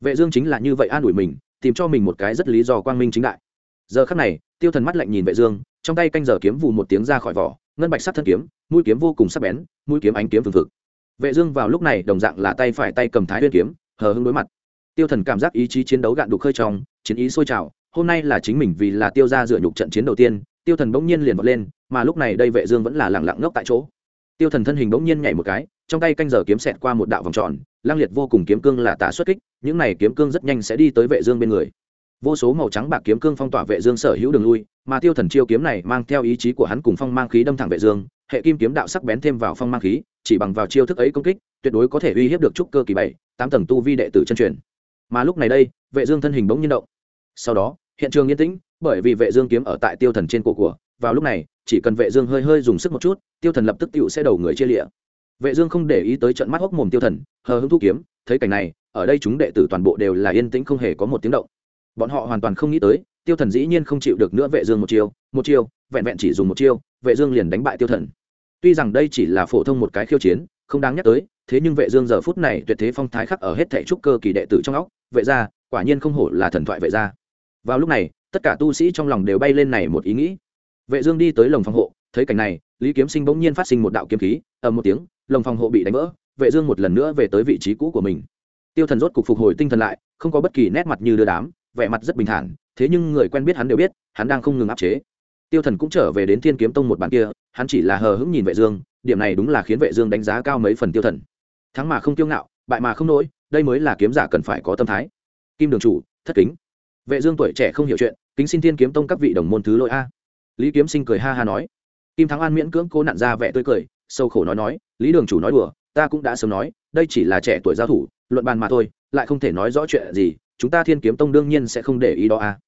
vệ dương chính là như vậy an ủi mình, tìm cho mình một cái rất lý do quang minh chính đại. Giờ khắc này, tiêu thần mắt lạnh nhìn vệ dương, trong tay canh giờ kiếm vù một tiếng ra khỏi vỏ, ngân bạch sắc thân kiếm, mũi kiếm vô cùng sắc bén, mũi kiếm ánh kiếm phừng phực. Vệ dương vào lúc này, đồng dạng là tay phải tay cầm thái nguyên kiếm, hờ hững đối mặt. Tiêu thần cảm giác ý chí chiến đấu gạn đục khơi trong, chiến ý sôi trào, hôm nay là chính mình vì là tiêu gia dựa nhục trận chiến đầu tiên, tiêu thần bỗng nhiên liền vọt lên, mà lúc này đây vệ dương vẫn là lặng lặng ngốc tại chỗ tiêu thần thân hình bỗng nhiên nhảy một cái, trong tay canh giờ kiếm xẹt qua một đạo vòng tròn, lang liệt vô cùng kiếm cương là tả xuất kích, những này kiếm cương rất nhanh sẽ đi tới vệ dương bên người. Vô số màu trắng bạc kiếm cương phong tỏa vệ dương sở hữu đường lui, mà tiêu thần chiêu kiếm này mang theo ý chí của hắn cùng phong mang khí đâm thẳng vệ dương, hệ kim kiếm đạo sắc bén thêm vào phong mang khí, chỉ bằng vào chiêu thức ấy công kích, tuyệt đối có thể uy hiếp được trúc cơ kỳ bảy, tám tầng tu vi đệ tử chân truyền. Mà lúc này đây, vệ dương thân hình bỗng nhiên động. Sau đó, hiện trường yên tĩnh, bởi vì vệ dương kiếm ở tại tiêu thần trên cổ của vào lúc này, chỉ cần vệ dương hơi hơi dùng sức một chút, tiêu thần lập tức tựu sẽ đầu người chia lịa. Vệ dương không để ý tới trận mắt hốc mồm tiêu thần, hờ hững thu kiếm, thấy cảnh này, ở đây chúng đệ tử toàn bộ đều là yên tĩnh không hề có một tiếng động. Bọn họ hoàn toàn không nghĩ tới, tiêu thần dĩ nhiên không chịu được nữa vệ dương một chiêu một chiêu, vẹn vẹn chỉ dùng một chiêu, vệ dương liền đánh bại tiêu thần. Tuy rằng đây chỉ là phổ thông một cái khiêu chiến, không đáng nhắc tới, thế nhưng vệ dương giờ phút này tuyệt thế phong thái khắc ở hết thảy trúc cơ kỳ đệ tử trong óc, vệ gia, quả nhiên không hổ là thần thoại vệ gia. Vào lúc này, tất cả tu sĩ trong lòng đều bay lên này một ý nghĩ vệ dương đi tới lồng phòng hộ, thấy cảnh này, lý kiếm sinh bỗng nhiên phát sinh một đạo kiếm khí, ầm một tiếng, lồng phòng hộ bị đánh vỡ, vệ dương một lần nữa về tới vị trí cũ của mình. Tiêu thần rốt cục phục hồi tinh thần lại, không có bất kỳ nét mặt như đưa đám, vẻ mặt rất bình thản, thế nhưng người quen biết hắn đều biết, hắn đang không ngừng áp chế. Tiêu thần cũng trở về đến thiên kiếm tông một bàn kia, hắn chỉ là hờ hững nhìn vệ dương, điểm này đúng là khiến vệ dương đánh giá cao mấy phần tiêu thần. Thắng mà không tiêu ngạo, bại mà không nổi, đây mới là kiếm giả cần phải có tâm thái. Kim đường chủ, thất kính. Vệ dương tuổi trẻ không hiểu chuyện, kính xin thiên kiếm tông các vị đồng môn thứ lỗi a lý kiếm sinh cười ha ha nói. Kim thắng an miễn cưỡng cố nặn ra vẻ tươi cười, sâu khổ nói nói, lý đường chủ nói đùa, ta cũng đã sớm nói, đây chỉ là trẻ tuổi giao thủ, luận bàn mà thôi, lại không thể nói rõ chuyện gì, chúng ta thiên kiếm tông đương nhiên sẽ không để ý đó a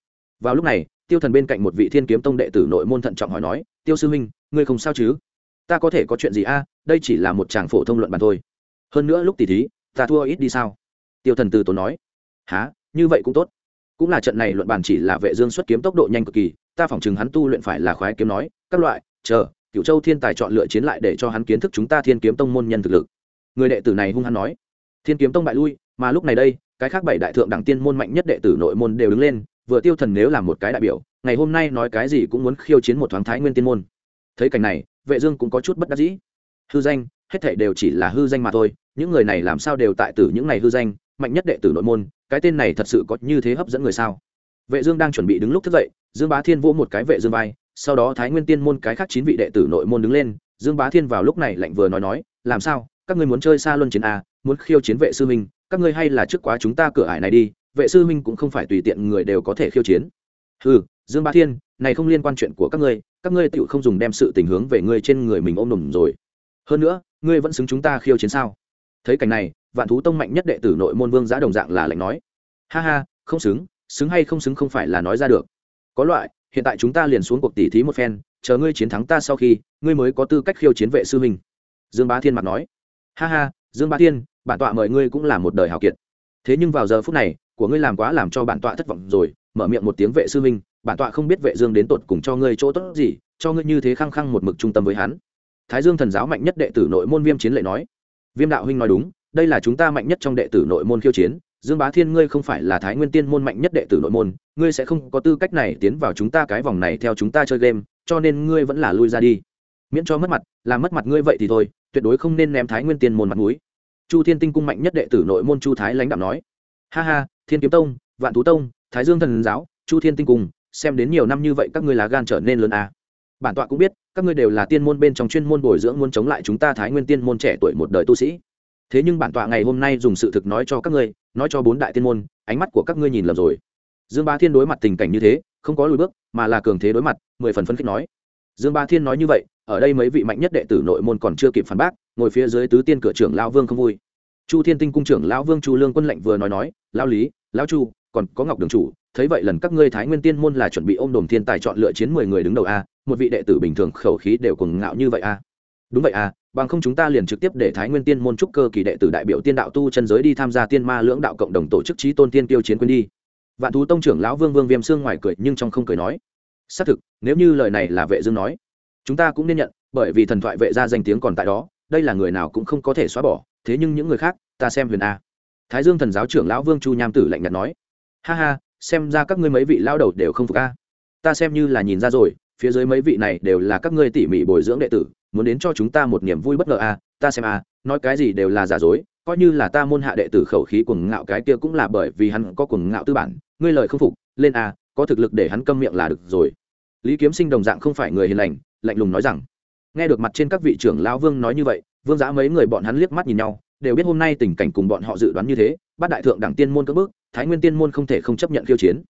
vào lúc này, tiêu thần bên cạnh một vị thiên kiếm tông đệ tử nội môn thận trọng hỏi nói, tiêu sư huynh, ngươi không sao chứ? Ta có thể có chuyện gì a đây chỉ là một chàng phổ thông luận bàn thôi. Hơn nữa lúc tỉ thí, ta thua ít đi sao? Tiêu thần từ tốn nói. Há như vậy cũng tốt. Cũng là trận này luận bàn chỉ là vệ dương xuất kiếm tốc độ nhanh cực kỳ ta phỏng chừng hắn tu luyện phải là khoái kiếm nói, các loại, chờ cựu châu thiên tài chọn lựa chiến lại để cho hắn kiến thức chúng ta thiên kiếm tông môn nhân thực lực. Người đệ tử này hung hăng nói. Thiên kiếm tông bại lui, mà lúc này đây, cái khác bảy đại thượng đẳng tiên môn mạnh nhất đệ tử nội môn đều đứng lên, vừa tiêu thần nếu là một cái đại biểu, ngày hôm nay nói cái gì cũng muốn khiêu chiến một thoáng thái nguyên tiên môn. Thấy cảnh này, vệ dương cũng có chút bất đắc dĩ. Hư danh, hết thảy đều chỉ là hư danh mà thôi, những người này làm sao đều tại tử những này hư danh, mạnh nhất đệ tử nội môn, cái tên này thật sự có như thế hấp dẫn người sao? Vệ dương đang chuẩn bị đứng lúc thức dậy dương bá thiên vỗ một cái vệ dương vai, sau đó thái nguyên tiên môn cái khác chín vị đệ tử nội môn đứng lên, dương bá thiên vào lúc này lạnh vừa nói nói, làm sao? Các ngươi muốn chơi xa luân chiến à muốn khiêu chiến vệ sư minh các ngươi hay là trước quá chúng ta cửa ải này đi, vệ sư minh cũng không phải tùy tiện người đều có thể khiêu chiến. Ừ dương bá thiên, này không liên quan chuyện của các ngươi các ngươi tựu không dùng đem sự tình hướng về ngươi trên người mình ôm đùm rồi. Hơn nữa, ngươi vẫn xứng chúng ta khiêu chiến sao? Thấy cảnh này, vạn thú tông mạnh nhất đệ tử nội môn vương giá đồng dạng là lạnh nói, ha ha, không xứng xứng hay không xứng không phải là nói ra được có loại, hiện tại chúng ta liền xuống cuộc tỉ thí một phen, chờ ngươi chiến thắng ta sau khi, ngươi mới có tư cách khiêu chiến vệ sư huynh. Dương bá thiên mặt nói. Ha ha, dương bá thiên, bản tọa mời ngươi cũng là một đời hào kiệt. Thế nhưng vào giờ phút này, của ngươi làm quá làm cho bản tọa thất vọng rồi, mở miệng một tiếng vệ sư huynh, bản tọa không biết vệ dương đến tột cùng cho ngươi chỗ tốt gì, cho ngươi như thế khăng khăng một mực trung tâm với hắn. Thái dương thần giáo mạnh nhất đệ tử nội môn viêm chiến lệ nói. Viêm đạo huynh nói đúng, đây là chúng ta mạnh nhất trong đệ tử nội môn khiêu chiến dương bá thiên, ngươi không phải là thái nguyên tiên môn mạnh nhất đệ tử nội môn, ngươi sẽ không có tư cách này tiến vào chúng ta cái vòng này theo chúng ta chơi game, cho nên ngươi vẫn là lui ra đi. Miễn cho mất mặt, làm mất mặt ngươi vậy thì thôi, tuyệt đối không nên ném thái nguyên tiên môn mặt mũi. Chu thiên tinh cung mạnh nhất đệ tử nội môn chu thái lãnh đạo nói. Ha ha, thiên kiếm tông, vạn tú tông, thái dương thần giáo, chu thiên tinh cung, xem đến nhiều năm như vậy các ngươi lá gan trở nên lớn à. bản tọa cũng biết, các ngươi đều là tiên môn bên trong chuyên môn bồi dưỡng muốn chống lại chúng ta thái nguyên tiên môn trẻ tuổi một đời tu sĩ thế nhưng bản tọa ngày hôm nay dùng sự thực nói cho các ngươi, nói cho bốn đại tiên môn, ánh mắt của các ngươi nhìn lầm rồi. Dương ba thiên đối mặt tình cảnh như thế, không có lùi bước, mà là cường thế đối mặt, mười phần phân khích nói. Dương ba thiên nói như vậy, ở đây mấy vị mạnh nhất đệ tử nội môn còn chưa kịp phản bác, ngồi phía dưới tứ tiên cửa trưởng lão vương không vui. Chu thiên tinh cung trưởng lão vương chu lương quân lệnh vừa nói nói, lão lý, lão chu, còn có ngọc đường chủ, thấy vậy lần các ngươi thái nguyên tiên môn là chuẩn bị ôm đồm thiên tài chọn lựa chiến mười người đứng đầu a, một vị đệ tử bình thường khẩu khí đều cùng ngạo như vậy a. Đúng vậy a bằng không chúng ta liền trực tiếp để thái nguyên tiên môn trúc cơ kỳ đệ tử đại biểu tiên đạo tu chân giới đi tham gia tiên ma lưỡng đạo cộng đồng tổ chức trí tôn tiên tiêu chiến quân đi. Vạn thú tông trưởng lão vương vương viêm xương ngoài cười nhưng trong không cười nói, xác thực, nếu như lời này là vệ dương nói, chúng ta cũng nên nhận, bởi vì thần thoại vệ gia danh tiếng còn tại đó, đây là người nào cũng không có thể xóa bỏ, thế nhưng những người khác, ta xem huyền a. Thái dương thần giáo trưởng lão vương chu nham tử lạnh nhạt nói, ha ha, xem ra các ngươi mấy vị lão đầu đều không phục a. Ta xem như là nhìn ra rồi, phía dưới mấy vị này đều là các ngươi tỉ mỉ bồi dưỡng đệ tử muốn đến cho chúng ta một niềm vui bất ngờ à? ta xem à, nói cái gì đều là giả dối coi như là ta môn hạ đệ tử khẩu khí cuồng ngạo cái kia cũng là bởi vì hắn có cuồng ngạo tư bản ngươi lời không phục lên à, có thực lực để hắn câm miệng là được rồi. Lý kiếm sinh đồng dạng không phải người hiền lành lạnh lùng nói rằng. Nghe được mặt trên các vị trưởng lão vương nói như vậy vương giã mấy người bọn hắn liếc mắt nhìn nhau đều biết hôm nay tình cảnh cùng bọn họ dự đoán như thế bát đại thượng đẳng tiên môn các bước thái nguyên tiên môn không thể không chấp nhận khiêu chiến.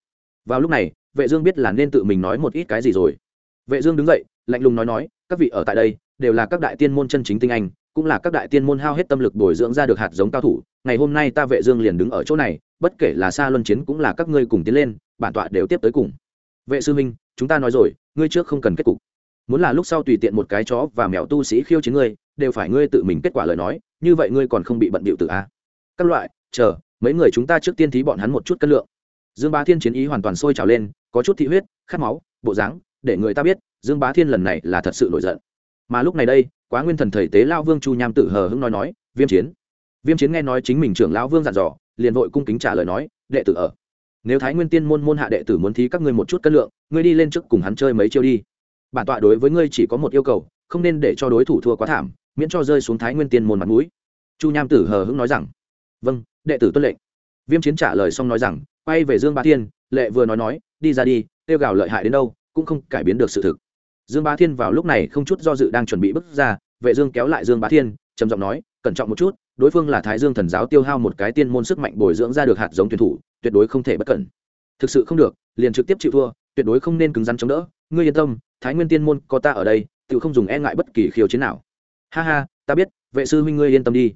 Vào lúc này vệ dương biết là nên tự mình nói một ít cái gì rồi. Vệ dương đứng dậy lạnh lùng nói nói các vị ở tại đây đều là các đại tiên môn chân chính tinh anh, cũng là các đại tiên môn hao hết tâm lực bồi dưỡng ra được hạt giống cao thủ. Ngày hôm nay ta vệ dương liền đứng ở chỗ này, bất kể là xa luân chiến cũng là các ngươi cùng tiến lên, bản tọa đều tiếp tới cùng. Vệ sư minh chúng ta nói rồi, ngươi trước không cần kết cục. Muốn là lúc sau tùy tiện một cái chó và mèo tu sĩ khiêu chiến ngươi, đều phải ngươi tự mình kết quả lời nói, như vậy ngươi còn không bị bận bịu tự a. Các loại, chờ, mấy người chúng ta trước tiên thí bọn hắn một chút cân lượng. Dương bá thiên chiến ý hoàn toàn sôi trào lên, có chút thị huyết, khát máu, bộ dáng, để người ta biết, dương bá thiên lần này là thật sự nổi giận mà lúc này đây quá nguyên thần thầy tế lao vương chu nham tự hờ hững nói nói viêm chiến. Viêm chiến nghe nói chính mình trưởng lão vương dặn dò liền vội cung kính trả lời nói đệ tử ở. Nếu thái nguyên tiên môn môn hạ đệ tử muốn thí các ngươi một chút cân lượng ngươi đi lên trước cùng hắn chơi mấy chiêu đi. Bản tọa đối với ngươi chỉ có một yêu cầu không nên để cho đối thủ thua quá thảm miễn cho rơi xuống thái nguyên tiên môn mặt mũi. Chu nham tử hờ hững nói rằng vâng đệ tử tuân lệnh. Viêm chiến trả lời xong nói rằng quay về dương ba tiên, lệ vừa nói nói đi ra đi tiêu gào lợi hại đến đâu cũng không cải biến được sự thực dương bá thiên vào lúc này không chút do dự đang chuẩn bị bước ra, vệ dương kéo lại dương bá thiên, trầm giọng nói, cẩn trọng một chút, đối phương là thái dương thần giáo tiêu hao một cái tiên môn sức mạnh bồi dưỡng ra được hạt giống tuyển thủ, tuyệt đối không thể bất cẩn. Thực sự không được, liền trực tiếp chịu thua, tuyệt đối không nên cứng rắn chống đỡ. Ngươi yên tâm, thái nguyên tiên môn có ta ở đây tự không dùng e ngại bất kỳ khiêu chiến nào. Ha ha, ta biết, vệ sư huynh ngươi yên tâm đi.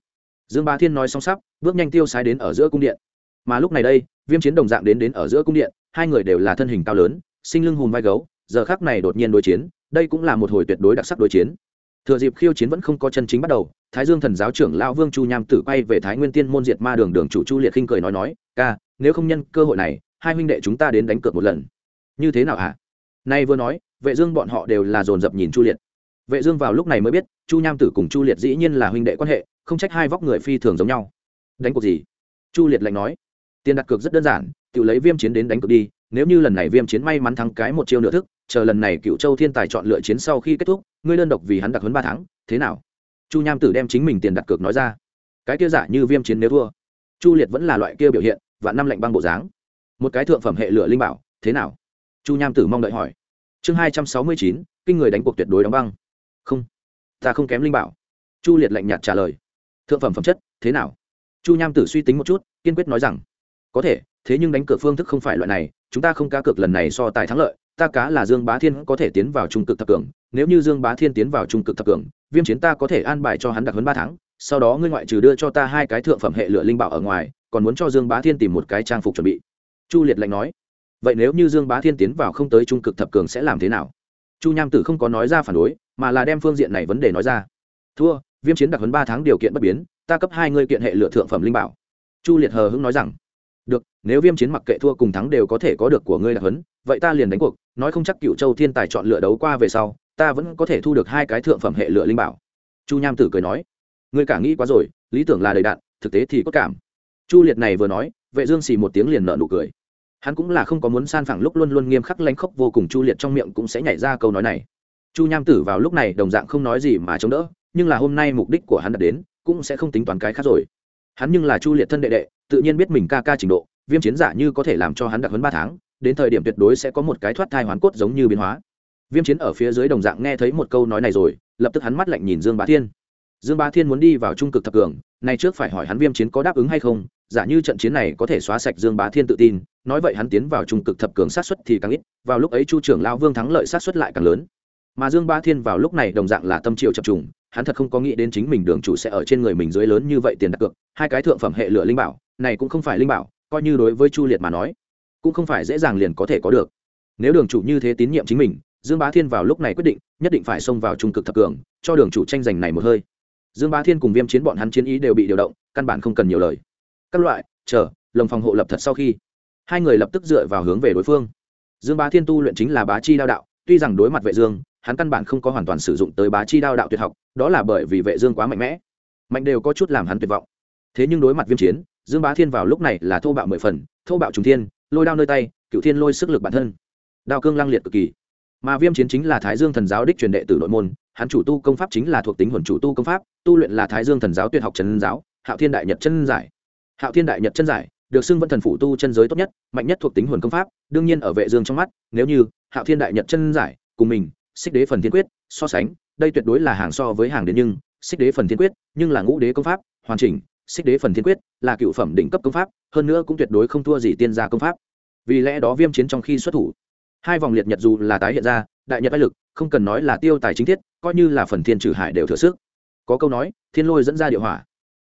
Dương bá thiên nói xong sắp, bước nhanh tiêu sái đến ở giữa cung điện. Mà lúc này đây, viêm chiến đồng dạng đến đến ở giữa cung điện, hai người đều là thân hình cao lớn, sinh lưng hùm vai gấu, giờ khác này đột nhiên đối chiến đây cũng là một hồi tuyệt đối đặc sắc đối chiến. Thừa dịp khiêu chiến vẫn không có chân chính bắt đầu, thái dương thần giáo trưởng lão vương chu nham tử quay về thái nguyên tiên môn diệt ma đường đường chủ chu liệt khinh cười nói nói, ca, nếu không nhân cơ hội này, hai huynh đệ chúng ta đến đánh cược một lần. Như thế nào hả? Nay vừa nói, vệ dương bọn họ đều là dồn dập nhìn chu liệt. Vệ dương vào lúc này mới biết, chu nham tử cùng chu liệt dĩ nhiên là huynh đệ quan hệ, không trách hai vóc người phi thường giống nhau. Đánh cuộc gì? Chu liệt lạnh nói. Tiền đặt cược rất đơn giản, tự lấy viêm chiến đến đánh cược đi nếu như lần này viêm chiến may mắn thắng cái một chiêu nửa thức, chờ lần này cựu châu thiên tài chọn lựa chiến sau khi kết thúc, ngươi đơn độc vì hắn đặc huấn ba tháng, thế nào? Chu nham tử đem chính mình tiền đặt cược nói ra. Cái kia giả như viêm chiến nếu thua. Chu liệt vẫn là loại kia biểu hiện và năm lệnh băng bộ dáng. Một cái thượng phẩm hệ lửa linh bảo, thế nào? Chu nham tử mong đợi hỏi. Chương hai trăm sáu mươi chín, kinh người đánh cuộc tuyệt đối đóng băng. Không, ta không kém linh bảo. Chu liệt lạnh nhạt trả lời. Thượng phẩm phẩm chất, thế nào? Chu nham tử suy tính một chút, kiên quyết nói rằng, có thể thế nhưng đánh cược phương thức không phải loại này, chúng ta không cá cược lần này so tài thắng lợi, ta cá là dương bá thiên có thể tiến vào trung cực thập cường, nếu như dương bá thiên tiến vào trung cực thập cường, viêm chiến ta có thể an bài cho hắn đặc hơn ba tháng, sau đó ngươi ngoại trừ đưa cho ta hai cái thượng phẩm hệ lửa linh bảo ở ngoài, còn muốn cho dương bá thiên tìm một cái trang phục chuẩn bị. Chu liệt lạnh nói. Vậy nếu như dương bá thiên tiến vào không tới trung cực thập cường sẽ làm thế nào? Chu nham tử không có nói ra phản đối, mà là đem phương diện này vấn đề nói ra. Thua, viêm chiến đặc huấn ba tháng điều kiện bất biến, ta cấp hai ngươi kiện hệ lựa thượng phẩm linh bảo. Chu liệt hờ hững nói rằng được, nếu viêm chiến mặc kệ thua cùng thắng đều có thể có được của ngươi đặc huấn, vậy ta liền đánh cuộc, nói không chắc cựu châu thiên tài chọn lựa đấu qua về sau, ta vẫn có thể thu được hai cái thượng phẩm hệ lựa linh bảo. Chu nham tử cười nói, ngươi cả nghĩ quá rồi, lý tưởng là đầy đạn, thực tế thì có cảm. Chu liệt này vừa nói, vệ dương xì một tiếng liền nở nụ cười. Hắn cũng là không có muốn san phẳng lúc luôn luôn nghiêm khắc lánh khốc vô cùng chu liệt trong miệng cũng sẽ nhảy ra câu nói này. Chu nham tử vào lúc này đồng dạng không nói gì mà chống đỡ, nhưng là hôm nay mục đích của hắn đã đến, cũng sẽ không tính toán cái khác rồi hắn nhưng là chu liệt thân đệ đệ, tự nhiên biết mình ca ca trình độ, viêm chiến giả như có thể làm cho hắn đặc hơn ba tháng, đến thời điểm tuyệt đối sẽ có một cái thoát thai hoán cốt giống như biến hóa. Viêm chiến ở phía dưới đồng dạng nghe thấy một câu nói này rồi, lập tức hắn mắt lạnh nhìn dương bá thiên. Dương bá thiên muốn đi vào trung cực thập cường, nay trước phải hỏi hắn viêm chiến có đáp ứng hay không, giả như trận chiến này có thể xóa sạch dương bá thiên tự tin, nói vậy hắn tiến vào trung cực thập cường sát xuất thì càng ít, vào lúc ấy chu trưởng lao vương thắng lợi sát xuất lại càng lớn. Mà dương bá thiên vào lúc này đồng dạng là tâm triệu chập trùng hắn thật không có nghĩ đến chính mình đường chủ sẽ ở trên người mình dưới lớn như vậy tiền đặt cược, hai cái thượng phẩm hệ lửa linh bảo, này cũng không phải linh bảo, coi như đối với chu liệt mà nói, cũng không phải dễ dàng liền có thể có được. Nếu đường chủ như thế tín nhiệm chính mình, dương bá thiên vào lúc này quyết định, nhất định phải xông vào trung cực thập cường, cho đường chủ tranh giành này một hơi. Dương bá thiên cùng viêm chiến bọn hắn chiến ý đều bị điều động, căn bản không cần nhiều lời. Các loại, chờ, lồng phòng hộ lập thật sau khi, hai người lập tức dựa vào hướng về đối phương. Dương bá thiên tu luyện chính là bá chi đao đạo, tuy rằng đối mặt vệ dương hắn căn bản không có hoàn toàn sử dụng tới bá chi đao đạo tuyệt học, đó là bởi vì vệ dương quá mạnh mẽ. Mạnh đều có chút làm hắn tuyệt vọng. Thế nhưng đối mặt viêm chiến, dương bá thiên vào lúc này là thô bạo mười phần, thô bạo trùng thiên, lôi đao nơi tay, cựu thiên lôi sức lực bản thân. Đao cương lăng liệt cực kỳ. Mà viêm chiến chính là thái dương thần giáo đích truyền đệ tử nội môn, hắn chủ tu công pháp chính là thuộc tính hồn chủ tu công pháp, tu luyện là thái dương thần giáo tuyệt học trần giáo, hạo thiên đại nhật chân giải. Hạo thiên đại nhật chân giải, được xưng vân thần phụ tu chân giới tốt nhất, mạnh nhất thuộc tính hồn công pháp, đương nhiên ở vệ dương trong mắt, nếu như hạo thiên đại nhật chân giải, cùng mình xích đế phần thiên quyết, so sánh, đây tuyệt đối là hàng so với hàng đến nhưng, xích đế phần thiên quyết, nhưng là ngũ đế công pháp, hoàn chỉnh, xích đế phần thiên quyết, là cựu phẩm đỉnh cấp công pháp, hơn nữa cũng tuyệt đối không thua gì tiên gia công pháp. Vì lẽ đó viêm chiến trong khi xuất thủ, hai vòng liệt nhật dù là tái hiện ra, đại nhật ái lực, không cần nói là tiêu tài chính thiết, coi như là phần thiên trừ hải đều thừa sức. Có câu nói, thiên lôi dẫn ra địa hỏa.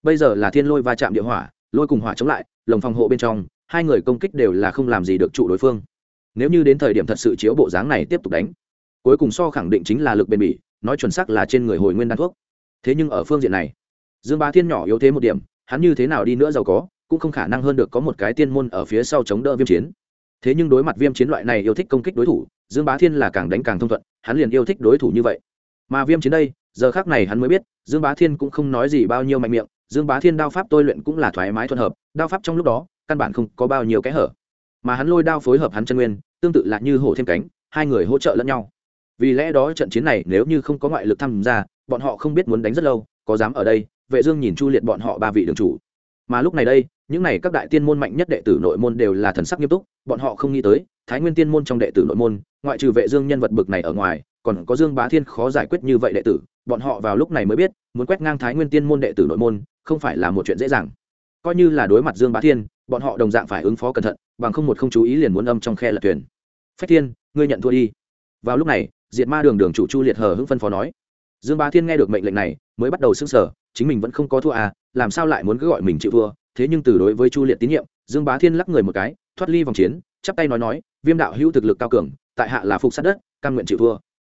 Bây giờ là thiên lôi va chạm địa hỏa, lôi cùng hỏa chống lại, lồng phòng hộ bên trong, hai người công kích đều là không làm gì được trụ đối phương. Nếu như đến thời điểm thật sự chiếu bộ dáng này tiếp tục đánh cuối cùng so khẳng định chính là lực bền bỉ, nói chuẩn xác là trên người hồi nguyên đan thuốc. Thế nhưng ở phương diện này, dương bá thiên nhỏ yếu thế một điểm, hắn như thế nào đi nữa giàu có, cũng không khả năng hơn được có một cái tiên môn ở phía sau chống đỡ viêm chiến. Thế nhưng đối mặt viêm chiến loại này yêu thích công kích đối thủ, dương bá thiên là càng đánh càng thông thuận, hắn liền yêu thích đối thủ như vậy. Mà viêm chiến đây, giờ khác này hắn mới biết, dương bá thiên cũng không nói gì bao nhiêu mạnh miệng, dương bá thiên đao pháp tôi luyện cũng là thoải mái thuận hợp, đao pháp trong lúc đó, căn bản không có bao nhiêu kẽ hở. Mà hắn lôi đao phối hợp hắn chân nguyên, tương tự là như hổ thêm cánh, hai người hỗ trợ lẫn nhau vì lẽ đó trận chiến này nếu như không có ngoại lực tham gia, bọn họ không biết muốn đánh rất lâu, có dám ở đây, vệ dương nhìn chu liệt bọn họ ba vị đường chủ. Mà lúc này đây, những này các đại tiên môn mạnh nhất đệ tử nội môn đều là thần sắc nghiêm túc, bọn họ không nghĩ tới, thái nguyên tiên môn trong đệ tử nội môn, ngoại trừ vệ dương nhân vật bực này ở ngoài, còn có dương bá thiên khó giải quyết như vậy đệ tử, bọn họ vào lúc này mới biết, muốn quét ngang thái nguyên tiên môn đệ tử nội môn, không phải là một chuyện dễ dàng. Coi như là đối mặt dương bá thiên, bọn họ đồng dạng phải ứng phó cẩn thận, bằng không một không chú ý liền muốn âm trong khe lật thuyền. Phách thiên, ngươi nhận thua đi. Vào lúc này diệt ma đường đường chủ chu liệt hờ hững phân phó nói. Dương bá thiên nghe được mệnh lệnh này, mới bắt đầu xưng sở chính mình vẫn không có thua à làm sao lại muốn cứ gọi mình chịu thua? Thế nhưng từ đối với chu liệt tín nhiệm, dương bá thiên lắc người một cái, thoát ly vòng chiến, chắp tay nói nói, viêm đạo hữu thực lực cao cường, tại hạ là phục sát đất căn nguyện chịu thua.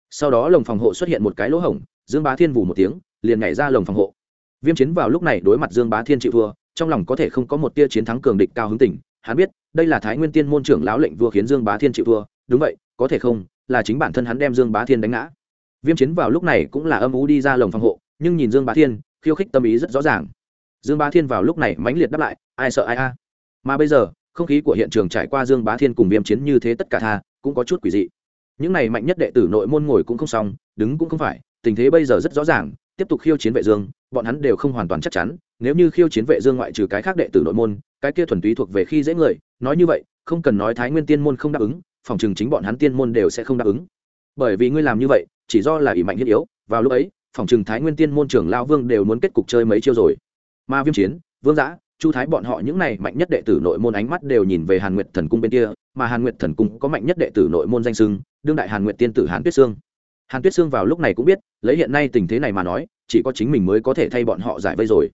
Sau đó lồng phòng hộ xuất hiện một cái lỗ hổng, dương bá thiên vù một tiếng, liền nhảy ra lồng phòng hộ. Viêm chiến vào lúc này đối mặt dương bá thiên chịu thua, trong lòng có thể không có một tia chiến thắng cường địch cao hứng tình hắn biết, đây là thái nguyên tiên môn trưởng lão lệnh vua khiến dương bá thiên chịu thua. Đúng vậy, có thể không? Là chính bản thân hắn đem dương bá thiên đánh ngã. Viêm chiến vào lúc này cũng là âm ú đi ra lồng phòng hộ, nhưng nhìn dương bá thiên, khiêu khích tâm ý rất rõ ràng. Dương bá thiên vào lúc này mãnh liệt đáp lại, ai sợ ai a? Mà bây giờ, không khí của hiện trường trải qua dương bá thiên cùng viêm chiến như thế tất cả tha, cũng có chút quỷ dị. Những này mạnh nhất đệ tử nội môn ngồi cũng không xong, đứng cũng không phải, tình thế bây giờ rất rõ ràng, tiếp tục khiêu chiến vệ dương, bọn hắn đều không hoàn toàn chắc chắn, nếu như khiêu chiến vệ dương ngoại trừ cái khác đệ tử nội môn, cái kia thuần túy thuộc về khi dễ người, nói như vậy, không cần nói thái nguyên tiên môn không đáp ứng phòng trường chính bọn hắn tiên môn đều sẽ không đáp ứng. Bởi vì ngươi làm như vậy, chỉ do là ỷ mạnh thiết yếu, vào lúc ấy, phòng trường thái nguyên tiên môn trưởng lao vương đều muốn kết cục chơi mấy chiêu rồi. Mà viêm chiến, vương giã, chu thái bọn họ những này mạnh nhất đệ tử nội môn ánh mắt đều nhìn về hàn nguyệt thần cung bên kia, mà hàn nguyệt thần cung có mạnh nhất đệ tử nội môn danh sưng đương đại hàn nguyệt tiên tử hàn tuyết sương. Hàn tuyết sương vào lúc này cũng biết, lấy hiện nay tình thế này mà nói, chỉ có chính mình mới có thể thay bọn họ giải vây rồi.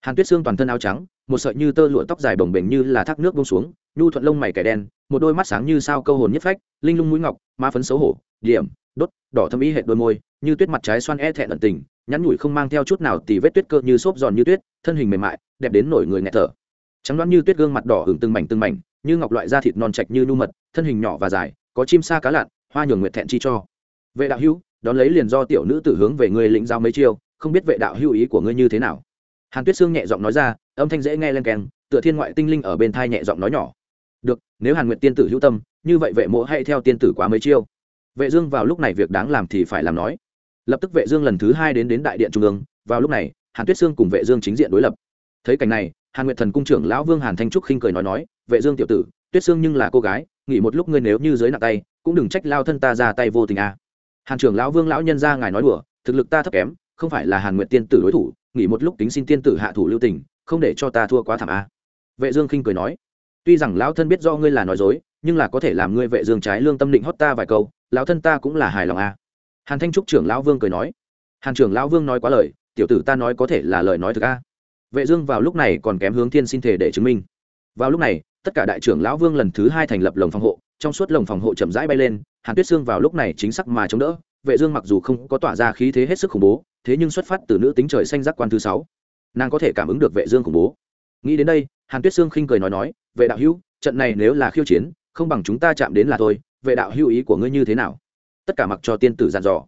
Hàn tuyết sương toàn thân áo trắng một sợi như tơ lụa tóc dài bồng bềnh như là thác nước bông xuống, nhu thuận lông mày kẻ đen, một đôi mắt sáng như sao câu hồn nhất phách, linh lung mũi ngọc, ma phấn xấu hổ, điểm, đốt, đỏ thâm ý hệ đôi môi, như tuyết mặt trái xoan e thẹn ẩn tình, nhắn nhủi không mang theo chút nào tì vết tuyết cơ như xốp giòn như tuyết, thân hình mềm mại, đẹp đến nổi người nghẹt thở. Trắng đoán như tuyết gương mặt đỏ hưởng từng mảnh từng mảnh, như ngọc loại da thịt non chạch như nu mật, thân hình nhỏ và dài, có chim sa cá lặn, hoa nhường nguyệt thẹn chi cho. Vệ đạo hữu, đón lấy liền do tiểu nữ tử hướng về người lĩnh giao mấy chiêu, không biết vệ đạo hữu ý của ngươi như thế nào hàn tuyết sương nhẹ giọng nói ra, âm thanh dễ nghe lên keng, tựa thiên ngoại tinh linh ở bên thai nhẹ giọng nói nhỏ. Được, nếu hàn nguyệt tiên tử hữu tâm, như vậy vệ mộ hay theo tiên tử quá mấy chiêu. Vệ dương vào lúc này việc đáng làm thì phải làm nói. Lập tức vệ dương lần thứ hai đến đến đại điện trung ương, vào lúc này, hàn tuyết sương cùng vệ dương chính diện đối lập. Thấy cảnh này, hàn nguyệt thần cung trưởng lão vương hàn thanh trúc khinh cười nói nói, vệ dương tiểu tử, tuyết sương nhưng là cô gái, nghỉ một lúc ngươi nếu như dưới nặng tay, cũng đừng trách lao thân ta ra tay vô tình a à. hàn trưởng lão vương lão nhân ra ngài nói đùa, thực lực ta thấp kém không phải là hàn nguyệt tiên tử đối thủ, nghỉ một lúc tính xin tiên tử hạ thủ lưu tình, không để cho ta thua quá thảm a à. vệ dương khinh cười nói, tuy rằng lão thân biết do ngươi là nói dối, nhưng là có thể làm ngươi vệ dương trái lương tâm định hót ta vài câu, lão thân ta cũng là hài lòng a à. hàn thanh trúc trưởng lão vương cười nói, hàn trưởng lão vương nói quá lời, tiểu tử ta nói có thể là lời nói thực a vệ dương vào lúc này còn kém hướng thiên xin thể để chứng minh vào lúc này, tất cả đại trưởng lão vương lần thứ hai thành lập lồng phòng hộ, trong suốt lồng phòng hộ chậm rãi bay lên, hàn tuyết sương vào lúc này chính xác mà chống đỡ vệ dương mặc dù không có tỏa ra khí thế hết sức khủng bố, thế nhưng xuất phát từ nữ tính trời xanh giác quan thứ sáu. Nàng có thể cảm ứng được vệ dương khủng bố. Nghĩ đến đây, hàn tuyết sương khinh cười nói nói, vệ đạo hữu, trận này nếu là khiêu chiến, không bằng chúng ta chạm đến là thôi. Vệ đạo hữu ý của ngươi như thế nào? Tất cả mặc cho tiên tử giàn dò.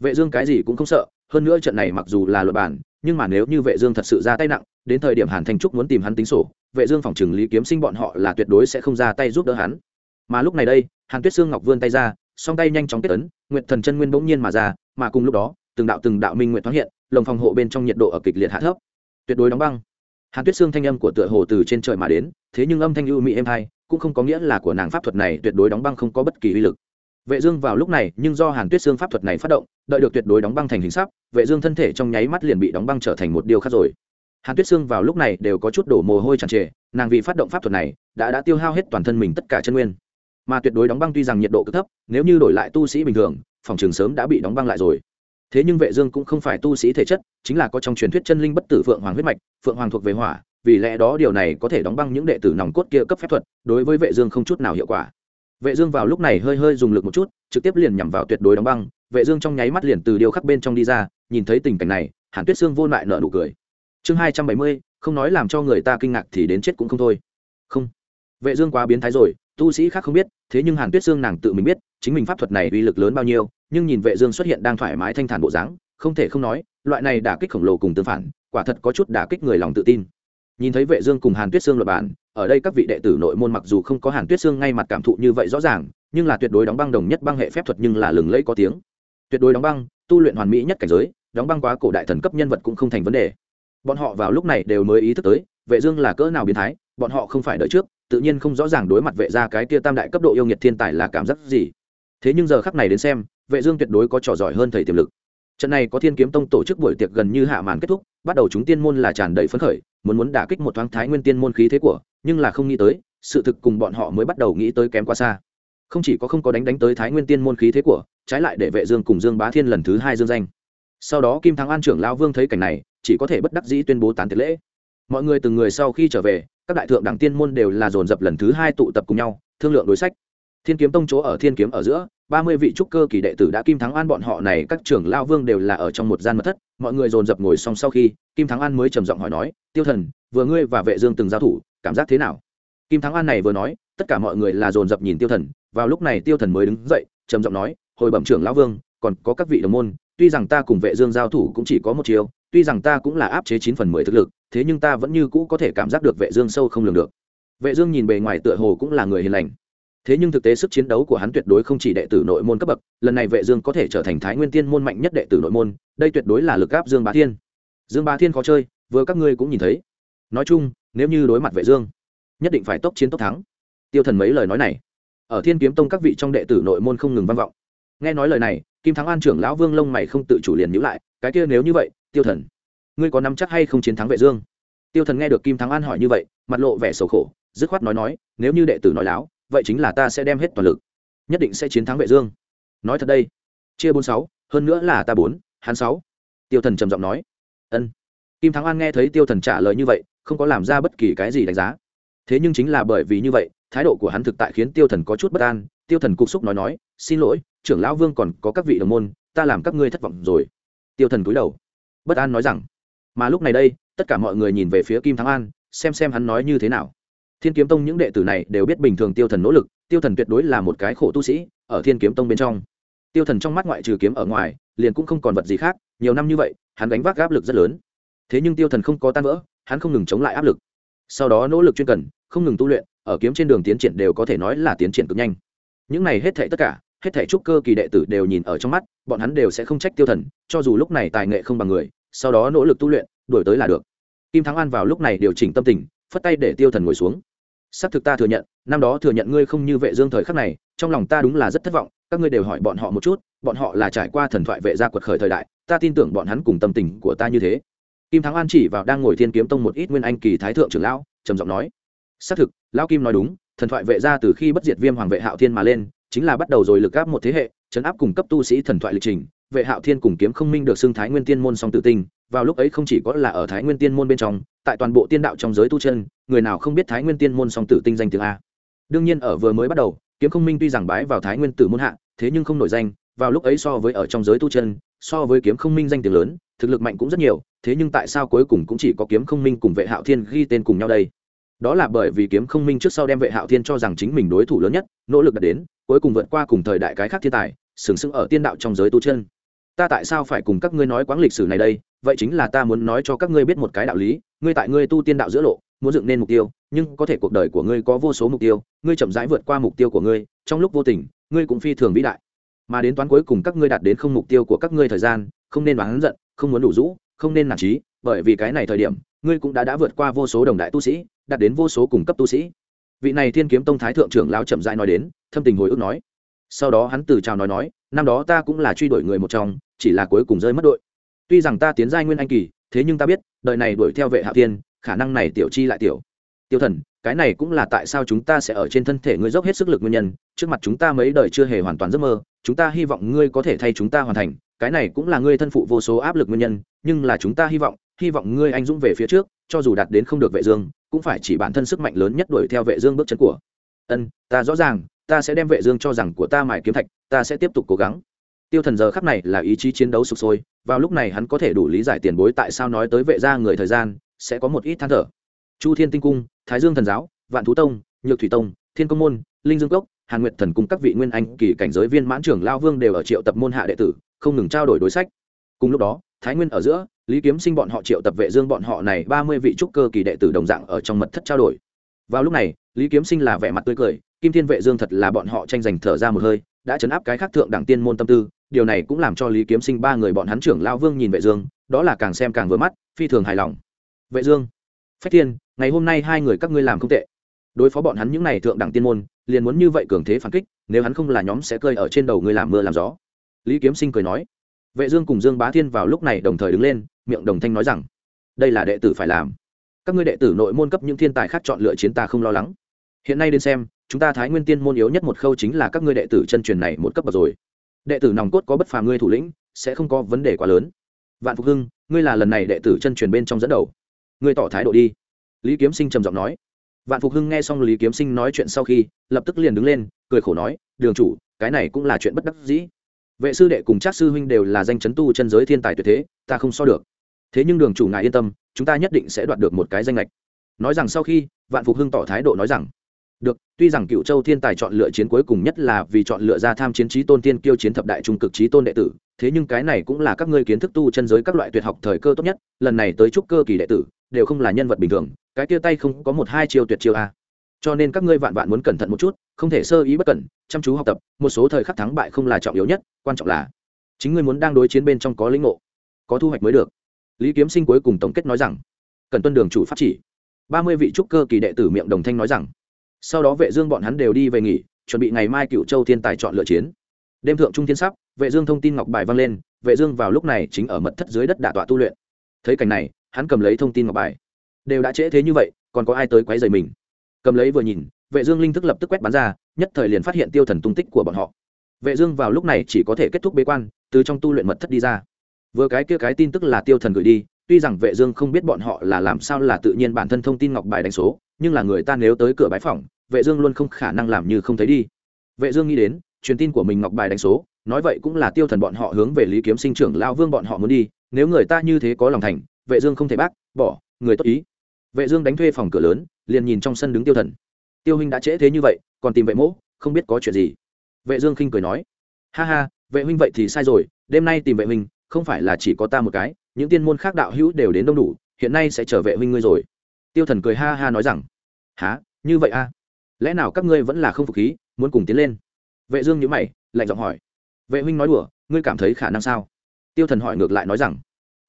Vệ dương cái gì cũng không sợ, hơn nữa trận này mặc dù là luật bản, nhưng mà nếu như vệ dương thật sự ra tay nặng, đến thời điểm hàn thanh trúc muốn tìm hắn tính sổ, vệ dương phòng trừng lý kiếm sinh bọn họ là tuyệt đối sẽ không ra tay giúp đỡ hắn. Mà lúc này đây, hàn tuyết sương ngọc vươn tay ra, song tay nhanh chóng kết ấn nguyệt thần chân nguyên bỗng nhiên mà ra, mà cùng lúc đó, từng đạo từng đạo minh nguyện thoáng hiện, lồng phòng hộ bên trong nhiệt độ ở kịch liệt hạ thấp. Tuyệt đối đóng băng. Hàn tuyết sương thanh âm của tựa hồ từ trên trời mà đến, thế nhưng âm thanh ưu mỹ êm hai cũng không có nghĩa là của nàng pháp thuật này tuyệt đối đóng băng không có bất kỳ uy lực. Vệ dương vào lúc này, nhưng do hàn tuyết sương pháp thuật này phát động, đợi được tuyệt đối đóng băng thành hình sắp vệ dương thân thể trong nháy mắt liền bị đóng băng trở thành một điều khác rồi. Hàn tuyết sương vào lúc này đều có chút đổ mồ hôi tràn trề, nàng vì phát động pháp thuật này, đã đã tiêu hao hết toàn thân mình tất cả chân nguyên mà tuyệt đối đóng băng tuy rằng nhiệt độ cực thấp nếu như đổi lại tu sĩ bình thường phòng trường sớm đã bị đóng băng lại rồi. Thế nhưng vệ dương cũng không phải tu sĩ thể chất chính là có trong truyền thuyết chân linh bất tử phượng hoàng huyết mạch phượng hoàng thuộc về hỏa vì lẽ đó điều này có thể đóng băng những đệ tử nòng cốt kia cấp phép thuật đối với vệ dương không chút nào hiệu quả. Vệ dương vào lúc này hơi hơi dùng lực một chút trực tiếp liền nhắm vào tuyệt đối đóng băng vệ dương trong nháy mắt liền từ điều khắc bên trong đi ra nhìn thấy tình cảnh này hàn tuyết xương vô lại nở nụ cười. Chương 270, không nói làm cho người ta kinh ngạc thì đến chết cũng không thôi. Không. Vệ dương quá biến thái rồi tu sĩ khác không biết, thế nhưng hàn tuyết sương nàng tự mình biết, chính mình pháp thuật này uy lực lớn bao nhiêu, nhưng nhìn vệ dương xuất hiện đang thoải mái thanh thản bộ dáng, không thể không nói, loại này đả kích khổng lồ cùng tương phản, quả thật có chút đả kích người lòng tự tin. Nhìn thấy vệ dương cùng hàn tuyết sương luật bản ở đây các vị đệ tử nội môn mặc dù không có hàn tuyết sương ngay mặt cảm thụ như vậy rõ ràng, nhưng là tuyệt đối đóng băng đồng nhất băng hệ phép thuật nhưng là lừng lẫy có tiếng. Tuyệt đối đóng băng, tu luyện hoàn mỹ nhất cảnh giới, đóng băng quá cổ đại thần cấp nhân vật cũng không thành vấn đề bọn họ vào lúc này đều mới ý thức tới, vệ dương là cỡ nào biến thái, bọn họ không phải đợi trước, tự nhiên không rõ ràng đối mặt vệ gia cái kia tam đại cấp độ yêu nghiệt thiên tài là cảm giác gì. Thế nhưng giờ khắc này đến xem, vệ dương tuyệt đối có trò giỏi hơn thầy tiềm lực. Trận này có thiên kiếm tông tổ chức buổi tiệc gần như hạ màn kết thúc, bắt đầu chúng tiên môn là tràn đầy phấn khởi, muốn muốn đả kích một thoáng thái nguyên tiên môn khí thế của, nhưng là không nghĩ tới, sự thực cùng bọn họ mới bắt đầu nghĩ tới kém quá xa. Không chỉ có không có đánh đánh tới thái nguyên tiên môn khí thế của, trái lại để vệ dương cùng dương bá thiên lần thứ hai dương danh. Sau đó kim thắng an trưởng lão vương thấy cảnh này chỉ có thể bất đắc dĩ tuyên bố tán tiệc lễ. Mọi người từng người sau khi trở về, các đại thượng đẳng tiên môn đều là dồn dập lần thứ hai tụ tập cùng nhau, thương lượng đối sách. Thiên kiếm tông chỗ ở thiên kiếm ở giữa, ba mươi vị trúc cơ kỳ đệ tử đã kim thắng an bọn họ này, các trưởng lao vương đều là ở trong một gian mật thất. Mọi người dồn dập ngồi xong sau khi, kim thắng an mới trầm giọng hỏi nói, tiêu thần, vừa ngươi và vệ dương từng giao thủ, cảm giác thế nào? Kim thắng an này vừa nói, tất cả mọi người là dồn dập nhìn tiêu thần. Vào lúc này tiêu thần mới đứng dậy, trầm giọng nói, hồi bẩm trưởng lão vương, còn có các vị đồng môn, tuy rằng ta cùng vệ dương giao thủ cũng chỉ có một chiều tuy rằng ta cũng là áp chế chín phần mười thực lực, thế nhưng ta vẫn như cũ có thể cảm giác được vệ dương sâu không lường được. Vệ dương nhìn bề ngoài tựa hồ cũng là người hiền lành. Thế nhưng thực tế sức chiến đấu của hắn tuyệt đối không chỉ đệ tử nội môn cấp bậc, lần này vệ dương có thể trở thành thái nguyên tiên môn mạnh nhất đệ tử nội môn, đây tuyệt đối là lực áp dương bá thiên. Dương bá thiên khó chơi, vừa các ngươi cũng nhìn thấy. Nói chung, nếu như đối mặt vệ dương, nhất định phải tốc chiến tốc thắng. Tiêu thần mấy lời nói này. Ở thiên kiếm tông các vị trong đệ tử nội môn không ngừng vang vọng. Nghe nói lời này, kim thắng an trưởng lão vương lông mày không tự chủ liền nhíu lại, cái kia nếu như vậy tiêu thần, ngươi có nắm chắc hay không chiến thắng vệ dương? Tiêu thần nghe được kim thắng an hỏi như vậy, mặt lộ vẻ sầu khổ, dứt khoát nói nói, nếu như đệ tử nói láo, vậy chính là ta sẽ đem hết toàn lực, nhất định sẽ chiến thắng vệ dương. Nói thật đây, chia bốn sáu, hơn nữa là ta bốn, hắn sáu. Tiêu thần trầm giọng nói, ân. Kim thắng an nghe thấy tiêu thần trả lời như vậy, không có làm ra bất kỳ cái gì đánh giá. Thế nhưng chính là bởi vì như vậy, thái độ của hắn thực tại khiến tiêu thần có chút bất an. Tiêu thần cục xúc nói nói, xin lỗi, trưởng lão vương còn có các vị đồng môn, ta làm các ngươi thất vọng rồi. Tiêu thần cúi đầu bất an nói rằng, mà lúc này đây, tất cả mọi người nhìn về phía kim thắng an, xem xem hắn nói như thế nào. Thiên kiếm tông những đệ tử này đều biết bình thường tiêu thần nỗ lực, tiêu thần tuyệt đối là một cái khổ tu sĩ, ở thiên kiếm tông bên trong. Tiêu thần trong mắt ngoại trừ kiếm ở ngoài, liền cũng không còn vật gì khác, nhiều năm như vậy, hắn gánh vác áp lực rất lớn. Thế nhưng tiêu thần không có tan vỡ, hắn không ngừng chống lại áp lực. Sau đó nỗ lực chuyên cần, không ngừng tu luyện, ở kiếm trên đường tiến triển đều có thể nói là tiến triển cực nhanh. Những này hết thảy tất cả hết thảy trúc cơ kỳ đệ tử đều nhìn ở trong mắt, bọn hắn đều sẽ không trách tiêu thần, cho dù lúc này tài nghệ không bằng người, sau đó nỗ lực tu luyện, đuổi tới là được. Kim thắng an vào lúc này điều chỉnh tâm tình, phất tay để tiêu thần ngồi xuống. Xác thực ta thừa nhận, năm đó thừa nhận ngươi không như vệ dương thời khắc này, trong lòng ta đúng là rất thất vọng, các ngươi đều hỏi bọn họ một chút, bọn họ là trải qua thần thoại vệ gia quật khởi thời đại, ta tin tưởng bọn hắn cùng tâm tình của ta như thế. Kim thắng an chỉ vào đang ngồi thiên kiếm tông một ít nguyên anh kỳ thái thượng trưởng lão, trầm giọng nói xác thực, lão kim nói đúng, thần thoại vệ gia từ khi bất diệt viêm hoàng vệ hạo thiên mà lên chính là bắt đầu rồi lực áp một thế hệ, chấn áp cùng cấp tu sĩ thần thoại lịch trình, vệ hạo thiên cùng kiếm không minh được xưng thái nguyên tiên môn song tự tinh, vào lúc ấy không chỉ có là ở thái nguyên tiên môn bên trong, tại toàn bộ tiên đạo trong giới tu chân, người nào không biết thái nguyên tiên môn song tử tinh danh tiếng a. Đương nhiên ở vừa mới bắt đầu, kiếm không minh tuy rằng bái vào thái nguyên tử môn hạ, thế nhưng không nổi danh, vào lúc ấy so với ở trong giới tu chân, so với kiếm không minh danh tiếng lớn, thực lực mạnh cũng rất nhiều, thế nhưng tại sao cuối cùng cũng chỉ có kiếm không minh cùng vệ hạo thiên ghi tên cùng nhau đây? Đó là bởi vì kiếm không minh trước sau đem vệ hạo thiên cho rằng chính mình đối thủ lớn nhất, nỗ lực đạt đến, cuối cùng vượt qua cùng thời đại cái khác thiên tài, sừng sững ở tiên đạo trong giới tu chân. Ta tại sao phải cùng các ngươi nói quãng lịch sử này đây? Vậy chính là ta muốn nói cho các ngươi biết một cái đạo lý, ngươi tại ngươi tu tiên đạo giữa lộ, muốn dựng nên mục tiêu, nhưng có thể cuộc đời của ngươi có vô số mục tiêu, ngươi chậm rãi vượt qua mục tiêu của ngươi, trong lúc vô tình, ngươi cũng phi thường vĩ đại. Mà đến toán cuối cùng các ngươi đạt đến không mục tiêu của các ngươi thời gian, không nên oán giận, không muốn đủ rũ, không nên nản trí bởi vì cái này thời điểm, ngươi cũng đã đã vượt qua vô số đồng đại tu sĩ đạt đến vô số cùng cấp tu sĩ. Vị này thiên kiếm tông thái thượng trưởng lao chậm rãi nói đến, thâm tình hồi ức nói. Sau đó hắn từ chào nói nói, năm đó ta cũng là truy đuổi người một trong, chỉ là cuối cùng rơi mất đội. Tuy rằng ta tiến giai nguyên anh kỳ, thế nhưng ta biết, đời này đuổi theo vệ hạ tiên khả năng này tiểu chi lại tiểu. Tiêu thần, cái này cũng là tại sao chúng ta sẽ ở trên thân thể ngươi dốc hết sức lực nguyên nhân, trước mặt chúng ta mấy đời chưa hề hoàn toàn giấc mơ, chúng ta hy vọng ngươi có thể thay chúng ta hoàn thành, cái này cũng là ngươi thân phụ vô số áp lực nguyên nhân, nhưng là chúng ta hy vọng hy vọng ngươi anh dũng về phía trước, cho dù đạt đến không được vệ dương, cũng phải chỉ bản thân sức mạnh lớn nhất đuổi theo vệ dương bước chân của. Ân, ta rõ ràng, ta sẽ đem vệ dương cho rằng của ta mài kiếm thạch, ta sẽ tiếp tục cố gắng. Tiêu thần giờ khắc này là ý chí chiến đấu sục sôi, vào lúc này hắn có thể đủ lý giải tiền bối tại sao nói tới vệ gia người thời gian, sẽ có một ít than thở. Chu thiên tinh cung, thái dương thần giáo, vạn thú tông, nhược thủy tông, thiên công môn, linh dương cốc, hàn nguyệt thần cung các vị nguyên anh, kỳ cảnh giới viên mãn trưởng lao vương đều ở triệu tập môn hạ đệ tử, không ngừng trao đổi đối sách. Cùng lúc đó thái nguyên ở giữa, lý kiếm sinh bọn họ triệu tập vệ dương bọn họ này ba mươi vị trúc cơ kỳ đệ tử đồng dạng ở trong mật thất trao đổi. Vào lúc này, lý kiếm sinh là vẻ mặt tươi cười, kim thiên vệ dương thật là bọn họ tranh giành thở ra một hơi, đã chấn áp cái khác thượng đẳng tiên môn tâm tư, điều này cũng làm cho lý kiếm sinh ba người bọn hắn trưởng lao vương nhìn vệ dương, đó là càng xem càng vừa mắt, phi thường hài lòng. Vệ dương, phách thiên, ngày hôm nay hai người các ngươi làm không tệ. Đối phó bọn hắn những này thượng đẳng tiên môn, liền muốn như vậy cường thế phản kích, nếu hắn không là nhóm sẽ cơi ở trên đầu ngươi làm mưa làm gió. Lý kiếm sinh cười nói vệ dương cùng dương bá thiên vào lúc này đồng thời đứng lên, miệng đồng thanh nói rằng, đây là đệ tử phải làm. Các ngươi đệ tử nội môn cấp những thiên tài khác chọn lựa chiến ta không lo lắng. Hiện nay đến xem, chúng ta thái nguyên tiên môn yếu nhất một khâu chính là các ngươi đệ tử chân truyền này một cấp bậc rồi. Đệ tử nòng cốt có bất phàm ngươi thủ lĩnh, sẽ không có vấn đề quá lớn. Vạn phục hưng, ngươi là lần này đệ tử chân truyền bên trong dẫn đầu. Ngươi tỏ thái độ đi. Lý kiếm sinh trầm giọng nói. Vạn phục hưng nghe xong lý kiếm sinh nói chuyện sau khi, lập tức liền đứng lên, cười khổ nói, đường chủ, cái này cũng là chuyện bất đắc dĩ vệ sư đệ cùng trác sư huynh đều là danh chấn tu chân giới thiên tài tuyệt thế, ta không so được. Thế nhưng đường chủ ngài yên tâm, chúng ta nhất định sẽ đoạt được một cái danh lệch nói rằng sau khi, vạn phục hưng tỏ thái độ nói rằng, được, tuy rằng cựu châu thiên tài chọn lựa chiến cuối cùng nhất là vì chọn lựa ra tham chiến trí tôn tiên kiêu chiến thập đại trung cực trí tôn đệ tử, thế nhưng cái này cũng là các ngươi kiến thức tu chân giới các loại tuyệt học thời cơ tốt nhất, lần này tới trúc cơ kỳ đệ tử, đều không là nhân vật bình thường, cái kia tay không có một hai chiêu tuyệt chiêu a cho nên các ngươi vạn vạn muốn cẩn thận một chút, không thể sơ ý bất cẩn, chăm chú học tập, một số thời khắc thắng bại không là trọng yếu nhất, quan trọng là chính ngươi muốn đang đối chiến bên trong có lĩnh ngộ, có thu hoạch mới được. Lý kiếm sinh cuối cùng tổng kết nói rằng, cần tuân đường chủ pháp chỉ. Ba mươi vị trúc cơ kỳ đệ tử miệng đồng thanh nói rằng, sau đó vệ dương bọn hắn đều đi về nghỉ, chuẩn bị ngày mai cựu châu thiên tài chọn lựa chiến. Đêm thượng trung thiên sắp, vệ dương thông tin ngọc bài vang lên, vệ dương vào lúc này chính ở mật thất dưới đất đả tọa tu luyện. Thấy cảnh này, hắn cầm lấy thông tin ngọc bài. Đều đã trễ thế như vậy, còn có ai tới quấy rầy mình? Cầm lấy vừa nhìn vệ dương linh thức lập tức quét bắn ra nhất thời liền phát hiện tiêu thần tung tích của bọn họ. Vệ dương vào lúc này chỉ có thể kết thúc bế quan từ trong tu luyện mật thất đi ra. Vừa cái kia cái tin tức là tiêu thần gửi đi tuy rằng vệ dương không biết bọn họ là làm sao là tự nhiên bản thân thông tin ngọc bài đánh số nhưng là người ta nếu tới cửa bái phỏng, vệ dương luôn không khả năng làm như không thấy đi. Vệ dương nghĩ đến truyền tin của mình ngọc bài đánh số nói vậy cũng là tiêu thần bọn họ hướng về lý kiếm sinh trưởng lao vương bọn họ muốn đi nếu người ta như thế có lòng thành vệ dương không thể bác bỏ người tốt ý vệ dương đánh thuê phòng cửa lớn, liền nhìn trong sân đứng tiêu thần. Tiêu huynh đã trễ thế như vậy, còn tìm vệ mỗ, không biết có chuyện gì. Vệ dương khinh cười nói, ha ha, vệ huynh vậy thì sai rồi, đêm nay tìm vệ huynh, không phải là chỉ có ta một cái, những tiên môn khác đạo hữu đều đến đông đủ, hiện nay sẽ trở vệ huynh ngươi rồi. Tiêu thần cười ha ha nói rằng há như vậy a lẽ nào các ngươi vẫn là không phục khí, muốn cùng tiến lên? Vệ dương nhíu mày, lạnh giọng hỏi, vệ huynh nói đùa, ngươi cảm thấy khả năng sao? Tiêu thần hỏi ngược lại nói rằng,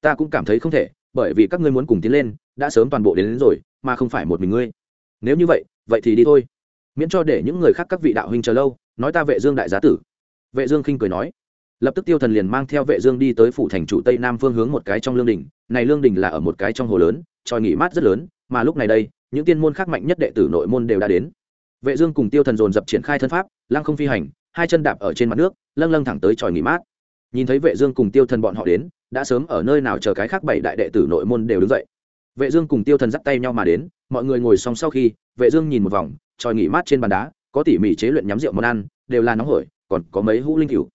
ta cũng cảm thấy không thể bởi vì các ngươi muốn cùng tiến lên đã sớm toàn bộ đến, đến rồi mà không phải một mình ngươi. Nếu như vậy vậy thì đi thôi. Miễn cho để những người khác các vị đạo huynh chờ lâu nói ta vệ dương đại giá tử. Vệ dương khinh cười nói. Lập tức tiêu thần liền mang theo vệ dương đi tới phủ thành chủ tây nam phương hướng một cái trong lương đình. Này lương đình là ở một cái trong hồ lớn tròi nghỉ mát rất lớn mà lúc này đây những tiên môn khác mạnh nhất đệ tử nội môn đều đã đến. Vệ dương cùng tiêu thần dồn dập triển khai thân pháp lăng không phi hành hai chân đạp ở trên mặt nước lâng lâng thẳng tới tròi nghỉ mát. Nhìn thấy vệ dương cùng tiêu thần bọn họ đến đã sớm ở nơi nào chờ cái khác bảy đại đệ tử nội môn đều đứng dậy. Vệ dương cùng tiêu thần dắt tay nhau mà đến, mọi người ngồi xong sau khi, vệ dương nhìn một vòng tròi nghỉ mát trên bàn đá, có tỉ mỉ chế luyện nhắm rượu món ăn, đều là nóng hổi, còn có mấy hũ linh cửu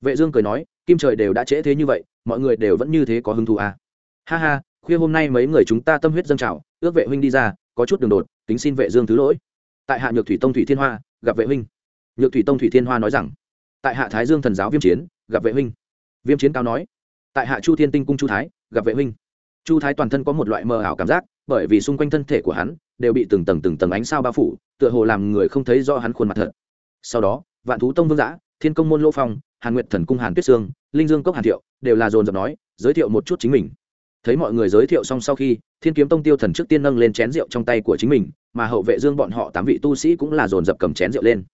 vệ dương cười nói, kim trời đều đã trễ thế như vậy, mọi người đều vẫn như thế có hứng thú à? Ha ha, khuya hôm nay mấy người chúng ta tâm huyết dâng trào, ước vệ huynh đi ra, có chút đường đột, kính xin vệ dương thứ lỗi. Tại hạ nhược thủy tông thủy thiên hoa, gặp vệ huynh. Nhược thủy tông thủy thiên hoa nói rằng, tại hạ thái dương thần giáo viêm chiến, gặp vệ huynh. Viêm chiến cao nói tại hạ chu thiên tinh cung chu thái, gặp vệ huynh. Chu thái toàn thân có một loại mờ ảo cảm giác, bởi vì xung quanh thân thể của hắn đều bị từng tầng từng tầng ánh sao bao phủ, tựa hồ làm người không thấy rõ hắn khuôn mặt thật. Sau đó, vạn thú tông vương giã thiên công môn lỗ phong, hàn nguyệt thần cung hàn tuyết sương linh dương cốc hàn thiệu, đều là dồn dập nói, giới thiệu một chút chính mình. Thấy mọi người giới thiệu xong sau khi, thiên kiếm tông tiêu thần trước tiên nâng lên chén rượu trong tay của chính mình, mà hậu vệ dương bọn họ tám vị tu sĩ cũng là dồn dập cầm chén rượu lên.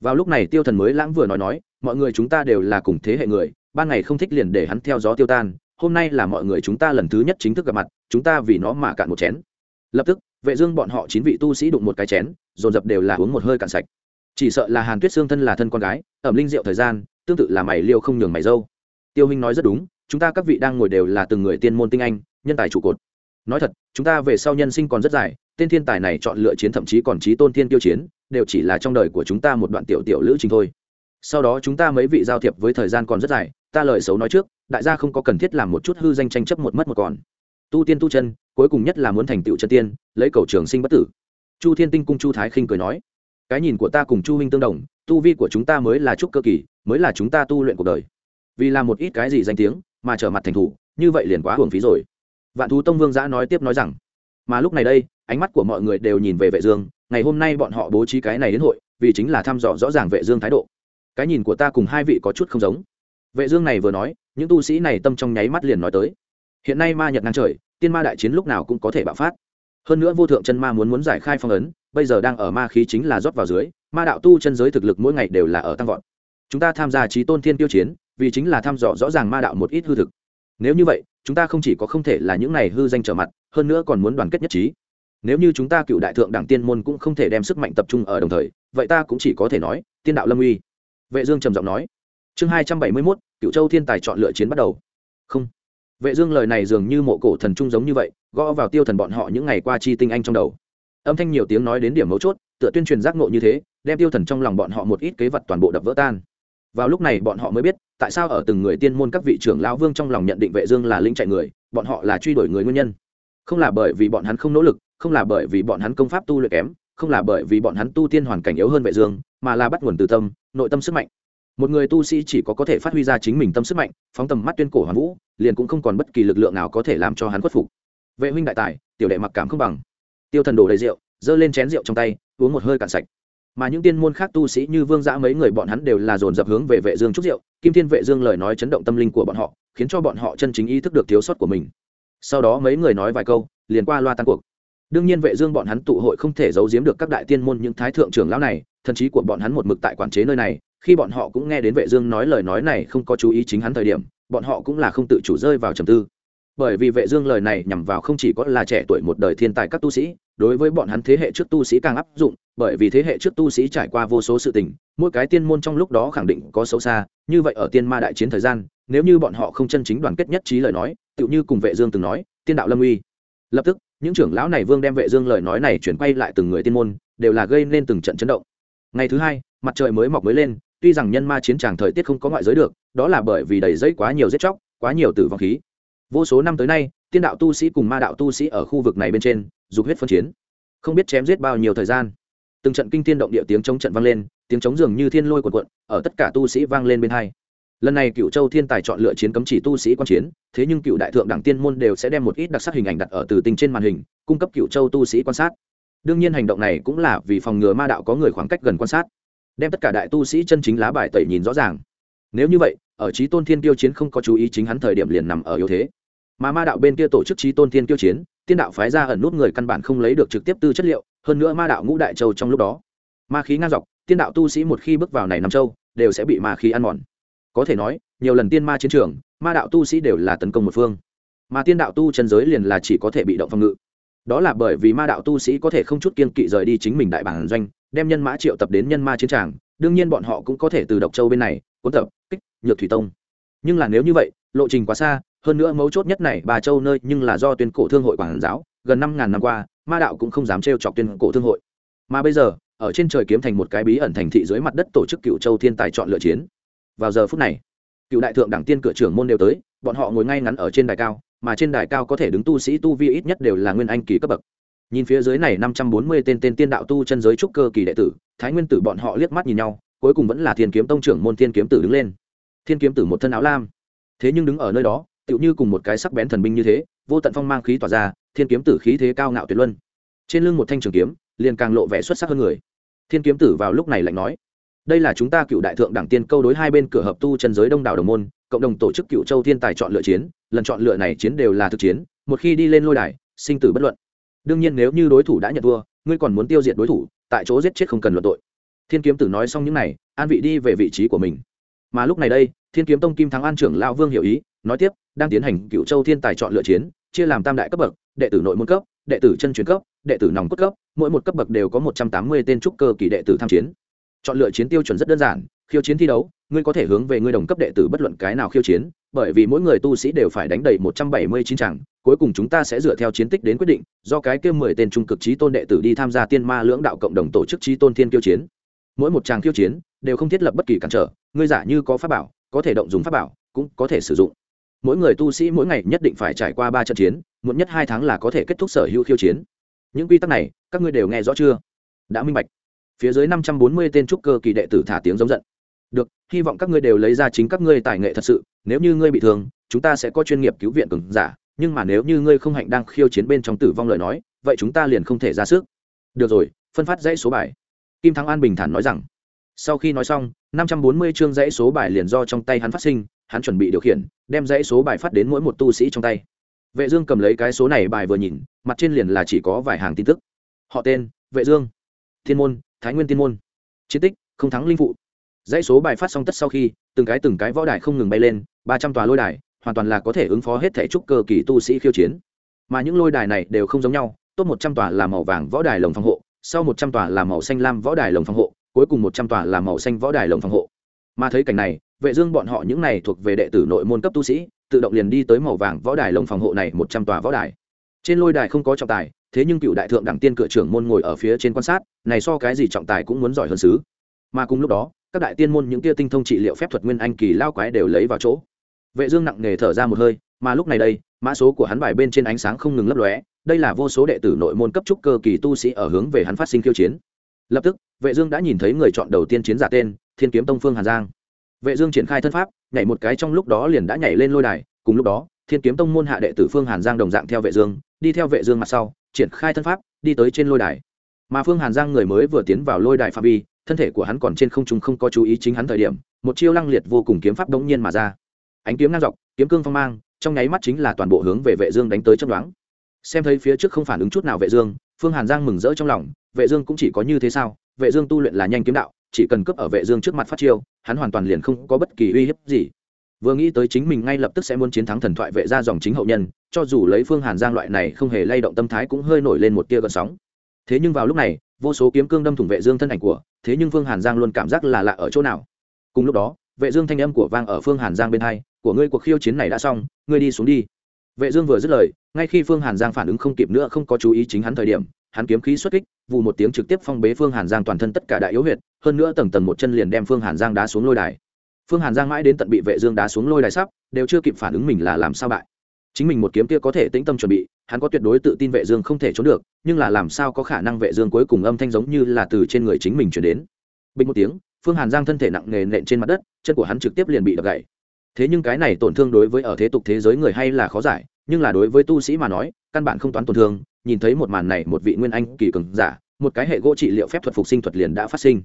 Vào lúc này tiêu thần mới lãng vừa nói nói, mọi người chúng ta đều là cùng thế hệ người ban ngày không thích liền để hắn theo gió tiêu tan, hôm nay là mọi người chúng ta lần thứ nhất chính thức gặp mặt, chúng ta vì nó mà cạn một chén. Lập tức, vệ dương bọn họ chín vị tu sĩ đụng một cái chén, dồn dập đều là uống một hơi cạn sạch. Chỉ sợ là hàn tuyết xương thân là thân con gái, ẩm linh rượu thời gian, tương tự là mày liêu không nhường mày dâu. Tiêu huynh nói rất đúng, chúng ta các vị đang ngồi đều là từng người tiên môn tinh anh, nhân tài trụ cột. Nói thật, chúng ta về sau nhân sinh còn rất dài, tên thiên tài này chọn lựa chiến thậm chí còn trí tôn thiên tiêu chiến, đều chỉ là trong đời của chúng ta một đoạn tiểu tiểu lữ trình thôi. Sau đó chúng ta mấy vị giao thiệp với thời gian còn rất dài ta lời xấu nói trước, đại gia không có cần thiết làm một chút hư danh tranh chấp một mất một còn. Tu tiên tu chân, cuối cùng nhất là muốn thành tựu chân tiên, lấy cầu trường sinh bất tử. Chu thiên tinh cung chu thái khinh cười nói, cái nhìn của ta cùng chu huynh tương đồng, tu vi của chúng ta mới là trúc cơ kỳ, mới là chúng ta tu luyện cuộc đời. Vì làm một ít cái gì danh tiếng, mà trở mặt thành thủ, như vậy liền quá hưởng phí rồi. Vạn thú tông vương giã nói tiếp nói rằng, mà lúc này đây, ánh mắt của mọi người đều nhìn về vệ dương, ngày hôm nay bọn họ bố trí cái này đến hội, vì chính là thăm dò rõ ràng vệ dương thái độ. Cái nhìn của ta cùng hai vị có chút không giống vệ dương này vừa nói, những tu sĩ này tâm trong nháy mắt liền nói tới. Hiện nay ma nhật ngang trời, tiên ma đại chiến lúc nào cũng có thể bạo phát. Hơn nữa vô thượng chân ma muốn muốn giải khai phong ấn, bây giờ đang ở ma khí chính là rót vào dưới, ma đạo tu chân giới thực lực mỗi ngày đều là ở tăng vọt. Chúng ta tham gia trí tôn thiên tiêu chiến, vì chính là thăm dò rõ ràng ma đạo một ít hư thực. Nếu như vậy, chúng ta không chỉ có không thể là những này hư danh trở mặt, hơn nữa còn muốn đoàn kết nhất trí. Nếu như chúng ta cựu đại thượng đẳng tiên môn cũng không thể đem sức mạnh tập trung ở đồng thời, vậy ta cũng chỉ có thể nói, tiên đạo lâm uy. Vệ dương trầm giọng nói chương hai trăm bảy mươi mốt cựu châu thiên tài chọn lựa chiến bắt đầu. Không. Vệ dương lời này dường như mộ cổ thần trung giống như vậy, gõ vào tiêu thần bọn họ những ngày qua chi tinh anh trong đầu. Âm thanh nhiều tiếng nói đến điểm mấu chốt, tựa tuyên truyền giác ngộ như thế, đem tiêu thần trong lòng bọn họ một ít kế vật toàn bộ đập vỡ tan. Vào lúc này bọn họ mới biết, tại sao ở từng người tiên môn các vị trưởng lão vương trong lòng nhận định vệ dương là linh chạy người, bọn họ là truy đuổi người nguyên nhân. Không là bởi vì bọn hắn không nỗ lực, không là bởi vì bọn hắn công pháp tu luyện kém, không là bởi vì bọn hắn tu tiên hoàn cảnh yếu hơn vệ dương, mà là bắt nguồn từ tâm, nội tâm sức mạnh một người tu sĩ chỉ có có thể phát huy ra chính mình tâm sức mạnh, phóng tầm mắt tuyên cổ hoàn vũ, liền cũng không còn bất kỳ lực lượng nào có thể làm cho hắn khuất phục. Vệ huynh đại tài, tiểu đệ mặc cảm không bằng. Tiêu thần đổ đầy rượu, giơ lên chén rượu trong tay, uống một hơi cạn sạch. Mà những tiên môn khác tu sĩ như vương giã mấy người bọn hắn đều là dồn dập hướng về vệ dương trúc rượu, kim thiên vệ dương lời nói chấn động tâm linh của bọn họ, khiến cho bọn họ chân chính ý thức được thiếu sót của mình. Sau đó mấy người nói vài câu, liền qua loa tan cuộc. Đương nhiên vệ dương bọn hắn tụ hội không thể giấu giếm được các đại tiên môn những thái thượng trưởng lão này, thần trí của bọn hắn một mực tại quản chế nơi này khi bọn họ cũng nghe đến vệ dương nói lời nói này không có chú ý chính hắn thời điểm, bọn họ cũng là không tự chủ rơi vào trầm tư. Bởi vì vệ dương lời này nhằm vào không chỉ có là trẻ tuổi một đời thiên tài các tu sĩ, đối với bọn hắn thế hệ trước tu sĩ càng áp dụng, bởi vì thế hệ trước tu sĩ trải qua vô số sự tình, mỗi cái tiên môn trong lúc đó khẳng định có xấu xa, như vậy ở tiên ma đại chiến thời gian, nếu như bọn họ không chân chính đoàn kết nhất trí lời nói, tựu như cùng vệ dương từng nói, tiên đạo lâm uy. Lập tức, những trưởng lão này vương đem vệ dương lời nói này chuyển quay lại từng người tiên môn, đều là gây nên từng trận chấn động. Ngày thứ hai, mặt trời mới mọc mới lên tuy rằng nhân ma chiến tràng thời tiết không có ngoại giới được, đó là bởi vì đầy dây quá nhiều giết chóc, quá nhiều tử vong khí. Vô số năm tới nay, tiên đạo tu sĩ cùng ma đạo tu sĩ ở khu vực này bên trên, dục huyết phân chiến. Không biết chém giết bao nhiêu thời gian. Từng trận kinh tiên động địa tiếng chống trận vang lên, tiếng chống dường như thiên lôi quần quận ở tất cả tu sĩ vang lên bên hai. Lần này cựu châu thiên tài chọn lựa chiến cấm chỉ tu sĩ quan chiến, thế nhưng cựu đại thượng đẳng tiên môn đều sẽ đem một ít đặc sắc hình ảnh đặt ở từ tinh trên màn hình, cung cấp cựu châu tu sĩ quan sát. Đương nhiên hành động này cũng là vì phòng ngừa ma đạo có người khoảng cách gần quan sát đem tất cả đại tu sĩ chân chính lá bài tẩy nhìn rõ ràng. Nếu như vậy, ở trí tôn thiên tiêu chiến không có chú ý chính hắn thời điểm liền nằm ở yếu thế. Mà ma đạo bên kia tổ chức trí tôn thiên tiêu chiến, tiên đạo phái ra ẩn nút người căn bản không lấy được trực tiếp tư chất liệu, hơn nữa ma đạo ngũ đại châu trong lúc đó. Ma khí ngang dọc, tiên đạo tu sĩ một khi bước vào này nằm châu, đều sẽ bị ma khí ăn mòn. Có thể nói, nhiều lần tiên ma chiến trường, ma đạo tu sĩ đều là tấn công một phương. Mà tiên đạo tu chân giới liền là chỉ có thể bị động phòng ngự. Đó là bởi vì ma đạo tu sĩ có thể không chút kiên kỵ rời đi chính mình đại bản doanh đem nhân mã triệu tập đến nhân ma chiến tràng, đương nhiên bọn họ cũng có thể từ độc châu bên này, cuốn tập, kích, nhược thủy tông. Nhưng là nếu như vậy, lộ trình quá xa, hơn nữa mấu chốt nhất này bà châu nơi nhưng là do tuyên cổ thương hội quản giáo, gần năm ngàn năm qua, ma đạo cũng không dám trêu chọc tuyên cổ thương hội. Mà bây giờ, ở trên trời kiếm thành một cái bí ẩn thành thị dưới mặt đất tổ chức cựu châu thiên tài chọn lựa chiến. Vào giờ phút này cựu đại thượng đảng tiên cửa trưởng môn đều tới, bọn họ ngồi ngay ngắn ở trên đài cao, mà trên đài cao có thể đứng tu sĩ tu vi ít nhất đều là nguyên anh kỳ cấp bậc nhìn phía dưới này năm trăm bốn mươi tên tên tiên đạo tu chân giới trúc cơ kỳ đệ tử, thái nguyên tử bọn họ liếc mắt nhìn nhau, cuối cùng vẫn là thiên kiếm tông trưởng môn thiên kiếm tử đứng lên. Thiên kiếm tử một thân áo lam. Thế nhưng đứng ở nơi đó, tựu như cùng một cái sắc bén thần binh như thế, vô tận phong mang khí tỏa ra, thiên kiếm tử khí thế cao ngạo tuyệt luân. Trên lưng một thanh trường kiếm, liền càng lộ vẻ xuất sắc hơn người. Thiên kiếm tử vào lúc này lạnh nói, đây là chúng ta cựu đại thượng đẳng tiên câu đối hai bên cửa hợp tu chân giới đông đảo đồng môn, cộng đồng tổ chức cựu châu thiên tài chọn lựa chiến, lần chọn lựa này chiến đều là thực chiến, một khi đi lên lôi đài, sinh tử bất luận đương nhiên nếu như đối thủ đã nhận thua, ngươi còn muốn tiêu diệt đối thủ, tại chỗ giết chết không cần luận tội. Thiên kiếm tử nói xong những này, an vị đi về vị trí của mình. Mà lúc này đây, thiên kiếm tông kim thắng an trưởng lao vương hiểu ý, nói tiếp, đang tiến hành cựu châu thiên tài chọn lựa chiến, chia làm tam đại cấp bậc, đệ tử nội môn cấp, đệ tử chân truyền cấp, đệ tử nòng cốt cấp, mỗi một cấp bậc đều có một trăm tám mươi tên trúc cơ kỳ đệ tử tham chiến. Chọn lựa chiến tiêu chuẩn rất đơn giản, khiêu chiến thi đấu, ngươi có thể hướng về ngươi đồng cấp đệ tử bất luận cái nào khiêu chiến, bởi vì mỗi người tu sĩ đều phải đánh đầy một trăm bảy mươi chín tràng cuối cùng chúng ta sẽ dựa theo chiến tích đến quyết định, do cái kia mười tên trung cực trí tôn đệ tử đi tham gia tiên ma lưỡng đạo cộng đồng tổ chức trí tôn thiên kiêu chiến. Mỗi một tràng kiêu chiến, đều không thiết lập bất kỳ cản trở, ngươi giả như có pháp bảo, có thể động dùng pháp bảo, cũng có thể sử dụng. Mỗi người tu sĩ mỗi ngày nhất định phải trải qua ba trận chiến, muộn nhất hai tháng là có thể kết thúc sở hữu khiêu chiến. Những quy tắc này, các ngươi đều nghe rõ chưa? Đã minh bạch. Phía dưới năm trăm bốn mươi tên trúc cơ kỳ đệ tử thả tiếng giống giận. Được, hy vọng các ngươi đều lấy ra chính các ngươi tài nghệ thật sự, nếu như ngươi bị thương, chúng ta sẽ có chuyên nghiệp cứu viện cường giả nhưng mà nếu như ngươi không hạnh đang khiêu chiến bên trong tử vong lời nói, vậy chúng ta liền không thể ra sức. Được rồi, phân phát dãy số bài. Kim thắng an bình thản nói rằng. Sau khi nói xong, năm trăm bốn mươi chương dãy số bài liền do trong tay hắn phát sinh, hắn chuẩn bị điều khiển, đem dãy số bài phát đến mỗi một tu sĩ trong tay. Vệ dương cầm lấy cái số này bài vừa nhìn, mặt trên liền là chỉ có vài hàng tin tức. Họ tên, vệ dương. Thiên môn, thái nguyên thiên môn. Chiến tích, không thắng linh phụ. Dãy số bài phát xong tất sau khi, từng cái từng cái võ đài không ngừng bay lên, ba trăm tòa lôi đài hoàn toàn là có thể ứng phó hết thể trúc cơ kỳ tu sĩ khiêu chiến. Mà những lôi đài này đều không giống nhau, top một trăm tòa là màu vàng võ đài lồng phòng hộ, sau một trăm tòa là màu xanh lam võ đài lồng phòng hộ, cuối cùng một trăm tòa là màu xanh võ đài lồng phòng hộ. Mà thấy cảnh này, vệ dương bọn họ những này thuộc về đệ tử nội môn cấp tu sĩ, tự động liền đi tới màu vàng võ đài lồng phòng hộ này một trăm tòa võ đài. Trên lôi đài không có trọng tài, thế nhưng cựu đại thượng đẳng tiên cửa trưởng môn ngồi ở phía trên quan sát, này so cái gì trọng tài cũng muốn giỏi hơn xứ. Mà cùng lúc đó, các đại tiên môn những kia tinh thông trị liệu phép thuật nguyên anh kỳ lao quái đều lấy vào chỗ vệ dương nặng nề thở ra một hơi, mà lúc này đây, mã số của hắn bài bên trên ánh sáng không ngừng lấp lóe, đây là vô số đệ tử nội môn cấp trúc cơ kỳ tu sĩ ở hướng về hắn phát sinh khiêu chiến. Lập tức, vệ dương đã nhìn thấy người chọn đầu tiên chiến giả tên, thiên kiếm tông phương hàn giang. Vệ dương triển khai thân pháp, nhảy một cái trong lúc đó liền đã nhảy lên lôi đài, cùng lúc đó, thiên kiếm tông môn hạ đệ tử phương hàn giang đồng dạng theo vệ dương, đi theo vệ dương mặt sau, triển khai thân pháp, đi tới trên lôi đài. Mà phương hàn giang người mới vừa tiến vào lôi đài phạm vi, thân thể của hắn còn trên không trung không có chú ý chính hắn thời điểm, một chiêu lăng liệt vô cùng kiếm pháp đống nhiên mà ra ánh kiếm ngang dọc, kiếm cương phong mang, trong nháy mắt chính là toàn bộ hướng về vệ dương đánh tới chân đoán xem thấy phía trước không phản ứng chút nào vệ dương, phương hàn giang mừng rỡ trong lòng, vệ dương cũng chỉ có như thế sao? Vệ dương tu luyện là nhanh kiếm đạo, chỉ cần cướp ở vệ dương trước mặt phát chiêu, hắn hoàn toàn liền không có bất kỳ uy hiếp gì. Vừa nghĩ tới chính mình ngay lập tức sẽ muốn chiến thắng thần thoại vệ gia dòng chính hậu nhân, cho dù lấy phương hàn giang loại này không hề lay động tâm thái cũng hơi nổi lên một tia gợn sóng. Thế nhưng vào lúc này, vô số kiếm cương đâm thủng vệ dương thân ảnh của, thế nhưng phương hàn giang luôn cảm giác là lạ ở chỗ nào? Cùng lúc đó vệ dương thanh âm của vang ở phương hàn giang bên hai, của ngươi cuộc khiêu chiến này đã xong, ngươi đi xuống đi. Vệ dương vừa dứt lời, ngay khi phương hàn giang phản ứng không kịp nữa không có chú ý chính hắn thời điểm, hắn kiếm khí xuất kích vụ một tiếng trực tiếp phong bế phương hàn giang toàn thân tất cả đại yếu huyệt, hơn nữa tầng tầng một chân liền đem phương hàn giang đá xuống lôi đài. Phương hàn giang mãi đến tận bị vệ dương đá xuống lôi đài sắp, đều chưa kịp phản ứng mình là làm sao bại. Chính mình một kiếm kia có thể tĩnh tâm chuẩn bị, hắn có tuyệt đối tự tin vệ dương không thể trốn được, nhưng là làm sao có khả năng vệ dương cuối cùng âm thanh giống như là từ trên người chính mình truyền đến. Bình một tiếng phương hàn giang thân thể nặng nề nện trên mặt đất, chân của hắn trực tiếp liền bị đập gãy. Thế nhưng cái này tổn thương đối với ở thế tục thế giới người hay là khó giải, nhưng là đối với tu sĩ mà nói, căn bản không toán tổn thương, nhìn thấy một màn này một vị nguyên anh kỳ cường giả, một cái hệ gỗ trị liệu phép thuật phục sinh thuật liền đã phát sinh.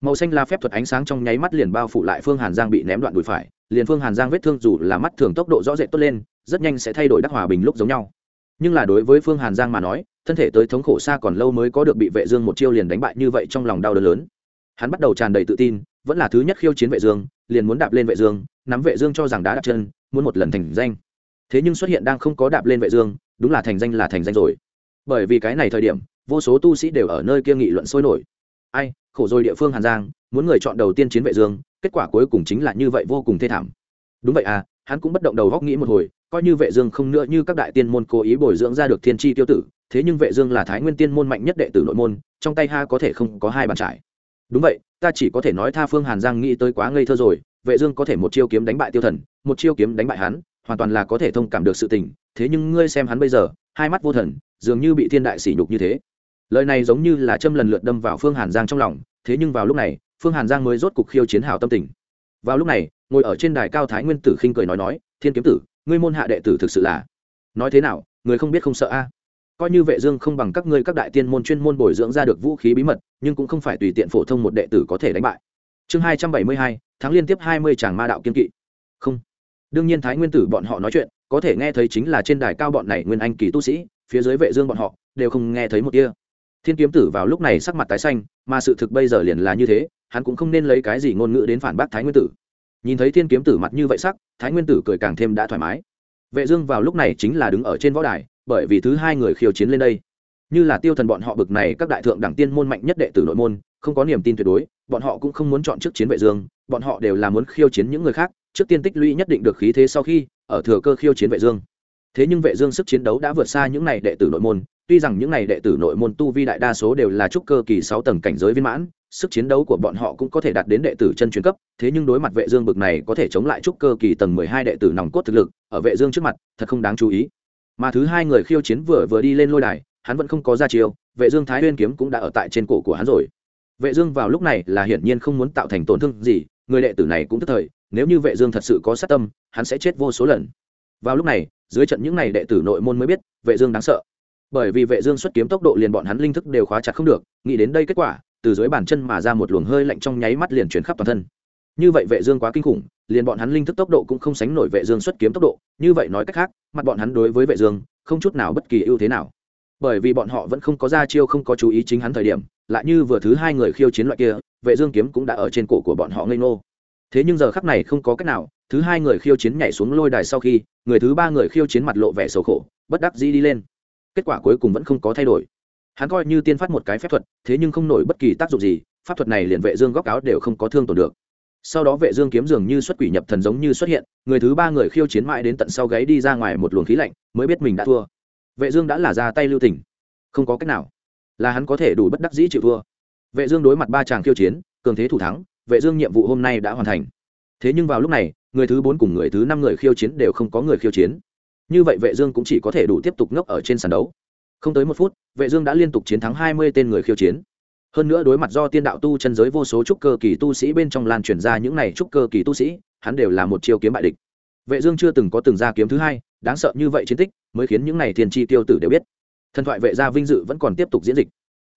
Màu xanh là phép thuật ánh sáng trong nháy mắt liền bao phủ lại phương hàn giang bị ném đoạn đùi phải, liền phương hàn giang vết thương dù là mắt thường tốc độ rõ rệt tốt lên, rất nhanh sẽ thay đổi đắc hòa bình lúc giống nhau. Nhưng là đối với phương hàn giang mà nói, thân thể tới thống khổ xa còn lâu mới có được bị vệ dương một chiêu liền đánh bại như vậy trong lòng đau đớn lớn hắn bắt đầu tràn đầy tự tin, vẫn là thứ nhất khiêu chiến vệ dương, liền muốn đạp lên vệ dương, nắm vệ dương cho rằng đã đặt chân, muốn một lần thành danh. Thế nhưng xuất hiện đang không có đạp lên vệ dương, đúng là thành danh là thành danh rồi. Bởi vì cái này thời điểm, vô số tu sĩ đều ở nơi kia nghị luận sôi nổi. Ai, khổ rồi địa phương hàn giang, muốn người chọn đầu tiên chiến vệ dương, kết quả cuối cùng chính là như vậy vô cùng thê thảm. Đúng vậy à hắn cũng bất động đầu góc nghĩ một hồi, coi như vệ dương không nữa như các đại tiên môn cố ý bồi dưỡng ra được thiên chi tiêu tử, thế nhưng vệ dương là thái nguyên tiên môn mạnh nhất đệ tử nội môn, trong tay ha có thể không có hai bàn trải đúng vậy, ta chỉ có thể nói tha phương hàn giang nghĩ tới quá ngây thơ rồi, vệ dương có thể một chiêu kiếm đánh bại tiêu thần, một chiêu kiếm đánh bại hắn, hoàn toàn là có thể thông cảm được sự tình, thế nhưng ngươi xem hắn bây giờ, hai mắt vô thần, dường như bị thiên đại sỉ nhục như thế. Lời này giống như là châm lần lượt đâm vào phương hàn giang trong lòng, thế nhưng vào lúc này, phương hàn giang mới rốt cục khiêu chiến hảo tâm tình. Vào lúc này, ngồi ở trên đài cao thái nguyên tử khinh cười nói nói, thiên kiếm tử, ngươi môn hạ đệ tử thực sự là, nói thế nào, người không biết không sợ a? Coi như vệ dương không bằng các ngươi các đại tiên môn chuyên môn bồi dưỡng ra được vũ khí bí mật, nhưng cũng không phải tùy tiện phổ thông một đệ tử có thể đánh bại. Chương hai trăm bảy mươi hai, tháng liên tiếp hai mươi chàng ma đạo kiên kỵ. Không. Đương nhiên thái nguyên tử bọn họ nói chuyện, có thể nghe thấy chính là trên đài cao bọn này nguyên anh kỳ tu sĩ, phía dưới vệ dương bọn họ, đều không nghe thấy một tia. Thiên kiếm tử vào lúc này sắc mặt tái xanh, mà sự thực bây giờ liền là như thế, hắn cũng không nên lấy cái gì ngôn ngữ đến phản bác thái nguyên tử. Nhìn thấy thiên kiếm tử mặt như vậy sắc, thái nguyên tử cười càng thêm đã thoải mái. Vệ dương vào lúc này chính là đứng ở trên võ đài bởi vì thứ hai người khiêu chiến lên đây. Như là tiêu thần bọn họ bực này, các đại thượng đẳng tiên môn mạnh nhất đệ tử nội môn, không có niềm tin tuyệt đối, bọn họ cũng không muốn chọn trước chiến vệ dương, bọn họ đều là muốn khiêu chiến những người khác, trước tiên tích lũy nhất định được khí thế sau khi, ở thừa cơ khiêu chiến vệ dương. Thế nhưng vệ dương sức chiến đấu đã vượt xa những này đệ tử nội môn, tuy rằng những này đệ tử nội môn tu vi đại đa số đều là trúc cơ kỳ 6 tầng cảnh giới viên mãn, sức chiến đấu của bọn họ cũng có thể đạt đến đệ tử chân truyền cấp, thế nhưng đối mặt vệ dương bực này có thể chống lại trúc cơ kỳ tầng 12 đệ tử nòng cốt thực lực, ở vệ dương trước mặt, thật không đáng chú ý mà thứ hai người khiêu chiến vừa vừa đi lên lôi đài, hắn vẫn không có ra chiêu, vệ dương thái nguyên kiếm cũng đã ở tại trên cổ của hắn rồi. Vệ dương vào lúc này là hiển nhiên không muốn tạo thành tổn thương gì, người đệ tử này cũng tức thời, nếu như vệ dương thật sự có sát tâm, hắn sẽ chết vô số lần. Vào lúc này, dưới trận những này đệ tử nội môn mới biết, vệ dương đáng sợ. Bởi vì vệ dương xuất kiếm tốc độ liền bọn hắn linh thức đều khóa chặt không được, nghĩ đến đây kết quả, từ dưới bàn chân mà ra một luồng hơi lạnh trong nháy mắt liền chuyển khắp toàn thân. Như vậy vệ dương quá kinh khủng liền bọn hắn linh thức tốc độ cũng không sánh nổi vệ dương xuất kiếm tốc độ, như vậy nói cách khác, mặt bọn hắn đối với vệ dương, không chút nào bất kỳ ưu thế nào. Bởi vì bọn họ vẫn không có ra chiêu không có chú ý chính hắn thời điểm, lại như vừa thứ hai người khiêu chiến loại kia, vệ dương kiếm cũng đã ở trên cổ của bọn họ ngây ngô. Thế nhưng giờ khắc này không có cách nào, thứ hai người khiêu chiến nhảy xuống lôi đài sau khi, người thứ ba người khiêu chiến mặt lộ vẻ sầu khổ, bất đắc dĩ đi lên. Kết quả cuối cùng vẫn không có thay đổi. Hắn coi như tiên phát một cái phép thuật, thế nhưng không nổi bất kỳ tác dụng gì, pháp thuật này liền vệ dương góc áo đều không có thương tổn được sau đó vệ dương kiếm dường như xuất quỷ nhập thần giống như xuất hiện, người thứ ba người khiêu chiến mãi đến tận sau gáy đi ra ngoài một luồng khí lạnh, mới biết mình đã thua. Vệ dương đã là ra tay lưu tình. Không có cách nào. Là hắn có thể đủ bất đắc dĩ chịu thua. Vệ dương đối mặt ba chàng khiêu chiến, cường thế thủ thắng, vệ dương nhiệm vụ hôm nay đã hoàn thành. Thế nhưng vào lúc này, người thứ bốn cùng người thứ năm người khiêu chiến đều không có người khiêu chiến. Như vậy vệ dương cũng chỉ có thể đủ tiếp tục ngốc ở trên sàn đấu. Không tới một phút, vệ dương đã liên tục chiến thắng 20 tên người khiêu chiến hơn nữa đối mặt do tiên đạo tu chân giới vô số trúc cơ kỳ tu sĩ bên trong lan truyền ra những này trúc cơ kỳ tu sĩ, hắn đều là một chiêu kiếm bại địch. Vệ dương chưa từng có từng ra kiếm thứ hai, đáng sợ như vậy chiến tích mới khiến những này thiên chi tiêu tử đều biết. Thần thoại vệ gia vinh dự vẫn còn tiếp tục diễn dịch.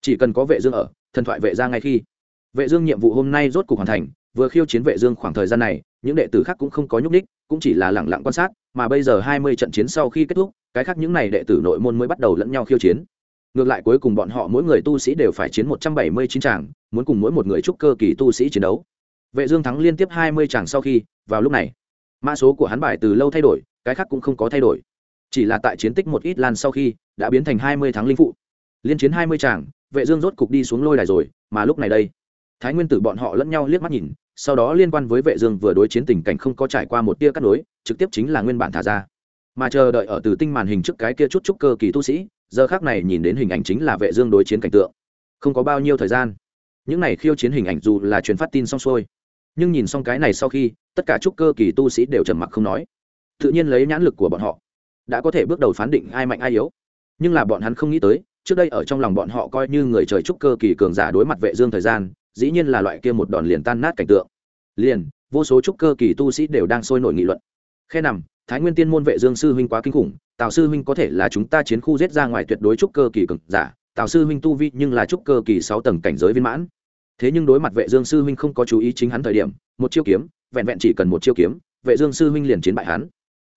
Chỉ cần có vệ dương ở, thần thoại vệ gia ngay khi. Vệ dương nhiệm vụ hôm nay rốt cục hoàn thành, vừa khiêu chiến vệ dương khoảng thời gian này, những đệ tử khác cũng không có nhúc đích cũng chỉ là lặng lặng quan sát, mà bây giờ 20 trận chiến sau khi kết thúc, cái khác những này đệ tử nội môn mới bắt đầu lẫn nhau khiêu chiến ngược lại cuối cùng bọn họ mỗi người tu sĩ đều phải chiến 179 tràng muốn cùng mỗi một người trúc cơ kỳ tu sĩ chiến đấu. Vệ dương thắng liên tiếp 20 tràng sau khi, vào lúc này, mã số của hắn bài từ lâu thay đổi, cái khác cũng không có thay đổi. Chỉ là tại chiến tích một ít lan sau khi, đã biến thành 20 tháng linh phụ. Liên chiến 20 tràng vệ dương rốt cục đi xuống lôi đài rồi, mà lúc này đây, thái nguyên tử bọn họ lẫn nhau liếc mắt nhìn, sau đó liên quan với vệ dương vừa đối chiến tình cảnh không có trải qua một tia cắt đối trực tiếp chính là nguyên bản thả ra. Mà chờ đợi ở từ tinh màn hình trước cái kia chút chút cơ kỳ tu sĩ giờ khác này nhìn đến hình ảnh chính là vệ dương đối chiến cảnh tượng. Không có bao nhiêu thời gian, những này khiêu chiến hình ảnh dù là truyền phát tin xong xuôi, nhưng nhìn xong cái này sau khi, tất cả trúc cơ kỳ tu sĩ đều trầm mặc không nói. Tự nhiên lấy nhãn lực của bọn họ, đã có thể bước đầu phán định ai mạnh ai yếu. Nhưng là bọn hắn không nghĩ tới, trước đây ở trong lòng bọn họ coi như người trời trúc cơ kỳ cường giả đối mặt vệ dương thời gian, dĩ nhiên là loại kia một đòn liền tan nát cảnh tượng. Liền, vô số trúc cơ kỳ tu sĩ đều đang sôi nổi nghị luận. Khe nằm, thái nguyên tiên môn vệ dương sư huynh quá kinh khủng tào sư huynh có thể là chúng ta chiến khu giết ra ngoài tuyệt đối trúc cơ kỳ cực giả, tào sư huynh tu vi nhưng là trúc cơ kỳ sáu tầng cảnh giới viên mãn. Thế nhưng đối mặt vệ dương sư huynh không có chú ý chính hắn thời điểm, một chiêu kiếm, vẹn vẹn chỉ cần một chiêu kiếm, vệ dương sư huynh liền chiến bại hắn.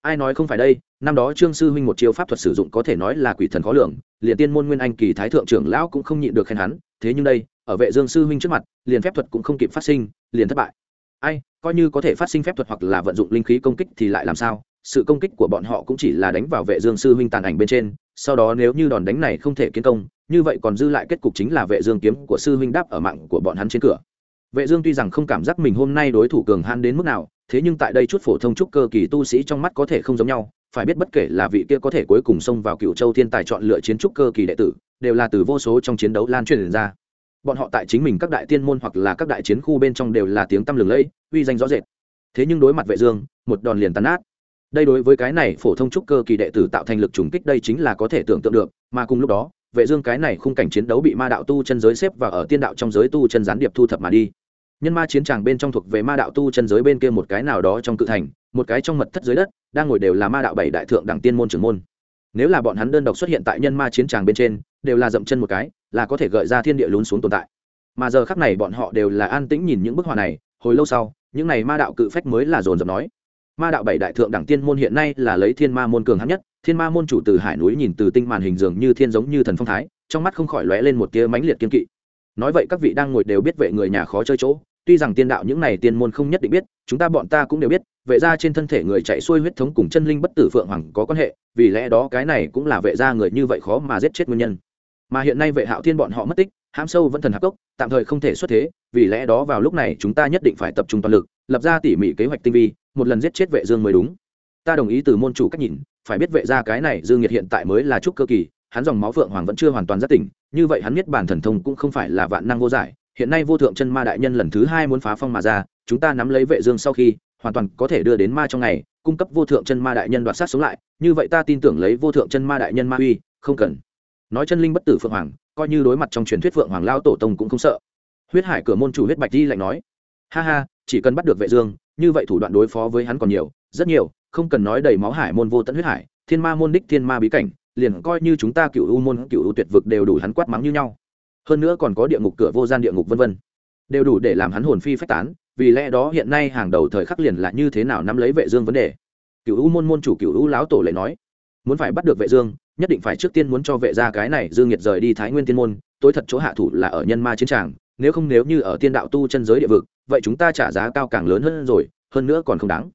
Ai nói không phải đây, năm đó trương sư huynh một chiêu pháp thuật sử dụng có thể nói là quỷ thần khó lường, liền tiên môn nguyên anh kỳ thái thượng trưởng lão cũng không nhịn được khen hắn, thế nhưng đây, ở vệ dương sư huynh trước mặt, liền phép thuật cũng không kịp phát sinh, liền thất bại. Ai, coi như có thể phát sinh phép thuật hoặc là vận dụng linh khí công kích thì lại làm sao? Sự công kích của bọn họ cũng chỉ là đánh vào vệ dương sư huynh tàn ảnh bên trên, sau đó nếu như đòn đánh này không thể kiến công, như vậy còn dư lại kết cục chính là vệ dương kiếm của sư huynh đáp ở mạng của bọn hắn trên cửa. Vệ dương tuy rằng không cảm giác mình hôm nay đối thủ cường hãn đến mức nào, thế nhưng tại đây chút phổ thông trúc cơ kỳ tu sĩ trong mắt có thể không giống nhau, phải biết bất kể là vị kia có thể cuối cùng xông vào cựu châu thiên tài chọn lựa chiến trúc cơ kỳ đệ tử, đều là từ vô số trong chiến đấu lan truyền ra. Bọn họ tại chính mình các đại tiên môn hoặc là các đại chiến khu bên trong đều là tiếng tăm lừng lẫy, uy danh rõ rệt. Thế nhưng đối mặt vệ dương, một đòn liền tàn nát đây đối với cái này phổ thông trúc cơ kỳ đệ tử tạo thành lực trùng kích đây chính là có thể tưởng tượng được, mà cùng lúc đó, vệ dương cái này khung cảnh chiến đấu bị ma đạo tu chân giới xếp và ở tiên đạo trong giới tu chân gián điệp thu thập mà đi. Nhân ma chiến tràng bên trong thuộc về ma đạo tu chân giới bên kia một cái nào đó trong cự thành, một cái trong mật thất dưới đất, đang ngồi đều là ma đạo bảy đại thượng đẳng tiên môn trưởng môn. Nếu là bọn hắn đơn độc xuất hiện tại nhân ma chiến tràng bên trên, đều là dậm chân một cái, là có thể gợi ra thiên địa lún xuống tồn tại. Mà giờ khắc này bọn họ đều là an tĩnh nhìn những bức họa này, hồi lâu sau, những này ma đạo cự phách mới là dồn dập nói ma đạo bảy đại thượng đẳng tiên môn hiện nay là lấy thiên ma môn cường hãn nhất, thiên ma môn chủ từ hải núi nhìn từ tinh màn hình dường như thiên giống như thần phong thái, trong mắt không khỏi lóe lên một tia mãnh liệt kiên kỵ. Nói vậy các vị đang ngồi đều biết vệ người nhà khó chơi chỗ, tuy rằng tiên đạo những này tiên môn không nhất định biết, chúng ta bọn ta cũng đều biết, vệ gia trên thân thể người chạy xuôi huyết thống cùng chân linh bất tử phượng hoàng có quan hệ, vì lẽ đó cái này cũng là vệ gia người như vậy khó mà giết chết nguyên nhân. Mà hiện nay vệ hạo thiên bọn họ mất tích, hãm sâu vẫn thần hạc cốc, tạm thời không thể xuất thế, vì lẽ đó vào lúc này chúng ta nhất định phải tập trung toàn lực, lập ra tỉ mỉ kế hoạch tinh vi một lần giết chết vệ dương mới đúng. Ta đồng ý từ môn chủ cách nhìn, phải biết vệ gia cái này dương nhiệt hiện tại mới là trúc cơ kỳ, hắn dòng máu phượng hoàng vẫn chưa hoàn toàn giác tỉnh, như vậy hắn biết bản thần thông cũng không phải là vạn năng vô giải. Hiện nay vô thượng chân ma đại nhân lần thứ hai muốn phá phong mà ra, chúng ta nắm lấy vệ dương sau khi, hoàn toàn có thể đưa đến ma trong ngày, cung cấp vô thượng chân ma đại nhân đoạt sát sống lại. Như vậy ta tin tưởng lấy vô thượng chân ma đại nhân ma uy, không cần. Nói chân linh bất tử phượng hoàng, coi như đối mặt trong truyền thuyết phượng hoàng lao tổ tông cũng không sợ. Huyết hải cửa môn chủ huyết bạch đi lạnh nói. Ha ha, chỉ cần bắt được vệ dương như vậy thủ đoạn đối phó với hắn còn nhiều, rất nhiều, không cần nói đầy máu hải môn vô tận huyết hải, thiên ma môn đích thiên ma bí cảnh, liền coi như chúng ta cựu u môn, cựu u tuyệt vực đều đủ hắn quát mắng như nhau. Hơn nữa còn có địa ngục, cửa vô gian địa ngục vân vân. Đều đủ để làm hắn hồn phi phách tán, vì lẽ đó hiện nay hàng đầu thời khắc liền là như thế nào nắm lấy vệ dương vấn đề. Cựu u môn môn chủ, cựu u lão tổ lại nói, muốn phải bắt được vệ dương, nhất định phải trước tiên muốn cho vệ gia cái này dương nhiệt rời đi thái nguyên tiên môn, tối thật chỗ hạ thủ là ở nhân ma chiến tràng, nếu không nếu như ở tiên đạo tu chân giới địa vực vậy chúng ta trả giá cao càng lớn hơn rồi, hơn nữa còn không đáng.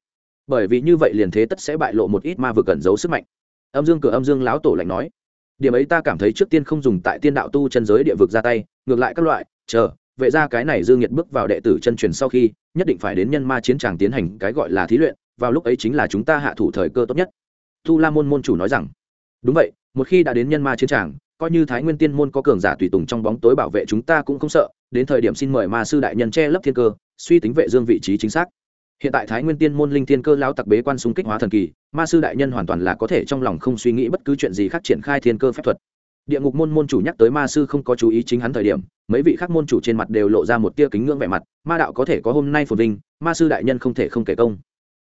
Bởi vì như vậy liền thế tất sẽ bại lộ một ít ma vừa cẩn giấu sức mạnh. Âm dương cửa âm dương lão tổ lạnh nói. Điểm ấy ta cảm thấy trước tiên không dùng tại tiên đạo tu chân giới địa vực ra tay, ngược lại các loại, chờ, vệ ra cái này dương nhiệt bước vào đệ tử chân truyền sau khi, nhất định phải đến nhân ma chiến tràng tiến hành cái gọi là thí luyện, vào lúc ấy chính là chúng ta hạ thủ thời cơ tốt nhất. Tu la môn môn chủ nói rằng. Đúng vậy, một khi đã đến nhân ma chiến tràng, coi như thái nguyên tiên môn có cường giả tùy tùng trong bóng tối bảo vệ chúng ta cũng không sợ đến thời điểm xin mời ma sư đại nhân che lấp thiên cơ, suy tính vệ dương vị trí chính xác. Hiện tại thái nguyên tiên môn linh thiên cơ lao tặc bế quan xung kích hóa thần kỳ, ma sư đại nhân hoàn toàn là có thể trong lòng không suy nghĩ bất cứ chuyện gì khác triển khai thiên cơ phép thuật. Địa ngục môn môn chủ nhắc tới ma sư không có chú ý chính hắn thời điểm, mấy vị khác môn chủ trên mặt đều lộ ra một tia kính ngưỡng vẻ mặt, ma đạo có thể có hôm nay phồn vinh, ma sư đại nhân không thể không kể công.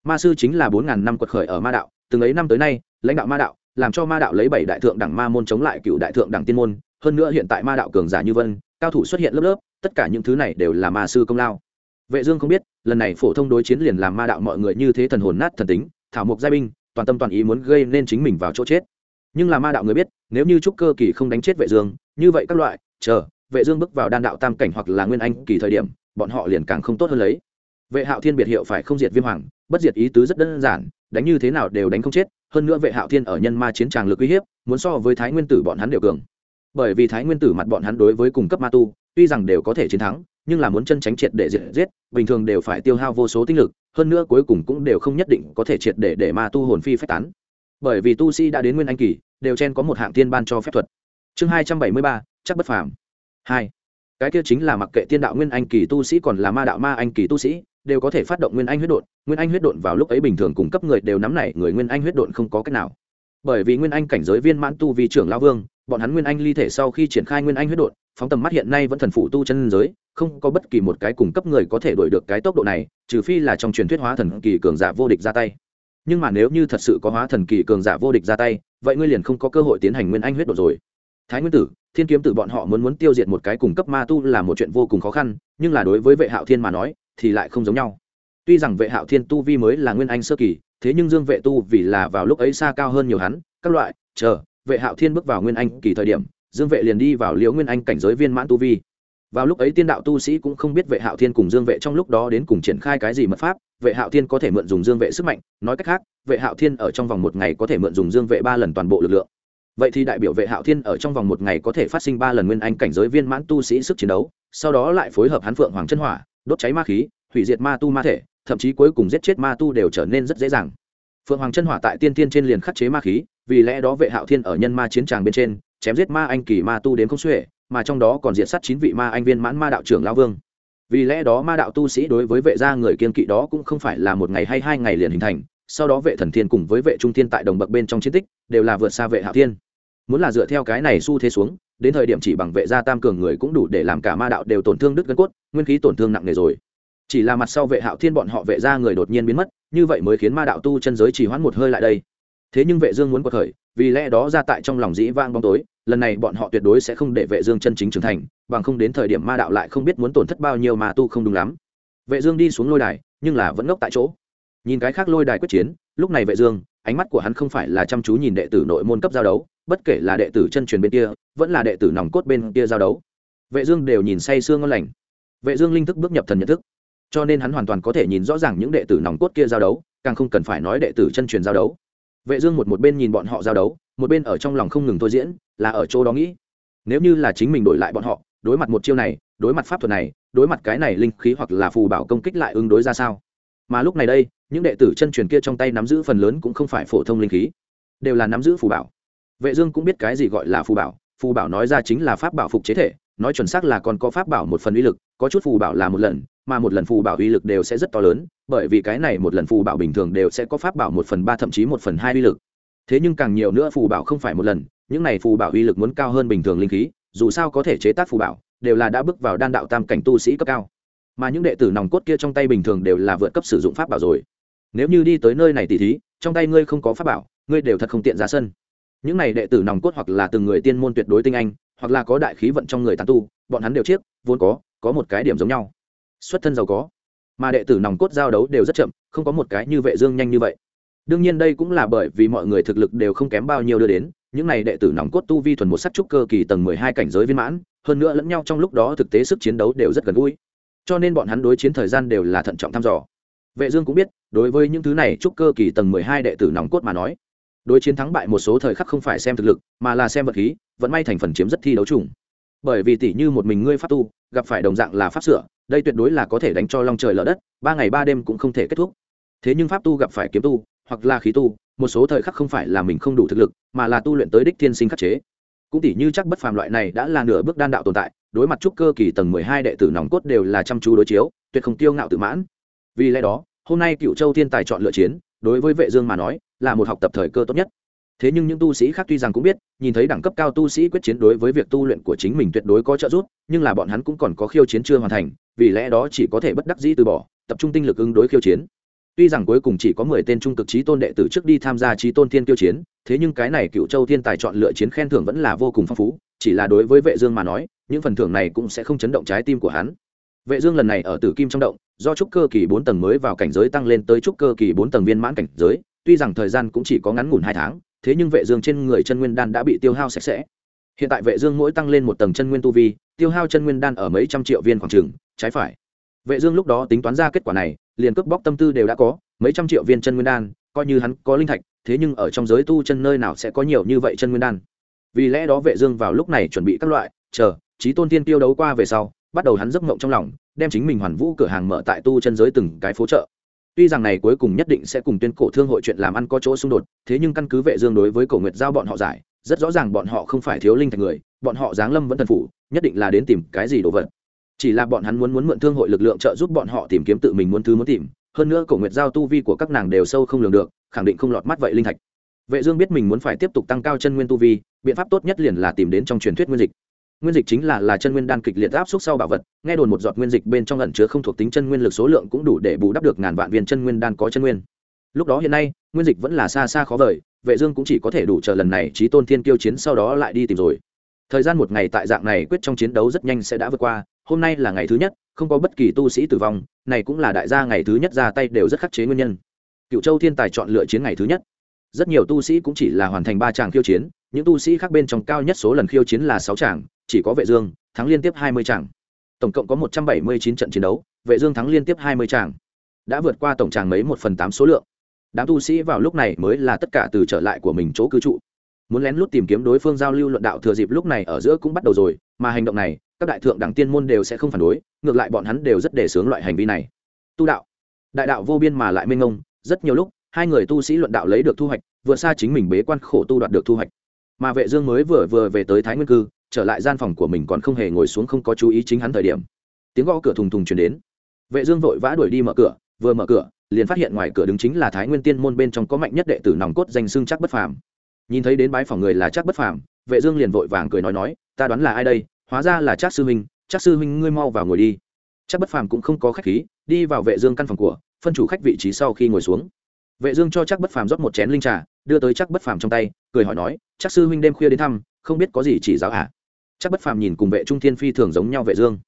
Ma sư chính là bốn ngàn năm quật khởi ở ma đạo, từng ấy năm tới nay, lãnh đạo ma đạo, làm cho ma đạo lấy bảy đại thượng đẳng ma môn chống lại cựu đại thượng đẳng tiên môn, hơn nữa hiện tại ma đạo cường giả như vân, cao thủ xuất hiện lớp lớp tất cả những thứ này đều là ma sư công lao. Vệ dương không biết, lần này phổ thông đối chiến liền làm ma đạo mọi người như thế thần hồn nát thần tính, thảo mục giai binh, toàn tâm toàn ý muốn gây nên chính mình vào chỗ chết. Nhưng là ma đạo người biết, nếu như trúc cơ kỳ không đánh chết vệ dương, như vậy các loại, chờ, vệ dương bước vào đan đạo tam cảnh hoặc là nguyên anh kỳ thời điểm, bọn họ liền càng không tốt hơn lấy. Vệ hạo thiên biệt hiệu phải không diệt viêm hoàng, bất diệt ý tứ rất đơn giản, đánh như thế nào đều đánh không chết, hơn nữa vệ hạo thiên ở nhân ma chiến tràng lực uy hiếp, muốn so với thái nguyên tử bọn hắn đều cường. Bởi vì thái nguyên tử mặt bọn hắn đối với cung cấp ma tu tuy rằng đều có thể chiến thắng nhưng là muốn chân tránh triệt để diệt giết bình thường đều phải tiêu hao vô số tinh lực hơn nữa cuối cùng cũng đều không nhất định có thể triệt để để ma tu hồn phi phách tán. Bởi vì tu sĩ đã đến nguyên anh kỳ đều chen có một hạng tiên ban cho phép thuật. Chương hai trăm bảy mươi ba chắc bất phàm. Hai. Cái kia chính là mặc kệ tiên đạo nguyên anh kỳ tu sĩ còn là ma đạo ma anh kỳ tu sĩ đều có thể phát động nguyên anh huyết đột, nguyên anh huyết đột vào lúc ấy bình thường cung cấp người đều nắm này người nguyên anh huyết đột không có cách nào. Bởi vì nguyên anh cảnh giới viên mãn tu vì trưởng lao vương bọn hắn nguyên anh ly thể sau khi triển khai nguyên anh huyết đột, phóng tầm mắt hiện nay vẫn thần phụ tu chân giới, không có bất kỳ một cái cung cấp người có thể đổi được cái tốc độ này, trừ phi là trong truyền thuyết hóa thần kỳ cường giả vô địch ra tay. Nhưng mà nếu như thật sự có hóa thần kỳ cường giả vô địch ra tay, vậy ngươi liền không có cơ hội tiến hành nguyên anh huyết đột rồi. Thái nguyên tử, thiên kiếm tử bọn họ muốn muốn tiêu diệt một cái cung cấp ma tu là một chuyện vô cùng khó khăn, nhưng là đối với vệ hạo thiên mà nói, thì lại không giống nhau. Tuy rằng vệ hạo thiên tu vi mới là nguyên anh sơ kỳ, thế nhưng dương vệ tu vì là vào lúc ấy xa cao hơn nhiều hắn, các loại, chờ vệ hạo thiên bước vào nguyên anh kỳ thời điểm, dương vệ liền đi vào liễu nguyên anh cảnh giới viên mãn tu vi. Vào lúc ấy tiên đạo tu sĩ cũng không biết vệ hạo thiên cùng dương vệ trong lúc đó đến cùng triển khai cái gì mật pháp, vệ hạo thiên có thể mượn dùng dương vệ sức mạnh, nói cách khác, vệ hạo thiên ở trong vòng một ngày có thể mượn dùng dương vệ ba lần toàn bộ lực lượng. Vậy thì đại biểu vệ hạo thiên ở trong vòng một ngày có thể phát sinh ba lần nguyên anh cảnh giới viên mãn tu sĩ sức chiến đấu, sau đó lại phối hợp hắn phượng hoàng chân hỏa, đốt cháy ma khí, hủy diệt ma tu ma thể, thậm chí cuối cùng giết chết ma tu đều trở nên rất dễ dàng. Phượng hoàng chân hỏa tại tiên tiên trên liền khắc chế ma khí vì lẽ đó vệ hạo thiên ở nhân ma chiến tràng bên trên, chém giết ma anh kỳ ma tu đến không xuể, mà trong đó còn diệt sát chín vị ma anh viên mãn ma đạo trưởng lão vương. Vì lẽ đó ma đạo tu sĩ đối với vệ gia người kiên kỵ đó cũng không phải là một ngày hay hai ngày liền hình thành, sau đó vệ thần thiên cùng với vệ trung thiên tại đồng bậc bên trong chiến tích, đều là vượt xa vệ hạo thiên. Muốn là dựa theo cái này xu thế xuống, đến thời điểm chỉ bằng vệ gia tam cường người cũng đủ để làm cả ma đạo đều tổn thương đứt gân cốt, nguyên khí tổn thương nặng nề rồi. Chỉ là mặt sau vệ hạo thiên bọn họ vệ gia người đột nhiên biến mất, như vậy mới khiến ma đạo tu chân giới chỉ hoãn một hơi lại đây thế nhưng vệ dương muốn quật khởi, vì lẽ đó ra tại trong lòng dĩ vang bóng tối, lần này bọn họ tuyệt đối sẽ không để vệ dương chân chính trưởng thành, bằng không đến thời điểm ma đạo lại không biết muốn tổn thất bao nhiêu mà tu không đúng lắm. Vệ dương đi xuống lôi đài, nhưng là vẫn ngốc tại chỗ. Nhìn cái khác lôi đài quyết chiến, lúc này vệ dương, ánh mắt của hắn không phải là chăm chú nhìn đệ tử nội môn cấp giao đấu, bất kể là đệ tử chân truyền bên kia, vẫn là đệ tử nòng cốt bên kia giao đấu. Vệ dương đều nhìn say sương ngon lành. Vệ dương linh thức bước nhập thần nhận thức. Cho nên hắn hoàn toàn có thể nhìn rõ ràng những đệ tử nòng cốt kia giao đấu, càng không cần phải nói đệ tử chân truyền giao đấu vệ dương một một bên nhìn bọn họ giao đấu, một bên ở trong lòng không ngừng thôi diễn, là ở chỗ đó nghĩ. Nếu như là chính mình đổi lại bọn họ, đối mặt một chiêu này, đối mặt pháp thuật này, đối mặt cái này linh khí hoặc là phù bảo công kích lại ứng đối ra sao? Mà lúc này đây, những đệ tử chân truyền kia trong tay nắm giữ phần lớn cũng không phải phổ thông linh khí, đều là nắm giữ phù bảo. Vệ dương cũng biết cái gì gọi là phù bảo phù bảo nói ra chính là pháp bảo phục chế thể nói chuẩn xác là còn có pháp bảo một phần uy lực, có chút phù bảo là một lần, mà một lần phù bảo uy lực đều sẽ rất to lớn, bởi vì cái này một lần phù bảo bình thường đều sẽ có pháp bảo một phần ba thậm chí một phần hai uy lực. Thế nhưng càng nhiều nữa phù bảo không phải một lần, những này phù bảo uy lực muốn cao hơn bình thường linh khí, dù sao có thể chế tác phù bảo, đều là đã bước vào đan đạo tam cảnh tu sĩ cấp cao. Mà những đệ tử nòng cốt kia trong tay bình thường đều là vượt cấp sử dụng pháp bảo rồi. Nếu như đi tới nơi này tỉ thí, trong tay ngươi không có pháp bảo, ngươi đều thật không tiện ra sân. Những này đệ tử nòng cốt hoặc là từng người tiên môn tuyệt đối tinh anh hoặc là có đại khí vận trong người tán tu, bọn hắn đều chiếc, vốn có có một cái điểm giống nhau. Xuất thân giàu có, mà đệ tử nòng cốt giao đấu đều rất chậm, không có một cái như vệ dương nhanh như vậy. Đương nhiên đây cũng là bởi vì mọi người thực lực đều không kém bao nhiêu đưa đến, những này đệ tử nòng cốt tu vi thuần một sắc trúc cơ kỳ tầng 12 cảnh giới viên mãn, hơn nữa lẫn nhau trong lúc đó thực tế sức chiến đấu đều rất gần gũi. Cho nên bọn hắn đối chiến thời gian đều là thận trọng thăm dò. Vệ dương cũng biết, đối với những thứ này trúc cơ kỳ tầng 12 đệ tử nòng cốt mà nói, đối chiến thắng bại một số thời khắc không phải xem thực lực, mà là xem vật khí vẫn may thành phần chiếm rất thi đấu trùng bởi vì tỷ như một mình ngươi pháp tu, gặp phải đồng dạng là pháp sửa, đây tuyệt đối là có thể đánh cho long trời lở đất, ba ngày ba đêm cũng không thể kết thúc. Thế nhưng pháp tu gặp phải kiếm tu, hoặc là khí tu, một số thời khắc không phải là mình không đủ thực lực, mà là tu luyện tới đích thiên sinh khắc chế. Cũng tỷ như chắc bất phàm loại này đã là nửa bước đan đạo tồn tại, đối mặt trúc cơ kỳ tầng mười hai đệ tử nòng cốt đều là chăm chú đối chiếu, tuyệt không tiêu ngạo tự mãn. Vì lẽ đó, hôm nay cựu châu thiên tài chọn lựa chiến, đối với vệ dương mà nói, là một học tập thời cơ tốt nhất thế nhưng những tu sĩ khác tuy rằng cũng biết, nhìn thấy đẳng cấp cao tu sĩ quyết chiến đối với việc tu luyện của chính mình tuyệt đối có trợ giúp, nhưng là bọn hắn cũng còn có khiêu chiến chưa hoàn thành, vì lẽ đó chỉ có thể bất đắc dĩ từ bỏ, tập trung tinh lực ứng đối khiêu chiến. Tuy rằng cuối cùng chỉ có mười tên trung cực trí tôn đệ tử trước đi tham gia trí tôn thiên tiêu chiến, thế nhưng cái này cựu châu thiên tài chọn lựa chiến khen thưởng vẫn là vô cùng phong phú, chỉ là đối với vệ dương mà nói, những phần thưởng này cũng sẽ không chấn động trái tim của hắn. Vệ dương lần này ở tử kim trong động, do trúc cơ kỳ bốn tầng mới vào cảnh giới tăng lên tới trúc cơ kỳ bốn tầng viên mãn cảnh giới, tuy rằng thời gian cũng chỉ có ngắn ngủn hai tháng thế nhưng vệ dương trên người chân nguyên đan đã bị tiêu hao sạch sẽ. Hiện tại vệ dương mỗi tăng lên một tầng chân nguyên tu vi, tiêu hao chân nguyên đan ở mấy trăm triệu viên khoảng trường trái phải. Vệ dương lúc đó tính toán ra kết quả này, liền cướp bóc tâm tư đều đã có, mấy trăm triệu viên chân nguyên đan, coi như hắn có linh thạch, thế nhưng ở trong giới tu chân nơi nào sẽ có nhiều như vậy chân nguyên đan? Vì lẽ đó vệ dương vào lúc này chuẩn bị các loại, chờ trí tôn tiên tiêu đấu qua về sau, bắt đầu hắn giấc mộng trong lòng, đem chính mình hoàn vũ cửa hàng mở tại tu chân giới từng cái phố chợ tuy rằng này cuối cùng nhất định sẽ cùng tuyên cổ thương hội chuyện làm ăn có chỗ xung đột, thế nhưng căn cứ vệ dương đối với cổ nguyệt giao bọn họ giải, rất rõ ràng bọn họ không phải thiếu linh thạch người, bọn họ giáng lâm vẫn thần phủ, nhất định là đến tìm cái gì đồ vật. Chỉ là bọn hắn muốn muốn mượn thương hội lực lượng trợ giúp bọn họ tìm kiếm tự mình muốn thứ muốn tìm, hơn nữa cổ nguyệt giao tu vi của các nàng đều sâu không lường được, khẳng định không lọt mắt vậy linh thạch. Vệ dương biết mình muốn phải tiếp tục tăng cao chân nguyên tu vi, biện pháp tốt nhất liền là tìm đến trong truyền thuyết nguyên dịch nguyên dịch chính là là chân nguyên đan kịch liệt áp xúc sau bảo vật, nghe đồn một giọt nguyên dịch bên trong ẩn chứa không thuộc tính chân nguyên lực số lượng cũng đủ để bù đắp được ngàn vạn viên chân nguyên đan có chân nguyên. Lúc đó hiện nay, nguyên dịch vẫn là xa xa khó vời, vệ dương cũng chỉ có thể đủ chờ lần này trí tôn thiên kiêu chiến sau đó lại đi tìm rồi. Thời gian một ngày tại dạng này quyết trong chiến đấu rất nhanh sẽ đã vượt qua, hôm nay là ngày thứ nhất, không có bất kỳ tu sĩ tử vong, này cũng là đại gia ngày thứ nhất ra tay đều rất khắc chế nguyên nhân. Cựu châu thiên tài chọn lựa chiến ngày thứ nhất. Rất nhiều tu sĩ cũng chỉ là hoàn thành ba tràng khiêu chiến những tu sĩ khác bên trong cao nhất số lần khiêu chiến là sáu tràng chỉ có vệ dương, thắng liên tiếp hai mươi tràng tổng cộng có một trăm bảy mươi chín trận chiến đấu, vệ dương thắng liên tiếp hai mươi tràng đã vượt qua tổng tràng mấy một phần tám số lượng. Đám tu sĩ vào lúc này mới là tất cả từ trở lại của mình chỗ cư trụ. Muốn lén lút tìm kiếm đối phương giao lưu luận đạo thừa dịp lúc này ở giữa cũng bắt đầu rồi, mà hành động này, các đại thượng đẳng tiên môn đều sẽ không phản đối, ngược lại bọn hắn đều rất đề xướng loại hành vi này. Tu đạo. Đại đạo vô biên mà lại mênh ngông rất nhiều lúc, hai người tu sĩ luận đạo lấy được thu hoạch, vượt xa chính mình bế quan khổ tu đoạt được thu hoạch mà vệ dương mới vừa vừa về tới thái nguyên cư, trở lại gian phòng của mình còn không hề ngồi xuống không có chú ý chính hắn thời điểm. Tiếng gõ cửa thùng thùng truyền đến. Vệ dương vội vã đuổi đi mở cửa, vừa mở cửa, liền phát hiện ngoài cửa đứng chính là thái nguyên tiên môn bên trong có mạnh nhất đệ tử nòng cốt danh xương chắc bất phàm. Nhìn thấy đến bái phòng người là chắc bất phàm, vệ dương liền vội vàng cười nói nói, ta đoán là ai đây? Hóa ra là chắc sư huynh chắc sư huynh ngươi mau vào ngồi đi. Chắc bất phàm cũng không có khách khí, đi vào vệ dương căn phòng của, phân chủ khách vị trí sau khi ngồi xuống vệ dương cho chắc bất phàm rót một chén linh trà, đưa tới chắc bất phàm trong tay, cười hỏi nói chắc sư huynh đêm khuya đến thăm, không biết có gì chỉ giáo à chắc bất phàm nhìn cùng vệ trung thiên phi thường giống nhau vệ dương.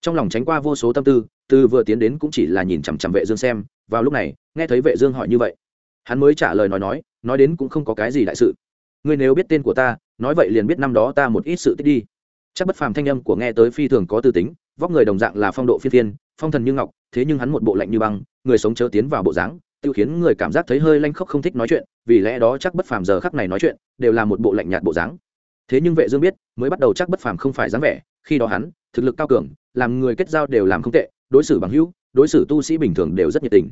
Trong lòng tránh qua vô số tâm tư, từ vừa tiến đến cũng chỉ là nhìn chằm chằm vệ dương xem, vào lúc này, nghe thấy vệ dương hỏi như vậy, hắn mới trả lời nói nói nói đến cũng không có cái gì đại sự. Ngươi nếu biết tên của ta, nói vậy liền biết năm đó ta một ít sự tích đi. Chắc bất phàm thanh âm của nghe tới phi thường có tư tính, vóc người đồng dạng là phong độ phi thiên phong thần như ngọc, thế nhưng hắn một bộ lạnh như băng, người sống chớ tiến vào bộ dáng tiêu khiến người cảm giác thấy hơi lanh khốc không thích nói chuyện, vì lẽ đó chắc bất phàm giờ khắc này nói chuyện, đều là một bộ lạnh nhạt bộ dáng. Thế nhưng vệ dương biết, mới bắt đầu chắc bất phàm không phải dáng vẻ, khi đó hắn, thực lực cao cường, làm người kết giao đều làm không tệ, đối xử bằng hữu, đối xử tu sĩ bình thường đều rất nhiệt tình.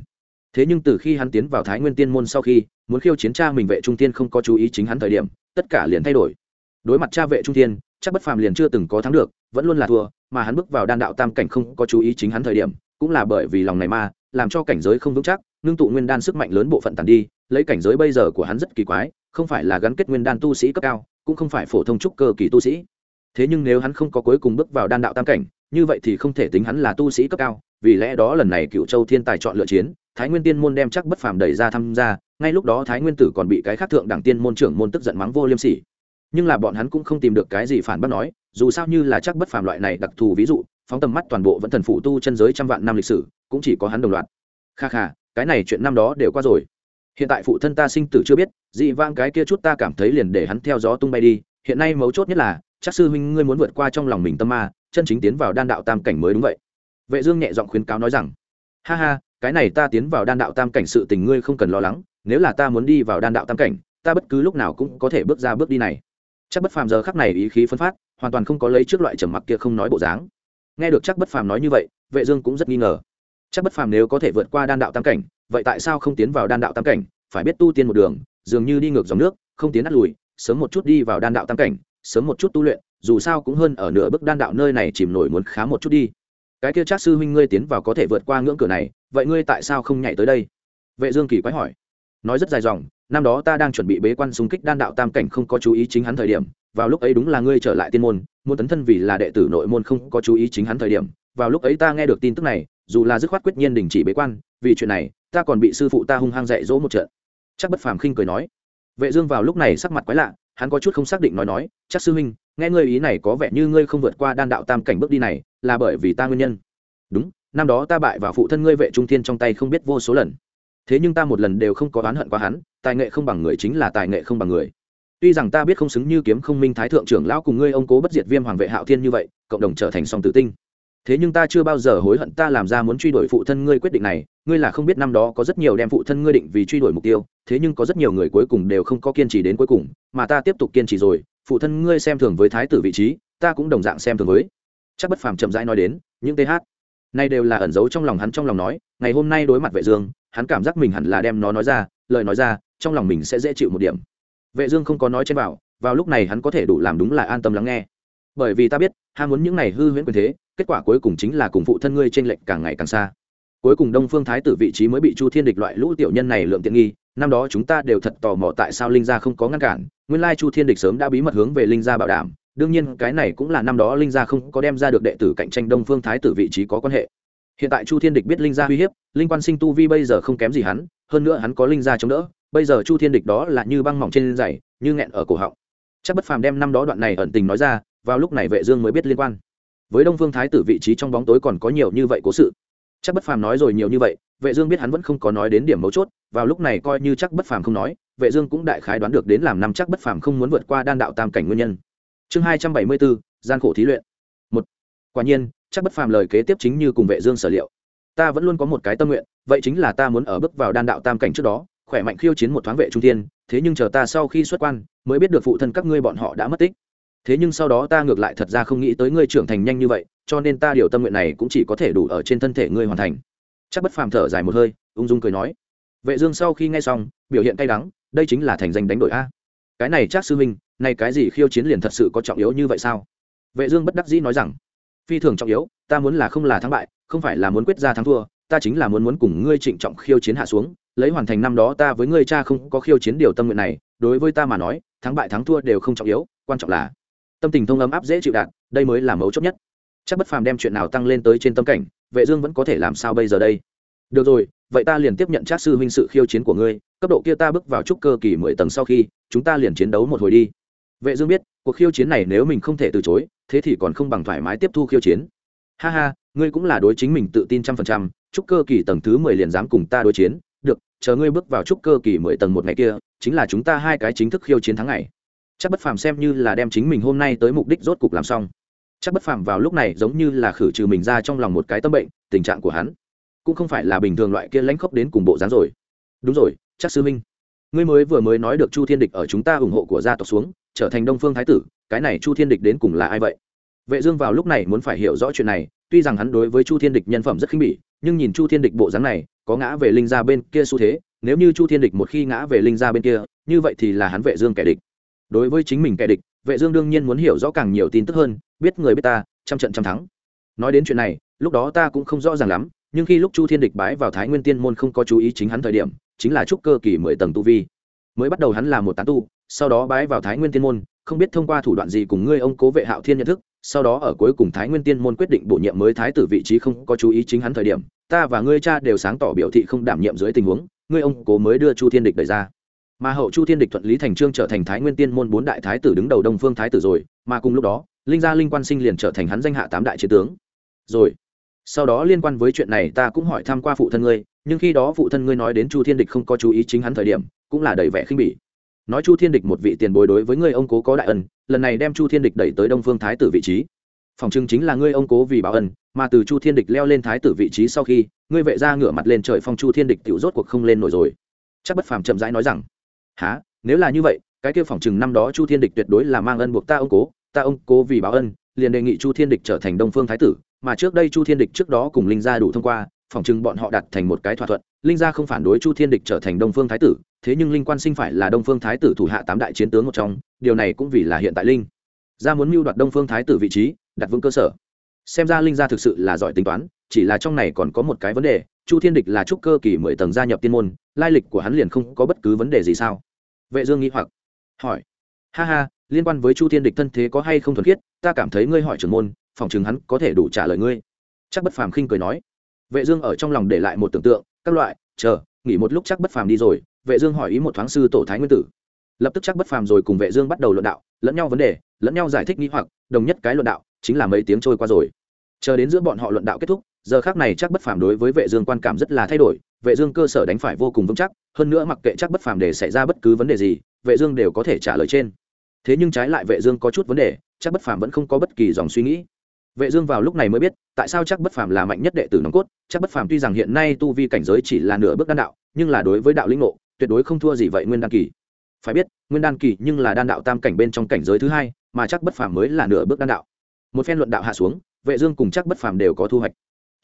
Thế nhưng từ khi hắn tiến vào thái nguyên tiên môn sau khi, muốn khiêu chiến cha mình vệ trung tiên không có chú ý chính hắn thời điểm, tất cả liền thay đổi. Đối mặt cha vệ trung tiên chắc bất phàm liền chưa từng có thắng được, vẫn luôn là thua, mà hắn bước vào đan đạo tam cảnh không có chú ý chính hắn thời điểm, cũng là bởi vì lòng này ma, làm cho cảnh giới không vững chắc ngưng tụ nguyên đan sức mạnh lớn bộ phận tàn đi, lấy cảnh giới bây giờ của hắn rất kỳ quái, không phải là gắn kết nguyên đan tu sĩ cấp cao, cũng không phải phổ thông trúc cơ kỳ tu sĩ. Thế nhưng nếu hắn không có cuối cùng bước vào đan đạo tam cảnh, như vậy thì không thể tính hắn là tu sĩ cấp cao, vì lẽ đó lần này cựu châu thiên tài chọn lựa chiến, thái nguyên tiên môn đem chắc bất phàm đẩy ra tham gia, ngay lúc đó thái nguyên tử còn bị cái khác thượng đẳng tiên môn trưởng môn tức giận mắng vô liêm sỉ. Nhưng là bọn hắn cũng không tìm được cái gì phản bác nói, dù sao như là chắc bất phàm loại này đặc thù ví dụ, phóng tầm mắt toàn bộ vẫn thần phụ tu chân giới trăm vạn năm lịch sử, cũng chỉ có hắn đồng loạt. Kha kha cái này chuyện năm đó đều qua rồi. Hiện tại phụ thân ta sinh tử chưa biết, dị vang cái kia chút ta cảm thấy liền để hắn theo gió tung bay đi. Hiện nay mấu chốt nhất là, chắc sư huynh ngươi muốn vượt qua trong lòng mình tâm ma, chân chính tiến vào đan đạo tam cảnh mới đúng vậy. Vệ dương nhẹ giọng khuyến cáo nói rằng, ha ha, cái này ta tiến vào đan đạo tam cảnh sự tình ngươi không cần lo lắng, nếu là ta muốn đi vào đan đạo tam cảnh, ta bất cứ lúc nào cũng có thể bước ra bước đi này. Chắc bất phàm giờ khắc này ý khí phân phát, hoàn toàn không có lấy trước loại trầm mặc kia không nói bộ dáng. Nghe được chắc bất phàm nói như vậy, vệ dương cũng rất nghi ngờ chắc bất phàm nếu có thể vượt qua đan đạo tam cảnh, vậy tại sao không tiến vào đan đạo tam cảnh? Phải biết tu tiên một đường, dường như đi ngược dòng nước, không tiến nát lùi, sớm một chút đi vào đan đạo tam cảnh, sớm một chút tu luyện, dù sao cũng hơn ở nửa bước đan đạo nơi này chìm nổi muốn khá một chút đi. Cái kia chắc sư huynh ngươi tiến vào có thể vượt qua ngưỡng cửa này, vậy ngươi tại sao không nhảy tới đây? Vệ dương kỳ quái hỏi. Nói rất dài dòng, năm đó ta đang chuẩn bị bế quan xung kích đan đạo tam cảnh không có chú ý chính hắn thời điểm, vào lúc ấy đúng là ngươi trở lại tiên môn, muốn tấn thân vì là đệ tử nội môn không có chú ý chính hắn thời điểm, vào lúc ấy ta nghe được tin tức này dù là dứt khoát quyết nhiên đình chỉ bế quan, vì chuyện này, ta còn bị sư phụ ta hung hăng dạy dỗ một trận. Chắc bất phàm khinh cười nói. Vệ dương vào lúc này sắc mặt quái lạ, hắn có chút không xác định nói nói, chắc sư huynh, nghe ngươi ý này có vẻ như ngươi không vượt qua đan đạo tam cảnh bước đi này, là bởi vì ta nguyên nhân. Đúng, năm đó ta bại vào phụ thân ngươi vệ trung thiên trong tay không biết vô số lần. Thế nhưng ta một lần đều không có oán hận qua hắn, tài nghệ không bằng người chính là tài nghệ không bằng người. Tuy rằng ta biết không xứng như kiếm không minh thái thượng trưởng lão cùng ngươi ông cố bất diệt viêm hoàng vệ hạo thiên như vậy, cộng đồng trở thành song tử tinh thế nhưng ta chưa bao giờ hối hận ta làm ra muốn truy đuổi phụ thân ngươi quyết định này, ngươi là không biết năm đó có rất nhiều đem phụ thân ngươi định vì truy đuổi mục tiêu, thế nhưng có rất nhiều người cuối cùng đều không có kiên trì đến cuối cùng, mà ta tiếp tục kiên trì rồi, phụ thân ngươi xem thường với thái tử vị trí, ta cũng đồng dạng xem thường với. Chắc bất phàm chậm rãi nói đến, những th nay đều là ẩn giấu trong lòng hắn trong lòng nói, ngày hôm nay đối mặt vệ dương, hắn cảm giác mình hẳn là đem nó nói ra, lời nói ra, trong lòng mình sẽ dễ chịu một điểm. Vệ dương không có nói trên bảo, vào lúc này hắn có thể đủ làm đúng là an tâm lắng nghe. Bởi vì ta biết, ham muốn những này hư huyễn quyền thế kết quả cuối cùng chính là cùng phụ thân ngươi trên lệnh càng ngày càng xa. Cuối cùng đông phương thái tử vị trí mới bị chu thiên địch loại lũ tiểu nhân này lượng tiện nghi, năm đó chúng ta đều thật tò mò tại sao linh gia không có ngăn cản, nguyên lai chu thiên địch sớm đã bí mật hướng về linh gia bảo đảm, đương nhiên cái này cũng là năm đó linh gia không có đem ra được đệ tử cạnh tranh đông phương thái tử vị trí có quan hệ. Hiện tại chu thiên địch biết linh gia uy hiếp, linh quan sinh tu vi bây giờ không kém gì hắn, hơn nữa hắn có linh gia chống đỡ, bây giờ chu thiên địch đó là như băng mỏng trên giày như nghẹn ở cổ họng. Chắc bất phàm đem năm đó đoạn này ẩn tình nói ra, vào lúc này vệ dương mới biết liên quan với đông phương thái tử vị trí trong bóng tối còn có nhiều như vậy cố sự. Chắc bất phàm nói rồi nhiều như vậy vệ dương biết hắn vẫn không có nói đến điểm mấu chốt vào lúc này coi như chắc bất phàm không nói vệ dương cũng đại khái đoán được đến làm năm chắc bất phàm không muốn vượt qua đan đạo tam cảnh nguyên nhân. Chương 274, gian khổ thí luyện. Một quả nhiên chắc bất phàm lời kế tiếp chính như cùng vệ dương sở liệu. Ta vẫn luôn có một cái tâm nguyện vậy chính là ta muốn ở bước vào đan đạo tam cảnh trước đó khỏe mạnh khiêu chiến một thoáng vệ trung thiên thế nhưng chờ ta sau khi xuất quan mới biết được phụ thân các ngươi bọn họ đã mất tích thế nhưng sau đó ta ngược lại thật ra không nghĩ tới ngươi trưởng thành nhanh như vậy, cho nên ta điều tâm nguyện này cũng chỉ có thể đủ ở trên thân thể ngươi hoàn thành. Chắc bất phàm thở dài một hơi, ung dung cười nói. Vệ dương sau khi nghe xong, biểu hiện cay đắng, đây chính là thành danh đánh đổi a. Cái này chắc sư minh này cái gì khiêu chiến liền thật sự có trọng yếu như vậy sao? Vệ dương bất đắc dĩ nói rằng, phi thường trọng yếu, ta muốn là không là thắng bại, không phải là muốn quyết ra thắng thua, ta chính là muốn muốn cùng ngươi trịnh trọng khiêu chiến hạ xuống, lấy hoàn thành năm đó ta với ngươi cha không có khiêu chiến điều tâm nguyện này, đối với ta mà nói, thắng bại thắng thua đều không trọng yếu, quan trọng là tâm tình thông ấm áp dễ chịu đạn đây mới là mấu chốt nhất. Chắc bất phàm đem chuyện nào tăng lên tới trên tâm cảnh, vệ dương vẫn có thể làm sao bây giờ đây? Được rồi, vậy ta liền tiếp nhận trác sư huynh sự khiêu chiến của ngươi, cấp độ kia ta bước vào trúc cơ kỳ mười tầng sau khi, chúng ta liền chiến đấu một hồi đi. Vệ dương biết, cuộc khiêu chiến này nếu mình không thể từ chối, thế thì còn không bằng thoải mái tiếp thu khiêu chiến. Ha ha, ngươi cũng là đối chính mình tự tin trăm phần trăm, trúc cơ kỳ tầng thứ mười liền dám cùng ta đối chiến. Được, chờ ngươi bước vào trúc cơ kỳ mười tầng một ngày kia, chính là chúng ta hai cái chính thức khiêu chiến thắng ngày chắc bất phàm xem như là đem chính mình hôm nay tới mục đích rốt cục làm xong. Chắc bất phàm vào lúc này giống như là khử trừ mình ra trong lòng một cái tâm bệnh, tình trạng của hắn cũng không phải là bình thường loại kia lãnh khốc đến cùng bộ dáng rồi. Đúng rồi, chắc sư minh ngươi mới vừa mới nói được chu thiên địch ở chúng ta ủng hộ của gia tộc xuống, trở thành đông phương thái tử, cái này chu thiên địch đến cùng là ai vậy? Vệ dương vào lúc này muốn phải hiểu rõ chuyện này, tuy rằng hắn đối với chu thiên địch nhân phẩm rất khinh bỉ, nhưng nhìn chu thiên địch bộ dáng này, có ngã về linh gia bên kia xu thế, nếu như chu thiên địch một khi ngã về linh gia bên kia, như vậy thì là hắn vệ dương kẻ địch đối với chính mình kẻ địch, vệ dương đương nhiên muốn hiểu rõ càng nhiều tin tức hơn, biết người biết ta, trăm trận trăm thắng. Nói đến chuyện này, lúc đó ta cũng không rõ ràng lắm, nhưng khi lúc chu thiên địch bái vào thái nguyên tiên môn không có chú ý chính hắn thời điểm, chính là trúc cơ kỳ mười tầng tu vi. Mới bắt đầu hắn là một tán tu, sau đó bái vào thái nguyên tiên môn, không biết thông qua thủ đoạn gì cùng ngươi ông cố vệ hạo thiên nhận thức, sau đó ở cuối cùng thái nguyên tiên môn quyết định bổ nhiệm mới thái tử vị trí không có chú ý chính hắn thời điểm, ta và ngươi cha đều sáng tỏ biểu thị không đảm nhiệm dưới tình huống, ngươi ông cố mới đưa chu thiên địch đẩy ra mà hậu chu thiên địch thuận lý thành trương trở thành thái nguyên tiên môn bốn đại thái tử đứng đầu đông phương thái tử rồi, mà cùng lúc đó, linh gia linh quan sinh liền trở thành hắn danh hạ tám đại chiến tướng. Rồi, sau đó liên quan với chuyện này ta cũng hỏi thăm qua phụ thân ngươi, nhưng khi đó phụ thân ngươi nói đến chu thiên địch không có chú ý chính hắn thời điểm, cũng là đầy vẻ khinh bỉ. Nói chu thiên địch một vị tiền bối đối với ngươi ông cố có đại ân, lần này đem chu thiên địch đẩy tới đông phương thái tử vị trí. Phòng trưng chính là ngươi ông cố vì báo ân, mà từ chu thiên địch leo lên thái tử vị trí sau khi, ngươi vệ ra ngửa mặt lên trời phong chu thiên địch tiểu rốt cuộc không lên nổi rồi. Chắc bất phàm chậm rãi nói rằng há nếu là như vậy, cái kia phỏng chừng năm đó chu thiên địch tuyệt đối là mang ân buộc ta ông cố, ta ông cố vì báo ân, liền đề nghị chu thiên địch trở thành đông phương thái tử, mà trước đây chu thiên địch trước đó cùng linh gia đủ thông qua phỏng chừng bọn họ đặt thành một cái thỏa thuận, linh gia không phản đối chu thiên địch trở thành đông phương thái tử, thế nhưng linh quan sinh phải là đông phương thái tử thủ hạ tám đại chiến tướng một trong, điều này cũng vì là hiện tại linh gia muốn mưu đoạt đông phương thái tử vị trí, đặt vững cơ sở. Xem ra linh gia thực sự là giỏi tính toán, chỉ là trong này còn có một cái vấn đề chu thiên địch là trúc cơ kỳ mười tầng gia nhập tiên môn, lai lịch của hắn liền không có bất cứ vấn đề gì sao? Vệ dương nghĩ hoặc. Hỏi. Ha ha, liên quan với chu thiên địch thân thế có hay không thuần khiết, ta cảm thấy ngươi hỏi trưởng môn, phòng chừng hắn có thể đủ trả lời ngươi. Chắc bất phàm khinh cười nói. Vệ dương ở trong lòng để lại một tưởng tượng, các loại, chờ, nghỉ một lúc chắc bất phàm đi rồi, vệ dương hỏi ý một thoáng sư tổ thái nguyên tử. Lập tức chắc bất phàm rồi cùng vệ dương bắt đầu luận đạo, lẫn nhau vấn đề, lẫn nhau giải thích nghi hoặc, đồng nhất cái luận đạo, chính là mấy tiếng trôi qua rồi. Chờ đến giữa bọn họ luận đạo kết thúc giờ khắc này chắc bất phàm đối với vệ dương quan cảm rất là thay đổi, vệ dương cơ sở đánh phải vô cùng vững chắc, hơn nữa mặc kệ chắc bất phàm để xảy ra bất cứ vấn đề gì, vệ dương đều có thể trả lời trên. Thế nhưng trái lại vệ dương có chút vấn đề, chắc bất phàm vẫn không có bất kỳ dòng suy nghĩ. Vệ dương vào lúc này mới biết, tại sao chắc bất phàm là mạnh nhất đệ tử nòng cốt, chắc bất phàm tuy rằng hiện nay tu vi cảnh giới chỉ là nửa bước đan đạo, nhưng là đối với đạo linh ngộ, tuyệt đối không thua gì vậy nguyên đan kỳ. Phải biết, nguyên đan kỳ nhưng là đan đạo tam cảnh bên trong cảnh giới thứ hai, mà chắc bất phàm mới là nửa bước đan đạo. Một phen luận đạo hạ xuống, vệ dương cùng chắc bất phàm đều có thu hoạch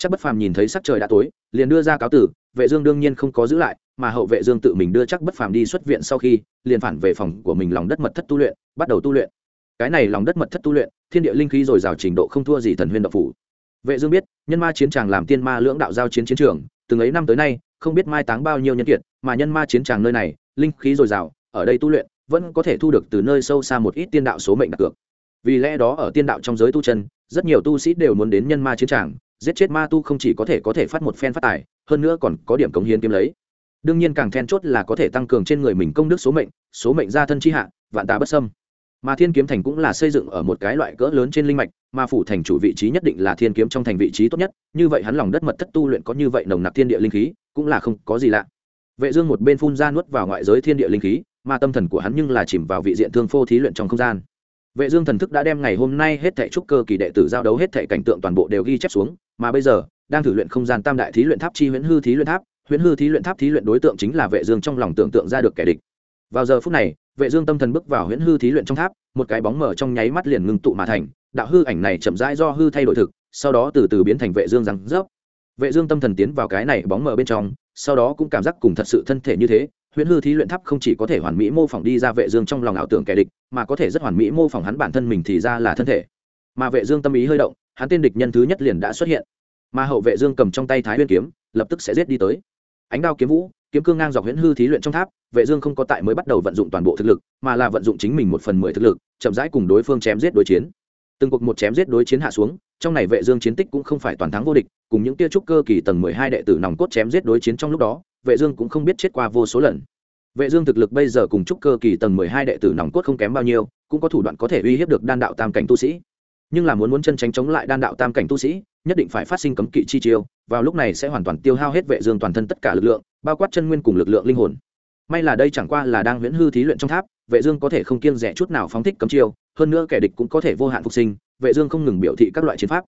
chắc bất phàm nhìn thấy sắc trời đã tối, liền đưa ra cáo tử, vệ dương đương nhiên không có giữ lại, mà hậu vệ dương tự mình đưa chắc bất phàm đi xuất viện sau khi, liền phản về phòng của mình lòng đất mật thất tu luyện, bắt đầu tu luyện. Cái này lòng đất mật thất tu luyện, thiên địa linh khí dồi dào trình độ không thua gì thần huyền độc phủ. Vệ dương biết, nhân ma chiến tràng làm tiên ma lưỡng đạo giao chiến chiến trường, từng ấy năm tới nay, không biết mai táng bao nhiêu nhân kiệt, mà nhân ma chiến tràng nơi này, linh khí dồi dào, ở đây tu luyện, vẫn có thể thu được từ nơi sâu xa một ít tiên đạo số mệnh đặc cược. Vì lẽ đó ở tiên đạo trong giới tu chân, rất nhiều tu sĩ đều muốn đến nhân ma chiến tràng giết chết ma tu không chỉ có thể có thể phát một phen phát tài, hơn nữa còn có điểm cống hiến kiếm lấy. Đương nhiên càng then chốt là có thể tăng cường trên người mình công đức số mệnh số mệnh gia thân chi hạ, vạn tà bất sâm mà thiên kiếm thành cũng là xây dựng ở một cái loại cỡ lớn trên linh mạch, mà phủ thành chủ vị trí nhất định là thiên kiếm trong thành vị trí tốt nhất, như vậy hắn lòng đất mật thất tu luyện có như vậy nồng nặc thiên địa linh khí, cũng là không có gì lạ. Vệ dương một bên phun ra nuốt vào ngoại giới thiên địa linh khí, mà tâm thần của hắn nhưng là chìm vào vị diện thương phô thí luyện trong không gian vệ dương thần thức đã đem ngày hôm nay hết thảy trúc cơ kỳ đệ tử giao đấu hết thảy cảnh tượng toàn bộ đều ghi chép xuống, mà bây giờ, đang thử luyện không gian tam đại thí luyện tháp chi huyễn hư thí luyện tháp, huyễn hư thí luyện tháp thí luyện đối tượng chính là vệ dương trong lòng tưởng tượng ra được kẻ địch. Vào giờ phút này, vệ dương tâm thần bước vào huyễn hư thí luyện trong tháp, một cái bóng mờ trong nháy mắt liền ngưng tụ mà thành, đạo hư ảnh này chậm rãi do hư thay đổi thực, sau đó từ từ biến thành vệ dương răng rớp. Vệ dương tâm thần tiến vào cái này bóng mờ bên trong, sau đó cũng cảm giác cùng thật sự thân thể như thế huyễn hư thí luyện tháp không chỉ có thể hoàn mỹ mô phỏng đi ra vệ dương trong lòng ảo tưởng kẻ địch, mà có thể rất hoàn mỹ mô phỏng hắn bản thân mình thì ra là thân thể. Mà vệ dương tâm ý hơi động, hắn tên địch nhân thứ nhất liền đã xuất hiện. Mà hậu vệ dương cầm trong tay thái nguyên kiếm, lập tức sẽ giết đi tới. Ánh đao kiếm vũ, kiếm cương ngang dọc huyễn hư thí luyện trong tháp, vệ dương không có tại mới bắt đầu vận dụng toàn bộ thực lực, mà là vận dụng chính mình một phần mười thực lực, chậm rãi cùng đối phương chém giết đối chiến. Từng cuộc một chém giết đối chiến hạ xuống, trong này vệ dương chiến tích cũng không phải toàn thắng vô địch, cùng những tia trúc cơ kỳ tầng 12 đệ tử nòng cốt chém giết đối chiến trong lúc đó vệ dương cũng không biết chết qua vô số lần. Vệ dương thực lực bây giờ cùng trúc cơ kỳ tầng 12 đệ tử nòng cốt không kém bao nhiêu, cũng có thủ đoạn có thể uy hiếp được đan đạo tam cảnh tu sĩ. Nhưng là muốn muốn chân tránh chống lại đan đạo tam cảnh tu sĩ, nhất định phải phát sinh cấm kỵ chi chiêu, vào lúc này sẽ hoàn toàn tiêu hao hết vệ dương toàn thân tất cả lực lượng, bao quát chân nguyên cùng lực lượng linh hồn. May là đây chẳng qua là đang huyễn hư thí luyện trong tháp, vệ dương có thể không kiêng dè chút nào phóng thích cấm chiêu, hơn nữa kẻ địch cũng có thể vô hạn phục sinh, vệ dương không ngừng biểu thị các loại chiến pháp.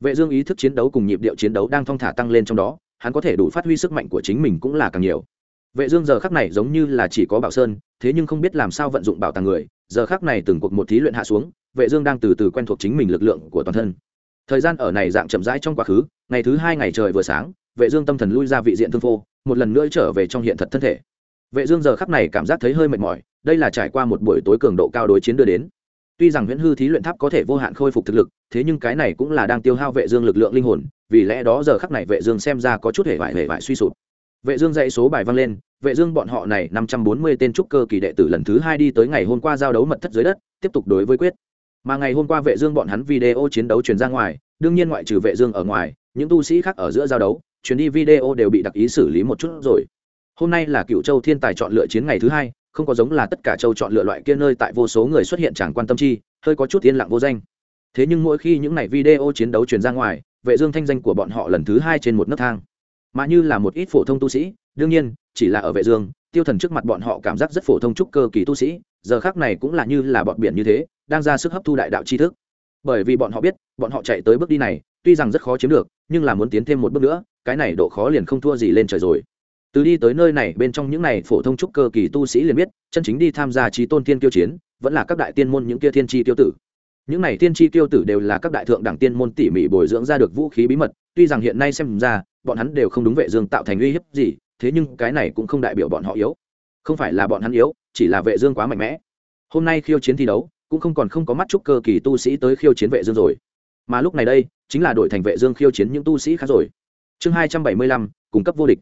Vệ dương ý thức chiến đấu cùng nhịp điệu chiến đấu đang thong thả tăng lên trong đó hắn có thể đủ phát huy sức mạnh của chính mình cũng là càng nhiều. Vệ dương giờ khắc này giống như là chỉ có bảo sơn, thế nhưng không biết làm sao vận dụng bảo tàng người, giờ khắc này từng cuộc một thí luyện hạ xuống, vệ dương đang từ từ quen thuộc chính mình lực lượng của toàn thân. Thời gian ở này dạng chậm rãi trong quá khứ, ngày thứ hai ngày trời vừa sáng, vệ dương tâm thần lui ra vị diện thương phô một lần nữa trở về trong hiện thật thân thể. Vệ dương giờ khắc này cảm giác thấy hơi mệt mỏi, đây là trải qua một buổi tối cường độ cao đối chiến đưa đến. Tuy rằng huyễn hư thí luyện tháp có thể vô hạn khôi phục thực lực, thế nhưng cái này cũng là đang tiêu hao vệ dương lực lượng linh hồn vì lẽ đó giờ khắc này vệ dương xem ra có chút hề vải hề vải suy sụp. Vệ dương dạy số bài văng lên, vệ dương bọn họ này 540 tên trúc cơ kỳ đệ tử lần thứ hai đi tới ngày hôm qua giao đấu mật thất dưới đất, tiếp tục đối với quyết. Mà ngày hôm qua vệ dương bọn hắn video chiến đấu truyền ra ngoài, đương nhiên ngoại trừ vệ dương ở ngoài, những tu sĩ khác ở giữa giao đấu truyền đi video đều bị đặc ý xử lý một chút rồi. Hôm nay là cựu châu thiên tài chọn lựa chiến ngày thứ hai, không có giống là tất cả châu chọn lựa loại kia nơi tại vô số người xuất hiện chẳng quan tâm chi, hơi có chút yên lặng vô danh thế nhưng mỗi khi những ngày video chiến đấu truyền ra ngoài, vệ dương thanh danh của bọn họ lần thứ hai trên một nấc thang. Mà như là một ít phổ thông tu sĩ, đương nhiên, chỉ là ở vệ dương, tiêu thần trước mặt bọn họ cảm giác rất phổ thông trúc cơ kỳ tu sĩ, giờ khắc này cũng là như là bọn biển như thế, đang ra sức hấp thu đại đạo tri thức. Bởi vì bọn họ biết, bọn họ chạy tới bước đi này, tuy rằng rất khó chiếm được, nhưng là muốn tiến thêm một bước nữa, cái này độ khó liền không thua gì lên trời rồi. Từ đi tới nơi này, bên trong những này phổ thông trúc cơ kỳ tu sĩ liền biết, chân chính đi tham gia trí tôn thiên kiêu chiến, vẫn là các đại tiên môn những kia thiên tri tiêu tử những này tiên tri tiêu tử đều là các đại thượng đẳng tiên môn tỉ mỉ bồi dưỡng ra được vũ khí bí mật, tuy rằng hiện nay xem ra, bọn hắn đều không đúng vệ dương tạo thành uy hiếp gì, thế nhưng cái này cũng không đại biểu bọn họ yếu. Không phải là bọn hắn yếu, chỉ là vệ dương quá mạnh mẽ. Hôm nay khiêu chiến thi đấu, cũng không còn không có mắt trúc cơ kỳ tu sĩ tới khiêu chiến vệ dương rồi. Mà lúc này đây, chính là đổi thành vệ dương khiêu chiến những tu sĩ khác rồi. Chương hai trăm bảy mươi lăm, cung cấp vô địch.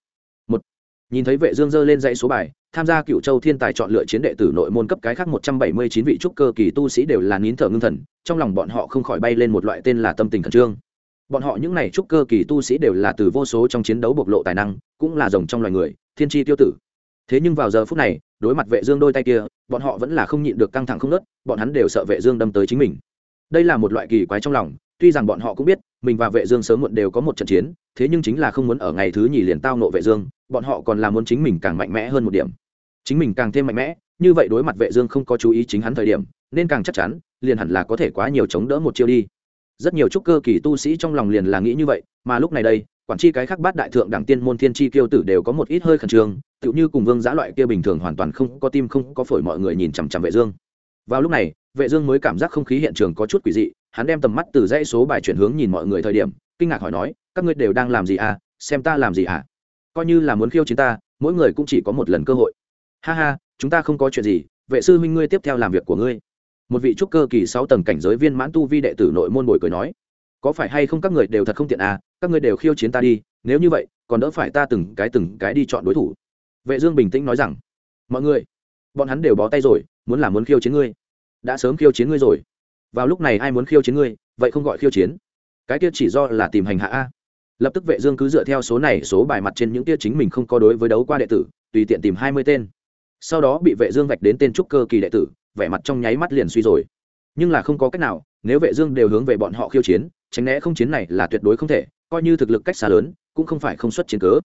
Một, nhìn thấy vệ dương dơ lên dãy số bài tham gia cựu châu thiên tài chọn lựa chiến đệ tử nội môn cấp cái khác một trăm bảy mươi chín vị trúc cơ kỳ tu sĩ đều là nín thở ngưng thần, trong lòng bọn họ không khỏi bay lên một loại tên là tâm tình khẩn trương. Bọn họ những này trúc cơ kỳ tu sĩ đều là từ vô số trong chiến đấu bộc lộ tài năng, cũng là rồng trong loài người, thiên tri tiêu tử. Thế nhưng vào giờ phút này, đối mặt vệ dương đôi tay kia, bọn họ vẫn là không nhịn được căng thẳng không nớt bọn hắn đều sợ vệ dương đâm tới chính mình. Đây là một loại kỳ quái trong lòng, tuy rằng bọn họ cũng biết, mình và vệ dương sớm muộn đều có một trận chiến, thế nhưng chính là không muốn ở ngày thứ nhì liền tao nộ vệ dương, bọn họ còn là muốn chính mình càng mạnh mẽ hơn một điểm chính mình càng thêm mạnh mẽ, như vậy đối mặt vệ dương không có chú ý chính hắn thời điểm, nên càng chắc chắn, liền hẳn là có thể quá nhiều chống đỡ một chiêu đi. Rất nhiều trúc cơ kỳ tu sĩ trong lòng liền là nghĩ như vậy, mà lúc này đây, quản chi cái khác bát đại thượng đẳng tiên môn thiên chi kiêu tử đều có một ít hơi khẩn trương, tựu như cùng vương giã loại kia bình thường hoàn toàn không có tim không có phổi mọi người nhìn chằm chằm vệ dương. Vào lúc này, vệ dương mới cảm giác không khí hiện trường có chút quỷ dị, hắn đem tầm mắt từ dãy số bài chuyển hướng nhìn mọi người thời điểm, kinh ngạc hỏi nói, các ngươi đều đang làm gì à? Xem ta làm gì à? Coi như là muốn khiêu chiến ta, mỗi người cũng chỉ có một lần cơ hội ha ha, chúng ta không có chuyện gì, vệ sư huynh ngươi tiếp theo làm việc của ngươi. Một vị trúc cơ kỳ sáu tầng cảnh giới viên mãn tu vi đệ tử nội môn bồi cười nói, có phải hay không các người đều thật không tiện à các người đều khiêu chiến ta đi, nếu như vậy, còn đỡ phải ta từng cái từng cái đi chọn đối thủ. Vệ dương bình tĩnh nói rằng, mọi người, bọn hắn đều bó tay rồi, muốn làm muốn khiêu chiến ngươi, đã sớm khiêu chiến ngươi rồi. Vào lúc này ai muốn khiêu chiến ngươi, vậy không gọi khiêu chiến. Cái kia chỉ do là tìm hành hạ a. Lập tức vệ dương cứ dựa theo số này, số bài mặt trên những kia chính mình không có đối với đấu qua đệ tử, tùy tiện tìm hai mươi tên sau đó bị vệ dương vạch đến tên trúc cơ kỳ đệ tử, vẻ mặt trong nháy mắt liền suy rồi. Nhưng là không có cách nào, nếu vệ dương đều hướng về bọn họ khiêu chiến, tránh né không chiến này là tuyệt đối không thể, coi như thực lực cách xa lớn, cũng không phải không xuất chiến cớ.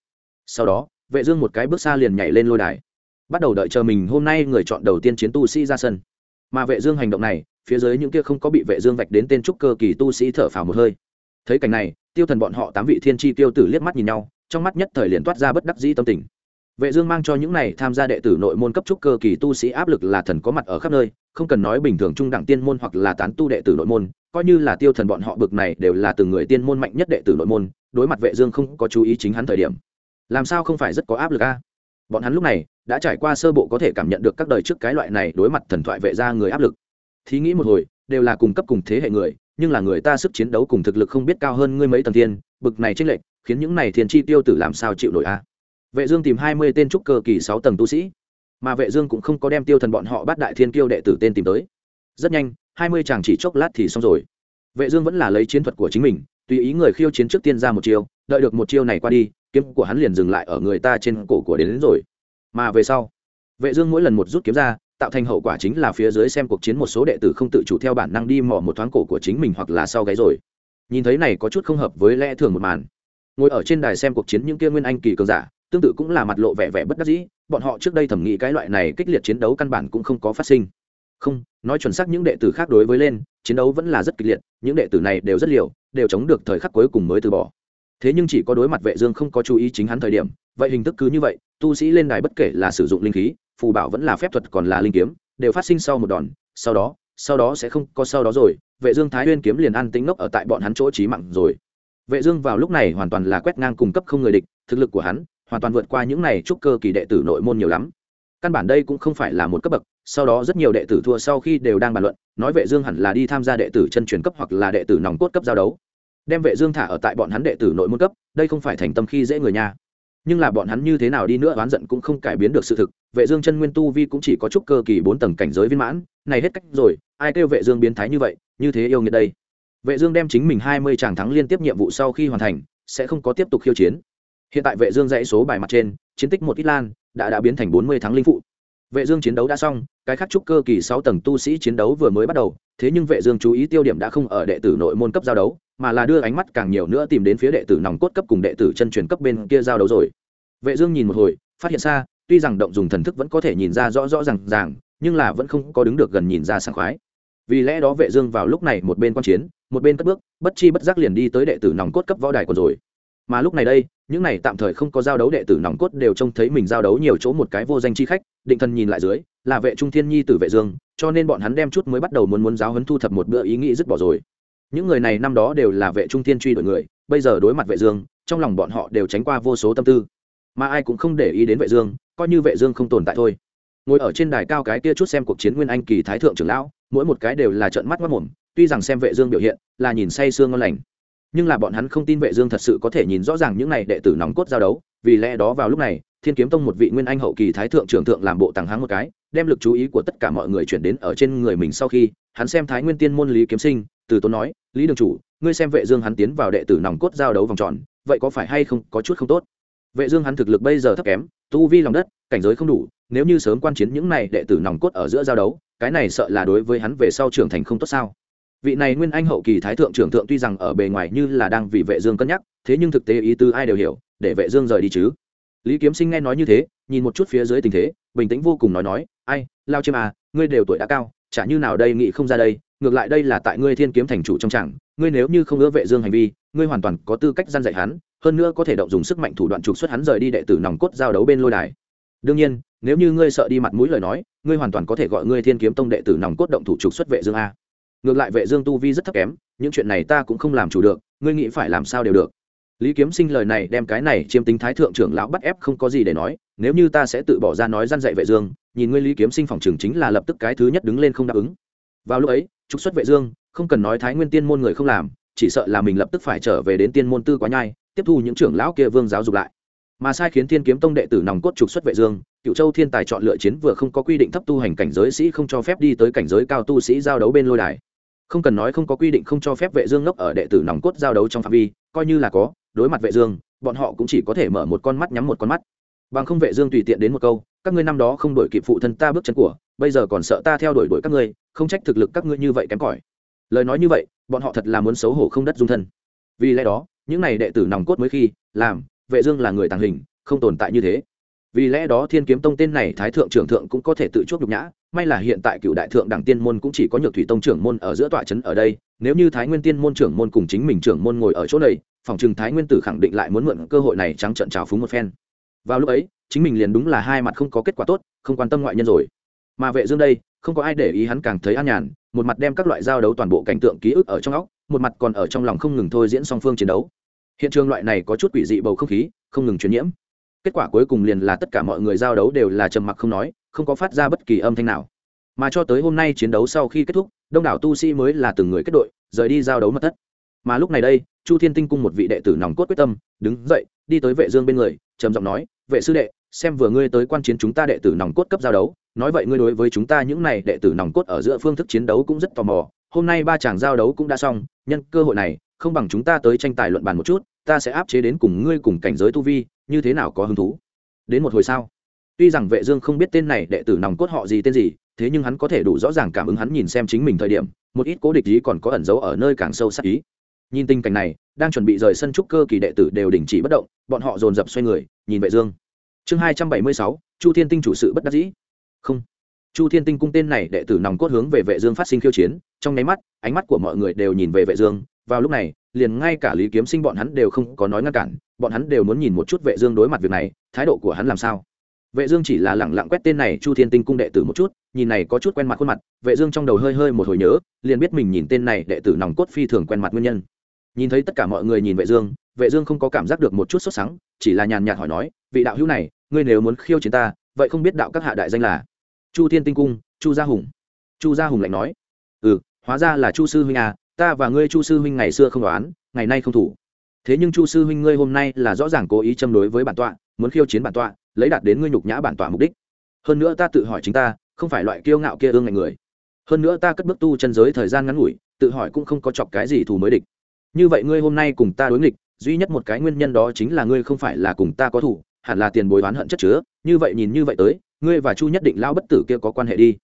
Sau đó, vệ dương một cái bước xa liền nhảy lên lôi đài. Bắt đầu đợi chờ mình hôm nay người chọn đầu tiên chiến tu sĩ ra sân. Mà vệ dương hành động này, phía dưới những kia không có bị vệ dương vạch đến tên trúc cơ kỳ tu sĩ thở phào một hơi. Thấy cảnh này, tiêu thần bọn họ tám vị thiên chi tiêu tử liếc mắt nhìn nhau, trong mắt nhất thời liền toát ra bất đắc dĩ tâm tình vệ dương mang cho những này tham gia đệ tử nội môn cấp trúc cơ kỳ tu sĩ áp lực là thần có mặt ở khắp nơi, không cần nói bình thường trung đẳng tiên môn hoặc là tán tu đệ tử nội môn, coi như là tiêu thần bọn họ bực này đều là từng người tiên môn mạnh nhất đệ tử nội môn, đối mặt vệ dương không có chú ý chính hắn thời điểm. Làm sao không phải rất có áp lực a? Bọn hắn lúc này đã trải qua sơ bộ có thể cảm nhận được các đời trước cái loại này đối mặt thần thoại vệ gia người áp lực. Thí nghĩ một hồi, đều là cùng cấp cùng thế hệ người, nhưng là người ta sức chiến đấu cùng thực lực không biết cao hơn ngươi mấy tầng thiên bực này tranh lệch, khiến những này thiên chi tiêu tử làm sao chịu nổi a? Vệ dương tìm hai mươi tên trúc cơ kỳ sáu tầng tu sĩ mà vệ dương cũng không có đem tiêu thần bọn họ bắt đại thiên kiêu đệ tử tên tìm tới. Rất nhanh hai mươi chàng chỉ chốc lát thì xong rồi. Vệ dương vẫn là lấy chiến thuật của chính mình tùy ý người khiêu chiến trước tiên ra một chiêu đợi được một chiêu này qua đi kiếm của hắn liền dừng lại ở người ta trên cổ của đến, đến rồi. Mà về sau vệ dương mỗi lần một rút kiếm ra tạo thành hậu quả chính là phía dưới xem cuộc chiến một số đệ tử không tự chủ theo bản năng đi mò một thoáng cổ của chính mình hoặc là sau gáy rồi. Nhìn thấy này có chút không hợp với lẽ thường một màn. Ngồi ở trên đài xem cuộc chiến những kia nguyên anh kỳ cường giả tương tự cũng là mặt lộ vẻ vẻ bất đắc dĩ, bọn họ trước đây thẩm nghĩ cái loại này kích liệt chiến đấu căn bản cũng không có phát sinh. Không, nói chuẩn xác những đệ tử khác đối với lên, chiến đấu vẫn là rất kịch liệt, những đệ tử này đều rất liều, đều chống được thời khắc cuối cùng mới từ bỏ. Thế nhưng chỉ có đối mặt vệ dương không có chú ý chính hắn thời điểm, vậy hình thức cứ như vậy, tu sĩ lên đài bất kể là sử dụng linh khí, phù bảo vẫn là phép thuật còn là linh kiếm, đều phát sinh sau một đòn, sau đó sau đó sẽ không có sau đó rồi, vệ dương thái nguyên kiếm liền ăn tính ngốc ở tại bọn hắn chỗ trí mạng rồi. Vệ dương vào lúc này hoàn toàn là quét ngang cùng cấp không người địch, thực lực của hắn hoàn toàn vượt qua những này trúc cơ kỳ đệ tử nội môn nhiều lắm. Căn bản đây cũng không phải là một cấp bậc, sau đó rất nhiều đệ tử thua sau khi đều đang bàn luận, nói vệ dương hẳn là đi tham gia đệ tử chân truyền cấp hoặc là đệ tử nòng cốt cấp giao đấu. Đem vệ dương thả ở tại bọn hắn đệ tử nội môn cấp, đây không phải thành tâm khi dễ người nha. Nhưng là bọn hắn như thế nào đi nữa oán giận cũng không cải biến được sự thực, vệ dương chân nguyên tu vi cũng chỉ có chút cơ kỳ bốn tầng cảnh giới viên mãn, này hết cách rồi, ai kêu vệ dương biến thái như vậy, như thế yêu nghiệt đây. Vệ dương đem chính mình 20 tràng thắng liên tiếp nhiệm vụ sau khi hoàn thành, sẽ không có tiếp tục khiêu chiến hiện tại vệ dương dãy số bài mặt trên, chiến tích một ít lan, đã đã biến thành 40 thắng linh phụ. Vệ dương chiến đấu đã xong, cái khác trúc cơ kỳ 6 tầng tu sĩ chiến đấu vừa mới bắt đầu, thế nhưng vệ dương chú ý tiêu điểm đã không ở đệ tử nội môn cấp giao đấu, mà là đưa ánh mắt càng nhiều nữa tìm đến phía đệ tử nòng cốt cấp cùng đệ tử chân truyền cấp bên kia giao đấu rồi. Vệ dương nhìn một hồi, phát hiện ra tuy rằng động dùng thần thức vẫn có thể nhìn ra rõ rõ ràng ràng, nhưng là vẫn không có đứng được gần nhìn ra sảng khoái. Vì lẽ đó vệ dương vào lúc này một bên quan chiến, một bên cất bước, bất chi bất giác liền đi tới đệ tử nòng cốt cấp võ đài của rồi mà lúc này đây, những này tạm thời không có giao đấu đệ tử nòng cốt đều trông thấy mình giao đấu nhiều chỗ một cái vô danh chi khách, định thần nhìn lại dưới, là vệ trung thiên nhi tử vệ dương, cho nên bọn hắn đem chút mới bắt đầu muốn muốn giáo huấn thu thập một bữa ý nghĩ dứt bỏ rồi. Những người này năm đó đều là vệ trung thiên truy đuổi người, bây giờ đối mặt vệ dương, trong lòng bọn họ đều tránh qua vô số tâm tư. Mà ai cũng không để ý đến vệ dương, coi như vệ dương không tồn tại thôi. Ngồi ở trên đài cao cái kia chút xem cuộc chiến nguyên anh kỳ thái thượng trưởng lão, mỗi một cái đều là trợn mắt mắt mồm tuy rằng xem vệ dương biểu hiện, là nhìn say sương ngon lành nhưng là bọn hắn không tin vệ dương thật sự có thể nhìn rõ ràng những này đệ tử nòng cốt giao đấu, vì lẽ đó vào lúc này, thiên kiếm tông một vị nguyên anh hậu kỳ thái thượng trưởng thượng làm bộ tăng háng một cái, đem lực chú ý của tất cả mọi người chuyển đến ở trên người mình sau khi, hắn xem thái nguyên tiên môn lý kiếm sinh, từ tốn nói, lý đường chủ, ngươi xem vệ dương hắn tiến vào đệ tử nòng cốt giao đấu vòng tròn, vậy có phải hay không có chút không tốt? Vệ dương hắn thực lực bây giờ thấp kém, tu vi lòng đất, cảnh giới không đủ, nếu như sớm quan chiến những này đệ tử nòng cốt ở giữa giao đấu, cái này sợ là đối với hắn về sau trưởng thành không tốt sao? Vị này nguyên anh hậu kỳ thái thượng trưởng thượng tuy rằng ở bề ngoài như là đang vì vệ dương cân nhắc, thế nhưng thực tế ý tứ ai đều hiểu, để vệ dương rời đi chứ. Lý kiếm sinh nghe nói như thế, nhìn một chút phía dưới tình thế, bình tĩnh vô cùng nói nói, ai, lao chiêm à ngươi đều tuổi đã cao, chả như nào đây nghĩ không ra đây, ngược lại đây là tại ngươi thiên kiếm thành chủ trong chẳng ngươi nếu như không ưa vệ dương hành vi, ngươi hoàn toàn có tư cách gian dạy hắn, hơn nữa có thể động dùng sức mạnh thủ đoạn trục xuất hắn rời đi đệ tử nòng cốt giao đấu bên lôi đài. Đương nhiên, nếu như ngươi sợ đi mặt mũi lời nói, ngươi hoàn toàn có thể gọi ngươi thiên kiếm tông đệ tử nòng cốt động thủ trục xuất vệ dương a ngược lại vệ dương tu vi rất thấp kém, những chuyện này ta cũng không làm chủ được, ngươi nghĩ phải làm sao đều được. Lý kiếm sinh lời này đem cái này chiêm tính thái thượng trưởng lão bắt ép không có gì để nói, nếu như ta sẽ tự bỏ ra nói gian dạy vệ dương, nhìn ngươi lý kiếm sinh phòng trường chính là lập tức cái thứ nhất đứng lên không đáp ứng. Vào lúc ấy, trục xuất vệ dương, không cần nói thái nguyên tiên môn người không làm, chỉ sợ là mình lập tức phải trở về đến tiên môn tư quá nhai, tiếp thu những trưởng lão kia vương giáo dục lại. Mà sai khiến thiên kiếm tông đệ tử nòng cốt trục xuất vệ dương cựu châu thiên tài chọn lựa chiến vừa không có quy định thấp tu hành cảnh giới sĩ không cho phép đi tới cảnh giới cao tu sĩ giao đấu bên lôi đài không cần nói không có quy định không cho phép vệ dương ngốc ở đệ tử nòng cốt giao đấu trong phạm vi, coi như là có, đối mặt vệ dương, bọn họ cũng chỉ có thể mở một con mắt nhắm một con mắt. Bằng không vệ dương tùy tiện đến một câu, các ngươi năm đó không đổi kịp phụ thân ta bước chân của, bây giờ còn sợ ta theo đuổi đuổi các ngươi, không trách thực lực các ngươi như vậy kém cỏi. Lời nói như vậy, bọn họ thật là muốn xấu hổ không đất dung thân. Vì lẽ đó, những này đệ tử nòng cốt mới khi, làm, vệ dương là người tàng hình, không tồn tại như thế vì lẽ đó thiên kiếm tông tên này thái thượng trưởng thượng cũng có thể tự chuốc nhục nhã, may là hiện tại cựu đại thượng đẳng tiên môn cũng chỉ có nhược thủy tông trưởng môn ở giữa tọa trấn ở đây, nếu như thái nguyên tiên môn trưởng môn cùng chính mình trưởng môn ngồi ở chỗ này, phòng trừng thái nguyên tử khẳng định lại muốn mượn cơ hội này trắng trận trào phúng một phen. Vào lúc ấy, chính mình liền đúng là hai mặt không có kết quả tốt, không quan tâm ngoại nhân rồi. Mà vệ dương đây, không có ai để ý hắn càng thấy an nhàn, một mặt đem các loại giao đấu toàn bộ cảnh tượng ký ức ở trong óc, một mặt còn ở trong lòng không ngừng thôi diễn song phương chiến đấu. Hiện trường loại này có chút quỷ dị bầu không khí, không ngừng truyền nhiễm kết quả cuối cùng liền là tất cả mọi người giao đấu đều là trầm mặc không nói, không có phát ra bất kỳ âm thanh nào. Mà cho tới hôm nay chiến đấu sau khi kết thúc, đông đảo tu sĩ mới là từng người kết đội, rời đi giao đấu mật thất. Mà lúc này đây, chu thiên tinh cung một vị đệ tử nòng cốt quyết tâm, đứng dậy, đi tới vệ dương bên người, trầm giọng nói, vệ sư đệ, xem vừa ngươi tới quan chiến chúng ta đệ tử nòng cốt cấp giao đấu, nói vậy ngươi đối với chúng ta những này đệ tử nòng cốt ở giữa phương thức chiến đấu cũng rất tò mò, hôm nay ba chàng giao đấu cũng đã xong, nhân cơ hội này không bằng chúng ta tới tranh tài luận bàn một chút, ta sẽ áp chế đến cùng ngươi cùng cảnh giới tu vi, như thế nào có hứng thú? Đến một hồi sau tuy rằng vệ dương không biết tên này đệ tử nòng cốt họ gì tên gì, thế nhưng hắn có thể đủ rõ ràng cảm ứng hắn nhìn xem chính mình thời điểm, một ít cố địch ý còn có ẩn giấu ở nơi càng sâu sắc ý. Nhìn tình cảnh này, đang chuẩn bị rời sân trúc cơ kỳ đệ tử đều đình chỉ bất động, bọn họ dồn dập xoay người, nhìn vệ dương. Chương hai trăm bảy mươi sáu, chu thiên tinh chủ sự bất đắc dĩ. Không. Chu thiên tinh cung tên này đệ tử nòng cốt hướng về vệ dương phát sinh khiêu chiến, trong nháy mắt, ánh mắt của mọi người đều nhìn về vệ dương vào lúc này, liền ngay cả lý kiếm sinh bọn hắn đều không có nói ngăn cản, bọn hắn đều muốn nhìn một chút vệ dương đối mặt việc này, thái độ của hắn làm sao. Vệ dương chỉ là lẳng lặng quét tên này chu thiên tinh cung đệ tử một chút, nhìn này có chút quen mặt khuôn mặt, vệ dương trong đầu hơi hơi một hồi nhớ, liền biết mình nhìn tên này đệ tử nòng cốt phi thường quen mặt nguyên nhân. Nhìn thấy tất cả mọi người nhìn vệ dương vệ dương không có cảm giác được một chút sốt sắng, chỉ là nhàn nhạt hỏi nói, vị đạo hữu này, ngươi nếu muốn khiêu chiến ta, vậy không biết đạo các hạ đại danh là? Chu thiên tinh cung, chu gia hùng. Chu gia hùng lạnh nói ừ hóa ra là chu sư huynh à ta và ngươi chu sư huynh ngày xưa không đoán, ngày nay không thủ. Thế nhưng chu sư huynh ngươi hôm nay là rõ ràng cố ý châm đối với bản tọa, muốn khiêu chiến bản tọa, lấy đạt đến ngươi nhục nhã bản tọa mục đích. Hơn nữa ta tự hỏi chính ta, không phải loại kiêu ngạo kia ương ngạnh người. Hơn nữa ta cất bước tu chân giới thời gian ngắn ngủi, tự hỏi cũng không có chọc cái gì thù mới địch. Như vậy ngươi hôm nay cùng ta đối nghịch, duy nhất một cái nguyên nhân đó chính là ngươi không phải là cùng ta có thủ, hẳn là tiền bối oán hận chất chứa. Như vậy nhìn như vậy tới, ngươi và chu nhất định lao bất tử kia có quan hệ đi.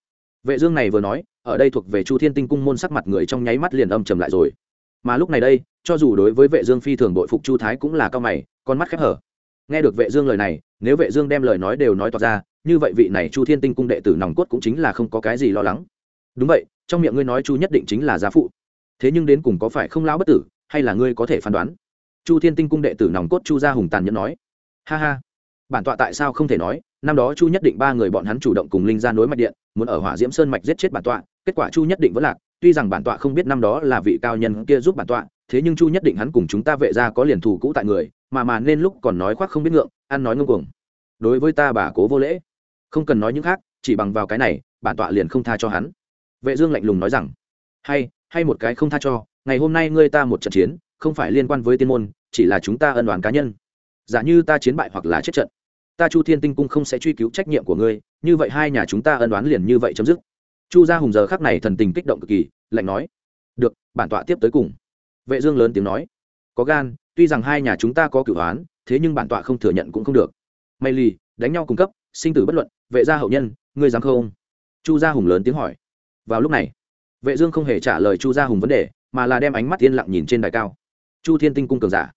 Vệ dương này vừa nói ở đây thuộc về chu thiên tinh cung môn sắc mặt người trong nháy mắt liền âm trầm lại rồi. Mà lúc này đây, cho dù đối với vệ dương phi thường bội phục chu thái cũng là cao mày, con mắt khép hở. Nghe được vệ dương lời này, nếu vệ dương đem lời nói đều nói toạc ra, như vậy vị này chu thiên tinh cung đệ tử nòng cốt cũng chính là không có cái gì lo lắng. Đúng vậy, trong miệng ngươi nói chu nhất định chính là gia phụ. Thế nhưng đến cùng có phải không lão bất tử, hay là ngươi có thể phán đoán? Chu thiên tinh cung đệ tử nòng cốt chu gia hùng tàn nhẫn nói. Ha ha. Bản tọa tại sao không thể nói, năm đó chu nhất định ba người bọn hắn chủ động cùng linh ra nối mạch điện, muốn ở hỏa diễm sơn mạch giết chết bản tọa kết quả chu nhất định vẫn lạc, tuy rằng bản tọa không biết năm đó là vị cao nhân kia giúp bản tọa, thế nhưng chu nhất định hắn cùng chúng ta vệ ra có liền thù cũ tại người, mà mà nên lúc còn nói khoác không biết ngượng, ăn nói ngông cuồng. Đối với ta bà cố vô lễ. Không cần nói những khác, chỉ bằng vào cái này, bản tọa liền không tha cho hắn. Vệ dương lạnh lùng nói rằng, hay hay một cái không tha cho, ngày hôm nay ngươi ta một trận chiến, không phải liên quan với tiên môn, chỉ là chúng ta ân đoàn cá nhân. Giả như ta chiến bại hoặc là chết trận, ta chu thiên tinh cung không sẽ truy cứu trách nhiệm của ngươi, như vậy hai nhà chúng ta ân đoán liền như vậy chấm dứt chu gia hùng giờ khắc này thần tình kích động cực kỳ, lạnh nói, được, bản tọa tiếp tới cùng. Vệ dương lớn tiếng nói, có gan, tuy rằng hai nhà chúng ta có cửu đoán thế nhưng bản tọa không thừa nhận cũng không được. May lì, đánh nhau cung cấp, sinh tử bất luận, vệ gia hậu nhân, ngươi dám không? Chu gia hùng lớn tiếng hỏi. Vào lúc này, vệ dương không hề trả lời chu gia hùng vấn đề, mà là đem ánh mắt yên lặng nhìn trên đài cao. Chu thiên tinh cung cường giả.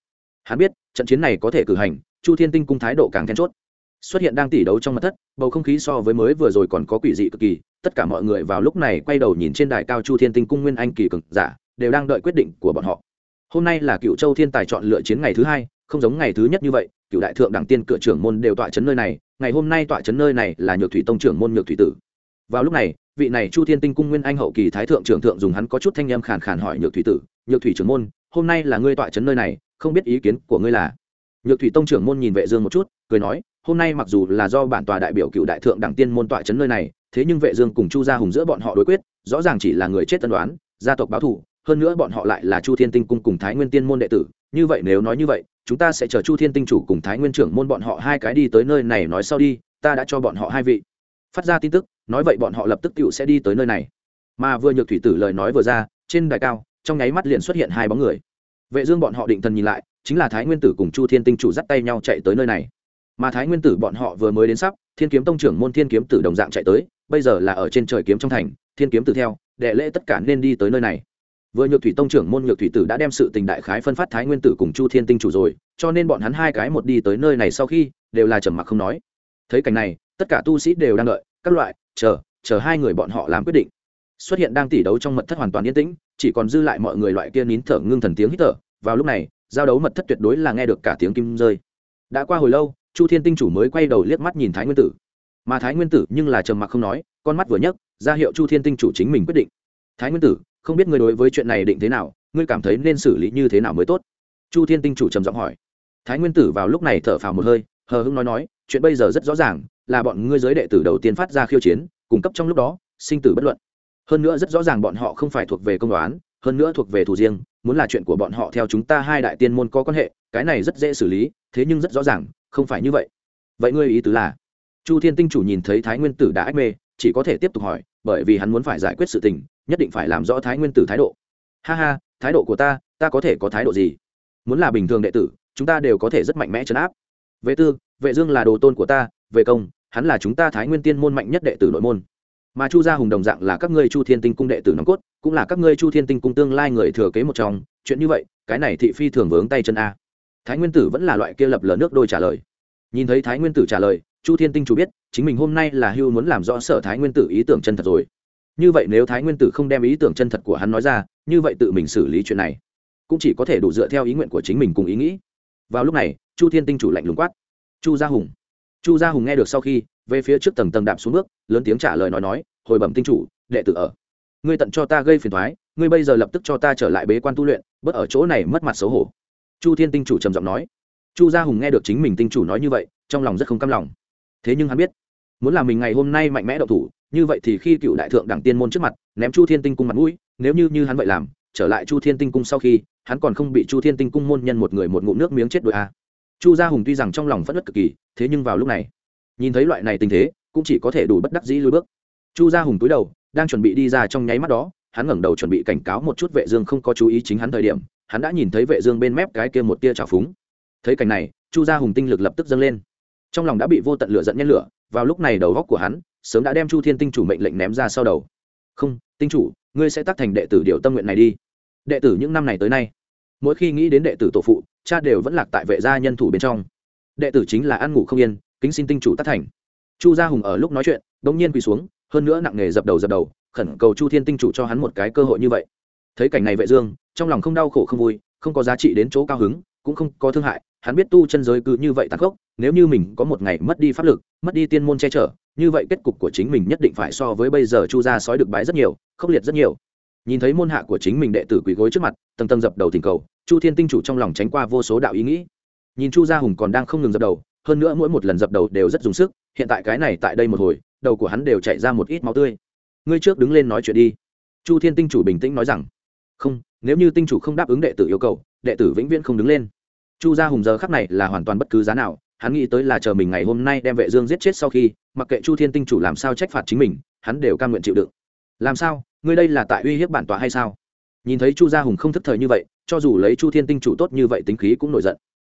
Hắn biết, trận chiến này có thể cử hành, chu thiên tinh cung thái độ càng then chốt. Xuất hiện đang tỉ đấu trong mặt thất, bầu không khí so với mới vừa rồi còn có quỷ dị cực kỳ tất cả mọi người vào lúc này quay đầu nhìn trên đài cao chu thiên tinh cung nguyên anh kỳ cực giả, đều đang đợi quyết định của bọn họ. Hôm nay là cựu châu thiên tài chọn lựa chiến ngày thứ hai, không giống ngày thứ nhất như vậy cựu đại thượng đẳng tiên cửa trưởng môn đều tọa chấn nơi này, ngày hôm nay tọa chấn nơi này là nhược thủy tông trưởng môn nhược thủy tử. Vào lúc này, vị này chu thiên tinh cung nguyên anh hậu kỳ thái thượng trưởng thượng dùng hắn có chút thanh em khàn khàn hỏi nhược thủy tử, nhược thủy trưởng môn, hôm nay là ngươi tọa chấn nơi này, không biết ý kiến của ngươi là? Nhược thủy tông trưởng môn nhìn vệ dương một chút, cười nói hôm nay mặc dù là do bản tòa đại biểu cựu đại thượng đẳng tiên môn tọa chấn nơi này, thế nhưng vệ dương cùng chu gia hùng giữa bọn họ đối quyết, rõ ràng chỉ là người chết tân đoán gia tộc báo thù, hơn nữa bọn họ lại là chu thiên tinh cung cùng thái nguyên tiên môn đệ tử. Như vậy nếu nói như vậy, chúng ta sẽ chờ chu thiên tinh chủ cùng thái nguyên trưởng môn bọn họ hai cái đi tới nơi này nói sau đi, ta đã cho bọn họ hai vị phát ra tin tức, nói vậy bọn họ lập tức tựu sẽ đi tới nơi này. Mà vừa nhược thủy tử lời nói vừa ra, trên đài cao, trong nháy mắt liền xuất hiện hai bóng người. Vệ dương bọn họ định thần nhìn lại, chính là thái nguyên tử cùng chu thiên tinh chủ dắt tay nhau chạy tới nơi này mà thái nguyên tử bọn họ vừa mới đến sắp, thiên kiếm tông trưởng môn thiên kiếm tử đồng dạng chạy tới, bây giờ là ở trên trời kiếm trong thành, thiên kiếm tử theo, đệ lễ tất cả nên đi tới nơi này. Vừa nhược thủy tông trưởng môn nhược thủy tử đã đem sự tình đại khái phân phát thái nguyên tử cùng chu thiên tinh chủ rồi, cho nên bọn hắn hai cái một đi tới nơi này sau khi, đều là trầm mặc không nói. Thấy cảnh này, tất cả tu sĩ đều đang đợi, các loại, chờ chờ hai người bọn họ làm quyết định. Xuất hiện đang tỉ đấu trong mật thất hoàn toàn yên tĩnh, chỉ còn dư lại mọi người loại kia nín thở ngưng thần tiếng hít thở. Vào lúc này, giao đấu mật thất tuyệt đối là nghe được cả tiếng kim rơi. Đã qua hồi lâu chu thiên tinh chủ mới quay đầu liếc mắt nhìn thái nguyên tử. Mà thái nguyên tử nhưng là trầm mặc không nói, con mắt vừa nhấc, ra hiệu chu thiên tinh chủ chính mình quyết định. Thái nguyên tử, không biết ngươi đối với chuyện này định thế nào, ngươi cảm thấy nên xử lý như thế nào mới tốt? Chu thiên tinh chủ trầm giọng hỏi. Thái nguyên tử vào lúc này thở phào một hơi, hờ hưng nói nói, chuyện bây giờ rất rõ ràng, là bọn ngươi giới đệ tử đầu tiên phát ra khiêu chiến, cung cấp trong lúc đó, sinh tử bất luận. Hơn nữa rất rõ ràng bọn họ không phải thuộc về công đoán, hơn nữa thuộc về thủ riêng muốn là chuyện của bọn họ theo chúng ta hai đại tiên môn có quan hệ, cái này rất dễ xử lý, thế nhưng rất rõ ràng, không phải như vậy. Vậy ngươi ý tứ là, chu thiên tinh chủ nhìn thấy thái nguyên tử đã ách mê, chỉ có thể tiếp tục hỏi, bởi vì hắn muốn phải giải quyết sự tình, nhất định phải làm rõ thái nguyên tử thái độ. Ha ha, thái độ của ta ta có thể có thái độ gì? Muốn là bình thường đệ tử, chúng ta đều có thể rất mạnh mẽ chấn áp. Vệ tư, vệ dương là đồ tôn của ta, vệ công, hắn là chúng ta thái nguyên tiên môn mạnh nhất đệ tử nội môn. Mà chu gia hùng đồng dạng là các ngươi chu thiên tinh cung đệ tử nòng cốt cũng là các ngươi chu thiên tinh cung tương lai người thừa kế một trong, chuyện như vậy, cái này thị phi thường vướng tay chân a. Thái nguyên tử vẫn là loại kia lập lờ nước đôi trả lời. Nhìn thấy thái nguyên tử trả lời, chu thiên tinh chủ biết, chính mình hôm nay là hưu muốn làm rõ sở thái nguyên tử ý tưởng chân thật rồi. Như vậy nếu thái nguyên tử không đem ý tưởng chân thật của hắn nói ra, như vậy tự mình xử lý chuyện này, cũng chỉ có thể đủ dựa theo ý nguyện của chính mình cùng ý nghĩ. Vào lúc này, chu thiên tinh chủ lạnh lùng quát. Chu gia hùng. Chu gia hùng nghe được sau khi, về phía trước tầng tầng đạp xuống bước, lớn tiếng trả lời nói nói, hồi bẩm tinh chủ, đệ tử ở ngươi tận cho ta gây phiền thoái, ngươi bây giờ lập tức cho ta trở lại bế quan tu luyện, bớt ở chỗ này mất mặt xấu hổ. Chu thiên tinh chủ trầm giọng nói. Chu gia hùng nghe được chính mình tinh chủ nói như vậy, trong lòng rất không căm lòng. Thế nhưng hắn biết, muốn làm mình ngày hôm nay mạnh mẽ đậu thủ, như vậy thì khi cựu đại thượng đẳng tiên môn trước mặt, ném chu thiên tinh cung mặt mũi, nếu như như hắn vậy làm, trở lại chu thiên tinh cung sau khi, hắn còn không bị chu thiên tinh cung môn nhân một người một ngụm nước miếng chết đội a à. chu gia hùng tuy rằng trong lòng phẫn nứt cực kỳ, thế nhưng vào lúc này, nhìn thấy loại này tình thế, cũng chỉ có thể đủ bất đắc dĩ lùi bước. Chu gia hùng túi đầu đang chuẩn bị đi ra trong nháy mắt đó, hắn ngẩng đầu chuẩn bị cảnh cáo một chút vệ dương không có chú ý chính hắn thời điểm, hắn đã nhìn thấy vệ dương bên mép cái kia một tia trào phúng. Thấy cảnh này, chu gia hùng tinh lực lập tức dâng lên. Trong lòng đã bị vô tận lửa giận nhen lửa, vào lúc này đầu góc của hắn, sớm đã đem chu thiên tinh chủ mệnh lệnh ném ra sau đầu. Không, tinh chủ, ngươi sẽ tác thành đệ tử điều tâm nguyện này đi. Đệ tử những năm này tới nay, mỗi khi nghĩ đến đệ tử tổ phụ, cha đều vẫn lạc tại vệ gia nhân thủ bên trong. Đệ tử chính là ăn ngủ không yên, kính xin tinh chủ tác thành. Chu gia hùng ở lúc nói chuyện đ ỗ n g nhiên quỳ xuống hơn nữa nặng nề dập đầu dập đầu, khẩn cầu chu thiên tinh chủ cho hắn một cái cơ hội như vậy. Thấy cảnh này vệ dương, trong lòng không đau khổ không vui, không có giá trị đến chỗ cao hứng, cũng không có thương hại, hắn biết tu chân giới cứ như vậy tàn khốc, nếu như mình có một ngày mất đi pháp lực, mất đi tiên môn che chở, như vậy kết cục của chính mình nhất định phải so với bây giờ chu gia sói được bái rất nhiều, khốc liệt rất nhiều. Nhìn thấy môn hạ của chính mình đệ tử quỳ gối trước mặt, tầng tầng dập đầu thỉnh cầu, chu thiên tinh chủ trong lòng tránh qua vô số đạo ý nghĩ. Nhìn chu gia hùng còn đang không ngừng dập đầu, hơn nữa mỗi một lần dập đầu đều rất dùng sức, hiện tại cái này tại đây một hồi đầu của hắn đều chạy ra một ít máu tươi. Ngươi trước đứng lên nói chuyện đi. Chu thiên tinh chủ bình tĩnh nói rằng. Không, nếu như tinh chủ không đáp ứng đệ tử yêu cầu, đệ tử vĩnh viễn không đứng lên. Chu gia hùng giờ khắc này là hoàn toàn bất cứ giá nào, hắn nghĩ tới là chờ mình ngày hôm nay đem vệ dương giết chết sau khi, mặc kệ chu thiên tinh chủ làm sao trách phạt chính mình, hắn đều cam nguyện chịu đựng. Làm sao? Ngươi đây là tại uy hiếp bản tọa hay sao? Nhìn thấy chu gia hùng không thức thời như vậy, cho dù lấy chu thiên tinh chủ tốt như vậy tính khí cũng nổi giận.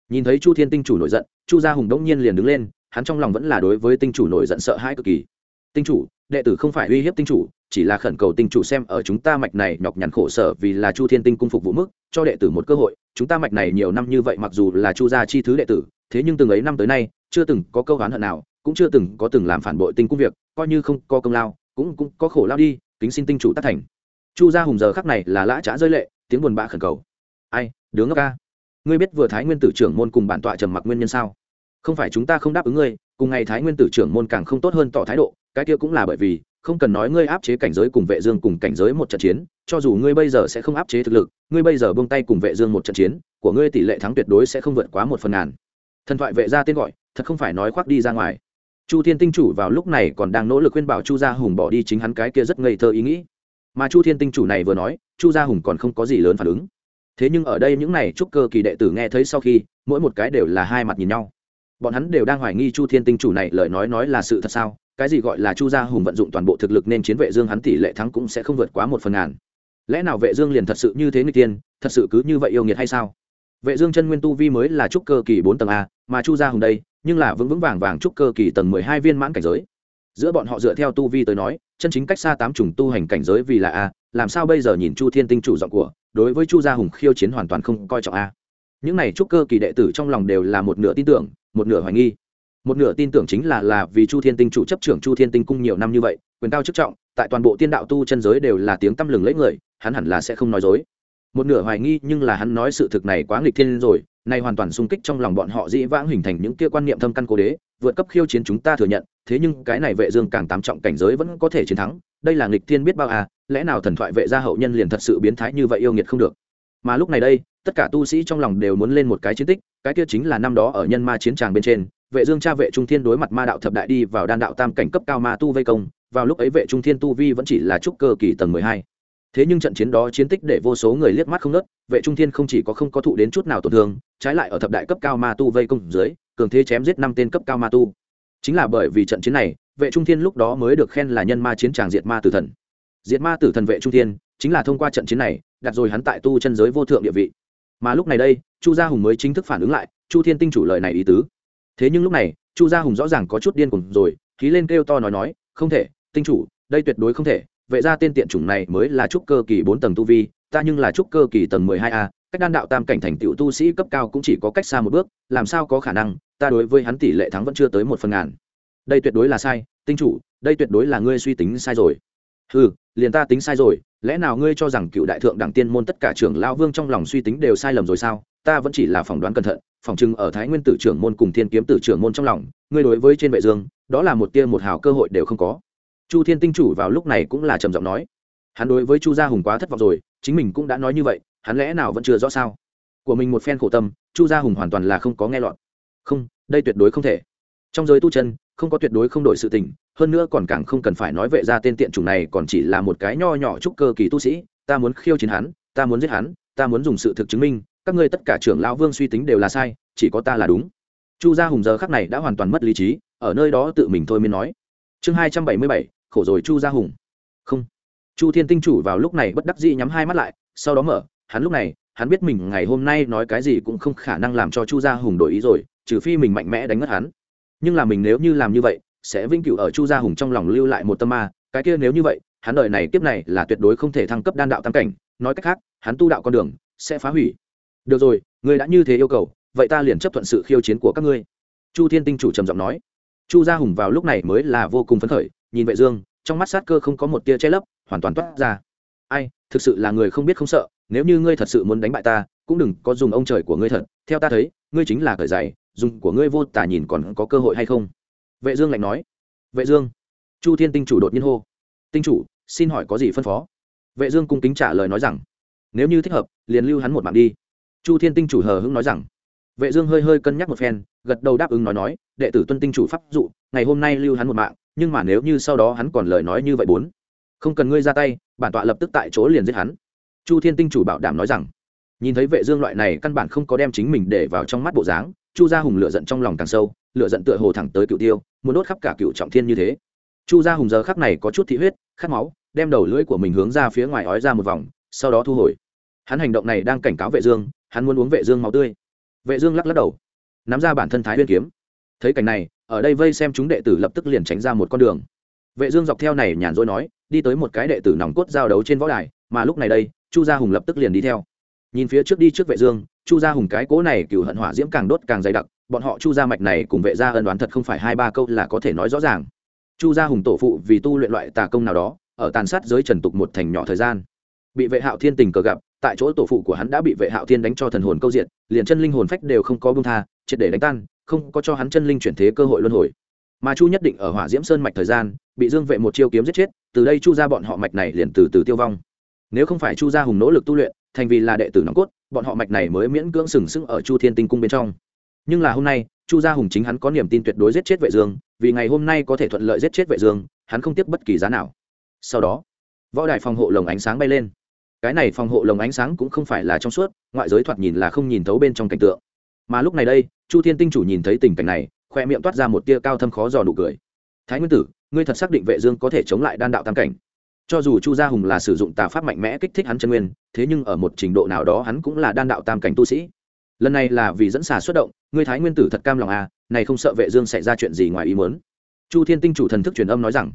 Nhìn thấy chu thiên tinh chủ nổi giận, chu gia hùng đông nhiên liền đứng lên hắn trong lòng vẫn là đối với tinh chủ nổi giận sợ hãi cực kỳ. Tinh chủ, đệ tử không phải uy hiếp tinh chủ, chỉ là khẩn cầu tinh chủ xem ở chúng ta mạch này nhọc nhằn khổ sở vì là chu thiên tinh cung phục vụ mức, cho đệ tử một cơ hội. Chúng ta mạch này nhiều năm như vậy mặc dù là chu gia chi thứ đệ tử, thế nhưng từng ấy năm tới nay, chưa từng có câu oán hận nào, cũng chưa từng có từng làm phản bội tinh cung việc, coi như không có công lao, cũng cũng có khổ lao đi, kính xin tinh chủ tác thành. Chu gia hùng giờ khắc này là lã trá rơi lệ, tiếng buồn bã khẩn cầu. Ai, đứa ngốc ca. Ngươi biết vừa thái nguyên tử trưởng môn cùng bản tọa trầm mặc nguyên nhân sao? Không phải chúng ta không đáp ứng ngươi, cùng ngày thái nguyên tử trưởng môn càng không tốt hơn tỏ thái độ, cái kia cũng là bởi vì, không cần nói ngươi áp chế cảnh giới cùng vệ dương cùng cảnh giới một trận chiến, cho dù ngươi bây giờ sẽ không áp chế thực lực, ngươi bây giờ buông tay cùng vệ dương một trận chiến, của ngươi tỷ lệ thắng tuyệt đối sẽ không vượt quá một phần ngàn. Thần thoại vệ gia tên gọi, thật không phải nói khoác đi ra ngoài. Chu thiên tinh chủ vào lúc này còn đang nỗ lực khuyên bảo chu gia hùng bỏ đi chính hắn cái kia rất ngây thơ ý nghĩ. Mà chu thiên tinh chủ này vừa nói, chu gia hùng còn không có gì lớn phản ứng. Thế nhưng ở đây những này chúc cơ kỳ đệ tử nghe thấy sau khi, mỗi một cái đều là hai mặt nhìn nhau bọn hắn đều đang hoài nghi chu thiên tinh chủ này, lời nói nói là sự thật sao? Cái gì gọi là chu gia hùng vận dụng toàn bộ thực lực nên chiến vệ dương hắn tỷ lệ thắng cũng sẽ không vượt quá một phần ngàn. Lẽ nào vệ dương liền thật sự như thế người tiên, thật sự cứ như vậy yêu nghiệt hay sao? Vệ dương chân nguyên tu vi mới là trúc cơ kỳ bốn tầng a, mà chu gia hùng đây, nhưng là vững vững vàng vàng trúc cơ kỳ tầng mười hai viên mãn cảnh giới. Giữa bọn họ dựa theo tu vi tới nói, chân chính cách xa tám chủng tu hành cảnh giới vì là a, làm sao bây giờ nhìn chu thiên tinh chủ giọng của, đối với chu gia hùng khiêu chiến hoàn toàn không coi trọng a. Những này trúc cơ kỳ đệ tử trong lòng đều là một nửa tin tưởng một nửa hoài nghi. Một nửa tin tưởng chính là là vì chu thiên tinh chủ chấp trưởng chu thiên tinh cung nhiều năm như vậy, quyền cao chức trọng, tại toàn bộ tiên đạo tu chân giới đều là tiếng tăm lừng lấy người, hắn hẳn là sẽ không nói dối. Một nửa hoài nghi nhưng là hắn nói sự thực này quá nghịch thiên rồi, nay hoàn toàn xung kích trong lòng bọn họ dĩ vãng hình thành những kia quan niệm thâm căn cố đế, vượt cấp khiêu chiến chúng ta thừa nhận, thế nhưng cái này vệ dương càng tám trọng cảnh giới vẫn có thể chiến thắng, đây là nghịch thiên biết bao à lẽ nào thần thoại vệ gia hậu nhân liền thật sự biến thái như vậy yêu nghiệt không được. Mà lúc này đây tất cả tu sĩ trong lòng đều muốn lên một cái chiến tích, cái kia chính là năm đó ở nhân ma chiến tràng bên trên, vệ dương cha vệ trung thiên đối mặt ma đạo thập đại đi vào đan đạo tam cảnh cấp cao ma tu vây công, vào lúc ấy vệ trung thiên tu vi vẫn chỉ là trúc cơ kỳ tầng 12 thế nhưng trận chiến đó chiến tích để vô số người liếc mắt không nớt vệ trung thiên không chỉ có không có thụ đến chút nào tổn thương, trái lại ở thập đại cấp cao ma tu vây công dưới, cường thế chém giết năm tên cấp cao ma tu. Chính là bởi vì trận chiến này, vệ trung thiên lúc đó mới được khen là nhân ma chiến tràng diệt ma tử thần. Diệt ma tử thần vệ trung thiên, chính là thông qua trận chiến này, đặt rồi hắn tại tu chân giới vô thượng địa vị mà lúc này đây, chu gia hùng mới chính thức phản ứng lại, chu thiên tinh chủ lời này ý tứ. Thế nhưng lúc này, chu gia hùng rõ ràng có chút điên cuồng rồi, khí lên kêu to nói nói, không thể, tinh chủ, đây tuyệt đối không thể. Vệ ra tên tiện chủng này mới là trúc cơ kỳ bốn tầng tu vi, ta nhưng là trúc cơ kỳ tầng mười hai a, cách đan đạo tam cảnh thành tựu tu sĩ cấp cao cũng chỉ có cách xa một bước, làm sao có khả năng, ta đối với hắn tỷ lệ thắng vẫn chưa tới một phần ngàn. Đây tuyệt đối là sai, tinh chủ, đây tuyệt đối là ngươi suy tính sai rồi. Ừ liền ta tính sai rồi lẽ nào ngươi cho rằng cựu đại thượng đẳng tiên môn tất cả trưởng lao vương trong lòng suy tính đều sai lầm rồi sao? Ta vẫn chỉ là phỏng đoán cẩn thận, phỏng chừng ở thái nguyên tử trưởng môn cùng thiên kiếm tử trưởng môn trong lòng, ngươi đối với trên vệ dương, đó là một tia một hào cơ hội đều không có. Chu thiên tinh chủ vào lúc này cũng là trầm giọng nói, hắn đối với chu gia hùng quá thất vọng rồi, chính mình cũng đã nói như vậy, hắn lẽ nào vẫn chưa rõ sao? Của mình một phen khổ tâm, chu gia hùng hoàn toàn là không có nghe lọt. Không, đây tuyệt đối không thể. Trong giới tu chân không có tuyệt đối không đổi sự tình, hơn nữa còn càng không cần phải nói vệ ra tên tiện chủng này còn chỉ là một cái nho nhỏ chúc cơ kỳ tu sĩ, ta muốn khiêu chiến hắn, ta muốn giết hắn, ta muốn dùng sự thực chứng minh, các ngươi tất cả trưởng lão vương suy tính đều là sai, chỉ có ta là đúng. Chu gia hùng giờ khắc này đã hoàn toàn mất lý trí, ở nơi đó tự mình thôi mới nói. Chương hai trăm bảy mươi bảy, khổ rồi chu gia hùng. Không. Chu thiên tinh chủ vào lúc này bất đắc dĩ nhắm hai mắt lại, sau đó mở, hắn lúc này, hắn biết mình ngày hôm nay nói cái gì cũng không khả năng làm cho chu gia hùng đổi ý rồi, trừ phi mình mạnh mẽ đánh ngất hắn nhưng là mình nếu như làm như vậy, sẽ vĩnh cửu ở chu gia hùng trong lòng lưu lại một tâm ma. Cái kia nếu như vậy, hắn đời này kiếp này là tuyệt đối không thể thăng cấp đan đạo tam cảnh. Nói cách khác, hắn tu đạo con đường sẽ phá hủy. Được rồi, ngươi đã như thế yêu cầu, vậy ta liền chấp thuận sự khiêu chiến của các ngươi. Chu thiên tinh chủ trầm giọng nói. Chu gia hùng vào lúc này mới là vô cùng phấn khởi, nhìn vệ dương, trong mắt sát cơ không có một tia che lấp, hoàn toàn toát ra. Ai, thực sự là người không biết không sợ, nếu như ngươi thật sự muốn đánh bại ta, cũng đừng có dùng ông trời của ngươi thật. Theo ta thấy, ngươi chính là cởi giày dùng của ngươi vô tả nhìn còn có cơ hội hay không? Vệ dương lạnh nói. Vệ dương. Chu thiên tinh chủ đột nhiên hô. Tinh chủ, xin hỏi có gì phân phó? Vệ dương cung kính trả lời nói rằng, nếu như thích hợp, liền lưu hắn một mạng đi. Chu thiên tinh chủ hờ hững nói rằng. Vệ dương hơi hơi cân nhắc một phen, gật đầu đáp ứng nói nói, đệ tử tuân tinh chủ pháp dụ, ngày hôm nay lưu hắn một mạng, nhưng mà nếu như sau đó hắn còn lời nói như vậy bốn, không cần ngươi ra tay, bản tọa lập tức tại chỗ liền giết hắn. Chu thiên tinh chủ bảo đảm nói rằng. Nhìn thấy vệ dương loại này căn bản không có đem chính mình để vào trong mắt bộ dáng chu gia hùng lửa giận trong lòng càng sâu, lửa giận tựa hồ thẳng tới cựu tiêu, muốn đốt khắp cả cựu trọng thiên như thế. Chu gia hùng giờ khắc này có chút thị huyết, khát máu, đem đầu lưỡi của mình hướng ra phía ngoài ói ra một vòng, sau đó thu hồi. Hắn hành động này đang cảnh cáo vệ dương, hắn muốn uống vệ dương máu tươi. Vệ dương lắc lắc đầu, nắm ra bản thân thái nguyên kiếm. Thấy cảnh này, ở đây vây xem chúng đệ tử lập tức liền tránh ra một con đường. Vệ dương dọc theo này nhàn rỗi nói, đi tới một cái đệ tử nòng cốt giao đấu trên võ đài, mà lúc này đây, chu gia hùng lập tức liền đi theo. Nhìn phía trước đi trước vệ dương chu gia hùng cái cố này cựu hận hỏa diễm càng đốt càng dày đặc, bọn họ chu gia mạch này cùng vệ gia ân đoán thật không phải hai ba câu là có thể nói rõ ràng. Chu gia hùng tổ phụ vì tu luyện loại tà công nào đó, ở tàn sát giới trần tục một thành nhỏ thời gian, bị vệ hạo thiên tình cờ gặp, tại chỗ tổ phụ của hắn đã bị vệ hạo thiên đánh cho thần hồn câu diện liền chân linh hồn phách đều không có buông tha, triệt để đánh tan, không có cho hắn chân linh chuyển thế cơ hội luân hồi. Mà chu nhất định ở hỏa diễm sơn mạch thời gian, bị dương vệ một chiêu kiếm giết chết, từ đây chu gia bọn họ mạch này liền từ từ tiêu vong. Nếu không phải chu gia hùng nỗ lực tu luyện thành vì là đệ tử nòng cốt, bọn họ mạch này mới miễn cưỡng sừng sững ở chu thiên tinh cung bên trong. Nhưng là hôm nay, chu gia hùng chính hắn có niềm tin tuyệt đối giết chết vệ dương, vì ngày hôm nay có thể thuận lợi giết chết vệ dương, hắn không tiếc bất kỳ giá nào. Sau đó, võ đài phòng hộ lồng ánh sáng bay lên. Cái này phòng hộ lồng ánh sáng cũng không phải là trong suốt, ngoại giới thoạt nhìn là không nhìn thấu bên trong cảnh tượng. Mà lúc này đây, chu thiên tinh chủ nhìn thấy tình cảnh này, khoe miệng toát ra một tia cao thâm khó dò nụ cười. Thái nguyên tử, ngươi thật xác định vệ dương có thể chống lại đan đạo tam cảnh? Cho dù chu gia hùng là sử dụng tà pháp mạnh mẽ kích thích hắn chân nguyên, thế nhưng ở một trình độ nào đó hắn cũng là đan đạo tam cảnh tu sĩ. Lần này là vì dẫn xà xuất động, ngươi thái nguyên tử thật cam lòng à này không sợ vệ dương xảy ra chuyện gì ngoài ý muốn. Chu thiên tinh chủ thần thức truyền âm nói rằng,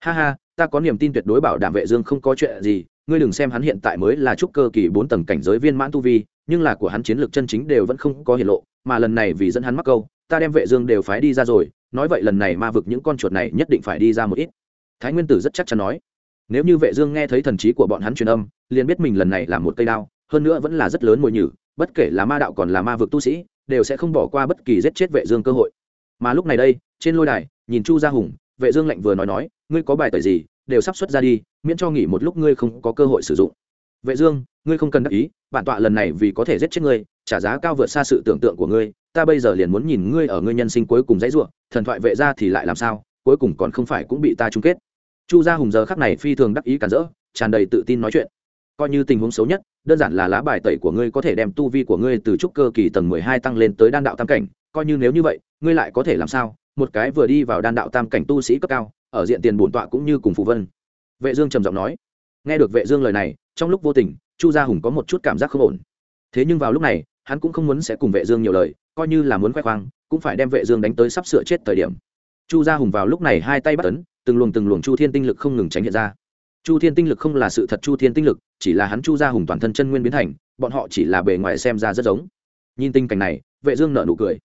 ha ha, ta có niềm tin tuyệt đối bảo đảm vệ dương không có chuyện gì, ngươi đừng xem hắn hiện tại mới là trúc cơ kỳ bốn tầng cảnh giới viên mãn tu vi, nhưng là của hắn chiến lược chân chính đều vẫn không có hiện lộ, mà lần này vì dẫn hắn mắc câu, ta đem vệ dương đều phái đi ra rồi, nói vậy lần này ma vực những con chuột này nhất định phải đi ra một ít. Thái nguyên tử rất chắc chắn nói nếu như vệ dương nghe thấy thần trí của bọn hắn truyền âm liền biết mình lần này là một cây đao hơn nữa vẫn là rất lớn mồi nhử bất kể là ma đạo còn là ma vực tu sĩ đều sẽ không bỏ qua bất kỳ giết chết vệ dương cơ hội. Mà lúc này đây trên lôi đài nhìn chu gia hùng vệ dương lạnh vừa nói nói ngươi có bài tẩy gì đều sắp xuất ra đi miễn cho nghỉ một lúc ngươi không có cơ hội sử dụng. Vệ dương ngươi không cần đắc ý bản tọa lần này vì có thể giết chết ngươi trả giá cao vượt xa sự tưởng tượng của ngươi ta bây giờ liền muốn nhìn ngươi ở ngươi nhân sinh cuối cùng dãy rủa, thần thoại vệ gia thì lại làm sao cuối cùng còn không phải cũng bị ta chung kết chu gia hùng giờ khắc này phi thường đắc ý cản rỡ, tràn đầy tự tin nói chuyện. Coi như tình huống xấu nhất, đơn giản là lá bài tẩy của ngươi có thể đem tu vi của ngươi từ trúc cơ kỳ tầng mười hai tăng lên tới đan đạo tam cảnh, coi như nếu như vậy, ngươi lại có thể làm sao? Một cái vừa đi vào đan đạo tam cảnh tu sĩ cấp cao, ở diện tiền bổn tọa cũng như cùng phù vân. Vệ dương trầm giọng nói. Nghe được vệ dương lời này, trong lúc vô tình, chu gia hùng có một chút cảm giác không ổn. Thế nhưng vào lúc này, hắn cũng không muốn sẽ cùng vệ dương nhiều lời, coi như là muốn khoe khoang, cũng phải đem vệ dương đánh tới sắp sửa chết thời điểm. Chu gia hùng vào lúc này hai tay bắt ấn từng luồng từng luồng chu thiên tinh lực không ngừng tránh hiện ra. Chu thiên tinh lực không là sự thật, chu thiên tinh lực chỉ là hắn chu gia hùng toàn thân chân nguyên biến thành, bọn họ chỉ là bề ngoài xem ra rất giống. Nhìn tình cảnh này, vệ dương nở nụ cười.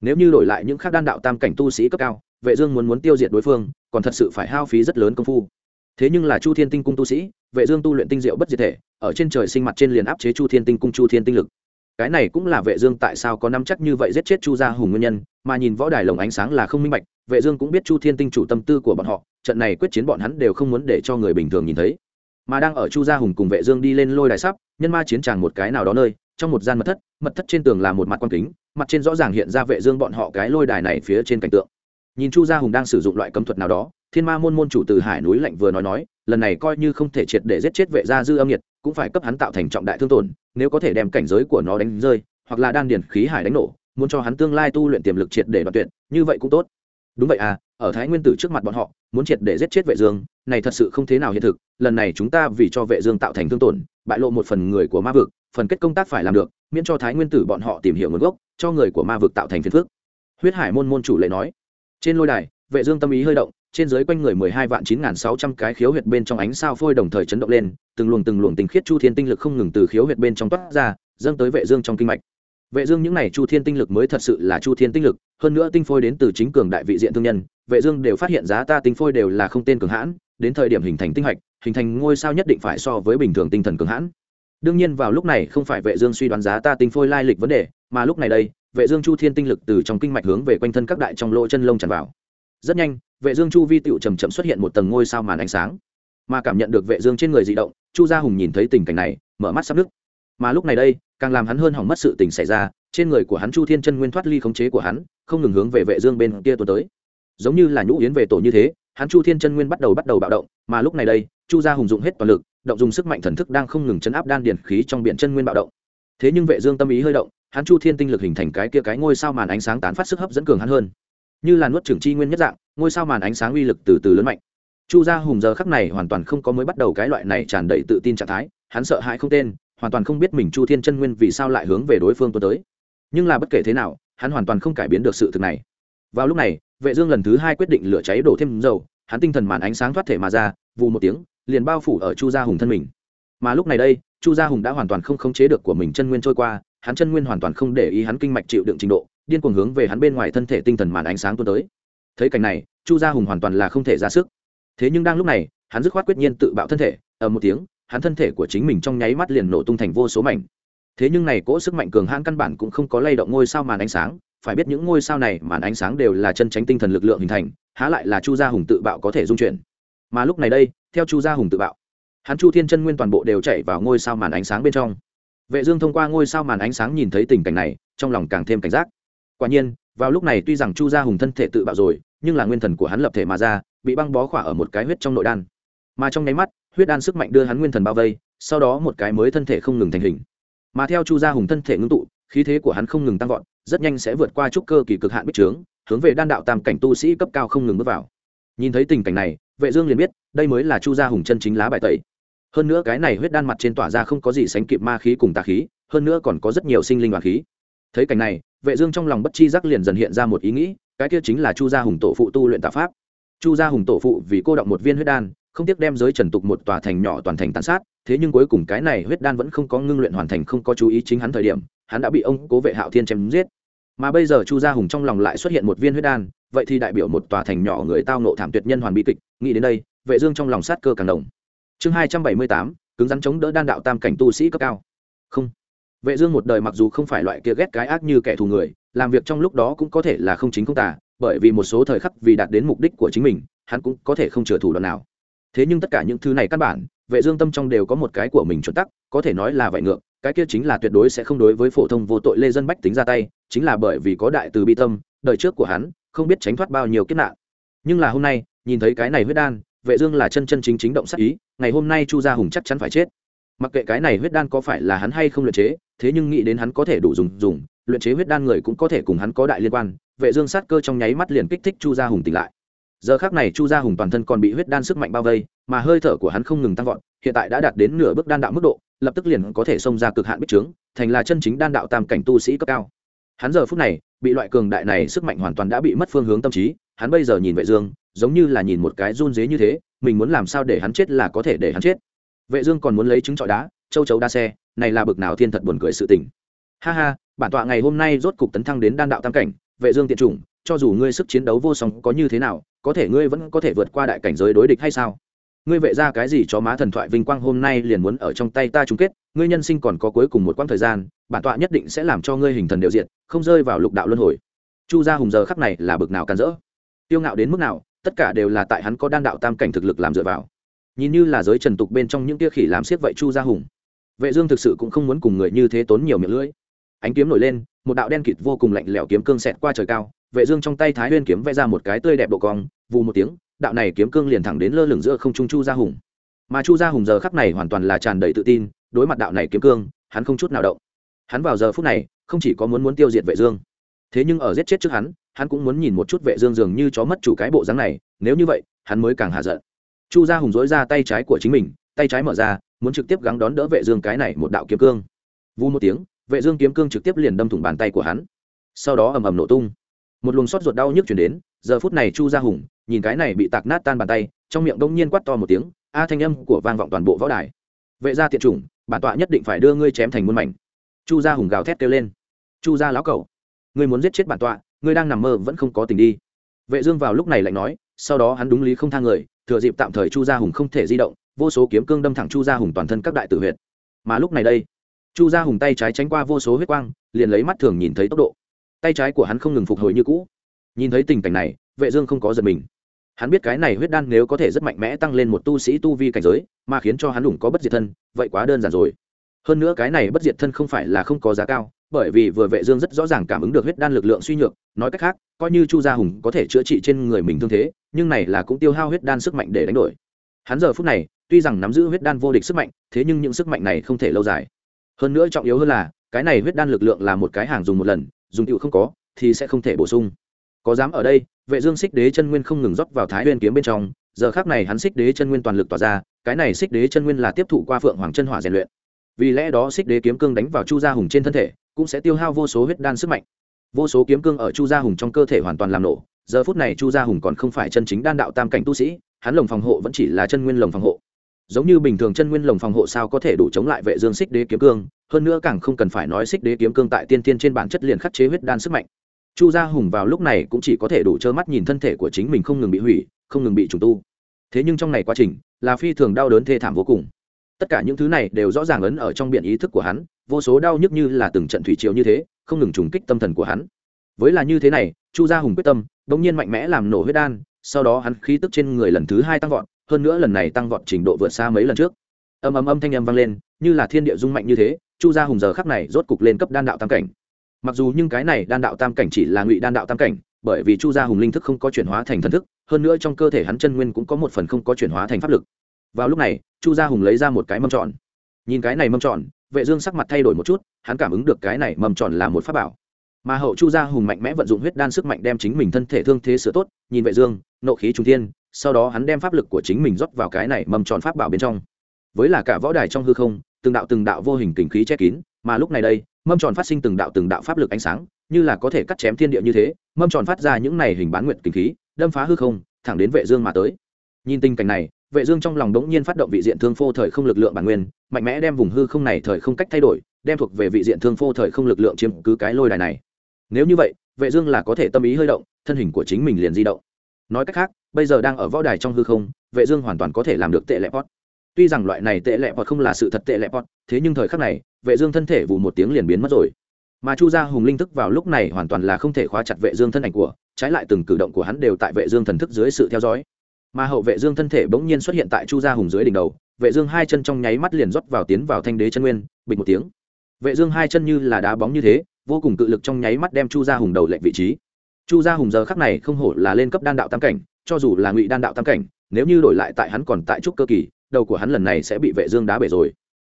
Nếu như đổi lại những khác đan đạo tam cảnh tu sĩ cấp cao, vệ dương muốn muốn tiêu diệt đối phương, còn thật sự phải hao phí rất lớn công phu. Thế nhưng là chu thiên tinh cung tu sĩ, vệ dương tu luyện tinh diệu bất diệt thể, ở trên trời sinh mặt trên liền áp chế chu thiên tinh cung chu thiên tinh lực cái này cũng là vệ dương tại sao có năm chắc như vậy giết chết chu gia hùng nguyên nhân, mà nhìn võ đài lồng ánh sáng là không minh bạch, vệ dương cũng biết chu thiên tinh chủ tâm tư của bọn họ, trận này quyết chiến bọn hắn đều không muốn để cho người bình thường nhìn thấy. Mà đang ở chu gia hùng cùng vệ dương đi lên lôi đài sắp, nhân ma chiến tràng một cái nào đó nơi, trong một gian mật thất mật thất trên tường là một mặt quan kính, mặt trên rõ ràng hiện ra vệ dương bọn họ cái lôi đài này phía trên cảnh tượng. Nhìn chu gia hùng đang sử dụng loại cấm thuật nào đó, thiên ma môn môn chủ từ hải núi lạnh vừa nói nói, lần này coi như không thể triệt để giết chết vệ gia dư âm nhiệt, cũng phải cấp hắn tạo thành trọng đại thương tổn nếu có thể đem cảnh giới của nó đánh rơi, hoặc là đan điển khí hải đánh nổ, muốn cho hắn tương lai tu luyện tiềm lực triệt để đoạn tuyệt, như vậy cũng tốt. Đúng vậy à ở thái nguyên tử trước mặt bọn họ, muốn triệt để giết chết vệ dương, này thật sự không thế nào hiện thực, lần này chúng ta vì cho vệ dương tạo thành thương tổn, bại lộ một phần người của ma vực, phần kết công tác phải làm được, miễn cho thái nguyên tử bọn họ tìm hiểu nguồn gốc, cho người của ma vực tạo thành phiền phức. Huyết hải môn môn chủ lệ nói, trên lôi đài, vệ dương tâm ý hơi động trên dưới quanh người mười hai vạn chín sáu trăm cái khiếu huyệt bên trong ánh sao phôi đồng thời chấn động lên, từng luồng từng luồng tinh khiết chu thiên tinh lực không ngừng từ khiếu huyệt bên trong toát ra, dâng tới vệ dương trong kinh mạch. Vệ dương những này chu thiên tinh lực mới thật sự là chu thiên tinh lực, hơn nữa tinh phôi đến từ chính cường đại vị diện thương nhân, vệ dương đều phát hiện giá ta tinh phôi đều là không tên cường hãn, đến thời điểm hình thành tinh hạch, hình thành ngôi sao nhất định phải so với bình thường tinh thần cường hãn. Đương nhiên vào lúc này không phải vệ dương suy đoán giá ta tinh phôi lai lịch vấn đề, mà lúc này đây, vệ dương chu thiên tinh lực từ trong kinh mạch hướng về quanh thân các đại trong lỗ chân lông tràn vào rất nhanh, vệ dương chu vi tựu chậm chậm xuất hiện một tầng ngôi sao màn ánh sáng. Mà cảm nhận được vệ dương trên người dị động, chu gia hùng nhìn thấy tình cảnh này, mở mắt sắp nước mà lúc này đây, càng làm hắn hơn hỏng mất sự tình xảy ra, trên người của hắn chu thiên chân nguyên thoát ly khống chế của hắn, không ngừng hướng về vệ dương bên kia tuôn tới. Giống như là nhũ yến về tổ như thế, hắn chu thiên chân nguyên bắt đầu bắt đầu bạo động, mà lúc này đây, chu gia hùng dụng hết toàn lực, động dùng sức mạnh thần thức đang không ngừng chấn áp đan điển khí trong biển chân nguyên bạo động. Thế nhưng vệ dương tâm ý hơi động, hắn chu thiên tinh lực hình thành cái kia cái ngôi sao màn ánh sáng tán phát sức hấp dẫn cường hắn hơn như là nuốt trưởng chi nguyên nhất dạng, ngôi sao màn ánh sáng uy lực từ từ lớn mạnh. Chu gia hùng giờ khắc này hoàn toàn không có mới bắt đầu cái loại này tràn đầy tự tin trạng thái, hắn sợ hãi không tên, hoàn toàn không biết mình chu thiên chân nguyên vì sao lại hướng về đối phương tuôn tới. Nhưng là bất kể thế nào, hắn hoàn toàn không cải biến được sự thực này. Vào lúc này, vệ dương lần thứ hai quyết định lửa cháy đổ thêm dầu, hắn tinh thần màn ánh sáng thoát thể mà ra, vù một tiếng, liền bao phủ ở chu gia hùng thân mình. Mà lúc này đây, chu gia hùng đã hoàn toàn không khống chế được của mình chân nguyên trôi qua, hắn chân nguyên hoàn toàn không để ý hắn kinh mạch chịu đựng trình độ điên cuồng hướng về hắn bên ngoài thân thể tinh thần màn ánh sáng tuôn tới. Thấy cảnh này, chu gia hùng hoàn toàn là không thể ra sức. Thế nhưng đang lúc này, hắn dứt khoát quyết nhiên tự bạo thân thể ở một tiếng, hắn thân thể của chính mình trong nháy mắt liền nổ tung thành vô số mảnh. Thế nhưng này cỗ sức mạnh cường hãn căn bản cũng không có lay động ngôi sao màn ánh sáng, phải biết những ngôi sao này màn ánh sáng đều là chân tránh tinh thần lực lượng hình thành, há lại là chu gia hùng tự bạo có thể dung chuyển. Mà lúc này đây, theo chu gia hùng tự bạo, hắn chu thiên chân nguyên toàn bộ đều chạy vào ngôi sao màn ánh sáng bên trong. Vệ dương thông qua ngôi sao màn ánh sáng nhìn thấy tình cảnh này, trong lòng càng thêm cảnh giác quả nhiên, vào lúc này tuy rằng chu gia hùng thân thể tự bạo rồi, nhưng là nguyên thần của hắn lập thể mà ra, bị băng bó khỏa ở một cái huyết trong nội đan. Mà trong nháy mắt, huyết đan sức mạnh đưa hắn nguyên thần bao vây, sau đó một cái mới thân thể không ngừng thành hình. Mà theo chu gia hùng thân thể ngưng tụ, khí thế của hắn không ngừng tăng vọt, rất nhanh sẽ vượt qua trúc cơ kỳ cực hạn bích trướng, hướng về đan đạo tam cảnh tu sĩ cấp cao không ngừng bước vào. Nhìn thấy tình cảnh này, vệ dương liền biết, đây mới là chu gia hùng chân chính lá bài tẩy. Hơn nữa cái này huyết đan mặt trên tỏa ra không có gì sánh kịp ma khí cùng tà khí, hơn nữa còn có rất nhiều sinh linh và khí. Thấy cảnh này vệ dương trong lòng bất chi giác liền dần hiện ra một ý nghĩ, cái kia chính là chu gia hùng tổ phụ tu luyện tà pháp. Chu gia hùng tổ phụ vì cô động một viên huyết đan, không tiếc đem giới trần tục một tòa thành nhỏ toàn thành tàn sát, thế nhưng cuối cùng cái này huyết đan vẫn không có ngưng luyện hoàn thành không có chú ý chính hắn thời điểm, hắn đã bị ông cố vệ hạo thiên chém giết. Mà bây giờ chu gia hùng trong lòng lại xuất hiện một viên huyết đan, vậy thì đại biểu một tòa thành nhỏ người tao nộ thảm tuyệt nhân hoàn bị kịch, nghĩ đến đây, vệ dương trong lòng sát cơ càng động. chương hai trăm bảy mươi tám, cứng rắn chống đỡ đan đạo tam cảnh tu sĩ cấp cao. Không vệ dương một đời mặc dù không phải loại kia ghét cái ác như kẻ thù người, làm việc trong lúc đó cũng có thể là không chính không tà, bởi vì một số thời khắc vì đạt đến mục đích của chính mình, hắn cũng có thể không chừa thủ đoạn nào. Thế nhưng tất cả những thứ này căn bản, vệ dương tâm trong đều có một cái của mình chuẩn tắc, có thể nói là vậy ngược, cái kia chính là tuyệt đối sẽ không đối với phổ thông vô tội lê dân bách tính ra tay, chính là bởi vì có đại từ bi tâm, đời trước của hắn không biết tránh thoát bao nhiêu kiếp nạn. Nhưng là hôm nay, nhìn thấy cái này huyết đan, vệ dương là chân chân chính chính động sát ý, ngày hôm nay chu gia hùng chắc chắn phải chết. Mặc kệ cái này huyết đan có phải là hắn hay không luyện chế thế nhưng nghĩ đến hắn có thể đủ dùng dùng, luyện chế huyết đan người cũng có thể cùng hắn có đại liên quan, vệ dương sát cơ trong nháy mắt liền kích thích chu gia hùng tỉnh lại. Giờ khác này chu gia hùng toàn thân còn bị huyết đan sức mạnh bao vây, mà hơi thở của hắn không ngừng tăng vọt, hiện tại đã đạt đến nửa bước đan đạo mức độ, lập tức liền có thể xông ra cực hạn bích trướng, thành là chân chính đan đạo tam cảnh tu sĩ cấp cao. Hắn giờ phút này, bị loại cường đại này sức mạnh hoàn toàn đã bị mất phương hướng tâm trí, hắn bây giờ nhìn vệ dương, giống như là nhìn một cái run rế như thế, mình muốn làm sao để hắn chết là có thể để hắn chết. Vệ dương còn muốn lấy trứng trọi đá, châu chấu đa xe này là bực nào thiên thật buồn cười sự tình. Ha ha, bản tọa ngày hôm nay rốt cục tấn thăng đến đan đạo tam cảnh, vệ dương tiện chủng, cho dù ngươi sức chiến đấu vô song có như thế nào, có thể ngươi vẫn có thể vượt qua đại cảnh giới đối địch hay sao? Ngươi vệ ra cái gì cho má thần thoại vinh quang hôm nay liền muốn ở trong tay ta chung kết, ngươi nhân sinh còn có cuối cùng một quãng thời gian, bản tọa nhất định sẽ làm cho ngươi hình thần đều diện không rơi vào lục đạo luân hồi. Chu gia hùng giờ khắc này là bực nào can dỡ tiêu ngạo đến mức nào, tất cả đều là tại hắn có đan đạo tam cảnh thực lực làm dựa vào. Nhìn như là giới trần tục bên trong những tia khỉ làm xiết vậy chu gia hùng vệ dương thực sự cũng không muốn cùng người như thế tốn nhiều miệng lưỡi. Ánh kiếm nổi lên, một đạo đen kịt vô cùng lạnh lẽo kiếm cương xẹt qua trời cao, vệ dương trong tay thái nguyên kiếm vẽ ra một cái tươi đẹp độ cong, vù một tiếng, đạo này kiếm cương liền thẳng đến lơ lửng giữa không trung chu gia hùng. Mà chu gia hùng giờ khắc này hoàn toàn là tràn đầy tự tin, đối mặt đạo này kiếm cương, hắn không chút nào động. Hắn vào giờ phút này, không chỉ có muốn muốn tiêu diệt vệ dương, thế nhưng ở giết chết trước hắn hắn cũng muốn nhìn một chút vệ dương dường như chó mất chủ cái bộ dáng này, nếu như vậy, hắn mới càng hạ giận. Chu gia hùng dối ra tay trái của chính mình, tay trái mở ra muốn trực tiếp gắng đón đỡ vệ dương cái này một đạo kiếm cương. Vu một tiếng, vệ dương kiếm cương trực tiếp liền đâm thủng bàn tay của hắn. Sau đó ầm ầm nổ tung. Một luồng sốt ruột đau nhức truyền đến, giờ phút này chu gia hùng, nhìn cái này bị tạc nát tan bàn tay, trong miệng đông nhiên quát to một tiếng, a thanh âm của vang vọng toàn bộ võ đài. Vệ gia tiện chủng, bản tọa nhất định phải đưa ngươi chém thành muôn mảnh. Chu gia hùng gào thét kêu lên. Chu gia lão cẩu, ngươi muốn giết chết bản tọa, ngươi đang nằm mơ vẫn không có tình đi. Vệ dương vào lúc này lạnh nói, sau đó hắn đúng lý không thang người, thừa dịp tạm thời chu gia hùng không thể di động vô số kiếm cương đâm thẳng chu gia hùng toàn thân các đại tử huyệt. Mà lúc này đây, chu gia hùng tay trái tránh qua vô số huyết quang, liền lấy mắt thường nhìn thấy tốc độ. Tay trái của hắn không ngừng phục hồi như cũ. Nhìn thấy tình cảnh này, vệ dương không có giật mình. Hắn biết cái này huyết đan nếu có thể rất mạnh mẽ tăng lên một tu sĩ tu vi cảnh giới, mà khiến cho hắn đủng có bất diệt thân, vậy quá đơn giản rồi. Hơn nữa cái này bất diệt thân không phải là không có giá cao, bởi vì vừa vệ dương rất rõ ràng cảm ứng được huyết đan lực lượng suy nhược, nói cách khác, coi như chu gia hùng có thể chữa trị trên người mình thương thế, nhưng này là cũng tiêu hao huyết đan sức mạnh để đánh đổi hắn giờ phút này, tuy rằng nắm giữ huyết đan vô địch sức mạnh, thế nhưng những sức mạnh này không thể lâu dài. Hơn nữa trọng yếu hơn là, cái này huyết đan lực lượng là một cái hàng dùng một lần, dùng tựu không có, thì sẽ không thể bổ sung. Có dám ở đây, vệ dương xích đế chân nguyên không ngừng rót vào thái nguyên kiếm bên trong, giờ khắc này hắn xích đế chân nguyên toàn lực tỏa ra, cái này xích đế chân nguyên là tiếp thụ qua phượng hoàng chân hỏa rèn luyện. Vì lẽ đó xích đế kiếm cương đánh vào chu gia hùng trên thân thể, cũng sẽ tiêu hao vô số huyết đan sức mạnh. Vô số kiếm cương ở chu gia hùng trong cơ thể hoàn toàn làm nổ, giờ phút này chu gia hùng còn không phải chân chính đan đạo tam cảnh tu sĩ hắn lồng phòng hộ vẫn chỉ là chân nguyên lồng phòng hộ. Giống như bình thường chân nguyên lồng phòng hộ sao có thể đủ chống lại vệ dương xích đế kiếm cương, hơn nữa càng không cần phải nói xích đế kiếm cương tại tiên tiên trên bản chất liền khắc chế huyết đan sức mạnh. Chu gia hùng vào lúc này cũng chỉ có thể đủ trơ mắt nhìn thân thể của chính mình không ngừng bị hủy, không ngừng bị trùng tu. Thế nhưng trong này quá trình, là phi thường đau đớn thê thảm vô cùng. Tất cả những thứ này đều rõ ràng ấn ở trong biển ý thức của hắn, vô số đau nhức như là từng trận thủy triều như thế, không ngừng trùng kích tâm thần của hắn. Với là như thế này, chu gia hùng quyết tâm đ ỗ n g nhiên mạnh mẽ làm nổ huyết đan sau đó hắn khí tức trên người lần thứ hai tăng vọt, hơn nữa lần này tăng vọt trình độ vượt xa mấy lần trước. Âm âm âm thanh âm vang lên, như là thiên địa dung mạnh như thế, chu gia hùng giờ khắc này rốt cục lên cấp đan đạo tam cảnh. Mặc dù nhưng cái này đan đạo tam cảnh chỉ là ngụy đan đạo tam cảnh, bởi vì chu gia hùng linh thức không có chuyển hóa thành thần thức, hơn nữa trong cơ thể hắn chân nguyên cũng có một phần không có chuyển hóa thành pháp lực. Vào lúc này, chu gia hùng lấy ra một cái mâm tròn. Nhìn cái này mâm tròn, vệ dương sắc mặt thay đổi một chút, hắn cảm ứng được cái này mâm tròn là một pháp bảo mà hậu chu gia hùng mạnh mẽ vận dụng huyết đan sức mạnh đem chính mình thân thể thương thế sửa tốt, nhìn vệ dương, nộ khí trung thiên, sau đó hắn đem pháp lực của chính mình rót vào cái này mâm tròn pháp bảo bên trong. Với là cả võ đài trong hư không, từng đạo từng đạo vô hình kình khí che kín, mà lúc này đây mâm tròn phát sinh từng đạo từng đạo pháp lực ánh sáng, như là có thể cắt chém thiên địa như thế mâm tròn phát ra những này hình bán nguyện kình khí, đâm phá hư không, thẳng đến vệ dương mà tới. Nhìn tình cảnh này, vệ dương trong lòng đống nhiên phát động vị diện thương phô thời không lực lượng bản nguyên, mạnh mẽ đem vùng hư không này thời không cách thay đổi, đem thuộc về vị diện thương phô thời không lực lượng chiếm cứ cái lôi đài này nếu như vậy, vệ dương là có thể tâm ý hơi động, thân hình của chính mình liền di động. Nói cách khác, bây giờ đang ở võ đài trong hư không, vệ dương hoàn toàn có thể làm được tệ lệ pot tuy rằng loại này tệ lệ pot không là sự thật tệ lệ pot thế nhưng thời khắc này, vệ dương thân thể vụ một tiếng liền biến mất rồi. Mà chu gia hùng linh thức vào lúc này hoàn toàn là không thể khóa chặt vệ dương thân ảnh của, trái lại từng cử động của hắn đều tại vệ dương thần thức dưới sự theo dõi. Mà hậu vệ dương thân thể bỗng nhiên xuất hiện tại chu gia hùng dưới đỉnh đầu, vệ dương hai chân trong nháy mắt liền rót vào tiến vào thanh đế chân nguyên bịch một tiếng. Vệ dương hai chân như là đá bóng như thế vô cùng cự lực trong nháy mắt đem chu gia hùng đầu lệnh vị trí. Chu gia hùng giờ khắc này không hổ là lên cấp đan đạo tam cảnh, cho dù là ngụy đan đạo tam cảnh, nếu như đổi lại tại hắn còn tại trúc cơ kỳ, đầu của hắn lần này sẽ bị vệ dương đá bể rồi.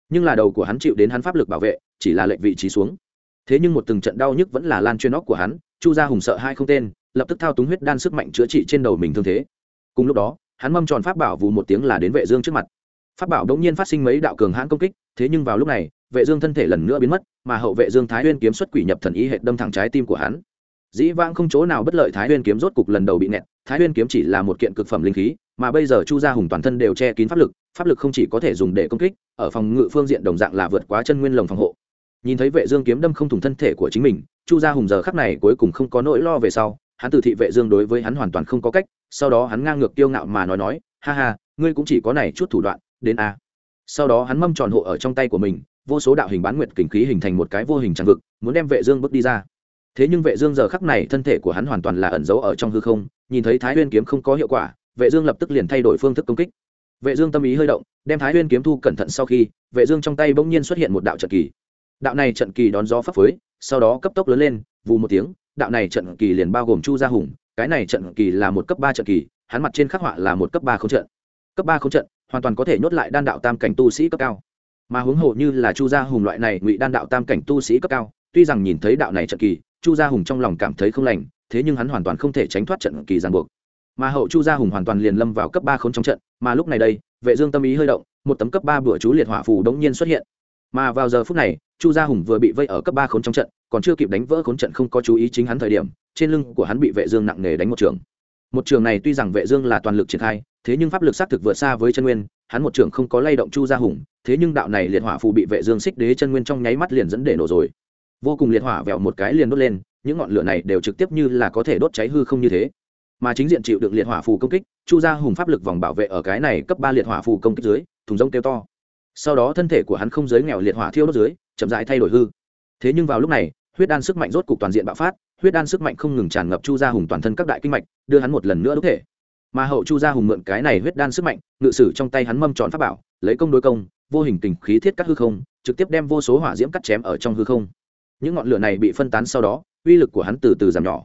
Nhưng là đầu của hắn chịu đến hắn pháp lực bảo vệ, chỉ là lệnh vị trí xuống. Thế nhưng một từng trận đau nhức vẫn là lan chuyên óc của hắn, chu gia hùng sợ hai không tên, lập tức thao túng huyết đan sức mạnh chữa trị trên đầu mình thương thế. Cùng lúc đó, hắn mâm tròn pháp bảo vù một tiếng là đến vệ dương trước mặt. Pháp bảo đống nhiên phát sinh mấy đạo cường hãn công kích, thế nhưng vào lúc này vệ dương thân thể lần nữa biến mất, mà hậu vệ dương thái nguyên kiếm xuất quỷ nhập thần ý hệ đâm thẳng trái tim của hắn. Dĩ vãng không chỗ nào bất lợi thái nguyên kiếm rốt cục lần đầu bị nẹt, thái nguyên kiếm chỉ là một kiện cực phẩm linh khí, mà bây giờ chu gia hùng toàn thân đều che kín pháp lực pháp lực không chỉ có thể dùng để công kích, ở phòng ngự phương diện đồng dạng là vượt quá chân nguyên lồng phòng hộ. Nhìn thấy vệ dương kiếm đâm không thủng thân thể của chính mình, chu gia hùng giờ khắc này cuối cùng không có nỗi lo về sau, hắn từ thị vệ dương đối với hắn hoàn toàn không có cách, sau đó hắn ngang ngược kiêu ngạo mà nói nói, ha ha, ngươi cũng chỉ có này chút thủ đoạn, đến a. Sau đó hắn mâm tròn hộ ở trong tay của mình vô số đạo hình bán nguyệt kình khí hình thành một cái vô hình tràn vực, muốn đem vệ dương bước đi ra. Thế nhưng vệ dương giờ khắc này, thân thể của hắn hoàn toàn là ẩn giấu ở trong hư không, nhìn thấy thái nguyên kiếm không có hiệu quả, vệ dương lập tức liền thay đổi phương thức công kích. Vệ dương tâm ý hơi động, đem thái nguyên kiếm thu cẩn thận sau khi, vệ dương trong tay bỗng nhiên xuất hiện một đạo trận kỳ. Đạo này trận kỳ đón gió pháp phới, sau đó cấp tốc lớn lên, vù một tiếng, đạo này trận kỳ liền bao gồm chu gia hùng, cái này trận kỳ là một cấp ba trận kỳ, hắn mặt trên khắc họa là một cấp ba không trận. Cấp ba không trận, hoàn toàn có thể nhốt lại đan đạo tam cảnh tu sĩ cấp cao mà huống hồ như là chu gia hùng loại này ngụy đan đạo tam cảnh tu sĩ cấp cao, tuy rằng nhìn thấy đạo này trận kỳ, chu gia hùng trong lòng cảm thấy không lành, thế nhưng hắn hoàn toàn không thể tránh thoát trận kỳ giàn buộc. Mà hậu chu gia hùng hoàn toàn liền lâm vào cấp ba k h ố n trong trận, mà lúc này đây, vệ dương tâm ý hơi động, một tấm cấp ba bữa chú liệt hỏa phù đống nhiên xuất hiện. Mà vào giờ phút này, chu gia hùng vừa bị vây ở cấp ba khốn trong trận, còn chưa kịp đánh vỡ khốn trận không có chú ý chính hắn thời điểm, trên lưng của hắn bị vệ dương nặng nề đánh một trường. Một trường này tuy rằng vệ dương là toàn lực triển khai, thế nhưng pháp lực xác thực vượt xa với chân nguyên hắn một trưởng không có lay động chu gia hùng, thế nhưng đạo này liệt hỏa phù bị vệ dương xích đế chân nguyên trong nháy mắt liền dẫn để nổ rồi. Vô cùng liệt hỏa vẹo một cái liền đốt lên, những ngọn lửa này đều trực tiếp như là có thể đốt cháy hư không như thế. Mà chính diện chịu được liệt hỏa phù công kích, chu gia hùng pháp lực vòng bảo vệ ở cái này cấp ba liệt hỏa phù công kích dưới, thùng rông kêu to. Sau đó thân thể của hắn không giới nghèo liệt hỏa thiêu đốt dưới, chậm rãi thay đổi hư. Thế nhưng vào lúc này, huyết đan sức mạnh rốt cục toàn diện bạo phát, huyết đan sức mạnh không ngừng tràn ngập chu gia hùng toàn thân các đại kinh mạch, đưa hắn một lần nữa đúc thể mà hậu chu gia hùng mượn cái này huyết đan sức mạnh, ngự sử trong tay hắn mâm tròn pháp bảo, lấy công đối công, vô hình tình khí thiết cắt hư không, trực tiếp đem vô số hỏa diễm cắt chém ở trong hư không. Những ngọn lửa này bị phân tán sau đó, uy lực của hắn từ từ giảm nhỏ.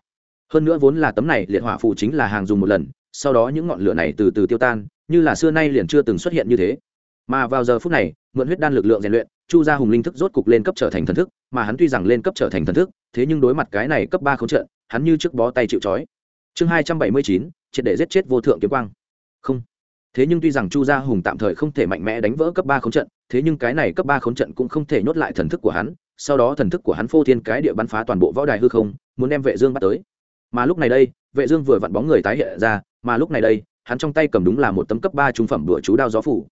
Hơn nữa vốn là tấm này liệt hỏa phụ chính là hàng dùng một lần, sau đó những ngọn lửa này từ từ tiêu tan, như là xưa nay liền chưa từng xuất hiện như thế. Mà vào giờ phút này, mượn huyết đan lực lượng rèn luyện, chu gia hùng linh thức rốt cục lên cấp trở thành thần thức, mà hắn tuy rằng lên cấp trở thành thần thức, thế nhưng đối mặt cái này cấp ba không trận, hắn như trước bó tay chịu trói. Chương hai trăm bảy mươi chín triệt để giết chết vô thượng kiếm quang. Không. Thế nhưng tuy rằng chu gia hùng tạm thời không thể mạnh mẽ đánh vỡ cấp ba khống trận, thế nhưng cái này cấp ba khống trận cũng không thể nhốt lại thần thức của hắn, sau đó thần thức của hắn phô thiên cái địa bắn phá toàn bộ võ đài hư không, muốn đem vệ dương bắt tới. Mà lúc này đây, vệ dương vừa vặn bóng người tái hiện ra, mà lúc này đây, hắn trong tay cầm đúng là một tấm cấp ba trung phẩm đũa chú đao gió phủ.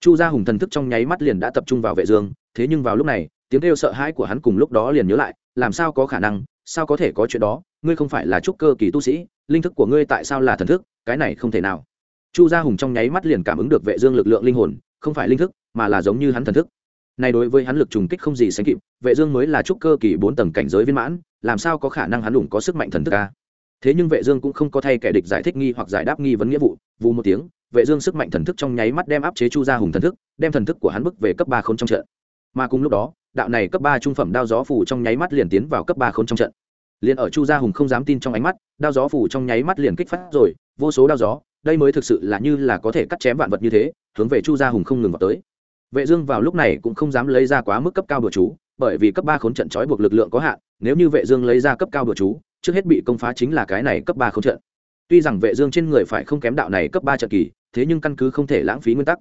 Chu gia hùng thần thức trong nháy mắt liền đã tập trung vào vệ dương, thế nhưng vào lúc này, tiếng kêu sợ hãi của hắn cùng lúc đó liền nhớ lại, làm sao có khả năng, sao có thể có chuyện đó, ngươi không phải là trúc cơ kỳ tu sĩ linh thức của ngươi tại sao là thần thức? Cái này không thể nào. Chu gia hùng trong nháy mắt liền cảm ứng được vệ dương lực lượng linh hồn, không phải linh thức, mà là giống như hắn thần thức. Này đối với hắn lực trùng kích không gì sánh kịp, vệ dương mới là trúc cơ kỳ bốn tầng cảnh giới viên mãn, làm sao có khả năng hắn đủng có sức mạnh thần thức a? Thế nhưng vệ dương cũng không có thay kẻ địch giải thích nghi hoặc giải đáp nghi vấn nghĩa vụ, vù một tiếng, vệ dương sức mạnh thần thức trong nháy mắt đem áp chế chu gia hùng thần thức, đem thần thức của hắn bước về cấp ba khốn trong trận. Mà cùng lúc đó, đạo này cấp ba trung phẩm đao gió phủ trong nháy mắt liền tiến vào cấp ba khốn trong trận liền ở chu gia hùng không dám tin trong ánh mắt, đao gió phủ trong nháy mắt liền kích phát rồi, vô số đao gió, đây mới thực sự là như là có thể cắt chém vạn vật như thế, hướng về chu gia hùng không ngừng vào tới. Vệ dương vào lúc này cũng không dám lấy ra quá mức cấp cao bừa chú, bởi vì cấp ba khốn trận trói buộc lực lượng có hạn, nếu như vệ dương lấy ra cấp cao bừa chú, trước hết bị công phá chính là cái này cấp ba khốn trận. Tuy rằng vệ dương trên người phải không kém đạo này cấp ba trận kỳ, thế nhưng căn cứ không thể lãng phí nguyên tắc.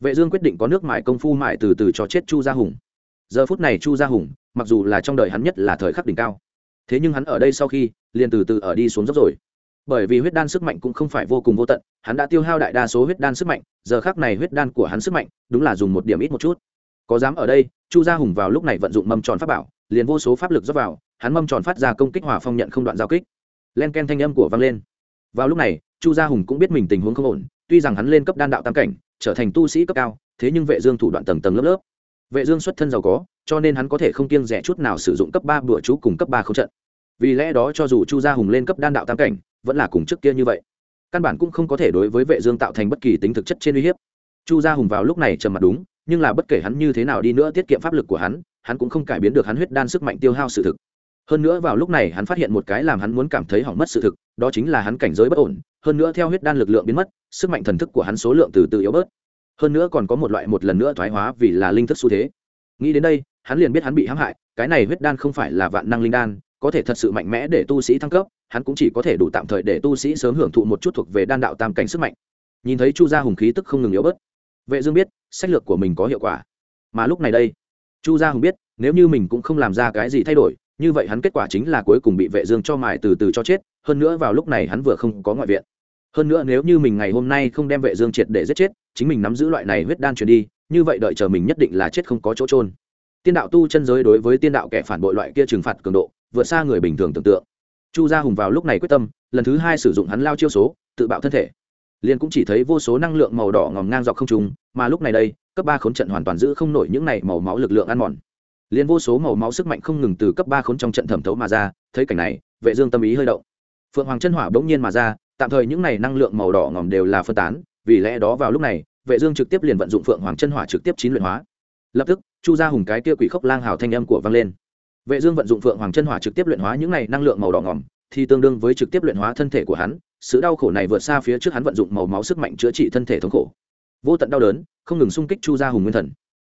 Vệ dương quyết định có nước mài công phu mài từ từ cho chết chu gia hùng. Giờ phút này chu gia hùng, mặc dù là trong đời hắn nhất là thời khắc đỉnh cao thế nhưng hắn ở đây sau khi, liền từ từ ở đi xuống dốc rồi. Bởi vì huyết đan sức mạnh cũng không phải vô cùng vô tận, hắn đã tiêu hao đại đa số huyết đan sức mạnh, giờ khắc này huyết đan của hắn sức mạnh, đúng là dùng một điểm ít một chút. Có dám ở đây, chu gia hùng vào lúc này vận dụng mâm tròn pháp bảo, liền vô số pháp lực dốc vào, hắn mâm tròn phát ra công kích hỏa phong nhận không đoạn giao kích. Len ken thanh âm của vang lên. Vào lúc này, chu gia hùng cũng biết mình tình huống không ổn, tuy rằng hắn lên cấp đan đạo tam cảnh, trở thành tu sĩ cấp cao, thế nhưng vệ dương thủ đoạn tầng tầng lớp lớp. Vệ dương xuất thân giàu có cho nên hắn có thể không kiêng rẻ chút nào sử dụng cấp ba bữa chú cùng cấp ba không trận. Vì lẽ đó cho dù chu gia hùng lên cấp đan đạo tam cảnh, vẫn là cùng trước kia như vậy. Căn bản cũng không có thể đối với vệ dương tạo thành bất kỳ tính thực chất trên uy hiếp. Chu gia hùng vào lúc này trầm mặt đúng, nhưng là bất kể hắn như thế nào đi nữa tiết kiệm pháp lực của hắn hắn cũng không cải biến được hắn huyết đan sức mạnh tiêu hao sự thực. Hơn nữa vào lúc này hắn phát hiện một cái làm hắn muốn cảm thấy hỏng mất sự thực, đó chính là hắn cảnh giới bất ổn, hơn nữa theo huyết đan lực lượng biến mất, sức mạnh thần thức của hắn số lượng từ từ yếu bớt. Hơn nữa còn có một loại một lần nữa thoái hóa vì là linh thức xu thế. Nghĩ đến đây hắn liền biết hắn bị hãm hại, cái này huyết đan không phải là vạn năng linh đan, có thể thật sự mạnh mẽ để tu sĩ thăng cấp, hắn cũng chỉ có thể đủ tạm thời để tu sĩ sớm hưởng thụ một chút thuộc về đan đạo tam cảnh sức mạnh. Nhìn thấy chu gia hùng khí tức không ngừng yếu bớt, vệ dương biết, sách lược của mình có hiệu quả. Mà lúc này đây, chu gia hùng biết, nếu như mình cũng không làm ra cái gì thay đổi, như vậy hắn kết quả chính là cuối cùng bị vệ dương cho mài từ từ cho chết, hơn nữa vào lúc này hắn vừa không có ngoại viện. Hơn nữa nếu như mình ngày hôm nay không đem vệ dương triệt để giết chết, chính mình nắm giữ loại này huyết đan truyền đi, như vậy đợi chờ mình nhất định là chết không có chỗ trôn tiên đạo tu chân giới đối với tiên đạo kẻ phản bội loại kia trừng phạt cường độ, vượt xa người bình thường tưởng tượng. Chu gia hùng vào lúc này quyết tâm, lần thứ hai sử dụng hắn lao chiêu số, tự bạo thân thể. Liền cũng chỉ thấy vô số năng lượng màu đỏ ngòm ngang dọc không trung, mà lúc này đây, cấp ba khốn trận hoàn toàn giữ không nổi những này màu máu lực lượng ăn mòn. Liền vô số màu máu sức mạnh không ngừng từ cấp ba khốn trong trận thẩm thấu mà ra, thấy cảnh này, vệ dương tâm ý hơi động. Phượng hoàng chân hỏa bỗng nhiên mà ra, tạm thời những này năng lượng màu đỏ ngòm đều là phân tán, vì lẽ đó vào lúc này, vệ dương trực tiếp liền vận dụng phượng hoàng chân hỏa trực tiếp chín luyện hóa lập tức, chu gia hùng cái kia quỷ khốc lang hào thanh âm của vang lên. Vệ dương vận dụng phượng hoàng chân hỏa trực tiếp luyện hóa những này năng lượng màu đỏ ngỏm, thì tương đương với trực tiếp luyện hóa thân thể của hắn, sự đau khổ này vượt xa phía trước hắn vận dụng màu máu sức mạnh chữa trị thân thể thống khổ. Vô tận đau đớn, không ngừng xung kích chu gia hùng nguyên thần.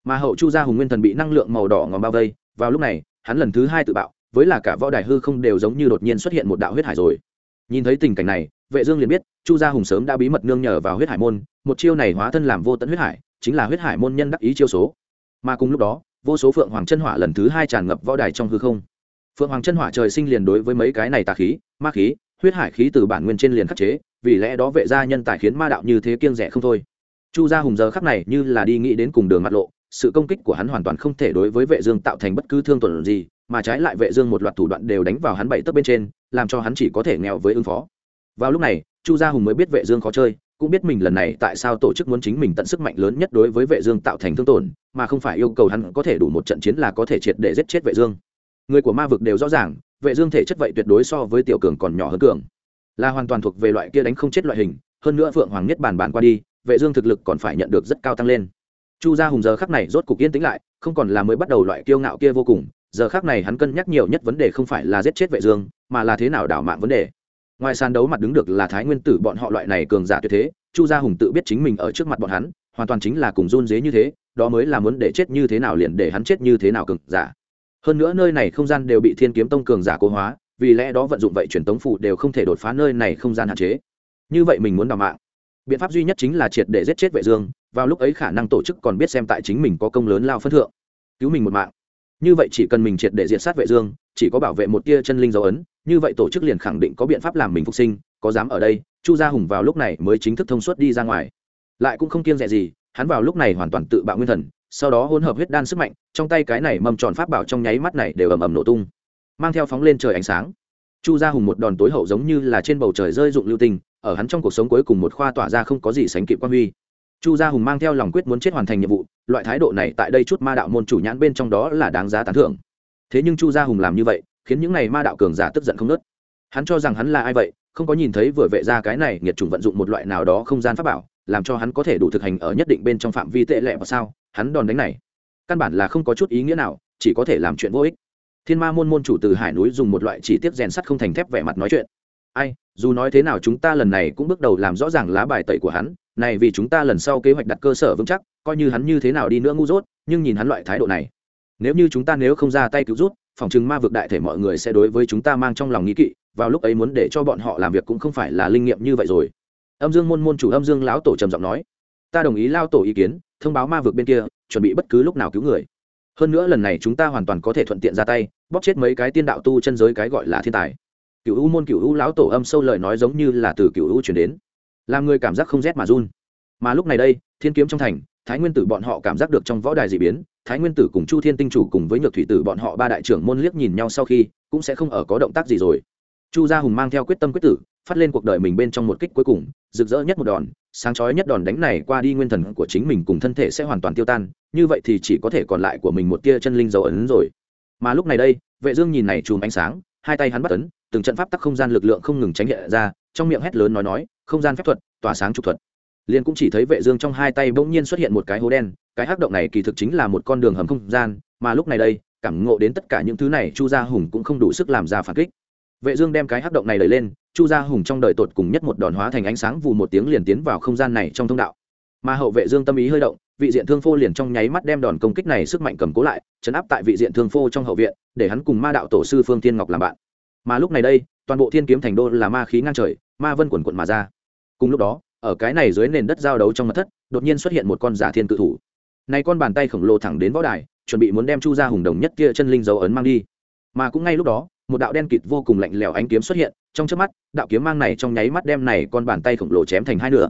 Mà hậu chu gia hùng nguyên thần bị năng lượng màu đỏ ngòm bao vây, vào lúc này, hắn lần thứ hai tự bạo, với là cả võ đài hư không đều giống như đột nhiên xuất hiện một đạo huyết hải rồi. Nhìn thấy tình cảnh này, vệ dương liền biết, chu gia hùng sớm đã bí mật nương nhờ vào huyết hải môn, một chiêu này hóa thân làm vô tận huyết hải, chính là huyết hải môn nhân đắc ý chiêu số mà cùng lúc đó, vô số phượng hoàng chân hỏa lần thứ hai tràn ngập võ đài trong hư không. Phượng hoàng chân hỏa trời sinh liền đối với mấy cái này tà khí, ma khí, huyết hải khí từ bản nguyên trên liền khắc chế, vì lẽ đó vệ gia nhân tài khiến ma đạo như thế kiêng rẻ không thôi. Chu gia hùng giờ khắc này như là đi nghĩ đến cùng đường mặt lộ, sự công kích của hắn hoàn toàn không thể đối với vệ dương tạo thành bất cứ thương tổn gì, mà trái lại vệ dương một loạt thủ đoạn đều đánh vào hắn bảy tấc bên trên, làm cho hắn chỉ có thể nghèo với ứng phó. Vào lúc này, chu gia hùng mới biết vệ dương khó chơi cũng biết mình lần này tại sao tổ chức muốn chính mình tận sức mạnh lớn nhất đối với vệ dương tạo thành thương tổn, mà không phải yêu cầu hắn có thể đủ một trận chiến là có thể triệt để giết chết vệ dương. Người của ma vực đều rõ ràng, vệ dương thể chất vậy tuyệt đối so với tiểu cường còn nhỏ hơn cường. Là hoàn toàn thuộc về loại kia đánh không chết loại hình, hơn nữa phượng hoàng nhất bản bản qua đi, vệ dương thực lực còn phải nhận được rất cao tăng lên. Chu gia hùng giờ khắc này rốt cục yên tĩnh lại, không còn là mới bắt đầu loại kiêu ngạo kia vô cùng, giờ khắc này hắn cân nhắc nhiều nhất vấn đề không phải là giết chết vệ dương, mà là thế nào đảo mạng vấn đề ngoài sàn đấu mặt đứng được là thái nguyên tử, bọn họ loại này cường giả tuyệt thế, chu gia hùng tự biết chính mình ở trước mặt bọn hắn, hoàn toàn chính là cùng run dế như thế, đó mới là muốn để chết như thế nào liền để hắn chết như thế nào cường giả. Hơn nữa nơi này không gian đều bị thiên kiếm tông cường giả cố hóa, vì lẽ đó vận dụng vậy truyền tống phụ đều không thể đột phá nơi này không gian hạn chế. Như vậy mình muốn đào mạng. Biện pháp duy nhất chính là triệt để giết chết vệ dương, vào lúc ấy khả năng tổ chức còn biết xem tại chính mình có công lớn lao phân thượng. Cứu mình một mạng. Như vậy chỉ cần mình triệt để diệt sát vệ dương, chỉ có bảo vệ một tia chân linh dấu ấn như vậy tổ chức liền khẳng định có biện pháp làm mình phục sinh có dám ở đây chu gia hùng vào lúc này mới chính thức thông suốt đi ra ngoài. Lại cũng không kiêng dè gì hắn vào lúc này hoàn toàn tự bạo nguyên thần sau đó hỗn hợp huyết đan sức mạnh trong tay cái này mầm tròn pháp bảo trong nháy mắt này đều ầm ầm nổ tung mang theo phóng lên trời ánh sáng. Chu gia hùng một đòn tối hậu giống như là trên bầu trời rơi dụng lưu tình, ở hắn trong cuộc sống cuối cùng một khoa tỏa ra không có gì sánh kịp quan huy. Chu gia hùng mang theo lòng quyết muốn chết hoàn thành nhiệm vụ loại thái độ này tại đây chút ma đạo môn chủ nhãn bên trong đó là đáng giá tán thưởng. Thế nhưng chu gia hùng làm như vậy khiến những này ma đạo cường giả tức giận không nớt. Hắn cho rằng hắn là ai vậy, không có nhìn thấy vừa vệ ra cái này nghiệt chủng vận dụng một loại nào đó không gian pháp bảo, làm cho hắn có thể đủ thực hành ở nhất định bên trong phạm vi tệ lệ và sao? Hắn đòn đánh này, căn bản là không có chút ý nghĩa nào, chỉ có thể làm chuyện vô ích. Thiên ma môn môn chủ từ hải núi dùng một loại chỉ tiết rèn sắt không thành thép vẻ mặt nói chuyện. Ai, dù nói thế nào chúng ta lần này cũng bước đầu làm rõ ràng lá bài tẩy của hắn, này vì chúng ta lần sau kế hoạch đặt cơ sở vững chắc, coi như hắn như thế nào đi nữa ngu dốt, nhưng nhìn hắn loại thái độ này, nếu như chúng ta nếu không ra tay cứu rút phòng chứng ma vực đại thể mọi người sẽ đối với chúng ta mang trong lòng nghĩ kỵ, vào lúc ấy muốn để cho bọn họ làm việc cũng không phải là linh nghiệm như vậy rồi. Âm dương môn môn chủ âm dương lão tổ trầm giọng nói, ta đồng ý lao tổ ý kiến, thông báo ma vực bên kia, chuẩn bị bất cứ lúc nào cứu người. Hơn nữa lần này chúng ta hoàn toàn có thể thuận tiện ra tay, bóp chết mấy cái tiên đạo tu chân giới cái gọi là thiên tài. Cựu u môn cựu u lão tổ âm sâu lời nói giống như là từ cựu u chuyển đến, làm người cảm giác không rét mà run. Mà lúc này đây, thiên kiếm trong thành, thái nguyên tử bọn họ cảm giác được trong võ đài d ị biến thái nguyên tử cùng chu thiên tinh chủ cùng với nhược thủy tử bọn họ ba đại trưởng môn liếc nhìn nhau sau khi, cũng sẽ không ở có động tác gì rồi. Chu gia hùng mang theo quyết tâm quyết tử, phát lên cuộc đời mình bên trong một kích cuối cùng, rực rỡ nhất một đòn, sáng chói nhất đòn đánh này qua đi nguyên thần của chính mình cùng thân thể sẽ hoàn toàn tiêu tan, như vậy thì chỉ có thể còn lại của mình một tia chân linh dấu ấn rồi. Mà lúc này đây, vệ dương nhìn này chùm ánh sáng, hai tay hắn bắt ấn, từng trận pháp tắc không gian lực lượng không ngừng tránh hiện ra, trong miệng hét lớn nói nói, không gian phép thuật, tỏa sáng trục thuật liền cũng chỉ thấy vệ dương trong hai tay bỗng nhiên xuất hiện một cái hố đen, cái hắc động này kỳ thực chính là một con đường hầm không gian, mà lúc này đây, cảm ngộ đến tất cả những thứ này, chu gia hùng cũng không đủ sức làm ra phản kích. Vệ dương đem cái hắc động này đẩy lên, chu gia hùng trong đời tột cùng nhất một đòn hóa thành ánh sáng vù một tiếng liền tiến vào không gian này trong thông đạo. Mà hậu vệ dương tâm ý hơi động, vị diện thương phô liền trong nháy mắt đem đòn công kích này sức mạnh cầm cố lại, chấn áp tại vị diện thương phô trong hậu viện, để hắn cùng ma đạo tổ sư phương thiên ngọc làm bạn. Mà lúc này đây, toàn bộ thiên kiếm thành đô là ma khí ngang trời, ma vân quần quận mà ra. Cùng lúc đó ở cái này dưới nền đất giao đấu trong mặt thất, đột nhiên xuất hiện một con giả thiên cự thủ. Này con bàn tay khổng lồ thẳng đến võ đài, chuẩn bị muốn đem chu ra hùng đồng nhất kia chân linh dấu ấn mang đi. Mà cũng ngay lúc đó, một đạo đen kịt vô cùng lạnh lẽo ánh kiếm xuất hiện, trong trước mắt, đạo kiếm mang này trong nháy mắt đem này con bàn tay khổng lồ chém thành hai nửa.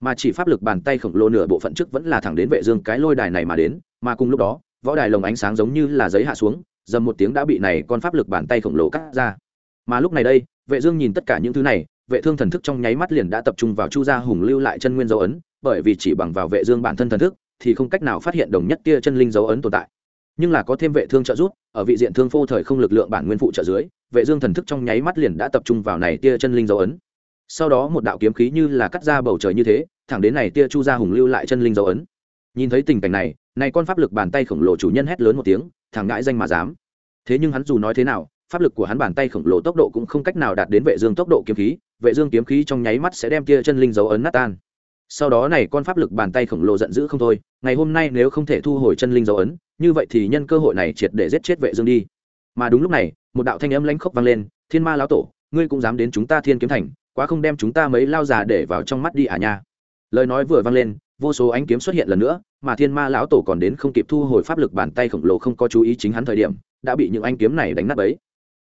Mà chỉ pháp lực bàn tay khổng lồ nửa bộ phận trước vẫn là thẳng đến vệ dương cái lôi đài này mà đến, mà cùng lúc đó, võ đài lồng ánh sáng giống như là giấy hạ xuống, dầm một tiếng đã bị này con pháp lực bàn tay khổng lồ cắt ra. Mà lúc này đây, vệ dương nhìn tất cả những thứ này vệ thương thần thức trong nháy mắt liền đã tập trung vào chu gia hùng lưu lại chân nguyên dấu ấn, bởi vì chỉ bằng vào vệ dương bản thân thần thức thì không cách nào phát hiện đồng nhất tia chân linh dấu ấn tồn tại. Nhưng là có thêm vệ thương trợ giúp, ở vị diện thương phô thời không lực lượng bản nguyên phụ trợ dưới, vệ dương thần thức trong nháy mắt liền đã tập trung vào này tia chân linh dấu ấn. Sau đó một đạo kiếm khí như là cắt ra bầu trời như thế, thẳng đến này tia chu gia hùng lưu lại chân linh dấu ấn. Nhìn thấy tình cảnh này này con pháp lực bàn tay khổng lồ chủ nhân hét lớn một tiếng, thẳng ngãi danh mà dám. Thế nhưng hắn dù nói thế nào, pháp lực của hắn bàn tay khổng lồ tốc độ cũng không cách nào đạt đến vệ dương tốc độ kiếm khí vệ dương kiếm khí trong nháy mắt sẽ đem tia chân linh dấu ấn nát tan. Sau đó này con pháp lực bàn tay khổng lồ giận dữ không thôi, ngày hôm nay nếu không thể thu hồi chân linh dấu ấn, như vậy thì nhân cơ hội này triệt để giết chết vệ dương đi. Mà đúng lúc này, một đạo thanh âm lãnh khốc vang lên, thiên ma lão tổ, ngươi cũng dám đến chúng ta thiên kiếm thành, quá không đem chúng ta mấy lao già để vào trong mắt đi à nha. Lời nói vừa vang lên, vô số ánh kiếm xuất hiện lần nữa, mà thiên ma lão tổ còn đến không kịp thu hồi pháp lực bàn tay khổng lồ không có chú ý chính hắn thời điểm, đã bị những ánh kiếm này đánh nát bấy.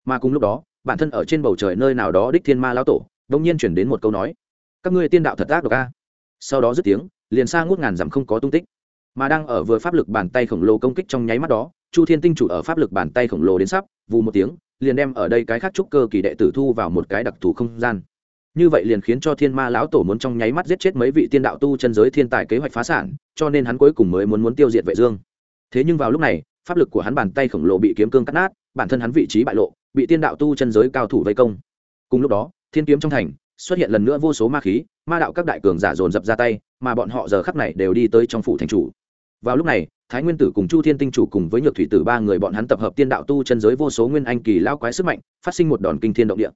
Mà cùng lúc đó, bản thân ở trên bầu trời nơi nào đó đích thiên ma lão tổ đông nhiên chuyển đến một câu nói. Các ngươi tiên đạo thật ác độc a. Sau đó dứt tiếng, liền xa ngút ngàn dặm không có tung tích. Mà đang ở vừa pháp lực bàn tay khổng lồ công kích trong nháy mắt đó, chu thiên tinh chủ ở pháp lực bàn tay khổng lồ đến sắp, vù một tiếng, liền đem ở đây cái khác trúc cơ kỳ đệ tử thu vào một cái đặc thù không gian. Như vậy liền khiến cho thiên ma lão tổ muốn trong nháy mắt giết chết mấy vị tiên đạo tu chân giới thiên tài kế hoạch phá sản, cho nên hắn cuối cùng mới muốn muốn tiêu diệt vệ dương. Thế nhưng vào lúc này, pháp lực của hắn bàn tay khổng lồ bị kiếm cương cắt nát, bản thân hắn vị trí bại lộ, bị tiên đạo tu chân giới cao thủ vây công. Cùng lúc đó thiên kiếm trong thành, xuất hiện lần nữa vô số ma khí, ma đạo các đại cường giả dồn dập ra tay, mà bọn họ giờ khắc này đều đi tới trong phủ thành chủ. Vào lúc này, thái nguyên tử cùng chu thiên tinh chủ cùng với nhược thủy tử ba người bọn hắn tập hợp tiên đạo tu chân giới vô số nguyên anh kỳ lao quái sức mạnh, phát sinh một đòn kinh thiên động địa.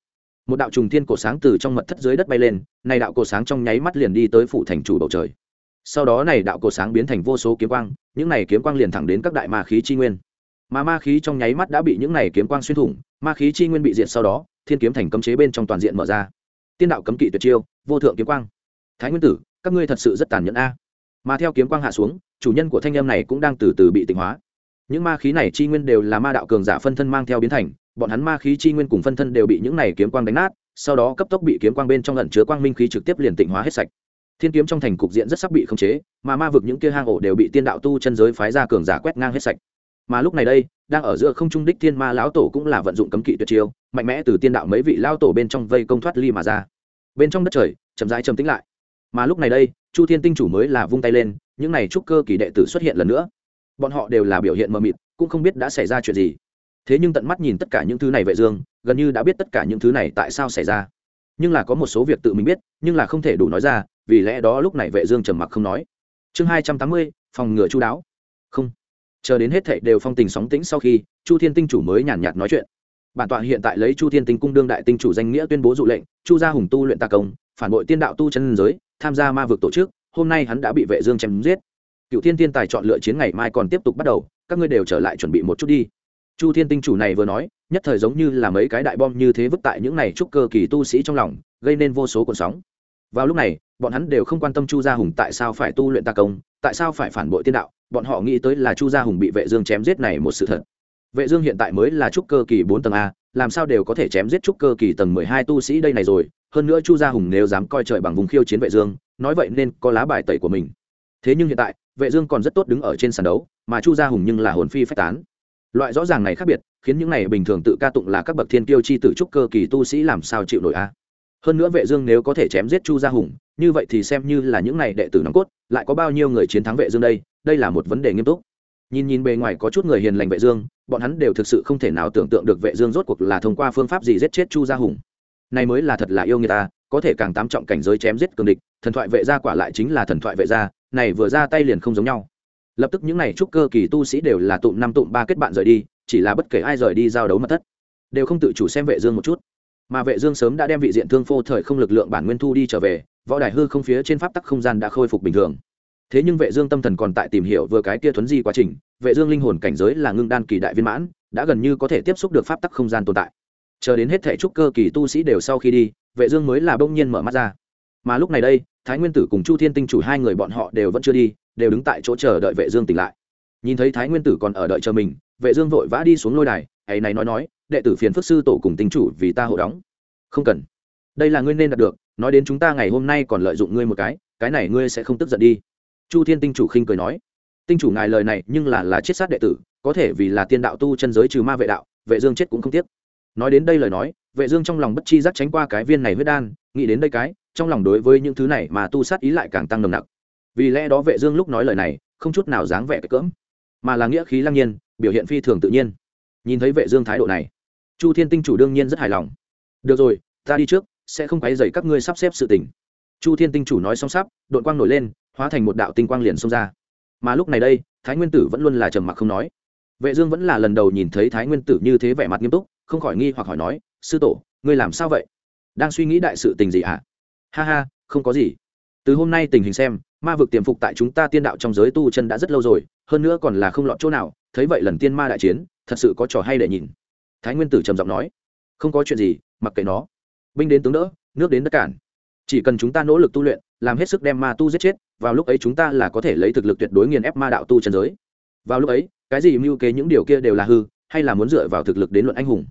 Một đạo trùng thiên cổ sáng từ trong mật thất dưới đất bay lên, này đạo cổ sáng trong nháy mắt liền đi tới phủ thành chủ bầu trời. Sau đó này đạo cổ sáng biến thành vô số kiếm quang, những này kiếm quang liền thẳng đến các đại ma khí chi nguyên. Mà ma khí trong nháy mắt đã bị những này kiếm quang xuyên thủng, ma khí chi nguyên bị diệt sau đó thiên kiếm thành cấm chế bên trong toàn diện mở ra. Tiên đạo cấm kỵ tuyệt chiêu, vô thượng kiếm quang. Thái nguyên tử, các ngươi thật sự rất tàn nhẫn a. Mà theo kiếm quang hạ xuống, chủ nhân của thanh em này cũng đang từ từ bị tịnh hóa. Những ma khí này chi nguyên đều là ma đạo cường giả phân thân mang theo biến thành, bọn hắn ma khí chi nguyên cùng phân thân đều bị những này kiếm quang đánh nát, sau đó cấp tốc bị kiếm quang bên trong lẩn chứa quang minh khí trực tiếp liền tịnh hóa hết sạch. Thiên kiếm trong thành cục diện rất sắp bị khống chế, mà ma vực những kia hang ổ đều bị tiên đạo tu chân giới phái ra cường giả quét ngang hết sạch mà lúc này đây, đang ở giữa không trung đích thiên ma lão tổ cũng là vận dụng cấm kỵ tuyệt chiêu, mạnh mẽ từ tiên đạo mấy vị lao tổ bên trong vây công thoát ly mà ra. Bên trong đất trời, chậm rãi chậm tĩnh lại. Mà lúc này đây, chu thiên tinh chủ mới là vung tay lên, những này trúc cơ kỳ đệ tử xuất hiện lần nữa. Bọn họ đều là biểu hiện mờ mịt, cũng không biết đã xảy ra chuyện gì. Thế nhưng tận mắt nhìn tất cả những thứ này vệ dương, gần như đã biết tất cả những thứ này tại sao xảy ra. Nhưng là có một số việc tự mình biết, nhưng là không thể đủ nói ra, vì lẽ đó lúc này vệ dương trầm mặc không nói. Chương hai trăm tám mươi, phòng ngừa chu đáo. Không chờ đến hết thảy đều phong tình sóng tĩnh sau khi, chu thiên tinh chủ mới nhàn nhạt nói chuyện. Bản tọa hiện tại lấy chu thiên tinh cung đương đại tinh chủ danh nghĩa tuyên bố dụ lệnh, chu gia hùng tu luyện tà công, phản bội tiên đạo tu chân giới, tham gia ma vực tổ chức, hôm nay hắn đã bị vệ dương chém giết. Cựu thiên tiên tài chọn lựa chiến ngày mai còn tiếp tục bắt đầu, các ngươi đều trở lại chuẩn bị một chút đi. Chu thiên tinh chủ này vừa nói, nhất thời giống như là mấy cái đại bom như thế vứt tại những này trúc cơ kỳ tu sĩ trong lòng, gây nên vô số cuộn sóng. Vào lúc này, bọn hắn đều không quan tâm chu gia hùng tại sao phải tu luyện tà công, tại sao phải phản bội tiên đạo bọn họ nghĩ tới là chu gia hùng bị vệ dương chém giết này một sự thật. Vệ dương hiện tại mới là trúc cơ kỳ bốn tầng a, làm sao đều có thể chém giết trúc cơ kỳ tầng mười hai tu sĩ đây này rồi? Hơn nữa chu gia hùng nếu dám coi trời bằng vùng khiêu chiến vệ dương, nói vậy nên có lá bài tẩy của mình. Thế nhưng hiện tại, vệ dương còn rất tốt đứng ở trên sàn đấu, mà chu gia hùng nhưng là hồn phi phách tán. Loại rõ ràng này khác biệt, khiến những này bình thường tự ca tụng là các bậc thiên tiêu chi tử trúc cơ kỳ tu sĩ làm sao chịu nổi a. Hơn nữa vệ dương nếu có thể chém giết chu gia hùng, như vậy thì xem như là những này đệ tử nòng cốt, lại có bao nhiêu người chiến thắng vệ dương đây? Đây là một vấn đề nghiêm túc. Nhìn nhìn bề ngoài có chút người hiền lành vệ dương, bọn hắn đều thực sự không thể nào tưởng tượng được vệ dương rốt cuộc là thông qua phương pháp gì giết chết chu gia hùng. Này mới là thật là yêu người ta, có thể càng tám trọng cảnh giới chém giết cường địch, thần thoại vệ gia quả lại chính là thần thoại vệ gia, này vừa ra tay liền không giống nhau. Lập tức những này trúc cơ kỳ tu sĩ đều là tụm năm tụm ba kết bạn rời đi, chỉ là bất kể ai rời đi giao đấu mà thất, đều không tự chủ xem vệ dương một chút. Mà vệ dương sớm đã đem vị diện thương phô thời không lực lượng bản nguyên thu đi trở về, võ đài hư không phía trên pháp tắc không gian đã khôi phục bình thường thế nhưng vệ dương tâm thần còn tại tìm hiểu vừa cái kia thuấn di quá trình, vệ dương linh hồn cảnh giới là ngưng đan kỳ đại viên mãn, đã gần như có thể tiếp xúc được pháp tắc không gian tồn tại. Chờ đến hết thể trúc cơ kỳ tu sĩ đều sau khi đi, vệ dương mới là bỗng nhiên mở mắt ra. Mà lúc này đây, thái nguyên tử cùng chu thiên tinh chủ hai người bọn họ đều vẫn chưa đi, đều đứng tại chỗ chờ đợi vệ dương tỉnh lại. Nhìn thấy thái nguyên tử còn ở đợi chờ mình, vệ dương vội vã đi xuống lôi đài ấy này nói nói, đệ tử phiền phức sư tổ cùng tinh chủ vì ta hộ đóng. Không cần. Đây là ngươi nên đạt được, nói đến chúng ta ngày hôm nay còn lợi dụng ngươi một cái cái này ngươi sẽ không tức giận đi chu thiên tinh chủ khinh cười nói, tinh chủ ngài lời này nhưng là là chết sát đệ tử, có thể vì là tiên đạo tu chân giới trừ ma vệ đạo, vệ dương chết cũng không tiếc. Nói đến đây lời nói, vệ dương trong lòng bất chi giác tránh qua cái viên này huyết đan, nghĩ đến đây cái, trong lòng đối với những thứ này mà tu sát ý lại càng tăng nồng nặc. Vì lẽ đó vệ dương lúc nói lời này, không chút nào dáng vẻ cỡm, mà là nghĩa khí lăng nhiên, biểu hiện phi thường tự nhiên. Nhìn thấy vệ dương thái độ này, chu thiên tinh chủ đương nhiên rất hài lòng. Được rồi, ta đi trước, sẽ không quấy rầy các ngươi sắp xếp sự tình. Chu thiên tinh chủ nói xong sắp đội quang nổi lên hóa thành một đạo tinh quang liền xông ra. Mà lúc này đây, thái nguyên tử vẫn luôn là trầm mặc không nói. Vệ dương vẫn là lần đầu nhìn thấy thái nguyên tử như thế vẻ mặt nghiêm túc, không khỏi nghi hoặc hỏi nói, sư tổ, ngươi làm sao vậy? Đang suy nghĩ đại sự tình gì hả ha ha, không có gì. Từ hôm nay tình hình xem, ma vực tiềm phục tại chúng ta tiên đạo trong giới tu chân đã rất lâu rồi, hơn nữa còn là không lọt chỗ nào, thấy vậy lần tiên ma đại chiến, thật sự có trò hay để nhìn. Thái nguyên tử trầm giọng nói. Không có chuyện gì, mặc kệ nó. Binh đến tướng đỡ, nước đến đất cản chỉ cần chúng ta nỗ lực tu luyện, làm hết sức đem ma tu giết chết, vào lúc ấy chúng ta là có thể lấy thực lực tuyệt đối nghiền ép ma đạo tu trần giới. Vào lúc ấy, cái gì mưu kế những điều kia đều là hư, hay là muốn dựa vào thực lực đến luận anh hùng?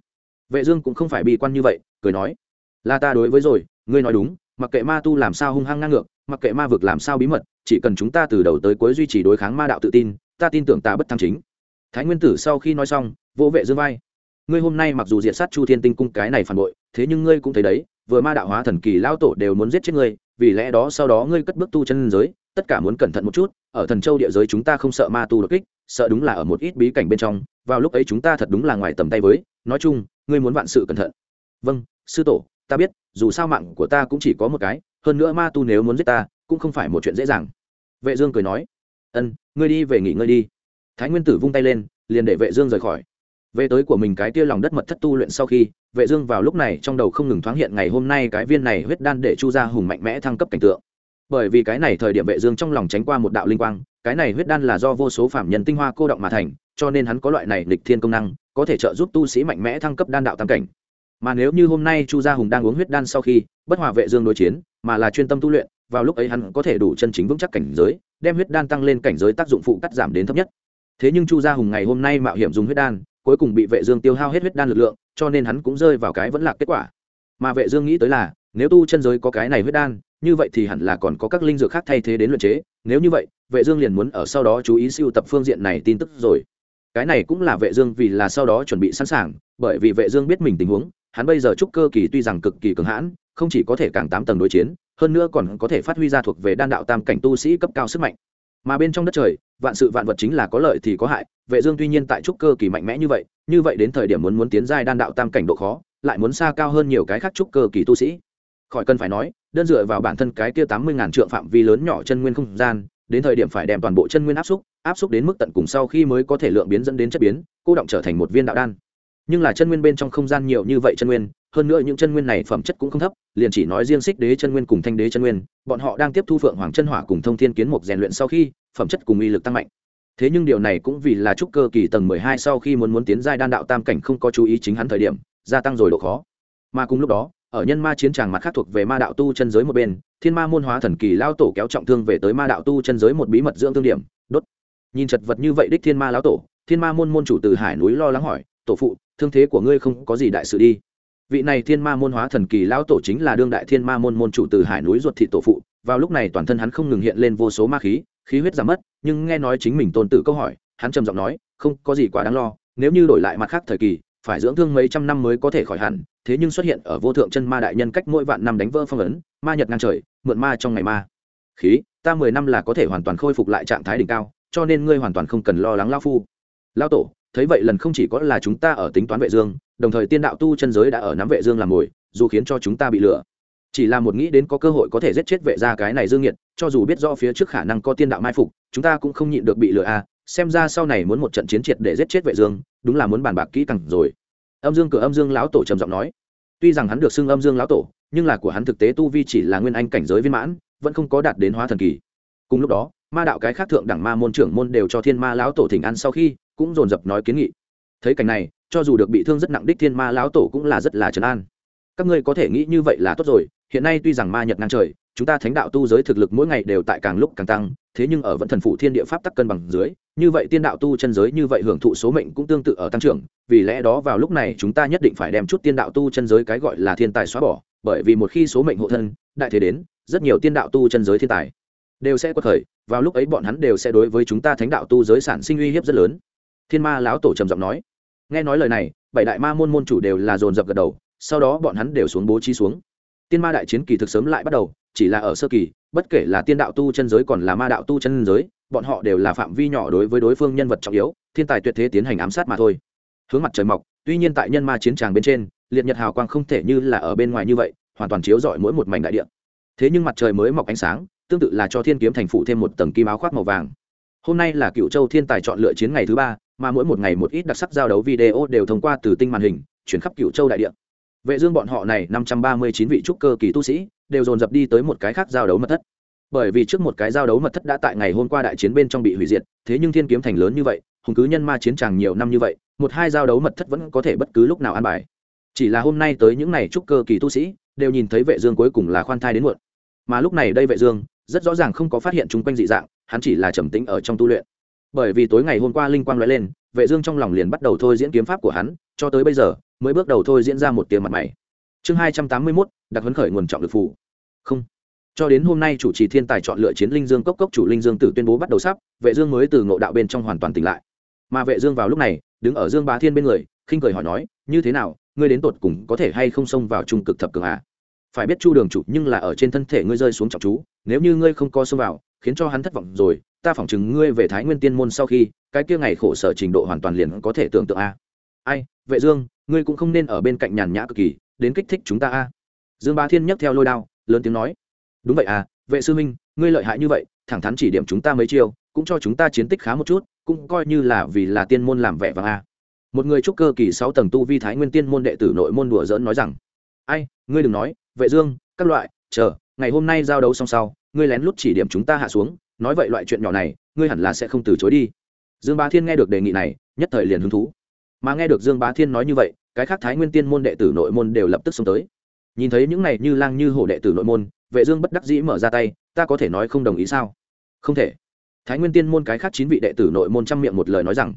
Vệ dương cũng không phải bi quan như vậy, cười nói, là ta đối với rồi, ngươi nói đúng, mặc kệ ma tu làm sao hung hăng ngang ngược, mặc kệ ma vực làm sao bí mật, chỉ cần chúng ta từ đầu tới cuối duy trì đối kháng ma đạo tự tin, ta tin tưởng ta bất thăng chính. Thái nguyên tử sau khi nói xong, vỗ vệ dương vai, ngươi hôm nay mặc dù diện sát chu thiên tinh cung cái này phản bội, thế nhưng ngươi cũng thấy đấy vừa ma đạo hóa thần kỳ lao tổ đều muốn giết chết ngươi, vì lẽ đó sau đó ngươi cất bước tu chân giới, tất cả muốn cẩn thận một chút, ở thần châu địa giới chúng ta không sợ ma tu đột kích, sợ đúng là ở một ít bí cảnh bên trong, vào lúc ấy chúng ta thật đúng là ngoài tầm tay với, nói chung, ngươi muốn vạn sự cẩn thận. Vâng sư tổ, ta biết, dù sao mạng của ta cũng chỉ có một cái, hơn nữa ma tu nếu muốn giết ta, cũng không phải một chuyện dễ dàng. Vệ dương cười nói, ân, ngươi đi về nghỉ ngơi đi. Thái nguyên tử vung tay lên, liền để vệ dương rời khỏi về tới của mình cái tia lòng đất mật thất tu luyện sau khi, vệ dương vào lúc này trong đầu không ngừng thoáng hiện ngày hôm nay cái viên này huyết đan để chu gia hùng mạnh mẽ thăng cấp cảnh tượng. Bởi vì cái này thời điểm vệ dương trong lòng tránh qua một đạo linh quang, cái này huyết đan là do vô số phạm nhân tinh hoa cô động mà thành, cho nên hắn có loại này lịch thiên công năng, có thể trợ giúp tu sĩ mạnh mẽ thăng cấp đan đạo tam cảnh. Mà nếu như hôm nay chu gia hùng đang uống huyết đan sau khi, bất hòa vệ dương đối chiến, mà là chuyên tâm tu luyện, vào lúc ấy hắn có thể đủ chân chính vững chắc cảnh giới, đem huyết đan tăng lên cảnh giới tác dụng phụ cắt giảm đến thấp nhất. Thế nhưng chu gia hùng ngày hôm nay mạo hiểm dùng huyết đan cuối cùng bị vệ dương tiêu hao hết huyết đan lực lượng, cho nên hắn cũng rơi vào cái vẫn là kết quả. Mà vệ dương nghĩ tới là, nếu tu chân giới có cái này huyết đan, như vậy thì hẳn là còn có các linh dược khác thay thế đến luyện chế. Nếu như vậy, vệ dương liền muốn ở sau đó chú ý siêu tập phương diện này tin tức rồi. Cái này cũng là vệ dương vì là sau đó chuẩn bị sẵn sàng, bởi vì vệ dương biết mình tình huống, hắn bây giờ trúc cơ kỳ tuy rằng cực kỳ cường hãn, không chỉ có thể càng tám tầng đối chiến, hơn nữa còn có thể phát huy ra thuộc về đan đạo tam cảnh tu sĩ cấp cao sức mạnh mà bên trong đất trời, vạn sự vạn vật chính là có lợi thì có hại, vệ dương tuy nhiên tại trúc cơ kỳ mạnh mẽ như vậy như vậy đến thời điểm muốn muốn tiến giai đan đạo tam cảnh độ khó, lại muốn xa cao hơn nhiều cái khác trúc cơ kỳ tu sĩ. Khỏi cần phải nói, đơn dựa vào bản thân cái kia tám mươi ngàn trượng phạm vi lớn nhỏ chân nguyên không gian, đến thời điểm phải đem toàn bộ chân nguyên áp xúc áp xúc đến mức tận cùng sau khi mới có thể lượng biến dẫn đến chất biến, cô động trở thành một viên đạo đan. Nhưng là chân nguyên bên trong không gian nhiều như vậy chân nguyên hơn nữa những chân nguyên này phẩm chất cũng không thấp, liền chỉ nói riêng xích đế chân nguyên cùng thanh đế chân nguyên, bọn họ đang tiếp thu phượng hoàng chân hỏa cùng thông thiên kiến mục rèn luyện sau khi, phẩm chất cùng uy lực tăng mạnh. Thế nhưng điều này cũng vì là trúc cơ kỳ tầng mười hai sau khi muốn muốn tiến giai đan đạo tam cảnh không có chú ý chính hắn thời điểm, gia tăng rồi độ khó. Mà cùng lúc đó, ở nhân ma chiến tràng mặt khác thuộc về ma đạo tu chân giới một bên, thiên ma môn hóa thần kỳ lao tổ kéo trọng thương về tới ma đạo tu chân giới một bí mật dưỡng thương điểm, đốt. Nhìn chật vật như vậy đích thiên ma lão tổ, thiên ma môn môn chủ từ hải núi lo lắng hỏi, tổ phụ, thương thế của ngươi không có gì đại sự đi vị này thiên ma môn hóa thần kỳ lão tổ chính là đương đại thiên ma môn môn chủ từ hải núi ruột thị tổ phụ. Vào lúc này toàn thân hắn không ngừng hiện lên vô số ma khí khí huyết giảm mất, nhưng nghe nói chính mình tôn tử câu hỏi, hắn trầm giọng nói, không, có gì quá đáng lo, nếu như đổi lại mặt khác thời kỳ, phải dưỡng thương mấy trăm năm mới có thể khỏi hẳn, thế nhưng xuất hiện ở vô thượng chân ma đại nhân cách mỗi vạn năm đánh vỡ phong ấn, ma nhật ngang trời, mượn ma trong ngày ma. Khí, ta mười năm là có thể hoàn toàn khôi phục lại trạng thái đỉnh cao, cho nên ngươi hoàn toàn không cần lo lắng lao phu. Lao tổ thấy vậy lần không chỉ có là chúng ta ở tính toán vệ dương, đồng thời tiên đạo tu chân giới đã ở nắm vệ dương làm mồi, dù khiến cho chúng ta bị lừa. Chỉ là một nghĩ đến có cơ hội có thể giết chết vệ gia cái này dương nghiệt, cho dù biết rõ phía trước khả năng có tiên đạo mai phục, chúng ta cũng không nhịn được bị lừa à xem ra sau này muốn một trận chiến triệt để giết chết vệ dương, đúng là muốn bàn bạc kỹ càng rồi. Âm dương cửa âm dương lão tổ trầm giọng nói, tuy rằng hắn được xưng âm dương lão tổ, nhưng là của hắn thực tế tu vi chỉ là nguyên anh cảnh giới viên mãn, vẫn không có đạt đến hóa thần kỳ. Cùng lúc đó ma đạo cái khác thượng đẳng ma môn trưởng môn đều cho thiên ma lão tổ thỉnh an sau khi, cũng dồn dập nói kiến nghị. Thấy cảnh này, cho dù được bị thương rất nặng đích thiên ma lão tổ cũng là rất là trấn an. Các ngươi có thể nghĩ như vậy là tốt rồi, hiện nay tuy rằng ma nhật ngang trời, chúng ta thánh đạo tu giới thực lực mỗi ngày đều tại càng lúc càng tăng, thế nhưng ở vẫn thần phụ thiên địa pháp tắc cân bằng dưới, như vậy tiên đạo tu chân giới như vậy hưởng thụ số mệnh cũng tương tự ở tăng trưởng, vì lẽ đó vào lúc này chúng ta nhất định phải đem chút tiên đạo tu chân giới cái gọi là thiên tài xóa bỏ, bởi vì một khi số mệnh hộ thân, đại thế đến, rất nhiều tiên đạo tu chân giới thiên tài đều sẽ quật khởi vào lúc ấy bọn hắn đều sẽ đối với chúng ta thánh đạo tu giới sản sinh uy hiếp rất lớn. Thiên ma lão tổ trầm giọng nói. Nghe nói lời này, bảy đại ma môn môn chủ đều là dồn dập gật đầu, sau đó bọn hắn đều xuống bố trí xuống. Tiên ma đại chiến kỳ thực sớm lại bắt đầu, chỉ là ở sơ kỳ, bất kể là tiên đạo tu chân giới còn là ma đạo tu chân giới, bọn họ đều là phạm vi nhỏ đối với đối phương nhân vật trọng yếu, thiên tài tuyệt thế tiến hành ám sát mà thôi. Hướng mặt trời mọc, tuy nhiên tại nhân ma chiến tràng bên trên, liệt nhật hào quang không thể như là ở bên ngoài như vậy, hoàn toàn chiếu rọi mỗi một mảnh đại địa. Thế nhưng mặt trời mới mọc ánh sáng tương tự là cho thiên kiếm thành phụ thêm một tầng kim áo khoác màu vàng. Hôm nay là cựu châu thiên tài chọn lựa chiến ngày thứ ba, mà mỗi một ngày một ít đặc sắc giao đấu video đều thông qua từ tinh màn hình, chuyển khắp cựu châu đại địa. Vệ dương bọn họ này, năm trăm ba mươi chín vị trúc cơ kỳ tu sĩ, đều dồn dập đi tới một cái khác giao đấu mật thất. Bởi vì trước một cái giao đấu mật thất đã tại ngày hôm qua đại chiến bên trong bị hủy diệt, thế nhưng thiên kiếm thành lớn như vậy, hùng cứ nhân ma chiến tràng nhiều năm như vậy, một hai giao đấu mật thất vẫn có thể bất cứ lúc nào an bài. Chỉ là hôm nay tới những này trúc cơ kỳ tu sĩ, đều nhìn thấy vệ dương cuối cùng là khoan thai đến muộn. Mà lúc này đây vệ dương rất rõ ràng không có phát hiện chúng quanh dị dạng hắn chỉ là trầm tĩnh ở trong tu luyện. Bởi vì tối ngày hôm qua linh quang lóe lên vệ dương trong lòng liền bắt đầu thôi diễn kiếm pháp của hắn cho tới bây giờ mới bước đầu thôi diễn ra một tiếng mặt mày. Chương 281, đặc huấn khởi nguồn trọng lực phù. Không. Cho đến hôm nay chủ trì thiên tài chọn lựa chiến linh dương cốc cốc chủ linh dương tử tuyên bố bắt đầu sắp vệ dương mới từ ngộ đạo bên trong hoàn toàn tỉnh lại. Mà vệ dương vào lúc này đứng ở dương bá thiên bên người khinh cười hỏi nói như thế nào ngươi đến tột cùng có thể hay không xông vào trung cực thập cường à? Phải biết chu đường chủ nhưng là ở trên thân thể ngươi rơi xuống trọng chú, nếu như ngươi không co xông vào, khiến cho hắn thất vọng rồi, ta phỏng chừng ngươi về thái nguyên tiên môn sau khi, cái kia ngày khổ sở trình độ hoàn toàn liền có thể tưởng tượng a. Ai, vệ dương, ngươi cũng không nên ở bên cạnh nhàn nhã cực kỳ, đến kích thích chúng ta a. Dương bá thiên nhấc theo lôi đao, lớn tiếng nói. Đúng vậy à vệ sư minh, ngươi lợi hại như vậy, thẳng thắn chỉ điểm chúng ta mấy chiêu, cũng cho chúng ta chiến tích khá một chút, cũng coi như là vì là tiên môn làm vẻ vàng a. Một người trúc cơ kỳ sáu tầng tu vi thái nguyên tiên môn đệ tử nội môn đùa dỡn nói rằng. Ai, ngươi đừng nói vệ dương, các loại, chờ, ngày hôm nay giao đấu xong sau, ngươi lén lút chỉ điểm chúng ta hạ xuống, nói vậy loại chuyện nhỏ này, ngươi hẳn là sẽ không từ chối đi. Dương bá thiên nghe được đề nghị này, nhất thời liền hứng thú. Mà nghe được dương bá thiên nói như vậy, cái khác thái nguyên tiên môn đệ tử nội môn đều lập tức xông tới. Nhìn thấy những này như lang như hổ đệ tử nội môn, vệ dương bất đắc dĩ mở ra tay, ta có thể nói không đồng ý sao? Không thể. Thái nguyên tiên môn cái khác chín vị đệ tử nội môn trăm miệng một lời nói rằng,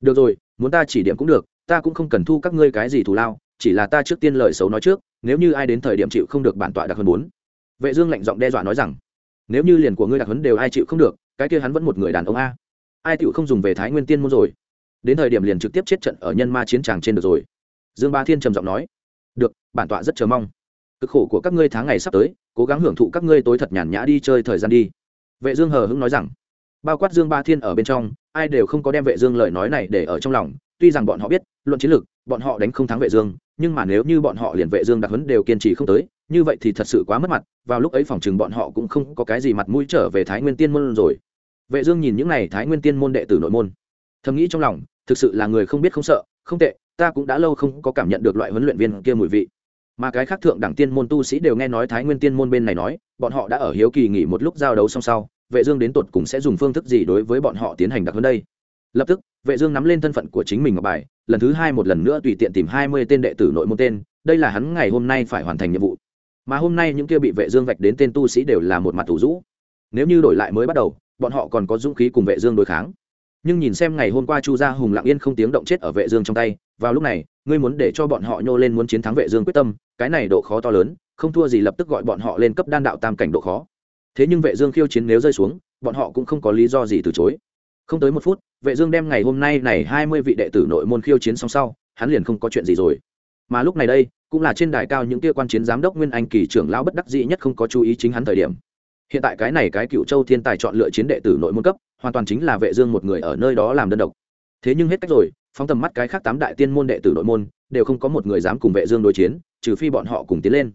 được rồi, muốn ta chỉ điểm cũng được, ta cũng không cần thu các ngươi cái gì thù lao, chỉ là ta trước tiên lời xấu nói trước nếu như ai đến thời điểm chịu không được bản tọa đặc hơn bốn. Vệ dương lạnh giọng đe dọa nói rằng, nếu như liền của ngươi đặc huấn đều ai chịu không được, cái kia hắn vẫn một người đàn ông a. Ai chịu không dùng về thái nguyên tiên môn rồi? Đến thời điểm liền trực tiếp chết trận ở nhân ma chiến tràng trên được rồi. Dương ba thiên trầm giọng nói, được, bản tọa rất chờ mong. Cực khổ của các ngươi tháng ngày sắp tới, cố gắng hưởng thụ các ngươi tối thật nhàn nhã đi chơi thời gian đi. Vệ dương hờ hững nói rằng, bao quát dương ba thiên ở bên trong, ai đều không có đem vệ dương lời nói này để ở trong lòng, tuy rằng bọn họ biết, luận chiến lược, bọn họ đánh không thắng vệ dương nhưng mà nếu như bọn họ liền vệ dương đặc huấn đều kiên trì không tới, như vậy thì thật sự quá mất mặt, vào lúc ấy phòng chừng bọn họ cũng không có cái gì mặt mũi trở về thái nguyên tiên môn rồi. Vệ dương nhìn những này thái nguyên tiên môn đệ tử nội môn, thầm nghĩ trong lòng, thực sự là người không biết không sợ, không tệ, ta cũng đã lâu không có cảm nhận được loại huấn luyện viên kia mùi vị. Mà cái khác thượng đẳng tiên môn tu sĩ đều nghe nói thái nguyên tiên môn bên này nói, bọn họ đã ở hiếu kỳ nghỉ một lúc giao đấu xong sau, vệ dương đến tột cùng sẽ dùng phương thức gì đối với bọn họ tiến hành đặc huấn đây? Lập tức, vệ dương nắm lên thân phận của chính mình ngọc bài, lần thứ hai một lần nữa tùy tiện tìm hai mươi tên đệ tử nội môn tên, đây là hắn ngày hôm nay phải hoàn thành nhiệm vụ. Mà hôm nay những kia bị vệ dương vạch đến tên tu sĩ đều là một mặt thủ rũ. Nếu như đổi lại mới bắt đầu, bọn họ còn có dũng khí cùng vệ dương đối kháng. Nhưng nhìn xem ngày hôm qua chu gia hùng lặng yên không tiếng động chết ở vệ dương trong tay, vào lúc này, ngươi muốn để cho bọn họ nhô lên muốn chiến thắng vệ dương quyết tâm, cái này độ khó to lớn, không thua gì lập tức gọi bọn họ lên cấp đan đạo tam cảnh độ khó. Thế nhưng vệ dương khiêu chiến nếu rơi xuống, bọn họ cũng không có lý do gì từ chối. Không tới một phút vệ dương đem ngày hôm nay này hai mươi vị đệ tử nội môn khiêu chiến xong sau, hắn liền không có chuyện gì rồi. Mà lúc này đây, cũng là trên đài cao những kia quan chiến giám đốc nguyên anh kỳ trưởng lão bất đắc dĩ nhất không có chú ý chính hắn thời điểm. Hiện tại cái này cái cựu châu thiên tài chọn lựa chiến đệ tử nội môn cấp, hoàn toàn chính là vệ dương một người ở nơi đó làm đơn độc. Thế nhưng hết cách rồi, phóng tầm mắt cái khác tám đại tiên môn đệ tử nội môn, đều không có một người dám cùng vệ dương đối chiến, trừ phi bọn họ cùng tiến lên.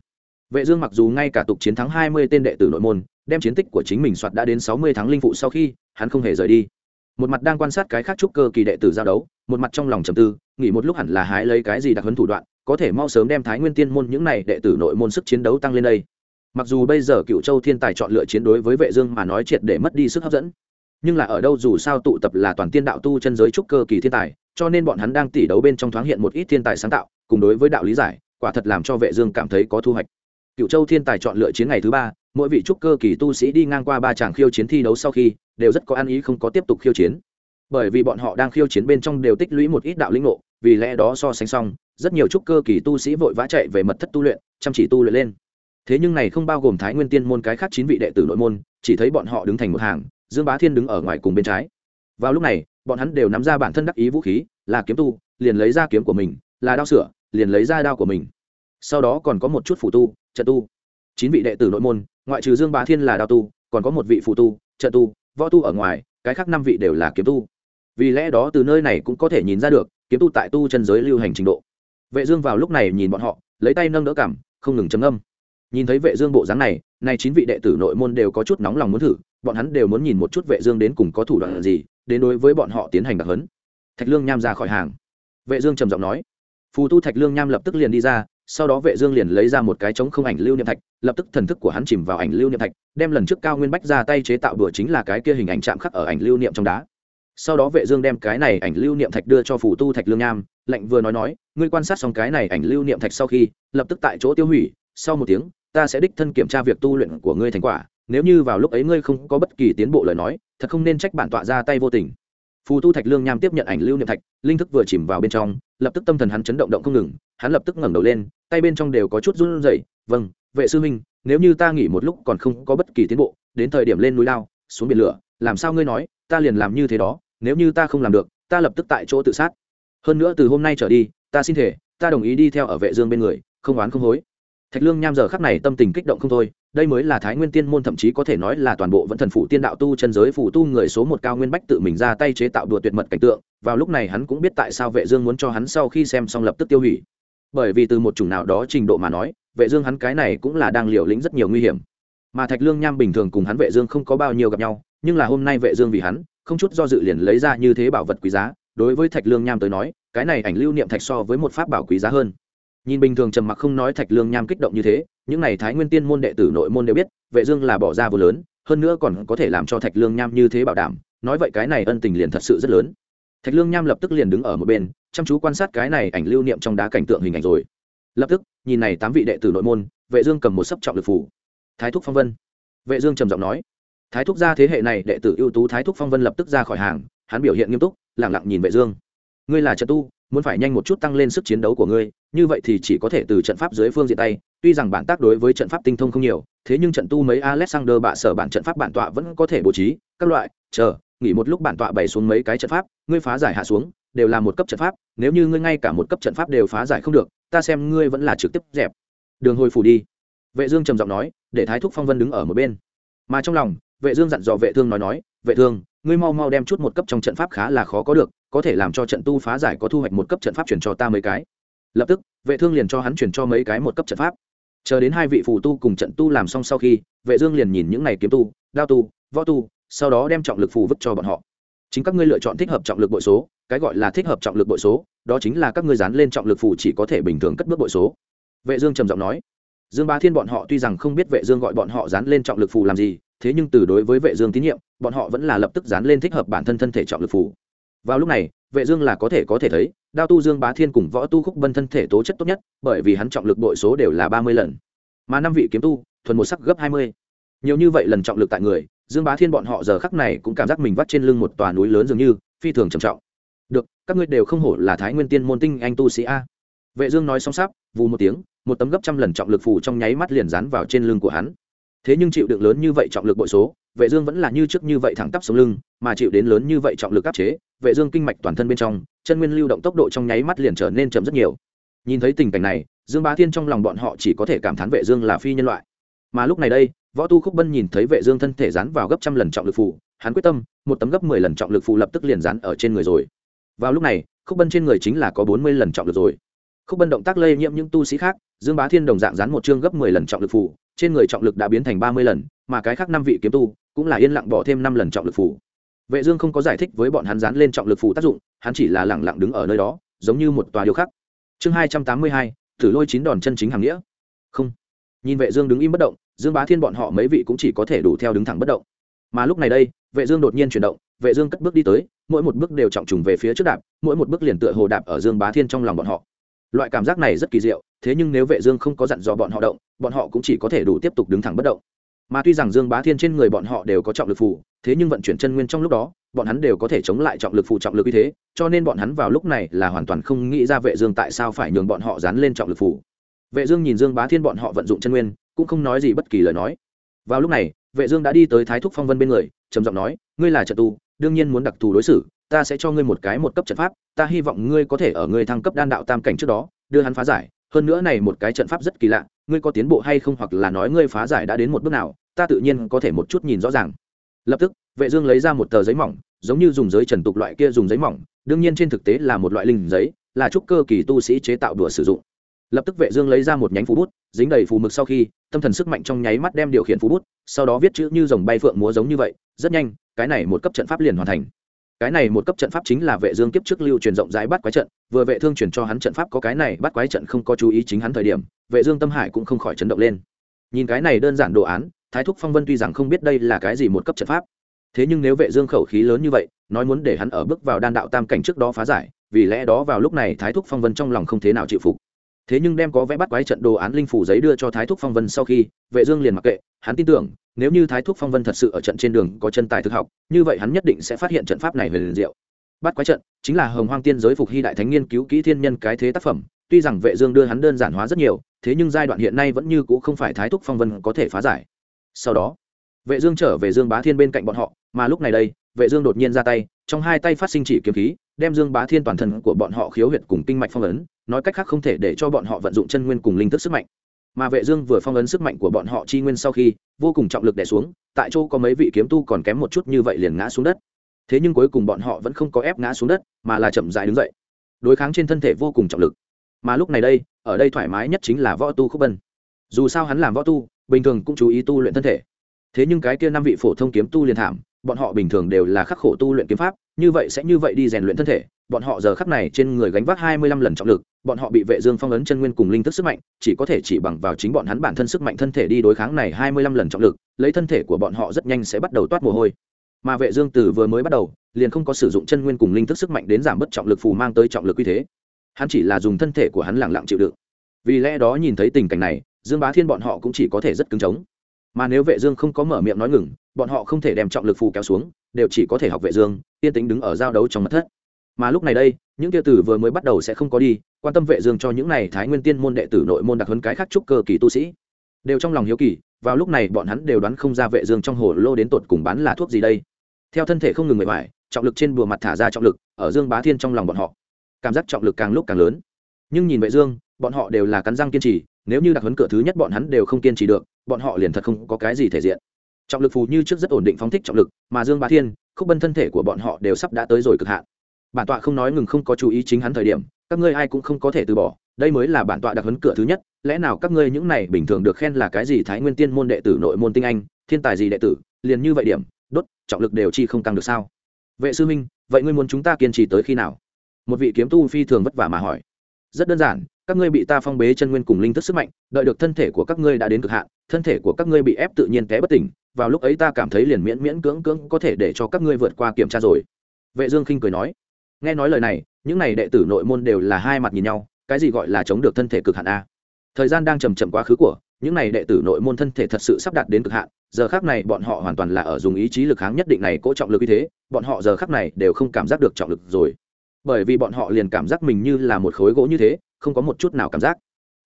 Vệ dương mặc dù ngay cả tục chiến thắng 20 tên đệ tử nội môn, đem chiến tích của chính mình soạt đã đến 60 tháng linh phụ sau khi, hắn không hề rời đi một mặt đang quan sát cái khác trúc cơ kỳ đệ tử giao đấu, một mặt trong lòng trầm tư nghĩ một lúc hẳn là hái lấy cái gì đặc huấn thủ đoạn, có thể mau sớm đem thái nguyên tiên môn những này đệ tử nội môn sức chiến đấu tăng lên đây. Mặc dù bây giờ cựu châu thiên tài chọn lựa chiến đối với vệ dương mà nói triệt để mất đi sức hấp dẫn, nhưng là ở đâu dù sao tụ tập là toàn tiên đạo tu chân giới trúc cơ kỳ thiên tài, cho nên bọn hắn đang tỉ đấu bên trong thoáng hiện một ít thiên tài sáng tạo, cùng đối với đạo lý giải, quả thật làm cho vệ dương cảm thấy có thu hoạch. Cựu châu thiên tài chọn lựa chiến ngày thứ ba, mỗi vị trúc cơ kỳ tu sĩ đi ngang qua ba tràng khiêu chiến thi đấu sau khi đều rất có ăn ý không có tiếp tục khiêu chiến. Bởi vì bọn họ đang khiêu chiến bên trong đều tích lũy một ít đạo lĩnh ngộ, vì lẽ đó so sánh xong, rất nhiều trúc cơ kỳ tu sĩ vội vã chạy về mật thất tu luyện, chăm chỉ tu luyện lên. Thế nhưng này không bao gồm thái nguyên tiên môn cái khác chín vị đệ tử nội môn, chỉ thấy bọn họ đứng thành một hàng, dương bá thiên đứng ở ngoài cùng bên trái. Vào lúc này, bọn hắn đều nắm ra bản thân đắc ý vũ khí, là kiếm tu, liền lấy ra kiếm của mình, là đao sửa, liền lấy ra đao của mình. Sau đó còn có một chút phụ tu, trận tu. Chín vị đệ tử nội môn, ngoại trừ dương bá thiên là đao tu, còn có một vị phụ tu, trận tu võ tu ở ngoài, cái khác năm vị đều là kiếm tu. Vì lẽ đó từ nơi này cũng có thể nhìn ra được, kiếm tu tại tu chân giới lưu hành trình độ. Vệ dương vào lúc này nhìn bọn họ, lấy tay nâng đỡ cảm, không ngừng chấm âm nhìn thấy vệ dương bộ dáng này, nay chín vị đệ tử nội môn đều có chút nóng lòng muốn thử, bọn hắn đều muốn nhìn một chút vệ dương đến cùng có thủ đoạn gì, đến đối với bọn họ tiến hành đặc hấn thạch lương nham ra khỏi hàng. Vệ dương trầm giọng nói. Phù tu thạch lương nham lập tức liền đi ra sau đó vệ dương liền lấy ra một cái trống không ảnh lưu niệm thạch, lập tức thần thức của hắn chìm vào ảnh lưu niệm thạch, đem lần trước cao nguyên bách ra tay chế tạo đùa chính là cái kia hình ảnh chạm khắc ở ảnh lưu niệm trong đá. Sau đó vệ dương đem cái này ảnh lưu niệm thạch đưa cho phù tu thạch lương nham lệnh vừa nói nói, ngươi quan sát xong cái này ảnh lưu niệm thạch sau khi, lập tức tại chỗ tiêu hủy, sau một tiếng, ta sẽ đích thân kiểm tra việc tu luyện của ngươi thành quả, nếu như vào lúc ấy ngươi không có bất kỳ tiến bộ lời nói, thật không nên trách bản tọa ra tay vô tình. Phù tu thạch lương nham tiếp nhận ảnh lưu niệm thạch, linh thức vừa chìm vào bên trong, lập tức tâm thần hắn chấn động động không ngừng, hắn lập tức ngẩng đầu lên tay bên trong đều có chút run rẩy vâng vệ sư minh nếu như ta nghỉ một lúc còn không có bất kỳ tiến bộ, đến thời điểm lên núi lao, xuống biển lửa, làm sao ngươi nói, ta liền làm như thế đó, nếu như ta không làm được, ta lập tức tại chỗ tự sát. Hơn nữa từ hôm nay trở đi, ta xin thể, ta đồng ý đi theo ở vệ dương bên người, không oán không hối. Thạch lương nham giờ khắc này tâm tình kích động không thôi, đây mới là thái nguyên tiên môn thậm chí có thể nói là toàn bộ vẫn thần phụ tiên đạo tu chân giới phụ tu người số một cao nguyên bách tự mình ra tay chế tạo đùa tuyệt mật cảnh tượng, vào lúc này hắn cũng biết tại sao vệ dương muốn cho hắn sau khi xem xong lập tức tiêu hủy bởi vì từ một chủng nào đó trình độ mà nói, vệ dương hắn cái này cũng là đang liều lĩnh rất nhiều nguy hiểm. Mà thạch lương nham bình thường cùng hắn vệ dương không có bao nhiêu gặp nhau, nhưng là hôm nay vệ dương vì hắn, không chút do dự liền lấy ra như thế bảo vật quý giá. Đối với thạch lương nham tới nói, cái này ảnh lưu niệm thạch so với một pháp bảo quý giá hơn. Nhìn bình thường trầm mặc không nói thạch lương nham kích động như thế, những này thái nguyên tiên môn đệ tử nội môn đều biết, vệ dương là bỏ ra vô lớn, hơn nữa còn có thể làm cho thạch lương nham như thế bảo đảm. Nói vậy cái này ân tình liền thật sự rất lớn thạch lương nham lập tức liền đứng ở một bên, chăm chú quan sát cái này ảnh lưu niệm trong đá cảnh tượng hình ảnh rồi. Lập tức, nhìn này tám vị đệ tử nội môn, vệ dương cầm một sấp trọng lực phủ. Thái thúc phong vân. Vệ dương trầm giọng nói. Thái thúc gia thế hệ này, đệ tử ưu tú thái thúc phong vân lập tức ra khỏi hàng, hắn biểu hiện nghiêm túc, lặng lặng nhìn vệ dương. Ngươi là trận tu, muốn phải nhanh một chút tăng lên sức chiến đấu của ngươi, như vậy thì chỉ có thể từ trận pháp dưới phương diện tay, tuy rằng bản tác đối với trận pháp tinh thông không nhiều, thế nhưng trận tu mấy alexander bạ sở bản trận pháp bản tọa vẫn có thể bố trí, các loại, chờ nghỉ một lúc bản tọa bày xuống mấy cái trận pháp, ngươi phá giải hạ xuống, đều là một cấp trận pháp, nếu như ngươi ngay cả một cấp trận pháp đều phá giải không được, ta xem ngươi vẫn là trực tiếp dẹp. Đường hồi phủ đi. Vệ dương trầm giọng nói, để thái thúc phong vân đứng ở một bên. Mà trong lòng, vệ dương dặn dò vệ thương nói nói, vệ thương, ngươi mau mau đem chút một cấp trong trận pháp khá là khó có được, có thể làm cho trận tu phá giải có thu hoạch một cấp trận pháp chuyển cho ta mấy cái. Lập tức, vệ thương liền cho hắn chuyển cho mấy cái một cấp trận pháp. Chờ đến hai vị phù tu cùng trận tu làm xong sau khi, vệ dương liền nhìn những này kiếm tu, đao tu, võ tu sau đó đem trọng lực phù vứt cho bọn họ. Chính các ngươi lựa chọn thích hợp trọng lực bội số, cái gọi là thích hợp trọng lực bội số, đó chính là các ngươi dán lên trọng lực phù chỉ có thể bình thường cất bước bội số. Vệ dương trầm giọng nói. Dương ba thiên bọn họ tuy rằng không biết vệ dương gọi bọn họ dán lên trọng lực phù làm gì, thế nhưng từ đối với vệ dương tín nhiệm, bọn họ vẫn là lập tức dán lên thích hợp bản thân thân thể trọng lực phù. Vào lúc này, vệ dương là có thể có thể thấy, đao tu dương bá thiên cùng võ tu khúc bân thân thể tố chất tốt nhất, bởi vì hắn trọng lực bội số đều là ba mươi lần. Mà năm vị kiếm tu, thuần một sắc gấp hai mươi. Nhiều như vậy lần trọng lực tại người dương bá thiên bọn họ giờ khắc này cũng cảm giác mình vắt trên lưng một tòa núi lớn dường như, phi thường trầm trọng. Được, các ngươi đều không hổ là thái nguyên tiên môn tinh anh tu sĩ a. Vệ dương nói xong sắp, vù một tiếng, một tấm gấp trăm lần trọng lực phủ trong nháy mắt liền dán vào trên lưng của hắn. Thế nhưng chịu đựng lớn như vậy trọng lực bội số, vệ dương vẫn là như trước như vậy thẳng tắp sống lưng, mà chịu đến lớn như vậy trọng lực áp chế, vệ dương kinh mạch toàn thân bên trong, chân nguyên lưu động tốc độ trong nháy mắt liền trở nên chậm rất nhiều. Nhìn thấy tình cảnh này, dương bá thiên trong lòng bọn họ chỉ có thể cảm thán vệ dương là phi nhân loại. Mà lúc này đây võ tu khúc bân nhìn thấy vệ dương thân thể dán vào gấp trăm lần trọng lực phù, hắn quyết tâm, một tấm gấp mười lần trọng lực phù lập tức liền dán ở trên người rồi. Vào lúc này, khúc bân trên người chính là có bốn mươi lần trọng lực rồi. Khúc bân động tác lây nhiễm những tu sĩ khác, dương bá thiên đồng dạng dán một chương gấp mười lần trọng lực phù, trên người trọng lực đã biến thành ba mươi lần, mà cái khác năm vị kiếm tu cũng là yên lặng bỏ thêm năm lần trọng lực phù. Vệ dương không có giải thích với bọn hắn dán lên trọng lực phù tác dụng, hắn chỉ là lặng lặng đứng ở nơi đó, giống như một tòa điêu khắc. Chương hai trăm tám mươi hai, thử lôi chín đòn chân chính hàng nghĩa. Không nhìn vệ dương đứng im bất động, dương bá thiên bọn họ mấy vị cũng chỉ có thể đủ theo đứng thẳng bất động. Mà lúc này đây, vệ dương đột nhiên chuyển động, vệ dương cất bước đi tới, mỗi một bước đều trọng trùng về phía trước đạp, mỗi một bước liền tựa hồ đạp ở dương bá thiên trong lòng bọn họ. Loại cảm giác này rất kỳ diệu, thế nhưng nếu vệ dương không có dặn dò bọn họ động, bọn họ cũng chỉ có thể đủ tiếp tục đứng thẳng bất động. Mà tuy rằng dương bá thiên trên người bọn họ đều có trọng lực phù, thế nhưng vận chuyển chân nguyên trong lúc đó, bọn hắn đều có thể chống lại trọng lực phù trọng lực như thế, cho nên bọn hắn vào lúc này là hoàn toàn không nghĩ ra vệ dương tại sao phải nhường bọn họ dán lên trọng lực phù vệ dương nhìn dương bá thiên bọn họ vận dụng chân nguyên, cũng không nói gì bất kỳ lời nói. Vào lúc này, vệ dương đã đi tới thái thúc phong vân bên người, trầm giọng nói, ngươi là trận tu đương nhiên muốn đặc thù đối xử, ta sẽ cho ngươi một cái một cấp trận pháp, ta hy vọng ngươi có thể ở ngươi thăng cấp đan đạo tam cảnh trước đó, đưa hắn phá giải. Hơn nữa này một cái trận pháp rất kỳ lạ, ngươi có tiến bộ hay không hoặc là nói ngươi phá giải đã đến một bước nào, ta tự nhiên có thể một chút nhìn rõ ràng. Lập tức, vệ dương lấy ra một tờ giấy mỏng, giống như dùng giấy trần tục loại kia dùng giấy mỏng, đương nhiên trên thực tế là một loại linh giấy, là trúc cơ kỳ tu sĩ chế tạo đùa sử dụng lập tức vệ dương lấy ra một nhánh phù bút, dính đầy phù mực sau khi, tâm thần sức mạnh trong nháy mắt đem điều khiển phù bút, sau đó viết chữ như dòng bay phượng múa giống như vậy, rất nhanh, cái này một cấp trận pháp liền hoàn thành. Cái này một cấp trận pháp chính là vệ dương kiếp trước lưu truyền rộng rãi bắt quái trận, vừa vệ thương truyền cho hắn trận pháp có cái này bắt quái trận không có chú ý chính hắn thời điểm, vệ dương tâm hải cũng không khỏi chấn động lên. Nhìn cái này đơn giản đồ án, thái thúc phong vân tuy rằng không biết đây là cái gì một cấp trận pháp, thế nhưng nếu vệ dương khẩu khí lớn như vậy, nói muốn để hắn ở bước vào đan đạo tam cảnh trước đó phá giải, vì lẽ đó vào lúc này thái thúc phong vân trong lòng không thế nào chịu phục thế nhưng đem có vẽ bắt quái trận đồ án linh phủ giấy đưa cho thái thúc phong vân sau khi, vệ dương liền mặc kệ, hắn tin tưởng, nếu như thái thúc phong vân thật sự ở trận trên đường có chân tài thực học, như vậy hắn nhất định sẽ phát hiện trận pháp này về liền diệu. Bắt quái trận chính là hồng hoang tiên giới phục hy đại thánh nghiên cứu kỹ thiên nhân cái thế tác phẩm, tuy rằng vệ dương đưa hắn đơn giản hóa rất nhiều, thế nhưng giai đoạn hiện nay vẫn như cũ không phải thái thúc phong vân có thể phá giải. Sau đó, vệ dương trở về dương bá thiên bên cạnh bọn họ, mà lúc này đây, vệ dương đột nhiên ra tay, trong hai tay phát sinh chỉ kiếm khí, đem dương bá thiên toàn thân của bọn họ khiếu huyệt cùng kinh mạch phong ấn nói cách khác không thể để cho bọn họ vận dụng chân nguyên cùng linh thức sức mạnh. Mà vệ dương vừa phong ấn sức mạnh của bọn họ chi nguyên sau khi, vô cùng trọng lực đè xuống, tại chỗ có mấy vị kiếm tu còn kém một chút như vậy liền ngã xuống đất. Thế nhưng cuối cùng bọn họ vẫn không có ép ngã xuống đất, mà là chậm rãi đứng dậy. Đối kháng trên thân thể vô cùng trọng lực. Mà lúc này đây, ở đây thoải mái nhất chính là võ tu khúc bân dù sao hắn làm võ tu, bình thường cũng chú ý tu luyện thân thể. Thế nhưng cái kia năm vị phổ thông kiếm tu liền thảm, bọn họ bình thường đều là khắc khổ tu luyện kiếm pháp như vậy sẽ như vậy đi rèn luyện thân thể, bọn họ giờ khắc này trên người gánh vác hai mươi lăm lần trọng lực, bọn họ bị vệ dương phong ấn chân nguyên cùng linh thức sức mạnh, chỉ có thể chỉ bằng vào chính bọn hắn bản thân sức mạnh thân thể đi đối kháng này hai mươi lăm lần trọng lực, lấy thân thể của bọn họ rất nhanh sẽ bắt đầu toát mồ hôi. Mà vệ dương từ vừa mới bắt đầu, liền không có sử dụng chân nguyên cùng linh thức sức mạnh đến giảm bớt trọng lực phù mang tới trọng lực uy thế. Hắn chỉ là dùng thân thể của hắn lặng lặng chịu đựng. Vì lẽ đó nhìn thấy tình cảnh này, dương bá thiên bọn họ cũng chỉ có thể rất cứng chống mà nếu vệ dương không có mở miệng nói ngừng, bọn họ không thể đem trọng lực phù kéo xuống, đều chỉ có thể học vệ dương, yên tĩnh đứng ở giao đấu trong mật thất. Mà lúc này đây, những tiêu tử vừa mới bắt đầu sẽ không có đi, quan tâm vệ dương cho những này thái nguyên tiên môn đệ tử nội môn đặc huấn cái khác trúc cơ kỳ tu sĩ. Đều trong lòng hiếu kỳ, vào lúc này bọn hắn đều đoán không ra vệ dương trong hồ lô đến tột cùng bán là thuốc gì đây. Theo thân thể không ngừng mệt mỏi, trọng lực trên bùa mặt thả ra trọng lực, ở dương bá thiên trong lòng bọn họ, cảm giác trọng lực càng lúc càng lớn. Nhưng nhìn vệ dương, bọn họ đều là cắn răng kiên trì nếu như đặc huấn cửa thứ nhất bọn hắn đều không kiên trì được, bọn họ liền thật không có cái gì thể diện. Trọng lực phù như trước rất ổn định phóng thích trọng lực, mà dương bá thiên, khúc bân thân thể của bọn họ đều sắp đã tới rồi cực hạn. Bản tọa không nói ngừng không có chú ý chính hắn thời điểm, các ngươi ai cũng không có thể từ bỏ, đây mới là bản tọa đặc huấn cửa thứ nhất, lẽ nào các ngươi những này bình thường được khen là cái gì thái nguyên tiên môn đệ tử nội môn tinh anh, thiên tài gì đệ tử, liền như vậy điểm, đốt, trọng lực đều chi không tăng được sao? Vệ sư minh, vậy ngươi muốn chúng ta kiên trì tới khi nào? Một vị kiếm tu phi thường vất vả mà hỏi. Rất đơn giản các ngươi bị ta phong bế chân nguyên cùng linh thức sức mạnh, đợi được thân thể của các ngươi đã đến cực hạn, thân thể của các ngươi bị ép tự nhiên té bất tỉnh, vào lúc ấy ta cảm thấy liền miễn miễn cưỡng cưỡng có thể để cho các ngươi vượt qua kiểm tra rồi. Vệ dương khinh cười nói. Nghe nói lời này, những này đệ tử nội môn đều là hai mặt nhìn nhau, cái gì gọi là chống được thân thể cực hạn a? Thời gian đang chậm chậm quá khứ của, những này đệ tử nội môn thân thể thật sự sắp đạt đến cực hạn, giờ khắc này bọn họ hoàn toàn là ở dùng ý chí lực kháng nhất định này cố trọng lực như thế, bọn họ giờ khắc này đều không cảm giác được trọng lực rồi. Bởi vì bọn họ liền cảm giác mình như là một khối gỗ như thế không có một chút nào cảm giác.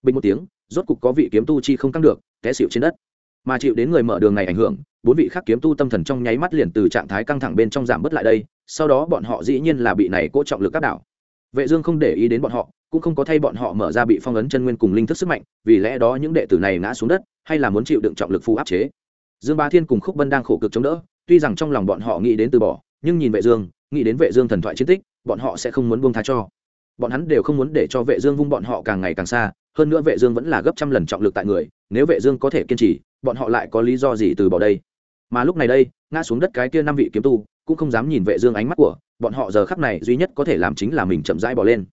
Bình một tiếng, rốt cục có vị kiếm tu chi không căng được, té xịu trên đất. Mà chịu đến người mở đường này ảnh hưởng, bốn vị khác kiếm tu tâm thần trong nháy mắt liền từ trạng thái căng thẳng bên trong giảm bớt lại đây, sau đó bọn họ dĩ nhiên là bị này cố trọng lực các đảo. Vệ dương không để ý đến bọn họ, cũng không có thay bọn họ mở ra bị phong ấn chân nguyên cùng linh thức sức mạnh, vì lẽ đó những đệ tử này ngã xuống đất, hay là muốn chịu đựng trọng lực phù áp chế. Dương Ba thiên cùng khúc bân đang khổ cực chống đỡ, tuy rằng trong lòng bọn họ nghĩ đến từ bỏ, nhưng nhìn vệ dương, nghĩ đến vệ dương thần thoại chiến tích, bọn họ sẽ không muốn buông tha cho bọn hắn đều không muốn để cho vệ dương vung bọn họ càng ngày càng xa, hơn nữa vệ dương vẫn là gấp trăm lần trọng lực tại người, nếu vệ dương có thể kiên trì, bọn họ lại có lý do gì từ bỏ đây? Mà lúc này đây, ngã xuống đất cái kia năm vị kiếm tu, cũng không dám nhìn vệ dương ánh mắt của, bọn họ giờ khắc này duy nhất có thể làm chính là mình chậm rãi bỏ lên.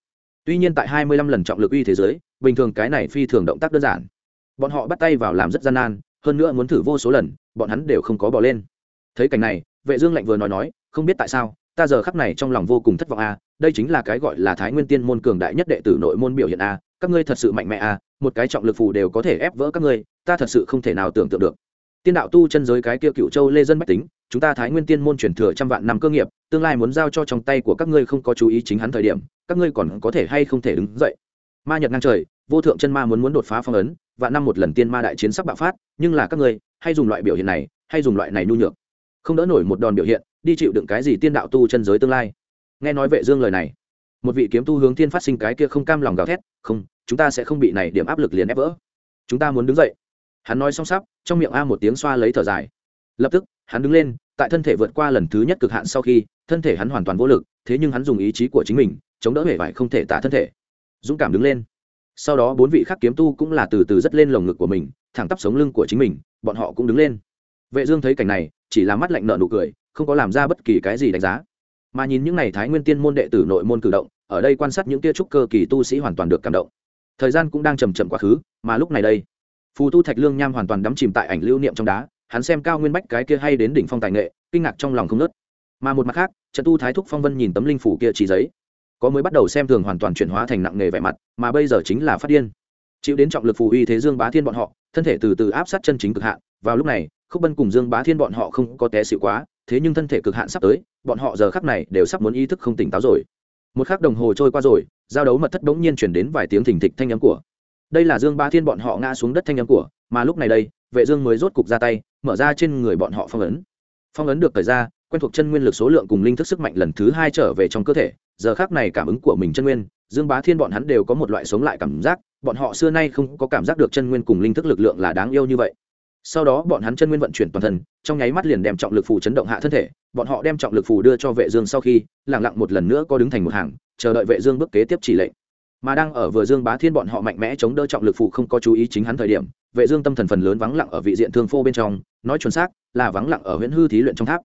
Tuy nhiên tại 25 lần trọng lực uy thế giới, bình thường cái này phi thường động tác đơn giản. Bọn họ bắt tay vào làm rất gian nan, hơn nữa muốn thử vô số lần, bọn hắn đều không có bỏ lên. Thấy cảnh này, vệ dương lạnh vừa nói nói, không biết tại sao, ta giờ khắc này trong lòng vô cùng thất vọng a đây chính là cái gọi là thái nguyên tiên môn cường đại nhất đệ tử nội môn biểu hiện a, các ngươi thật sự mạnh mẽ a, một cái trọng lực phù đều có thể ép vỡ các ngươi, ta thật sự không thể nào tưởng tượng được. Tiên đạo tu chân giới cái kia cựu châu lê dân bách tính, chúng ta thái nguyên tiên môn truyền thừa trăm vạn năm cơ nghiệp, tương lai muốn giao cho trong tay của các ngươi không có chú ý chính hắn thời điểm, các ngươi còn có thể hay không thể đứng dậy? Ma nhật ngang trời, vô thượng chân ma muốn muốn đột phá phong ấn, vạn năm một lần tiên ma đại chiến sắp bạo phát, nhưng là các ngươi, hay dùng loại biểu hiện này, hay dùng loại này nhu nhược, không đỡ nổi một đòn biểu hiện, đi chịu đựng cái gì tiên đạo tu chân giới tương lai? Nghe nói vệ dương lời này, một vị kiếm tu hướng tiên phát sinh cái kia không cam lòng gào thét, không, chúng ta sẽ không bị này điểm áp lực liền ép vỡ. Chúng ta muốn đứng dậy. Hắn nói xong sắp, trong miệng a một tiếng xoa lấy thở dài. Lập tức, hắn đứng lên, tại thân thể vượt qua lần thứ nhất cực hạn sau khi, thân thể hắn hoàn toàn vô lực, thế nhưng hắn dùng ý chí của chính mình, chống đỡ hể vải không thể tả thân thể. Dũng cảm đứng lên. Sau đó bốn vị khác kiếm tu cũng là từ từ rất lên lồng ngực của mình, thẳng tắp sống lưng của chính mình, bọn họ cũng đứng lên. Vệ dương thấy cảnh này, chỉ là mắt lạnh nở nụ cười, không có làm ra bất kỳ cái gì đánh giá mà nhìn những này thái nguyên tiên môn đệ tử nội môn cử động, ở đây quan sát những tia trúc cơ kỳ tu sĩ hoàn toàn được cảm động. Thời gian cũng đang chầm chậm quá khứ, mà lúc này đây, phù tu thạch lương nham hoàn toàn đắm chìm tại ảnh lưu niệm trong đá, hắn xem cao nguyên bách cái kia hay đến đỉnh phong tài nghệ, kinh ngạc trong lòng không nớt mà một mặt khác trận tu thái thúc phong vân nhìn tấm linh phủ kia chỉ giấy, có mới bắt đầu xem thường hoàn toàn chuyển hóa thành nặng nghề vẻ mặt, mà bây giờ chính là phát điên. Chịu đến trọng lực phù uy thế dương bá thiên bọn họ, thân thể từ từ áp sát chân chính cực hạn, vào lúc này, khúc bân cùng dương bá thiên bọn họ không có té xịu quá thế nhưng thân thể cực hạn sắp tới, bọn họ giờ khắc này đều sắp muốn ý thức không tỉnh táo rồi. Một khắc đồng hồ trôi qua rồi, giao đấu mật thất bỗng nhiên chuyển đến vài tiếng thình thịch thanh âm của. Đây là dương bá thiên bọn họ ngã xuống đất thanh âm của, mà lúc này đây, vệ dương mới rốt cục ra tay, mở ra trên người bọn họ phong ấn. Phong ấn được thời ra, quen thuộc chân nguyên lực số lượng cùng linh thức sức mạnh lần thứ hai trở về trong cơ thể, giờ khắc này cảm ứng của mình chân nguyên, dương bá thiên bọn hắn đều có một loại sống lại cảm giác, bọn họ xưa nay không có cảm giác được chân nguyên cùng linh thức lực lượng là đáng yêu như vậy sau đó bọn hắn chân nguyên vận chuyển toàn thân, trong nháy mắt liền đem trọng lực phù chấn động hạ thân thể, bọn họ đem trọng lực phù đưa cho vệ dương sau khi, lặng lặng một lần nữa có đứng thành một hàng, chờ đợi vệ dương bước kế tiếp chỉ lệnh. Mà đang ở vừa dương bá thiên bọn họ mạnh mẽ chống đỡ trọng lực phù không có chú ý chính hắn thời điểm, vệ dương tâm thần phần lớn vắng lặng ở vị diện thương phô bên trong, nói chuẩn xác là vắng lặng ở huyễn hư thí luyện trong tháp.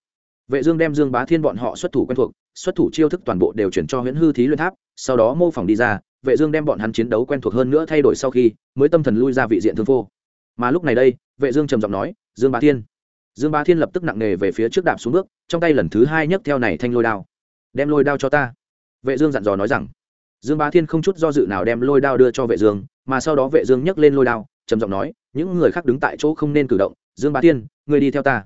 Vệ dương đem dương bá thiên bọn họ xuất thủ quen thuộc, xuất thủ chiêu thức toàn bộ đều chuyển cho huyễn hư thí luyện tháp, sau đó mô phỏng đi ra, vệ dương đem bọn hắn chiến đấu quen thuộc hơn nữa thay đổi sau khi, mới tâm thần lui ra vị diện thương phô mà lúc này đây, vệ dương trầm giọng nói, dương bá thiên. Dương bá thiên lập tức nặng nề về phía trước đạp xuống bước, trong tay lần thứ hai nhấc theo này thanh lôi đao. Đem lôi đao cho ta. Vệ dương dặn dò nói rằng. Dương bá thiên không chút do dự nào đem lôi đao đưa cho vệ dương, mà sau đó vệ dương nhấc lên lôi đao, trầm giọng nói, những người khác đứng tại chỗ không nên cử động, dương bá thiên ngươi đi theo ta.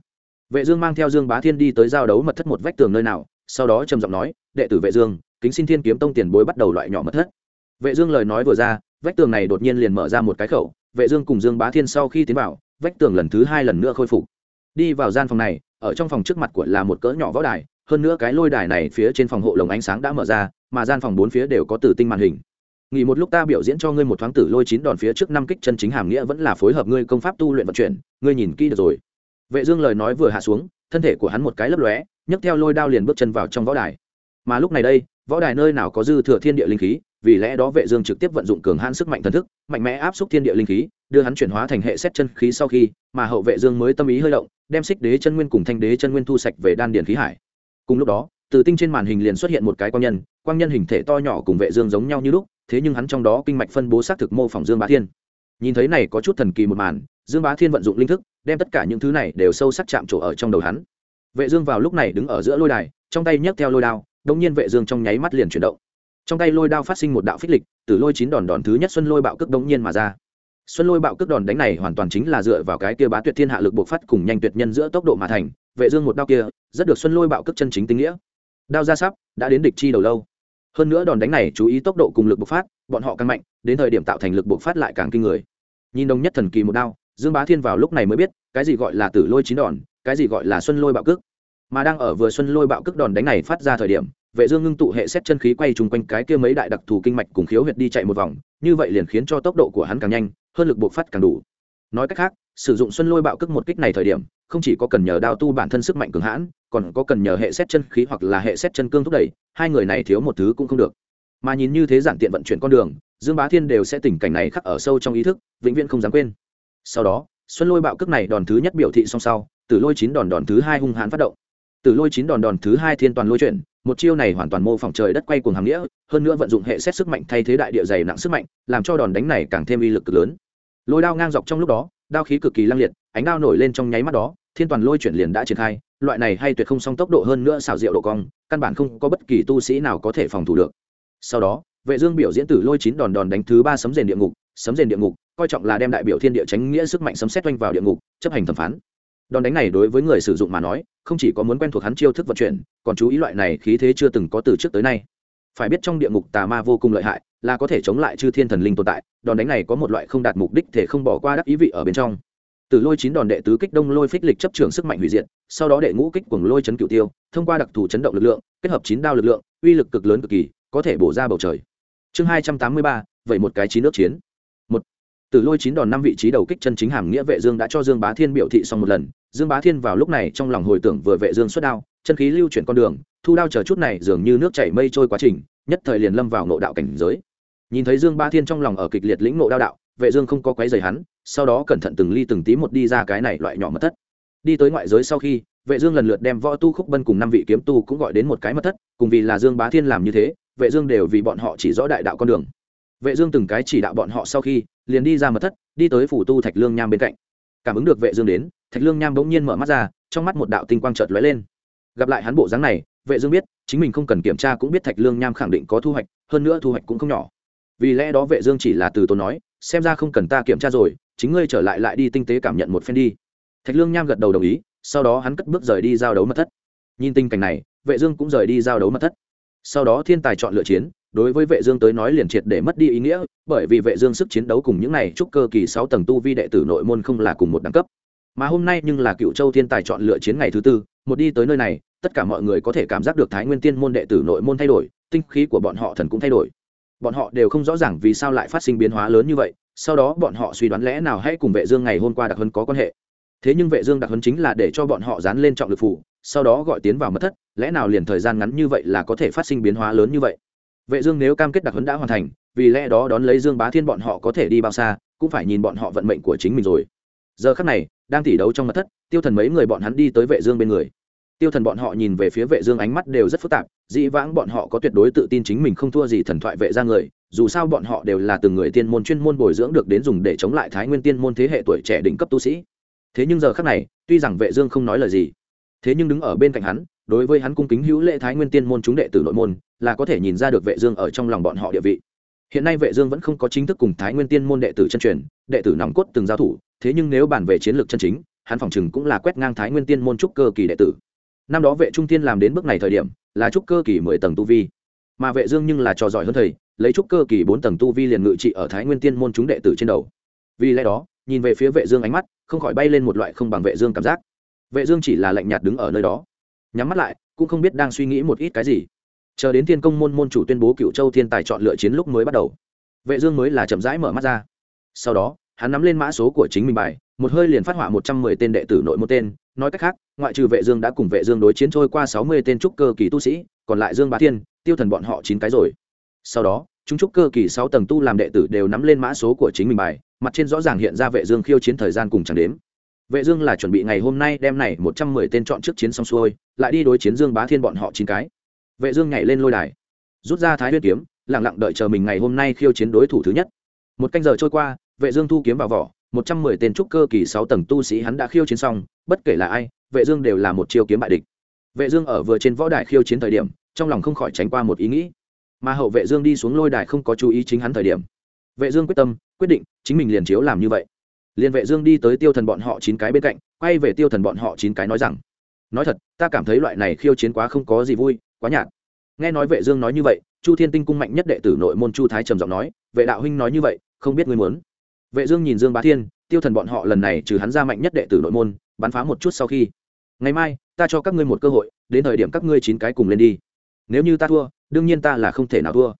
Vệ dương mang theo dương bá thiên đi tới giao đấu mật thất một vách tường nơi nào, sau đó trầm giọng nói, đệ tử vệ dương, kính xin thiên kiếm tông tiền bối bắt đầu loại nhỏ mật thất. Vệ dương lời nói vừa ra, vách tường này đột nhiên liền mở ra một cái khẩu vệ dương cùng dương bá thiên sau khi tiến vào, vách tường lần thứ hai lần nữa khôi phục. Đi vào gian phòng này, ở trong phòng trước mặt của là một cỡ nhỏ võ đài, hơn nữa cái lôi đài này phía trên phòng hộ lồng ánh sáng đã mở ra, mà gian phòng bốn phía đều có tử tinh màn hình. Nghỉ một lúc ta biểu diễn cho ngươi một thoáng tử lôi chín đòn phía trước năm kích chân chính hàm nghĩa vẫn là phối hợp ngươi công pháp tu luyện vận chuyển, ngươi nhìn kỹ được rồi. Vệ dương lời nói vừa hạ xuống, thân thể của hắn một cái lấp lóe, nhấc theo lôi đao liền bước chân vào trong võ đài mà lúc này đây, võ đài nơi nào có dư thừa thiên địa linh khí, vì lẽ đó vệ dương trực tiếp vận dụng cường hãn sức mạnh thần thức, mạnh mẽ áp xúc thiên địa linh khí, đưa hắn chuyển hóa thành hệ xét chân khí sau khi mà hậu vệ dương mới tâm ý hơi động, đem xích đế chân nguyên cùng thanh đế chân nguyên thu sạch về đan điển khí hải. Cùng lúc đó, từ tinh trên màn hình liền xuất hiện một cái quang nhân quang nhân hình thể to nhỏ cùng vệ dương giống nhau như lúc, thế nhưng hắn trong đó kinh mạch phân bố xác thực mô phỏng dương bá thiên. Nhìn thấy này có chút thần kỳ một màn, dương bá thiên vận dụng linh thức, đem tất cả những thứ này đều sâu sắc chạm trổ ở trong đầu hắn. Vệ dương vào lúc này đứng ở giữa lôi đài, trong tay nhấc theo lôi đao đông nhiên vệ dương trong nháy mắt liền chuyển động. Trong tay lôi đao phát sinh một đạo phích lịch, từ lôi chín đòn đòn thứ nhất xuân lôi bạo cước đông nhiên mà ra. Xuân lôi bạo cước đòn đánh này hoàn toàn chính là dựa vào cái kia bá tuyệt thiên hạ lực buộc phát cùng nhanh tuyệt nhân giữa tốc độ mà thành, vệ dương một đao kia, rất được xuân lôi bạo cước chân chính tinh nghĩa. Đao ra sắp, đã đến địch chi đầu lâu. Hơn nữa đòn đánh này chú ý tốc độ cùng lực bộc phát, bọn họ càng mạnh, đến thời điểm tạo thành lực bộc phát lại càng kinh người. Nhìn đồng nhất thần kỳ một đao, dương bá thiên vào lúc này mới biết, cái gì gọi là tử lôi chín đòn, cái gì gọi là xuân lôi bạo cước mà đang ở vừa xuân lôi bạo cước đòn đánh này phát ra thời điểm, vệ dương ngưng tụ hệ xét chân khí quay trùng quanh cái kia mấy đại đặc thù kinh mạch cùng khiếu huyệt đi chạy một vòng, như vậy liền khiến cho tốc độ của hắn càng nhanh, hơn lực bộc phát càng đủ. Nói cách khác, sử dụng xuân lôi bạo cước một kích này thời điểm, không chỉ có cần nhờ đao tu bản thân sức mạnh cường hãn, còn có cần nhờ hệ xét chân khí hoặc là hệ xét chân cương thúc đẩy, hai người này thiếu một thứ cũng không được. Mà nhìn như thế giản tiện vận chuyển con đường, dương bá thiên đều sẽ tình cảnh này khắc ở sâu trong ý thức, vĩnh viễn không dám quên. Sau đó, xuân lôi bạo cước này đòn thứ nhất biểu thị song sau, từ lôi chín đòn đòn thứ hai hung hãn phát động từ lôi chín đòn đòn thứ hai thiên toàn lôi chuyển, một chiêu này hoàn toàn mô phỏng trời đất quay cuồng hàng nghĩa, hơn nữa vận dụng hệ xét sức mạnh thay thế đại địa dày nặng sức mạnh, làm cho đòn đánh này càng thêm uy lực cực lớn. Lôi đao ngang dọc trong lúc đó, đao khí cực kỳ lăng liệt, ánh đao nổi lên trong nháy mắt đó, thiên toàn lôi chuyển liền đã triển khai, loại này hay tuyệt không song tốc độ hơn nữa xào rượu độ cong, căn bản không có bất kỳ tu sĩ nào có thể phòng thủ được. Sau đó, vệ dương biểu diễn tử lôi chín đòn đòn đánh thứ ba sấm rền địa ngục, sấm rền địa ngục, coi trọng là đem đại biểu thiên địa tránh nghĩa sức mạnh sấm xét quanh vào địa ngục, chấp hành thẩm phán đòn đánh này đối với người sử dụng mà nói, không chỉ có muốn quen thuộc hắn chiêu thức vận chuyển, còn chú ý loại này khí thế chưa từng có từ trước tới nay. Phải biết trong địa ngục tà ma vô cùng lợi hại, là có thể chống lại chư thiên thần linh tồn tại, đòn đánh này có một loại không đạt mục đích thể không bỏ qua đắc ý vị ở bên trong. Từ lôi chín đòn đệ tứ kích đông lôi phích lịch chấp trường sức mạnh hủy diệt, sau đó đệ ngũ kích cuồng lôi chấn cửu tiêu, thông qua đặc thù chấn động lực lượng, kết hợp chín đao lực lượng, uy lực cực lớn cực kỳ, có thể bổ ra bầu trời. Chương hai trăm tám mươi ba vậy một cái chín nước chiến từ lôi chín đòn năm vị trí đầu kích chân chính hàm nghĩa vệ dương đã cho dương bá thiên biểu thị xong một lần. Dương bá thiên vào lúc này trong lòng hồi tưởng vừa vệ dương xuất đao, chân khí lưu chuyển con đường, thu đao chờ chút này dường như nước chảy mây trôi quá trình, nhất thời liền lâm vào ngộ đạo cảnh giới. Nhìn thấy dương bá thiên trong lòng ở kịch liệt lĩnh ngộ đao đạo, vệ dương không có quấy rầy hắn, sau đó cẩn thận từng ly từng tí một đi ra cái này loại nhỏ mật thất. Đi tới ngoại giới sau khi, vệ dương lần lượt đem võ tu khúc bân cùng năm vị kiếm tu cũng gọi đến một cái mật thất, cùng vì là dương bá thiên làm như thế, vệ dương đều vì bọn họ chỉ rõ đại đạo con đường vệ dương từng cái chỉ đạo bọn họ sau khi, liền đi ra mật thất, đi tới phủ tu thạch lương nham bên cạnh. Cảm ứng được vệ dương đến, thạch lương nham bỗng nhiên mở mắt ra, trong mắt một đạo tinh quang chợt lóe lên. Gặp lại hắn bộ dáng này, vệ dương biết, chính mình không cần kiểm tra cũng biết thạch lương nham khẳng định có thu hoạch, hơn nữa thu hoạch cũng không nhỏ. Vì lẽ đó vệ dương chỉ là từ tôi nói, xem ra không cần ta kiểm tra rồi, chính ngươi trở lại lại đi tinh tế cảm nhận một phen đi. Thạch lương nham gật đầu đồng ý, sau đó hắn cất bước rời đi giao đấu mật thất. Nhìn tình cảnh này, vệ dương cũng rời đi giao đấu mật thất. Sau đó thiên tài chọn lựa chiến đối với vệ dương tới nói liền triệt để mất đi ý nghĩa, bởi vì vệ dương sức chiến đấu cùng những này trúc cơ kỳ 6 tầng tu vi đệ tử nội môn không là cùng một đẳng cấp. Mà hôm nay nhưng là cựu châu thiên tài chọn lựa chiến ngày thứ tư, một đi tới nơi này, tất cả mọi người có thể cảm giác được thái nguyên tiên môn đệ tử nội môn thay đổi, tinh khí của bọn họ thần cũng thay đổi. Bọn họ đều không rõ ràng vì sao lại phát sinh biến hóa lớn như vậy, sau đó bọn họ suy đoán lẽ nào hãy cùng vệ dương ngày hôm qua đặc huấn có quan hệ. Thế nhưng vệ dương đặc huấn chính là để cho bọn họ dán lên trọng lực phủ sau đó gọi tiến vào mật thất, lẽ nào liền thời gian ngắn như vậy là có thể phát sinh biến hóa lớn như vậy? Vệ dương nếu cam kết đặc huấn đã hoàn thành, vì lẽ đó đón lấy dương bá thiên bọn họ có thể đi bao xa, cũng phải nhìn bọn họ vận mệnh của chính mình rồi. Giờ khắc này, đang tỉ đấu trong mật thất, tiêu thần mấy người bọn hắn đi tới vệ dương bên người. Tiêu thần bọn họ nhìn về phía vệ dương ánh mắt đều rất phức tạp dĩ vãng bọn họ có tuyệt đối tự tin chính mình không thua gì thần thoại vệ gia người, dù sao bọn họ đều là từng người tiên môn chuyên môn bồi dưỡng được đến dùng để chống lại thái nguyên tiên môn thế hệ tuổi trẻ đỉnh cấp tu sĩ. Thế nhưng giờ khắc này, tuy rằng vệ dương không nói lời gì thế nhưng đứng ở bên cạnh hắn, đối với hắn cung kính hữu lễ thái nguyên tiên môn chúng đệ tử nội môn, là có thể nhìn ra được vệ dương ở trong lòng bọn họ địa vị. Hiện nay vệ dương vẫn không có chính thức cùng thái nguyên tiên môn đệ tử chân truyền, đệ tử nòng cốt từng giao thủ, thế nhưng nếu bàn về chiến lược chân chính, hắn phòng chừng cũng là quét ngang thái nguyên tiên môn trúc cơ kỳ đệ tử. Năm đó vệ trung tiên làm đến bước này thời điểm, là trúc cơ kỳ mười tầng tu vi. Mà vệ dương nhưng là trò giỏi hơn thầy, lấy trúc cơ kỳ bốn tầng tu vi liền ngự trị ở thái nguyên tiên môn chúng đệ tử trên đầu. Vì lẽ đó, nhìn về phía vệ dương ánh mắt, không khỏi bay lên một loại không bằng vệ dương cảm giác vệ dương chỉ là lạnh nhạt đứng ở nơi đó. Nhắm mắt lại, cũng không biết đang suy nghĩ một ít cái gì. Chờ đến thiên công môn môn chủ tuyên bố cựu châu thiên tài chọn lựa chiến lúc mới bắt đầu. Vệ dương mới là chậm rãi mở mắt ra. Sau đó, hắn nắm lên mã số của chính mình bài, một hơi liền phát hỏa một trăm mười tên đệ tử nội một tên. Nói cách khác, ngoại trừ vệ dương đã cùng vệ dương đối chiến trôi qua sáu mươi tên trúc cơ kỳ tu sĩ, còn lại dương bá thiên, tiêu thần bọn họ chín cái rồi. Sau đó, chúng trúc cơ kỳ sáu tầng tu làm đệ tử đều nắm lên mã số của chính mình bài, mặt trên rõ ràng hiện ra vệ dương khiêu chiến thời gian cùng chẳng đếm vệ dương là chuẩn bị ngày hôm nay đem này một trăm mười tên chọn trước chiến xong xuôi, lại đi đối chiến dương bá thiên bọn họ chín cái. Vệ dương nhảy lên lôi đài, rút ra thái huyết kiếm, lặng lặng đợi chờ mình ngày hôm nay khiêu chiến đối thủ thứ nhất. Một canh giờ trôi qua, vệ dương thu kiếm vào vỏ, một trăm mười tên trúc cơ kỳ sáu tầng tu sĩ hắn đã khiêu chiến xong, bất kể là ai, vệ dương đều là một chiêu kiếm bại địch. Vệ dương ở vừa trên võ đài khiêu chiến thời điểm, trong lòng không khỏi tránh qua một ý nghĩ. Mà hậu vệ dương đi xuống lôi đài không có chú ý chính hắn thời điểm. Vệ dương quyết tâm, quyết định, chính mình liền chiếu làm như vậy liên vệ dương đi tới tiêu thần bọn họ chín cái bên cạnh, quay về tiêu thần bọn họ chín cái nói rằng, nói thật, ta cảm thấy loại này khiêu chiến quá không có gì vui, quá nhạt. Nghe nói vệ dương nói như vậy, chu thiên tinh cung mạnh nhất đệ tử nội môn chu thái trầm giọng nói, vệ đạo huynh nói như vậy, không biết ngươi muốn. Vệ dương nhìn dương bá thiên, tiêu thần bọn họ lần này trừ hắn ra mạnh nhất đệ tử nội môn, bắn phá một chút sau khi. Ngày mai, ta cho các ngươi một cơ hội, đến thời điểm các ngươi chín cái cùng lên đi. Nếu như ta thua, đương nhiên ta là không thể nào thua.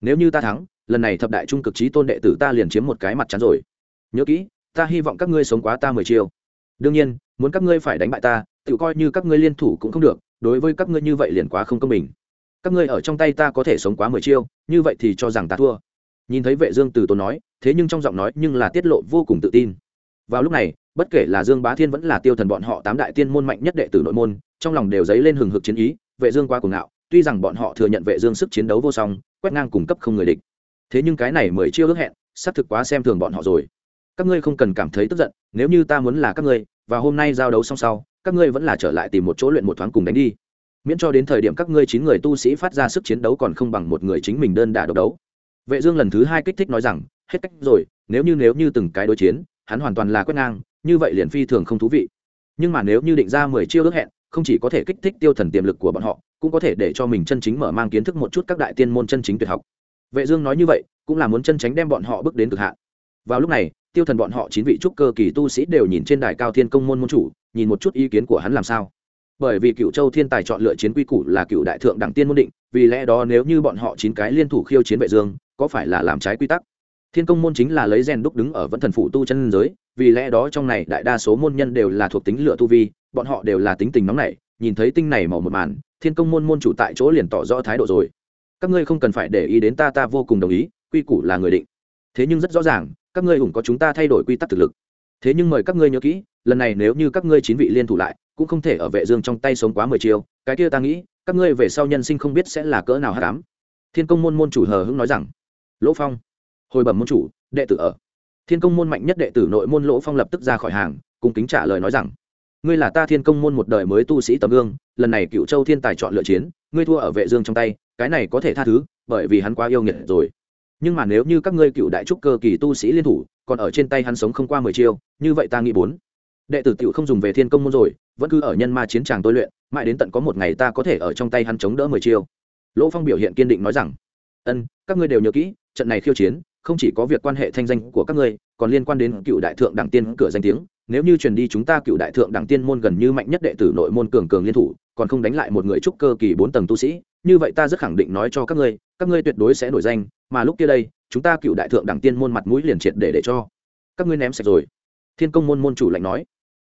Nếu như ta thắng, lần này thập đại trung cực trí tôn đệ tử ta liền chiếm một cái mặt chắn rồi. Nhớ kỹ ta hy vọng các ngươi sống quá ta mười chiêu. Đương nhiên, muốn các ngươi phải đánh bại ta, tự coi như các ngươi liên thủ cũng không được, đối với các ngươi như vậy liền quá không công bình. Các ngươi ở trong tay ta có thể sống quá mười chiêu, như vậy thì cho rằng ta thua. Nhìn thấy vệ dương từ tốn nói, thế nhưng trong giọng nói nhưng là tiết lộ vô cùng tự tin. Vào lúc này, bất kể là dương bá thiên vẫn là tiêu thần bọn họ tám đại tiên môn mạnh nhất đệ tử nội môn, trong lòng đều dấy lên hừng hực chiến ý, vệ dương qua cuồng ngạo, tuy rằng bọn họ thừa nhận vệ dương sức chiến đấu vô song, quét ngang cùng cấp không người địch. Thế nhưng cái này mười chiêu ước hẹn, xác thực quá xem thường bọn họ rồi các ngươi không cần cảm thấy tức giận, nếu như ta muốn là các ngươi, và hôm nay giao đấu xong sau, các ngươi vẫn là trở lại tìm một chỗ luyện một thoáng cùng đánh đi. Miễn cho đến thời điểm các ngươi chín người tu sĩ phát ra sức chiến đấu còn không bằng một người chính mình đơn đả độc đấu. Vệ dương lần thứ hai kích thích nói rằng, hết cách rồi, nếu như nếu như từng cái đối chiến, hắn hoàn toàn là quét ngang, như vậy liền phi thường không thú vị. Nhưng mà nếu như định ra mười chiêu ước hẹn, không chỉ có thể kích thích tiêu thần tiềm lực của bọn họ, cũng có thể để cho mình chân chính mở mang kiến thức một chút các đại tiên môn chân chính tuyệt học. Vệ dương nói như vậy, cũng là muốn chân tránh đem bọn họ bước đến cực hạn. Vào lúc này tiêu thần bọn họ chín vị trúc cơ kỳ tu sĩ đều nhìn trên đài cao thiên công môn môn chủ, nhìn một chút ý kiến của hắn làm sao. Bởi vì cựu châu thiên tài chọn lựa chiến quy củ là cựu đại thượng đẳng tiên môn định, vì lẽ đó nếu như bọn họ chín cái liên thủ khiêu chiến vệ dương, có phải là làm trái quy tắc? Thiên công môn chính là lấy rèn đúc đứng ở vẫn thần phụ tu chân giới, vì lẽ đó trong này đại đa số môn nhân đều là thuộc tính lựa tu vi, bọn họ đều là tính tình nóng nảy, nhìn thấy tinh này màu một màn, thiên công môn môn chủ tại chỗ liền tỏ rõ thái độ rồi. Các ngươi không cần phải để ý đến ta ta vô cùng đồng ý, quy củ là người định thế nhưng rất rõ ràng, các ngươi ủng có chúng ta thay đổi quy tắc thực lực. Thế nhưng mời các ngươi nhớ kỹ, lần này nếu như các ngươi chín vị liên thủ lại, cũng không thể ở vệ dương trong tay sống quá mười chiêu. Cái kia ta nghĩ, các ngươi về sau nhân sinh không biết sẽ là cỡ nào hắc ám. Thiên công môn môn chủ hờ hững nói rằng, lỗ phong, hồi bẩm môn chủ, đệ tử ở. Thiên công môn mạnh nhất đệ tử nội môn lỗ phong lập tức ra khỏi hàng cung kính trả lời nói rằng, ngươi là ta thiên công môn một đời mới tu sĩ tấm gương, lần này cựu châu thiên tài chọn lựa chiến, ngươi thua ở vệ dương trong tay, cái này có thể tha thứ, bởi vì hắn quá yêu nghiệt rồi nhưng mà nếu như các ngươi cựu đại trúc cơ kỳ tu sĩ liên thủ, còn ở trên tay hắn sống không qua mười chiêu, như vậy ta nghĩ bốn. Đệ tử tiểu không dùng về thiên công môn rồi, vẫn cứ ở nhân ma chiến tràng tôi luyện, mãi đến tận có một ngày ta có thể ở trong tay hắn chống đỡ mười chiêu. Lỗ phong biểu hiện kiên định nói rằng, ân, các ngươi đều nhớ kỹ, trận này khiêu chiến, không chỉ có việc quan hệ thanh danh của các ngươi, còn liên quan đến cựu đại thượng đẳng tiên cửa danh tiếng. Nếu như truyền đi chúng ta cựu đại thượng đẳng tiên môn gần như mạnh nhất đệ tử nội môn cường cường liên thủ, còn không đánh lại một người trúc cơ kỳ bốn tầng tu sĩ như vậy ta rất khẳng định nói cho các ngươi các ngươi tuyệt đối sẽ nổi danh, mà lúc kia đây, chúng ta cựu đại thượng đẳng tiên môn mặt mũi liền triệt để để cho. Các ngươi ném sạch rồi. Thiên công môn môn chủ lạnh nói.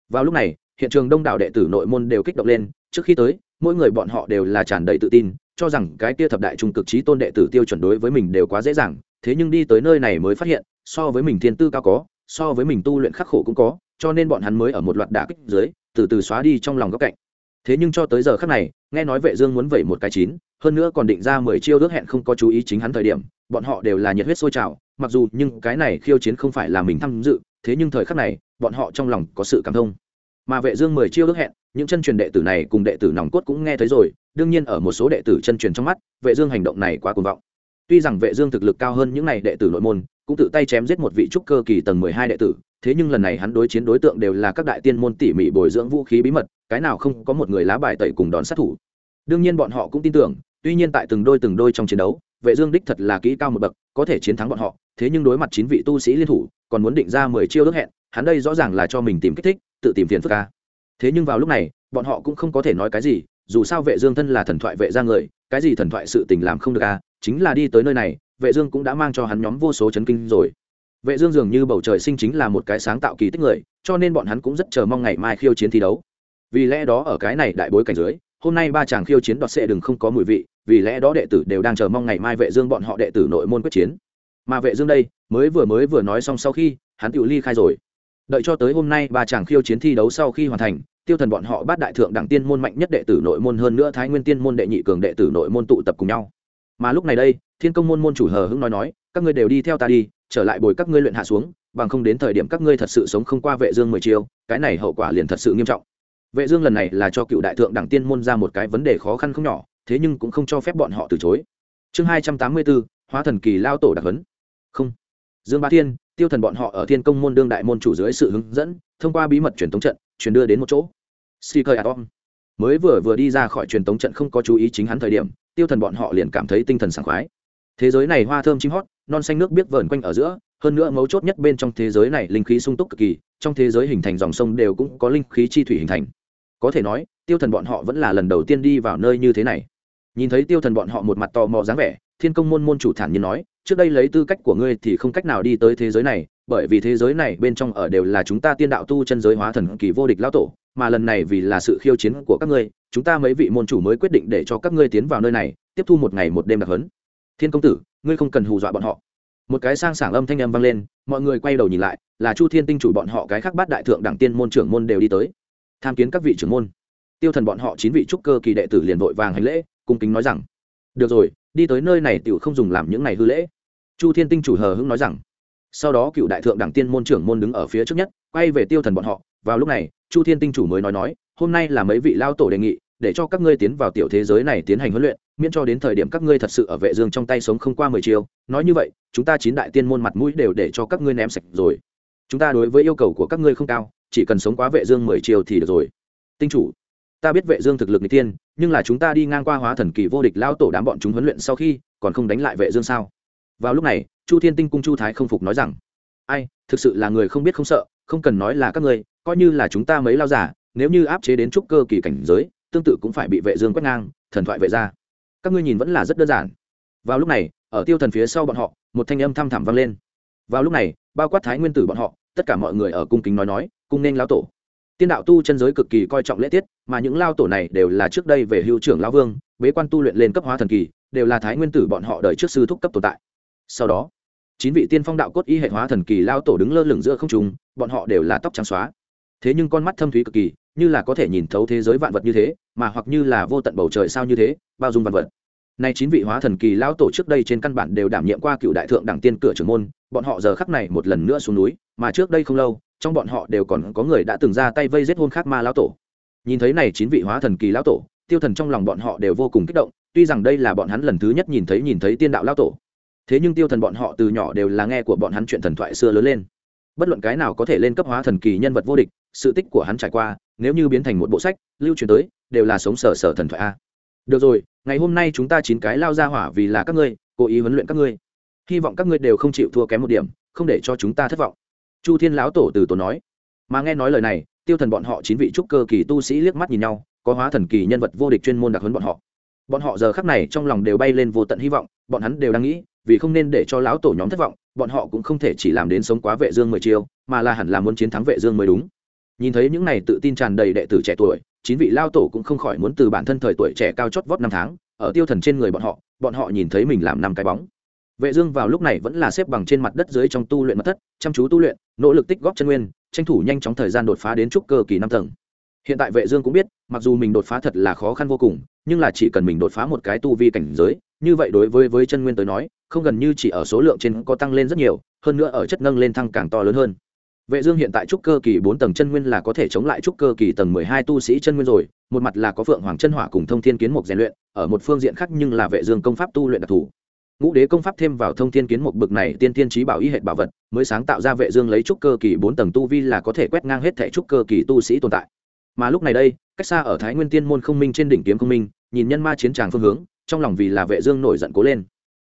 Vào lúc này, hiện trường đông đảo đệ tử nội môn đều kích động lên, trước khi tới, mỗi người bọn họ đều là tràn đầy tự tin, cho rằng cái kia thập đại trung cực trí tôn đệ tử tiêu chuẩn đối với mình đều quá dễ dàng, thế nhưng đi tới nơi này mới phát hiện, so với mình thiên tư cao có, so với mình tu luyện khắc khổ cũng có, cho nên bọn hắn mới ở một loạt đả kích dưới, từ từ xóa đi trong lòng góc cạnh thế nhưng cho tới giờ khắc này, nghe nói vệ dương muốn vẩy một cái chín, hơn nữa còn định ra mười chiêu ước hẹn không có chú ý chính hắn thời điểm, bọn họ đều là nhiệt huyết sôi trào, mặc dù nhưng cái này khiêu chiến không phải là mình tham dự, thế nhưng thời khắc này, bọn họ trong lòng có sự cảm thông. Mà vệ dương mười chiêu ước hẹn, những chân truyền đệ tử này cùng đệ tử nòng cốt cũng nghe thấy rồi, đương nhiên ở một số đệ tử chân truyền trong mắt, vệ dương hành động này quá cuồng vọng. Tuy rằng vệ dương thực lực cao hơn những này đệ tử nội môn, cũng tự tay chém giết một vị trúc cơ kỳ tầng mười hai đệ tử thế nhưng lần này hắn đối chiến đối tượng đều là các đại tiên môn tỉ mỉ bồi dưỡng vũ khí bí mật, cái nào không có một người lá bài tẩy cùng đón sát thủ. Đương nhiên bọn họ cũng tin tưởng, tuy nhiên tại từng đôi từng đôi trong chiến đấu, vệ dương đích thật là kỹ cao một bậc, có thể chiến thắng bọn họ, thế nhưng đối mặt chín vị tu sĩ liên thủ, còn muốn định ra mười chiêu ước hẹn, hắn đây rõ ràng là cho mình tìm kích thích, tự tìm phiền phức ca thế nhưng vào lúc này, bọn họ cũng không có thể nói cái gì, dù sao vệ dương thân là thần thoại vệ gia người, cái gì thần thoại sự tình làm không được a, chính là đi tới nơi này, vệ dương cũng đã mang cho hắn nhóm vô số chấn kinh rồi vệ dương dường như bầu trời sinh chính là một cái sáng tạo kỳ tích người, cho nên bọn hắn cũng rất chờ mong ngày mai khiêu chiến thi đấu. Vì lẽ đó ở cái này đại bối cảnh dưới, hôm nay ba chàng khiêu chiến đoạt sẽ đừng không có mùi vị, vì lẽ đó đệ tử đều đang chờ mong ngày mai vệ dương bọn họ đệ tử nội môn quyết chiến. Mà vệ dương đây, mới vừa mới vừa nói xong sau khi, hắn tự ly khai rồi. Đợi cho tới hôm nay ba chàng khiêu chiến thi đấu sau khi hoàn thành, tiêu thần bọn họ bắt đại thượng đẳng tiên môn mạnh nhất đệ tử nội môn hơn nữa thái nguyên tiên môn đệ nhị cường đệ tử nội môn tụ tập cùng nhau. Mà lúc này đây, thiên công môn môn chủ hờ hững nói nói các ngươi đều đi theo ta đi, trở lại bồi các ngươi luyện hạ xuống, bằng không đến thời điểm các ngươi thật sự sống không qua vệ dương mười chiêu, cái này hậu quả liền thật sự nghiêm trọng. Vệ dương lần này là cho cựu đại thượng đẳng tiên môn ra một cái vấn đề khó khăn không nhỏ, thế nhưng cũng không cho phép bọn họ từ chối. Chương hai trăm tám mươi bốn, hóa thần kỳ lao tổ đặc huấn. Không. Dương ba thiên, tiêu thần bọn họ ở thiên công môn đương đại môn chủ dưới sự hướng dẫn, thông qua bí mật truyền tống trận, truyền đưa đến một chỗ. Seeker Atom mới vừa vừa đi ra khỏi truyền tống trận không có chú ý chính hắn thời điểm, tiêu thần bọn họ liền cảm thấy tinh thần sảng khoái thế giới này hoa thơm chim hót, non xanh nước biết vờn quanh ở giữa, hơn nữa mấu chốt nhất bên trong thế giới này linh khí sung túc cực kỳ, trong thế giới hình thành dòng sông đều cũng có linh khí chi thủy hình thành. Có thể nói, tiêu thần bọn họ vẫn là lần đầu tiên đi vào nơi như thế này. Nhìn thấy tiêu thần bọn họ một mặt tò mò dáng vẻ, thiên công môn môn chủ thản nhiên nói, trước đây lấy tư cách của ngươi thì không cách nào đi tới thế giới này, bởi vì thế giới này bên trong ở đều là chúng ta tiên đạo tu chân giới hóa thần kỳ vô địch lão tổ, mà lần này vì là sự khiêu chiến của các ngươi, chúng ta mấy vị môn chủ mới quyết định để cho các ngươi tiến vào nơi này, tiếp thu một ngày một đêm đặc hấn thiên công tử, ngươi không cần hù dọa bọn họ. Một cái sang sảng âm thanh âm vang lên, mọi người quay đầu nhìn lại, là chu thiên tinh chủ bọn họ cái khác bát đại thượng đẳng tiên môn trưởng môn đều đi tới. Tham kiến các vị trưởng môn. Tiêu thần bọn họ chín vị trúc cơ kỳ đệ tử liền vội vàng hành lễ, cung kính nói rằng, được rồi, đi tới nơi này tiểu không dùng làm những này hư lễ. Chu thiên tinh chủ hờ hững nói rằng. Sau đó cựu đại thượng đẳng tiên môn trưởng môn đứng ở phía trước nhất, quay về tiêu thần bọn họ. Vào lúc này, chu thiên tinh chủ mới nói nói, hôm nay là mấy vị lao tổ đề nghị, để cho các ngươi tiến vào tiểu thế giới này tiến hành huấn luyện miễn cho đến thời điểm các ngươi thật sự ở vệ dương trong tay sống không qua mười chiều nói như vậy, chúng ta chín đại tiên môn mặt mũi đều để cho các ngươi ném sạch rồi. Chúng ta đối với yêu cầu của các ngươi không cao, chỉ cần sống quá vệ dương mười chiều thì được rồi. Tinh chủ, ta biết vệ dương thực lực n tiên, nhưng là chúng ta đi ngang qua hóa thần kỳ vô địch lao tổ đám bọn chúng huấn luyện sau khi, còn không đánh lại vệ dương sao? Vào lúc này, chu thiên tinh cung chu thái không phục nói rằng, ai, thực sự là người không biết không sợ, không cần nói là các ngươi, coi như là chúng ta mấy lao giả, nếu như áp chế đến trúc cơ kỳ cảnh giới, tương tự cũng phải bị vệ dương quét ngang, thần thoại vệ ra các ngươi nhìn vẫn là rất đơn giản. Vào lúc này, ở tiêu thần phía sau bọn họ, một thanh âm thăm thẳm vang lên. Vào lúc này, bao quát thái nguyên tử bọn họ, tất cả mọi người ở cung kính nói nói, cung nên lão tổ. Tiên đạo tu chân giới cực kỳ coi trọng lễ tiết, mà những lao tổ này đều là trước đây về hưu trưởng lão vương, bế quan tu luyện lên cấp hóa thần kỳ, đều là thái nguyên tử bọn họ đợi trước sư thúc cấp tồn tại. Sau đó, chín vị tiên phong đạo cốt y hệ hóa thần kỳ lao tổ đứng lơ lửng giữa không trung, bọn họ đều là tóc trắng xóa. Thế nhưng con mắt thâm thúy cực kỳ như là có thể nhìn thấu thế giới vạn vật như thế, mà hoặc như là vô tận bầu trời sao như thế, bao dung vạn vật. Nay chín vị hóa thần kỳ lão tổ trước đây trên căn bản đều đảm nhiệm qua cựu đại thượng đẳng tiên cửa trưởng môn, bọn họ giờ khắc này một lần nữa xuống núi, mà trước đây không lâu, trong bọn họ đều còn có người đã từng ra tay vây giết hôn khác ma lão tổ. Nhìn thấy này chín vị hóa thần kỳ lão tổ, tiêu thần trong lòng bọn họ đều vô cùng kích động, tuy rằng đây là bọn hắn lần thứ nhất nhìn thấy nhìn thấy tiên đạo lão tổ. Thế nhưng tiêu thần bọn họ từ nhỏ đều là nghe của bọn hắn chuyện thần thoại xưa lớn lên. Bất luận cái nào có thể lên cấp hóa thần kỳ nhân vật vô địch, sự tích của hắn trải qua nếu như biến thành một bộ sách, lưu truyền tới, đều là sống sở sở thần thoại a. Được rồi, ngày hôm nay chúng ta chín cái lao ra hỏa vì là các ngươi, cố ý huấn luyện các ngươi. Hy vọng các ngươi đều không chịu thua kém một điểm, không để cho chúng ta thất vọng. Chu thiên lão tổ từ tổ nói. Mà nghe nói lời này, tiêu thần bọn họ chín vị trúc cơ kỳ tu sĩ liếc mắt nhìn nhau, có hóa thần kỳ nhân vật vô địch chuyên môn đặc huấn bọn họ. Bọn họ giờ khắc này trong lòng đều bay lên vô tận hy vọng, bọn hắn đều đang nghĩ, vì không nên để cho lão tổ nhóm thất vọng, bọn họ cũng không thể chỉ làm đến sống quá vệ dương mười chiêu, mà là hẳn là muốn chiến thắng vệ dương mới đúng nhìn thấy những này tự tin tràn đầy đệ tử trẻ tuổi, chín vị lao tổ cũng không khỏi muốn từ bản thân thời tuổi trẻ cao chót vót năm tháng, ở tiêu thần trên người bọn họ bọn họ nhìn thấy mình làm năm cái bóng. Vệ dương vào lúc này vẫn là xếp bằng trên mặt đất dưới trong tu luyện mật thất, chăm chú tu luyện, nỗ lực tích góp chân nguyên, tranh thủ nhanh chóng thời gian đột phá đến trúc cơ kỳ năm tầng. Hiện tại vệ dương cũng biết, mặc dù mình đột phá thật là khó khăn vô cùng, nhưng là chỉ cần mình đột phá một cái tu vi cảnh giới, như vậy đối với với chân nguyên tới nói, không gần như chỉ ở số lượng trên có tăng lên rất nhiều, hơn nữa ở chất nâng lên thăng càng to lớn hơn vệ dương hiện tại trúc cơ kỳ bốn tầng chân nguyên là có thể chống lại trúc cơ kỳ tầng mười hai tu sĩ chân nguyên rồi, một mặt là có phượng hoàng chân hỏa cùng thông thiên kiến mục rèn luyện, ở một phương diện khác nhưng là vệ dương công pháp tu luyện đặc thù. Ngũ đế công pháp thêm vào thông thiên kiến mục bực này tiên tiên trí bảo y hệ bảo vật, mới sáng tạo ra vệ dương lấy trúc cơ kỳ bốn tầng tu vi là có thể quét ngang hết thảy trúc cơ kỳ tu sĩ tồn tại. Mà lúc này đây, cách xa ở thái nguyên tiên môn không minh trên đỉnh kiếm không minh, nhìn nhân ma chiến tràng phương hướng, trong lòng vì là vệ dương nổi giận cố lên.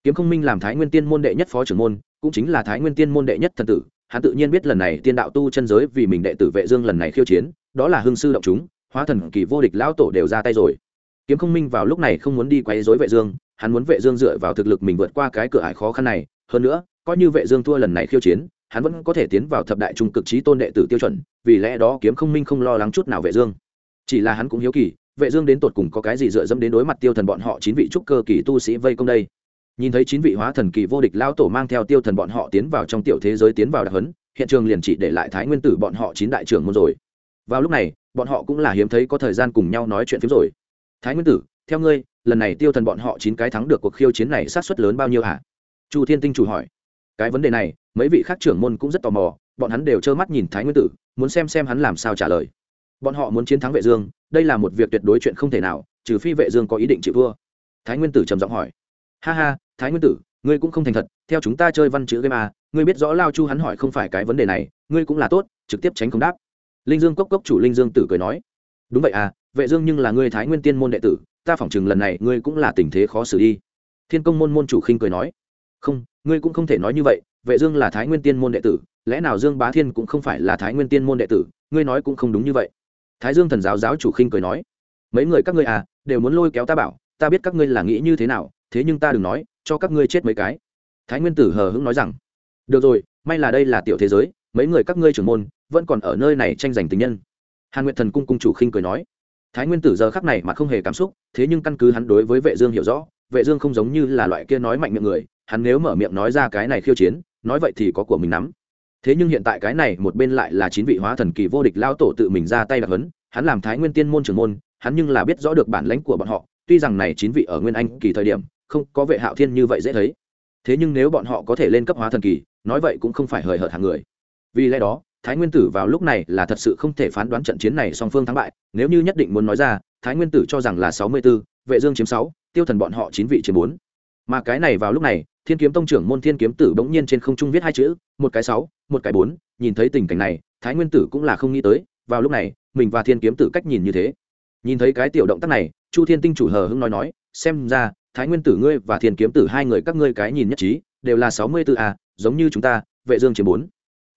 Kiếm không minh làm thái nguyên tiên môn đệ nhất phó trưởng môn, cũng chính là thái nguyên tiên môn đệ nhất thần tử hắn tự nhiên biết lần này tiên đạo tu chân giới vì mình đệ tử vệ dương lần này khiêu chiến, đó là hưng sư động chúng, hóa thần kỳ vô địch lão tổ đều ra tay rồi. Kiếm không minh vào lúc này không muốn đi quấy rối vệ dương, hắn muốn vệ dương dựa vào thực lực mình vượt qua cái cửa ải khó khăn này, hơn nữa, coi như vệ dương thua lần này khiêu chiến, hắn vẫn có thể tiến vào thập đại trung cực trí tôn đệ tử tiêu chuẩn, vì lẽ đó kiếm không minh không lo lắng chút nào vệ dương. Chỉ là hắn cũng hiếu kỳ, vệ dương đến tột cùng có cái gì dựa dẫm đến đối mặt tiêu thần bọn họ chín vị trúc cơ kỳ tu sĩ vây công đây? Nhìn thấy chín vị hóa thần kỳ vô địch lao tổ mang theo tiêu thần bọn họ tiến vào trong tiểu thế giới tiến vào đặc hấn hiện trường liền chỉ để lại thái nguyên tử bọn họ chín đại trưởng môn rồi. Vào lúc này, bọn họ cũng là hiếm thấy có thời gian cùng nhau nói chuyện phiếm rồi. Thái nguyên tử, theo ngươi, lần này tiêu thần bọn họ chín cái thắng được cuộc khiêu chiến này sát suất lớn bao nhiêu hả? Chu thiên tinh chủ hỏi. Cái vấn đề này, mấy vị khác trưởng môn cũng rất tò mò, bọn hắn đều trơ mắt nhìn thái nguyên tử, muốn xem xem hắn làm sao trả lời. Bọn họ muốn chiến thắng vệ dương, đây là một việc tuyệt đối chuyện không thể nào, trừ phi vệ dương có ý định chịu thua. Thái nguyên tử trầm giọng hỏi ha ha thái nguyên tử ngươi cũng không thành thật theo chúng ta chơi văn chữ game à, ngươi biết rõ lao chu hắn hỏi không phải cái vấn đề này ngươi cũng là tốt trực tiếp tránh không đáp. Linh dương cốc cốc chủ linh dương tử cười nói đúng vậy à vệ dương nhưng là ngươi thái nguyên tiên môn đệ tử ta phỏng chừng lần này ngươi cũng là tình thế khó xử đi. Thiên công môn môn chủ khinh cười nói không ngươi cũng không thể nói như vậy vệ dương là thái nguyên tiên môn đệ tử lẽ nào dương bá thiên cũng không phải là thái nguyên tiên môn đệ tử ngươi nói cũng không đúng như vậy. Thái dương thần giáo giáo chủ khinh cười nói mấy người các ngươi à đều muốn lôi kéo ta bảo ta biết các ngươi là nghĩ như thế nào thế nhưng ta đừng nói, cho các ngươi chết mấy cái. Thái nguyên tử hờ hững nói rằng, được rồi, may là đây là tiểu thế giới, mấy người các ngươi trưởng môn vẫn còn ở nơi này tranh giành tình nhân. Hàn nguyệt thần cung cung chủ khinh cười nói. Thái nguyên tử giờ khắc này mà không hề cảm xúc, thế nhưng căn cứ hắn đối với vệ dương hiểu rõ, vệ dương không giống như là loại kia nói mạnh miệng người, hắn nếu mở miệng nói ra cái này khiêu chiến, nói vậy thì có của mình nắm. Thế nhưng hiện tại cái này một bên lại là chín vị hóa thần kỳ vô địch lao tổ tự mình ra tay đặc hấn hắn làm thái nguyên tiên môn trưởng môn, hắn nhưng là biết rõ được bản lãnh của bọn họ, tuy rằng này chín vị ở nguyên anh kỳ thời điểm không có vệ hạo thiên như vậy dễ thấy. Thế nhưng nếu bọn họ có thể lên cấp hóa thần kỳ, nói vậy cũng không phải hời hợt hàng người. Vì lẽ đó, thái nguyên tử vào lúc này là thật sự không thể phán đoán trận chiến này song phương thắng bại, nếu như nhất định muốn nói ra, thái nguyên tử cho rằng là sáu mươi b ố vệ dương chiếm sáu, tiêu thần bọn họ chín vị chiếm bốn. Mà cái này vào lúc này, thiên kiếm tông trưởng môn thiên kiếm tử bỗng nhiên trên không trung viết hai chữ, một cái sáu, một cái bốn, nhìn thấy tình cảnh này, thái nguyên tử cũng là không nghĩ tới, vào lúc này, mình và thiên kiếm tử cách nhìn như thế. Nhìn thấy cái tiểu động tác này, chu thiên tinh chủ hờ hững nói nói, xem ra thái nguyên tử ngươi và thiên kiếm tử hai người các ngươi cái nhìn nhất trí, đều là sáu mươi b ố a, giống như chúng ta, vệ dương chiếm bốn.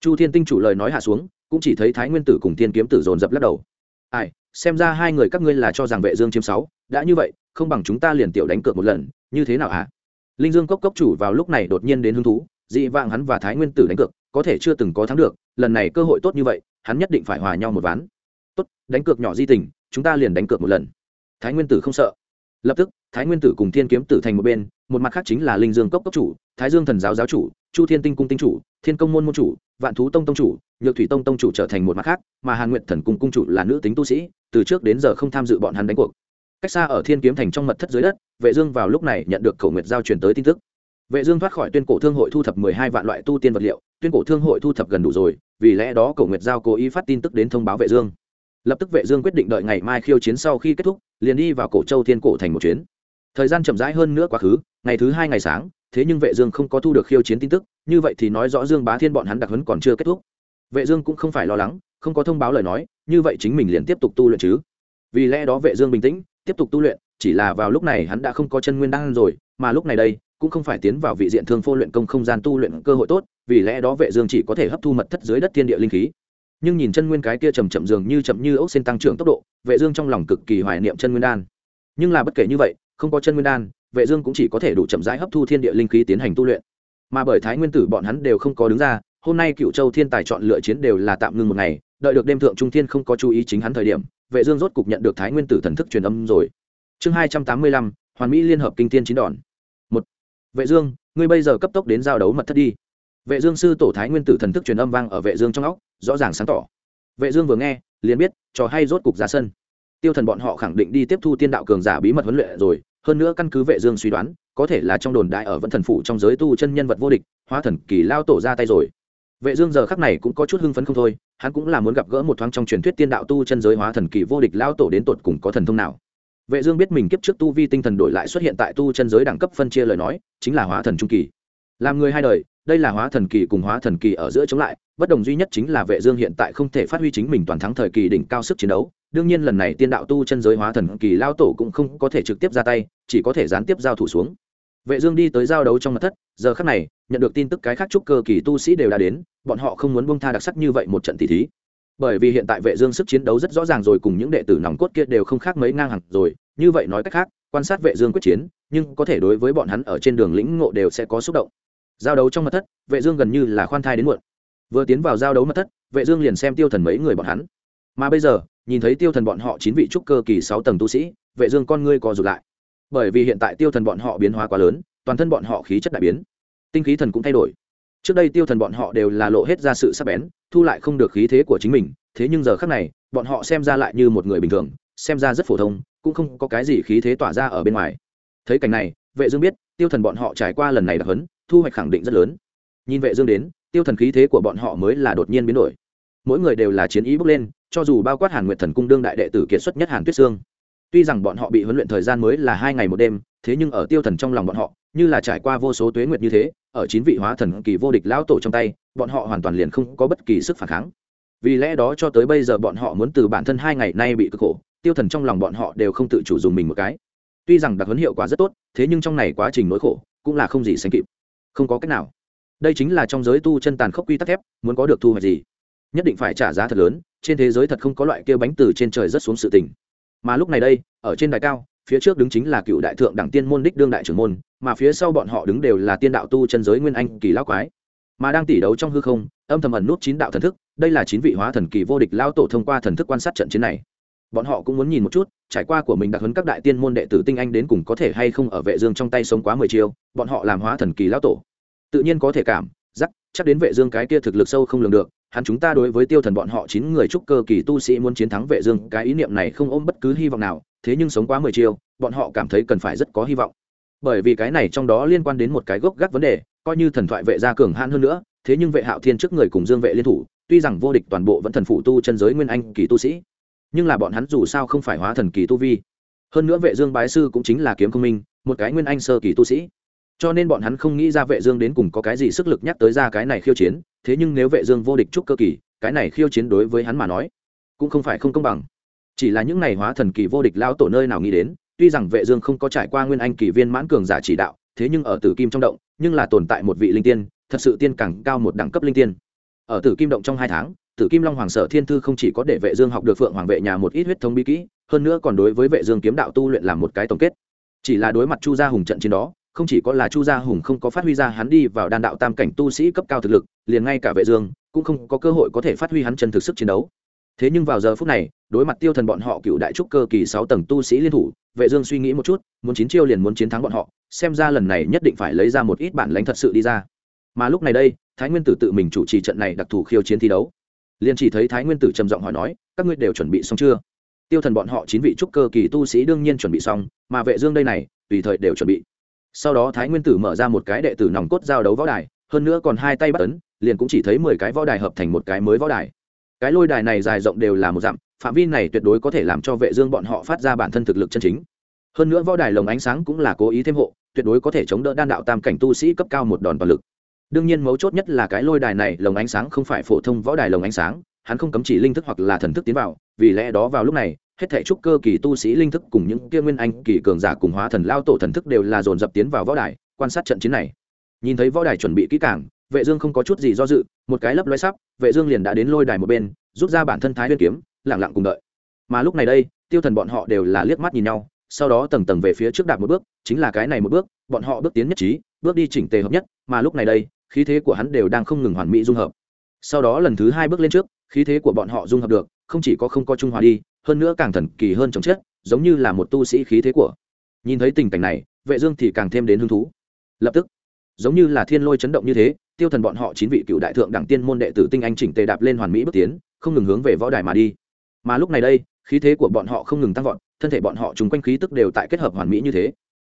Chu thiên tinh chủ lời nói hạ xuống, cũng chỉ thấy thái nguyên tử cùng thiên kiếm tử dồn dập lắc đầu. Ai, xem ra hai người các ngươi là cho rằng vệ dương chiếm sáu, đã như vậy, không bằng chúng ta liền tiểu đánh cược một lần, như thế nào hả? Linh dương cốc cốc chủ vào lúc này đột nhiên đến hứng thú, dị vạng hắn và thái nguyên tử đánh cược, có thể chưa từng có thắng được, lần này cơ hội tốt như vậy, hắn nhất định phải hòa nhau một ván. Tốt, đánh cược nhỏ di tình, chúng ta liền đánh cược một lần. Thái nguyên tử không sợ lập tức, thái nguyên tử cùng thiên kiếm tử thành một bên, một mặt khác chính là linh dương cốc cốc chủ, thái dương thần giáo giáo chủ, chu thiên tinh cung tinh chủ, thiên công môn môn chủ, vạn thú tông tông chủ, nhược thủy tông tông chủ trở thành một mặt khác, mà hàn nguyện thần cung cung chủ là nữ tính tu sĩ, từ trước đến giờ không tham dự bọn hắn đánh cuộc. Cách xa ở thiên kiếm thành trong mật thất dưới đất, vệ dương vào lúc này nhận được cầu nguyệt giao truyền tới tin tức. Vệ dương thoát khỏi tuyên cổ thương hội thu thập mười hai vạn loại tu tiên vật liệu, tuyên cổ thương hội thu thập gần đủ rồi, vì lẽ đó cầu nguyệt giao cố ý phát tin tức đến thông báo vệ dương lập tức vệ dương quyết định đợi ngày mai khiêu chiến sau khi kết thúc, liền đi vào cổ châu thiên cổ thành một chuyến. Thời gian chậm rãi hơn nữa quá khứ, ngày thứ hai ngày sáng, thế nhưng vệ dương không có thu được khiêu chiến tin tức, như vậy thì nói rõ dương bá thiên bọn hắn đặc huấn còn chưa kết thúc. Vệ dương cũng không phải lo lắng, không có thông báo lời nói, như vậy chính mình liền tiếp tục tu luyện chứ. Vì lẽ đó vệ dương bình tĩnh, tiếp tục tu luyện, chỉ là vào lúc này hắn đã không có chân nguyên đan rồi, mà lúc này đây, cũng không phải tiến vào vị diện thương phô luyện công không gian tu luyện cơ hội tốt, vì lẽ đó vệ dương chỉ có thể hấp thu mật thất dưới đất thiên địa linh khí nhưng nhìn chân nguyên cái kia chậm chậm dường như chậm như ốc sen tăng trưởng tốc độ, vệ dương trong lòng cực kỳ hoài niệm chân nguyên đan. Nhưng là bất kể như vậy, không có chân nguyên đan, vệ dương cũng chỉ có thể đủ chậm rãi hấp thu thiên địa linh khí tiến hành tu luyện. Mà bởi thái nguyên tử bọn hắn đều không có đứng ra, hôm nay cựu châu thiên tài chọn lựa chiến đều là tạm ngưng một ngày, đợi được đêm thượng trung thiên không có chú ý chính hắn thời điểm, vệ dương rốt cục nhận được thái nguyên tử thần thức truyền âm rồi. Chương hai trăm tám mươi lăm, hoàn mỹ liên hợp kinh thiên chín đòn. Một. Vệ dương, ngươi bây giờ cấp tốc đến giao đấu mật thất đi vệ dương sư tổ thái nguyên tử thần thức truyền âm vang ở vệ dương trong óc, rõ ràng sáng tỏ. Vệ dương vừa nghe, liền biết, trò hay rốt cục ra sân. Tiêu thần bọn họ khẳng định đi tiếp thu tiên đạo cường giả bí mật huấn luyện rồi, hơn nữa căn cứ vệ dương suy đoán, có thể là trong đồn đại ở vẫn thần phủ trong giới tu chân nhân vật vô địch, hóa thần kỳ lao tổ ra tay rồi. Vệ dương giờ khắc này cũng có chút hưng phấn không thôi, hắn cũng là muốn gặp gỡ một thoáng trong truyền thuyết tiên đạo tu chân giới hóa thần kỳ vô địch lao tổ đến tột cùng có thần thông nào. Vệ dương biết mình kiếp trước tu vi tinh thần đổi lại xuất hiện tại tu chân giới đẳng cấp phân chia lời nói, chính là hóa thần trung kỳ. Làm người hai đời đây là hóa thần kỳ cùng hóa thần kỳ ở giữa chống lại, bất đồng duy nhất chính là vệ dương hiện tại không thể phát huy chính mình toàn thắng thời kỳ đỉnh cao sức chiến đấu. Đương nhiên lần này tiên đạo tu chân giới hóa thần kỳ lao tổ cũng không có thể trực tiếp ra tay, chỉ có thể gián tiếp giao thủ xuống. Vệ dương đi tới giao đấu trong mặt thất, giờ khắc này, nhận được tin tức cái khác trúc cơ kỳ tu sĩ đều đã đến, bọn họ không muốn buông tha đặc sắc như vậy một trận tỷ thí. Bởi vì hiện tại vệ dương sức chiến đấu rất rõ ràng rồi, cùng những đệ tử nòng cốt kia đều không khác mấy ngang hàng rồi, như vậy nói cách khác, quan sát vệ dương quyết chiến, nhưng có thể đối với bọn hắn ở trên đường lĩnh ngộ đều sẽ có xúc động giao đấu trong mật thất, vệ dương gần như là khoan thai đến muộn. Vừa tiến vào giao đấu mật thất, vệ dương liền xem tiêu thần mấy người bọn hắn. Mà bây giờ, nhìn thấy tiêu thần bọn họ chín vị trúc cơ kỳ sáu tầng tu sĩ, vệ dương con ngươi co rụt lại. Bởi vì hiện tại tiêu thần bọn họ biến hóa quá lớn, toàn thân bọn họ khí chất đại biến. Tinh khí thần cũng thay đổi. Trước đây tiêu thần bọn họ đều là lộ hết ra sự sắc bén, thu lại không được khí thế của chính mình, thế nhưng giờ khắc này, bọn họ xem ra lại như một người bình thường, xem ra rất phổ thông, cũng không có cái gì khí thế tỏa ra ở bên ngoài. Thấy cảnh này, vệ dương biết, tiêu thần bọn họ trải qua lần này đặc hấn thu hoạch khẳng định rất lớn. Nhìn vệ dương đến, tiêu thần khí thế của bọn họ mới là đột nhiên biến đổi. Mỗi người đều là chiến ý bốc lên, cho dù bao quát hàn nguyệt thần cung đương đại đệ tử kiệt xuất nhất hàn tuyết sương. Tuy rằng bọn họ bị huấn luyện thời gian mới là hai ngày một đêm, thế nhưng ở tiêu thần trong lòng bọn họ, như là trải qua vô số tuế nguyệt như thế, ở chín vị hóa thần kỳ vô địch lão tổ trong tay, bọn họ hoàn toàn liền không có bất kỳ sức phản kháng. Vì lẽ đó cho tới bây giờ bọn họ muốn từ bản thân hai ngày nay bị cực khổ, tiêu thần trong lòng bọn họ đều không tự chủ dùng mình một cái. Tuy rằng đặc huấn hiệu quả rất tốt, thế nhưng trong này quá trình nỗi khổ, cũng là không gì sánh kịp không có cách nào. Đây chính là trong giới tu chân tàn khốc quy tắc thép, muốn có được thu hoạch gì? Nhất định phải trả giá thật lớn, trên thế giới thật không có loại kia bánh từ trên trời rất xuống sự tình. Mà lúc này đây, ở trên đài cao, phía trước đứng chính là cựu đại thượng đẳng tiên môn đích đương đại trưởng môn, mà phía sau bọn họ đứng đều là tiên đạo tu chân giới nguyên anh kỳ lão quái. Mà đang tỉ đấu trong hư không, âm thầm ẩn nút chín đạo thần thức, đây là chín vị hóa thần kỳ vô địch lao tổ thông qua thần thức quan sát trận chiến này bọn họ cũng muốn nhìn một chút, trải qua của mình đặc huấn các đại tiên môn đệ tử tinh anh đến cùng có thể hay không ở vệ dương trong tay sống quá mười chiêu, bọn họ làm hóa thần kỳ lão tổ. Tự nhiên có thể cảm giác, chắc đến vệ dương cái kia thực lực sâu không lường được, hắn chúng ta đối với tiêu thần bọn họ chín người trúc cơ kỳ tu sĩ muốn chiến thắng vệ dương, cái ý niệm này không ôm bất cứ hy vọng nào, thế nhưng sống quá mười chiêu, bọn họ cảm thấy cần phải rất có hy vọng. Bởi vì cái này trong đó liên quan đến một cái gốc gác vấn đề, coi như thần thoại vệ gia cường hãn hơn nữa, thế nhưng vệ hạo thiên trước người cùng dương vệ liên thủ, tuy rằng vô địch toàn bộ vẫn thần phụ tu chân giới nguyên anh kỳ tu sĩ nhưng là bọn hắn dù sao không phải hóa thần kỳ tu vi. Hơn nữa vệ dương bái sư cũng chính là kiếm công minh, một cái nguyên anh sơ kỳ tu sĩ. Cho nên bọn hắn không nghĩ ra vệ dương đến cùng có cái gì sức lực nhắc tới ra cái này khiêu chiến, thế nhưng nếu vệ dương vô địch trúc cơ kỳ, cái này khiêu chiến đối với hắn mà nói, cũng không phải không công bằng. Chỉ là những này hóa thần kỳ vô địch lao tổ nơi nào nghĩ đến, tuy rằng vệ dương không có trải qua nguyên anh kỳ viên mãn cường giả chỉ đạo, thế nhưng ở tử kim trong động, nhưng là tồn tại một vị linh tiên, thật sự tiên càng cao một đẳng cấp linh tiên. Ở tử kim động trong hai tháng tử kim long hoàng sở thiên thư không chỉ có để vệ dương học được phượng hoàng vệ nhà một ít huyết thống bí kỹ, hơn nữa còn đối với vệ dương kiếm đạo tu luyện làm một cái tổng kết. Chỉ là đối mặt chu gia hùng trận chiến đó, không chỉ có là chu gia hùng không có phát huy ra hắn đi vào đan đạo tam cảnh tu sĩ cấp cao thực lực, liền ngay cả vệ dương cũng không có cơ hội có thể phát huy hắn chân thực sức chiến đấu. Thế nhưng vào giờ phút này, đối mặt tiêu thần bọn họ cựu đại trúc cơ kỳ sáu tầng tu sĩ liên thủ, vệ dương suy nghĩ một chút, muốn chín chiêu liền muốn chiến thắng bọn họ, xem ra lần này nhất định phải lấy ra một ít bản lãnh thật sự đi ra. Mà lúc này đây, thái nguyên tử tự mình chủ trì trận này đặc thù khiêu chiến thi đấu liền chỉ thấy thái nguyên tử trầm giọng hỏi nói, các ngươi đều chuẩn bị xong chưa? Tiêu thần bọn họ chín vị trúc cơ kỳ tu sĩ đương nhiên chuẩn bị xong, mà vệ dương đây này, tùy thời đều chuẩn bị. Sau đó thái nguyên tử mở ra một cái đệ tử nòng cốt giao đấu võ đài, hơn nữa còn hai tay bắt ấn, liền cũng chỉ thấy mười cái võ đài hợp thành một cái mới võ đài. Cái lôi đài này dài rộng đều là một dặm, phạm vi này tuyệt đối có thể làm cho vệ dương bọn họ phát ra bản thân thực lực chân chính. Hơn nữa võ đài lồng ánh sáng cũng là cố ý thêm hộ, tuyệt đối có thể chống đỡ đan đạo tam cảnh tu sĩ cấp cao một đòn toàn lực đương nhiên mấu chốt nhất là cái lôi đài này lồng ánh sáng không phải phổ thông võ đài lồng ánh sáng, hắn không cấm chỉ linh thức hoặc là thần thức tiến vào, vì lẽ đó vào lúc này, hết thảy trúc cơ kỳ tu sĩ linh thức cùng những kia nguyên anh, kỳ cường giả cùng hóa thần lao tổ thần thức đều là dồn dập tiến vào võ đài, quan sát trận chiến này. Nhìn thấy võ đài chuẩn bị kỹ càng, vệ dương không có chút gì do dự, một cái lấp loé sắp, vệ dương liền đã đến lôi đài một bên, rút ra bản thân thái nguyên kiếm, lặng lặng cùng đợi. Mà lúc này đây, tiêu thần bọn họ đều là liếc mắt nhìn nhau, sau đó tầng tầng về phía trước đạp một bước, chính là cái này một bước, bọn họ bước tiến nhất trí bước đi chỉnh tề hợp nhất, mà lúc này đây, khí thế của hắn đều đang không ngừng hoàn mỹ dung hợp. Sau đó lần thứ hai bước lên trước, khí thế của bọn họ dung hợp được, không chỉ có không có trung hòa đi, hơn nữa càng thần kỳ hơn chồng chết, giống như là một tu sĩ khí thế của. Nhìn thấy tình cảnh này, vệ dương thì càng thêm đến hứng thú. Lập tức, giống như là thiên lôi chấn động như thế, tiêu thần bọn họ chín vị cựu đại thượng đẳng tiên môn đệ tử tinh anh chỉnh tề đạp lên hoàn mỹ bước tiến, không ngừng hướng về võ đài mà đi. Mà lúc này đây, khí thế của bọn họ không ngừng tăng vọt, thân thể bọn họ chúng quanh khí tức đều tại kết hợp hoàn mỹ như thế.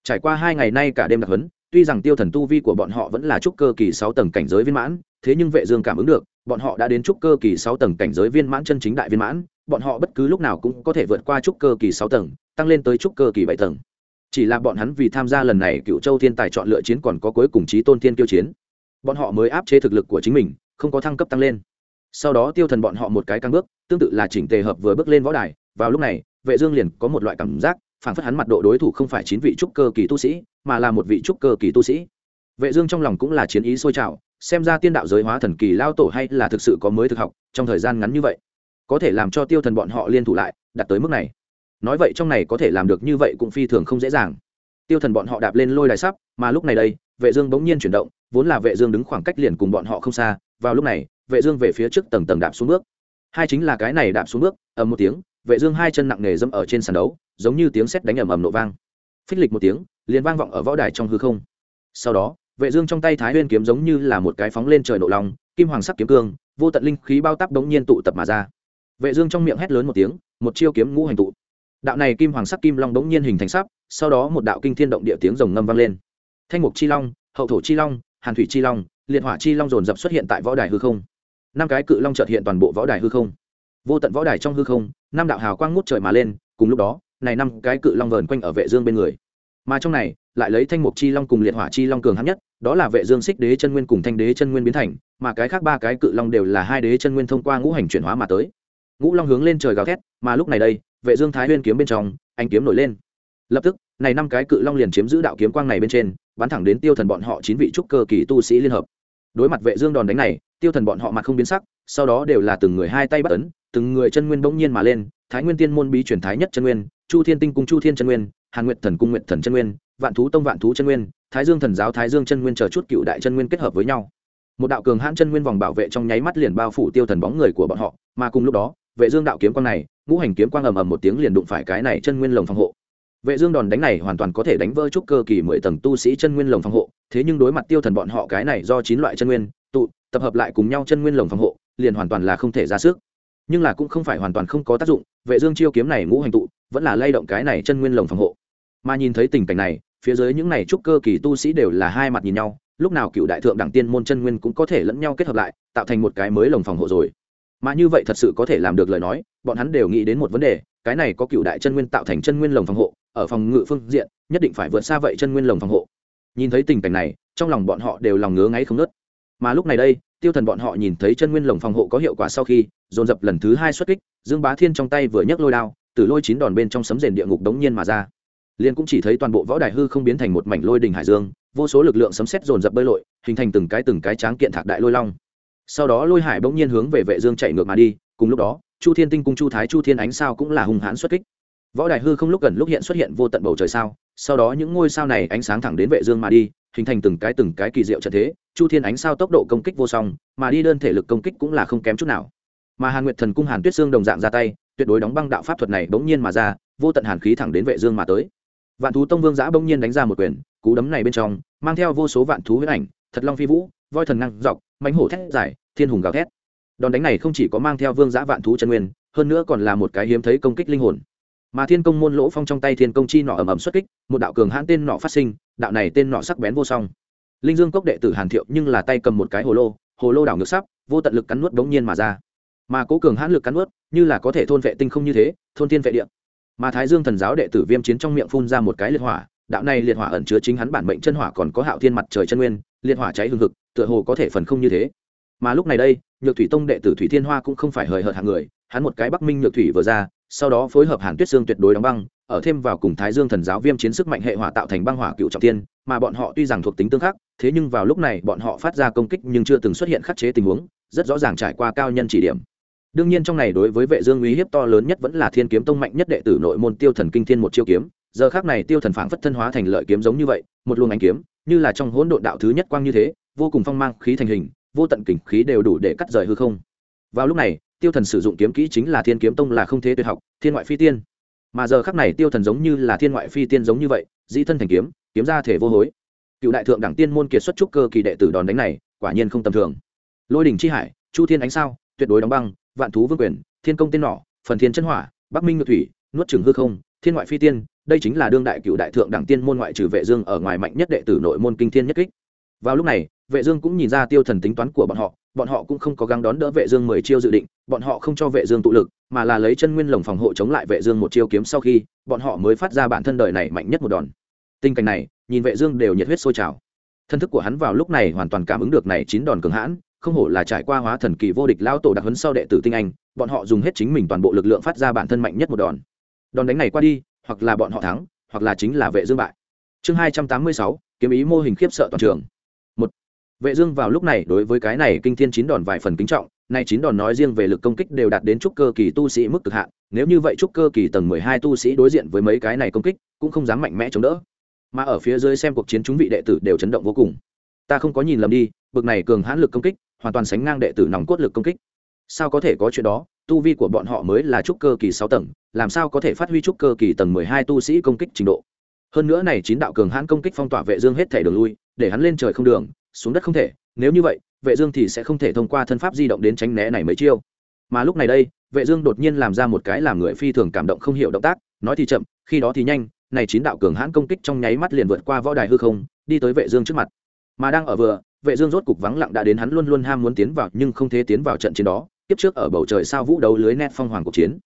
Trải qua hai ngày nay cả đêm đặc huấn tuy rằng tiêu thần tu vi của bọn họ vẫn là trúc cơ kỳ sáu tầng cảnh giới viên mãn, thế nhưng vệ dương cảm ứng được, bọn họ đã đến trúc cơ kỳ sáu tầng cảnh giới viên mãn chân chính đại viên mãn, bọn họ bất cứ lúc nào cũng có thể vượt qua trúc cơ kỳ sáu tầng, tăng lên tới trúc cơ kỳ bảy tầng. Chỉ là bọn hắn vì tham gia lần này cựu châu thiên tài chọn lựa chiến còn có cuối cùng trí tôn thiên tiêu chiến. Bọn họ mới áp chế thực lực của chính mình, không có thăng cấp tăng lên. Sau đó tiêu thần bọn họ một cái căng bước, tương tự là chỉnh tề hợp vừa bước lên võ đài, vào lúc này, vệ dương liền có một loại cảm giác phản phất hắn mặt độ đối thủ không phải chín vị trúc cơ kỳ tu sĩ, mà là một vị trúc cơ kỳ tu sĩ. Vệ dương trong lòng cũng là chiến ý sôi trào, xem ra tiên đạo giới hóa thần kỳ lao tổ hay là thực sự có mới thực học, trong thời gian ngắn như vậy, có thể làm cho tiêu thần bọn họ liên thủ lại, đạt tới mức này. Nói vậy trong này có thể làm được như vậy cũng phi thường không dễ dàng. Tiêu thần bọn họ đạp lên lôi đài sắp, mà lúc này đây, vệ dương bỗng nhiên chuyển động, vốn là vệ dương đứng khoảng cách liền cùng bọn họ không xa, vào lúc này, vệ dương về phía trước tầng tầng đạp xuống bước. Hai chính là cái này đạp xuống bước, ầm một tiếng vệ dương hai chân nặng nề dẫm ở trên sàn đấu giống như tiếng sét đánh ầm ầm nổ vang. Phích lịch một tiếng liền vang vọng ở võ đài trong hư không. Sau đó vệ dương trong tay thái nguyên kiếm giống như là một cái phóng lên trời nổ long kim hoàng sắc kiếm cương vô tận linh khí bao táp đống nhiên tụ tập mà ra. Vệ dương trong miệng hét lớn một tiếng một chiêu kiếm ngũ hành tụ. Đạo này kim hoàng sắc kim long đống nhiên hình thành sắc, sau đó một đạo kinh thiên động địa tiếng rồng ngâm vang lên. Thanh mục chi long hậu thổ chi long hàn thủy chi long liệt hỏa chi long dồn dập xuất hiện tại võ đài hư không. Năm cái cự long chợt hiện toàn bộ võ đài hư không. Vô tận võ đài trong hư không năm đạo hào quang ngút trời mà lên, cùng lúc đó, này năm cái cự long vờn quanh ở vệ dương bên người. Mà trong này, lại lấy thanh mục chi long cùng liệt hỏa chi long cường hãn nhất, đó là vệ dương xích đế chân nguyên cùng thanh đế chân nguyên biến thành, mà cái khác ba cái cự long đều là hai đế chân nguyên thông qua ngũ hành chuyển hóa mà tới. Ngũ long hướng lên trời gào thét, mà lúc này đây, vệ dương thái nguyên kiếm bên trong anh kiếm nổi lên. Lập tức, này năm cái cự long liền chiếm giữ đạo kiếm quang này bên trên, bắn thẳng đến tiêu thần bọn họ chín vị trúc cơ kỳ tu sĩ liên hợp. Đối mặt vệ dương đòn đánh này tiêu thần bọn họ mặt không biến sắc, sau đó đều là từng người hai tay bắt ấn, từng người chân nguyên bỗng nhiên mà lên, thái nguyên tiên môn bí truyền thái nhất chân nguyên, chu thiên tinh cung chu thiên chân nguyên, hàn nguyệt thần cung nguyệt thần chân nguyên, vạn thú tông vạn thú chân nguyên, thái dương thần giáo thái dương chân nguyên chờ chút cựu đại chân nguyên kết hợp với nhau. Một đạo cường hãn chân nguyên vòng bảo vệ trong nháy mắt liền bao phủ tiêu thần bóng người của bọn họ, mà cùng lúc đó, vệ dương đạo kiếm quang này, ngũ hành kiếm quang ầm ầm một tiếng liền đụng phải cái này chân nguyên lồng phòng hộ. Vệ dương đòn đánh này hoàn toàn có thể đánh vỡ trúc cơ kỳ mười tầng tu sĩ chân nguyên lồng phòng hộ, thế nhưng đối mặt tiêu thần bọn họ cái này do chín loại chân nguyên tụ, tập hợp lại cùng nhau chân nguyên lồng phòng hộ, liền hoàn toàn là không thể ra sức. Nhưng là cũng không phải hoàn toàn không có tác dụng, vệ dương chiêu kiếm này ngũ hành tụ, vẫn là lay động cái này chân nguyên lồng phòng hộ. Mà nhìn thấy tình cảnh này, phía dưới những này trúc cơ kỳ tu sĩ đều là hai mặt nhìn nhau, lúc nào cựu đại thượng đẳng tiên môn chân nguyên cũng có thể lẫn nhau kết hợp lại, tạo thành một cái mới lồng phòng hộ rồi. Mà như vậy thật sự có thể làm được lời nói, bọn hắn đều nghĩ đến một vấn đề, cái này có cựu đại chân nguyên tạo thành chân nguyên lồng phòng hộ, ở phòng ngự phương diện, nhất định phải vượt xa vậy chân nguyên lồng phòng hộ. Nhìn thấy tình cảnh này, trong lòng bọn họ đều lòng ngứa ngáy không nớt mà lúc này đây, tiêu thần bọn họ nhìn thấy chân nguyên lồng phòng hộ có hiệu quả sau khi, dồn dập lần thứ hai xuất kích, dương bá thiên trong tay vừa nhấc lôi đao, từ lôi chín đòn bên trong sấm rền địa ngục đống nhiên mà ra. Liền cũng chỉ thấy toàn bộ võ đài hư không biến thành một mảnh lôi đình hải dương, vô số lực lượng sấm xét dồn dập bơi lội, hình thành từng cái từng cái tráng kiện thạc đại lôi long. Sau đó lôi hải bỗng nhiên hướng về vệ dương chạy ngược mà đi, cùng lúc đó, chu thiên tinh cung chu thái chu thiên ánh sao cũng là hung hãn xuất kích. Võ đài hư không lúc gần lúc hiện xuất hiện vô tận bầu trời sao, sau đó những ngôi sao này ánh sáng thẳng đến vệ dương mà đi hình thành từng cái từng cái kỳ diệu trận thế, chu thiên ánh sao tốc độ công kích vô song, mà đi đơn thể lực công kích cũng là không kém chút nào. Mà hàn nguyệt thần cung hàn tuyết xương đồng dạng ra tay, tuyệt đối đóng băng đạo pháp thuật này bỗng nhiên mà ra, vô tận hàn khí thẳng đến vệ dương mà tới. Vạn thú tông vương giã bỗng nhiên đánh ra một quyền, cú đấm này bên trong, mang theo vô số vạn thú huyết ảnh, thật long phi vũ, voi thần năng dọc, mãnh hổ thét giải, thiên hùng gào thét. Đòn đánh này không chỉ có mang theo vương giã vạn thú chân nguyên, hơn nữa còn là một cái hiếm thấy công kích linh hồn. Mà thiên công môn lỗ phong trong tay thiên công chi nọ ầm ầm xuất kích, một đạo cường hãn tên nọ phát sinh đạo này tên nọ sắc bén vô song. Linh dương cốc đệ tử hàn thiệu nhưng là tay cầm một cái hồ lô hồ lô đảo ngược sắp, vô tận lực cắn nuốt đống nhiên mà ra. Mà cố cường hãn lực cắn nuốt, như là có thể thôn vệ tinh không như thế, thôn thiên vệ địa. Mà thái dương thần giáo đệ tử viêm chiến trong miệng phun ra một cái liệt hỏa, đạo này liệt hỏa ẩn chứa chính hắn bản mệnh chân hỏa còn có hạo thiên mặt trời chân nguyên, liệt hỏa cháy hừng hực, tựa hồ có thể phần không như thế. Mà lúc này đây, nhược thủy tông đệ tử thủy thiên hoa cũng không phải hời hợt hàng người, hắn một cái bắc minh nhược thủy vừa ra, sau đó phối hợp hàn tuyết xương tuyệt đối đóng băng ở thêm vào cùng thái dương thần giáo viêm chiến sức mạnh hệ hỏa tạo thành băng hỏa cựu trọng thiên, mà bọn họ tuy rằng thuộc tính tương khắc, thế nhưng vào lúc này bọn họ phát ra công kích nhưng chưa từng xuất hiện khắc chế tình huống, rất rõ ràng trải qua cao nhân chỉ điểm. Đương nhiên trong này đối với vệ dương uy hiếp to lớn nhất vẫn là thiên kiếm tông mạnh nhất đệ tử nội môn tiêu thần kinh thiên một chiêu kiếm, giờ khắc này tiêu thần phảng phất thân hóa thành lợi kiếm giống như vậy, một luồng ánh kiếm, như là trong hỗn độn đạo thứ nhất quang như thế, vô cùng phong mang, khí thành hình, vô tận kình khí đều đủ để cắt rời hư không. Vào lúc này, tiêu thần sử dụng kiếm kỹ chính là thiên kiếm tông là không thế tuyệt học, thiên ngoại phi tiên mà giờ khắc này tiêu thần giống như là thiên ngoại phi tiên giống như vậy, dĩ thân thành kiếm kiếm ra thể vô hối. Cựu đại thượng đẳng tiên môn kiệt xuất trúc cơ kỳ đệ tử đòn đánh này, quả nhiên không tầm thường. Lôi đình chi hải, chu thiên ánh sao, tuyệt đối đóng băng, vạn thú vương quyền, thiên công tên nỏ, phần thiên chân hỏa, bắc minh ngự thủy, nuốt trường hư không, thiên ngoại phi tiên, đây chính là đương đại cựu đại thượng đẳng tiên môn ngoại trừ vệ dương ở ngoài mạnh nhất đệ tử nội môn kinh thiên nhất kích. Vào lúc này, vệ dương cũng nhìn ra tiêu thần tính toán của bọn họ bọn họ cũng không có gắng đón đỡ vệ dương mười chiêu dự định, bọn họ không cho vệ dương tụ lực, mà là lấy chân nguyên lồng phòng hộ chống lại vệ dương một chiêu kiếm sau khi, bọn họ mới phát ra bản thân đời này mạnh nhất một đòn. Tình cảnh này, nhìn vệ dương đều nhiệt huyết sôi trào. Thân thức của hắn vào lúc này hoàn toàn cảm ứng được này chín đòn cường hãn, không hổ là trải qua hóa thần kỳ vô địch lão tổ đặc huấn sau đệ tử tinh anh, bọn họ dùng hết chính mình toàn bộ lực lượng phát ra bản thân mạnh nhất một đòn. Đòn đánh này qua đi, hoặc là bọn họ thắng, hoặc là chính là vệ dương bại. Chương hai trăm tám mươi sáu, kiếm ý mô hình khiếp sợ toàn trường vệ dương vào lúc này đối với cái này kinh thiên chín đòn vài phần kính trọng, nay chín đòn nói riêng về lực công kích đều đạt đến trúc cơ kỳ tu sĩ mức cực hạn, nếu như vậy trúc cơ kỳ tầng mười hai tu sĩ đối diện với mấy cái này công kích, cũng không dám mạnh mẽ chống đỡ. Mà ở phía dưới xem cuộc chiến chúng vị đệ tử đều chấn động vô cùng. Ta không có nhìn lầm đi, bực này cường hãn lực công kích, hoàn toàn sánh ngang đệ tử nòng cốt lực công kích. Sao có thể có chuyện đó? Tu vi của bọn họ mới là trúc cơ kỳ sáu tầng, làm sao có thể phát huy trúc cơ kỳ tầng mười hai tu sĩ công kích trình độ? Hơn nữa này chín đạo cường hãn công kích phong tỏa vệ dương hết thảy đường lui, để hắn lên trời không đường xuống đất không thể, nếu như vậy, vệ dương thì sẽ không thể thông qua thân pháp di động đến tránh né này mấy chiêu. Mà lúc này đây, vệ dương đột nhiên làm ra một cái làm người phi thường cảm động không hiểu động tác, nói thì chậm, khi đó thì nhanh, này chín đạo cường hãn công kích trong nháy mắt liền vượt qua võ đài hư không, đi tới vệ dương trước mặt. Mà đang ở vừa, vệ dương rốt cục vắng lặng đã đến hắn luôn luôn ham muốn tiến vào, nhưng không thể tiến vào trận chiến đó, tiếp trước ở bầu trời sao vũ đấu lưới nét phong hoàng cuộc chiến.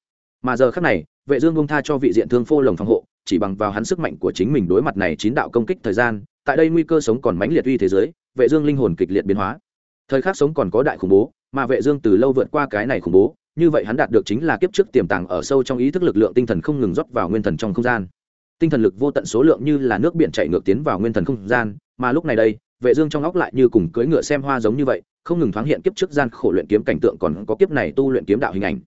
Mà giờ khắc này, vệ dương buông tha cho vị diện thương phô lồng phòng hộ, chỉ bằng vào hắn sức mạnh của chính mình đối mặt này chín đạo công kích thời gian, tại đây nguy cơ sống còn mãnh liệt uy thế giới vệ dương linh hồn kịch liệt biến hóa. Thời khắc sống còn có đại khủng bố, mà vệ dương từ lâu vượt qua cái này khủng bố, như vậy hắn đạt được chính là kiếp trước tiềm tàng ở sâu trong ý thức lực lượng tinh thần không ngừng rót vào nguyên thần trong không gian. Tinh thần lực vô tận số lượng như là nước biển chảy ngược tiến vào nguyên thần không gian, mà lúc này đây, vệ dương trong óc lại như cùng cưỡi ngựa xem hoa giống như vậy, không ngừng thoáng hiện kiếp trước gian khổ luyện kiếm cảnh tượng còn có kiếp này tu luyện kiếm đạo hình ảnh.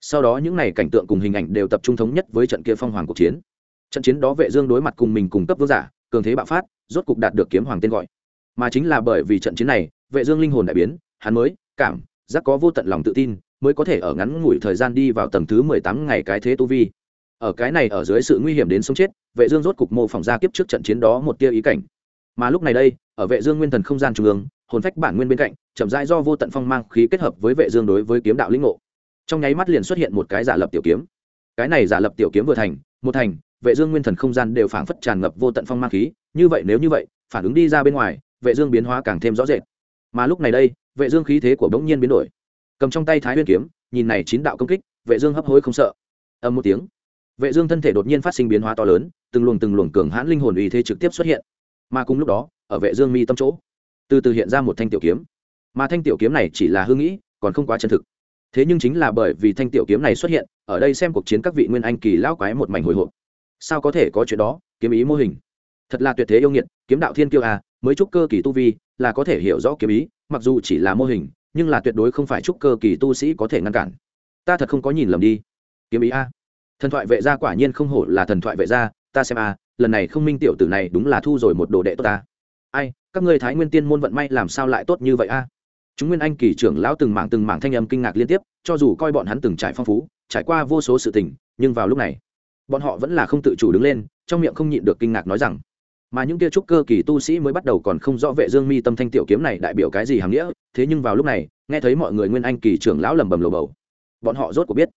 Sau đó những này cảnh tượng cùng hình ảnh đều tập trung thống nhất với trận kia phong hoàng cuộc chiến. Trận chiến đó vệ dương đối mặt cùng mình cùng cấp vương giả, cường thế bạo phát, rốt cục đạt được kiếm hoàng tên gọi mà chính là bởi vì trận chiến này, vệ dương linh hồn đại biến, hắn mới cảm giác có vô tận lòng tự tin, mới có thể ở ngắn ngủi thời gian đi vào tầng thứ 18 ngày cái thế tu vi. Ở cái này ở dưới sự nguy hiểm đến sống chết, vệ dương rốt cục mô phỏng ra kiếp trước trận chiến đó một tia ý cảnh. Mà lúc này đây, ở vệ dương nguyên thần không gian trung ương, hồn phách bản nguyên bên cạnh, chậm rãi do vô tận phong mang khí kết hợp với vệ dương đối với kiếm đạo linh ngộ. Trong nháy mắt liền xuất hiện một cái giả lập tiểu kiếm. Cái này giả lập tiểu kiếm vừa thành, một thành, vệ dương nguyên thần không gian đều phảng phất tràn ngập vô tận phong mang khí, như vậy nếu như vậy, phản ứng đi ra bên ngoài vệ dương biến hóa càng thêm rõ rệt. Mà lúc này đây, vệ dương khí thế của bỗng nhiên biến đổi. Cầm trong tay thái nguyên kiếm, nhìn này chín đạo công kích, vệ dương hấp hối không sợ. Ầm một tiếng, vệ dương thân thể đột nhiên phát sinh biến hóa to lớn, từng luồng từng luồng cường hãn linh hồn uy thế trực tiếp xuất hiện. Mà cùng lúc đó, ở vệ dương mi tâm chỗ, từ từ hiện ra một thanh tiểu kiếm. Mà thanh tiểu kiếm này chỉ là hư nghĩ, còn không quá chân thực. Thế nhưng chính là bởi vì thanh tiểu kiếm này xuất hiện, ở đây xem cuộc chiến các vị nguyên anh kỳ lão quái một mảnh hồi hộp. Sao có thể có chuyện đó, kiếm ý mô hình. Thật là tuyệt thế yêu nghiệt, kiếm đạo thiên kiêu à mới trúc cơ kỳ tu vi là có thể hiểu rõ kiếm ý, mặc dù chỉ là mô hình, nhưng là tuyệt đối không phải trúc cơ kỳ tu sĩ có thể ngăn cản. Ta thật không có nhìn lầm đi. Kiếm ý a. Thần thoại vệ gia quả nhiên không hổ là thần thoại vệ gia, ta xem a, lần này không minh tiểu tử này đúng là thu rồi một đồ đệ tốt ta. Ai, các ngươi thái nguyên tiên môn vận may làm sao lại tốt như vậy a? Chúng nguyên anh kỳ trưởng lão từng mảng từng mảng thanh âm kinh ngạc liên tiếp, cho dù coi bọn hắn từng trải phong phú, trải qua vô số sự tình, nhưng vào lúc này, bọn họ vẫn là không tự chủ đứng lên, trong miệng không nhịn được kinh ngạc nói rằng mà những kia trúc cơ kỳ tu sĩ mới bắt đầu còn không rõ vệ dương mi tâm thanh tiểu kiếm này đại biểu cái gì hàm nghĩa, thế nhưng vào lúc này, nghe thấy mọi người nguyên anh kỳ trưởng lão lẩm bẩm lầu bầu. Bọn họ rốt cuộc biết.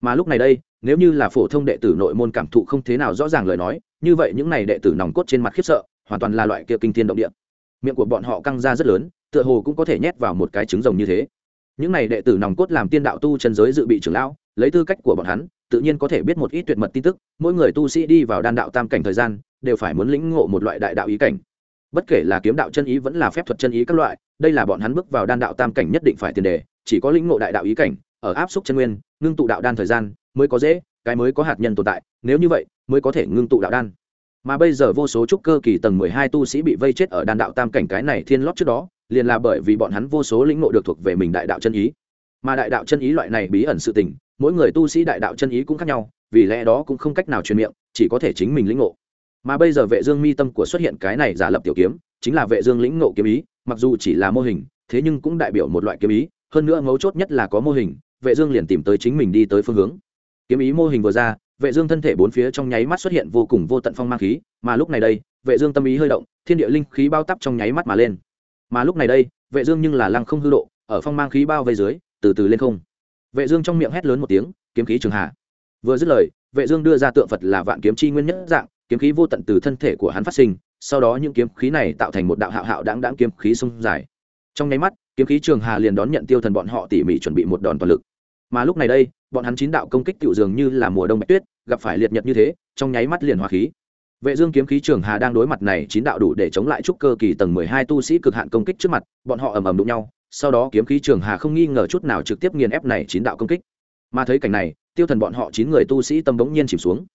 Mà lúc này đây, nếu như là phổ thông đệ tử nội môn cảm thụ không thế nào rõ ràng lời nói, như vậy những này đệ tử nòng cốt trên mặt khiếp sợ, hoàn toàn là loại kia kinh thiên động địa. Miệng của bọn họ căng ra rất lớn, tựa hồ cũng có thể nhét vào một cái trứng rồng như thế. Những này đệ tử nòng cốt làm tiên đạo tu chân giới dự bị trưởng lão, lấy tư cách của bọn hắn, tự nhiên có thể biết một ít tuyệt mật tin tức, mỗi người tu sĩ đi vào đan đạo tam cảnh thời gian đều phải muốn lĩnh ngộ một loại đại đạo ý cảnh. Bất kể là kiếm đạo chân ý vẫn là phép thuật chân ý các loại, đây là bọn hắn bước vào đan đạo tam cảnh nhất định phải tiền đề, chỉ có lĩnh ngộ đại đạo ý cảnh, ở áp xúc chân nguyên, ngưng tụ đạo đan thời gian mới có dễ, cái mới có hạt nhân tồn tại, nếu như vậy mới có thể ngưng tụ đạo đan. Mà bây giờ vô số trúc cơ kỳ tầng mười hai tu sĩ bị vây chết ở đan đạo tam cảnh cái này thiên lót trước đó, liền là bởi vì bọn hắn vô số lĩnh ngộ được thuộc về mình đại đạo chân ý. Mà đại đạo chân ý loại này bí ẩn sự tình, mỗi người tu sĩ đại đạo chân ý cũng khác nhau, vì lẽ đó cũng không cách nào truyền miệng, chỉ có thể chính mình lĩnh ngộ mà bây giờ vệ dương mi tâm của xuất hiện cái này giả lập tiểu kiếm, chính là vệ dương lĩnh ngộ kiếm ý, mặc dù chỉ là mô hình, thế nhưng cũng đại biểu một loại kiếm ý, hơn nữa mấu chốt nhất là có mô hình, vệ dương liền tìm tới chính mình đi tới phương hướng. Kiếm ý mô hình vừa ra, vệ dương thân thể bốn phía trong nháy mắt xuất hiện vô cùng vô tận phong mang khí, mà lúc này đây, vệ dương tâm ý hơi động, thiên địa linh khí bao tấp trong nháy mắt mà lên. Mà lúc này đây, vệ dương nhưng là lăng không hư độ, ở phong mang khí bao vây dưới, từ từ lên không. Vệ dương trong miệng hét lớn một tiếng, kiếm khí trường hạ. Vừa dứt lời, vệ dương đưa ra tượng phật là vạn kiếm chi nguyên nhất dạng kiếm khí vô tận từ thân thể của hắn phát sinh, sau đó những kiếm khí này tạo thành một đạo hạo hạo đáng đáng kiếm khí sông dài. Trong nháy mắt, kiếm khí trường hà liền đón nhận tiêu thần bọn họ tỉ mỉ chuẩn bị một đòn toàn lực. Mà lúc này đây, bọn hắn chín đạo công kích tiểu dường như là mùa đông bạch tuyết, gặp phải liệt nhật như thế, trong nháy mắt liền hòa khí. Vệ dương kiếm khí trường hà đang đối mặt này chín đạo đủ để chống lại trúc cơ kỳ tầng 12 tu sĩ cực hạn công kích trước mặt, bọn họ ầm ầm đụng nhau, sau đó kiếm khí trường hà không nghi ngờ chút nào trực tiếp nghiền ép này chín đạo công kích. Mà thấy cảnh này, tiêu thần bọn họ chín người tu sĩ tâm bỗng nhiên chìm xuống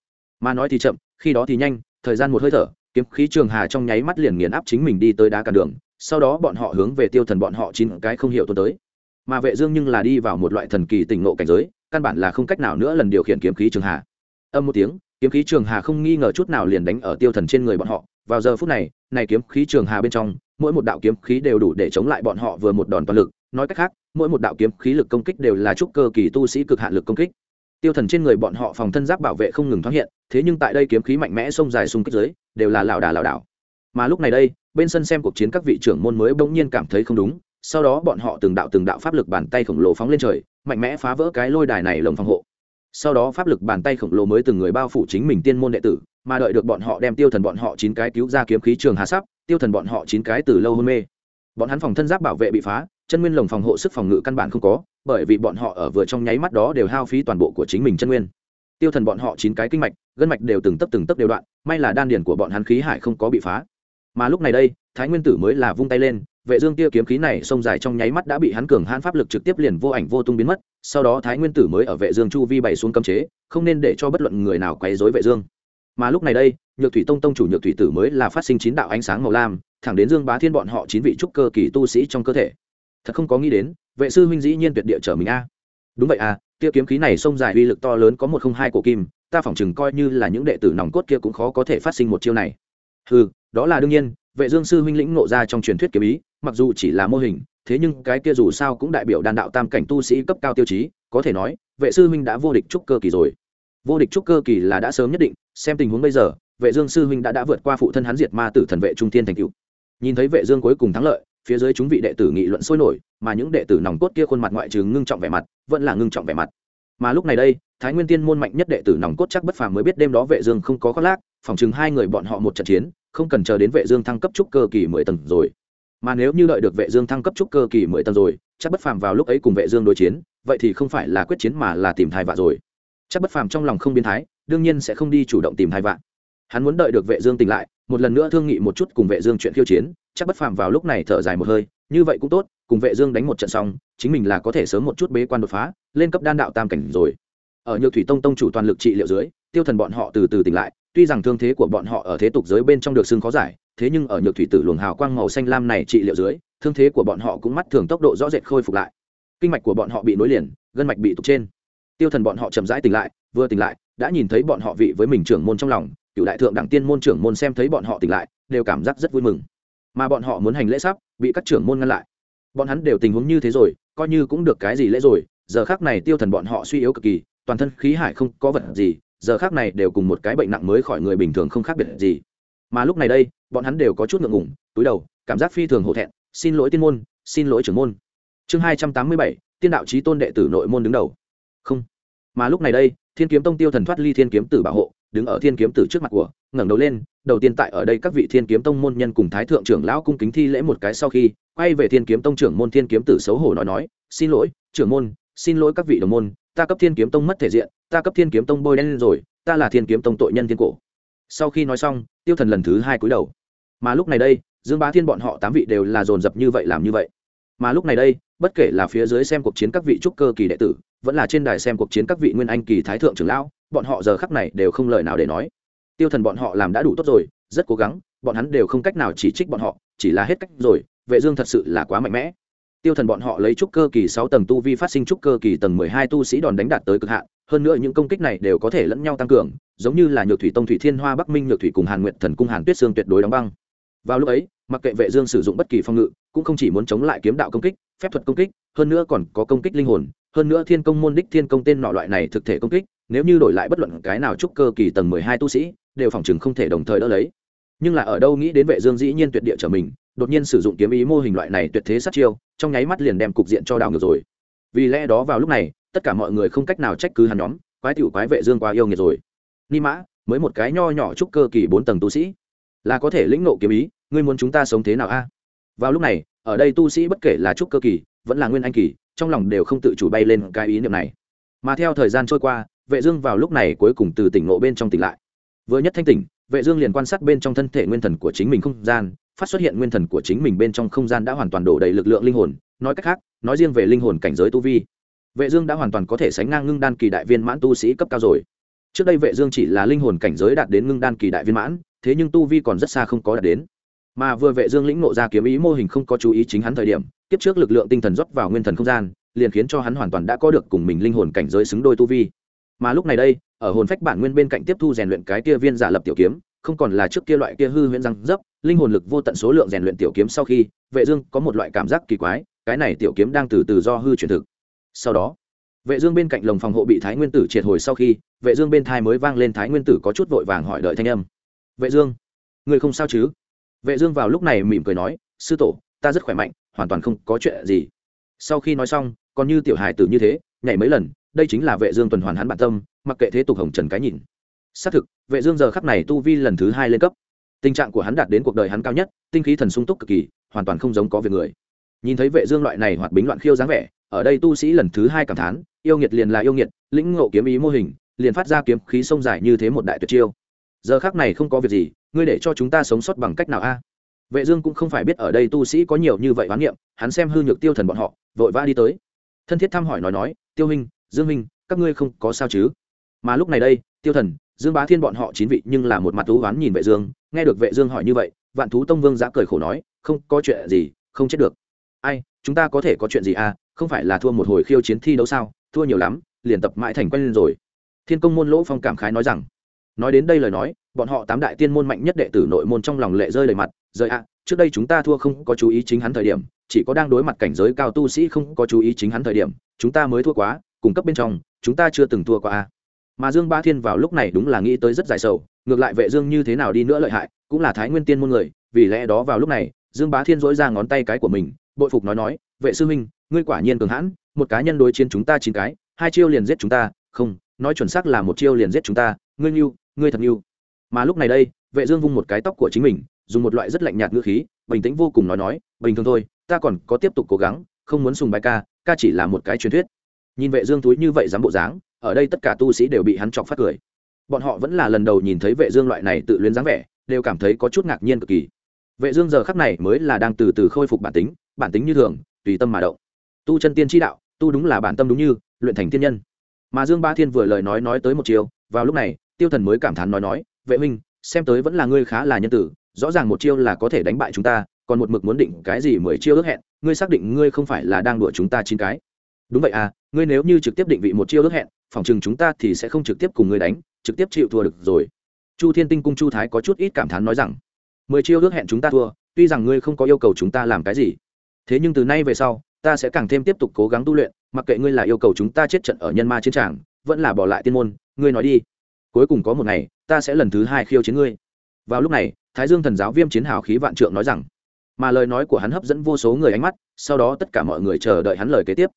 mà nói thì chậm, khi đó thì nhanh, thời gian một hơi thở, kiếm khí trường hà trong nháy mắt liền nghiền áp chính mình đi tới đá cản đường, sau đó bọn họ hướng về tiêu thần bọn họ chín cái không hiểu tuần tới. Mà vệ dương nhưng là đi vào một loại thần kỳ tỉnh ngộ cảnh giới, căn bản là không cách nào nữa lần điều khiển kiếm khí trường hà. Âm một tiếng, kiếm khí trường hà không nghi ngờ chút nào liền đánh ở tiêu thần trên người bọn họ. Vào giờ phút này này kiếm khí trường hà bên trong, mỗi một đạo kiếm khí đều đủ để chống lại bọn họ vừa một đòn toàn lực. Nói cách khác, mỗi một đạo kiếm khí lực công kích đều là trúc cơ kỳ tu sĩ cực hạn lực công kích. Tiêu thần trên người bọn họ phòng thân giáp bảo vệ không ngừng thoát hiện thế nhưng tại đây kiếm khí mạnh mẽ xông dài xung kích dưới đều là lảo đà lảo đảo. Mà lúc này đây, bên sân xem cuộc chiến các vị trưởng môn mới bỗng nhiên cảm thấy không đúng, sau đó bọn họ từng đạo từng đạo pháp lực bàn tay khổng lồ phóng lên trời, mạnh mẽ phá vỡ cái lôi đài này lồng phòng hộ. Sau đó pháp lực bàn tay khổng lồ mới từng người bao phủ chính mình tiên môn đệ tử, mà đợi được bọn họ đem tiêu thần bọn họ chín cái cứu ra kiếm khí trường hà sắp, tiêu thần bọn họ chín cái từ lâu hôn mê. Bọn hắn phòng thân giáp bảo vệ bị phá, chân nguyên lồng phòng hộ sức phòng ngự căn bản không có, bởi vì bọn họ ở vừa trong nháy mắt đó đều hao phí toàn bộ của chính mình chân nguyên tiêu thần bọn họ chín cái kinh mạch, gân mạch đều từng tấp từng tấp đều đoạn, may là đan điển của bọn hắn khí hải không có bị phá. Mà lúc này đây, thái nguyên tử mới là vung tay lên, vệ dương tia kiếm khí này xông dài trong nháy mắt đã bị hắn cường hãn pháp lực trực tiếp liền vô ảnh vô tung biến mất, sau đó thái nguyên tử mới ở vệ dương chu vi bày xuống cấm chế, không nên để cho bất luận người nào quấy rối vệ dương. Mà lúc này đây, nhược thủy tông tông chủ nhược thủy tử mới là phát sinh chín đạo ánh sáng màu lam, thẳng đến dương bá thiên bọn họ chín vị trúc cơ kỳ tu sĩ trong cơ thể. Thật không có nghĩ đến, vệ sư huynh dĩ nhiên tuyệt địa trở mình a. Đúng vậy à tia kiếm khí này xông dài uy lực to lớn có một không hai cổ kim, ta phỏng chừng coi như là những đệ tử nòng cốt kia cũng khó có thể phát sinh một chiêu này. Ừ đó là đương nhiên, vệ dương sư huynh lĩnh ngộ ra trong truyền thuyết kiếm ý, mặc dù chỉ là mô hình, thế nhưng cái kia dù sao cũng đại biểu đan đạo tam cảnh tu sĩ cấp cao tiêu chí, có thể nói, vệ sư huynh đã vô địch trúc cơ kỳ rồi. Vô địch trúc cơ kỳ là đã sớm nhất định, xem tình huống bây giờ, vệ dương sư huynh đã đã vượt qua phụ thân hắn diệt ma tử thần vệ trung thiên thành cựu nhìn thấy vệ dương cuối cùng thắng lợi phía dưới chúng vị đệ tử nghị luận sôi nổi, mà những đệ tử nòng cốt kia khuôn mặt ngoại trừ ngưng trọng vẻ mặt, vẫn là ngưng trọng vẻ mặt. Mà lúc này đây, thái nguyên tiên môn mạnh nhất đệ tử nòng cốt chắc bất phàm mới biết đêm đó vệ dương không có khoác lác, phòng chừng hai người bọn họ một trận chiến, không cần chờ đến vệ dương thăng cấp trúc cơ kỳ mười tầng rồi. Mà nếu như đợi được vệ dương thăng cấp trúc cơ kỳ mười tầng rồi, chắc bất phàm vào lúc ấy cùng vệ dương đối chiến, vậy thì không phải là quyết chiến mà là tìm thai vạ rồi. Chắc bất phàm trong lòng không biến thái, đương nhiên sẽ không đi chủ động tìm thai vạ. Hắn muốn đợi được vệ dương tỉnh lại, một lần nữa thương nghị một chút cùng vệ dương chuyện khiêu chiến chắc bất phàm vào lúc này thở dài một hơi, như vậy cũng tốt, cùng vệ dương đánh một trận xong, chính mình là có thể sớm một chút bế quan đột phá, lên cấp đan đạo tam cảnh rồi. Ở nhược thủy tông tông chủ toàn lực trị liệu dưới, tiêu thần bọn họ từ từ tỉnh lại, tuy rằng thương thế của bọn họ ở thế tục giới bên trong được xương khó giải, thế nhưng ở nhược thủy tử luồng hào quang màu xanh lam này trị liệu dưới, thương thế của bọn họ cũng mắt thường tốc độ rõ rệt khôi phục lại. Kinh mạch của bọn họ bị nối liền, gân mạch bị tụt trên. Tiêu thần bọn họ chậm rãi tỉnh lại, vừa tỉnh lại, đã nhìn thấy bọn họ vị với mình trưởng môn trong lòng, cựu đại thượng đẳng tiên môn trưởng môn xem thấy bọn họ tỉnh lại, đều cảm giác rất vui mừng mà bọn họ muốn hành lễ sắp, bị các trưởng môn ngăn lại. Bọn hắn đều tình huống như thế rồi, coi như cũng được cái gì lễ rồi, giờ khác này tiêu thần bọn họ suy yếu cực kỳ, toàn thân khí hải không có vật gì, giờ khác này đều cùng một cái bệnh nặng mới khỏi người bình thường không khác biệt gì. Mà lúc này đây, bọn hắn đều có chút ngượng ngủng túi đầu, cảm giác phi thường hổ thẹn, xin lỗi tiên môn, xin lỗi trưởng môn. Chương hai trăm tám mươi bảy, tiên đạo trí tôn đệ tử nội môn đứng đầu. Không. Mà lúc này đây, thiên kiếm tông tiêu thần thoát ly thiên kiếm tử bảo hộ đứng ở thiên kiếm tử trước mặt của, ngẩng đầu lên, đầu tiên tại ở đây các vị thiên kiếm tông môn nhân cùng thái thượng trưởng lão cung kính thi lễ một cái sau khi, quay về thiên kiếm tông trưởng môn thiên kiếm tử xấu hổ nói nói, xin lỗi, trưởng môn, xin lỗi các vị đồng môn, ta cấp thiên kiếm tông mất thể diện, ta cấp thiên kiếm tông bôi đen lên rồi, ta là thiên kiếm tông tội nhân thiên cổ. Sau khi nói xong, tiêu thần lần thứ hai cúi đầu. Mà lúc này đây, dương bá thiên bọn họ tám vị đều là dồn dập như vậy làm như vậy. Mà lúc này đây, bất kể là phía dưới xem cuộc chiến các vị trúc cơ kỳ đệ tử, vẫn là trên đài xem cuộc chiến các vị nguyên anh kỳ thái thượng trưởng lão bọn họ giờ khắc này đều không lời nào để nói. Tiêu thần bọn họ làm đã đủ tốt rồi, rất cố gắng, bọn hắn đều không cách nào chỉ trích bọn họ, chỉ là hết cách rồi, vệ dương thật sự là quá mạnh mẽ. Tiêu thần bọn họ lấy trúc cơ kỳ sáu tầng tu vi phát sinh trúc cơ kỳ tầng mười hai tu sĩ đòn đánh đạt tới cực hạn, hơn nữa những công kích này đều có thể lẫn nhau tăng cường, giống như là nhược thủy tông thủy thiên hoa bắc minh nhược thủy cùng hàn nguyện thần cung hàn tuyết sương tuyệt đối đóng băng. Vào lúc ấy, mặc kệ vệ dương sử dụng bất kỳ phong ngự, cũng không chỉ muốn chống lại kiếm đạo công kích, phép thuật công kích, hơn nữa còn có công kích linh hồn, hơn nữa thiên công môn đích thiên công tên nọ loại này thực thể công kích nếu như đổi lại bất luận cái nào trúc cơ kỳ tầng mười hai tu sĩ, đều phòng chừng không thể đồng thời đỡ lấy. Nhưng là ở đâu nghĩ đến vệ dương dĩ nhiên tuyệt địa trở mình, đột nhiên sử dụng kiếm ý mô hình loại này tuyệt thế sát chiêu, trong nháy mắt liền đem cục diện cho đảo ngược rồi. Vì lẽ đó vào lúc này, tất cả mọi người không cách nào trách cứ hắn nhóm, quái tiểu quái vệ dương quá yêu nghiệt rồi. Ni mã, mới một cái nho nhỏ trúc cơ kỳ bốn tầng tu sĩ. Là có thể lĩnh ngộ kiếm ý, ngươi muốn chúng ta sống thế nào a? Vào lúc này, ở đây tu sĩ bất kể là trúc cơ kỳ, vẫn là nguyên anh kỳ, trong lòng đều không tự chủ bay lên cái ý niệm này. Mà theo thời gian trôi qua vệ dương vào lúc này cuối cùng từ tỉnh ngộ bên trong tỉnh lại. Vừa nhất thanh tỉnh, vệ dương liền quan sát bên trong thân thể nguyên thần của chính mình không gian, phát xuất hiện nguyên thần của chính mình bên trong không gian đã hoàn toàn đổ đầy lực lượng linh hồn. Nói cách khác, nói riêng về linh hồn cảnh giới tu vi, vệ dương đã hoàn toàn có thể sánh ngang ngưng đan kỳ đại viên mãn tu sĩ cấp cao rồi. Trước đây vệ dương chỉ là linh hồn cảnh giới đạt đến ngưng đan kỳ đại viên mãn, thế nhưng tu vi còn rất xa không có đạt đến. Mà vừa vệ dương lĩnh ngộ ra kiếm ý mô hình không có chú ý chính hắn thời điểm tiếp trước lực lượng tinh thần rót vào nguyên thần không gian, liền khiến cho hắn hoàn toàn đã có được cùng mình linh hồn cảnh giới xứng đôi tu vi mà lúc này đây, ở hồn phách bản nguyên bên cạnh tiếp thu rèn luyện cái kia viên giả lập tiểu kiếm, không còn là trước kia loại kia hư huyễn răng dấp, linh hồn lực vô tận số lượng rèn luyện tiểu kiếm sau khi, vệ dương có một loại cảm giác kỳ quái, cái này tiểu kiếm đang từ từ do hư chuyển thực. Sau đó, vệ dương bên cạnh lồng phòng hộ bị thái nguyên tử triệt hồi sau khi, vệ dương bên thai mới vang lên thái nguyên tử có chút vội vàng hỏi đợi thanh âm. Vệ dương, người không sao chứ? Vệ dương vào lúc này mỉm cười nói, sư tổ, ta rất khỏe mạnh, hoàn toàn không có chuyện gì. Sau khi nói xong, còn như tiểu hài tử như thế, nhảy mấy lần đây chính là vệ dương tuần hoàn hắn bản tâm, mặc kệ thế tục hồng trần cái nhìn. Xác thực, vệ dương giờ khắc này tu vi lần thứ hai lên cấp. Tình trạng của hắn đạt đến cuộc đời hắn cao nhất, tinh khí thần sung túc cực kỳ, hoàn toàn không giống có việc người. Nhìn thấy vệ dương loại này hoạt bính loạn khiêu dáng vẻ, ở đây tu sĩ lần thứ hai cảm thán, yêu nghiệt liền là yêu nghiệt, lĩnh ngộ kiếm ý mô hình, liền phát ra kiếm khí sông dài như thế một đại tuyệt chiêu. Giờ khắc này không có việc gì, ngươi để cho chúng ta sống sót bằng cách nào a? Vệ dương cũng không phải biết ở đây tu sĩ có nhiều như vậy oán niệm, hắn xem hư nhược tiêu thần bọn họ, vội vã đi tới. Thân thiết thăm hỏi nói nói, tiêu huynh dương Minh, các ngươi không có sao chứ? Mà lúc này đây tiêu thần dương bá thiên bọn họ chín vị nhưng là một mặt thú oán nhìn vệ dương. Nghe được vệ dương hỏi như vậy vạn thú tông vương giã cười khổ nói không có chuyện gì không chết được. Ai chúng ta có thể có chuyện gì à? Không phải là thua một hồi khiêu chiến thi đấu sao? Thua nhiều lắm liền tập mãi thành quen lên rồi. Thiên công môn lỗ phong cảm khái nói rằng nói đến đây lời nói bọn họ tám đại tiên môn mạnh nhất đệ tử nội môn trong lòng lệ rơi đầy mặt Rời ạ trước đây chúng ta thua không có chú ý chính hắn thời điểm chỉ có đang đối mặt cảnh giới cao tu sĩ không có chú ý chính hắn thời điểm chúng ta mới thua quá cung cấp bên trong, chúng ta chưa từng thua qua a. Mà dương ba thiên vào lúc này đúng là nghĩ tới rất dài sầu, ngược lại vệ dương như thế nào đi nữa lợi hại, cũng là thái nguyên tiên môn người, vì lẽ đó vào lúc này, dương bá thiên dỗi ra ngón tay cái của mình, bội phục nói nói, vệ sư minh ngươi quả nhiên cường hãn, một cá nhân đối chiến chúng ta chín cái, hai chiêu liền giết chúng ta, không, nói chuẩn xác là một chiêu liền giết chúng ta, ngươi nhưu ngươi thật nhưu mà lúc này đây, vệ dương vung một cái tóc của chính mình, dùng một loại rất lạnh nhạt ngữ khí, bình tĩnh vô cùng nói nói, bình thường thôi, ta còn có tiếp tục cố gắng, không muốn sùng bài ca ca chỉ là một cái truyền thuyết nhìn vệ dương túi như vậy dám bộ dáng, ở đây tất cả tu sĩ đều bị hắn chọc phát cười. Bọn họ vẫn là lần đầu nhìn thấy vệ dương loại này tự luyến dáng vẻ, đều cảm thấy có chút ngạc nhiên cực kỳ. Vệ dương giờ khắc này mới là đang từ từ khôi phục bản tính bản tính như thường, tùy tâm mà động. Tu chân tiên chi đạo, tu đúng là bản tâm đúng như, luyện thành tiên nhân. Mà dương ba thiên vừa lời nói nói tới một chiều vào lúc này, tiêu thần mới cảm thán nói nói, vệ huynh, xem tới vẫn là ngươi khá là nhân tử, rõ ràng một chiêu là có thể đánh bại chúng ta, còn một mực muốn định cái gì mười chiêu ước hẹn, ngươi xác định ngươi không phải là đang đùa chúng ta chín cái. Đúng vậy à ngươi nếu như trực tiếp định vị một chiêu ước hẹn, phòng chừng chúng ta thì sẽ không trực tiếp cùng ngươi đánh, trực tiếp chịu thua được rồi. Chu thiên tinh cung chu thái có chút ít cảm thán nói rằng, mười chiêu ước hẹn chúng ta thua, tuy rằng ngươi không có yêu cầu chúng ta làm cái gì, thế nhưng từ nay về sau, ta sẽ càng thêm tiếp tục cố gắng tu luyện, mặc kệ ngươi là yêu cầu chúng ta chết trận ở nhân ma chiến tràng, vẫn là bỏ lại tiên môn, ngươi nói đi. Cuối cùng có một ngày, ta sẽ lần thứ hai khiêu chiến ngươi. Vào lúc này, thái dương thần giáo viêm chiến hào khí vạn trượng nói rằng, mà lời nói của hắn hấp dẫn vô số người ánh mắt, sau đó tất cả mọi người chờ đợi hắn lời kế tiếp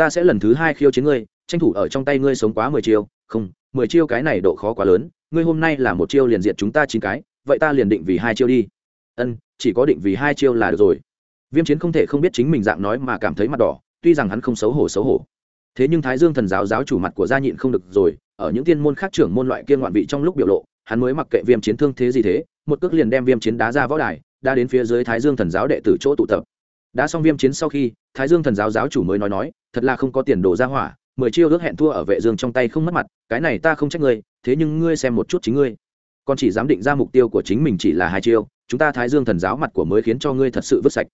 ta sẽ lần thứ hai khiêu chiến ngươi, tranh thủ ở trong tay ngươi sống quá mười chiêu. Không, mười chiêu cái này độ khó quá lớn, ngươi hôm nay là một chiêu liền diện chúng ta chín cái, vậy ta liền định vì hai chiêu đi. Ân, chỉ có định vì hai chiêu là được rồi. Viêm chiến không thể không biết chính mình dạng nói mà cảm thấy mặt đỏ, tuy rằng hắn không xấu hổ xấu hổ. Thế nhưng thái dương thần giáo giáo chủ mặt của gia nhịn không được rồi, ở những tiên môn khác trưởng môn loại kia ngoạn vị trong lúc biểu lộ, hắn mới mặc kệ viêm chiến thương thế gì thế, một cước liền đem viêm chiến đá ra võ đài đã đến phía dưới thái dương thần giáo đệ tử chỗ tụ tập đã xong viêm chiến sau khi, thái dương thần giáo giáo chủ mới nói nói, thật là không có tiền đổ ra hỏa, mười chiêu ước hẹn thua ở vệ dương trong tay không mất mặt, cái này ta không trách ngươi, thế nhưng ngươi xem một chút chính ngươi. Còn chỉ dám định ra mục tiêu của chính mình chỉ là hai chiêu, chúng ta thái dương thần giáo mặt của mới khiến cho ngươi thật sự vứt sạch.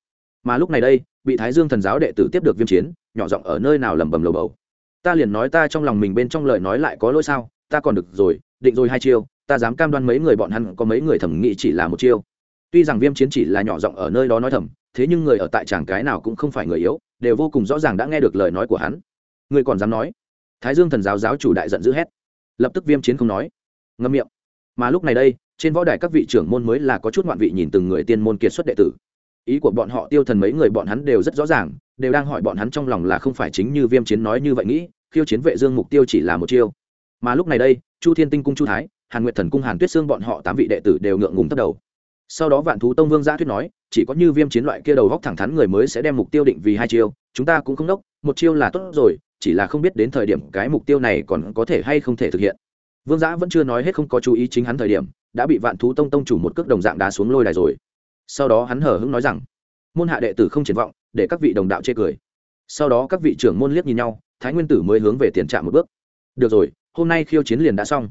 Mà lúc này đây, bị thái dương thần giáo đệ tử tiếp được viêm chiến, nhỏ giọng ở nơi nào lẩm bẩm lầu bầu. Ta liền nói ta trong lòng mình bên trong lời nói lại có lỗi sao, ta còn được rồi, định rồi hai chiêu, ta dám cam đoan mấy người bọn hắn có mấy người thẩm nghị chỉ là một chiêu tuy rằng viêm chiến chỉ là nhỏ giọng ở nơi đó nói thầm, thế nhưng người ở tại tràng cái nào cũng không phải người yếu, đều vô cùng rõ ràng đã nghe được lời nói của hắn. Người còn dám nói? Thái dương thần giáo giáo chủ đại giận dữ hét. Lập tức viêm chiến không nói. Ngâm miệng. Mà lúc này đây, trên võ đài các vị trưởng môn mới là có chút ngoạn vị nhìn từng người tiên môn kiệt xuất đệ tử. Ý của bọn họ tiêu thần mấy người bọn hắn đều rất rõ ràng, đều đang hỏi bọn hắn trong lòng là không phải chính như viêm chiến nói như vậy nghĩ, khiêu chiến vệ dương mục tiêu chỉ là một chiêu. Mà lúc này đây, chu thiên tinh cung chu thái, hàn nguyệt thần cung hàn tuyết xương bọn họ tám vị đệ tử đều ngượng ngùng tấp đầu sau đó vạn thú tông vương giã thuyết nói, chỉ có như viêm chiến loại kia đầu góc thẳng thắn người mới sẽ đem mục tiêu định vì hai chiêu, chúng ta cũng không đốc, một chiêu là tốt rồi, chỉ là không biết đến thời điểm cái mục tiêu này còn có thể hay không thể thực hiện. Vương giã vẫn chưa nói hết không có chú ý chính hắn thời điểm, đã bị vạn thú tông tông chủ một cước đồng dạng đá xuống lôi đài rồi. Sau đó hắn hờ hững nói rằng, môn hạ đệ tử không triển vọng, để các vị đồng đạo chê cười. Sau đó các vị trưởng môn liếc nhìn nhau, thái nguyên tử mới hướng về tiền trạm một bước. Được rồi, hôm nay khiêu chiến liền đã xong.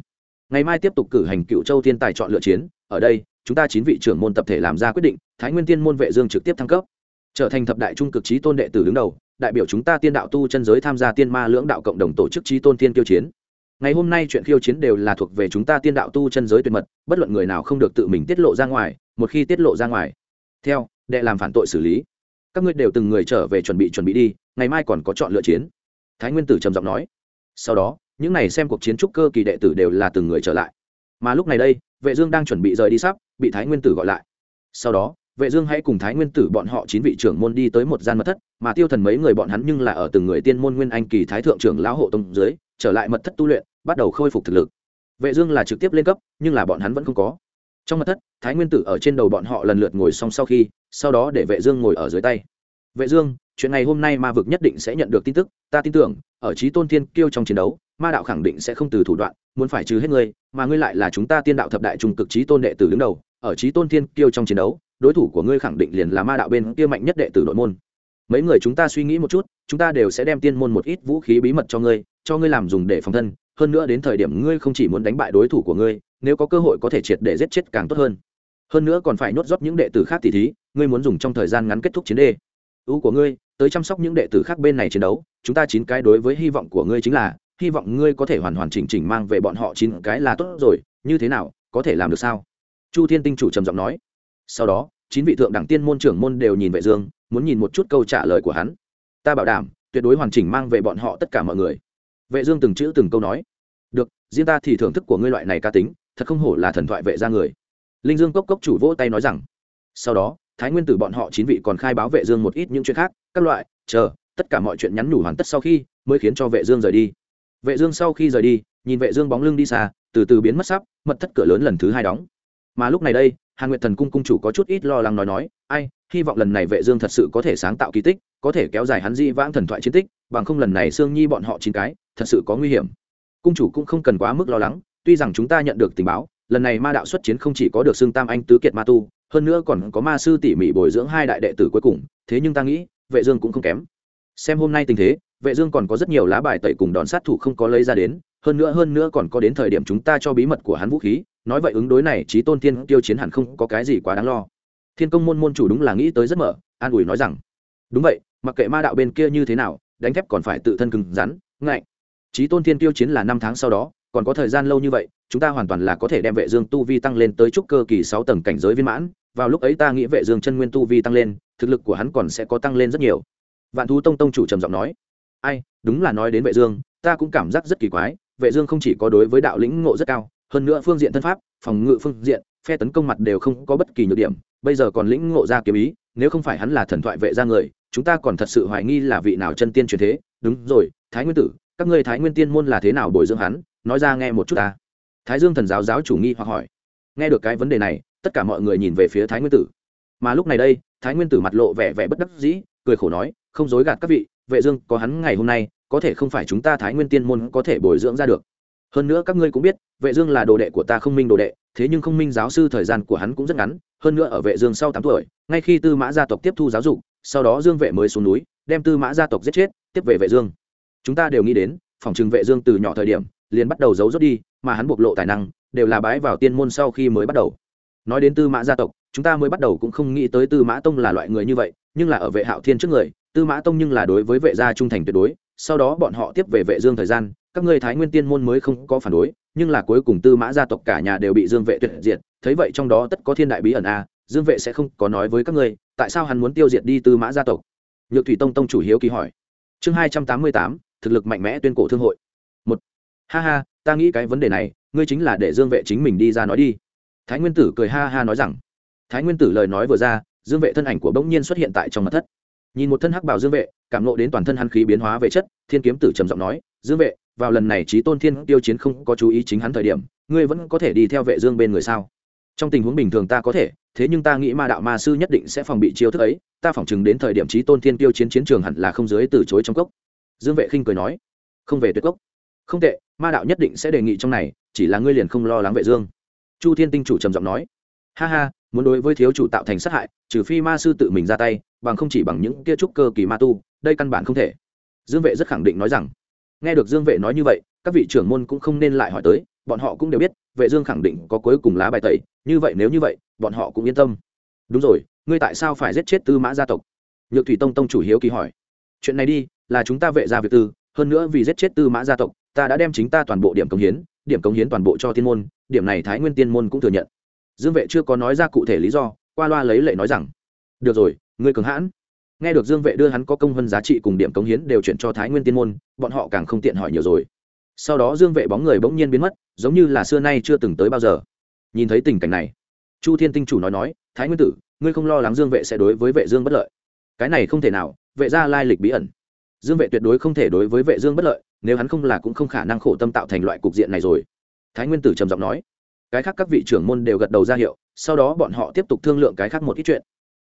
Ngày mai tiếp tục cử hành cựu châu thiên tài chọn lựa chiến, ở đây chúng ta chín vị trưởng môn tập thể làm ra quyết định, thái nguyên tiên môn vệ dương trực tiếp thăng cấp. Trở thành thập đại trung cực trí tôn đệ tử đứng đầu, đại biểu chúng ta tiên đạo tu chân giới tham gia tiên ma lưỡng đạo cộng đồng tổ chức trí tôn tiên kiêu chiến. Ngày hôm nay chuyện khiêu chiến đều là thuộc về chúng ta tiên đạo tu chân giới tuyệt mật, bất luận người nào không được tự mình tiết lộ ra ngoài, một khi tiết lộ ra ngoài. Theo, đệ làm phản tội xử lý. Các ngươi đều từng người trở về chuẩn bị chuẩn bị đi, ngày mai còn có chọn lựa chiến. Thái nguyên tử trầm giọng nói. Sau đó, những này xem cuộc chiến trúc cơ kỳ đệ tử đều là từng người trở lại. Mà lúc này đây vệ dương đang chuẩn bị rời đi sắp, bị thái nguyên tử gọi lại. Sau đó, vệ dương hãy cùng thái nguyên tử bọn họ chín vị trưởng môn đi tới một gian mật thất, mà tiêu thần mấy người bọn hắn nhưng là ở từng người tiên môn nguyên anh kỳ thái thượng trưởng lão hộ tông dưới, trở lại mật thất tu luyện, bắt đầu khôi phục thực lực. Vệ dương là trực tiếp lên cấp, nhưng là bọn hắn vẫn không có. Trong mật thất, thái nguyên tử ở trên đầu bọn họ lần lượt ngồi xong sau khi, sau đó để vệ dương ngồi ở dưới tay. Vệ dương, chuyện này hôm nay ma vực nhất định sẽ nhận được tin tức, ta tin tưởng, ở trí tôn thiên kiêu trong chiến đấu ma đạo khẳng định sẽ không từ thủ đoạn, muốn phải trừ hết ngươi, mà ngươi lại là chúng ta tiên đạo thập đại trung cực trí tôn đệ tử đứng đầu, ở trí tôn thiên kiêu trong chiến đấu, đối thủ của ngươi khẳng định liền là ma đạo bên kia mạnh nhất đệ tử nội môn. Mấy người chúng ta suy nghĩ một chút, chúng ta đều sẽ đem tiên môn một ít vũ khí bí mật cho ngươi cho ngươi làm dùng để phòng thân, hơn nữa đến thời điểm ngươi không chỉ muốn đánh bại đối thủ của ngươi, nếu có cơ hội có thể triệt để giết chết càng tốt hơn. Hơn nữa còn phải nhốt rót những đệ tử khác tỉ thí, ngươi muốn dùng trong thời gian ngắn kết thúc chiến đề ưu của ngươi, tới chăm sóc những đệ tử khác bên này chiến đấu, chúng ta chín cái đối với hy vọng của ngươi chính là hy vọng ngươi có thể hoàn hoàn chỉnh chỉnh mang về bọn họ chín cái là tốt rồi, như thế nào, có thể làm được sao? Chu thiên tinh chủ trầm giọng nói. Sau đó, chín vị thượng đẳng tiên môn trưởng môn đều nhìn vệ dương, muốn nhìn một chút câu trả lời của hắn. Ta bảo đảm, tuyệt đối hoàn chỉnh mang về bọn họ tất cả mọi người. Vệ dương từng chữ từng câu nói. Được, riêng ta thì thưởng thức của ngươi loại này ca tính, thật không hổ là thần thoại vệ gia người. Linh dương cốc cốc chủ vỗ tay nói rằng. Sau đó, thái nguyên tử bọn họ chín vị còn khai báo vệ dương một ít những chuyện khác, các loại, chờ, tất cả mọi chuyện nhắn nhủ hoàn tất sau khi, mới khiến cho vệ dương rời đi vệ dương sau khi rời đi, nhìn vệ dương bóng lưng đi xa, từ từ biến mất sắp, mật thất cửa lớn lần thứ hai đóng. Mà lúc này đây, hàn nguyệt thần cung cung chủ có chút ít lo lắng nói nói, ai, hy vọng lần này vệ dương thật sự có thể sáng tạo kỳ tích, có thể kéo dài hắn di vãng thần thoại chiến tích, bằng không lần này sương nhi bọn họ chín cái, thật sự có nguy hiểm. Cung chủ cũng không cần quá mức lo lắng, tuy rằng chúng ta nhận được tình báo, lần này ma đạo xuất chiến không chỉ có được xương tam anh tứ kiệt ma tu, hơn nữa còn có ma sư tỉ mỉ bồi dưỡng hai đại đệ tử cuối cùng, thế nhưng ta nghĩ, vệ dương cũng không kém. Xem hôm nay tình thế vệ dương còn có rất nhiều lá bài tẩy cùng đòn sát thủ không có lấy ra đến, hơn nữa hơn nữa còn có đến thời điểm chúng ta cho bí mật của hắn vũ khí, nói vậy ứng đối này trí tôn tiên tiêu chiến hẳn không có cái gì quá đáng lo. Thiên công môn môn chủ đúng là nghĩ tới rất mở, an ủi nói rằng, đúng vậy, mặc kệ ma đạo bên kia như thế nào, đánh thép còn phải tự thân cứng rắn, ngạnh. Trí tôn tiên tiêu chiến là năm tháng sau đó, còn có thời gian lâu như vậy, chúng ta hoàn toàn là có thể đem vệ dương tu vi tăng lên tới trúc cơ kỳ sáu tầng cảnh giới viên mãn, vào lúc ấy ta nghĩ vệ dương chân nguyên tu vi tăng lên, thực lực của hắn còn sẽ có tăng lên rất nhiều. Vạn thú tông tông chủ trầm giọng nói ai, đúng là nói đến vệ dương, ta cũng cảm giác rất kỳ quái, vệ dương không chỉ có đối với đạo lĩnh ngộ rất cao, hơn nữa phương diện thân pháp, phòng ngự phương diện, phe tấn công mặt đều không có bất kỳ nhược điểm, bây giờ còn lĩnh ngộ ra kiếm ý, nếu không phải hắn là thần thoại vệ gia người, chúng ta còn thật sự hoài nghi là vị nào chân tiên truyền thế. Đúng rồi, thái nguyên tử, các ngươi thái nguyên tiên môn là thế nào bồi dưỡng hắn? Nói ra nghe một chút ta. Thái dương thần giáo giáo chủ nghi hoặc hỏi. Nghe được cái vấn đề này, tất cả mọi người nhìn về phía thái nguyên tử. Mà lúc này đây, thái nguyên tử mặt lộ vẻ vẻ bất đắc dĩ, cười khổ nói, không dối gạt các vị vệ dương, có hắn ngày hôm nay, có thể không phải chúng ta thái nguyên tiên môn có thể bồi dưỡng ra được. Hơn nữa các ngươi cũng biết, vệ dương là đồ đệ của ta không minh đồ đệ, thế nhưng không minh giáo sư thời gian của hắn cũng rất ngắn, hơn nữa ở vệ dương sau 8 tuổi, ngay khi tư mã gia tộc tiếp thu giáo dục, sau đó dương vệ mới xuống núi, đem tư mã gia tộc giết chết, tiếp về vệ dương. Chúng ta đều nghĩ đến, phòng chừng vệ dương từ nhỏ thời điểm, liền bắt đầu giấu rốt đi, mà hắn bộc lộ tài năng, đều là bái vào tiên môn sau khi mới bắt đầu. Nói đến tư mã gia tộc, chúng ta mới bắt đầu cũng không nghĩ tới tư mã tông là loại người như vậy, nhưng là ở vệ hạo thiên trước người tư mã tông nhưng là đối với vệ gia trung thành tuyệt đối, sau đó bọn họ tiếp về vệ dương thời gian, các ngươi thái nguyên tiên môn mới không có phản đối, nhưng là cuối cùng tư mã gia tộc cả nhà đều bị dương vệ tuyệt diệt, thấy vậy trong đó tất có thiên đại bí ẩn a, dương vệ sẽ không có nói với các ngươi, tại sao hắn muốn tiêu diệt đi tư mã gia tộc? Nhược thủy tông tông chủ hiếu kỳ hỏi. Chương hai trăm tám mươi tám, thực lực mạnh mẽ tuyên cổ thương hội. Một. Ha ha, ta nghĩ cái vấn đề này, ngươi chính là để dương vệ chính mình đi ra nói đi. Thái nguyên tử cười ha ha nói rằng. Thái nguyên tử lời nói vừa ra, dương vệ thân ảnh của bỗng nhiên xuất hiện tại trong mặt thất nhìn một thân hắc bảo dương vệ, cảm nộ đến toàn thân hắn khí biến hóa về chất, thiên kiếm tử trầm giọng nói, dương vệ, vào lần này trí tôn thiên tiêu chiến không có chú ý chính hắn thời điểm, ngươi vẫn có thể đi theo vệ dương bên người sao? Trong tình huống bình thường ta có thể, thế nhưng ta nghĩ ma đạo ma sư nhất định sẽ phòng bị chiêu thức ấy, ta phỏng chừng đến thời điểm trí tôn thiên tiêu chiến chiến trường hẳn là không dưới từ chối trong cốc. Dương vệ khinh cười nói, không về tuyệt cốc. Không tệ, ma đạo nhất định sẽ đề nghị trong này, chỉ là ngươi liền không lo lắng vệ dương. Chu thiên tinh chủ trầm giọng nói, ha ha muốn đối với thiếu chủ tạo thành sát hại, trừ phi ma sư tự mình ra tay, bằng không chỉ bằng những kia trúc cơ kỳ ma tu, đây căn bản không thể. Dương vệ rất khẳng định nói rằng, nghe được dương vệ nói như vậy, các vị trưởng môn cũng không nên lại hỏi tới, bọn họ cũng đều biết, vệ dương khẳng định có cuối cùng lá bài tẩy, như vậy nếu như vậy, bọn họ cũng yên tâm. Đúng rồi, ngươi tại sao phải giết chết tư mã gia tộc? Nhược thủy tông tông chủ hiếu kỳ hỏi. Chuyện này đi, là chúng ta vệ gia việc tư, hơn nữa vì giết chết tư mã gia tộc, ta đã đem chính ta toàn bộ điểm công hiến, điểm công hiến toàn bộ cho tiên môn, điểm này thái nguyên tiên môn cũng thừa nhận dương vệ chưa có nói ra cụ thể lý do, qua loa lấy lệ nói rằng, được rồi, ngươi cường hãn. Nghe được dương vệ đưa hắn có công hơn giá trị cùng điểm cống hiến đều chuyển cho thái nguyên tiên môn, bọn họ càng không tiện hỏi nhiều rồi. Sau đó dương vệ bóng người bỗng nhiên biến mất, giống như là xưa nay chưa từng tới bao giờ. Nhìn thấy tình cảnh này, chu thiên tinh chủ nói nói, thái nguyên tử, ngươi không lo lắng dương vệ sẽ đối với vệ dương bất lợi. Cái này không thể nào, vệ gia lai lịch bí ẩn. Dương vệ tuyệt đối không thể đối với vệ dương bất lợi, nếu hắn không là cũng không khả năng khổ tâm tạo thành loại cục diện này rồi. Thái nguyên tử trầm giọng nói cái khác các vị trưởng môn đều gật đầu ra hiệu, sau đó bọn họ tiếp tục thương lượng cái khác một ít chuyện.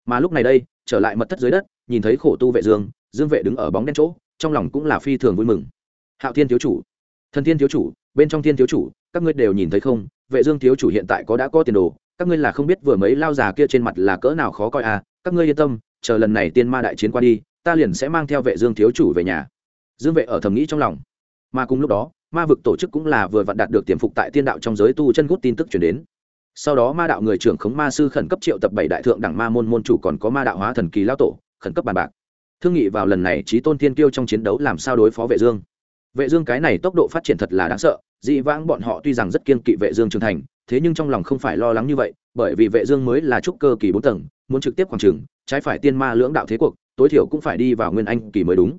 Mà lúc này đây, trở lại mật thất dưới đất, nhìn thấy khổ tu vệ dương dương vệ đứng ở bóng đen chỗ, trong lòng cũng là phi thường vui mừng. Hạo thiên thiếu chủ, thần thiên thiếu chủ, bên trong thiên thiếu chủ, các ngươi đều nhìn thấy không? Vệ dương thiếu chủ hiện tại có đã có tiền đồ, các ngươi là không biết vừa mấy lao già kia trên mặt là cỡ nào khó coi à? Các ngươi yên tâm, chờ lần này tiên ma đại chiến qua đi, ta liền sẽ mang theo vệ dương thiếu chủ về nhà. Dương vệ ở thầm nghĩ trong lòng. Mà cùng lúc đó ma vực tổ chức cũng là vừa vặn đạt được tiềm phục tại tiên đạo trong giới tu chân gút tin tức truyền đến. Sau đó ma đạo người trưởng khống ma sư khẩn cấp triệu tập bảy đại thượng đẳng ma môn môn chủ còn có ma đạo hóa thần kỳ lao tổ, khẩn cấp bàn bạc. Thương nghị vào lần này trí tôn thiên kiêu trong chiến đấu làm sao đối phó vệ dương? Vệ dương cái này tốc độ phát triển thật là đáng sợ, dị vãng bọn họ tuy rằng rất kiên kỵ vệ dương trưởng thành, thế nhưng trong lòng không phải lo lắng như vậy, bởi vì vệ dương mới là trúc cơ kỳ bốn tầng, muốn trực tiếp khoảng trường, trái phải tiên ma lưỡng đạo thế cuộc, tối thiểu cũng phải đi vào nguyên anh kỳ mới đúng.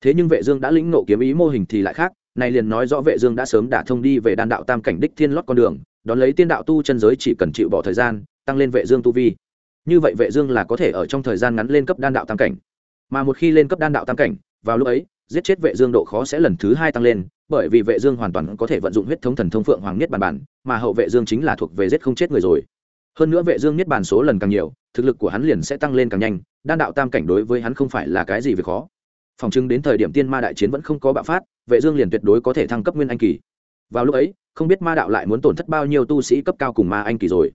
Thế nhưng vệ dương đã lĩnh ngộ kiếm ý mô hình thì lại khác này liền nói rõ vệ dương đã sớm đả thông đi về đan đạo tam cảnh đích thiên lót con đường, đón lấy tiên đạo tu chân giới chỉ cần chịu bỏ thời gian, tăng lên vệ dương tu vi. Như vậy vệ dương là có thể ở trong thời gian ngắn lên cấp đan đạo tam cảnh. Mà một khi lên cấp đan đạo tam cảnh, vào lúc ấy, giết chết vệ dương độ khó sẽ lần thứ hai tăng lên, bởi vì vệ dương hoàn toàn có thể vận dụng huyết thống thần thông phượng hoàng nhất bàn bản, mà hậu vệ dương chính là thuộc về giết không chết người rồi. Hơn nữa vệ dương niết bàn số lần càng nhiều, thực lực của hắn liền sẽ tăng lên càng nhanh, đan đạo tam cảnh đối với hắn không phải là cái gì việc khó phòng chứng đến thời điểm tiên ma đại chiến vẫn không có bạo phát, vệ dương liền tuyệt đối có thể thăng cấp nguyên anh kỳ. Vào lúc ấy, không biết ma đạo lại muốn tổn thất bao nhiêu tu sĩ cấp cao cùng ma anh kỳ rồi.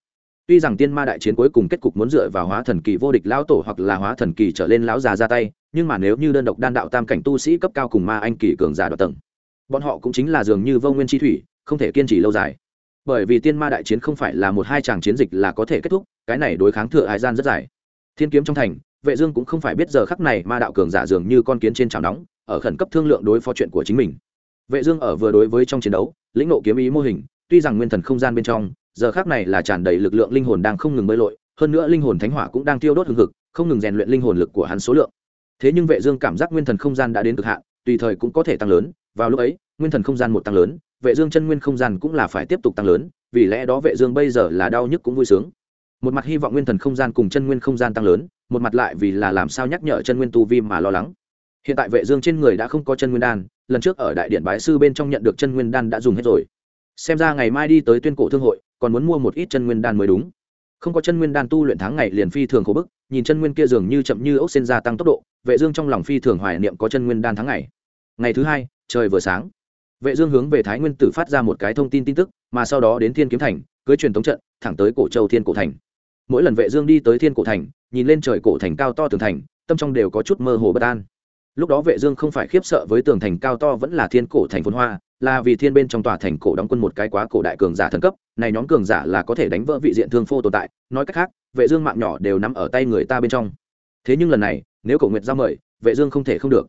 Tuy rằng tiên ma đại chiến cuối cùng kết cục muốn dựa vào hóa thần kỳ vô địch lão tổ hoặc là hóa thần kỳ trở lên lão già ra tay, nhưng mà nếu như đơn độc đan đạo tam cảnh tu sĩ cấp cao cùng ma anh kỳ cường giả đoạt tầng, bọn họ cũng chính là dường như vô nguyên chi thủy, không thể kiên trì lâu dài. Bởi vì tiên ma đại chiến không phải là một hai chàng chiến dịch là có thể kết thúc, cái này đối kháng thừa hải gian rất dài. Thiên kiếm trong thành vệ dương cũng không phải biết giờ khắc này ma đạo cường giả dường như con kiến trên chảo nóng, ở khẩn cấp thương lượng đối phó chuyện của chính mình. Vệ dương ở vừa đối với trong chiến đấu, lĩnh ngộ kiếm ý mô hình, tuy rằng nguyên thần không gian bên trong, giờ khắc này là tràn đầy lực lượng linh hồn đang không ngừng bơi lội, hơn nữa linh hồn thánh hỏa cũng đang tiêu đốt hừng hực, không ngừng rèn luyện linh hồn lực của hắn số lượng. Thế nhưng vệ dương cảm giác nguyên thần không gian đã đến cực hạn, tùy thời cũng có thể tăng lớn, vào lúc ấy, nguyên thần không gian một tăng lớn, vệ dương chân nguyên không gian cũng là phải tiếp tục tăng lớn, vì lẽ đó vệ dương bây giờ là đau nhức cũng vui sướng. Một mặt hy vọng nguyên thần không gian cùng chân nguyên không gian tăng lớn một mặt lại vì là làm sao nhắc nhở chân nguyên tu vi mà lo lắng. Hiện tại vệ dương trên người đã không có chân nguyên đan, lần trước ở đại điện bái sư bên trong nhận được chân nguyên đan đã dùng hết rồi. Xem ra ngày mai đi tới tuyên cổ thương hội, còn muốn mua một ít chân nguyên đan mới đúng. Không có chân nguyên đan tu luyện tháng ngày liền phi thường khổ bức, nhìn chân nguyên kia dường như chậm như ốc sen gia tăng tốc độ, vệ dương trong lòng phi thường hoài niệm có chân nguyên đan tháng ngày. Ngày thứ hai, trời vừa sáng. Vệ dương hướng về thái nguyên tử phát ra một cái thông tin tin tức, mà sau đó đến thiên kiếm thành, cưới truyền tống trận, thẳng tới cổ châu thiên cổ thành. Mỗi lần vệ dương đi tới thiên cổ thành nhìn lên trời cổ thành cao to tường thành, tâm trong đều có chút mơ hồ bất an. Lúc đó vệ dương không phải khiếp sợ với tường thành cao to vẫn là thiên cổ thành phồn hoa, là vì thiên bên trong tòa thành cổ đóng quân một cái quá cổ đại cường giả thần cấp, này nhóm cường giả là có thể đánh vỡ vị diện thương phô tồn tại, nói cách khác, vệ dương mạng nhỏ đều nắm ở tay người ta bên trong. Thế nhưng lần này, nếu cổ nguyệt giao mời, vệ dương không thể không được.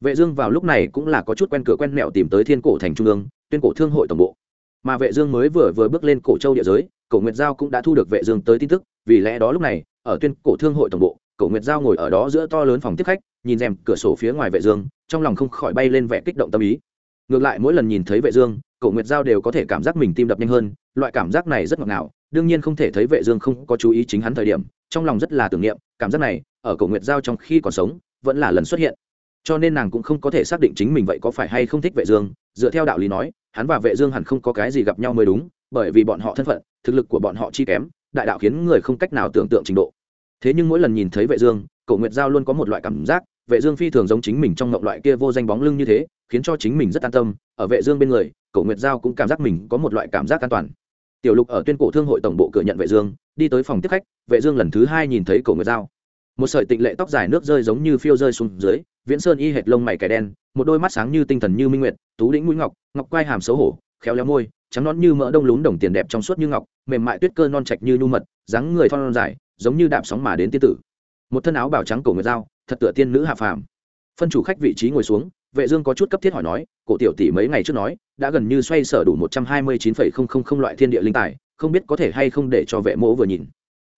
Vệ dương vào lúc này cũng là có chút quen cửa quen mẹo tìm tới thiên cổ thành trung ương, tuyên cổ thương hội tổng bộ. Mà vệ dương mới vừa vừa bước lên cổ châu địa giới, cổ nguyệt giao cũng đã thu được vệ dương tới tin tức vì lẽ đó lúc này, ở tuyên cổ thương hội tổng bộ, cổ nguyệt giao ngồi ở đó giữa to lớn phòng tiếp khách, nhìn rèm cửa sổ phía ngoài vệ dương, trong lòng không khỏi bay lên vẻ kích động tâm ý. Ngược lại mỗi lần nhìn thấy vệ dương, cổ nguyệt giao đều có thể cảm giác mình tim đập nhanh hơn, loại cảm giác này rất ngọt ngào, đương nhiên không thể thấy vệ dương không có chú ý chính hắn thời điểm, trong lòng rất là tưởng niệm, cảm giác này, ở cổ nguyệt giao trong khi còn sống, vẫn là lần xuất hiện. Cho nên nàng cũng không có thể xác định chính mình vậy có phải hay không thích vệ dương, dựa theo đạo lý nói, hắn và vệ dương hẳn không có cái gì gặp nhau mới đúng, bởi vì bọn họ thân phận, thực lực của bọn họ chi kém đại đạo khiến người không cách nào tưởng tượng trình độ. Thế nhưng mỗi lần nhìn thấy vệ dương, cổ nguyệt giao luôn có một loại cảm giác, vệ dương phi thường giống chính mình trong ngọc loại kia vô danh bóng lưng như thế, khiến cho chính mình rất an tâm. Ở vệ dương bên người, cổ nguyệt giao cũng cảm giác mình có một loại cảm giác an toàn. Tiểu lục ở tuyên cổ thương hội tổng bộ cửa nhận vệ dương, đi tới phòng tiếp khách, vệ dương lần thứ hai nhìn thấy cổ nguyệt giao. Một sợi tịnh lệ tóc dài nước rơi giống như phiêu rơi xuống dưới, viễn sơn y hệt lông mày kẻ đen, một đôi mắt sáng như tinh thần như minh nguyệt, tú đĩnh mũi ngọc ngọc quai hàm xấu hổ, khéo léo môi trắng non như mỡ đông lún đồng tiền đẹp trong suốt như ngọc, mềm mại tuyết cơ non trạch như nhu mật, dáng người thon dài, giống như đạp sóng mà đến tiên tử. Một thân áo bào trắng cổ người dao, thật tựa tiên nữ hạ phàm. Phân chủ khách vị trí ngồi xuống, vệ dương có chút cấp thiết hỏi nói, cổ tiểu tỷ mấy ngày trước nói, đã gần như xoay sở đủ một trăm hai mươi chín phẩy không không không loại thiên địa linh tài, không biết có thể hay không để cho vệ mỗ vừa nhìn.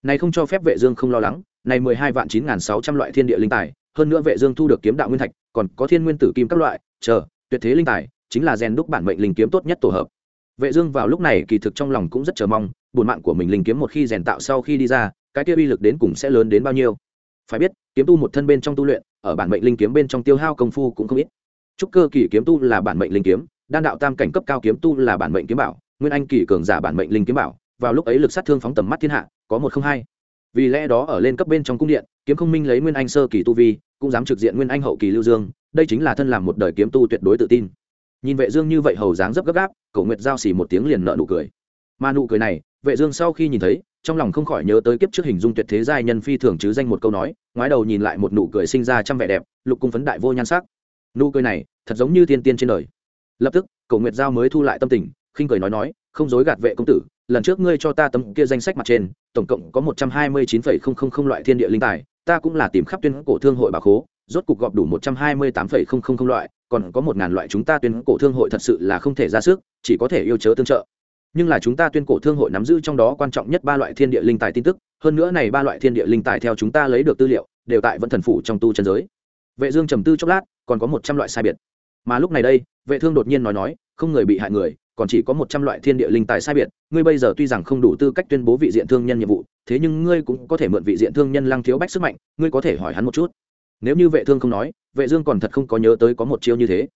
Này không cho phép vệ dương không lo lắng, này mười hai vạn chín sáu trăm loại thiên địa linh tài, hơn nữa vệ dương thu được kiếm đạo nguyên thạch, còn có thiên nguyên tử kim các loại, chờ, tuyệt thế linh tài, chính là rèn đúc bản mệnh linh kiếm tốt nhất tổ hợp vệ dương vào lúc này kỳ thực trong lòng cũng rất chờ mong buồn mạng của mình linh kiếm một khi rèn tạo sau khi đi ra, cái kia uy lực đến cùng sẽ lớn đến bao nhiêu? Phải biết, kiếm tu một thân bên trong tu luyện, ở bản mệnh linh kiếm bên trong tiêu hao công phu cũng không ít. Trúc cơ kỳ kiếm tu là bản mệnh linh kiếm, đan đạo tam cảnh cấp cao kiếm tu là bản mệnh kiếm bảo, nguyên anh kỳ cường giả bản mệnh linh kiếm bảo, vào lúc ấy lực sát thương phóng tầm mắt thiên hạ, có một không hai. Vì lẽ đó ở lên cấp bên trong cung điện, kiếm không minh lấy nguyên anh sơ kỳ tu vi, cũng dám trực diện nguyên anh hậu kỳ lưu dương, đây chính là thân làm một đời kiếm tu tuyệt đối tự tin nhìn vệ dương như vậy hầu dáng dấp gấp gáp, cổ nguyệt giao xì một tiếng liền nở nụ cười. Mà nụ cười này, vệ dương sau khi nhìn thấy, trong lòng không khỏi nhớ tới kiếp trước hình dung tuyệt thế giai nhân phi thường chứ danh một câu nói, ngoái đầu nhìn lại một nụ cười sinh ra trăm vẻ đẹp, lục cung phấn đại vô nhan sắc. Nụ cười này, thật giống như thiên tiên trên đời. Lập tức, cổ nguyệt giao mới thu lại tâm tình, khinh cười nói nói, không dối gạt vệ công tử, lần trước ngươi cho ta tấm kia danh sách mặt trên, tổng cộng có một trăm hai mươi chín phẩy không không không loại thiên địa linh tài, ta cũng là tìm khắp tuyên cổ thương hội bà khố, rốt cục gọp đủ một trăm hai mươi tám phẩy không không không loại còn có một ngàn loại chúng ta tuyên cổ thương hội thật sự là không thể ra sức, chỉ có thể yêu chớ tương trợ. Nhưng là chúng ta tuyên cổ thương hội nắm giữ trong đó quan trọng nhất ba loại thiên địa linh tài tin tức, hơn nữa này ba loại thiên địa linh tài theo chúng ta lấy được tư liệu, đều tại vẫn thần phủ trong tu chân giới. Vệ dương trầm tư chốc lát, còn có một trăm loại sai biệt. Mà lúc này đây, vệ thương đột nhiên nói nói, không người bị hại người, còn chỉ có một trăm loại thiên địa linh tài sai biệt, ngươi bây giờ tuy rằng không đủ tư cách tuyên bố vị diện thương nhân nhiệm vụ, thế nhưng ngươi cũng có thể mượn vị diện thương nhân lăng thiếu bách sức mạnh, ngươi có thể hỏi hắn một chút nếu như vệ thương không nói, vệ dương còn thật không có nhớ tới có một chiêu như thế.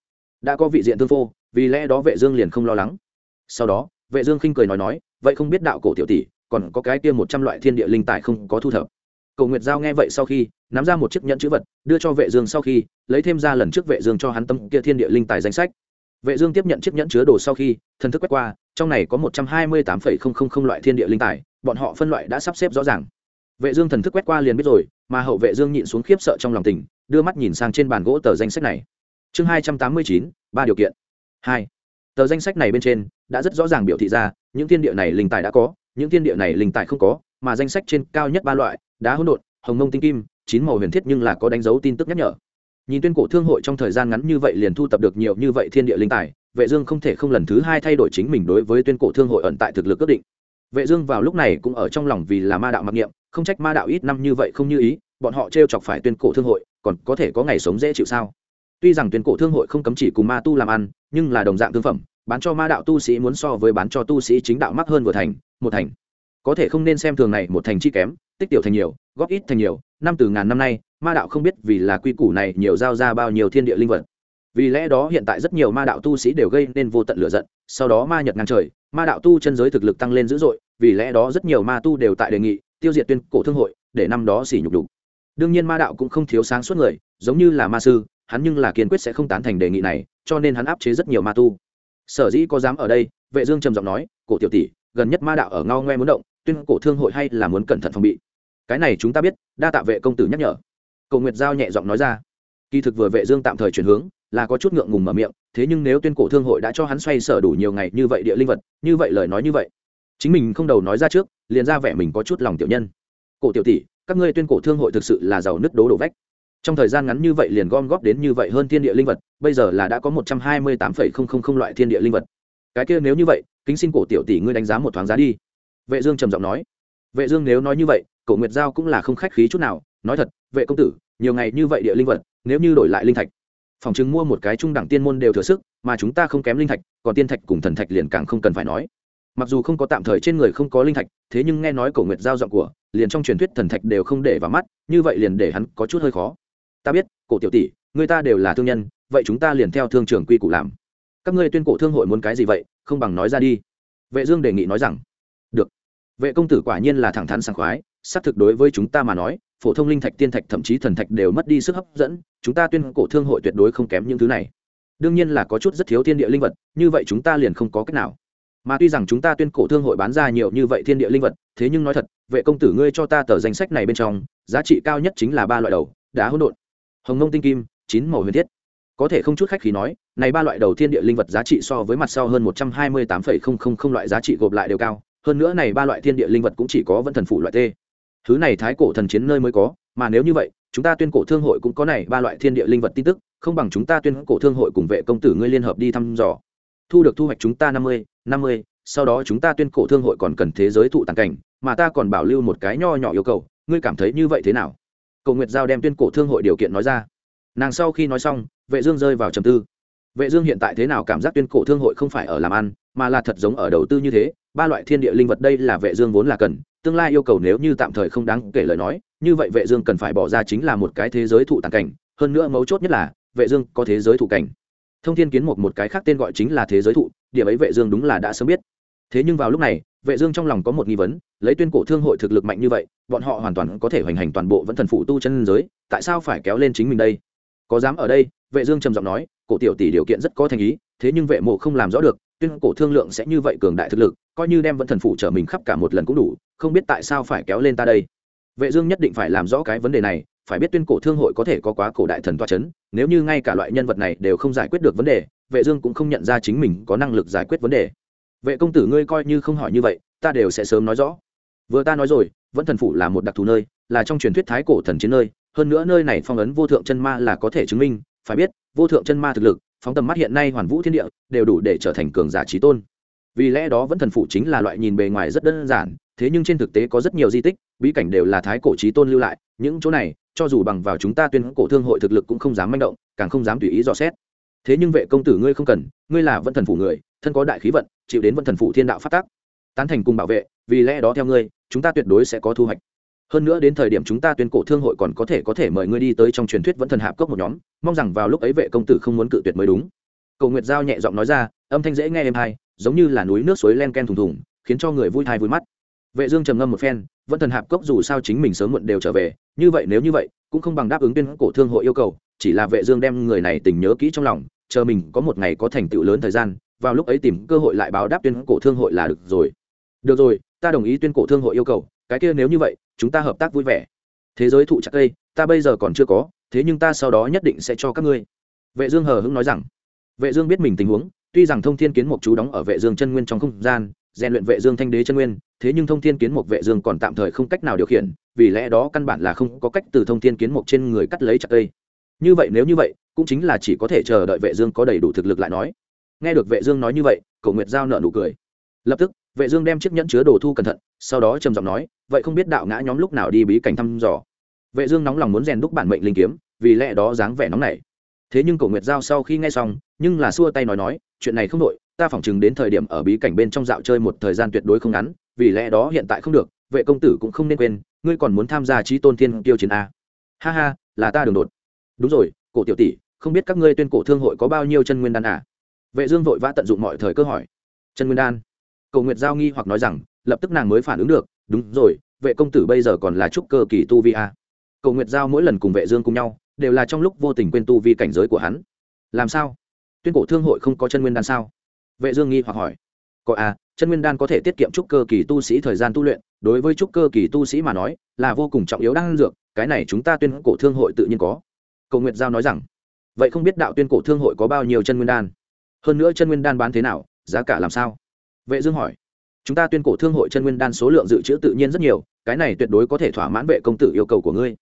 Đã có vị diện thương phô, vì lẽ đó vệ dương liền không lo lắng. Sau đó, vệ dương khinh cười nói nói, vậy không biết đạo cổ tiểu tỷ, còn có cái kia một trăm loại thiên địa linh tài không có thu thập. Cầu nguyệt giao nghe vậy sau khi, nắm ra một chiếc nhẫn chữ vật, đưa cho vệ dương sau khi, lấy thêm ra lần trước vệ dương cho hắn tâm kia thiên địa linh tài danh sách. Vệ dương tiếp nhận chiếc nhẫn chứa đồ sau khi, thần thức quét qua, trong này có một trăm hai mươi tám loại thiên địa linh tài, bọn họ phân loại đã sắp xếp rõ ràng vệ dương thần thức quét qua liền biết rồi, mà hậu vệ dương nhịn xuống khiếp sợ trong lòng tỉnh, đưa mắt nhìn sang trên bàn gỗ tờ danh sách này. Chương hai trăm tám mươi chín, ba điều kiện. Hai. Tờ danh sách này bên trên, đã rất rõ ràng biểu thị ra, những thiên địa này linh tài đã có, những thiên địa này linh tài không có, mà danh sách trên cao nhất ba loại, đá hỗn độn, hồng mông tinh kim, chín màu huyền thiết nhưng là có đánh dấu tin tức nhắc nhở. Nhìn tuyên cổ thương hội trong thời gian ngắn như vậy liền thu tập được nhiều như vậy thiên địa linh tài, vệ dương không thể không lần thứ hai thay đổi chính mình đối với tuyên cổ thương hội ẩn tại thực lực quyết định. Vệ dương vào lúc này cũng ở trong lòng vì là ma đạo mặc niệm không trách ma đạo ít năm như vậy không như ý, bọn họ treo chọc phải tuyên cổ thương hội, còn có thể có ngày sống dễ chịu sao? Tuy rằng tuyên cổ thương hội không cấm chỉ cùng ma tu làm ăn, nhưng là đồng dạng thương phẩm, bán cho ma đạo tu sĩ muốn so với bán cho tu sĩ chính đạo mắc hơn vừa thành, một thành. Có thể không nên xem thường này một thành chi kém, tích tiểu thành nhiều, góp ít thành nhiều, năm từ ngàn năm nay, ma đạo không biết vì là quy củ này nhiều giao ra bao nhiêu thiên địa linh vật. Vì lẽ đó hiện tại rất nhiều ma đạo tu sĩ đều gây nên vô tận lửa giận, sau đó ma nhật ngang trời, ma đạo tu chân giới thực lực tăng lên dữ dội, vì lẽ đó rất nhiều ma tu đều tại đề nghị tiêu diệt tuyên cổ thương hội, để năm đó xỉ nhục đủ. Đương nhiên ma đạo cũng không thiếu sáng suốt người, giống như là ma sư, hắn nhưng là kiên quyết sẽ không tán thành đề nghị này, cho nên hắn áp chế rất nhiều ma tu. Sở dĩ có dám ở đây, vệ dương trầm giọng nói, cổ tiểu tỷ, gần nhất ma đạo ở ngao ngoe muốn động, tuyên cổ thương hội hay là muốn cẩn thận phòng bị? Cái này chúng ta biết, đa tạ vệ công tử nhắc nhở. Cầu nguyệt giao nhẹ giọng nói ra. Kỳ thực vừa vệ dương tạm thời chuyển hướng, là có chút ngượng ngùng mở miệng, thế nhưng nếu tuyên cổ thương hội đã cho hắn xoay sở đủ nhiều ngày như vậy địa linh vật, như vậy lời nói như vậy chính mình không đầu nói ra trước, liền ra vẻ mình có chút lòng tiểu nhân. Cổ tiểu tỷ, các ngươi tuyên cổ thương hội thực sự là giàu nứt đố đổ vách. Trong thời gian ngắn như vậy liền gom góp đến như vậy hơn thiên địa linh vật, bây giờ là đã có một trăm hai mươi tám phẩy không không không loại thiên địa linh vật. Cái kia nếu như vậy, kính xin cổ tiểu tỷ ngươi đánh giá một thoáng giá đi. Vệ dương trầm giọng nói. Vệ dương nếu nói như vậy, cổ nguyệt giao cũng là không khách khí chút nào, nói thật, vệ công tử, nhiều ngày như vậy địa linh vật, nếu như đổi lại linh thạch, phòng chứng mua một cái trung đẳng tiên môn đều thừa sức, mà chúng ta không kém linh thạch, còn tiên thạch cùng thần thạch liền càng không cần phải nói mặc dù không có tạm thời trên người không có linh thạch, thế nhưng nghe nói cổ nguyệt giao giọng của, liền trong truyền thuyết thần thạch đều không để vào mắt, như vậy liền để hắn có chút hơi khó. Ta biết, cổ tiểu tỷ, người ta đều là thương nhân, vậy chúng ta liền theo thương trường quy củ làm. Các ngươi tuyên cổ thương hội muốn cái gì vậy, không bằng nói ra đi. Vệ dương đề nghị nói rằng, được. Vệ công tử quả nhiên là thẳng thắn sảng khoái, xác thực đối với chúng ta mà nói, phổ thông linh thạch, tiên thạch, thậm chí thần thạch đều mất đi sức hấp dẫn, chúng ta tuyên cổ thương hội tuyệt đối không kém những thứ này. Đương nhiên là có chút rất thiếu thiên địa linh vật, như vậy chúng ta liền không có cách nào mà tuy rằng chúng ta tuyên cổ thương hội bán ra nhiều như vậy thiên địa linh vật, thế nhưng nói thật, vệ công tử ngươi cho ta tờ danh sách này bên trong, giá trị cao nhất chính là ba loại đầu, đá hỗn độn, hồng mông tinh kim, chín màu huyền thiết. Có thể không chút khách khí nói, này ba loại đầu thiên địa linh vật giá trị so với mặt sau hơn một trăm hai mươi tám phẩy không không không loại giá trị gộp lại đều cao, hơn nữa này ba loại thiên địa linh vật cũng chỉ có vẫn thần phủ loại t thứ này thái cổ thần chiến nơi mới có, mà nếu như vậy, chúng ta tuyên cổ thương hội cũng có này ba loại thiên địa linh vật tin tức, không bằng chúng ta tuyên cổ thương hội cùng vệ công tử ngươi liên hợp đi thăm dò thu được thu hoạch chúng ta năm mươi năm mươi, sau đó chúng ta tuyên cổ thương hội còn cần thế giới thụ tàn cảnh, mà ta còn bảo lưu một cái nho nhỏ yêu cầu, ngươi cảm thấy như vậy thế nào? Cầu nguyệt giao đem tuyên cổ thương hội điều kiện nói ra. Nàng sau khi nói xong, vệ dương rơi vào trầm tư. Vệ dương hiện tại thế nào cảm giác tuyên cổ thương hội không phải ở làm ăn, mà là thật giống ở đầu tư như thế, ba loại thiên địa linh vật đây là vệ dương vốn là cần, tương lai yêu cầu nếu như tạm thời không đáng kể lời nói, như vậy vệ dương cần phải bỏ ra chính là một cái thế giới thụ tàn cảnh, hơn nữa mấu chốt nhất là, vệ dương có thế giới thụ cảnh thông thiên kiến một một cái khác tên gọi chính là thế giới thụ, điểm ấy vệ dương đúng là đã sớm biết. Thế nhưng vào lúc này, vệ dương trong lòng có một nghi vấn, lấy tuyên cổ thương hội thực lực mạnh như vậy, bọn họ hoàn toàn có thể hoành hành toàn bộ vẫn thần phụ tu chân giới, tại sao phải kéo lên chính mình đây? Có dám ở đây? Vệ dương trầm giọng nói, cổ tiểu tỷ điều kiện rất có thành ý, thế nhưng vệ mộ không làm rõ được, tuyên cổ thương lượng sẽ như vậy cường đại thực lực, coi như đem vẫn thần phụ trở mình khắp cả một lần cũng đủ, không biết tại sao phải kéo lên ta đây vệ dương nhất định phải làm rõ cái vấn đề này, phải biết tuyên cổ thương hội có thể có quá cổ đại thần toa chấn, nếu như ngay cả loại nhân vật này đều không giải quyết được vấn đề, vệ dương cũng không nhận ra chính mình có năng lực giải quyết vấn đề. Vệ công tử ngươi coi như không hỏi như vậy, ta đều sẽ sớm nói rõ. Vừa ta nói rồi, vẫn thần phủ là một đặc thù nơi, là trong truyền thuyết thái cổ thần chiến nơi, hơn nữa nơi này phong ấn vô thượng chân ma là có thể chứng minh, phải biết, vô thượng chân ma thực lực, phóng tầm mắt hiện nay hoàn vũ thiên địa, đều đủ để trở thành cường giả trí tôn. Vì lẽ đó vẫn thần phụ chính là loại nhìn bề ngoài rất đơn giản thế nhưng trên thực tế có rất nhiều di tích, bí cảnh đều là thái cổ trí tôn lưu lại, những chỗ này, cho dù bằng vào chúng ta tuyên cổ thương hội thực lực cũng không dám manh động, càng không dám tùy ý dò xét. Thế nhưng vệ công tử ngươi không cần, ngươi là vẫn thần phủ người, thân có đại khí vận, chịu đến vẫn thần phủ thiên đạo phát tác. Tán thành cùng bảo vệ, vì lẽ đó theo ngươi, chúng ta tuyệt đối sẽ có thu hoạch. Hơn nữa đến thời điểm chúng ta tuyên cổ thương hội còn có thể có thể mời ngươi đi tới trong truyền thuyết vẫn thần hạp cốc một nhóm, mong rằng vào lúc ấy vệ công tử không muốn cự tuyệt mới đúng. Cầu nguyệt giao nhẹ giọng nói ra, âm thanh dễ nghe êm hay giống như là núi nước suối len ken thùng thùng, khiến cho người vui thai vui mắt vệ dương trầm ngâm một phen, vẫn thần hạp cốc dù sao chính mình sớm muộn đều trở về, như vậy nếu như vậy, cũng không bằng đáp ứng tuyên cổ thương hội yêu cầu, chỉ là vệ dương đem người này tình nhớ kỹ trong lòng, chờ mình có một ngày có thành tựu lớn thời gian, vào lúc ấy tìm cơ hội lại báo đáp tuyên cổ thương hội là được rồi. Được rồi, ta đồng ý tuyên cổ thương hội yêu cầu, cái kia nếu như vậy, chúng ta hợp tác vui vẻ. Thế giới thụ chặt cây, ta bây giờ còn chưa có, thế nhưng ta sau đó nhất định sẽ cho các ngươi. Vệ dương hờ hững nói rằng. Vệ dương biết mình tình huống, tuy rằng thông thiên kiến mục chú đóng ở vệ dương chân nguyên trong không gian, rèn luyện vệ dương thanh đế chân nguyên thế nhưng thông thiên kiến mục vệ dương còn tạm thời không cách nào điều khiển, vì lẽ đó căn bản là không có cách từ thông thiên kiến mục trên người cắt lấy chặt cây. Như vậy nếu như vậy, cũng chính là chỉ có thể chờ đợi vệ dương có đầy đủ thực lực lại nói. Nghe được vệ dương nói như vậy, cổ nguyệt giao nở nụ cười. Lập tức, vệ dương đem chiếc nhẫn chứa đồ thu cẩn thận, sau đó trầm giọng nói, vậy không biết đạo ngã nhóm lúc nào đi bí cảnh thăm dò? Vệ dương nóng lòng muốn rèn đúc bản mệnh linh kiếm, vì lẽ đó dáng vẻ nóng nảy. Thế nhưng cổ nguyệt giao sau khi nghe xong, nhưng là xua tay nói nói, chuyện này không đội ta phỏng chừng đến thời điểm ở bí cảnh bên trong dạo chơi một thời gian tuyệt đối không ngắn vì lẽ đó hiện tại không được, vệ công tử cũng không nên quên, ngươi còn muốn tham gia trí tôn thiên tiêu chiến a. Ha ha, là ta đường đột. Đúng rồi, cổ tiểu tỷ, không biết các ngươi tuyên cổ thương hội có bao nhiêu chân nguyên đan à? Vệ dương vội vã tận dụng mọi thời cơ hỏi. Chân nguyên đan? Cầu nguyệt giao nghi hoặc nói rằng, lập tức nàng mới phản ứng được, đúng rồi, vệ công tử bây giờ còn là trúc cơ kỳ tu vi a. Cầu nguyệt giao mỗi lần cùng vệ dương cùng nhau, đều là trong lúc vô tình quên tu vi cảnh giới của hắn. Làm sao? Tuyên cổ thương hội không có chân nguyên đan sao? Vệ dương nghi hoặc hỏi. Có a chân nguyên đan có thể tiết kiệm trúc cơ kỳ tu sĩ thời gian tu luyện, đối với trúc cơ kỳ tu sĩ mà nói, là vô cùng trọng yếu đan dược, cái này chúng ta tuyên cổ thương hội tự nhiên có. Cầu nguyệt giao nói rằng, vậy không biết đạo tuyên cổ thương hội có bao nhiêu chân nguyên đan? Hơn nữa chân nguyên đan bán thế nào, giá cả làm sao? Vệ dương hỏi. Chúng ta tuyên cổ thương hội chân nguyên đan số lượng dự trữ tự nhiên rất nhiều, cái này tuyệt đối có thể thỏa mãn vệ công tử yêu cầu của ngươi.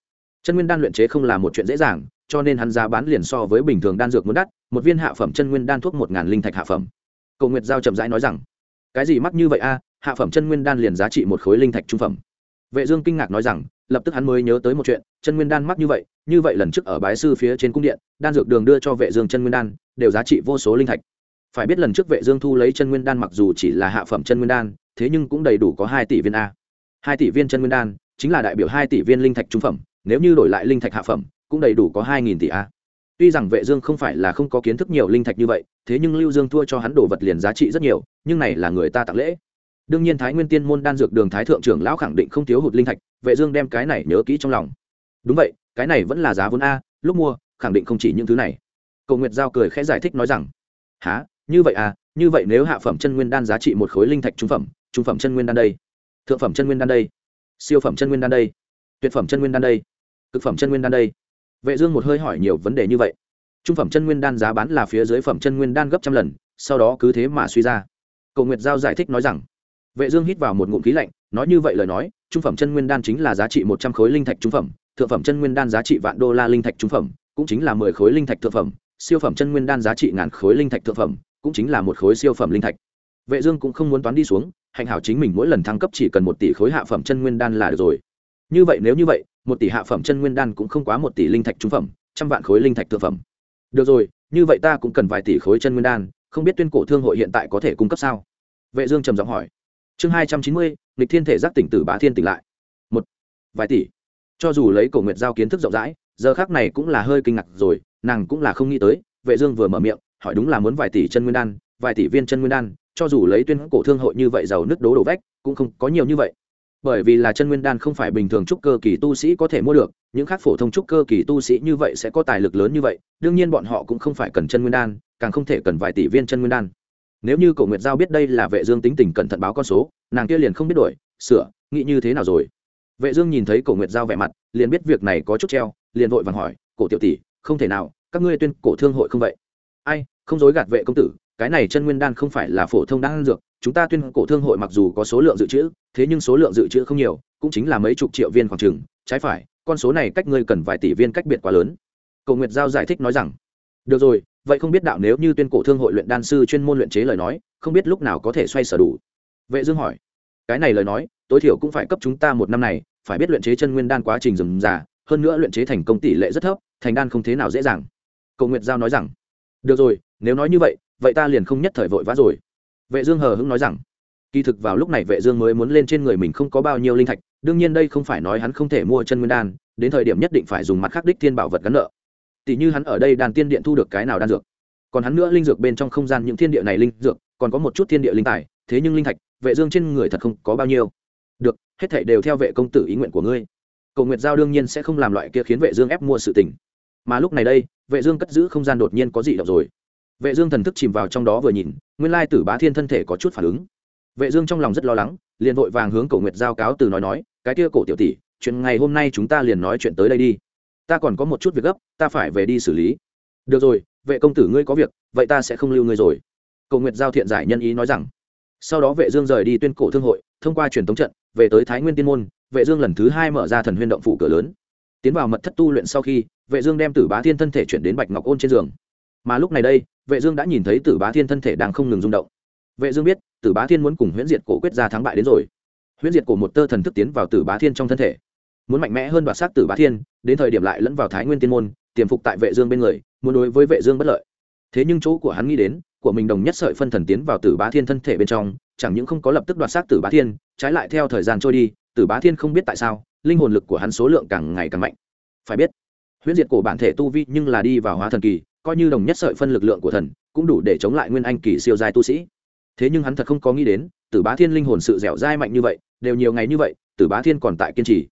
Chân nguyên đan luyện chế không là một chuyện dễ dàng, cho nên hắn giá bán liền so với bình thường đan dược muốn đắt, một viên hạ phẩm chân nguyên đan thuốc một ngàn linh thạch hạ phẩm. Cầu nguyệt giao chậm rãi nói rằng cái gì mắc như vậy a? Hạ phẩm chân nguyên đan liền giá trị một khối linh thạch trung phẩm. Vệ dương kinh ngạc nói rằng, lập tức hắn mới nhớ tới một chuyện, chân nguyên đan mắc như vậy như vậy lần trước ở bái sư phía trên cung điện, đan dược đường đưa cho vệ dương chân nguyên đan, đều giá trị vô số linh thạch. Phải biết lần trước vệ dương thu lấy chân nguyên đan mặc dù chỉ là hạ phẩm chân nguyên đan, thế nhưng cũng đầy đủ có hai tỷ viên a. Hai tỷ viên chân nguyên đan, chính là đại biểu hai tỷ viên linh thạch trung phẩm, nếu như đổi lại linh thạch hạ phẩm, cũng đầy đủ có hai nghìn tỷ a. Tuy rằng vệ dương không phải là không có kiến thức nhiều linh thạch như vậy thế nhưng lưu dương thua cho hắn đồ vật liền giá trị rất nhiều, nhưng này là người ta tặng lễ. Đương nhiên thái nguyên tiên môn đan dược đường thái thượng trưởng lão khẳng định không thiếu hụt linh thạch, vệ dương đem cái này nhớ kỹ trong lòng. Đúng vậy, cái này vẫn là giá vốn a, lúc mua, khẳng định không chỉ những thứ này. Cầu nguyệt giao cười khẽ giải thích nói rằng há như vậy à? Như vậy nếu hạ phẩm chân nguyên đan giá trị một khối linh thạch trung phẩm trung phẩm chân nguyên đan đây, thượng phẩm chân nguyên đan đây, siêu phẩm chân nguyên đan đây, tuyệt phẩm chân nguyên đan đây, cực phẩm chân nguyên đan đây. Vệ dương một hơi hỏi nhiều vấn đề như vậy trung phẩm chân nguyên đan giá bán là phía dưới phẩm chân nguyên đan gấp trăm lần, sau đó cứ thế mà suy ra. Cầu nguyệt giao giải thích nói rằng, vệ dương hít vào một ngụm khí lạnh, nói như vậy lời nói, trung phẩm chân nguyên đan chính là giá trị một trăm khối linh thạch trung phẩm, thượng phẩm chân nguyên đan giá trị vạn đô la linh thạch trung phẩm, cũng chính là mười khối linh thạch thượng phẩm, siêu phẩm chân nguyên đan giá trị ngàn khối linh thạch thượng phẩm, cũng chính là một khối siêu phẩm linh thạch. Vệ dương cũng không muốn toán đi xuống, hạnh hảo chính mình mỗi lần thăng cấp chỉ cần một tỷ khối hạ phẩm chân nguyên đan là được rồi. Như vậy nếu như vậy, một tỷ hạ phẩm chân nguyên đan cũng không quá một tỷ linh thạch trung phẩm, trăm vạn khối linh thạch thượng phẩm được rồi, như vậy ta cũng cần vài tỷ khối chân nguyên đan, không biết tuyên cổ thương hội hiện tại có thể cung cấp sao? Vệ dương trầm giọng hỏi. Chương hai trăm chín mươi lịch thiên thể giác tỉnh tử bá thiên tỉnh lại. Một, vài tỷ. Cho dù lấy cổ nguyệt giao kiến thức rộng rãi, giờ khác này cũng là hơi kinh ngạc rồi, nàng cũng là không nghĩ tới, vệ dương vừa mở miệng, hỏi đúng là muốn vài tỷ chân nguyên đan, vài tỷ viên chân nguyên đan, cho dù lấy tuyên cổ thương hội như vậy giàu nứt đố đổ vách, cũng không có nhiều như vậy bởi vì là chân nguyên đan không phải bình thường trúc cơ kỳ tu sĩ có thể mua được, những khác phổ thông trúc cơ kỳ tu sĩ như vậy sẽ có tài lực lớn như vậy, đương nhiên bọn họ cũng không phải cần chân nguyên đan, càng không thể cần vài tỷ viên chân nguyên đan. Nếu như cổ nguyệt giao biết đây là vệ dương tính tình cẩn thận báo con số, nàng kia liền không biết đổi, sửa, nghĩ như thế nào rồi. Vệ dương nhìn thấy cổ nguyệt giao vẻ mặt, liền biết việc này có chút treo, liền vội vàng hỏi, cổ tiểu tỷ, không thể nào, các ngươi tuyên cổ thương hội không vậy? Ai, không dối gạt vệ công tử cái này chân nguyên đan không phải là phổ thông đan dược, chúng ta tuyên cổ thương hội mặc dù có số lượng dự trữ, thế nhưng số lượng dự trữ không nhiều, cũng chính là mấy chục triệu viên khoảng chừng, trái phải, con số này cách ngươi cần vài tỷ viên cách biệt quá lớn. Cầu nguyệt giao giải thích nói rằng, được rồi, vậy không biết đạo nếu như tuyên cổ thương hội luyện đan sư chuyên môn luyện chế lời nói, không biết lúc nào có thể xoay sở đủ? Vệ dương hỏi. Cái này lời nói, tối thiểu cũng phải cấp chúng ta một năm này, phải biết luyện chế chân nguyên đan quá trình rườm rà, hơn nữa luyện chế thành công tỷ lệ rất thấp, thành đan không thế nào dễ dàng. Cầu nguyệt giao nói rằng, được rồi, nếu nói như vậy vậy ta liền không nhất thời vội vã rồi. Vệ dương hờ hững nói rằng, kỳ thực vào lúc này vệ dương mới muốn lên trên người mình không có bao nhiêu linh thạch, đương nhiên đây không phải nói hắn không thể mua chân nguyên đan, đến thời điểm nhất định phải dùng mặt khắc đích thiên bảo vật gắn nợ. Tỷ như hắn ở đây đàn tiên điện thu được cái nào đan dược, còn hắn nữa linh dược bên trong không gian những thiên địa này linh dược, còn có một chút thiên địa linh tài, thế nhưng linh thạch, vệ dương trên người thật không có bao nhiêu. Được, hết thảy đều theo vệ công tử ý nguyện của ngươi. Cầu nguyệt giao đương nhiên sẽ không làm loại kia khiến vệ dương ép mua sự tình. Mà lúc này đây, vệ dương cất giữ không gian đột nhiên có dị động rồi vệ dương thần thức chìm vào trong đó vừa nhìn, nguyên lai tử bá thiên thân thể có chút phản ứng. Vệ dương trong lòng rất lo lắng, liền vội vàng hướng cổ nguyệt giao cáo từ nói nói, cái kia cổ tiểu tỷ, chuyện ngày hôm nay chúng ta liền nói chuyện tới đây đi. Ta còn có một chút việc gấp, ta phải về đi xử lý. Được rồi, vệ công tử ngươi có việc, vậy ta sẽ không lưu ngươi rồi. Cầu nguyệt giao thiện giải nhân ý nói rằng. Sau đó vệ dương rời đi tuyên cổ thương hội, thông qua truyền tống trận, về tới thái nguyên tiên môn, vệ dương lần thứ hai mở ra thần huyên động phủ cửa lớn. Tiến vào mật thất tu luyện sau khi, vệ dương đem tử bá thiên thân thể chuyển đến bạch ngọc ôn trên giường. Mà lúc này đây vệ dương đã nhìn thấy tử bá thiên thân thể đang không ngừng rung động. Vệ dương biết, tử bá thiên muốn cùng huyễn diệt cổ quyết ra thắng bại đến rồi. Huyễn diệt cổ một tơ thần thức tiến vào tử bá thiên trong thân thể. Muốn mạnh mẽ hơn đoạt sát tử bá thiên, đến thời điểm lại lẫn vào thái nguyên tiên môn, tiềm phục tại vệ dương bên người, muốn đối với vệ dương bất lợi. Thế nhưng chỗ của hắn nghĩ đến, của mình đồng nhất sợi phân thần tiến vào tử bá thiên thân thể bên trong, chẳng những không có lập tức đoạt sát tử bá thiên, trái lại theo thời gian trôi đi, tử bá thiên không biết tại sao, linh hồn lực của hắn số lượng càng ngày càng mạnh. Phải biết, huyễn diệt cổ bản thể tu vi nhưng là đi vào hóa thần kỳ coi như đồng nhất sợi phân lực lượng của thần, cũng đủ để chống lại nguyên anh kỳ siêu giai tu sĩ. Thế nhưng hắn thật không có nghĩ đến, tử bá thiên linh hồn sự dẻo dai mạnh như vậy, đều nhiều ngày như vậy, tử bá thiên còn tại kiên trì.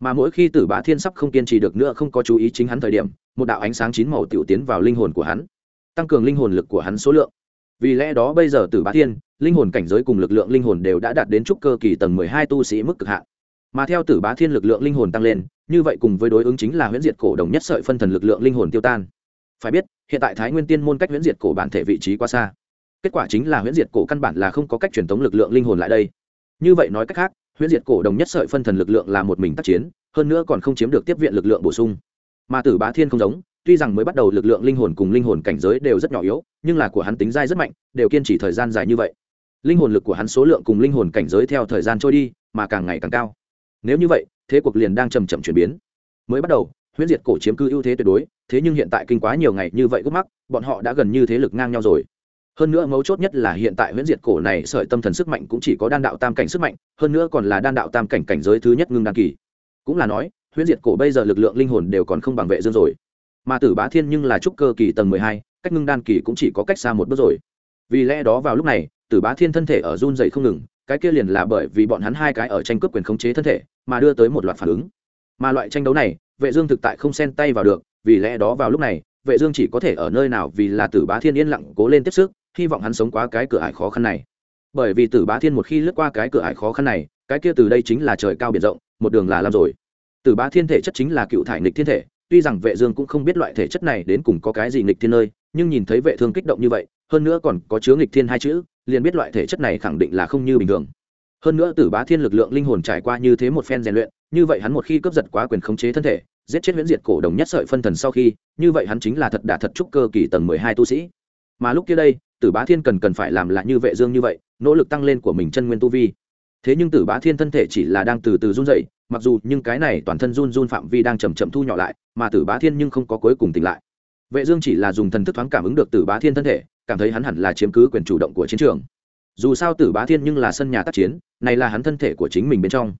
Mà mỗi khi tử bá thiên sắp không kiên trì được nữa không có chú ý chính hắn thời điểm, một đạo ánh sáng chín màu tiểu tiến vào linh hồn của hắn, tăng cường linh hồn lực của hắn số lượng. Vì lẽ đó bây giờ tử bá thiên, linh hồn cảnh giới cùng lực lượng linh hồn đều đã đạt đến trúc cơ kỳ tầng mười hai tu sĩ mức cực hạn. Mà theo tử bá thiên lực lượng linh hồn tăng lên, như vậy cùng với đối ứng chính là huyễn diệt cổ đồng nhất sợi phân thần lực lượng linh hồn tiêu tan. Phải biết hiện tại thái nguyên tiên môn cách huyễn diệt cổ bản thể vị trí quá xa. Kết quả chính là huyễn diệt cổ căn bản là không có cách truyền thống lực lượng linh hồn lại đây. Như vậy nói cách khác, huyễn diệt cổ đồng nhất sợi phân thần lực lượng là một mình tác chiến, hơn nữa còn không chiếm được tiếp viện lực lượng bổ sung. Mà tử bá thiên không giống, tuy rằng mới bắt đầu lực lượng linh hồn cùng linh hồn cảnh giới đều rất nhỏ yếu, nhưng là của hắn tính dai rất mạnh, đều kiên trì thời gian dài như vậy. Linh hồn lực của hắn số lượng cùng linh hồn cảnh giới theo thời gian trôi đi, mà càng ngày càng cao. Nếu như vậy, thế cuộc liền đang chầm chậm chuyển biến. Mới bắt đầu huyễn diệt cổ chiếm cứ ưu thế tuyệt đối, thế nhưng hiện tại kinh quá nhiều ngày như vậy gốc mắc, bọn họ đã gần như thế lực ngang nhau rồi. Hơn nữa mấu chốt nhất là hiện tại huyễn diệt cổ này sợi tâm thần sức mạnh cũng chỉ có đan đạo tam cảnh sức mạnh, hơn nữa còn là đan đạo tam cảnh cảnh giới thứ nhất ngưng đan kỳ. Cũng là nói, huyễn diệt cổ bây giờ lực lượng linh hồn đều còn không bằng vệ dương rồi. Mà tử bá thiên nhưng là trúc cơ kỳ tầng mười hai, cách ngưng đan kỳ cũng chỉ có cách xa một bước rồi. Vì lẽ đó vào lúc này, tử bá thiên thân thể ở run dày không ngừng, cái kia liền là bởi vì bọn hắn hai cái ở tranh cướp quyền khống chế thân thể, mà đưa tới một loạt phản ứng. Mà loại tranh đấu này vệ dương thực tại không xen tay vào được, vì lẽ đó vào lúc này, vệ dương chỉ có thể ở nơi nào vì là tử bá thiên yên lặng cố lên tiếp sức, hy vọng hắn sống qua cái cửa ải khó khăn này. Bởi vì tử bá thiên một khi lướt qua cái cửa ải khó khăn này, cái kia từ đây chính là trời cao biển rộng, một đường là làm rồi. Tử bá thiên thể chất chính là cựu thải nghịch thiên thể, tuy rằng vệ dương cũng không biết loại thể chất này đến cùng có cái gì nghịch thiên nơi, nhưng nhìn thấy vệ thương kích động như vậy, hơn nữa còn có chứa nghịch thiên hai chữ, liền biết loại thể chất này khẳng định là không như bình thường. Hơn nữa tử bá thiên lực lượng linh hồn trải qua như thế một phen rèn luyện như vậy hắn một khi cướp giật quá quyền khống chế thân thể, giết chết huyễn diệt cổ đồng nhất sợi phân thần sau khi, như vậy hắn chính là thật đả thật trúc cơ kỳ tầng mười hai tu sĩ. Mà lúc kia đây, tử bá thiên cần cần phải làm lại như vệ dương như vậy, nỗ lực tăng lên của mình chân nguyên tu vi. Thế nhưng tử bá thiên thân thể chỉ là đang từ từ run dậy mặc dù nhưng cái này toàn thân run run phạm vi đang chầm chậm thu nhỏ lại, mà tử bá thiên nhưng không có cuối cùng tỉnh lại. Vệ dương chỉ là dùng thần thức thoáng cảm ứng được tử bá thiên thân thể, cảm thấy hắn hẳn là chiếm cứ quyền chủ động của chiến trường. Dù sao tử bá thiên nhưng là sân nhà tác chiến, này là hắn thân thể của chính mình bên trong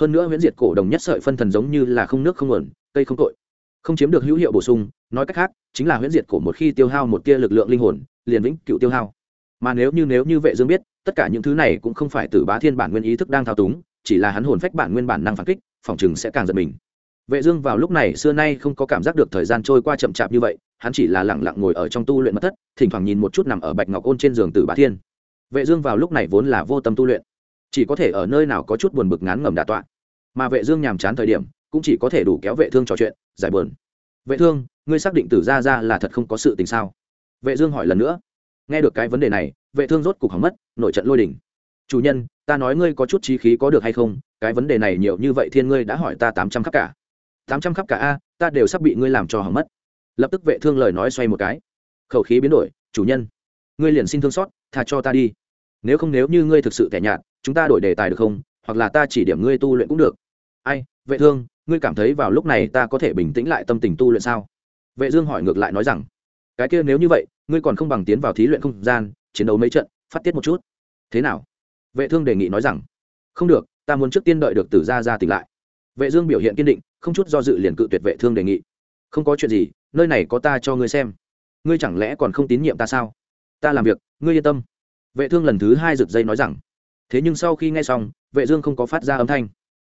hơn nữa huyễn diệt cổ đồng nhất sợi phân thần giống như là không nước không nguồn, cây không tội. Không chiếm được hữu hiệu bổ sung, nói cách khác, chính là huyễn diệt cổ một khi tiêu hao một tia lực lượng linh hồn, liền vĩnh cựu tiêu hao. Mà nếu như nếu như vệ dương biết, tất cả những thứ này cũng không phải từ bá thiên bản nguyên ý thức đang thao túng, chỉ là hắn hồn phách bản nguyên bản năng phản kích, phòng chừng sẽ càng giật mình. Vệ dương vào lúc này xưa nay không có cảm giác được thời gian trôi qua chậm chạp như vậy, hắn chỉ là lặng lặng ngồi ở trong tu luyện mất thất, thỉnh thoảng nhìn một chút nằm ở bạch ngọc ôn trên giường tử bá thiên. Vệ dương vào lúc này vốn là vô tâm tu luyện chỉ có thể ở nơi nào có chút buồn bực ngán ngẩm đả tọa. Mà vệ dương nhàm chán thời điểm, cũng chỉ có thể đủ kéo vệ thương trò chuyện, giải buồn. Vệ thương, ngươi xác định tử gia gia là thật không có sự tình sao? Vệ dương hỏi lần nữa. Nghe được cái vấn đề này, vệ thương rốt cục hỏng mất, nội trận lôi đỉnh. Chủ nhân, ta nói ngươi có chút trí khí có được hay không? Cái vấn đề này nhiều như vậy thiên ngươi đã hỏi ta tám trăm khắp cả. Tám trăm khắp cả a, ta đều sắp bị ngươi làm cho hỏng mất. Lập tức vệ thương lời nói xoay một cái. Khẩu khí biến đổi, chủ nhân, ngươi liền xin thương xót, tha cho ta đi. Nếu không nếu như ngươi thực sự tẻ nhạt chúng ta đổi đề tài được không? Hoặc là ta chỉ điểm ngươi tu luyện cũng được. Ai, vệ thương, ngươi cảm thấy vào lúc này ta có thể bình tĩnh lại tâm tình tu luyện sao? Vệ dương hỏi ngược lại nói rằng, cái kia nếu như vậy, ngươi còn không bằng tiến vào thí luyện không gian, chiến đấu mấy trận, phát tiết một chút. Thế nào? Vệ thương đề nghị nói rằng, không được, ta muốn trước tiên đợi được tử gia gia tỉnh lại. Vệ dương biểu hiện kiên định, không chút do dự liền cự tuyệt vệ thương đề nghị. Không có chuyện gì, nơi này có ta cho ngươi xem. Ngươi chẳng lẽ còn không tín nhiệm ta sao? Ta làm việc, ngươi yên tâm. Vệ thương lần thứ hai giựt dây nói rằng thế nhưng sau khi nghe xong, vệ dương không có phát ra âm thanh.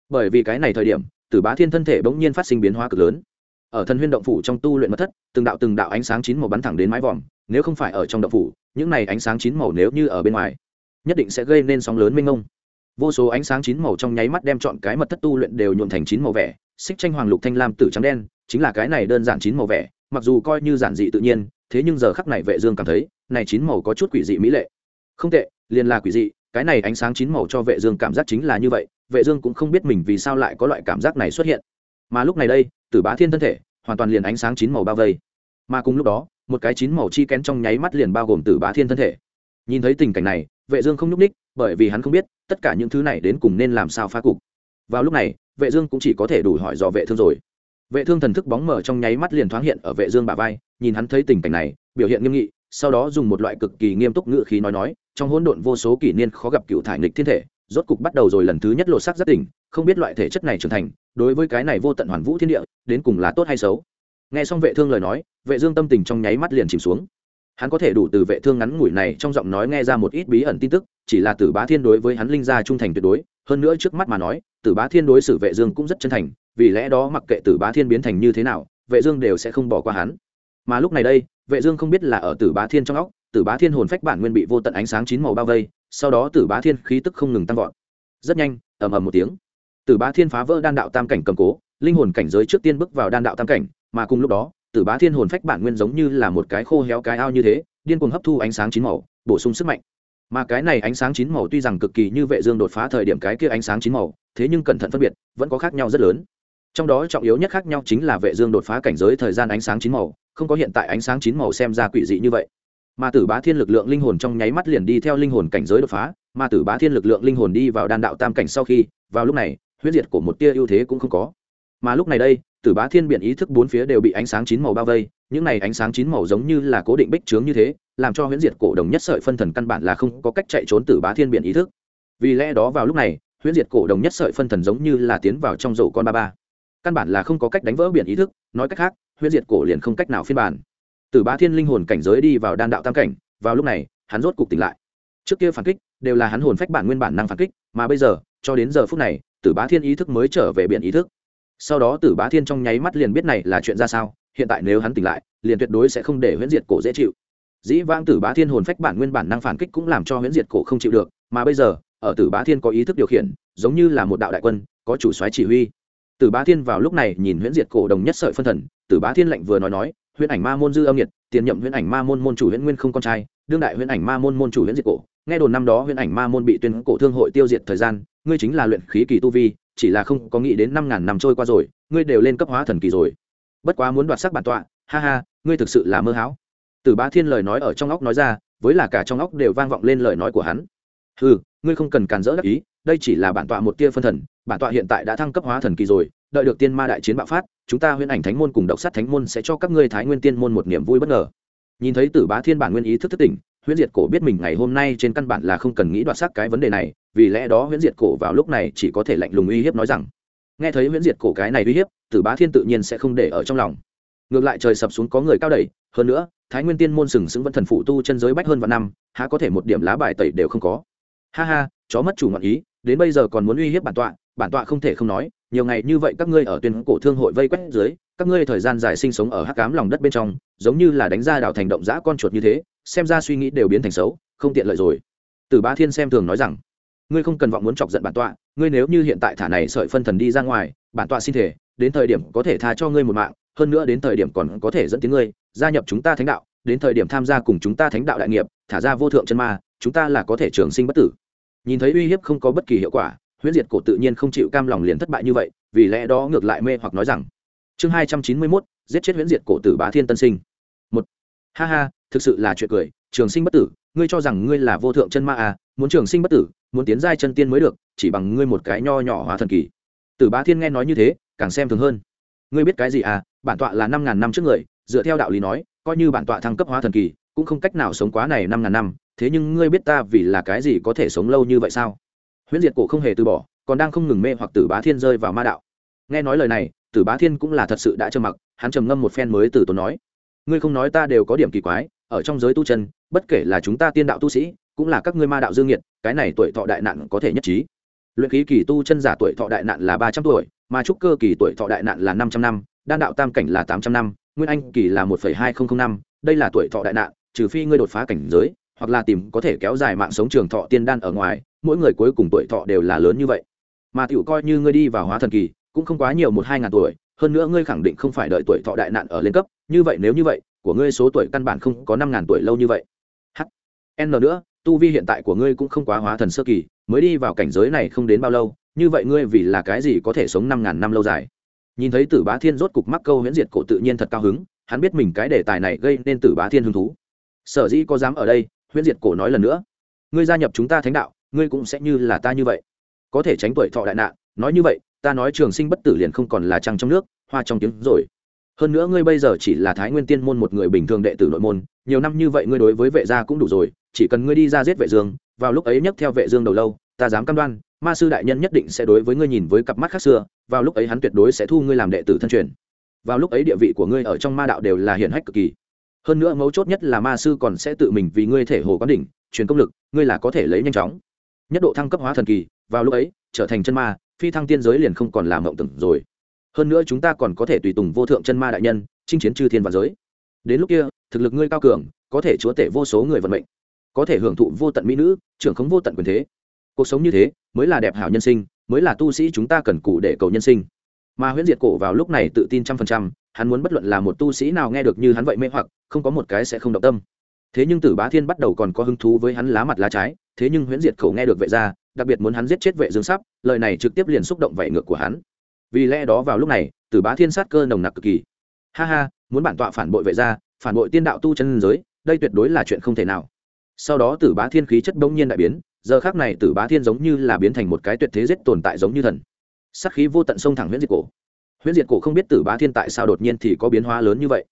Bởi vì cái này thời điểm, tử bá thiên thân thể bỗng nhiên phát sinh biến hóa cực lớn. Ở thân huyên động phủ trong tu luyện mật thất, từng đạo từng đạo ánh sáng chín màu bắn thẳng đến mái vòm, nếu không phải ở trong động phủ, những này ánh sáng chín màu nếu như ở bên ngoài, nhất định sẽ gây nên sóng lớn mênh mông. Vô số ánh sáng chín màu trong nháy mắt đem chọn cái mật thất tu luyện đều nhuộm thành chín màu vẻ, xích tranh hoàng lục thanh lam tử trắng đen, chính là cái này đơn giản chín màu vẻ, mặc dù coi như giản dị tự nhiên, thế nhưng giờ khắc này vệ dương cảm thấy, này chín màu có chút quỷ dị mỹ lệ. Không tệ, liền là quỷ dị cái này ánh sáng chín màu cho vệ dương cảm giác chính là như vậy, vệ dương cũng không biết mình vì sao lại có loại cảm giác này xuất hiện. Mà lúc này đây, tử bá thiên thân thể, hoàn toàn liền ánh sáng chín màu bao vây. Mà cùng lúc đó, một cái chín màu chi kén trong nháy mắt liền bao gồm tử bá thiên thân thể. Nhìn thấy tình cảnh này, vệ dương không nhúc ních bởi vì hắn không biết, tất cả những thứ này đến cùng nên làm sao phá cục. Vào lúc này, vệ dương cũng chỉ có thể đủ hỏi dò vệ thương rồi. Vệ thương thần thức bóng mở trong nháy mắt liền thoáng hiện ở vệ dương bả vai, nhìn hắn thấy tình cảnh này, biểu hiện nghiêm nghị, sau đó dùng một loại cực kỳ nghiêm túc ngữ khí nói nói trong hỗn độn vô số kỷ niên khó gặp cựu thải nghịch thiên thể, rốt cục bắt đầu rồi lần thứ nhất lộ sắc rất tỉnh, không biết loại thể chất này trưởng thành, đối với cái này vô tận hoàn vũ thiên địa, đến cùng là tốt hay xấu. Nghe xong vệ thương lời nói, vệ dương tâm tình trong nháy mắt liền chìm xuống. Hắn có thể đủ từ vệ thương ngắn ngủi này trong giọng nói nghe ra một ít bí ẩn tin tức, chỉ là tử bá thiên đối với hắn linh gia trung thành tuyệt đối, hơn nữa trước mắt mà nói, tử bá thiên đối xử vệ dương cũng rất chân thành, vì lẽ đó mặc kệ tử bá thiên biến thành như thế nào, vệ dương đều sẽ không bỏ qua hắn. Mà lúc này đây, vệ dương không biết là ở tử bá thiên trong óc tử bá thiên hồn phách bản nguyên bị vô tận ánh sáng chín màu bao vây, sau đó tử bá thiên khí tức không ngừng tăng vọt. Rất nhanh, ầm ầm một tiếng. Tử bá thiên phá vỡ đan đạo tam cảnh cầm cố, linh hồn cảnh giới trước tiên bước vào đan đạo tam cảnh, mà cùng lúc đó, tử bá thiên hồn phách bản nguyên giống như là một cái khô héo cái ao như thế, điên cuồng hấp thu ánh sáng chín màu, bổ sung sức mạnh. Mà cái này ánh sáng chín màu tuy rằng cực kỳ như vệ dương đột phá thời điểm cái kia ánh sáng chín màu, thế nhưng cẩn thận phân biệt, vẫn có khác nhau rất lớn. Trong đó trọng yếu nhất khác nhau chính là vệ dương đột phá cảnh giới thời gian ánh sáng chín màu, không có hiện tại ánh sáng chín màu xem ra quỷ dị như vậy mà tử bá thiên lực lượng linh hồn trong nháy mắt liền đi theo linh hồn cảnh giới đột phá, mà tử bá thiên lực lượng linh hồn đi vào đan đạo tam cảnh sau khi, vào lúc này, huyết diệt của một tia ưu thế cũng không có. Mà lúc này đây, tử bá thiên biện ý thức bốn phía đều bị ánh sáng chín màu bao vây, những này ánh sáng chín màu giống như là cố định bích trướng như thế, làm cho huyễn diệt cổ đồng nhất sợi phân thần căn bản là không có cách chạy trốn tử bá thiên biện ý thức. Vì lẽ đó vào lúc này, huyễn diệt cổ đồng nhất sợi phân thần giống như là tiến vào trong rổ con ba ba. Căn bản là không có cách đánh vỡ biển ý thức, nói cách khác, huyễn diệt cổ liền không cách nào phiên bản tử bá thiên linh hồn cảnh giới đi vào đan đạo tam cảnh, vào lúc này, hắn rốt cục tỉnh lại. Trước kia phản kích, đều là hắn hồn phách bản nguyên bản năng phản kích, mà bây giờ, cho đến giờ phút này tử bá thiên ý thức mới trở về biển ý thức. Sau đó tử bá thiên trong nháy mắt liền biết này là chuyện ra sao, hiện tại nếu hắn tỉnh lại, liền tuyệt đối sẽ không để huyễn diệt cổ dễ chịu. Dĩ vãng tử bá thiên hồn phách bản nguyên bản năng phản kích cũng làm cho huyễn diệt cổ không chịu được, mà bây giờ, ở tử bá thiên có ý thức điều khiển, giống như là một đạo đại quân, có chủ soái chỉ huy. Tử bá thiên vào lúc này nhìn huyễn diệt cổ đồng nhất sợi phân thần tử bá thiên lạnh vừa nói nói huyễn ảnh ma môn dư âm nhiệt, tiền nhậm huyễn ảnh ma môn môn chủ huyễn nguyên không con trai, đương đại huyễn ảnh ma môn môn chủ huyễn diệt cổ. Nghe đồn năm đó huyễn ảnh ma môn bị tuyên cổ thương hội tiêu diệt thời gian, ngươi chính là luyện khí kỳ tu vi, chỉ là không có nghĩ đến năm ngàn năm trôi qua rồi, ngươi đều lên cấp hóa thần kỳ rồi. Bất quá muốn đoạt sắc bản tọa, ha ha, ngươi thực sự là mơ hão. Từ bá thiên lời nói ở trong óc nói ra, với là cả trong óc đều vang vọng lên lời nói của hắn. Ừ ngươi không cần càn rỡ đắc ý, đây chỉ là bản tọa một tia phân thần, bản tọa hiện tại đã thăng cấp hóa thần kỳ rồi đợi được tiên ma đại chiến bạo phát, chúng ta huyễn ảnh thánh môn cùng độc sát thánh môn sẽ cho các ngươi thái nguyên tiên môn một niềm vui bất ngờ. Nhìn thấy tử bá thiên bản nguyên ý thức thất tỉnh, huyễn diệt cổ biết mình ngày hôm nay trên căn bản là không cần nghĩ đoạt sắc cái vấn đề này, vì lẽ đó huyễn diệt cổ vào lúc này chỉ có thể lạnh lùng uy hiếp nói rằng, nghe thấy huyễn diệt cổ cái này uy hiếp, tử bá thiên tự nhiên sẽ không để ở trong lòng. Ngược lại trời sập xuống có người cao đẩy, hơn nữa, thái nguyên tiên môn sừng sững vẫn thần phụ tu chân giới bách hơn vạn năm, há có thể một điểm lá bài tẩy đều không có. Ha ha, chó mất chủ ngọn ý đến bây giờ còn muốn uy hiếp bản tọa bản tọa không thể không nói, nhiều ngày như vậy các ngươi ở tuyên cổ thương hội vây quét dưới, các ngươi thời gian dài sinh sống ở hắc cám lòng đất bên trong, giống như là đánh ra đảo thành động dã con chuột như thế, xem ra suy nghĩ đều biến thành xấu, không tiện lợi rồi. Từ bá thiên xem thường nói rằng, ngươi không cần vọng muốn chọc giận bản tọa, ngươi nếu như hiện tại thả này sợi phân thần đi ra ngoài, bản tọa xin thể đến thời điểm có thể tha cho ngươi một mạng, hơn nữa đến thời điểm còn có thể dẫn tiếng ngươi, gia nhập chúng ta thánh đạo, đến thời điểm tham gia cùng chúng ta thánh đạo đại nghiệp, thả ra vô thượng chân ma, chúng ta là có thể trường sinh bất tử nhìn thấy uy hiếp không có bất kỳ hiệu quả, huyễn diệt cổ tự nhiên không chịu cam lòng liền thất bại như vậy, vì lẽ đó ngược lại mê hoặc nói rằng, chương hai trăm chín mươi mốt, giết chết huyễn diệt cổ tử bá thiên tân sinh. Một, ha ha, thực sự là chuyện cười, trường sinh bất tử, ngươi cho rằng ngươi là vô thượng chân ma à muốn trường sinh bất tử, muốn tiến giai chân tiên mới được, chỉ bằng ngươi một cái nho nhỏ hóa thần kỳ. Tử bá thiên nghe nói như thế, càng xem thường hơn. Ngươi biết cái gì à bản tọa là năm ngàn năm trước người, dựa theo đạo lý nói, coi như bản tọa thăng cấp hóa thần kỳ, cũng không cách nào sống quá này năm ngàn năm thế nhưng ngươi biết ta vì là cái gì có thể sống lâu như vậy sao? Huyễn diệt cổ không hề từ bỏ, còn đang không ngừng mê hoặc tử bá thiên rơi vào ma đạo. Nghe nói lời này, tử bá thiên cũng là thật sự đã trầm mặc, hắn trầm ngâm một phen mới từ tốn nói, ngươi không nói ta đều có điểm kỳ quái, ở trong giới tu chân, bất kể là chúng ta tiên đạo tu sĩ, cũng là các ngươi ma đạo dương nhiệt cái này tuổi thọ đại nạn có thể nhất trí. Luyện khí kỳ tu chân giả tuổi thọ đại nạn là ba trăm tuổi mà trúc cơ kỳ tuổi thọ đại nạn là năm trăm năm, đan đạo tam cảnh là tám trăm năm, nguyên anh kỳ là một hai nghìn năm, đây là tuổi thọ đại nạn, trừ phi ngươi đột phá cảnh giới hoặc là tìm có thể kéo dài mạng sống trường thọ tiên đan ở ngoài, mỗi người cuối cùng tuổi thọ đều là lớn như vậy. Mà tiểu coi như ngươi đi vào hóa thần kỳ, cũng không quá nhiều một hai ngàn tuổi, hơn nữa ngươi khẳng định không phải đợi tuổi thọ đại nạn ở lên cấp, như vậy nếu như vậy, của ngươi số tuổi căn bản không có năm ngàn tuổi lâu như vậy. H, n nữa, tu vi hiện tại của ngươi cũng không quá hóa thần sơ kỳ, mới đi vào cảnh giới này không đến bao lâu, như vậy ngươi vì là cái gì có thể sống năm ngàn năm lâu dài? Nhìn thấy tử bá thiên rốt cục mắc câu huyễn diệt cổ tự nhiên thật cao hứng, hắn biết mình cái đề tài này gây nên tử bá thiên hứng thú. Sở dĩ có dám ở đây huyễn diệt cổ nói lần nữa. Ngươi gia nhập chúng ta thánh đạo, ngươi cũng sẽ như là ta như vậy. Có thể tránh tuổi thọ đại nạn, nói như vậy, ta nói trường sinh bất tử liền không còn là trăng trong nước, hoa trong tiếng rồi. Hơn nữa ngươi bây giờ chỉ là thái nguyên tiên môn một người bình thường đệ tử nội môn, nhiều năm như vậy ngươi đối với vệ gia cũng đủ rồi, chỉ cần ngươi đi ra giết vệ dương, vào lúc ấy nhấc theo vệ dương đầu lâu, ta dám cam đoan, ma sư đại nhân nhất định sẽ đối với ngươi nhìn với cặp mắt khác xưa, vào lúc ấy hắn tuyệt đối sẽ thu ngươi làm đệ tử thân truyền. Vào lúc ấy địa vị của ngươi ở trong ma đạo đều là hiển hách cực kỳ hơn nữa mấu chốt nhất là ma sư còn sẽ tự mình vì ngươi thể hồ quán đỉnh, truyền công lực, ngươi là có thể lấy nhanh chóng. Nhất độ thăng cấp hóa thần kỳ, vào lúc ấy, trở thành chân ma, phi thăng tiên giới liền không còn làm mộng tưởng rồi. Hơn nữa chúng ta còn có thể tùy tùng vô thượng chân ma đại nhân, chinh chiến chư thiên và giới. Đến lúc kia, thực lực ngươi cao cường, có thể chúa tể vô số người vận mệnh. Có thể hưởng thụ vô tận mỹ nữ, trưởng khống vô tận quyền thế. Cuộc sống như thế, mới là đẹp hảo nhân sinh, mới là tu sĩ chúng ta cần cụ để cầu nhân sinh. Mà huyễn diệt cổ vào lúc này tự tin trăm phần trăm hắn muốn bất luận là một tu sĩ nào nghe được như hắn vậy mê hoặc không có một cái sẽ không động tâm. Thế nhưng tử bá thiên bắt đầu còn có hứng thú với hắn lá mặt lá trái thế nhưng huyễn diệt khẩu nghe được vệ ra đặc biệt muốn hắn giết chết vệ dương sắp lời này trực tiếp liền xúc động vậy ngược của hắn. Vì lẽ đó vào lúc này tử bá thiên sát cơ nồng nặc cực kỳ. Ha ha muốn bản tọa phản bội vệ gia, phản bội tiên đạo tu chân giới đây tuyệt đối là chuyện không thể nào. Sau đó tử bá thiên khí chất bỗng nhiên đại biến giờ khác này tử bá thiên giống như là biến thành một cái tuyệt thế giết tồn tại giống như thần. Sát khí vô tận sông thẳng huyễn diệt cổ huyễn diệt cổ không biết tử bá thiên tại sao đột nhiên thì có biến hóa lớn như vậy.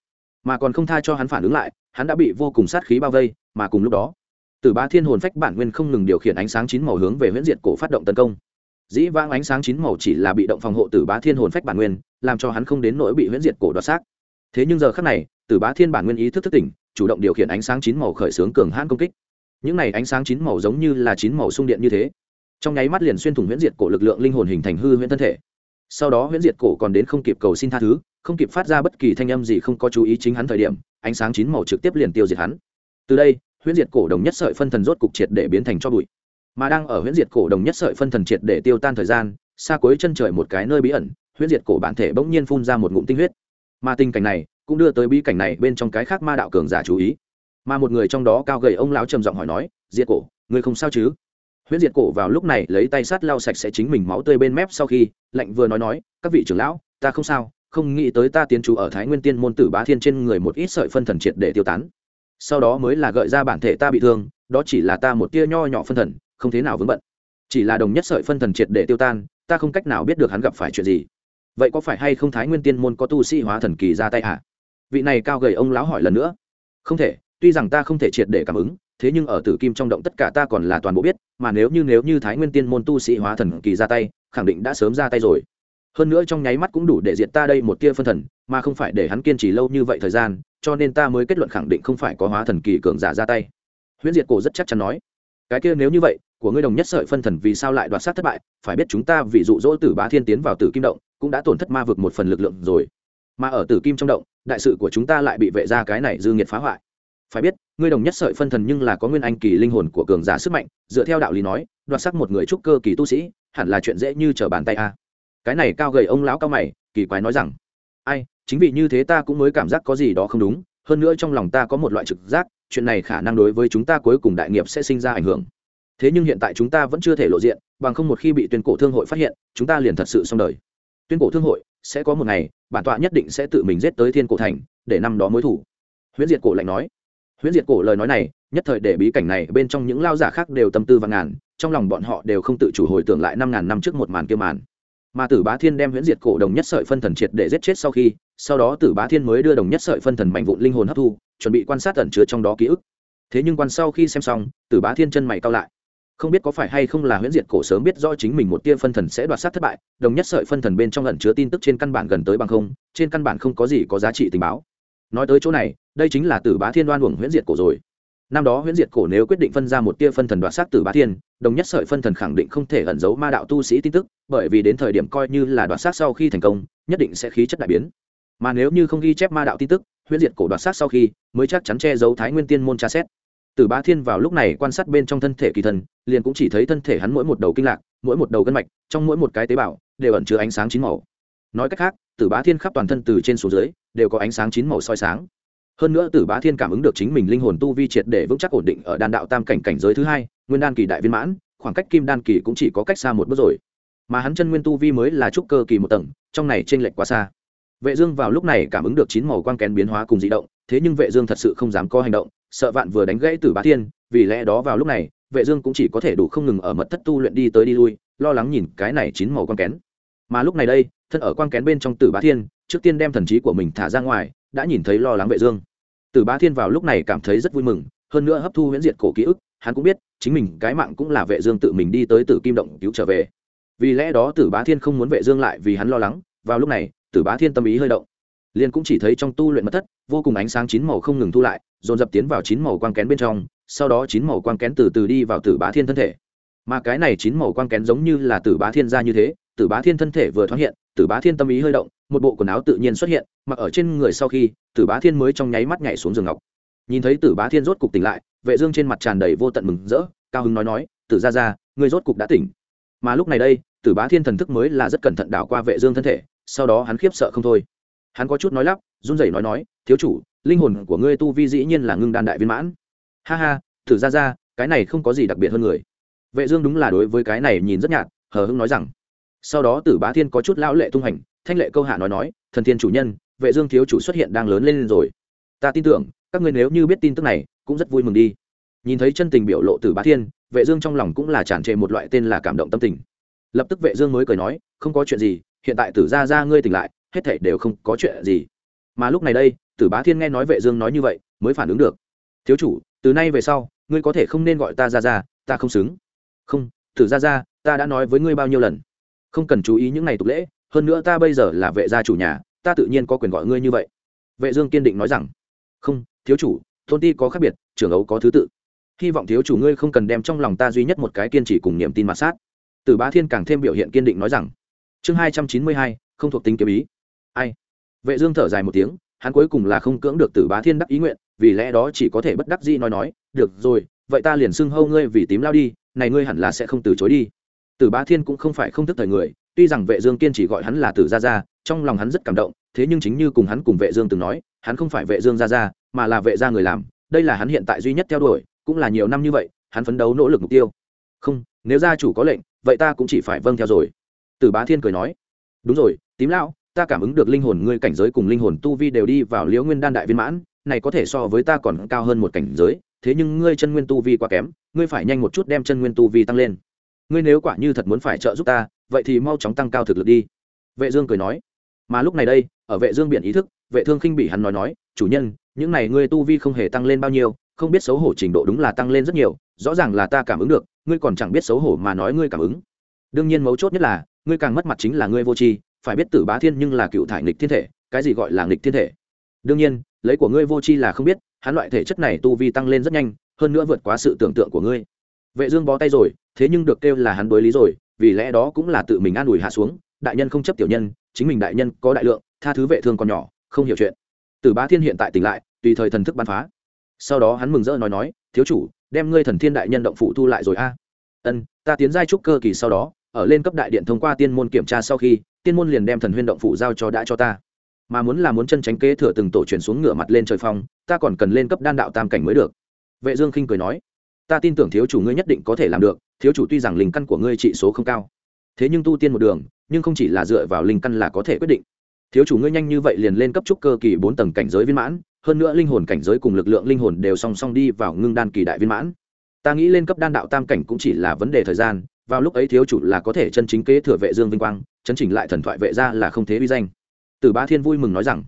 Mà còn không tha cho hắn phản ứng lại, hắn đã bị vô cùng sát khí bao vây, mà cùng lúc đó, tử bá thiên hồn phách bản nguyên không ngừng điều khiển ánh sáng chín màu hướng về huyễn diệt cổ phát động tấn công. Dĩ vãng ánh sáng chín màu chỉ là bị động phòng hộ tử bá thiên hồn phách bản nguyên, làm cho hắn không đến nỗi bị huyễn diệt cổ đoạt xác. Thế nhưng giờ khác này, tử bá thiên bản nguyên ý thức thức tỉnh, chủ động điều khiển ánh sáng chín màu khởi xướng cường hãn công kích. Những này ánh sáng chín màu giống như là chín màu sung điện như thế. Trong nháy mắt liền xuyên thủng huyễn diệt cổ lực lượng linh hồn hình thành hư huyễn thân thể sau đó huyễn diệt cổ còn đến không kịp cầu xin tha thứ, không kịp phát ra bất kỳ thanh âm gì không có chú ý chính hắn thời điểm, ánh sáng chín màu trực tiếp liền tiêu diệt hắn. Từ đây, huyễn diệt cổ đồng nhất sợi phân thần rốt cục triệt để biến thành cho bụi. Mà đang ở huyễn diệt cổ đồng nhất sợi phân thần triệt để tiêu tan thời gian, xa cuối chân trời một cái nơi bí ẩn, huyễn diệt cổ bản thể bỗng nhiên phun ra một ngụm tinh huyết. Mà tình cảnh này, cũng đưa tới bí cảnh này bên trong cái khác ma đạo cường giả chú ý. Mà một người trong đó cao gầy ông lão trầm giọng hỏi nói, diệt cổ người không sao chứ? Huyễn diệt cổ vào lúc này lấy tay sát lau sạch sẽ chính mình máu tươi bên mép sau khi, lạnh vừa nói nói, các vị trưởng lão, ta không sao, không nghĩ tới ta tiến trú ở thái nguyên tiên môn tử bá thiên trên người một ít sợi phân thần triệt để tiêu tán. Sau đó mới là gợi ra bản thể ta bị thương, đó chỉ là ta một tia nho nhỏ phân thần, không thế nào vướng bận. Chỉ là đồng nhất sợi phân thần triệt để tiêu tan, ta không cách nào biết được hắn gặp phải chuyện gì. Vậy có phải hay không thái nguyên tiên môn có tu sĩ hóa thần kỳ ra tay hả? Vị này cao gầy ông lão hỏi lần nữa. Không thể, tuy rằng ta không thể triệt để cảm ứng thế nhưng ở tử kim trong động tất cả ta còn là toàn bộ biết, mà nếu như nếu như thái nguyên tiên môn tu sĩ hóa thần kỳ ra tay, khẳng định đã sớm ra tay rồi. Hơn nữa trong nháy mắt cũng đủ để diệt ta đây một tia phân thần, mà không phải để hắn kiên trì lâu như vậy thời gian, cho nên ta mới kết luận khẳng định không phải có hóa thần kỳ cường giả ra tay. Huyễn diệt cổ rất chắc chắn nói, cái kia nếu như vậy, của ngươi đồng nhất sợi phân thần vì sao lại đoạt sát thất bại? Phải biết chúng ta vì dụ dỗ tử bá thiên tiến vào tử kim động, cũng đã tổn thất ma vực một phần lực lượng rồi. Mà ở tử kim trong động, đại sự của chúng ta lại bị vệ ra cái này dư nghiệt phá hoại. Phải biết ngươi đồng nhất sợi phân thần nhưng là có nguyên anh kỳ linh hồn của cường giả sức mạnh, dựa theo đạo lý nói, đoạt sắc một người trúc cơ kỳ tu sĩ, hẳn là chuyện dễ như trở bàn tay a. Cái này cao gầy ông lão cao mày, kỳ quái nói rằng, ai, chính vì như thế ta cũng mới cảm giác có gì đó không đúng, hơn nữa trong lòng ta có một loại trực giác, chuyện này khả năng đối với chúng ta cuối cùng đại nghiệp sẽ sinh ra ảnh hưởng. Thế nhưng hiện tại chúng ta vẫn chưa thể lộ diện, bằng không một khi bị tuyên cổ thương hội phát hiện, chúng ta liền thật sự xong đời. Tuyên cổ thương hội sẽ có một ngày, bản tọa nhất định sẽ tự mình giết tới thiên cổ thành, để năm đó mối thủ. Huyễn diệt cổ lạnh nói huyễn diệt cổ lời nói này, nhất thời để bí cảnh này bên trong những lao giả khác đều tâm tư và ngàn, trong lòng bọn họ đều không tự chủ hồi tưởng lại năm ngàn năm trước một màn kia màn. Mà tử bá thiên đem huyễn diệt cổ đồng nhất sợi phân thần triệt để giết chết sau khi, sau đó tử bá thiên mới đưa đồng nhất sợi phân thần mạnh vụn linh hồn hấp thu, chuẩn bị quan sát ẩn chứa trong đó ký ức. Thế nhưng quan sau khi xem xong, tử bá thiên chân mày cao lại. Không biết có phải hay không là huyễn diệt cổ sớm biết rõ chính mình một tia phân thần sẽ đoạt sát thất bại, đồng nhất sợi phân thần bên trong ẩn chứa tin tức trên căn bản gần tới bằng không, trên căn bản không có gì có giá trị tình báo. Nói tới chỗ này đây chính là tử bá thiên đoan uổng huyễn diệt cổ rồi. Năm đó huyễn diệt cổ nếu quyết định phân ra một tia phân thần đoạt sát tử bá thiên, đồng nhất sợi phân thần khẳng định không thể ẩn giấu ma đạo tu sĩ tin tức, bởi vì đến thời điểm coi như là đoạt sát sau khi thành công, nhất định sẽ khí chất đại biến. Mà nếu như không ghi chép ma đạo tin tức, huyễn diệt cổ đoạt sát sau khi, mới chắc chắn che giấu thái nguyên tiên môn tra xét. Tử bá thiên vào lúc này quan sát bên trong thân thể kỳ thần, liền cũng chỉ thấy thân thể hắn mỗi một đầu kinh lạc, mỗi một đầu gân mạch, trong mỗi một cái tế bào, đều ẩn chứa ánh sáng chín màu. Nói cách khác, tử bá thiên khắp toàn thân từ trên xuống dưới, đều có ánh sáng chín màu soi sáng hơn nữa tử bá thiên cảm ứng được chính mình linh hồn tu vi triệt để vững chắc ổn định ở đan đạo tam cảnh cảnh giới thứ hai, nguyên đan kỳ đại viên mãn, khoảng cách kim đan kỳ cũng chỉ có cách xa một bước rồi. Mà hắn chân nguyên tu vi mới là trúc cơ kỳ một tầng, trong này t r ê n lệch quá xa. Vệ dương vào lúc này cảm ứng được chín màu quang kén biến hóa cùng dị động, thế nhưng vệ dương thật sự không dám có hành động, sợ vạn vừa đánh gãy tử bá thiên, vì lẽ đó vào lúc này, vệ dương cũng chỉ có thể đủ không ngừng ở mật thất tu luyện đi tới đi lui, lo lắng nhìn cái này chín màu quang kén. Mà lúc này đây, thân ở quang kén bên trong tử bá thiên trước tiên đem thần trí của mình thả ra ngoài đã nhìn thấy lo lắng vệ dương Tử Bá Thiên vào lúc này cảm thấy rất vui mừng, hơn nữa hấp thu huyễn diệt cổ ký ức, hắn cũng biết, chính mình cái mạng cũng là Vệ Dương tự mình đi tới Tử Kim động cứu trở về. Vì lẽ đó Tử Bá Thiên không muốn Vệ Dương lại vì hắn lo lắng, vào lúc này, Tử Bá Thiên tâm ý hơi động. Liền cũng chỉ thấy trong tu luyện mật thất, vô cùng ánh sáng chín màu không ngừng thu lại, dồn dập tiến vào chín màu quang kén bên trong, sau đó chín màu quang kén từ từ đi vào Tử Bá Thiên thân thể. Mà cái này chín màu quang kén giống như là Tử Bá Thiên ra như thế, Tử Bá Thiên thân thể vừa thoáng hiện, Tử Bá Thiên tâm ý hơi động, một bộ quần áo tự nhiên xuất hiện, mặc ở trên người sau khi, Tử Bá Thiên mới trong nháy mắt nhảy xuống giường ngọc. Nhìn thấy tử bá thiên rốt cục tỉnh lại vệ dương trên mặt tràn đầy vô tận mừng rỡ cao hứng nói nói tử gia gia ngươi rốt cục đã tỉnh. Mà lúc này đây tử bá thiên thần thức mới là rất cẩn thận đảo qua vệ dương thân thể sau đó hắn khiếp sợ không thôi. Hắn có chút nói lắp run rẩy nói nói thiếu chủ linh hồn của ngươi tu vi dĩ nhiên là ngưng đan đại viên mãn. Ha ha tử gia gia cái này không có gì đặc biệt hơn người. Vệ dương đúng là đối với cái này nhìn rất nhạt hờ hững nói rằng sau đó tử bá thiên có chút lão lệ tung hành, thanh lệ câu hạ nói nói, thần thiên chủ nhân, vệ dương thiếu chủ xuất hiện đang lớn lên rồi. Ta tin tưởng, các ngươi nếu như biết tin tức này, cũng rất vui mừng đi. Nhìn thấy chân tình biểu lộ tử bá thiên, vệ dương trong lòng cũng là tràn trề một loại tên là cảm động tâm tình. Lập tức vệ dương mới cười nói, không có chuyện gì, hiện tại tử gia gia ngươi tỉnh lại, hết thảy đều không có chuyện gì. Mà lúc này đây, tử bá thiên nghe nói vệ dương nói như vậy, mới phản ứng được. Thiếu chủ, từ nay về sau, ngươi có thể không nên gọi ta gia gia, ta không xứng. Không, tử gia gia, ta đã nói với ngươi bao nhiêu lần? Không cần chú ý những ngày tục lễ, hơn nữa ta bây giờ là vệ gia chủ nhà, ta tự nhiên có quyền gọi ngươi như vậy. Vệ dương kiên định nói rằng, không, thiếu chủ, thôn ti có khác biệt, trưởng ấu có thứ tự. Hy vọng thiếu chủ ngươi không cần đem trong lòng ta duy nhất một cái kiên trì cùng niềm tin mặt sát. Từ bá thiên càng thêm biểu hiện kiên định nói rằng, chương hai trăm chín mươi hai, không thuộc tính kiếm ý. Ai? Vệ dương thở dài một tiếng, hắn cuối cùng là không cưỡng được tử bá thiên đắc ý nguyện, vì lẽ đó chỉ có thể bất đắc dĩ nói nói, được rồi, vậy ta liền xưng hâu ngươi vì tím lao đi, này ngươi hẳn là sẽ không từ chối đi tử bá thiên cũng không phải không thức thời người, tuy rằng vệ dương kiên chỉ gọi hắn là tử gia gia, trong lòng hắn rất cảm động, thế nhưng chính như cùng hắn cùng vệ dương từng nói, hắn không phải vệ dương gia gia, mà là vệ gia người làm, đây là hắn hiện tại duy nhất theo đuổi, cũng là nhiều năm như vậy, hắn phấn đấu nỗ lực mục tiêu. Không, nếu gia chủ có lệnh, vậy ta cũng chỉ phải vâng theo rồi. Tử bá thiên cười nói, đúng rồi, tím lão, ta cảm ứng được linh hồn ngươi cảnh giới cùng linh hồn tu vi đều đi vào liễu nguyên đan đại viên mãn, này có thể so với ta còn cao hơn một cảnh giới, thế nhưng ngươi chân nguyên tu vi quá kém, ngươi phải nhanh một chút đem chân nguyên tu vi tăng lên ngươi nếu quả như thật muốn phải trợ giúp ta, vậy thì mau chóng tăng cao thực lực đi. Vệ dương cười nói. Mà lúc này đây, ở vệ dương biển ý thức, vệ thương khinh bị hắn nói nói, chủ nhân, những này ngươi tu vi không hề tăng lên bao nhiêu, không biết xấu hổ trình độ đúng là tăng lên rất nhiều, rõ ràng là ta cảm ứng được, ngươi còn chẳng biết xấu hổ mà nói ngươi cảm ứng. Đương nhiên mấu chốt nhất là, ngươi càng mất mặt chính là ngươi vô tri, phải biết tử bá thiên nhưng là cựu thải nghịch thiên thể, cái gì gọi là nghịch thiên thể? Đương nhiên, lấy của ngươi vô tri là không biết, hắn loại thể chất này tu vi tăng lên rất nhanh, hơn nữa vượt quá sự tưởng tượng của ngươi vệ dương bó tay rồi, thế nhưng được kêu là hắn đối lý rồi, vì lẽ đó cũng là tự mình an ủi hạ xuống. Đại nhân không chấp tiểu nhân, chính mình đại nhân có đại lượng, tha thứ vệ thương còn nhỏ, không hiểu chuyện. Tử bá thiên hiện tại tỉnh lại, tùy thời thần thức bắn phá. Sau đó hắn mừng rỡ nói nói, thiếu chủ, đem ngươi thần thiên đại nhân động phụ thu lại rồi a. Ân, ta tiến giai trúc cơ kỳ sau đó, ở lên cấp đại điện thông qua tiên môn kiểm tra sau khi, tiên môn liền đem thần huyên động phụ giao cho đã cho ta. Mà muốn là muốn chân tránh kế thừa từng tổ chuyển xuống ngựa mặt lên trời phong, ta còn cần lên cấp đan đạo tam cảnh mới được. Vệ dương khinh cười nói ta tin tưởng thiếu chủ ngươi nhất định có thể làm được, thiếu chủ tuy rằng linh căn của ngươi trị số không cao, thế nhưng tu tiên một đường, nhưng không chỉ là dựa vào linh căn là có thể quyết định. Thiếu chủ ngươi nhanh như vậy liền lên cấp trúc cơ kỳ bốn tầng cảnh giới viên mãn, hơn nữa linh hồn cảnh giới cùng lực lượng linh hồn đều song song đi vào ngưng đan kỳ đại viên mãn. Ta nghĩ lên cấp đan đạo tam cảnh cũng chỉ là vấn đề thời gian, vào lúc ấy thiếu chủ là có thể chân chính kế thừa vệ dương vinh quang, chấn chỉnh lại thần thoại vệ gia là không thế vi danh. Từ ba thiên vui mừng nói rằng,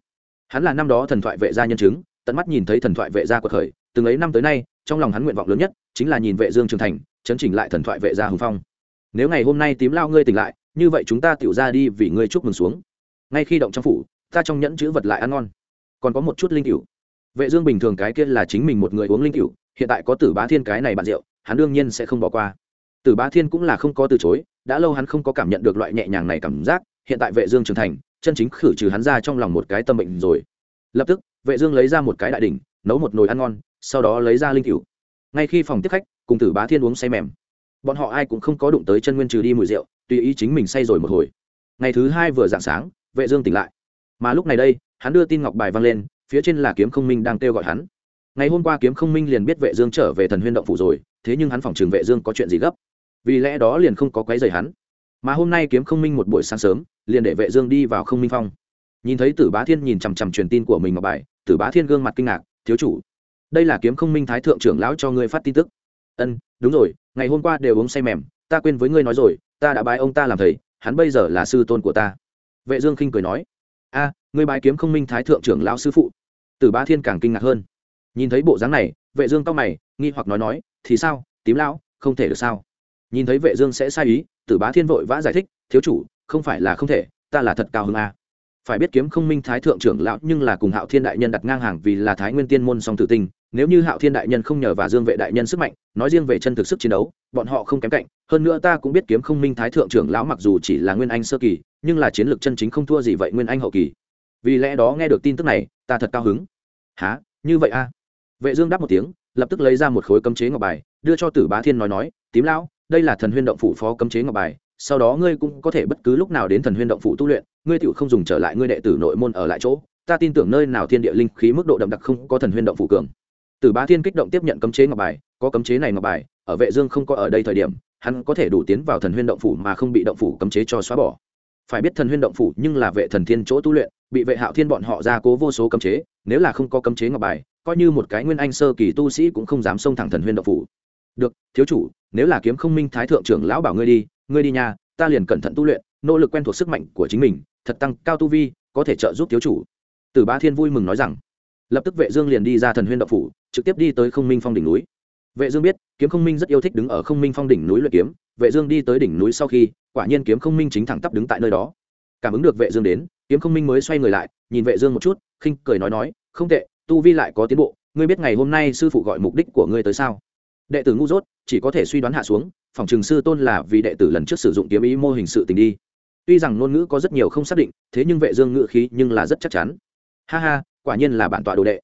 hắn là năm đó thần thoại vệ gia nhân chứng, tận mắt nhìn thấy thần thoại vệ gia quật khởi, từng ấy năm tới nay trong lòng hắn nguyện vọng lớn nhất chính là nhìn vệ dương trưởng thành, chấn chỉnh lại thần thoại vệ gia hùng phong. Nếu ngày hôm nay tím lao ngươi tỉnh lại, như vậy chúng ta tiểu ra đi vì ngươi chúc mừng xuống. Ngay khi động trong phủ, ta trong nhẫn chữ vật lại ăn ngon. Còn có một chút linh cựu vệ dương bình thường cái kia là chính mình một người uống linh cựu hiện tại có tử bá thiên cái này bạn rượu, hắn đương nhiên sẽ không bỏ qua. Tử bá thiên cũng là không có từ chối, đã lâu hắn không có cảm nhận được loại nhẹ nhàng này cảm giác, hiện tại vệ dương trưởng thành, chân chính khử trừ hắn ra trong lòng một cái tâm bệnh rồi. Lập tức, vệ dương lấy ra một cái đại đỉnh, nấu một nồi ăn ngon sau đó lấy ra linh cửu. Ngay khi phòng tiếp khách, cùng tử bá thiên uống say mềm. Bọn họ ai cũng không có đụng tới chân nguyên trừ đi mùi rượu, tùy ý chính mình say rồi một hồi. Ngày thứ hai vừa dạng sáng, vệ dương tỉnh lại. Mà lúc này đây, hắn đưa tin ngọc bài vang lên, phía trên là kiếm không minh đang kêu gọi hắn. Ngày hôm qua kiếm không minh liền biết vệ dương trở về thần huyên động phủ rồi, thế nhưng hắn phòng trường vệ dương có chuyện gì gấp? Vì lẽ đó liền không có quấy rầy hắn. Mà hôm nay kiếm không minh một buổi sáng sớm, liền để vệ dương đi vào không minh phong. Nhìn thấy tử bá thiên nhìn chằm chằm truyền tin của mình ngọc bài, tử bá thiên gương mặt kinh ngạc, thiếu chủ đây là kiếm không minh thái thượng trưởng lão cho ngươi phát tin tức. Ân, đúng rồi, ngày hôm qua đều uống say mềm, ta quên với ngươi nói rồi, ta đã bái ông ta làm thầy, hắn bây giờ là sư tôn của ta. Vệ dương khinh cười nói, a, ngươi bái kiếm không minh thái thượng trưởng lão sư phụ. Tử bá thiên càng kinh ngạc hơn. Nhìn thấy bộ dáng này, vệ dương cao mày, nghi hoặc nói nói, thì sao, tím lão, không thể được sao? Nhìn thấy vệ dương sẽ sai ý, tử bá thiên vội vã giải thích, thiếu chủ, không phải là không thể, ta là thật cao hứng a. Phải biết kiếm không minh thái thượng trưởng lão nhưng là cùng hạo thiên đại nhân đặt ngang hàng vì là thái nguyên tiên môn song tử tinh nếu như hạo thiên đại nhân không nhờ và dương vệ đại nhân sức mạnh, nói riêng về chân thực sức chiến đấu, bọn họ không kém cạnh. Hơn nữa ta cũng biết kiếm không minh thái thượng trưởng lão mặc dù chỉ là nguyên anh sơ kỳ, nhưng là chiến lược chân chính không thua gì vậy nguyên anh hậu kỳ. Vì lẽ đó nghe được tin tức này, ta thật cao hứng. Há như vậy a vệ dương đáp một tiếng, lập tức lấy ra một khối cấm chế ngọc bài, đưa cho tử bá thiên nói nói, tím lão, đây là thần huyên động phủ phó cấm chế ngọc bài, sau đó ngươi cũng có thể bất cứ lúc nào đến thần huyên động phủ tu luyện, ngươi tiểu không dùng trở lại ngươi đệ tử nội môn ở lại chỗ. Ta tin tưởng nơi nào thiên địa linh khí mức độ đậm đặc không có thần huyên động phủ cường tử bá thiên kích động tiếp nhận cấm chế ngọc bài, có cấm chế này ngọc bài, ở vệ dương không có ở đây thời điểm, hắn có thể đủ tiến vào thần huyên động phủ mà không bị động phủ cấm chế cho xóa bỏ. Phải biết thần huyên động phủ nhưng là vệ thần thiên chỗ tu luyện, bị vệ hạo thiên bọn họ ra cố vô số cấm chế, nếu là không có cấm chế ngọc bài, coi như một cái nguyên anh sơ kỳ tu sĩ cũng không dám xông thẳng thần huyên động phủ. Được, thiếu chủ, nếu là kiếm không minh thái thượng trưởng lão bảo ngươi đi ngươi đi nha, ta liền cẩn thận tu luyện, nỗ lực quen thuộc sức mạnh của chính mình, thật tăng cao tu vi, có thể trợ giúp thiếu chủ. Tử bá thiên vui mừng nói rằng lập tức vệ dương liền đi ra thần huyên động phủ, trực tiếp đi tới không minh phong đỉnh núi. Vệ dương biết, kiếm không minh rất yêu thích đứng ở không minh phong đỉnh núi luyện kiếm, vệ dương đi tới đỉnh núi sau khi, quả nhiên kiếm không minh chính thẳng tắp đứng tại nơi đó. Cảm ứng được vệ dương đến, kiếm không minh mới xoay người lại, nhìn vệ dương một chút, khinh cười nói nói, không tệ, tu vi lại có tiến bộ, ngươi biết ngày hôm nay sư phụ gọi mục đích của ngươi tới sao? Đệ tử ngu dốt, chỉ có thể suy đoán hạ xuống, phòng trường sư tôn là vì đệ tử lần trước sử dụng kiếm ý mô hình sự tình đi. Tuy rằng ngôn ngữ có rất nhiều không xác định, thế nhưng vệ dương ngữ khí nhưng là rất chắc chắn. Ha ha quả nhiên là bản tọa đồ đệ.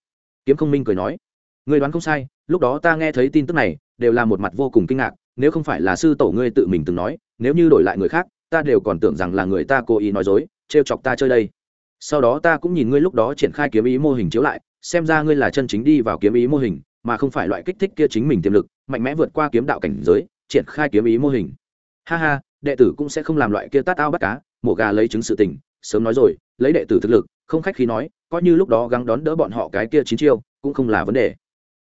Kiếm không minh cười nói người đoán không sai, lúc đó ta nghe thấy tin tức này, đều là một mặt vô cùng kinh ngạc, nếu không phải là sư tổ ngươi tự mình từng nói, nếu như đổi lại người khác, ta đều còn tưởng rằng là người ta cố ý nói dối, trêu chọc ta chơi đây. Sau đó ta cũng nhìn ngươi lúc đó triển khai kiếm ý mô hình chiếu lại, xem ra ngươi là chân chính đi vào kiếm ý mô hình, mà không phải loại kích thích kia chính mình tiềm lực, mạnh mẽ vượt qua kiếm đạo cảnh giới, triển khai kiếm ý mô hình. Ha ha, đệ tử cũng sẽ không làm loại kia tát ao bắt cá, mổ gà lấy chứng sự tình, sớm nói rồi, lấy đệ tử thực lực, không khách khí nói coi như lúc đó gắng đón đỡ bọn họ cái kia chín chiêu, cũng không là vấn đề.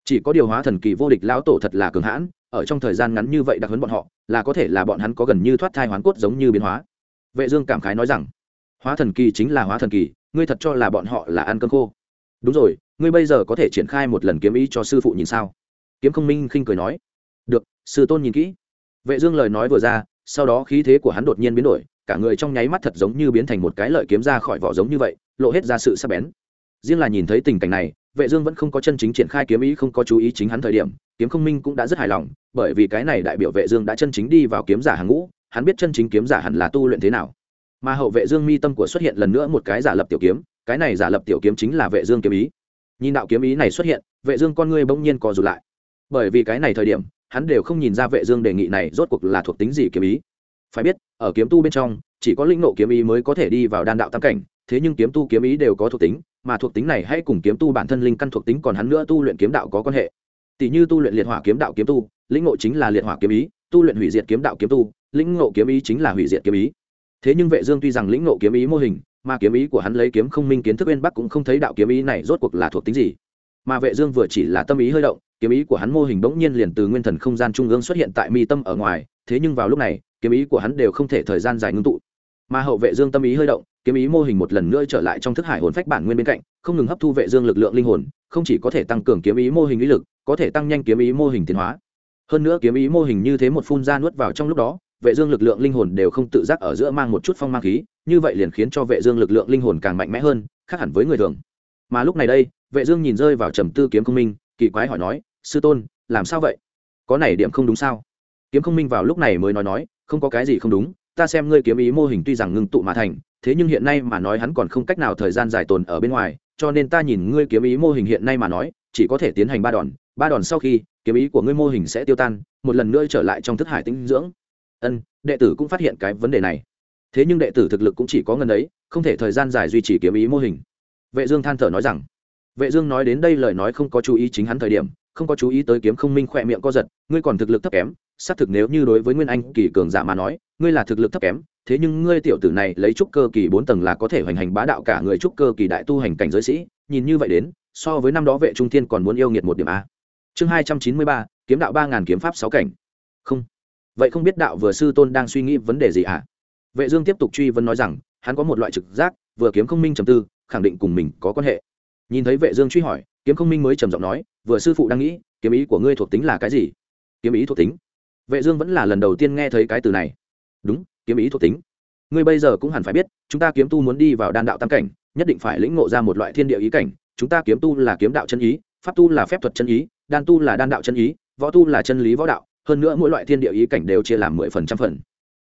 Chỉ có điều hóa thần kỳ vô địch lão tổ thật là cường hãn, ở trong thời gian ngắn như vậy đặc hấn bọn họ, là có thể là bọn hắn có gần như thoát thai hoán cốt giống như biến hóa. Vệ dương cảm khái nói rằng, hóa thần kỳ chính là hóa thần kỳ, ngươi thật cho là bọn họ là ăn cơm khô. Đúng rồi, ngươi bây giờ có thể triển khai một lần kiếm ý cho sư phụ nhìn sao? Kiếm không minh khinh cười nói. Được, sư tôn nhìn kỹ. Vệ dương lời nói vừa ra, sau đó khí thế của hắn đột nhiên biến đổi, cả người trong nháy mắt thật giống như biến thành một cái lợi kiếm ra khỏi vỏ giống như vậy, lộ hết ra sự sắc bén riêng là nhìn thấy tình cảnh này, vệ dương vẫn không có chân chính triển khai kiếm ý, không có chú ý chính hắn thời điểm, kiếm không minh cũng đã rất hài lòng, bởi vì cái này đại biểu vệ dương đã chân chính đi vào kiếm giả hàng ngũ, hắn biết chân chính kiếm giả hẳn là tu luyện thế nào. Mà hậu vệ dương mi tâm của xuất hiện lần nữa một cái giả lập tiểu kiếm, cái này giả lập tiểu kiếm chính là vệ dương kiếm ý. Nhìn đạo kiếm ý này xuất hiện, vệ dương con ngươi bỗng nhiên co rụt lại. Bởi vì cái này thời điểm, hắn đều không nhìn ra vệ dương đề nghị này rốt cuộc là thuộc tính gì kiếm ý. Phải biết, ở kiếm tu bên trong, chỉ có linh nộ kiếm ý mới có thể đi vào đan đạo tam cảnh thế nhưng kiếm tu kiếm ý đều có thuộc tính, mà thuộc tính này hay cùng kiếm tu bản thân linh căn thuộc tính còn hắn nữa tu luyện kiếm đạo có quan hệ. Tỷ như tu luyện liệt hỏa kiếm đạo kiếm tu, lĩnh ngộ chính là liệt hỏa kiếm ý, tu luyện hủy diệt kiếm đạo kiếm tu, lĩnh ngộ kiếm ý chính là hủy diệt kiếm ý. Thế nhưng vệ dương tuy rằng lĩnh ngộ kiếm ý mô hình, mà kiếm ý của hắn lấy kiếm không minh kiến thức bên bắc cũng không thấy đạo kiếm ý này rốt cuộc là thuộc tính gì. Mà vệ dương vừa chỉ là tâm ý hơi động, kiếm ý của hắn mô hình bỗng nhiên liền từ nguyên thần không gian trung ương xuất hiện tại mi tâm ở ngoài, thế nhưng vào lúc này, kiếm ý của hắn đều không thể thời gian dài ngưng tụ mà hậu vệ dương tâm ý hơi động, kiếm ý mô hình một lần nữa trở lại trong thức hải hồn phách bản nguyên bên cạnh, không ngừng hấp thu vệ dương lực lượng linh hồn, không chỉ có thể tăng cường kiếm ý mô hình ý lực, có thể tăng nhanh kiếm ý mô hình tiến hóa. Hơn nữa kiếm ý mô hình như thế một phun ra nuốt vào trong lúc đó, vệ dương lực lượng linh hồn đều không tự giác ở giữa mang một chút phong mang khí, như vậy liền khiến cho vệ dương lực lượng linh hồn càng mạnh mẽ hơn, khác hẳn với người thường. Mà lúc này đây, vệ dương nhìn rơi vào trầm tư kiếm công minh, kỳ quái hỏi nói, sư tôn, làm sao vậy? Có này điểm không đúng sao? Kiếm không minh vào lúc này mới nói nói, không có cái gì không đúng ta xem ngươi kiếm ý mô hình tuy rằng ngưng tụ mà thành, thế nhưng hiện nay mà nói hắn còn không cách nào thời gian dài tồn ở bên ngoài, cho nên ta nhìn ngươi kiếm ý mô hình hiện nay mà nói, chỉ có thể tiến hành ba đòn ba đòn sau khi, kiếm ý của ngươi mô hình sẽ tiêu tan, một lần nữa trở lại trong thức hải tinh dưỡng. Ân, đệ tử cũng phát hiện cái vấn đề này. Thế nhưng đệ tử thực lực cũng chỉ có ngần ấy, không thể thời gian dài duy trì kiếm ý mô hình. Vệ dương than thở nói rằng, vệ dương nói đến đây lời nói không có chú ý chính hắn thời điểm, không có chú ý tới kiếm không minh khoe miệng co giật, ngươi còn thực lực thấp kém xác thực nếu như đối với nguyên anh kỳ cường giả mà nói, ngươi là thực lực thấp kém, thế nhưng ngươi tiểu tử này lấy trúc cơ kỳ bốn tầng là có thể hoành hành bá đạo cả người trúc cơ kỳ đại tu hành cảnh giới sĩ, nhìn như vậy đến, so với năm đó vệ trung thiên còn muốn yêu nghiệt một điểm a. Chương hai trăm chín mươi ba, kiếm đạo ba ngàn kiếm pháp sáu cảnh. Không. Vậy không biết đạo vừa sư tôn đang suy nghĩ vấn đề gì ạ? À? vệ dương tiếp tục truy vấn nói rằng, hắn có một loại trực giác, vừa kiếm không minh trầm tư, khẳng định cùng mình có quan hệ. Nhìn thấy vệ dương truy hỏi, kiếm không minh mới trầm giọng nói, vừa sư phụ đang nghĩ, kiếm ý của ngươi thuộc tính là cái gì? Kiếm ý thuộc tính vệ dương vẫn là lần đầu tiên nghe thấy cái từ này. Đúng, kiếm ý thuộc tính. Ngươi bây giờ cũng hẳn phải biết, chúng ta kiếm tu muốn đi vào đan đạo tam cảnh, nhất định phải lĩnh ngộ ra một loại thiên địa ý cảnh. Chúng ta kiếm tu là kiếm đạo chân ý, pháp tu là phép thuật chân ý, đan tu là đan đạo chân ý, võ tu là chân lý võ đạo. Hơn nữa mỗi loại thiên địa ý cảnh đều chia làm mười phần trăm phần.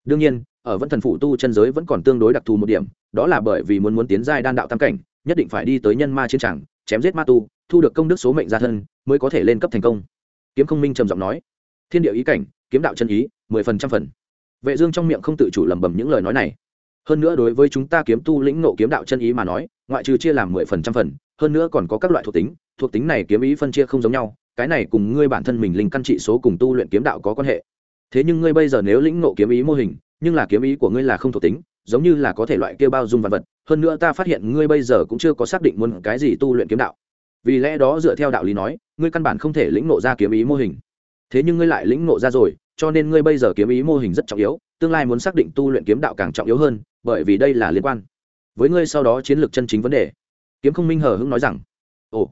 Đương nhiên, ở vẫn thần phụ tu chân giới vẫn còn tương đối đặc thù một điểm, đó là bởi vì muốn muốn tiến giai đan đạo tam cảnh, nhất định phải đi tới nhân ma chiến tràng, chém giết ma tu, thu được công đức số mệnh gia thân, mới có thể lên cấp thành công. Kiếm không minh trầm giọng nói, thiên địa ý cảnh kiếm đạo chân ý, mười phần trăm phần. Vệ dương trong miệng không tự chủ lẩm bẩm những lời nói này. Hơn nữa đối với chúng ta kiếm tu lĩnh ngộ kiếm đạo chân ý mà nói, ngoại trừ chia làm mười phần trăm phần, hơn nữa còn có các loại thuộc tính thuộc tính này kiếm ý phân chia không giống nhau, cái này cùng ngươi bản thân mình linh căn trị số cùng tu luyện kiếm đạo có quan hệ. Thế nhưng ngươi bây giờ nếu lĩnh ngộ kiếm ý mô hình, nhưng là kiếm ý của ngươi là không thuộc tính, giống như là có thể loại kia bao dung vật vật, hơn nữa ta phát hiện ngươi bây giờ cũng chưa có xác định muốn cái gì tu luyện kiếm đạo. Vì lẽ đó dựa theo đạo lý nói, ngươi căn bản không thể lĩnh ngộ ra kiếm ý mô hình thế nhưng ngươi lại lĩnh ngộ ra rồi, cho nên ngươi bây giờ kiếm ý mô hình rất trọng yếu, tương lai muốn xác định tu luyện kiếm đạo càng trọng yếu hơn, bởi vì đây là liên quan. Với ngươi sau đó chiến lược chân chính vấn đề. Kiếm không minh hờ hững nói rằng, ồ,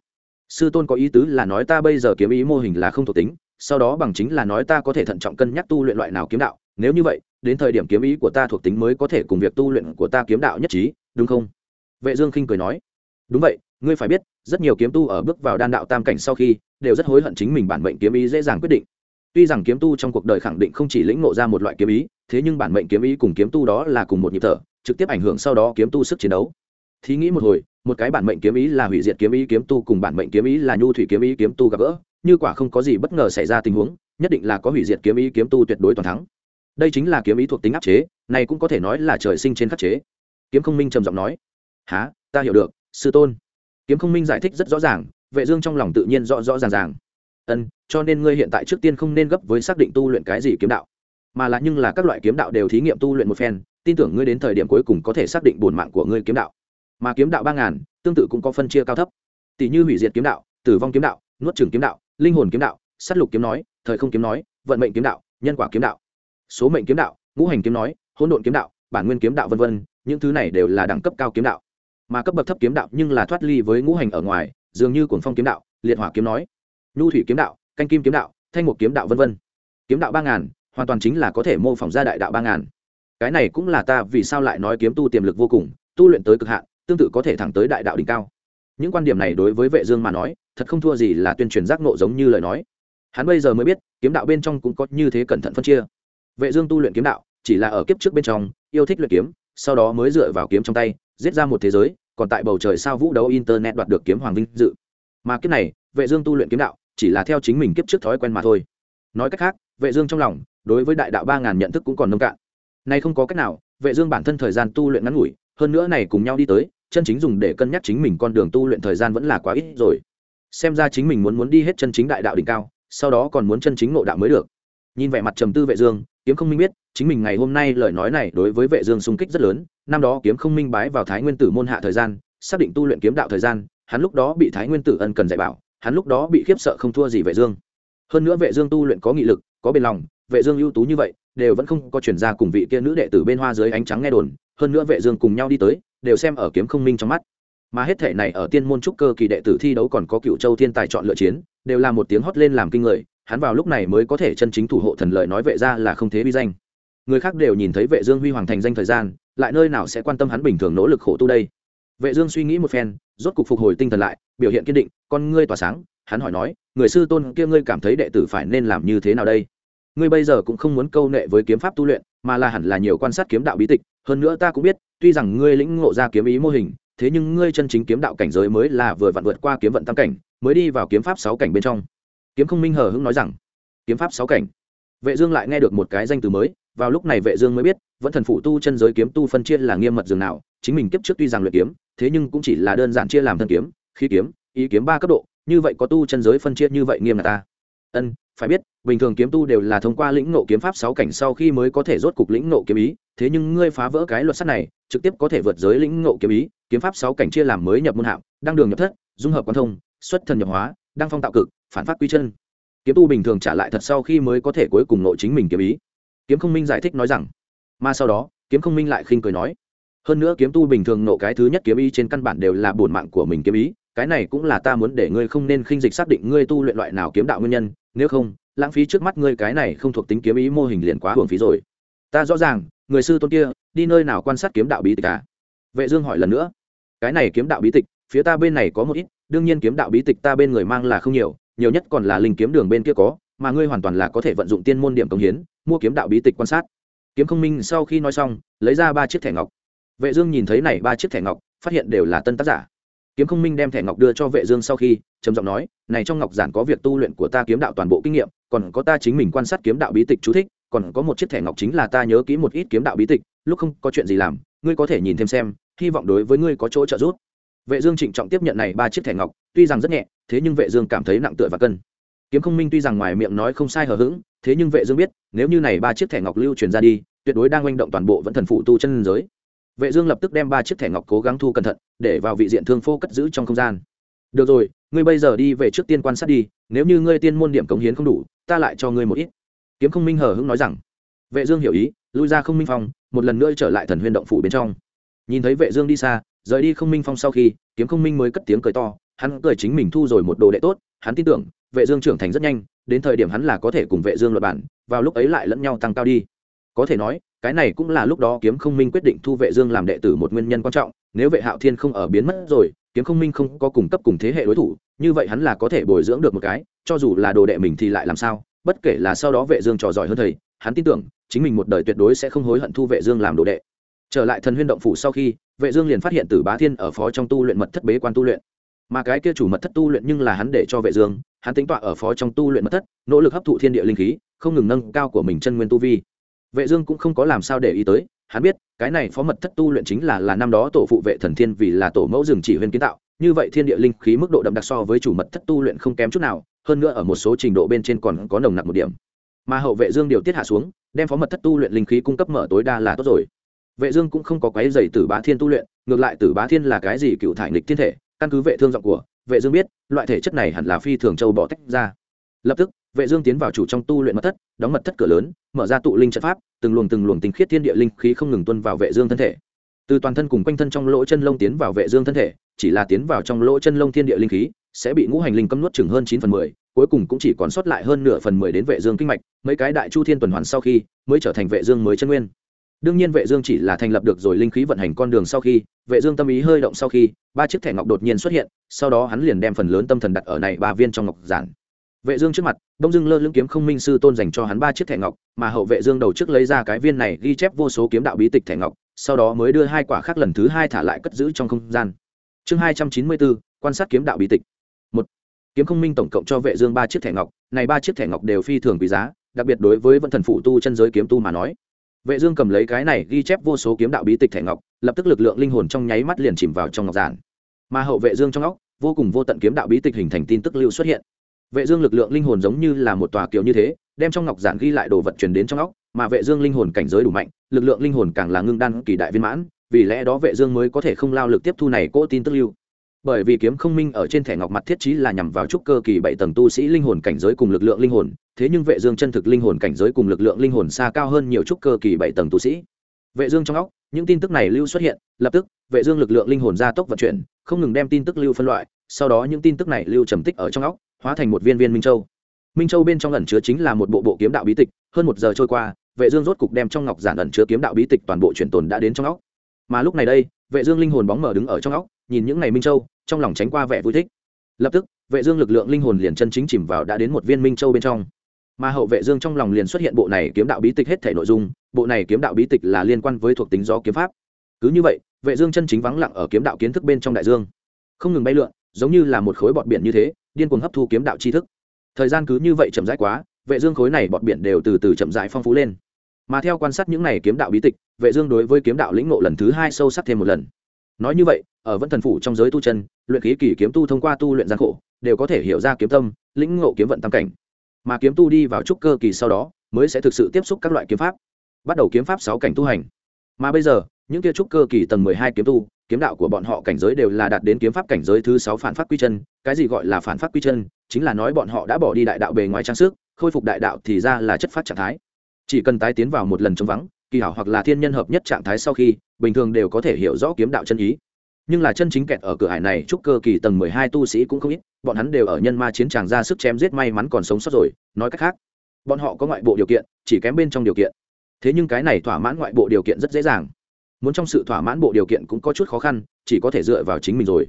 sư tôn có ý tứ là nói ta bây giờ kiếm ý mô hình là không thuộc tính, sau đó bằng chính là nói ta có thể thận trọng cân nhắc tu luyện loại nào kiếm đạo. Nếu như vậy, đến thời điểm kiếm ý của ta thuộc tính mới có thể cùng việc tu luyện của ta kiếm đạo nhất trí, đúng không? Vệ dương khinh cười nói. Đúng vậy ngươi phải biết, rất nhiều kiếm tu ở bước vào đan đạo tam cảnh sau khi, đều rất hối hận chính mình bản mệnh kiếm ý dễ dàng quyết định. Tuy rằng kiếm tu trong cuộc đời khẳng định không chỉ lĩnh ngộ ra một loại kiếm ý, thế nhưng bản mệnh kiếm ý cùng kiếm tu đó là cùng một nhịp thở, trực tiếp ảnh hưởng sau đó kiếm tu sức chiến đấu. Thí nghĩ một hồi, một cái bản mệnh kiếm ý là hủy diệt kiếm ý, kiếm tu cùng bản mệnh kiếm ý là nhu thủy kiếm ý, kiếm tu gặp gỡ, như quả không có gì bất ngờ xảy ra tình huống, nhất định là có hủy diệt kiếm ý, kiếm tu tuyệt đối toàn thắng. Đây chính là kiếm ý thuộc tính áp chế, này cũng có thể nói là trời sinh trên khắc chế. Kiếm không minh trầm giọng nói há ta hiểu được, sư tôn kiếm không minh giải thích rất rõ ràng, vệ dương trong lòng tự nhiên rõ rõ ràng ràng. Ân, cho nên ngươi hiện tại trước tiên không nên gấp với xác định tu luyện cái gì kiếm đạo, mà là nhưng là các loại kiếm đạo đều thí nghiệm tu luyện một phen, tin tưởng ngươi đến thời điểm cuối cùng có thể xác định bổn mạng của ngươi kiếm đạo. Mà kiếm đạo ba ngàn, tương tự cũng có phân chia cao thấp. Tỷ như hủy diệt kiếm đạo, tử vong kiếm đạo, nuốt chửng kiếm đạo, linh hồn kiếm đạo, sát lục kiếm nói, thời không kiếm nói, vận mệnh kiếm đạo, nhân quả kiếm đạo, số mệnh kiếm đạo, ngũ hành kiếm nói, hỗn độn kiếm đạo, bản nguyên kiếm đạo vân vân, những thứ này đều là đẳng cấp cao kiếm đạo mà cấp bậc thấp kiếm đạo nhưng là thoát ly với ngũ hành ở ngoài, dường như cuồng phong kiếm đạo, liệt hỏa kiếm nói, nhu thủy kiếm đạo, canh kim kiếm đạo, thanh mục kiếm đạo vân vân. Kiếm đạo ba ngàn, hoàn toàn chính là có thể mô phỏng ra đại đạo ba ngàn. Cái này cũng là ta vì sao lại nói kiếm tu tiềm lực vô cùng, tu luyện tới cực hạn, tương tự có thể thẳng tới đại đạo đỉnh cao. Những quan điểm này đối với vệ dương mà nói, thật không thua gì là tuyên truyền giác ngộ giống như lời nói. Hắn bây giờ mới biết, kiếm đạo bên trong cũng có như thế cẩn thận phân chia. Vệ dương tu luyện kiếm đạo, chỉ là ở kiếp trước bên trong, yêu thích luyện kiếm, sau đó mới dựa vào kiếm trong tay giết ra một thế giới, còn tại bầu trời sao vũ đấu internet đoạt được kiếm hoàng vinh dự. Mà kiếp này, vệ dương tu luyện kiếm đạo, chỉ là theo chính mình kiếp trước thói quen mà thôi. Nói cách khác, vệ dương trong lòng, đối với đại đạo ba ngàn nhận thức cũng còn nông cạn. Nay không có cách nào, vệ dương bản thân thời gian tu luyện ngắn ngủi, hơn nữa này cùng nhau đi tới, chân chính dùng để cân nhắc chính mình con đường tu luyện thời gian vẫn là quá ít rồi. Xem ra chính mình muốn muốn đi hết chân chính đại đạo đỉnh cao, sau đó còn muốn chân chính ngộ đạo mới được. Nhìn vẻ mặt trầm tư vệ dương, kiếm không minh biết, chính mình ngày hôm nay lời nói này đối với vệ dương sung kích rất lớn năm đó kiếm không minh bái vào thái nguyên tử môn hạ thời gian, xác định tu luyện kiếm đạo thời gian, hắn lúc đó bị thái nguyên tử ân cần dạy bảo, hắn lúc đó bị khiếp sợ không thua gì vệ dương. Hơn nữa vệ dương tu luyện có nghị lực, có bền lòng, vệ dương ưu tú như vậy, đều vẫn không có chuyển ra cùng vị kia nữ đệ tử bên hoa dưới ánh trắng nghe đồn, hơn nữa vệ dương cùng nhau đi tới, đều xem ở kiếm không minh trong mắt. Mà hết thể này ở tiên môn trúc cơ kỳ đệ tử thi đấu còn có cựu châu thiên tài chọn lựa chiến, đều là một tiếng hót lên làm kinh người, hắn vào lúc này mới có thể chân chính thủ hộ thần lợi nói vệ ra là không thế bi danh người khác đều nhìn thấy vệ dương huy hoàng thành danh thời gian, lại nơi nào sẽ quan tâm hắn bình thường nỗ lực khổ tu đây? Vệ dương suy nghĩ một phen, rốt cục phục hồi tinh thần lại, biểu hiện kiên định, con ngươi tỏa sáng. Hắn hỏi nói, người sư tôn kia ngươi cảm thấy đệ tử phải nên làm như thế nào đây? Ngươi bây giờ cũng không muốn câu nệ với kiếm pháp tu luyện, mà là hẳn là nhiều quan sát kiếm đạo bí tịch. Hơn nữa ta cũng biết, tuy rằng ngươi lĩnh ngộ ra kiếm ý mô hình, thế nhưng ngươi chân chính kiếm đạo cảnh giới mới là vừa vặn vượt qua kiếm vận tam cảnh, mới đi vào kiếm pháp sáu cảnh bên trong. Kiếm không minh hờ hững nói rằng, kiếm pháp sáu cảnh? Vệ dương lại nghe được một cái danh từ mới, vào lúc này vệ dương mới biết, vẫn thần phụ tu chân giới kiếm tu phân chia là nghiêm mật dường nào, chính mình kiếp trước tuy rằng luyện kiếm, thế nhưng cũng chỉ là đơn giản chia làm thân kiếm, khí kiếm, ý kiếm ba cấp độ, như vậy có tu chân giới phân chia như vậy nghiêm ngặt ta. Ân, phải biết, bình thường kiếm tu đều là thông qua lĩnh ngộ kiếm pháp sáu cảnh sau khi mới có thể rốt cục lĩnh ngộ kiếm ý, thế nhưng ngươi phá vỡ cái luật sắt này, trực tiếp có thể vượt giới lĩnh ngộ kiếm ý, kiếm pháp sáu cảnh chia làm mới nhập môn hạng đăng đường nhập thất, dung hợp quan thông, xuất thần nhập hóa, đăng phong tạo cực, phản phát quy chân kiếm tu bình thường trả lại thật sau khi mới có thể cuối cùng nội chính mình kiếm ý. Kiếm không minh giải thích nói rằng, mà sau đó, kiếm không minh lại khinh cười nói, hơn nữa kiếm tu bình thường nộ cái thứ nhất kiếm ý trên căn bản đều là bổn mạng của mình kiếm ý, cái này cũng là ta muốn để ngươi không nên khinh dịch xác định ngươi tu luyện loại nào kiếm đạo nguyên nhân, nếu không, lãng phí trước mắt ngươi cái này không thuộc tính kiếm ý mô hình liền quá hưởng phí rồi. Ta rõ ràng, người sư tôn kia, đi nơi nào quan sát kiếm đạo bí tịch à? Vệ dương hỏi lần nữa. Cái này kiếm đạo bí tịch, phía ta bên này có một ít, đương nhiên kiếm đạo bí tịch ta bên người mang là không nhiều nhiều nhất còn là linh kiếm đường bên kia có, mà ngươi hoàn toàn là có thể vận dụng tiên môn điểm công hiến, mua kiếm đạo bí tịch quan sát. Kiếm không minh sau khi nói xong, lấy ra ba chiếc thẻ ngọc. Vệ dương nhìn thấy này ba chiếc thẻ ngọc, phát hiện đều là tân tác giả. Kiếm không minh đem thẻ ngọc đưa cho vệ dương sau khi, trầm giọng nói, này trong ngọc giản có việc tu luyện của ta kiếm đạo toàn bộ kinh nghiệm, còn có ta chính mình quan sát kiếm đạo bí tịch chú thích, còn có một chiếc thẻ ngọc chính là ta nhớ kỹ một ít kiếm đạo bí tịch, lúc không có chuyện gì làm, ngươi có thể nhìn thêm xem, hy vọng đối với ngươi có chỗ trợ giúp vệ dương trịnh trọng tiếp nhận này ba chiếc thẻ ngọc tuy rằng rất nhẹ thế nhưng vệ dương cảm thấy nặng tựa và cân. Kiếm không minh tuy rằng ngoài miệng nói không sai hờ hững thế nhưng vệ dương biết nếu như này ba chiếc thẻ ngọc lưu truyền ra đi tuyệt đối đang oanh động toàn bộ vẫn thần phụ tu chân giới. Vệ dương lập tức đem ba chiếc thẻ ngọc cố gắng thu cẩn thận để vào vị diện thương phô cất giữ trong không gian. Được rồi ngươi bây giờ đi về trước tiên quan sát đi nếu như ngươi tiên môn điểm cống hiến không đủ ta lại cho ngươi một ít. Kiếm không minh hờ hững nói rằng. Vệ dương hiểu ý lui ra không minh phòng, một lần nữa trở lại thần huyên động phủ bên trong. Nhìn thấy vệ dương đi xa rời đi không minh phong sau khi, kiếm không minh mới cất tiếng cười to, hắn cười chính mình thu rồi một đồ đệ tốt, hắn tin tưởng, vệ dương trưởng thành rất nhanh, đến thời điểm hắn là có thể cùng vệ dương luận bản, vào lúc ấy lại lẫn nhau tăng cao đi. Có thể nói, cái này cũng là lúc đó kiếm không minh quyết định thu vệ dương làm đệ tử một nguyên nhân quan trọng, nếu vệ hạo thiên không ở biến mất rồi, kiếm không minh không có cùng cấp cùng thế hệ đối thủ, như vậy hắn là có thể bồi dưỡng được một cái, cho dù là đồ đệ mình thì lại làm sao, bất kể là sau đó vệ dương trò giỏi hơn thầy, hắn tin tưởng, chính mình một đời tuyệt đối sẽ không hối hận thu vệ dương làm đồ đệ trở lại thần huyên động phủ sau khi, vệ dương liền phát hiện tử bá thiên ở phó trong tu luyện mật thất bế quan tu luyện. Mà cái kia chủ mật thất tu luyện nhưng là hắn để cho vệ dương, hắn tính tọa ở phó trong tu luyện mật thất, nỗ lực hấp thụ thiên địa linh khí, không ngừng nâng cao của mình chân nguyên tu vi. Vệ dương cũng không có làm sao để ý tới, hắn biết, cái này phó mật thất tu luyện chính là là năm đó tổ phụ vệ thần thiên vì là tổ mẫu rừng chỉ huyên kiến tạo, như vậy thiên địa linh khí mức độ đậm đặc so với chủ mật thất tu luyện không kém chút nào, hơn nữa ở một số trình độ bên trên còn có nồng nặc một điểm. Mà hậu vệ dương điều tiết hạ xuống, đem phó mật thất tu luyện linh khí cung cấp mở tối đa là tốt rồi vệ dương cũng không có quấy giày tử bá thiên tu luyện, ngược lại tử bá thiên là cái gì cựu thải nghịch thiên thể, căn cứ vệ thương giọng của vệ dương biết, loại thể chất này hẳn là phi thường châu bỏ tách ra. Lập tức, vệ dương tiến vào chủ trong tu luyện mật thất, đóng mật thất cửa lớn, mở ra tụ linh trận pháp, từng luồng từng luồng tinh khiết thiên địa linh khí không ngừng tuôn vào vệ dương thân thể. Từ toàn thân cùng quanh thân trong lỗ chân lông tiến vào vệ dương thân thể, chỉ là tiến vào trong lỗ chân lông thiên địa linh khí, sẽ bị ngũ hành linh cấm nuốt chừng hơn chín phần mười, cuối cùng cũng chỉ còn sót lại hơn nửa phần mười đến vệ dương kinh mạch, mấy cái đại chu thiên tuần hoàn sau khi mới trở thành vệ dương mới chân nguyên đương nhiên vệ dương chỉ là thành lập được rồi linh khí vận hành con đường sau khi, vệ dương tâm ý hơi động sau khi, ba chiếc thẻ ngọc đột nhiên xuất hiện, sau đó hắn liền đem phần lớn tâm thần đặt ở này ba viên trong ngọc giản. Vệ dương trước mặt, đông dương lơ lưỡng kiếm không minh sư tôn dành cho hắn ba chiếc thẻ ngọc, mà hậu vệ dương đầu trước lấy ra cái viên này ghi chép vô số kiếm đạo bí tịch thẻ ngọc, sau đó mới đưa hai quả khác lần thứ hai thả lại cất giữ trong không gian. Chương hai trăm chín mươi bốn, quan sát kiếm đạo bí tịch. Một, kiếm không minh tổng cộng cho vệ dương ba chiếc thẻ ngọc, này ba chiếc thẻ ngọc đều phi thường quý giá, đặc biệt đối với vận thần phụ tu chân giới kiếm tu mà nói vệ dương cầm lấy cái này ghi chép vô số kiếm đạo bí tịch thẻ ngọc, lập tức lực lượng linh hồn trong nháy mắt liền chìm vào trong ngọc giản. Mà hậu vệ dương trong óc, vô cùng vô tận kiếm đạo bí tịch hình thành tin tức lưu xuất hiện. Vệ dương lực lượng linh hồn giống như là một tòa kiều như thế, đem trong ngọc giản ghi lại đồ vật truyền đến trong óc, mà vệ dương linh hồn cảnh giới đủ mạnh, lực lượng linh hồn càng là ngưng đan kỳ đại viên mãn, vì lẽ đó vệ dương mới có thể không lao lực tiếp thu này cỗ tin tức lưu bởi vì kiếm không minh ở trên thẻ ngọc mặt thiết trí là nhằm vào trúc cơ kỳ bảy tầng tu sĩ linh hồn cảnh giới cùng lực lượng linh hồn, thế nhưng vệ dương chân thực linh hồn cảnh giới cùng lực lượng linh hồn xa cao hơn nhiều trúc cơ kỳ bảy tầng tu sĩ. Vệ dương trong óc, những tin tức này lưu xuất hiện, lập tức, vệ dương lực lượng linh hồn gia tốc vận chuyển, không ngừng đem tin tức lưu phân loại, sau đó những tin tức này lưu trầm tích ở trong óc, hóa thành một viên viên minh châu. Minh châu bên trong ẩn chứa chính là một bộ bộ kiếm đạo bí tịch, hơn một giờ trôi qua, vệ dương rốt cục đem trong ngọc giản ẩn chứa kiếm đạo bí tịch toàn bộ chuyển tồn đã đến trong óc. Mà lúc này đây vệ dương linh hồn bóng mở đứng ở trong óc, nhìn những ngày minh châu, trong lòng tránh qua vẻ vui thích. Lập tức, vệ dương lực lượng linh hồn liền chân chính chìm vào đã đến một viên minh châu bên trong. Mà hậu vệ dương trong lòng liền xuất hiện bộ này kiếm đạo bí tịch hết thể nội dung, bộ này kiếm đạo bí tịch là liên quan với thuộc tính gió kiếm pháp. Cứ như vậy, vệ dương chân chính vắng lặng ở kiếm đạo kiến thức bên trong đại dương. Không ngừng bay lượn, giống như là một khối bọt biển như thế, điên cuồng hấp thu kiếm đạo tri thức. Thời gian cứ như vậy chậm rãi quá, vệ dương khối này bọt biển đều từ từ chậm rãi phong phú lên. Mà theo quan sát những này kiếm đạo bí tịch vệ dương đối với kiếm đạo lĩnh ngộ lần thứ hai sâu sắc thêm một lần. Nói như vậy, ở vẫn thần phủ trong giới tu chân, luyện khí kỳ kiếm tu thông qua tu luyện gian khổ, đều có thể hiểu ra kiếm tâm, lĩnh ngộ kiếm vận tam cảnh. Mà kiếm tu đi vào trúc cơ kỳ sau đó, mới sẽ thực sự tiếp xúc các loại kiếm pháp, bắt đầu kiếm pháp sáu cảnh tu hành. Mà bây giờ, những kia trúc cơ kỳ tầng mười hai kiếm tu, kiếm đạo của bọn họ cảnh giới đều là đạt đến kiếm pháp cảnh giới thứ sáu phản pháp quy chân, cái gì gọi là phản pháp quy chân, chính là nói bọn họ đã bỏ đi đại đạo bề ngoài trang sức, khôi phục đại đạo thì ra là chất phát trạng thái. Chỉ cần tái tiến vào một lần trống vắng kỳ hảo hoặc là thiên nhân hợp nhất trạng thái sau khi, bình thường đều có thể hiểu rõ kiếm đạo chân ý. Nhưng là chân chính kẹt ở cửa hải này chúc cơ kỳ tầng mười hai tu sĩ cũng không ít, bọn hắn đều ở nhân ma chiến tràng ra sức chém giết may mắn còn sống sót rồi, nói cách khác, bọn họ có ngoại bộ điều kiện, chỉ kém bên trong điều kiện. Thế nhưng cái này thỏa mãn ngoại bộ điều kiện rất dễ dàng. Muốn trong sự thỏa mãn bộ điều kiện cũng có chút khó khăn, chỉ có thể dựa vào chính mình rồi.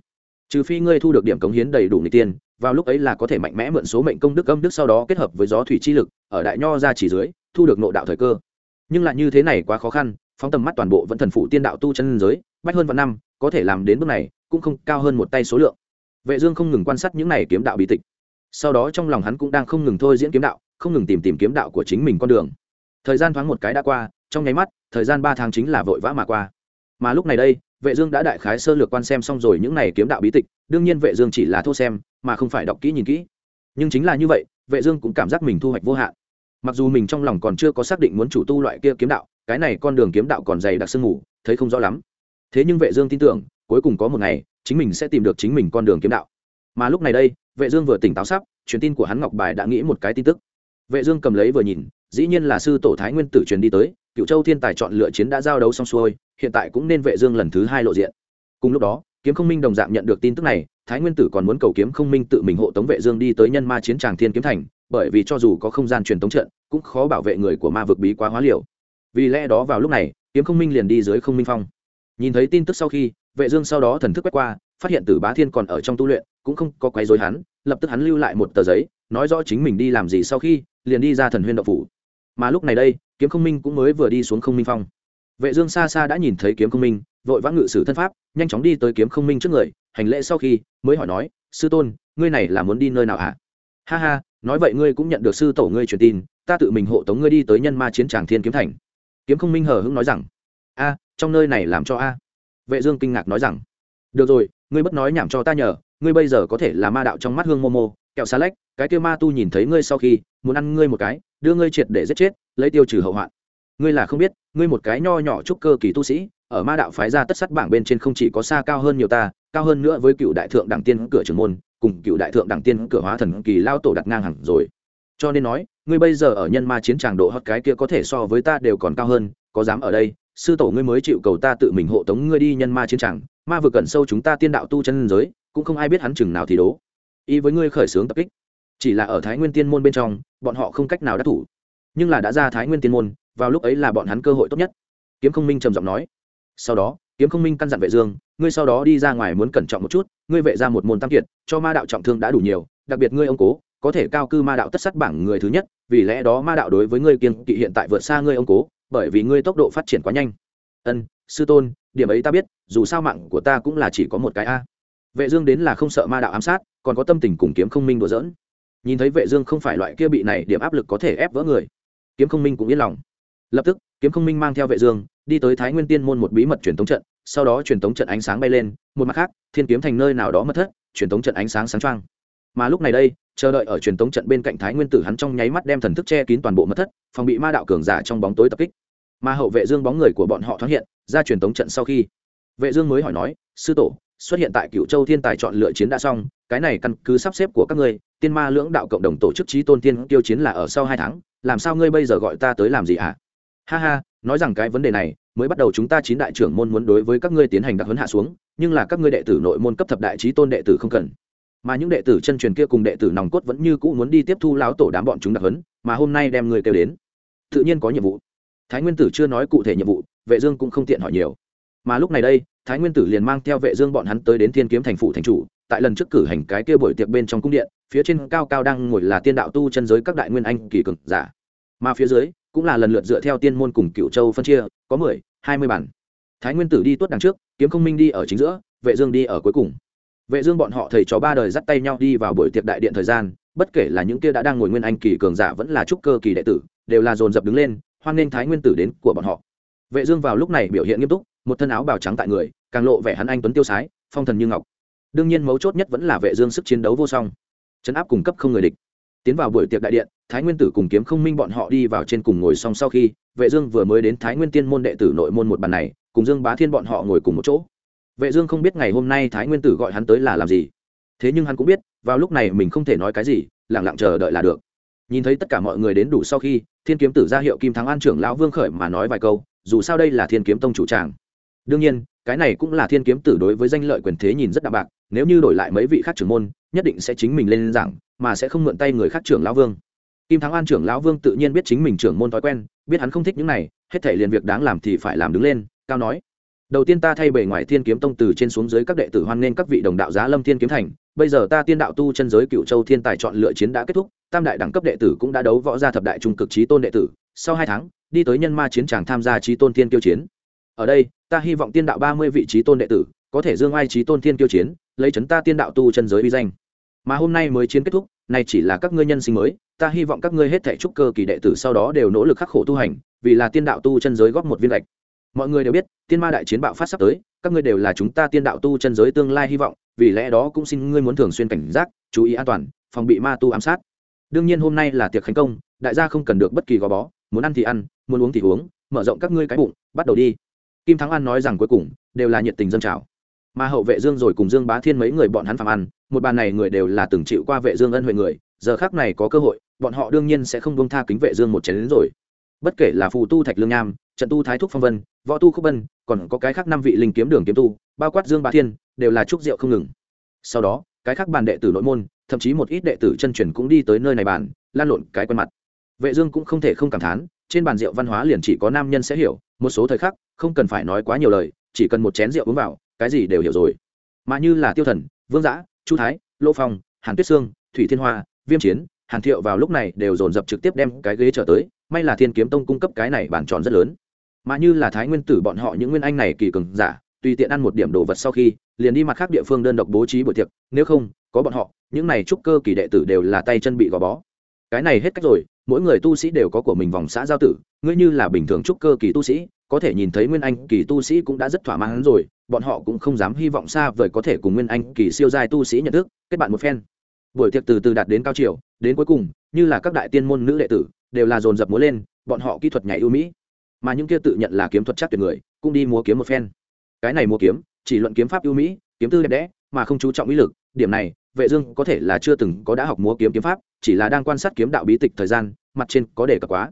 Trừ phi ngươi thu được điểm cống hiến đầy đủ người tiên, vào lúc ấy là có thể mạnh mẽ mượn số mệnh công đức âm đức sau đó kết hợp với gió thủy chi lực, ở đại nho ra chỉ dưới, thu được nộ đạo thời cơ nhưng lại như thế này quá khó khăn, phóng tầm mắt toàn bộ vẫn thần phụ tiên đạo tu chân giới, bách hơn vạn năm, có thể làm đến bước này, cũng không cao hơn một tay số lượng. Vệ dương không ngừng quan sát những này kiếm đạo bí tịch. Sau đó trong lòng hắn cũng đang không ngừng thôi diễn kiếm đạo, không ngừng tìm tìm kiếm đạo của chính mình con đường. Thời gian thoáng một cái đã qua, trong nháy mắt, thời gian ba tháng chính là vội vã mà qua. Mà lúc này đây, vệ dương đã đại khái sơ lược quan xem xong rồi những này kiếm đạo bí tịch, đương nhiên vệ dương chỉ là thô xem, mà không phải đọc kỹ nhìn kỹ. Nhưng chính là như vậy, vệ dương cũng cảm giác mình thu hoạch vô hạn mặc dù mình trong lòng còn chưa có xác định muốn chủ tu loại kia kiếm đạo, cái này con đường kiếm đạo còn dày đặc sương mù, thấy không rõ lắm. Thế nhưng vệ dương tin tưởng, cuối cùng có một ngày, chính mình sẽ tìm được chính mình con đường kiếm đạo. Mà lúc này đây, vệ dương vừa tỉnh táo sắp, truyền tin của hắn ngọc bài đã nghĩ một cái tin tức. Vệ dương cầm lấy vừa nhìn, dĩ nhiên là sư tổ thái nguyên tử truyền đi tới cựu châu thiên tài chọn lựa chiến đã giao đấu xong xuôi, hiện tại cũng nên vệ dương lần thứ hai lộ diện. Cùng lúc đó, kiếm không minh đồng dạng nhận được tin tức này, thái nguyên tử còn muốn cầu kiếm không minh tự mình hộ tống vệ dương đi tới nhân ma chiến tràng thiên kiếm thành bởi vì cho dù có không gian truyền tống trận, cũng khó bảo vệ người của ma vực bí quá hóa liều. Vì lẽ đó vào lúc này, kiếm không minh liền đi dưới không minh phong. Nhìn thấy tin tức sau khi, vệ dương sau đó thần thức quét qua, phát hiện tử bá thiên còn ở trong tu luyện, cũng không có quấy rối hắn, lập tức hắn lưu lại một tờ giấy, nói rõ chính mình đi làm gì sau khi, liền đi ra thần huyên động phủ. Mà lúc này đây, kiếm không minh cũng mới vừa đi xuống không minh phong. Vệ dương xa xa đã nhìn thấy kiếm không minh, vội vã ngự sử thân pháp, nhanh chóng đi tới kiếm không minh trước người, hành lễ sau khi, mới hỏi nói, sư tôn, ngươi này là muốn đi nơi nào à? ha ha nói vậy ngươi cũng nhận được sư tổ ngươi truyền tin, ta tự mình hộ tống ngươi đi tới nhân ma chiến tràng thiên kiếm thành. Kiếm không minh hờ hững nói rằng, a, trong nơi này làm cho a. Vệ dương kinh ngạc nói rằng, được rồi, ngươi bất nói nhảm cho ta nhờ, ngươi bây giờ có thể là ma đạo trong mắt hương momo, kẹo xa lách, cái kia ma tu nhìn thấy ngươi sau khi, muốn ăn ngươi một cái, đưa ngươi triệt để giết chết, lấy tiêu trừ hậu hoạn. Ngươi là không biết, ngươi một cái nho nhỏ trúc cơ kỳ tu sĩ, ở ma đạo phái ra tất sắt bảng bên trên không chỉ có xa cao hơn nhiều ta, cao hơn nữa với cựu đại thượng đẳng tiên cửa trưởng môn cùng cựu đại thượng đẳng tiên cửa hóa thần kỳ lao tổ đặt ngang hẳn rồi. Cho nên nói, ngươi bây giờ ở nhân ma chiến tràng độ hót cái kia có thể so với ta đều còn cao hơn, có dám ở đây, sư tổ ngươi mới chịu cầu ta tự mình hộ tống ngươi đi nhân ma chiến tràng, ma vừa cẩn sâu chúng ta tiên đạo tu chân giới, cũng không ai biết hắn chừng nào thì đố. Ý với ngươi khởi xướng tập kích. Chỉ là ở thái nguyên tiên môn bên trong, bọn họ không cách nào đắc thủ. Nhưng là đã ra thái nguyên tiên môn, vào lúc ấy là bọn hắn cơ hội tốt nhất. Kiếm không minh trầm giọng nói. Sau đó kiếm không minh căn dặn vệ dương, ngươi sau đó đi ra ngoài muốn cẩn trọng một chút, ngươi vệ ra một môn tam kiệt, cho ma đạo trọng thương đã đủ nhiều, đặc biệt ngươi ông cố, có thể cao cư ma đạo tất sát bảng người thứ nhất, vì lẽ đó ma đạo đối với ngươi kiên kỵ hiện tại vượt xa ngươi ông cố, bởi vì ngươi tốc độ phát triển quá nhanh. Ân, sư tôn, điểm ấy ta biết, dù sao mạng của ta cũng là chỉ có một cái a. Vệ dương đến là không sợ ma đạo ám sát, còn có tâm tình cùng kiếm không minh đùa giỡn. Nhìn thấy vệ dương không phải loại kia bị này điểm áp lực có thể ép vỡ người, kiếm không minh cũng yên lòng. Lập tức, kiếm không minh mang theo vệ dương đi tới thái nguyên tiên môn một bí mật truyền tống trận, sau đó truyền tống trận ánh sáng bay lên, một mặt khác, thiên kiếm thành nơi nào đó mất thất, truyền tống trận ánh sáng sáng choang. Mà lúc này đây, chờ đợi ở truyền tống trận bên cạnh thái nguyên tử hắn trong nháy mắt đem thần thức che kín toàn bộ mất thất, phòng bị ma đạo cường giả trong bóng tối tập kích. Mà hậu vệ dương bóng người của bọn họ thoáng hiện, ra truyền tống trận sau khi. Vệ dương mới hỏi nói, sư tổ, xuất hiện tại cựu châu thiên tài chọn lựa chiến đã xong, cái này căn cứ sắp xếp của các ngươi, tiên ma lưỡng đạo cộng đồng tổ chức trí tôn tiên tiêu chiến là ở sau hai tháng, làm sao ngươi bây giờ gọi ta tới làm gì ạ à? ha ha nói rằng cái vấn đề này mới bắt đầu chúng ta chín đại trưởng môn muốn đối với các ngươi tiến hành đặc huấn hạ xuống, nhưng là các ngươi đệ tử nội môn cấp thập đại trí tôn đệ tử không cần. Mà những đệ tử chân truyền kia cùng đệ tử nòng cốt vẫn như cũ muốn đi tiếp thu láo tổ đám bọn chúng đặc huấn, mà hôm nay đem người kêu đến. Tự nhiên có nhiệm vụ. Thái nguyên tử chưa nói cụ thể nhiệm vụ, vệ dương cũng không tiện hỏi nhiều. Mà lúc này đây, thái nguyên tử liền mang theo vệ dương bọn hắn tới đến thiên kiếm thành phủ thành chủ, tại lần trước cử hành cái kia buổi tiệc bên trong cung điện, phía trên cao cao đang ngồi là tiên đạo tu chân giới các đại nguyên anh kỳ cường giả. Mà phía dưới cũng là lần lượt dựa theo tiên môn cùng cựu châu phân chia, có mười, hai mươi bản. Thái nguyên tử đi tuốt đằng trước, kiếm không minh đi ở chính giữa, vệ dương đi ở cuối cùng. Vệ dương bọn họ thầy trò ba đời dắt tay nhau đi vào buổi tiệc đại điện thời gian, bất kể là những kia đã đang ngồi nguyên anh kỳ cường giả vẫn là trúc cơ kỳ đệ tử, đều là dồn dập đứng lên, hoan nghênh thái nguyên tử đến của bọn họ. Vệ dương vào lúc này biểu hiện nghiêm túc, một thân áo bào trắng tại người, càng lộ vẻ hắn anh tuấn tiêu sái, phong thần như ngọc. Đương nhiên mấu chốt nhất vẫn là vệ dương sức chiến đấu vô song. Chấn áp cùng cấp không người địch. Tiến vào buổi tiệc đại điện thái nguyên tử cùng kiếm không minh bọn họ đi vào trên cùng ngồi xong sau khi, vệ dương vừa mới đến thái nguyên tiên môn đệ tử nội môn một bàn này, cùng dương bá thiên bọn họ ngồi cùng một chỗ. Vệ dương không biết ngày hôm nay thái nguyên tử gọi hắn tới là làm gì. Thế nhưng hắn cũng biết, vào lúc này mình không thể nói cái gì, lặng lặng chờ đợi là được. Nhìn thấy tất cả mọi người đến đủ sau khi, thiên kiếm tử ra hiệu kim thắng an trưởng lão vương khởi mà nói vài câu, dù sao đây là thiên kiếm tông chủ tràng. Đương nhiên, cái này cũng là thiên kiếm tử đối với danh lợi quyền thế nhìn rất đạm bạc, nếu như đổi lại mấy vị khác trưởng môn, nhất định sẽ chính mình lên giảng, mà sẽ không mượn tay người khác trưởng lão vương kim thắng an trưởng lão vương tự nhiên biết chính mình trưởng môn thói quen, biết hắn không thích những này, hết thể liền việc đáng làm thì phải làm đứng lên, cao nói. Đầu tiên ta thay bề ngoài thiên kiếm tông từ trên xuống dưới các đệ tử hoan nghênh các vị đồng đạo giá lâm thiên kiếm thành, bây giờ ta tiên đạo tu chân giới cựu châu thiên tài chọn lựa chiến đã kết thúc, tam đại đẳng cấp đệ tử cũng đã đấu võ ra thập đại trung cực trí tôn đệ tử, sau hai tháng, đi tới nhân ma chiến tràng tham gia trí tôn thiên kiêu chiến. Ở đây, ta hy vọng tiên đạo ba mươi vị trí tôn đệ tử, có thể dương ai trí tôn thiên kiêu chiến, lấy chấn ta tiên đạo tu chân giới uy danh. Mà hôm nay mới chiến kết thúc này chỉ là các ngươi nhân sinh mới ta hy vọng các ngươi hết thảy trúc cơ kỳ đệ tử sau đó đều nỗ lực khắc khổ tu hành vì là tiên đạo tu chân giới góp một viên gạch. mọi người đều biết tiên ma đại chiến bạo phát sắp tới các ngươi đều là chúng ta tiên đạo tu chân giới tương lai hy vọng vì lẽ đó cũng xin ngươi muốn thường xuyên cảnh giác chú ý an toàn phòng bị ma tu ám sát. Đương nhiên hôm nay là tiệc khánh công đại gia không cần được bất kỳ gò bó muốn ăn thì ăn muốn uống thì uống mở rộng các ngươi cái bụng bắt đầu đi. Kim thắng an nói rằng cuối cùng đều là nhiệt tình dân chào, mà hậu vệ dương rồi cùng dương bá thiên mấy người bọn hắn phàm ăn một bàn này người đều là từng chịu qua vệ dương ân huệ người giờ khắc này có cơ hội bọn họ đương nhiên sẽ không buông tha kính vệ dương một chén đến rồi. Bất kể là phù tu thạch lương nham, trận tu thái thúc phong vân, võ tu khúc bân, còn có cái khác năm vị linh kiếm đường kiếm tu, bao quát dương bá thiên, đều là trúc rượu không ngừng. Sau đó, cái khác bàn đệ tử nội môn, thậm chí một ít đệ tử chân truyền cũng đi tới nơi này bàn, lan lộn cái quen mặt. Vệ dương cũng không thể không cảm thán, trên bàn rượu văn hóa liền chỉ có nam nhân sẽ hiểu, một số thời khắc, không cần phải nói quá nhiều lời, chỉ cần một chén rượu uống vào, cái gì đều hiểu rồi. Mà như là tiêu thần, vương giã, chu thái lô phong, hàn tuyết sương, thủy thiên hoa, viêm chiến hàn thiệu vào lúc này đều dồn dập trực tiếp đem cái ghế trở tới, may là thiên kiếm tông cung cấp cái này bản tròn rất lớn mà như là thái nguyên tử bọn họ những nguyên anh này kỳ cường giả, tùy tiện ăn một điểm đồ vật sau khi, liền đi mặt khác địa phương đơn độc bố trí buổi tiệc, nếu không, có bọn họ, những này trúc cơ kỳ đệ tử đều là tay chân bị gò bó cái này hết cách rồi, mỗi người tu sĩ đều có của mình vòng xã giao tử, ngươi như là bình thường trúc cơ kỳ tu sĩ, có thể nhìn thấy nguyên anh kỳ tu sĩ cũng đã rất thỏa mãn rồi, bọn họ cũng không dám hy vọng xa vời có thể cùng nguyên anh kỳ siêu giai tu sĩ nhận thức, kết bạn một phen buổi tiệc từ từ đạt đến cao chiều đến cuối cùng, như là các đại tiên môn nữ đệ tử, đều là dồn dập múa lên, bọn họ kỹ thuật nhảy ưu mỹ. Mà những kia tự nhận là kiếm thuật chắc tuyệt người, cũng đi múa kiếm một phen. Cái này múa kiếm, chỉ luận kiếm pháp ưu mỹ, kiếm tư đẹp đẽ, mà không chú trọng ý lực. Điểm này, vệ dương có thể là chưa từng có đã học múa kiếm kiếm pháp, chỉ là đang quan sát kiếm đạo bí tịch thời gian, mặt trên có đề cập quá.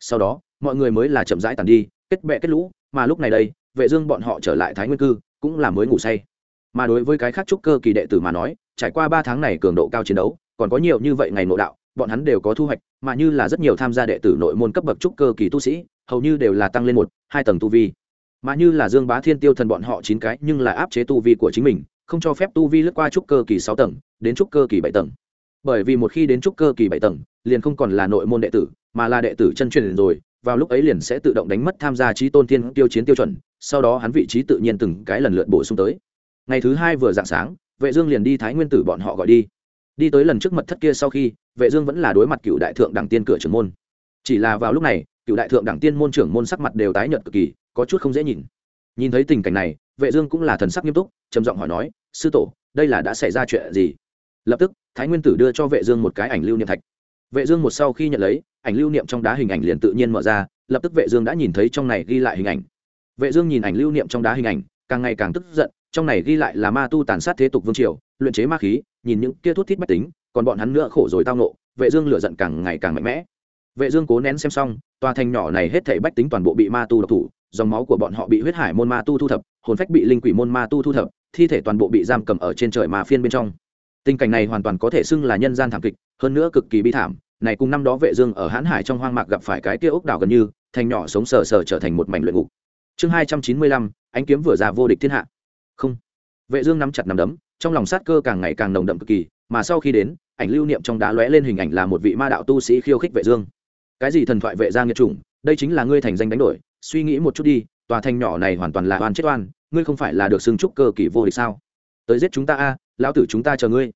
Sau đó, mọi người mới là chậm rãi tàn đi, kết bè kết lũ, mà lúc này đây, vệ dương bọn họ trở lại thái nguyên cư, cũng là mới ngủ say. Mà đối với cái khác trúc cơ kỳ đệ tử mà nói, trải qua ba tháng này cường độ cao chiến đấu còn có nhiều như vậy ngày nội đạo, bọn hắn đều có thu hoạch, mà như là rất nhiều tham gia đệ tử nội môn cấp bậc trúc cơ kỳ tu sĩ, hầu như đều là tăng lên một, hai tầng tu vi. Mà như là dương bá thiên tiêu thần bọn họ chín cái, nhưng là áp chế tu vi của chính mình, không cho phép tu vi lướt qua trúc cơ kỳ sáu tầng, đến trúc cơ kỳ bảy tầng. Bởi vì một khi đến trúc cơ kỳ bảy tầng, liền không còn là nội môn đệ tử, mà là đệ tử chân truyền rồi, vào lúc ấy liền sẽ tự động đánh mất tham gia trí tôn thiên tiêu chiến tiêu chuẩn, sau đó hắn vị trí tự nhiên từng cái lần lượt bổ sung tới. Ngày thứ hai vừa dạng sáng, vệ dương liền đi thái nguyên tử bọn họ gọi đi đi tới lần trước mật thất kia sau khi, vệ dương vẫn là đối mặt cựu đại thượng đẳng tiên cửa trưởng môn. Chỉ là vào lúc này, cựu đại thượng đẳng tiên môn trưởng môn sắc mặt đều tái nhợt cực kỳ, có chút không dễ nhìn. Nhìn thấy tình cảnh này, vệ dương cũng là thần sắc nghiêm túc, trầm giọng hỏi nói, sư tổ, đây là đã xảy ra chuyện gì? Lập tức, thái nguyên tử đưa cho vệ dương một cái ảnh lưu niệm thạch. Vệ dương một sau khi nhận lấy, ảnh lưu niệm trong đá hình ảnh liền tự nhiên mở ra, lập tức vệ dương đã nhìn thấy trong này ghi lại hình ảnh. Vệ dương nhìn ảnh lưu niệm trong đá hình ảnh, càng ngày càng tức giận, trong này ghi lại là ma tu tàn sát thế tục vương triều, luyện chế ma khí nhìn những kia thuốc thít bách tính, còn bọn hắn nữa khổ rồi tao nộ vệ dương lửa giận càng ngày càng mạnh mẽ. Vệ dương cố nén xem xong, tòa thành nhỏ này hết thảy bách tính toàn bộ bị ma tu độc thủ, dòng máu của bọn họ bị huyết hải môn ma tu thu thập, hồn phách bị linh quỷ môn ma tu thu thập, thi thể toàn bộ bị giam cầm ở trên trời ma phiên bên trong. Tình cảnh này hoàn toàn có thể xưng là nhân gian thảm kịch, hơn nữa cực kỳ bi thảm. Này cùng năm đó vệ dương ở hãn hải trong hoang mạc gặp phải cái kia ốc đảo gần như, thành nhỏ sống sờ sờ trở thành một mảnh luyện ngục. Chương hai trăm chín mươi lăm, ánh kiếm vừa ra vô địch thiên hạ. Không. Vệ dương nắm chặt nắm đấm trong lòng sát cơ càng ngày càng nồng đậm cực kỳ, mà sau khi đến, ảnh lưu niệm trong đá lóe lên hình ảnh là một vị ma đạo tu sĩ khiêu khích vệ dương. Cái gì thần thoại vệ gia nghiệt chủng, đây chính là ngươi thành danh đánh đổi, suy nghĩ một chút đi, tòa thành nhỏ này hoàn toàn là oan chết oan, ngươi không phải là được xưng trúc cơ kỳ vô địch sao? Tới giết chúng ta a, lão tử chúng ta chờ ngươi.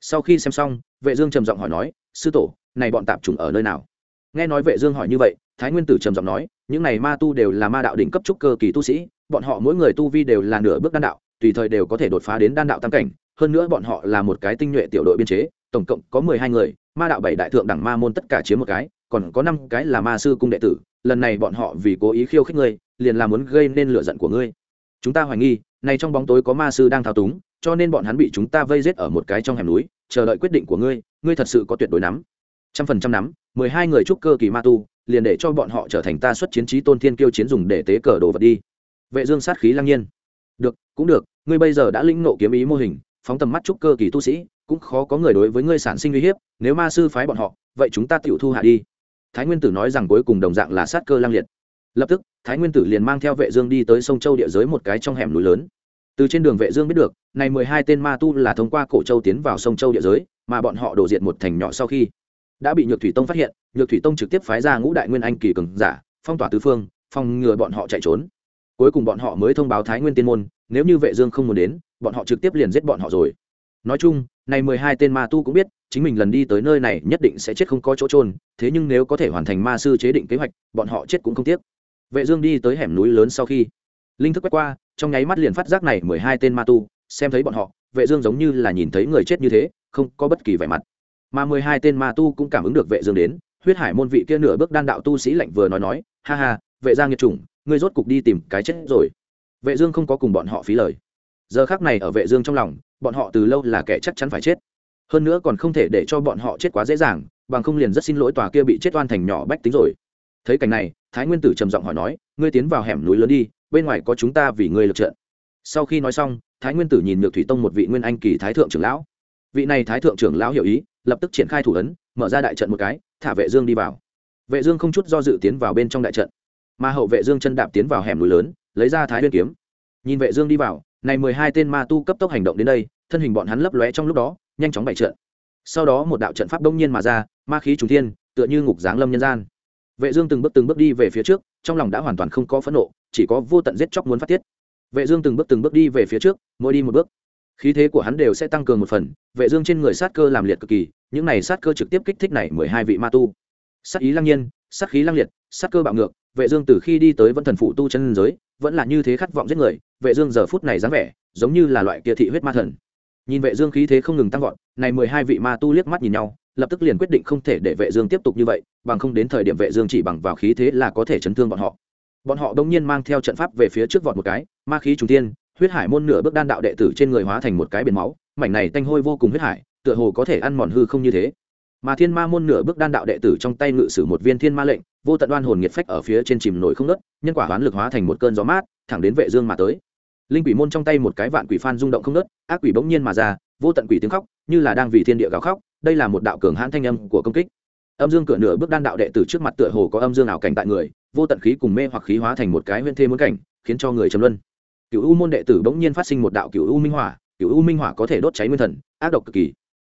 Sau khi xem xong, vệ dương trầm giọng hỏi nói, sư tổ, này bọn tạp chủng ở nơi nào? Nghe nói vệ dương hỏi như vậy, thái nguyên tử trầm giọng nói, những này ma tu đều là ma đạo đỉnh cấp trúc cơ kỳ tu sĩ, bọn họ mỗi người tu vi đều là nửa bước đan đạo tùy thời đều có thể đột phá đến đan đạo tam cảnh, hơn nữa bọn họ là một cái tinh nhuệ tiểu đội biên chế, tổng cộng có mười hai người, ma đạo bảy đại thượng đẳng ma môn tất cả chiếm một cái, còn có năm cái là ma sư cung đệ tử, lần này bọn họ vì cố ý khiêu khích ngươi, liền là muốn gây nên lửa giận của ngươi. Chúng ta hoài nghi, này trong bóng tối có ma sư đang thao túng, cho nên bọn hắn bị chúng ta vây giết ở một cái trong hẻm núi, chờ đợi quyết định của ngươi ngươi thật sự có tuyệt đối nắm. Trăm phần trăm nắm, mười hai người trúc cơ kỳ ma tu, liền để cho bọn họ trở thành ta xuất chiến trí tôn thiên kiêu chiến dùng để tế cờ đồ vật đi. Vệ dương sát khí lăng nhiên được, cũng được, ngươi bây giờ đã lĩnh ngộ kiếm ý mô hình, phóng tầm mắt trúc cơ kỳ tu sĩ, cũng khó có người đối với ngươi sản sinh uy hiếp, nếu ma sư phái bọn họ, vậy chúng ta tiểu thu hạ đi. Thái nguyên tử nói rằng cuối cùng đồng dạng là sát cơ lang liệt. Lập tức, thái nguyên tử liền mang theo vệ dương đi tới sông châu địa giới một cái trong hẻm núi lớn. Từ trên đường vệ dương biết được, này mười hai tên ma tu là thông qua cổ châu tiến vào sông châu địa giới, mà bọn họ đổ diệt một thành nhỏ sau khi đã bị nhược thủy tông phát hiện, nhược thủy tông trực tiếp phái ra ngũ đại nguyên anh kỳ cường giả, phong tỏa tứ phương, phòng ngừa bọn họ chạy trốn cuối cùng bọn họ mới thông báo thái nguyên tiên môn, nếu như vệ dương không muốn đến, bọn họ trực tiếp liền giết bọn họ rồi. Nói chung, này mười hai tên ma tu cũng biết, chính mình lần đi tới nơi này nhất định sẽ chết không có chỗ trôn thế nhưng nếu có thể hoàn thành ma sư chế định kế hoạch, bọn họ chết cũng không tiếc. Vệ dương đi tới hẻm núi lớn sau khi, linh thức quét qua, trong nháy mắt liền phát giác này mười hai tên ma tu, xem thấy bọn họ, vệ dương giống như là nhìn thấy người chết như thế, không có bất kỳ vẻ mặt. Mà mười hai tên ma tu cũng cảm ứng được vệ dương đến, huyết hải môn vị kia nửa bước đan đạo tu sĩ lạnh vừa nói nói, ha ha, vệ gia nghiệt chủng ngươi rốt cục đi tìm cái chết rồi. Vệ dương không có cùng bọn họ phí lời. Giờ khắc này ở vệ dương trong lòng, bọn họ từ lâu là kẻ chắc chắn phải chết. Hơn nữa còn không thể để cho bọn họ chết quá dễ dàng, bằng không liền rất xin lỗi tòa kia bị chết oan thành nhỏ bách tính rồi. Thấy cảnh này, thái nguyên tử trầm giọng hỏi nói, ngươi tiến vào hẻm núi lớn đi, bên ngoài có chúng ta vì ngươi lực trận. Sau khi nói xong, thái nguyên tử nhìn nhược thủy tông một vị nguyên anh kỳ thái thượng trưởng lão. Vị này thái thượng trưởng lão hiểu ý, lập tức triển khai thủ ấn, mở ra đại trận một cái, thả vệ dương đi vào. Vệ dương không chút do dự tiến vào bên trong đại trận mà hậu vệ dương chân đạp tiến vào hẻm núi lớn, lấy ra thái nguyên kiếm. Nhìn vệ dương đi vào, này mười hai tên ma tu cấp tốc hành động đến đây, thân hình bọn hắn lấp lóe trong lúc đó, nhanh chóng bày trận. Sau đó một đạo trận pháp đông nhiên mà ra, ma khí trùng thiên, tựa như ngục giáng lâm nhân gian. Vệ dương từng bước từng bước đi về phía trước, trong lòng đã hoàn toàn không có phẫn nộ, chỉ có vô tận giết chóc muốn phát tiết. Vệ dương từng bước từng bước đi về phía trước, mỗi đi một bước. Khí thế của hắn đều sẽ tăng cường một phần, vệ dương trên người sát cơ làm liệt cực kỳ, những này sát cơ trực tiếp kích thích này mười hai vị ma tu. Sát ý lăng nhiên, sát khí lăng liệt, sát cơ bạo ngược vệ dương từ khi đi tới vẫn thần phụ tu chân giới, vẫn là như thế khát vọng giết người, vệ dương giờ phút này dáng vẻ, giống như là loại kia thị huyết ma thần. Nhìn vệ dương khí thế không ngừng tăng vọt, này mười hai vị ma tu liếc mắt nhìn nhau, lập tức liền quyết định không thể để vệ dương tiếp tục như vậy, bằng không đến thời điểm vệ dương chỉ bằng vào khí thế là có thể chấn thương bọn họ. Bọn họ đống nhiên mang theo trận pháp về phía trước vọt một cái, ma khí trùng thiên, huyết hải môn nửa bước đan đạo đệ tử trên người hóa thành một cái biển máu, mảnh này tanh hôi vô cùng huyết hải, tựa hồ có thể ăn mòn hư không như thế. Mà thiên ma môn nửa bước đan đạo đệ tử trong tay ngự sử một viên thiên ma lệnh vô tận đoan hồn nghiệt phách ở phía trên chìm nổi không nớt nhân quả hoán lực hóa thành một cơn gió mát, thẳng đến vệ dương mà tới. Linh quỷ môn trong tay một cái vạn quỷ phan rung động không nớt ác quỷ bỗng nhiên mà ra, vô tận quỷ tiếng khóc, như là đang vì thiên địa gào khóc, đây là một đạo cường hãn thanh âm của công kích. Âm dương cửa nửa bước đan đạo đệ tử trước mặt tựa hồ có âm dương ảo cảnh tại người, vô tận khí cùng mê hoặc khí hóa thành một cái huyễn thê muốn cảnh, khiến cho người trầm luân. Cửu u môn đệ tử bỗng nhiên phát sinh một đạo cửu u minh hỏa, cửu u minh hỏa có thể đốt cháy nguyên thần, ác độc cực kỳ.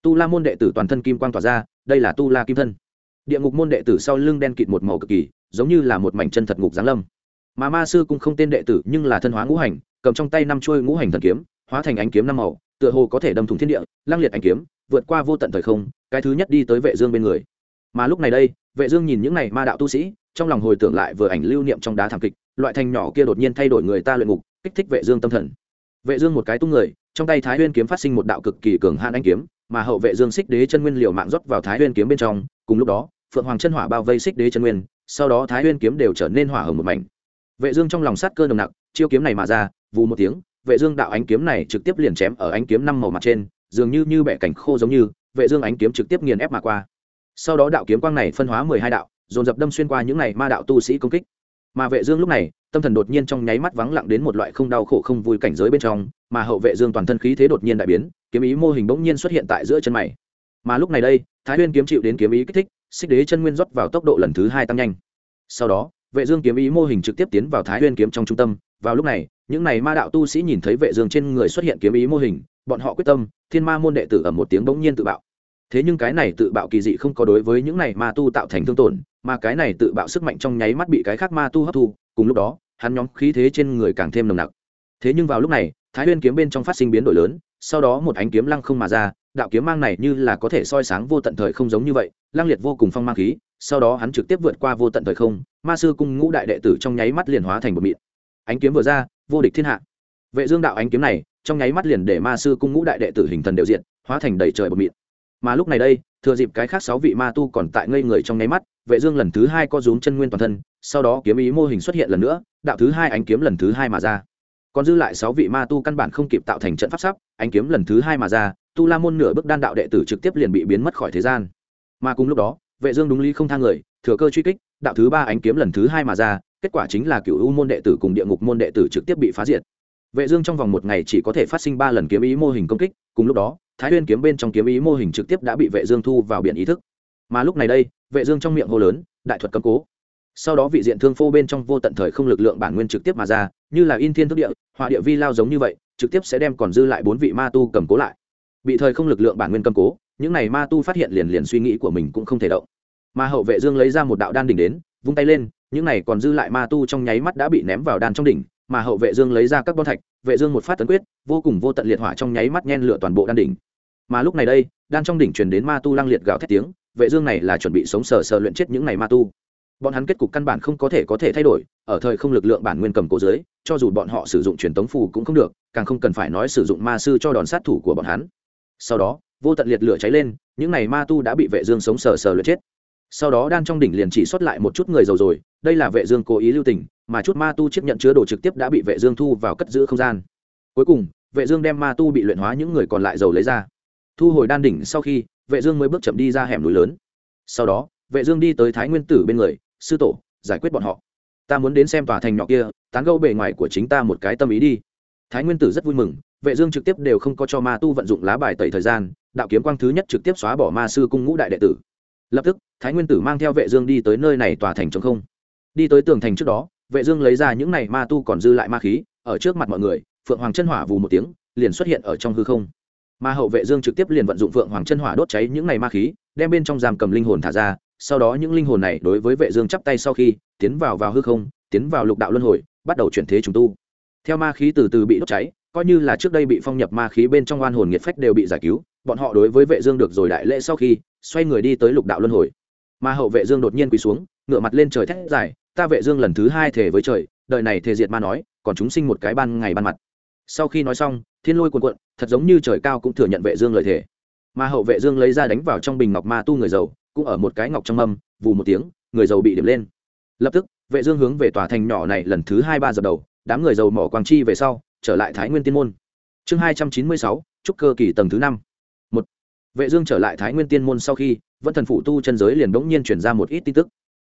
Tu la môn đệ tử toàn thân kim quang tỏa ra, đây là tu la kim thân địa ngục môn đệ tử sau lưng đen kịt một màu cực kỳ, giống như là một mảnh chân thật ngục giáng lâm. Mà ma sư cũng không tên đệ tử, nhưng là thân hóa ngũ hành, cầm trong tay năm chuôi ngũ hành thần kiếm, hóa thành ánh kiếm năm màu, tựa hồ có thể đâm thủng thiên địa, lang liệt ánh kiếm, vượt qua vô tận thời không, cái thứ nhất đi tới vệ dương bên người. Mà lúc này đây, vệ dương nhìn những này ma đạo tu sĩ, trong lòng hồi tưởng lại vừa ảnh lưu niệm trong đá thảm kịch, loại thành nhỏ kia đột nhiên thay đổi người ta luyện ngục, kích thích vệ dương tâm thần. Vệ dương một cái tung người, trong tay thái nguyên kiếm phát sinh một đạo cực kỳ cường hãn ánh kiếm, mà hậu vệ dương xích đế chân nguyên liều mạng rót vào thái nguyên kiếm bên trong, cùng lúc đó phượng hoàng chân hỏa bao vây xích đế chân nguyên, sau đó thái nguyên kiếm đều trở nên hỏa hồng một mảnh. Vệ dương trong lòng sát cơ nồng nặc, chiêu kiếm này mà ra, vù một tiếng, vệ dương đạo ánh kiếm này trực tiếp liền chém ở ánh kiếm năm màu mặt trên, dường như như bẻ cảnh khô giống như, vệ dương ánh kiếm trực tiếp nghiền ép mà qua. Sau đó đạo kiếm quang này phân hóa mười hai đạo, dồn dập đâm xuyên qua những này ma đạo tu sĩ công kích. Mà vệ dương lúc này, tâm thần đột nhiên trong nháy mắt vắng lặng đến một loại không đau khổ không vui cảnh giới bên trong, mà hậu vệ dương toàn thân khí thế đột nhiên đại biến, kiếm ý mô hình bỗng nhiên xuất hiện tại giữa chân mày. Mà lúc này đây, thái nguyên kiếm chịu đến kiếm ý kích thích xích đế chân nguyên rót vào tốc độ lần thứ hai tăng nhanh. Sau đó, vệ dương kiếm ý mô hình trực tiếp tiến vào thái nguyên kiếm trong trung tâm. Vào lúc này, những này ma đạo tu sĩ nhìn thấy vệ dương trên người xuất hiện kiếm ý mô hình, bọn họ quyết tâm, thiên ma môn đệ tử ở một tiếng bỗng nhiên tự bạo. Thế nhưng cái này tự bạo kỳ dị không có đối với những này ma tu tạo thành thương tổn, mà cái này tự bạo sức mạnh trong nháy mắt bị cái khác ma tu hấp thu, cùng lúc đó, hắn nhóm khí thế trên người càng thêm nồng nặc. Thế nhưng vào lúc này, thái Nguyên kiếm bên trong phát sinh biến đổi lớn, sau đó một ánh kiếm lăng không mà ra đạo kiếm mang này như là có thể soi sáng vô tận thời không giống như vậy, lang liệt vô cùng phong mang khí, sau đó hắn trực tiếp vượt qua vô tận thời không, ma sư cung ngũ đại đệ tử trong nháy mắt liền hóa thành một mịn. Ánh kiếm vừa ra, vô địch thiên hạ. Vệ dương đạo ánh kiếm này, trong nháy mắt liền để ma sư cung ngũ đại đệ tử hình thần đều diện hóa thành đầy trời bột mịn. Mà lúc này đây, thừa dịp cái khác sáu vị ma tu còn tại ngây người trong nháy mắt, vệ dương lần thứ hai co rúm chân nguyên toàn thân, sau đó kiếm ý mô hình xuất hiện lần nữa, đạo thứ hai ánh kiếm lần thứ hai mà ra. Còn dư lại sáu vị ma tu căn bản không kịp tạo thành trận pháp sắp, ánh kiếm lần thứ hai mà ra tu la môn nửa bước đan đạo đệ tử trực tiếp liền bị biến mất khỏi thế gian. Mà cùng lúc đó, vệ dương đúng lý không thang người, thừa cơ truy kích, đạo thứ ba ánh kiếm lần thứ hai mà ra, kết quả chính là cựu u môn đệ tử cùng địa ngục môn đệ tử trực tiếp bị phá diệt. Vệ dương trong vòng một ngày chỉ có thể phát sinh ba lần kiếm ý mô hình công kích, cùng lúc đó, thái nguyên kiếm bên trong kiếm ý mô hình trực tiếp đã bị vệ dương thu vào biển ý thức. Mà lúc này đây, vệ dương trong miệng hô lớn, đại thuật cấm cố. Sau đó vị diện thương phô bên trong vô tận thời không lực lượng bản nguyên trực tiếp mà ra, như là in thiên thức địa hỏa địa vi lao giống như vậy, trực tiếp sẽ đem còn dư lại bốn vị ma tu cầm cố lại bị thời không lực lượng bản nguyên cầm cố, những này ma tu phát hiện liền liền suy nghĩ của mình cũng không thể động. Mà hậu vệ dương lấy ra một đạo đan đỉnh đến, vung tay lên, những này còn dư lại ma tu trong nháy mắt đã bị ném vào đan trong đỉnh, mà hậu vệ dương lấy ra các bon thạch, vệ dương một phát tấn quyết, vô cùng vô tận liệt hỏa trong nháy mắt nhen lửa toàn bộ đan đỉnh. Mà lúc này đây, đan trong đỉnh truyền đến ma tu lăng liệt gào thét tiếng, vệ dương này là chuẩn bị sống sờ sờ luyện chết những này ma tu. Bọn hắn kết cục căn bản không có thể có thể thay đổi, ở thời không lực lượng bản nguyên cầm cố dưới, cho dù bọn họ sử dụng truyền tống phù cũng không được, càng không cần phải nói sử dụng ma sư cho đòn sát thủ của bọn hắn sau đó, vô tận liệt lửa cháy lên, những này ma tu đã bị vệ dương sống sờ sờ lượt chết. Sau đó đan trong đỉnh liền chỉ xuất lại một chút người giàu rồi, đây là vệ dương cố ý lưu tình, mà chút ma tu chấp nhận chứa đồ trực tiếp đã bị vệ dương thu vào cất giữ không gian. Cuối cùng, vệ dương đem ma tu bị luyện hóa những người còn lại giàu lấy ra. Thu hồi đan đỉnh sau khi, vệ dương mới bước chậm đi ra hẻm núi lớn. Sau đó, vệ dương đi tới thái nguyên tử bên người, sư tổ, giải quyết bọn họ. Ta muốn đến xem tòa thành nhỏ kia, tán gẫu bề ngoài của chính ta một cái tâm ý đi. Thái nguyên tử rất vui mừng vệ dương trực tiếp đều không có cho ma tu vận dụng lá bài tẩy thời gian, đạo kiếm quang thứ nhất trực tiếp xóa bỏ ma sư cung ngũ đại đệ tử. Lập tức, thái nguyên tử mang theo vệ dương đi tới nơi này tòa thành trống không. Đi tới tường thành trước đó, vệ dương lấy ra những này ma tu còn dư lại ma khí, ở trước mặt mọi người, phượng hoàng chân hỏa vù một tiếng, liền xuất hiện ở trong hư không. Ma hậu vệ dương trực tiếp liền vận dụng phượng hoàng chân hỏa đốt cháy những này ma khí, đem bên trong giam cầm linh hồn thả ra, sau đó những linh hồn này đối với vệ dương chắp tay sau khi, tiến vào vào hư không, tiến vào lục đạo luân hồi, bắt đầu chuyển thế trùng tu. Theo ma khí từ từ bị đốt cháy coi như là trước đây bị phong nhập ma khí bên trong oan hồn nghiệt phách đều bị giải cứu, bọn họ đối với vệ dương được rồi đại lễ sau khi, xoay người đi tới lục đạo luân hồi. Ma hậu vệ dương đột nhiên quỳ xuống, ngửa mặt lên trời thét dài, ta vệ dương lần thứ hai thể với trời, đời này thể diệt ma nói, còn chúng sinh một cái ban ngày ban mặt. Sau khi nói xong, thiên lôi cuồn cuộn, thật giống như trời cao cũng thừa nhận vệ dương lời thể ma hậu vệ dương lấy ra đánh vào trong bình ngọc ma tu người giàu, cũng ở một cái ngọc trong mâm, vù một tiếng, người giàu bị điểm lên. Lập tức, vệ dương hướng về tòa thành nhỏ này lần thứ hai ba giờ đầu, đám người giàu mỏ quang chi về sau trở lại thái nguyên tiên môn. Chương hai trăm chín mươi sáu, trúc cơ kỳ tầng thứ năm. Một. Vệ dương trở lại thái nguyên tiên môn sau khi, vẫn thần phụ tu chân giới liền đống nhiên truyền ra một ít tin tức.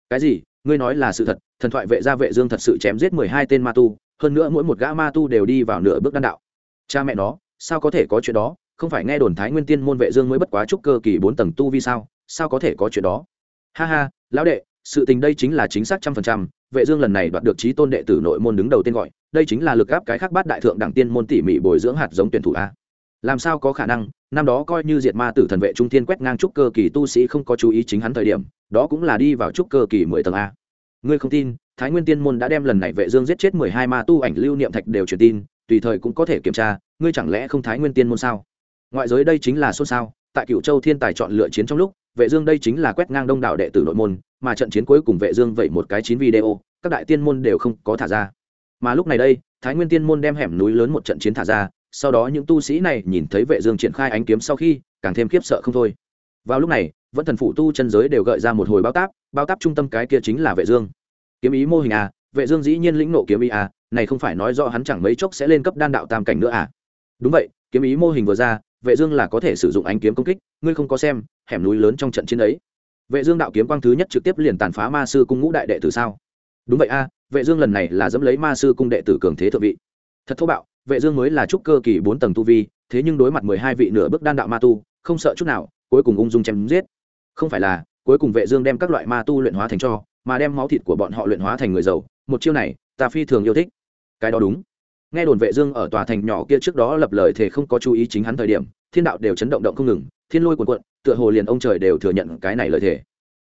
Cái gì? Ngươi nói là sự thật, thần thoại vệ gia vệ dương thật sự chém giết mười hai tên ma tu, hơn nữa mỗi một gã ma tu đều đi vào nửa bước đan đạo. Cha mẹ nó, sao có thể có chuyện đó? Không phải nghe đồn thái nguyên tiên môn vệ dương mới bất quá trúc cơ kỳ bốn tầng tu vi sao? Sao có thể có chuyện đó? Ha ha, lão đệ, sự tình đây chính là chính xác trăm phần trăm, vệ dương lần này đoạt được trí tôn đệ tử nội môn đứng đầu tên gọi đây chính là lực áp cái khác bát đại thượng đẳng tiên môn tỉ mỉ bồi dưỡng hạt giống tuyển thủ a. Làm sao có khả năng? Năm đó coi như diệt ma tử thần vệ trung thiên quét ngang trúc cơ kỳ tu sĩ không có chú ý chính hắn thời điểm, đó cũng là đi vào trúc cơ kỳ mười tầng a. Ngươi không tin, thái nguyên tiên môn đã đem lần này vệ dương giết chết mười hai ma tu ảnh lưu niệm thạch đều truyền tin, tùy thời cũng có thể kiểm tra, ngươi chẳng lẽ không thái nguyên tiên môn sao? Ngoại giới đây chính là xôn xao, tại cựu châu thiên tài chọn lựa chiến trong lúc, vệ dương đây chính là quét ngang đông đảo đệ tử nội môn, mà trận chiến cuối cùng vệ dương vậy một cái chín video, các đại tiên môn đều không có thả ra mà lúc này đây, thái nguyên tiên môn đem hẻm núi lớn một trận chiến thả ra, sau đó những tu sĩ này nhìn thấy vệ dương triển khai ánh kiếm sau khi, càng thêm khiếp sợ không thôi. Vào lúc này, vẫn thần phụ tu chân giới đều gợi ra một hồi bao táp bao táp trung tâm cái kia chính là vệ dương. Kiếm ý mô hình à vệ dương dĩ nhiên lĩnh nộ kiếm ý à này không phải nói rõ hắn chẳng mấy chốc sẽ lên cấp đan đạo tam cảnh nữa à. Đúng vậy, kiếm ý mô hình vừa ra, vệ dương là có thể sử dụng ánh kiếm công kích, ngươi không có xem, hẻm núi lớn trong trận chiến ấy. Vệ dương đạo kiếm quang thứ nhất trực tiếp liền tàn phá ma sư cung ngũ đại đệ tử sao? Đúng vậy a vệ dương lần này là dẫm lấy ma sư cung đệ tử cường thế thượng vị. Thật thô bạo, vệ dương mới là trúc cơ kỳ bốn tầng tu vi, thế nhưng đối mặt mười hai vị nửa bước đan đạo ma tu, không sợ chút nào, cuối cùng ung dung chém giết. Không phải là, cuối cùng vệ dương đem các loại ma tu luyện hóa thành cho, mà đem máu thịt của bọn họ luyện hóa thành người giàu. Một chiêu này, ta phi thường yêu thích. Cái đó đúng. Nghe đồn vệ dương ở tòa thành nhỏ kia trước đó lập lời thể không có chú ý chính hắn thời điểm, thiên đạo đều chấn động động không ngừng, thiên lôi cuồn cuộn, tựa hồ liền ông trời đều thừa nhận cái này lời thể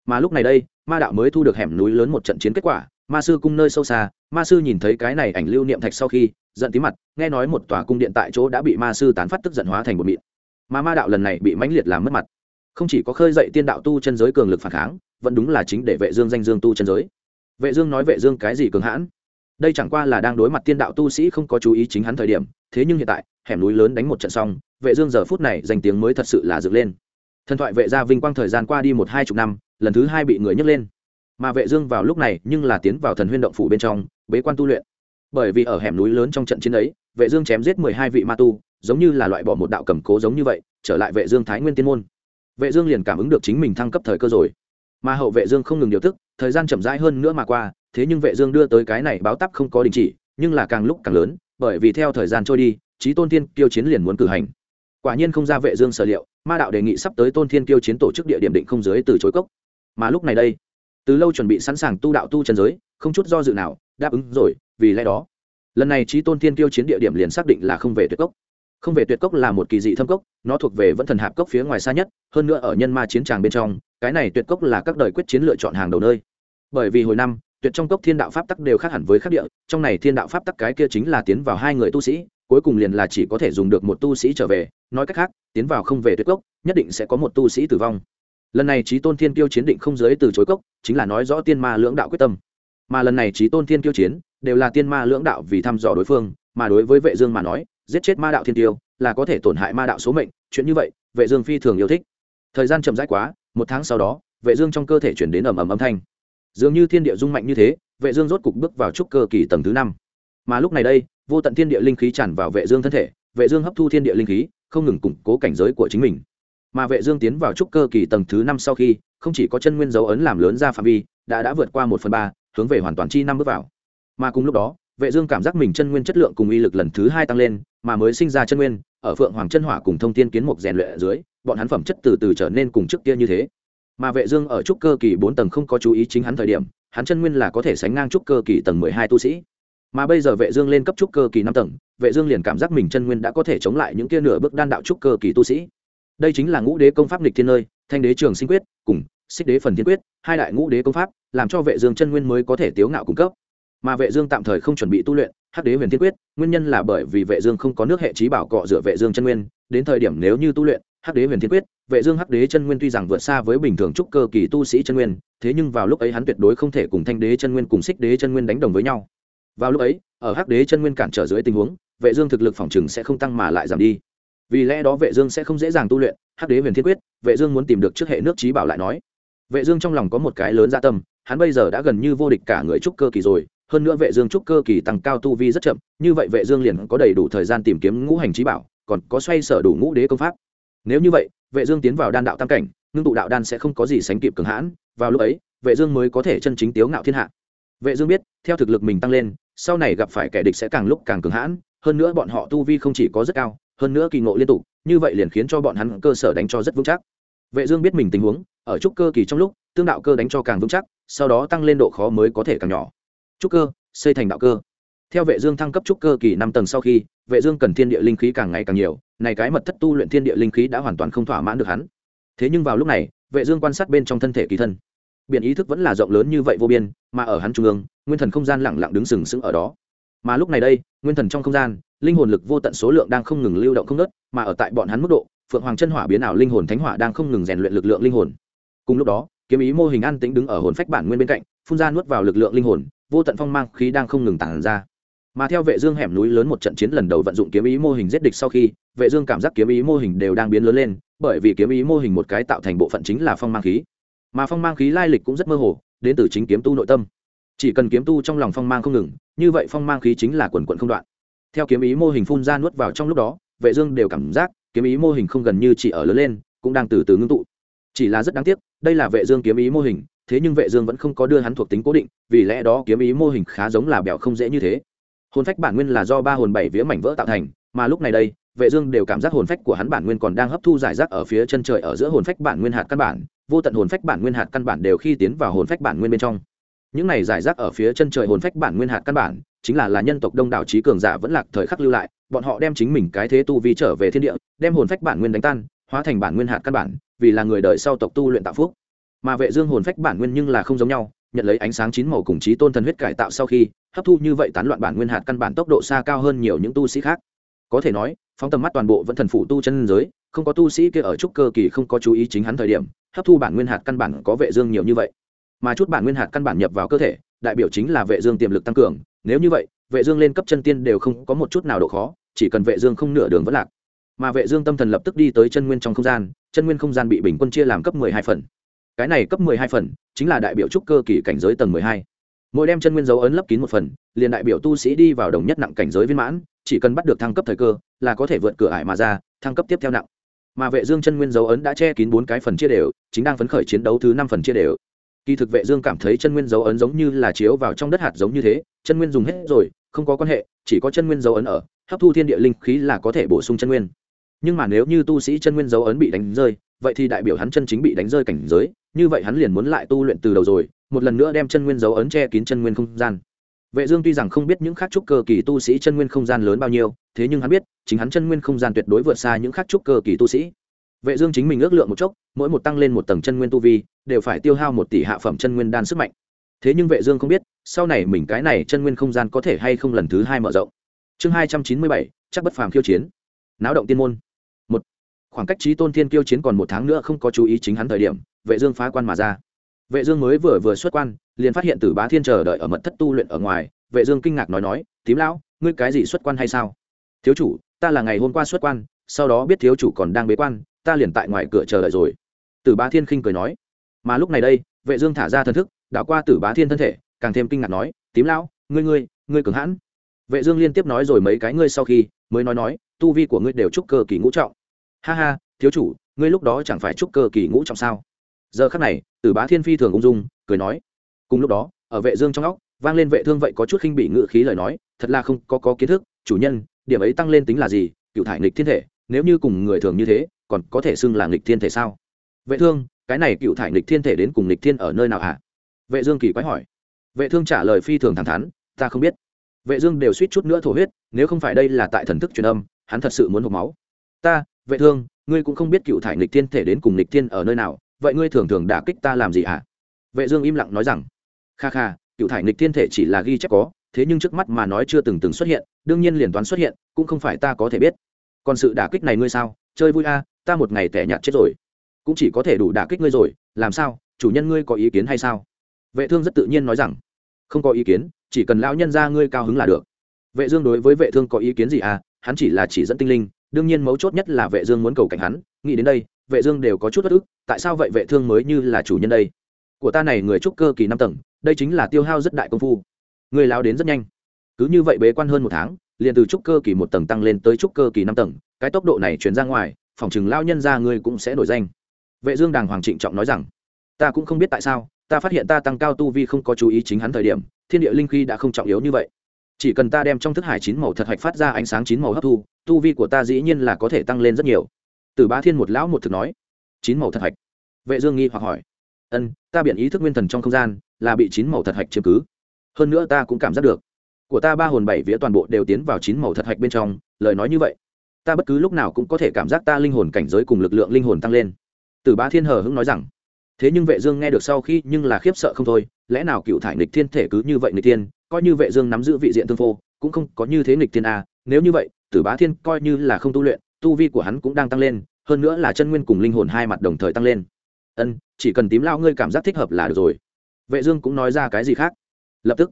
mà lúc này đây, ma đạo mới thu được hẻm núi lớn một trận chiến kết quả ma sư cung nơi sâu xa, ma sư nhìn thấy cái này ảnh lưu niệm thạch sau khi, giận tí mặt, nghe nói một tòa cung điện tại chỗ đã bị ma sư tán phát tức giận hóa thành một mịn. Mà ma đạo lần này bị mãnh liệt làm mất mặt. Không chỉ có khơi dậy tiên đạo tu chân giới cường lực phản kháng, vẫn đúng là chính để vệ dương danh dương tu chân giới. Vệ dương nói vệ dương cái gì cường hãn? Đây chẳng qua là đang đối mặt tiên đạo tu sĩ không có chú ý chính hắn thời điểm, thế nhưng hiện tại, hẻm núi lớn đánh một trận xong, vệ dương giờ phút này danh tiếng mới thật sự là dựng lên. Thần thoại vệ gia vinh quang thời gian qua đi một hai chục năm, lần thứ hai bị người nhấc lên mà vệ dương vào lúc này nhưng là tiến vào thần huyên động phủ bên trong, bế quan tu luyện. Bởi vì ở hẻm núi lớn trong trận chiến ấy, vệ dương chém giết 12 vị ma tu, giống như là loại bỏ một đạo cầm cố giống như vậy, trở lại vệ dương thái nguyên tiên môn. Vệ dương liền cảm ứng được chính mình thăng cấp thời cơ rồi. Mà hậu vệ dương không ngừng điều tức, thời gian chậm rãi hơn nữa mà qua, thế nhưng vệ dương đưa tới cái này báo táp không có đình chỉ, nhưng là càng lúc càng lớn, bởi vì theo thời gian trôi đi, chí tôn thiên kiêu chiến liền muốn cử hành. Quả nhiên không ra vệ dương sở liệu, ma đạo đề nghị sắp tới tôn thiên kiêu chiến tổ chức địa điểm định không dưới từ chối cốc. Mà lúc này đây từ lâu chuẩn bị sẵn sàng tu đạo tu chân giới, không chút do dự nào, đáp ứng rồi, vì lẽ đó, lần này trí tôn thiên tiêu chiến địa điểm liền xác định là không về tuyệt cốc. Không về tuyệt cốc là một kỳ dị thâm cốc, nó thuộc về vẫn thần hạp cốc phía ngoài xa nhất, hơn nữa ở nhân ma chiến tràng bên trong, cái này tuyệt cốc là các đời quyết chiến lựa chọn hàng đầu nơi. Bởi vì hồi năm, tuyệt trong cốc thiên đạo pháp tắc đều khác hẳn với khắc địa, trong này thiên đạo pháp tắc cái kia chính là tiến vào hai người tu sĩ, cuối cùng liền là chỉ có thể dùng được một tu sĩ trở về, nói cách khác, tiến vào không về tuyệt cốc, nhất định sẽ có một tu sĩ tử vong lần này trí tôn thiên kiêu chiến định không giới từ chối cốc, chính là nói rõ tiên ma lưỡng đạo quyết tâm. Mà lần này trí tôn thiên kiêu chiến, đều là tiên ma lưỡng đạo vì thăm dò đối phương, mà đối với vệ dương mà nói, giết chết ma đạo thiên tiêu là có thể tổn hại ma đạo số mệnh, chuyện như vậy, vệ dương phi thường yêu thích. Thời gian chậm rãi quá, một tháng sau đó, vệ dương trong cơ thể chuyển đến ầm ầm âm thanh. Dường như thiên địa dung mạnh như thế, vệ dương rốt cục bước vào trúc cơ kỳ tầng thứ năm. Mà lúc này đây, vô tận thiên địa linh khí tràn vào vệ dương thân thể, vệ dương hấp thu thiên địa linh khí, không ngừng củng cố cảnh giới của chính mình mà vệ dương tiến vào trúc cơ kỳ tầng thứ năm sau khi, không chỉ có chân nguyên dấu ấn làm lớn ra phạm vi, đã đã vượt qua một phần ba, hướng về hoàn toàn chi năm bước vào. Mà cùng lúc đó, vệ dương cảm giác mình chân nguyên chất lượng cùng uy lực lần thứ hai tăng lên, mà mới sinh ra chân nguyên, ở phượng hoàng chân hỏa cùng thông thiên kiến mục rèn luyện ở dưới, bọn hắn phẩm chất từ từ trở nên cùng trước kia như thế. Mà vệ dương ở trúc cơ kỳ bốn tầng không có chú ý chính hắn thời điểm, hắn chân nguyên là có thể sánh ngang trúc cơ kỳ tầng mười hai tu sĩ. Mà bây giờ vệ dương lên cấp trúc cơ kỳ năm tầng, vệ dương liền cảm giác mình chân nguyên đã có thể chống lại những kia nửa bước đan đạo trúc cơ kỳ tu sĩ đây chính là ngũ đế công pháp nghịch thiên nơi, thanh đế trường sinh quyết, cùng xích đế phần thiên quyết, hai đại ngũ đế công pháp, làm cho vệ dương chân nguyên mới có thể tiếu ngạo cung cấp. Mà vệ dương tạm thời không chuẩn bị tu luyện, hắc đế huyền thiên quyết, nguyên nhân là bởi vì vệ dương không có nước hệ trí bảo cọ dựa vệ dương chân nguyên, đến thời điểm nếu như tu luyện, hắc đế huyền thiên quyết, vệ dương hắc đế chân nguyên tuy rằng vượt xa với bình thường trúc cơ kỳ tu sĩ chân nguyên, thế nhưng vào lúc ấy hắn tuyệt đối không thể cùng thanh đế chân nguyên cùng xích đế chân nguyên đánh đồng với nhau. Vào lúc ấy, ở hắc đế chân nguyên cản trở dưới tình huống, vệ dương thực lực phòng trường sẽ không tăng mà lại giảm đi vì lẽ đó vệ dương sẽ không dễ dàng tu luyện, hắc đế huyền thiên quyết, vệ dương muốn tìm được trước hệ nước trí bảo lại nói. Vệ dương trong lòng có một cái lớn dạ tâm, hắn bây giờ đã gần như vô địch cả người trúc cơ kỳ rồi, hơn nữa vệ dương trúc cơ kỳ tăng cao tu vi rất chậm, như vậy vệ dương liền có đầy đủ thời gian tìm kiếm ngũ hành trí bảo, còn có xoay sở đủ ngũ đế công pháp. Nếu như vậy, vệ dương tiến vào đan đạo tam cảnh, ngưng tụ đạo đan sẽ không có gì sánh kịp cường hãn, vào lúc ấy, vệ dương mới có thể chân chính tiếu ngạo thiên hạ. Vệ dương biết, theo thực lực mình tăng lên, sau này gặp phải kẻ địch sẽ càng lúc càng cường hãn, hơn nữa bọn họ tu vi không chỉ có rất cao hơn nữa kỳ ngộ liên tục, như vậy liền khiến cho bọn hắn cơ sở đánh cho rất vững chắc. Vệ dương biết mình tình huống, ở trúc cơ kỳ trong lúc, tương đạo cơ đánh cho càng vững chắc, sau đó tăng lên độ khó mới có thể càng nhỏ. Trúc cơ, xây thành đạo cơ. Theo vệ dương thăng cấp trúc cơ kỳ năm tầng sau khi, vệ dương cần thiên địa linh khí càng ngày càng nhiều, này cái mật thất tu luyện thiên địa linh khí đã hoàn toàn không thỏa mãn được hắn. Thế nhưng vào lúc này, vệ dương quan sát bên trong thân thể kỳ thân. Biển ý thức vẫn là rộng lớn như vậy vô biên, mà ở hắn trung ương, nguyên thần không gian lặng lặng đứng sừng sững ở đó. Mà lúc này đây, nguyên thần trong không gian linh hồn lực vô tận số lượng đang không ngừng lưu động không nớt mà ở tại bọn hắn mức độ, phượng hoàng chân hỏa biến ảo linh hồn thánh hỏa đang không ngừng rèn luyện lực lượng linh hồn. Cùng lúc đó, kiếm ý mô hình an tĩnh đứng ở hồn phách bản nguyên bên cạnh, phun ra nuốt vào lực lượng linh hồn, vô tận phong mang khí đang không ngừng tản ra. Mà theo vệ dương hẻm núi lớn một trận chiến lần đầu vận dụng kiếm ý mô hình giết địch sau khi, vệ dương cảm giác kiếm ý mô hình đều đang biến lớn lên, bởi vì kiếm ý mô hình một cái tạo thành bộ phận chính là phong mang khí. Mà phong mang khí lai lịch cũng rất mơ hồ, đến từ chính kiếm tu nội tâm. Chỉ cần kiếm tu trong lòng phong mang không ngừng, như vậy phong mang khí chính là quần quần không đoạn theo kiếm ý mô hình phun ra nuốt vào trong lúc đó, vệ dương đều cảm giác kiếm ý mô hình không gần như chỉ ở lớn lên, cũng đang từ từ ngưng tụ. Chỉ là rất đáng tiếc, đây là vệ dương kiếm ý mô hình, thế nhưng vệ dương vẫn không có đưa hắn thuộc tính cố định, vì lẽ đó kiếm ý mô hình khá giống là bèo không dễ như thế. Hồn phách bản nguyên là do ba hồn bảy vía mảnh vỡ tạo thành, mà lúc này đây, vệ dương đều cảm giác hồn phách của hắn bản nguyên còn đang hấp thu giải rác ở phía chân trời ở giữa hồn phách bản nguyên hạt căn bản, vô tận hồn phách bản nguyên hạt căn bản đều khi tiến vào hồn phách bản nguyên bên trong những này giải rác ở phía chân trời hồn phách bản nguyên hạt căn bản, chính là là nhân tộc đông đảo trí cường giả vẫn lạc thời khắc lưu lại, bọn họ đem chính mình cái thế tu vi trở về thiên địa, đem hồn phách bản nguyên đánh tan, hóa thành bản nguyên hạt căn bản, vì là người đời sau tộc tu luyện tạo phúc. Mà vệ dương hồn phách bản nguyên nhưng là không giống nhau, nhận lấy ánh sáng chín màu cùng trí tôn thần huyết cải tạo sau khi, hấp thu như vậy tán loạn bản nguyên hạt căn bản tốc độ xa cao hơn nhiều những tu sĩ khác. Có thể nói, phóng tầm mắt toàn bộ vẫn thần phụ tu chân giới, không có tu sĩ kia ở trúc cơ kỳ không có chú ý chính hắn thời điểm, hấp thu bản nguyên hạt căn bản có vệ dương nhiều như vậy mà chút bản nguyên hạt căn bản nhập vào cơ thể, đại biểu chính là vệ dương tiềm lực tăng cường. Nếu như vậy, vệ dương lên cấp chân tiên đều không có một chút nào độ khó, chỉ cần vệ dương không nửa đường vẫn lạc. Mà vệ dương tâm thần lập tức đi tới chân nguyên trong không gian, chân nguyên không gian bị bình quân chia làm cấp 12 phần. Cái này cấp 12 phần chính là đại biểu trúc cơ kỳ cảnh giới tầng 12. mỗi đem chân nguyên dấu ấn lấp kín một phần, liền đại biểu tu sĩ đi vào đồng nhất nặng cảnh giới viên mãn, chỉ cần bắt được thăng cấp thời cơ là có thể vượt cửa ải mà ra, thăng cấp tiếp theo nặng. Mà vệ dương chân nguyên dấu ấn đã che kín bốn cái phần chia đều, chính đang phấn khởi chiến đấu thứ năm phần chia đều kỳ thực vệ dương cảm thấy chân nguyên dấu ấn giống như là chiếu vào trong đất hạt giống như thế, chân nguyên dùng hết rồi, không có quan hệ, chỉ có chân nguyên dấu ấn ở, hấp thu thiên địa linh khí là có thể bổ sung chân nguyên. Nhưng mà nếu như tu sĩ chân nguyên dấu ấn bị đánh rơi, vậy thì đại biểu hắn chân chính bị đánh rơi cảnh giới, như vậy hắn liền muốn lại tu luyện từ đầu rồi, một lần nữa đem chân nguyên dấu ấn che kín chân nguyên không gian. Vệ dương tuy rằng không biết những khác trúc cơ kỳ tu sĩ chân nguyên không gian lớn bao nhiêu, thế nhưng hắn biết, chính hắn chân nguyên không gian tuyệt đối vượt xa những khác trúc cơ kỳ tu sĩ vệ dương chính mình ước lượng một chốc, mỗi một tăng lên một tầng chân nguyên tu vi, đều phải tiêu hao một tỷ hạ phẩm chân nguyên đan sức mạnh. Thế nhưng vệ dương không biết, sau này mình cái này chân nguyên không gian có thể hay không lần thứ hai mở rộng. Chương hai trăm chín mươi bảy, chắc bất phàm khiêu chiến. Náo động tiên môn. Một. Khoảng cách trí tôn thiên kiêu chiến còn một tháng nữa không có chú ý chính hắn thời điểm, vệ dương phá quan mà ra. Vệ dương mới vừa vừa xuất quan, liền phát hiện tử bá thiên chờ đợi ở mật thất tu luyện ở ngoài, vệ dương kinh ngạc nói nói, tím lão, ngươi cái gì xuất quan hay sao? Thiếu chủ, ta là ngày hôm qua xuất quan, sau đó biết thiếu chủ còn đang bế quan ta liền tại ngoài cửa chờ đợi rồi. Tử bá thiên khinh cười nói. Mà lúc này đây, vệ dương thả ra thần thức, đảo qua tử bá thiên thân thể, càng thêm kinh ngạc nói, tím lão, ngươi ngươi ngươi cường hãn. Vệ dương liên tiếp nói rồi mấy cái ngươi sau khi, mới nói nói, tu vi của ngươi đều trúc cơ kỳ ngũ trọng. Ha ha, thiếu chủ, ngươi lúc đó chẳng phải trúc cơ kỳ ngũ trọng sao? Giờ khắc này, tử bá thiên phi thường ung dung, cười nói. Cùng lúc đó, ở vệ dương trong óc, vang lên vệ thương vậy có chút khinh bị ngự khí lời nói, thật là không có có kiến thức, chủ nhân, điểm ấy tăng lên tính là gì? Cựu thải nghịch thiên thể, nếu như cùng người thường như thế còn có thể xưng là nghịch thiên thể sao? Vệ thương, cái này cựu thải nghịch thiên thể đến cùng nghịch thiên ở nơi nào hả? Vệ dương kỳ quái hỏi. Vệ thương trả lời phi thường thẳng thắn, ta không biết. Vệ dương đều suýt chút nữa thổ huyết, nếu không phải đây là tại thần thức truyền âm, hắn thật sự muốn hộc máu. Ta, vệ thương, ngươi cũng không biết cựu thải nghịch thiên thể đến cùng nghịch thiên ở nơi nào, vậy ngươi thường thường đả kích ta làm gì hả? Vệ dương im lặng nói rằng, kha kha, cựu thải nghịch thiên thể chỉ là ghi chép có, thế nhưng trước mắt mà nói chưa từng từng xuất hiện, đương nhiên liền toán xuất hiện, cũng không phải ta có thể biết. Còn sự đả kích này ngươi sao? Chơi vui a à, ta một ngày tẻ nhạt chết rồi. Cũng chỉ có thể đủ đả kích ngươi rồi làm sao? Chủ nhân ngươi có ý kiến hay sao? Vệ thương rất tự nhiên nói rằng không có ý kiến chỉ cần lão nhân ra ngươi cao hứng là được. Vệ dương đối với vệ thương có ý kiến gì à? Hắn chỉ là chỉ dẫn tinh linh đương nhiên mấu chốt nhất là vệ dương muốn cầu cảnh hắn. Nghĩ đến đây vệ dương đều có chút bất ức tại sao vậy vệ thương mới như là chủ nhân đây? Của ta này người trúc cơ kỳ năm tầng đây chính là tiêu hao rất đại công phu. Người lao đến rất nhanh. Cứ như vậy bế quan hơn một tháng liền từ trúc cơ kỳ một tầng tăng lên tới trúc cơ kỳ năm tầng, cái tốc độ này chuyển ra ngoài, phòng chừng lao nhân ra ngươi cũng sẽ nổi danh. Vệ dương đàng hoàng trịnh trọng nói rằng, ta cũng không biết tại sao, ta phát hiện ta tăng cao tu vi không có chú ý chính hắn thời điểm, thiên địa linh khí đã không trọng yếu như vậy. Chỉ cần ta đem trong thức hải chín màu thật hạch phát ra ánh sáng chín màu hấp thu, tu vi của ta dĩ nhiên là có thể tăng lên rất nhiều. Từ ba thiên một lão một thực nói, chín màu thật hạch? Vệ dương nghi hoặc hỏi, ân, ta biện ý thức nguyên thần trong không gian là bị chín màu thật hạch chiếm cứ. Hơn nữa ta cũng cảm giác được của ta ba hồn bảy vía toàn bộ đều tiến vào chín màu thật hạch bên trong, lời nói như vậy, ta bất cứ lúc nào cũng có thể cảm giác ta linh hồn cảnh giới cùng lực lượng linh hồn tăng lên. Từ ba thiên hờ hững nói rằng, thế nhưng vệ dương nghe được sau khi nhưng là khiếp sợ không thôi, lẽ nào cựu thải nghịch thiên thể cứ như vậy nghịch thiên, coi như vệ dương nắm giữ vị diện tương phô, cũng không có như thế nghịch thiên a nếu như vậy, tử bá thiên coi như là không tu luyện, tu vi của hắn cũng đang tăng lên, hơn nữa là chân nguyên cùng linh hồn hai mặt đồng thời tăng lên. Ân, chỉ cần tím lao ngươi cảm giác thích hợp là được rồi. Vệ dương cũng nói ra cái gì khác. Lập tức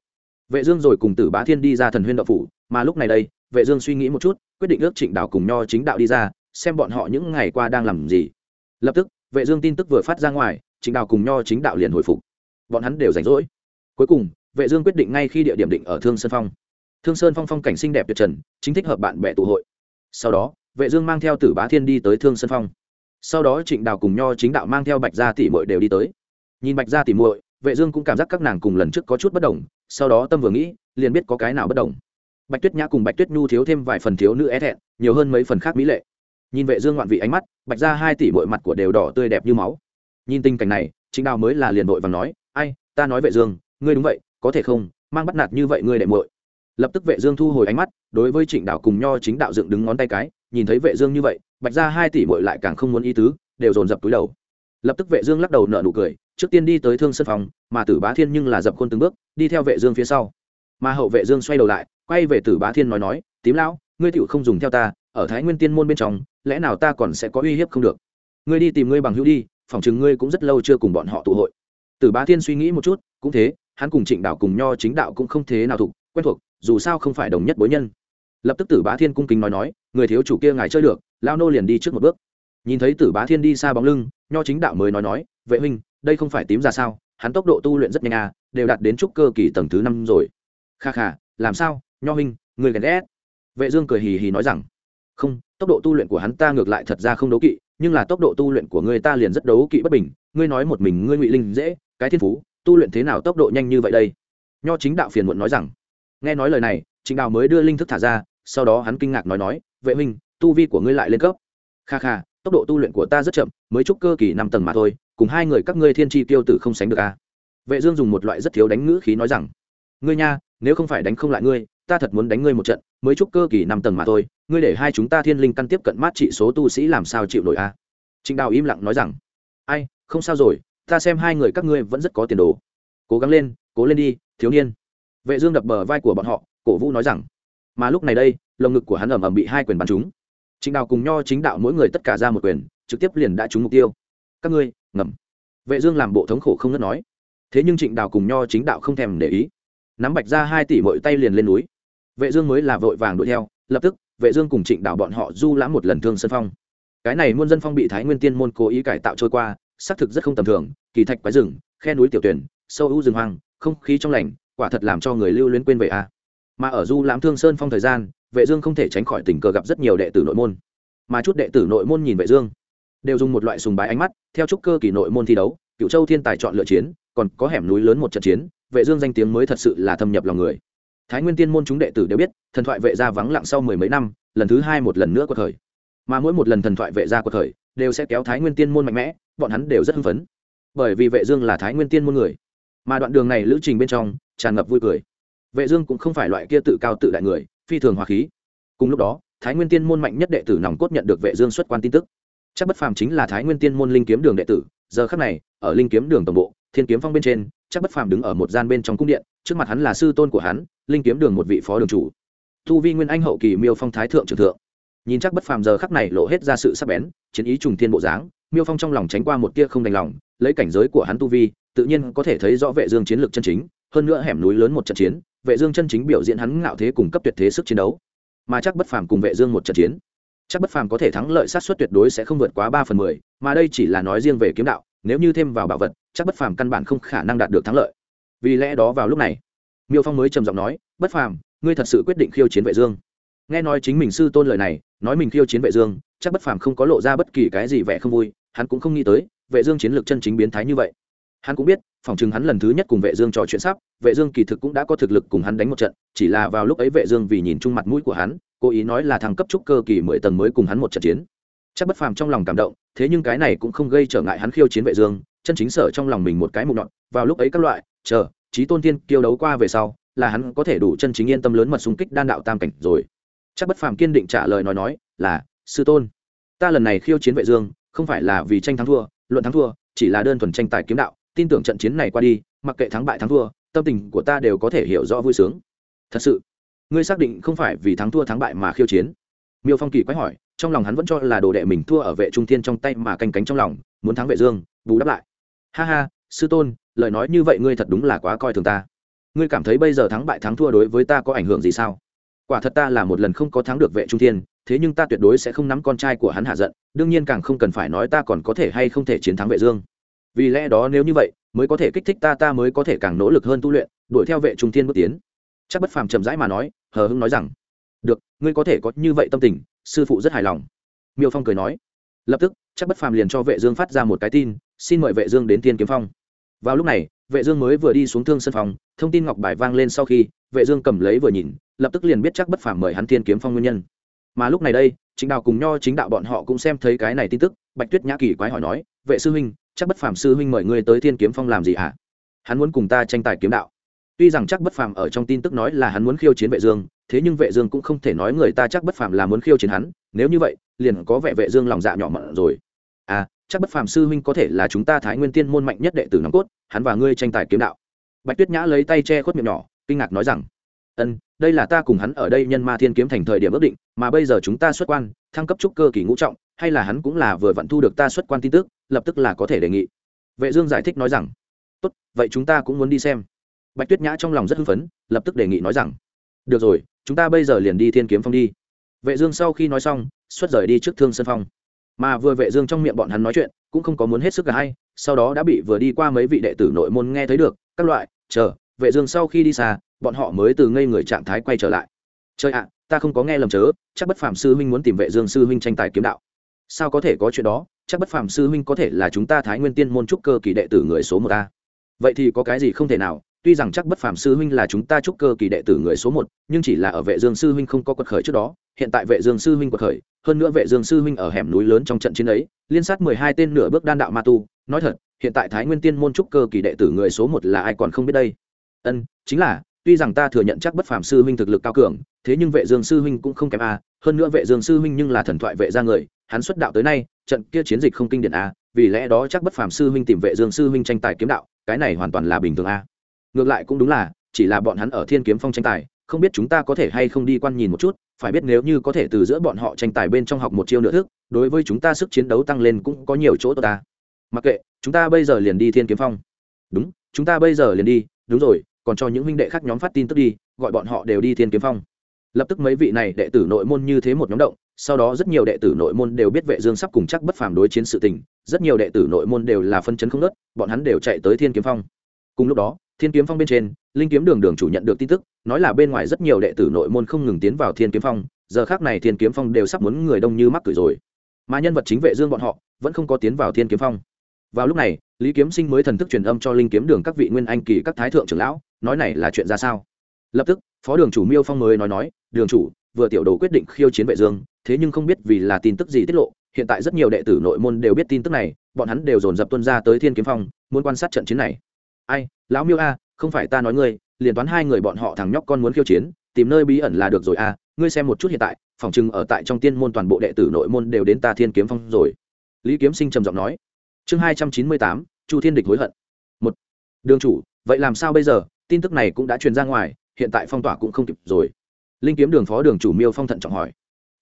vệ dương rồi cùng tử bá thiên đi ra thần huyên đạo phủ, mà lúc này đây, vệ dương suy nghĩ một chút, quyết định ước trịnh đạo cùng nho chính đạo đi ra, xem bọn họ những ngày qua đang làm gì. Lập tức, vệ dương tin tức vừa phát ra ngoài, trịnh đạo cùng nho chính đạo liền hồi phục. Bọn hắn đều rảnh rỗi. Cuối cùng, vệ dương quyết định ngay khi địa điểm định ở thương sơn phong. Thương sơn phong phong cảnh xinh đẹp tuyệt trần, chính thích hợp bạn bè tụ hội. Sau đó, vệ dương mang theo tử bá thiên đi tới thương sơn phong. Sau đó trịnh đào cùng nho chính đạo mang theo bạch gia tỷ muội đều đi tới. Nhìn bạch gia tỷ muội vệ dương cũng cảm giác các nàng cùng lần trước có chút bất đồng, sau đó tâm vừa nghĩ, liền biết có cái nào bất đồng. Bạch tuyết nhã cùng bạch tuyết nhu thiếu thêm vài phần thiếu nữ é thẹn, nhiều hơn mấy phần khác mỹ lệ. Nhìn vệ dương ngoạn vị ánh mắt, bạch gia hai tỷ muội mặt của đều đỏ tươi đẹp như máu. Nhìn tình cảnh này, trịnh đào mới là liền vội và nói, ai, ta nói vệ dương, ngươi đúng vậy, có thể không? Mang bắt nạt như vậy ngươi đệ muội. Lập tức vệ dương thu hồi ánh mắt, đối với trịnh đạo cùng nho chính đạo dựng đứng ngón tay cái, nhìn thấy vệ dương như vậy, bạch ra hai tỷ muội lại càng không muốn ý tứ, đều dồn dập túi đầu. Lập tức vệ dương lắc đầu nở nụ cười trước tiên đi tới thương sân phòng, mà tử bá thiên nhưng là dập khuôn từng bước, đi theo vệ dương phía sau. Mà hậu vệ dương xoay đầu lại, quay về tử bá thiên nói nói, tím lão, ngươi tiểu không dùng theo ta, ở thái nguyên tiên môn bên trong, lẽ nào ta còn sẽ có uy hiếp không được? Ngươi đi tìm ngươi bằng hữu đi, phòng chừng ngươi cũng rất lâu chưa cùng bọn họ tụ hội. Tử bá thiên suy nghĩ một chút, cũng thế, hắn cùng trịnh đạo cùng nho chính đạo cũng không thế nào thuộc, quen thuộc, dù sao không phải đồng nhất bối nhân. Lập tức tử bá thiên cung kính nói nói, người thiếu chủ kia ngài chơi được lao nô liền đi trước một bước. Nhìn thấy tử bá thiên đi xa bóng lưng, nho chính đạo mới nói nói, vệ huynh đây không phải tím ra sao, hắn tốc độ tu luyện rất nhanh à đều đạt đến trúc cơ kỳ tầng thứ năm rồi. Kha kha, làm sao? Nho huynh, người ghen ghét. Vệ dương cười hì hì nói rằng, không, tốc độ tu luyện của hắn ta ngược lại thật ra không đấu kỵ, nhưng là tốc độ tu luyện của ngươi ta liền rất đấu kỵ bất bình. Ngươi nói một mình ngươi ngụy linh dễ, cái thiên phú, tu luyện thế nào tốc độ nhanh như vậy đây? Nho chính đạo phiền muộn nói rằng, nghe nói lời này, chính đạo mới đưa linh thức thả ra, sau đó hắn kinh ngạc nói nói, vệ huynh, tu vi của ngươi lại lên cấp. Kha kha, tốc độ tu luyện của ta rất chậm, mới chúc cơ kỳ năm tầng mà thôi cùng hai người các ngươi thiên tri tiêu tử không sánh được a à. vệ dương dùng một loại rất thiếu đánh ngữ khí nói rằng, ngươi nha, nếu không phải đánh không lại ngươi, ta thật muốn đánh ngươi một trận, mới chúc cơ kỳ năm tầng mà thôi, ngươi để hai chúng ta thiên linh căn tiếp cận mát trị số tu sĩ làm sao chịu nổi a à? trịnh đào im lặng nói rằng, ai, không sao rồi, ta xem hai người các ngươi vẫn rất có tiền đồ cố gắng lên, cố lên đi, thiếu niên vệ dương đập bờ vai của bọn họ, cổ vũ nói rằng, mà lúc này đây, lồng ngực của hắn ầm ầm bị hai quyền bắn trúng trịnh đào cùng nho chính đạo mỗi người tất cả ra một quyền, trực tiếp liền đã trúng mục tiêu các ngươi, ngầm. Vệ dương làm bộ thống khổ không ngớt nói. Thế nhưng trịnh đào cùng nho chính đạo không thèm để ý. Nắm bạch ra hai tỷ mỗi tay liền lên núi. Vệ dương mới là vội vàng đuổi theo, lập tức, vệ dương cùng trịnh đào bọn họ du lãm một lần thương sơn phong. Cái này muôn dân phong bị thái nguyên tiên môn cố ý cải tạo trôi qua, xác thực rất không tầm thường, kỳ thạch quái rừng, khe núi tiểu tuyển, sâu u rừng hoang, không khí trong lành, quả thật làm cho người lưu luyến quên về a. Mà ở du lãm thương sơn phong thời gian, vệ dương không thể tránh khỏi tình cờ gặp rất nhiều đệ tử nội môn. Mà chút đệ tử nội môn nhìn vệ dương đều dùng một loại sùng bái ánh mắt, theo trúc cơ kỳ nội môn thi đấu cựu châu thiên tài chọn lựa chiến, còn có hẻm núi lớn một trận chiến, vệ dương danh tiếng mới thật sự là thâm nhập lòng người. Thái nguyên tiên môn chúng đệ tử đều biết, thần thoại vệ gia vắng lặng sau mười mấy năm, lần thứ hai một lần nữa quật khởi. Mà mỗi một lần thần thoại vệ gia quật khởi, đều sẽ kéo thái nguyên tiên môn mạnh mẽ, bọn hắn đều rất hưng phấn. Bởi vì vệ dương là thái nguyên tiên môn người. Mà đoạn đường này lữ trình bên trong, tràn ngập vui cười. Vệ dương cũng không phải loại kia tự cao tự đại người, phi thường hòa khí. Cùng lúc đó, thái nguyên tiên môn mạnh nhất đệ tử nòng cốt nhận được vệ dương xuất quan tin tức chắc bất phàm chính là thái nguyên tiên môn linh kiếm đường đệ tử, giờ khắc này, ở linh kiếm đường tổng bộ, thiên kiếm phong bên trên, chắc bất phàm đứng ở một gian bên trong cung điện, trước mặt hắn là sư tôn của hắn, linh kiếm đường một vị phó đường chủ. Thu vi nguyên anh hậu kỳ miêu phong thái thượng trưởng thượng. Nhìn chắc bất phàm giờ khắc này lộ hết ra sự sắc bén, chiến ý trùng thiên bộ dáng, miêu phong trong lòng tránh qua một tia không đành lòng, lấy cảnh giới của hắn tu vi, tự nhiên có thể thấy rõ vệ dương chiến lược chân chính, hơn nữa hẻm núi lớn một trận chiến, vệ dương chân chính biểu diễn hắn ngạo thế cùng cấp tuyệt thế sức chiến đấu. Mà chắc bất phàm cùng vệ dương một trận chiến chắc bất phàm có thể thắng lợi sát suất tuyệt đối sẽ không vượt quá ba phần mười, mà đây chỉ là nói riêng về kiếm đạo, nếu như thêm vào bảo vật, chắc bất phàm căn bản không khả năng đạt được thắng lợi. Vì lẽ đó vào lúc này, miêu phong mới trầm giọng nói, bất phàm, ngươi thật sự quyết định khiêu chiến vệ dương. Nghe nói chính mình sư tôn lời này, nói mình khiêu chiến vệ dương, chắc bất phàm không có lộ ra bất kỳ cái gì vẻ không vui, hắn cũng không nghĩ tới, vệ dương chiến lược chân chính biến thái như vậy. Hắn cũng biết, phòng chừng hắn lần thứ nhất cùng vệ dương trò chuyện sắp, vệ dương kỳ thực cũng đã có thực lực cùng hắn đánh một trận, chỉ là vào lúc ấy vệ dương vì nhìn chung mặt mũi của hắn cố ý nói là thằng cấp trúc cơ kỳ mười tầng mới cùng hắn một trận chiến. Chắc bất phàm trong lòng cảm động, thế nhưng cái này cũng không gây trở ngại hắn khiêu chiến vệ dương, chân chính sở trong lòng mình một cái mục nhọn vào lúc ấy các loại, chờ trí tôn tiên kiêu đấu qua về sau, là hắn có thể đủ chân chính yên tâm lớn mật xung kích đan đạo tam cảnh rồi. Chắc bất phàm kiên định trả lời nói nói, là, sư tôn, ta lần này khiêu chiến vệ dương, không phải là vì tranh thắng thua, luận thắng thua, chỉ là đơn thuần tranh tài kiếm đạo, tin tưởng trận chiến này qua đi, mặc kệ thắng bại thắng thua, tâm tình của ta đều có thể hiểu rõ vui sướng. Thật sự ngươi xác định không phải vì thắng thua thắng bại mà khiêu chiến. Miêu phong kỳ quái hỏi, trong lòng hắn vẫn cho là đồ đệ mình thua ở vệ trung thiên trong tay mà canh cánh trong lòng, muốn thắng vệ dương, bù đắp lại. Ha ha, sư tôn, lời nói như vậy ngươi thật đúng là quá coi thường ta. Ngươi cảm thấy bây giờ thắng bại thắng thua đối với ta có ảnh hưởng gì sao? Quả thật ta là một lần không có thắng được vệ trung thiên, thế nhưng ta tuyệt đối sẽ không nắm con trai của hắn hạ giận, đương nhiên càng không cần phải nói ta còn có thể hay không thể chiến thắng vệ dương. Vì lẽ đó nếu như vậy, mới có thể kích thích ta ta mới có thể càng nỗ lực hơn tu luyện, đuổi theo vệ trung thiên bước tiến. Chắc bất phàm chậm rãi mà nói hờ hững nói rằng, được, ngươi có thể có như vậy tâm tình, sư phụ rất hài lòng. Miêu phong cười nói. Lập tức, chắc bất phàm liền cho vệ dương phát ra một cái tin, xin mời vệ dương đến tiên kiếm phong. Vào lúc này, vệ dương mới vừa đi xuống thương sân phòng, thông tin ngọc bài vang lên sau khi, vệ dương cầm lấy vừa nhìn, lập tức liền biết chắc bất phàm mời hắn tiên kiếm phong nguyên nhân. Mà lúc này đây chính đạo cùng nho chính đạo bọn họ cũng xem thấy cái này tin tức, bạch tuyết nhã kỳ quái hỏi nói, vệ sư huynh, chắc bất phàm sư huynh mời ngươi tới tiên kiếm phong làm gì hả? Hắn muốn cùng ta tranh tài kiếm đạo tuy rằng chắc bất phàm ở trong tin tức nói là hắn muốn khiêu chiến vệ dương, thế nhưng vệ dương cũng không thể nói người ta chắc bất phàm là muốn khiêu chiến hắn, nếu như vậy, liền có vẻ vệ dương lòng dạ nhỏ mọn rồi. À chắc bất phàm sư huynh có thể là chúng ta thái nguyên tiên môn mạnh nhất đệ tử nòng cốt, hắn và ngươi tranh tài kiếm đạo. Bạch tuyết nhã lấy tay che khuất miệng nhỏ, kinh ngạc nói rằng, ân, đây là ta cùng hắn ở đây nhân ma thiên kiếm thành thời điểm ước định, mà bây giờ chúng ta xuất quan, thăng cấp trúc cơ kỳ ngũ trọng, hay là hắn cũng là vừa vặn thu được ta xuất quan tin tức, lập tức là có thể đề nghị. Vệ dương giải thích nói rằng, tốt, vậy chúng ta cũng muốn đi xem bạch tuyết nhã trong lòng rất hưng phấn, lập tức đề nghị nói rằng, được rồi, chúng ta bây giờ liền đi thiên kiếm phong đi. Vệ dương sau khi nói xong, xuất rời đi trước thương sơn phong. Mà vừa vệ dương trong miệng bọn hắn nói chuyện, cũng không có muốn hết sức cả hay, sau đó đã bị vừa đi qua mấy vị đệ tử nội môn nghe thấy được, các loại, chờ, vệ dương sau khi đi xa, bọn họ mới từ ngây người trạng thái quay trở lại. Trời ạ, ta không có nghe lầm chớ, chắc bất phàm sư huynh muốn tìm vệ dương sư huynh tranh tài kiếm đạo. Sao có thể có chuyện đó, chắc bất phàm sư huynh có thể là chúng ta thái nguyên tiên môn trúc cơ kỳ đệ tử người số một a. Vậy thì có cái gì không thể nào tuy rằng chắc bất phàm sư huynh là chúng ta trúc cơ kỳ đệ tử người số một, nhưng chỉ là ở vệ dương sư huynh không có quật khởi trước đó. Hiện tại vệ dương sư huynh quật khởi, hơn nữa vệ dương sư huynh ở hẻm núi lớn trong trận chiến ấy, liên sát 12 tên nửa bước đan đạo ma tu. Nói thật, hiện tại thái nguyên tiên môn trúc cơ kỳ đệ tử người số một là ai còn không biết đây. Ân, chính là, tuy rằng ta thừa nhận chắc bất phàm sư huynh thực lực cao cường, thế nhưng vệ dương sư huynh cũng không kém a. Hơn nữa vệ dương sư huynh nhưng là thần thoại vệ gia người, hắn xuất đạo tới nay, trận kia chiến dịch không kinh điển a. Vì lẽ đó chắc bất phàm sư huynh tìm vệ dương sư huynh tranh tài kiếm đạo, cái này hoàn toàn là bình thường a ngược lại cũng đúng là, chỉ là bọn hắn ở thiên kiếm phong tranh tài, không biết chúng ta có thể hay không đi quan nhìn một chút, phải biết nếu như có thể từ giữa bọn họ tranh tài bên trong học một chiêu nửa thức, đối với chúng ta sức chiến đấu tăng lên cũng có nhiều chỗ tốt ta. Mặc kệ, chúng ta bây giờ liền đi thiên kiếm phong. Đúng, chúng ta bây giờ liền đi, đúng rồi, còn cho những huynh đệ khác nhóm phát tin tức đi, gọi bọn họ đều đi thiên kiếm phong. Lập tức mấy vị này đệ tử nội môn như thế một nhóm động, sau đó rất nhiều đệ tử nội môn đều biết vệ dương sắp cùng chắc bất phàm đối chiến sự tình, rất nhiều đệ tử nội môn đều là phân chấn không nớt, bọn hắn đều chạy tới thiên kiếm phong cùng lúc đó, thiên kiếm phong bên trên, linh kiếm đường đường chủ nhận được tin tức, nói là bên ngoài rất nhiều đệ tử nội môn không ngừng tiến vào thiên kiếm phong, giờ khác này thiên kiếm phong đều sắp muốn người đông như mắc cửi rồi. Mà nhân vật chính vệ dương bọn họ, vẫn không có tiến vào thiên kiếm phong. Vào lúc này, lý kiếm sinh mới thần thức truyền âm cho linh kiếm đường các vị nguyên anh kỳ các thái thượng trưởng lão, nói này là chuyện ra sao? Lập tức, phó đường chủ miêu phong mới nói nói, đường chủ, vừa tiểu đồ quyết định khiêu chiến vệ dương, thế nhưng không biết vì là tin tức gì tiết lộ, hiện tại rất nhiều đệ tử nội môn đều biết tin tức này, bọn hắn đều dồn dập tuân ra tới thiên kiếm phong, muốn quan sát trận chiến này ai, lão miêu a, không phải ta nói ngươi, liền toán hai người bọn họ thằng nhóc con muốn khiêu chiến, tìm nơi bí ẩn là được rồi a, ngươi xem một chút hiện tại, phòng chừng ở tại trong tiên môn toàn bộ đệ tử nội môn đều đến ta thiên kiếm phong rồi. Lý kiếm sinh trầm giọng nói. Chương hai trăm chín mươi tám, chu thiên địch hối hận. Một, đường chủ, vậy làm sao bây giờ? Tin tức này cũng đã truyền ra ngoài, hiện tại phong tỏa cũng không kịp rồi. Linh kiếm đường phó đường chủ miêu phong thận trọng hỏi.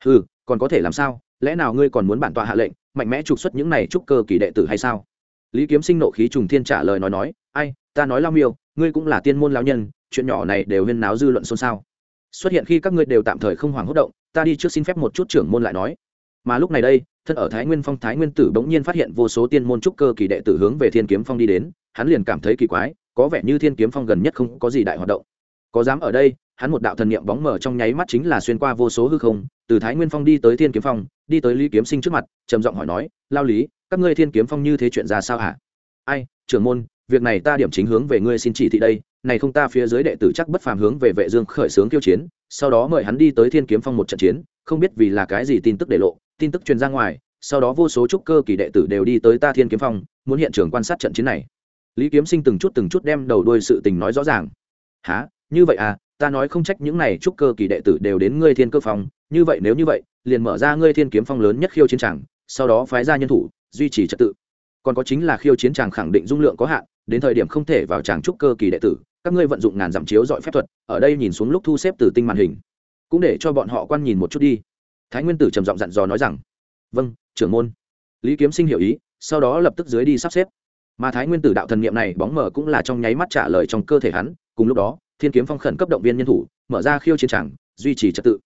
Ừ còn có thể làm sao? Lẽ nào ngươi còn muốn bản tọa hạ lệnh, mạnh mẽ trục xuất những này trúc cơ kỳ đệ tử hay sao? Lý kiếm sinh nộ khí trùng thiên trả lời nói nói, ai, ta nói lao miêu, ngươi cũng là tiên môn lao nhân, chuyện nhỏ này đều huyên náo dư luận xôn xao. Xuất hiện khi các ngươi đều tạm thời không hoảng hốt động, ta đi trước xin phép một chút trưởng môn lại nói. Mà lúc này đây, thân ở thái nguyên phong, thái nguyên tử bỗng nhiên phát hiện vô số tiên môn trúc cơ kỳ đệ tử hướng về thiên kiếm phong đi đến, hắn liền cảm thấy kỳ quái, có vẻ như thiên kiếm phong gần nhất không có gì đại hoạt động. Có dám ở đây, hắn một đạo thần niệm bóng mở trong nháy mắt chính là xuyên qua vô số hư không, từ thái nguyên phong đi tới thiên kiếm phong, đi tới lý kiếm sinh trước mặt, trầm giọng hỏi nói, lao lý các ngươi thiên kiếm phong như thế chuyện ra sao hả? Ai, trưởng môn, việc này ta điểm chính hướng về ngươi xin chỉ thị đây, này không ta phía dưới đệ tử chắc bất phàm hướng về vệ dương khởi sướng tiêu chiến, sau đó mời hắn đi tới thiên kiếm phong một trận chiến, không biết vì là cái gì tin tức để lộ, tin tức truyền ra ngoài, sau đó vô số trúc cơ kỳ đệ tử đều đi tới ta thiên kiếm phong, muốn hiện trường quan sát trận chiến này. Lý kiếm sinh từng chút từng chút đem đầu đuôi sự tình nói rõ ràng. Há như vậy à? Ta nói không trách những này trúc cơ kỳ đệ tử đều đến ngươi thiên cơ phong, như vậy nếu như vậy, liền mở ra ngươi thiên kiếm phong lớn nhất khiêu chiến tràng sau đó phái ra nhân thủ duy trì trật tự. Còn có chính là khiêu chiến tràng khẳng định dung lượng có hạn, đến thời điểm không thể vào tràng trúc cơ kỳ đệ tử, các ngươi vận dụng ngàn dặm chiếu dọi phép thuật, ở đây nhìn xuống lúc thu xếp từ tinh màn hình. Cũng để cho bọn họ quan nhìn một chút đi. Thái nguyên tử trầm giọng dặn dò nói rằng. Vâng trưởng môn. Lý kiếm sinh hiểu ý, sau đó lập tức dưới đi sắp xếp. Mà thái nguyên tử đạo thần niệm này bóng mở cũng là trong nháy mắt trả lời trong cơ thể hắn, cùng lúc đó, thiên kiếm phong khẩn cấp động viên nhân thủ, mở ra khiêu chiến tràng duy trì trật tự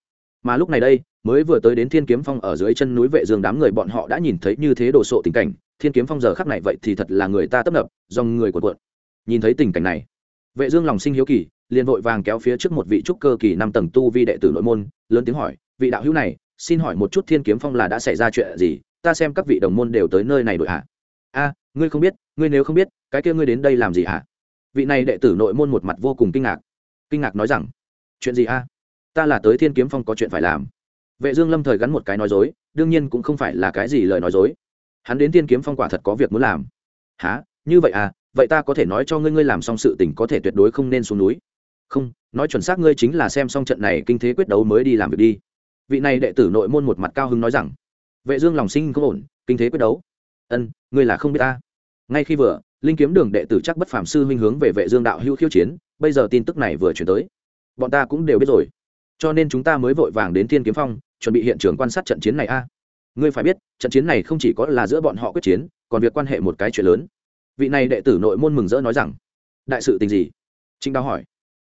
mà lúc này đây, mới vừa tới đến thiên kiếm phong ở dưới chân núi vệ dương đám người bọn họ đã nhìn thấy như thế đồ sộ tình cảnh. Thiên kiếm phong giờ khắc này vậy thì thật là người ta tấp nập, dòng người cuộn cuộn. Nhìn thấy tình cảnh này, vệ dương lòng sinh hiếu kỳ, liền vội vàng kéo phía trước một vị trúc cơ kỳ năm tầng tu vi đệ tử nội môn, lớn tiếng hỏi, vị đạo hữu này, xin hỏi một chút thiên kiếm phong là đã xảy ra chuyện gì? Ta xem các vị đồng môn đều tới nơi này đội hạ a, ngươi không biết, ngươi nếu không biết, cái kia ngươi đến đây làm gì hả? Vị này đệ tử nội môn một mặt vô cùng kinh ngạc. Kinh ngạc nói rằng, chuyện gì a? Ta là tới thiên kiếm phong có chuyện phải làm. Vệ dương lâm thời gắn một cái nói dối, đương nhiên cũng không phải là cái gì lời nói dối. Hắn đến thiên kiếm phong quả thật có việc muốn làm. Há như vậy à? Vậy ta có thể nói cho ngươi ngươi làm xong sự tình có thể tuyệt đối không nên xuống núi. Không, nói chuẩn xác ngươi chính là xem xong trận này kinh thế quyết đấu mới đi làm việc đi. Vị này đệ tử nội môn một mặt cao hứng nói rằng, vệ dương lòng sinh không ổn, kinh thế quyết đấu. Ân, ngươi là không biết ta. Ngay khi vừa, linh kiếm đường đệ tử chắc bất phàm sư huynh hướng về vệ dương đạo hữu khiêu chiến, bây giờ tin tức này vừa chuyển tới. Bọn ta cũng đều biết rồi cho nên chúng ta mới vội vàng đến thiên kiếm phong, chuẩn bị hiện trường quan sát trận chiến này a. Ngươi phải biết, trận chiến này không chỉ có là giữa bọn họ quyết chiến, còn việc quan hệ một cái chuyện lớn. Vị này đệ tử nội môn mừng rỡ nói rằng, đại sự tình gì? Trinh đào hỏi.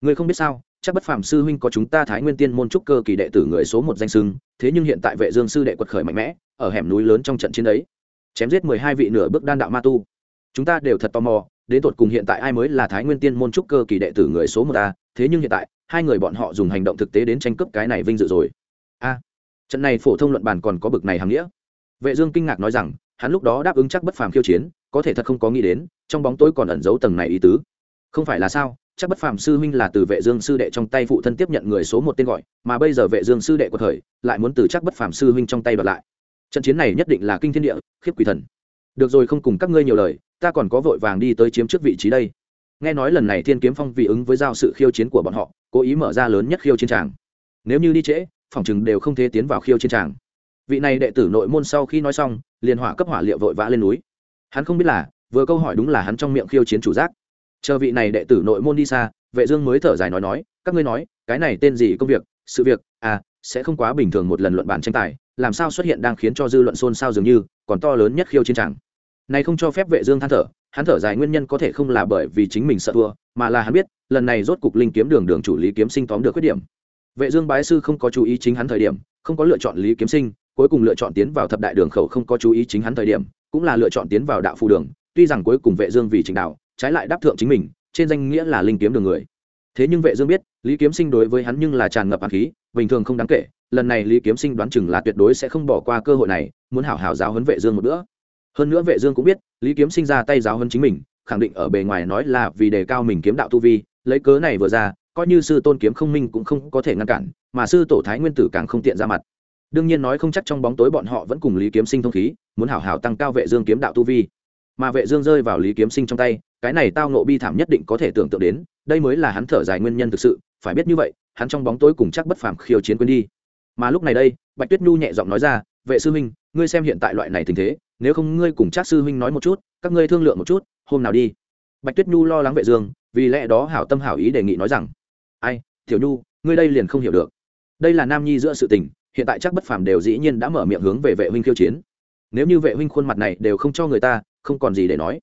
Ngươi không biết sao, chắc bất phàm sư huynh có chúng ta thái nguyên tiên môn trúc cơ kỳ đệ tử người số một danh sưng thế nhưng hiện tại vệ dương sư đệ quật khởi mạnh mẽ, ở hẻm núi lớn trong trận chiến ấy chém giết mười hai vị nửa bước đan đạo ma tu. Chúng ta đều thật tò mò, đến tột cùng hiện tại ai mới là thái nguyên tiên môn trúc cơ kỳ đệ tử người số một a, thế nhưng hiện tại hai người bọn họ dùng hành động thực tế đến tranh cướp cái này vinh dự rồi. A, trận này phổ thông luận bàn còn có bực này hàng nghĩa. Vệ dương kinh ngạc nói rằng, hắn lúc đó đáp ứng chắc bất phàm khiêu chiến, có thể thật không có nghĩ đến, trong bóng tối còn ẩn giấu tầng này ý tứ. Không phải là sao, chắc bất phàm sư huynh là từ vệ dương sư đệ trong tay phụ thân tiếp nhận người số một tên gọi, mà bây giờ vệ dương sư đệ của thời, lại muốn từ chắc bất phàm sư huynh trong tay đoạt lại. Trận chiến này nhất định là kinh thiên địa, khiếp quỷ thần. Được rồi không cùng các ngươi nhiều lời, ta còn có vội vàng đi tới chiếm trước vị trí đây. Nghe nói lần này thiên kiếm phong vì ứng với giao sự khiêu chiến của bọn họ cố ý mở ra lớn nhất khiêu chiến tràng. Nếu như đi trễ, phòng chừng đều không thể tiến vào khiêu chiến tràng. Vị này đệ tử nội môn sau khi nói xong, liền hỏa cấp hỏa liệu vội vã lên núi. Hắn không biết là, vừa câu hỏi đúng là hắn trong miệng khiêu chiến chủ giác. Chờ vị này đệ tử nội môn đi xa, vệ dương mới thở dài nói nói, các ngươi nói, cái này tên gì công việc? Sự việc à sẽ không quá bình thường một lần luận bản tranh tài, làm sao xuất hiện đang khiến cho dư luận xôn xao dường như, còn to lớn nhất khiêu chiến tràng. Này không cho phép vệ dương than thở, hắn thở dài nguyên nhân có thể không là bởi vì chính mình sợ thua, mà là hắn biết lần này rốt cục linh kiếm đường đường chủ lý kiếm sinh tóm được khuyết điểm. Vệ dương bái sư không có chú ý chính hắn thời điểm, không có lựa chọn lý kiếm sinh, cuối cùng lựa chọn tiến vào thập đại đường khẩu không có chú ý chính hắn thời điểm, cũng là lựa chọn tiến vào đạo phù đường, tuy rằng cuối cùng vệ dương vì trình đạo, trái lại đáp thượng chính mình, trên danh nghĩa là linh kiếm đường người. Thế nhưng vệ dương biết, lý kiếm sinh đối với hắn nhưng là tràn ngập hàn khí, bình thường không đáng kể, lần này lý kiếm sinh đoán chừng là tuyệt đối sẽ không bỏ qua cơ hội này, muốn hảo hảo giáo huấn vệ dương một bữa. Hơn nữa vệ dương cũng biết, lý kiếm sinh ra tay giáo huấn chính mình, khẳng định ở bề ngoài nói là vì đề cao mình kiếm đạo tu vi lấy cớ này vừa ra, coi như sư tôn kiếm không minh cũng không có thể ngăn cản, mà sư tổ thái nguyên tử càng không tiện ra mặt. Đương nhiên nói không chắc trong bóng tối bọn họ vẫn cùng lý kiếm sinh thông khí, muốn hảo hảo tăng cao vệ dương kiếm đạo tu vi. Mà vệ dương rơi vào lý kiếm sinh trong tay, cái này tao nộ bi thảm nhất định có thể tưởng tượng đến, đây mới là hắn thở dài nguyên nhân thực sự, phải biết như vậy, hắn trong bóng tối cùng chắc bất phàm khiêu chiến quên đi. Mà lúc này đây, bạch tuyết nhu nhẹ giọng nói ra, vệ sư huynh, ngươi xem hiện tại loại này tình thế, nếu không ngươi cùng chắc sư huynh nói một chút, các ngươi thương lượng một chút, hôm nào đi. Bạch tuyết nhu lo lắng vệ dương vì lẽ đó hảo tâm hảo ý đề nghị nói rằng, ai, tiểu nhu, ngươi đây liền không hiểu được. Đây là nam nhi giữa sự tình, hiện tại chắc bất phàm đều dĩ nhiên đã mở miệng hướng về vệ huynh khiêu chiến. Nếu như vệ huynh khuôn mặt này đều không cho người ta, không còn gì để nói.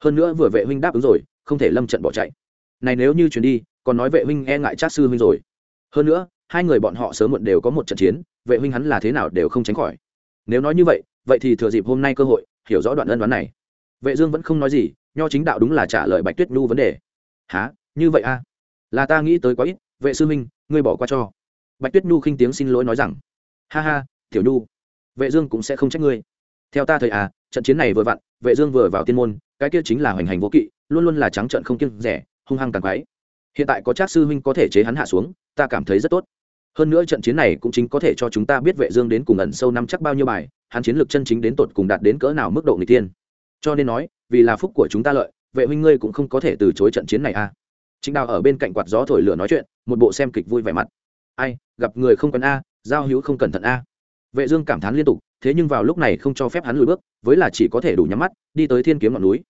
Hơn nữa vừa vệ huynh đáp ứng rồi, không thể lâm trận bỏ chạy. Này nếu như chuyển đi, còn nói vệ huynh e ngại trác sư huynh rồi. Hơn nữa, hai người bọn họ sớm muộn đều có một trận chiến, vệ huynh hắn là thế nào đều không tránh khỏi. Nếu nói như vậy vậy thì thừa dịp hôm nay cơ hội, hiểu rõ đoạn ân đoán này. Vệ dương vẫn không nói gì, nho chính đạo đúng là trả lời bạch tuyết nhu vấn đề há như vậy a à? là ta nghĩ tới quá ít. Vệ sư minh, ngươi bỏ qua cho. Bạch tuyết nhu khinh tiếng xin lỗi nói rằng ha ha tiểu nhu vệ dương cũng sẽ không trách ngươi. Theo ta thời à trận chiến này vừa vặn vệ dương vừa vào tiên môn cái kia chính là hoành hành vô kỵ luôn luôn là trắng trợn không kiêng rẻ hung hăng càng quái. Hiện tại có Trác sư huynh có thể chế hắn hạ xuống ta cảm thấy rất tốt. Hơn nữa trận chiến này cũng chính có thể cho chúng ta biết vệ dương đến cùng ẩn sâu năm chắc bao nhiêu bài hắn chiến lược chân chính đến tột cùng đạt đến cỡ nào mức độ người tiên cho nên nói vì là phúc của chúng ta lợi vệ huynh ngươi cũng không có thể từ chối trận chiến này a à. chính đào ở bên cạnh quạt gió thổi lửa nói chuyện, một bộ xem kịch vui vẻ mặt. Ai, gặp người không cần a, giao hữu không cẩn thận a. Vệ dương cảm thán liên tục, thế nhưng vào lúc này không cho phép hắn lùi bước, với là chỉ có thể đủ nhắm mắt, đi tới thiên kiếm ngọn núi.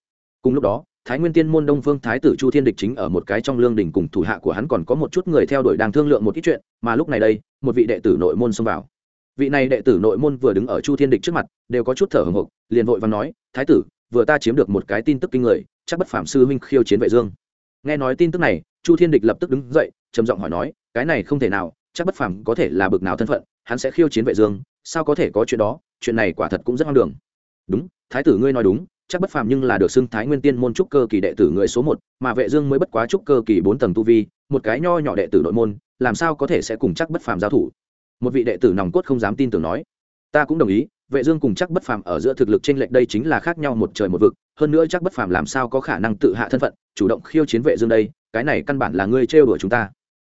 Cùng lúc đó, thái nguyên tiên môn đông phương thái tử chu thiên địch chính ở một cái trong lương đình cùng thủ hạ của hắn còn có một chút người theo đuổi đang thương lượng một ít chuyện, mà lúc này đây, một vị đệ tử nội môn xông vào. Vị này đệ tử nội môn vừa đứng ở chu thiên địch trước mặt, đều có chút thở hồng hộc, liền vội và nói, thái tử vừa ta chiếm được một cái tin tức kinh người, chắc bất phạm sư huynh khiêu chiến vệ dương. Nghe nói tin tức này, chu thiên địch lập tức đứng dậy, trầm giọng hỏi nói, cái này không thể nào, chắc bất phàm có thể là bực nào thân phận, hắn sẽ khiêu chiến vệ dương, sao có thể có chuyện đó, chuyện này quả thật cũng rất hoang đường. Đúng, thái tử ngươi nói đúng, chắc bất phàm nhưng là được xưng thái nguyên tiên môn trúc cơ kỳ đệ tử người số một, mà vệ dương mới bất quá trúc cơ kỳ bốn tầng tu vi, một cái nho nhỏ đệ tử nội môn, làm sao có thể sẽ cùng chắc bất phàm giao thủ? Một vị đệ tử nòng cốt không dám tin tưởng nói. Ta cũng đồng ý vệ dương cùng chắc bất phàm ở giữa thực lực trên lệch đây chính là khác nhau một trời một vực, hơn nữa chắc bất phàm làm sao có khả năng tự hạ thân phận, chủ động khiêu chiến vệ dương đây, cái này căn bản là ngươi trêu đùa chúng ta.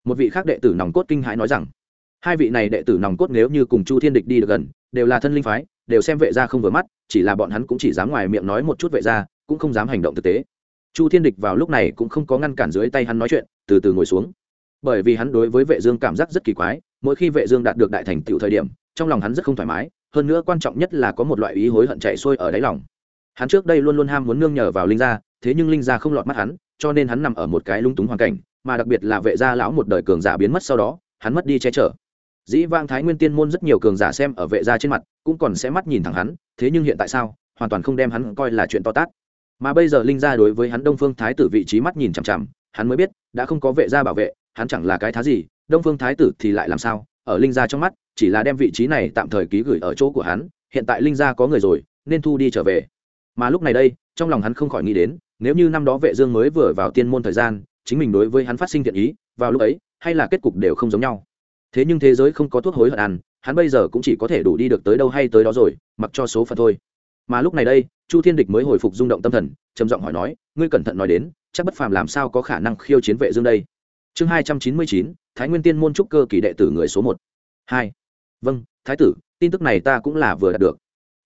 Một vị khác đệ tử nòng cốt kinh hãi nói rằng, hai vị này đệ tử nòng cốt nếu như cùng chu thiên địch đi được gần, đều là thân linh phái, đều xem vệ gia không vừa mắt, chỉ là bọn hắn cũng chỉ dám ngoài miệng nói một chút vệ gia, cũng không dám hành động thực tế. Chu thiên địch vào lúc này cũng không có ngăn cản dưới tay hắn nói chuyện, từ từ ngồi xuống. Bởi vì hắn đối với vệ dương cảm giác rất kỳ quái, mỗi khi vệ dương đạt được đại thành tựu thời điểm trong lòng hắn rất không thoải mái, hơn nữa quan trọng nhất là có một loại ý hối hận chạy xuôi ở đáy lòng. Hắn trước đây luôn luôn ham muốn nương nhờ vào linh gia, thế nhưng linh gia không lọt mắt hắn, cho nên hắn nằm ở một cái lung túng hoàn cảnh, mà đặc biệt là vệ gia lão một đời cường giả biến mất sau đó, hắn mất đi che chở. Dĩ vang thái nguyên tiên môn rất nhiều cường giả xem ở vệ gia trên mặt, cũng còn sẽ mắt nhìn thẳng hắn, thế nhưng hiện tại sao, hoàn toàn không đem hắn coi là chuyện to tát. Mà bây giờ linh gia đối với hắn đông phương thái tử vị trí mắt nhìn chằm chằm, hắn mới biết, đã không có vệ gia bảo vệ, hắn chẳng là cái thá gì, đông phương thái tử thì lại làm sao ở linh gia trong mắt, chỉ là đem vị trí này tạm thời ký gửi ở chỗ của hắn, hiện tại linh gia có người rồi, nên thu đi trở về. Mà lúc này đây, trong lòng hắn không khỏi nghĩ đến, nếu như năm đó vệ dương mới vừa vào tiên môn thời gian, chính mình đối với hắn phát sinh thiện ý, vào lúc ấy, hay là kết cục đều không giống nhau. Thế nhưng thế giới không có thuốc hối hận ăn, hắn bây giờ cũng chỉ có thể đủ đi được tới đâu hay tới đó rồi, mặc cho số phận thôi. Mà lúc này đây, chu thiên địch mới hồi phục rung động tâm thần, trầm giọng hỏi nói, ngươi cẩn thận nói đến, chắc bất phàm làm sao có khả năng khiêu chiến vệ dương đây? Chương hai trăm chín mươi chín, thái nguyên tiên môn trúc cơ kỳ đệ tử người số một. Hai. Vâng thái tử, tin tức này ta cũng là vừa đạt được.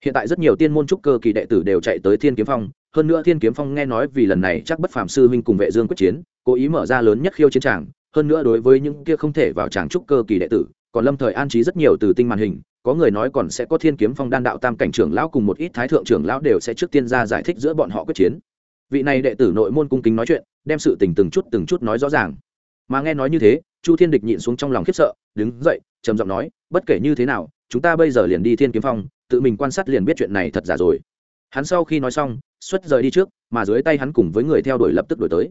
Hiện tại rất nhiều tiên môn trúc cơ kỳ đệ tử đều chạy tới thiên kiếm phong. Hơn nữa thiên kiếm phong nghe nói vì lần này chắc bất phàm sư huynh cùng vệ dương quyết chiến, cố ý mở ra lớn nhất khiêu chiến tràng. Hơn nữa đối với những kia không thể vào tràng trúc cơ kỳ đệ tử, còn lâm thời an trí rất nhiều từ tinh màn hình. Có người nói còn sẽ có thiên kiếm phong đan đạo tam cảnh trưởng lão cùng một ít thái thượng trưởng lão đều sẽ trước tiên ra giải thích giữa bọn họ quyết chiến. Vị này đệ tử nội môn cung kính nói chuyện, đem sự tình từng chút từng chút nói rõ ràng mà nghe nói như thế, chu thiên địch nhịn xuống trong lòng khiếp sợ, đứng dậy, trầm giọng nói, bất kể như thế nào, chúng ta bây giờ liền đi thiên kiếm phong, tự mình quan sát liền biết chuyện này thật giả rồi. Hắn sau khi nói xong, xuất rời đi trước, mà dưới tay hắn cùng với người theo đuổi lập tức đuổi tới.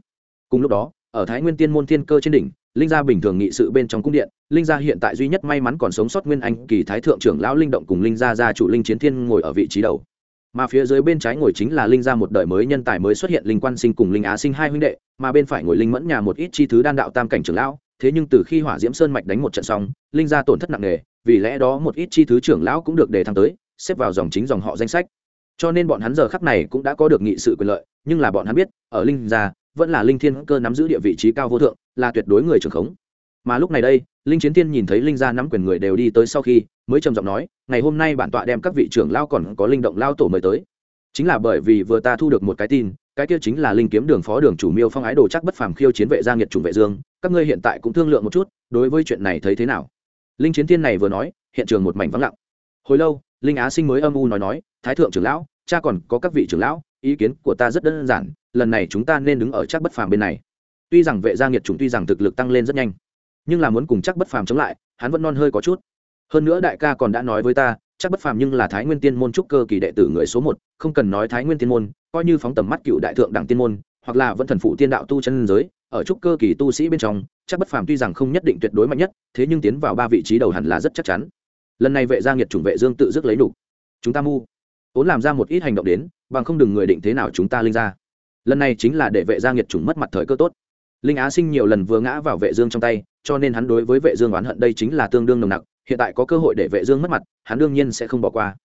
Cùng lúc đó, ở thái nguyên tiên môn thiên cơ trên đỉnh, linh gia bình thường nghị sự bên trong cung điện, linh gia hiện tại duy nhất may mắn còn sống sót nguyên anh kỳ thái thượng trưởng lão linh động cùng linh gia gia chủ linh chiến thiên ngồi ở vị trí đầu mà phía dưới bên trái ngồi chính là linh gia một đời mới nhân tài mới xuất hiện linh quan sinh cùng linh á sinh hai huynh đệ, mà bên phải ngồi linh mẫn nhà một ít chi thứ đan đạo tam cảnh trưởng lão. Thế nhưng từ khi hỏa diễm sơn mạch đánh một trận xong, linh gia tổn thất nặng nề, vì lẽ đó một ít chi thứ trưởng lão cũng được đề thăng tới, xếp vào dòng chính dòng họ danh sách. Cho nên bọn hắn giờ khắc này cũng đã có được nghị sự quyền lợi, nhưng là bọn hắn biết, ở linh gia, vẫn là linh thiên cơ nắm giữ địa vị trí cao vô thượng, là tuyệt đối người trưởng khống. Mà lúc này đây linh chiến thiên nhìn thấy linh gia nắm quyền người đều đi tới sau khi, mới trầm giọng nói, ngày hôm nay bản tọa đem các vị trưởng lao còn có linh động lao tổ mời tới. Chính là bởi vì vừa ta thu được một cái tin, cái kia chính là linh kiếm đường phó đường chủ miêu phong ái đồ chắc bất phàm khiêu chiến vệ gia nghiệt chủng vệ dương, các ngươi hiện tại cũng thương lượng một chút, đối với chuyện này thấy thế nào? Linh chiến thiên này vừa nói, hiện trường một mảnh vắng lặng. Hồi lâu, linh á sinh mới âm u nói nói, thái thượng trưởng lão, cha còn có các vị trưởng lão, ý kiến của ta rất đơn giản, lần này chúng ta nên đứng ở chắc bất phàm bên này. Tuy rằng vệ gia nghiệt chủng tuy rằng thực lực tăng lên rất nhanh nhưng là muốn cùng chắc bất phàm chống lại, hắn vẫn non hơi có chút. Hơn nữa đại ca còn đã nói với ta, chắc bất phàm nhưng là thái nguyên tiên môn trúc cơ kỳ đệ tử người số một, không cần nói thái nguyên tiên môn, coi như phóng tầm mắt cựu đại thượng đẳng tiên môn, hoặc là vẫn thần phụ tiên đạo tu chân giới, ở trúc cơ kỳ tu sĩ bên trong, chắc bất phàm tuy rằng không nhất định tuyệt đối mạnh nhất, thế nhưng tiến vào ba vị trí đầu hẳn là rất chắc chắn. Lần này vệ gia nghiệt chủng vệ dương tự dứt lấy đủ. Chúng ta mu. Ốn làm ra một ít hành động đến, bằng không đừng người định thế nào chúng ta linh ra. Lần này chính là để vệ gia nghiệt chủng mất mặt thời cơ tốt linh á sinh nhiều lần vừa ngã vào vệ dương trong tay, cho nên hắn đối với vệ dương oán hận đây chính là tương đương nồng nặc, hiện tại có cơ hội để vệ dương mất mặt, hắn đương nhiên sẽ không bỏ qua.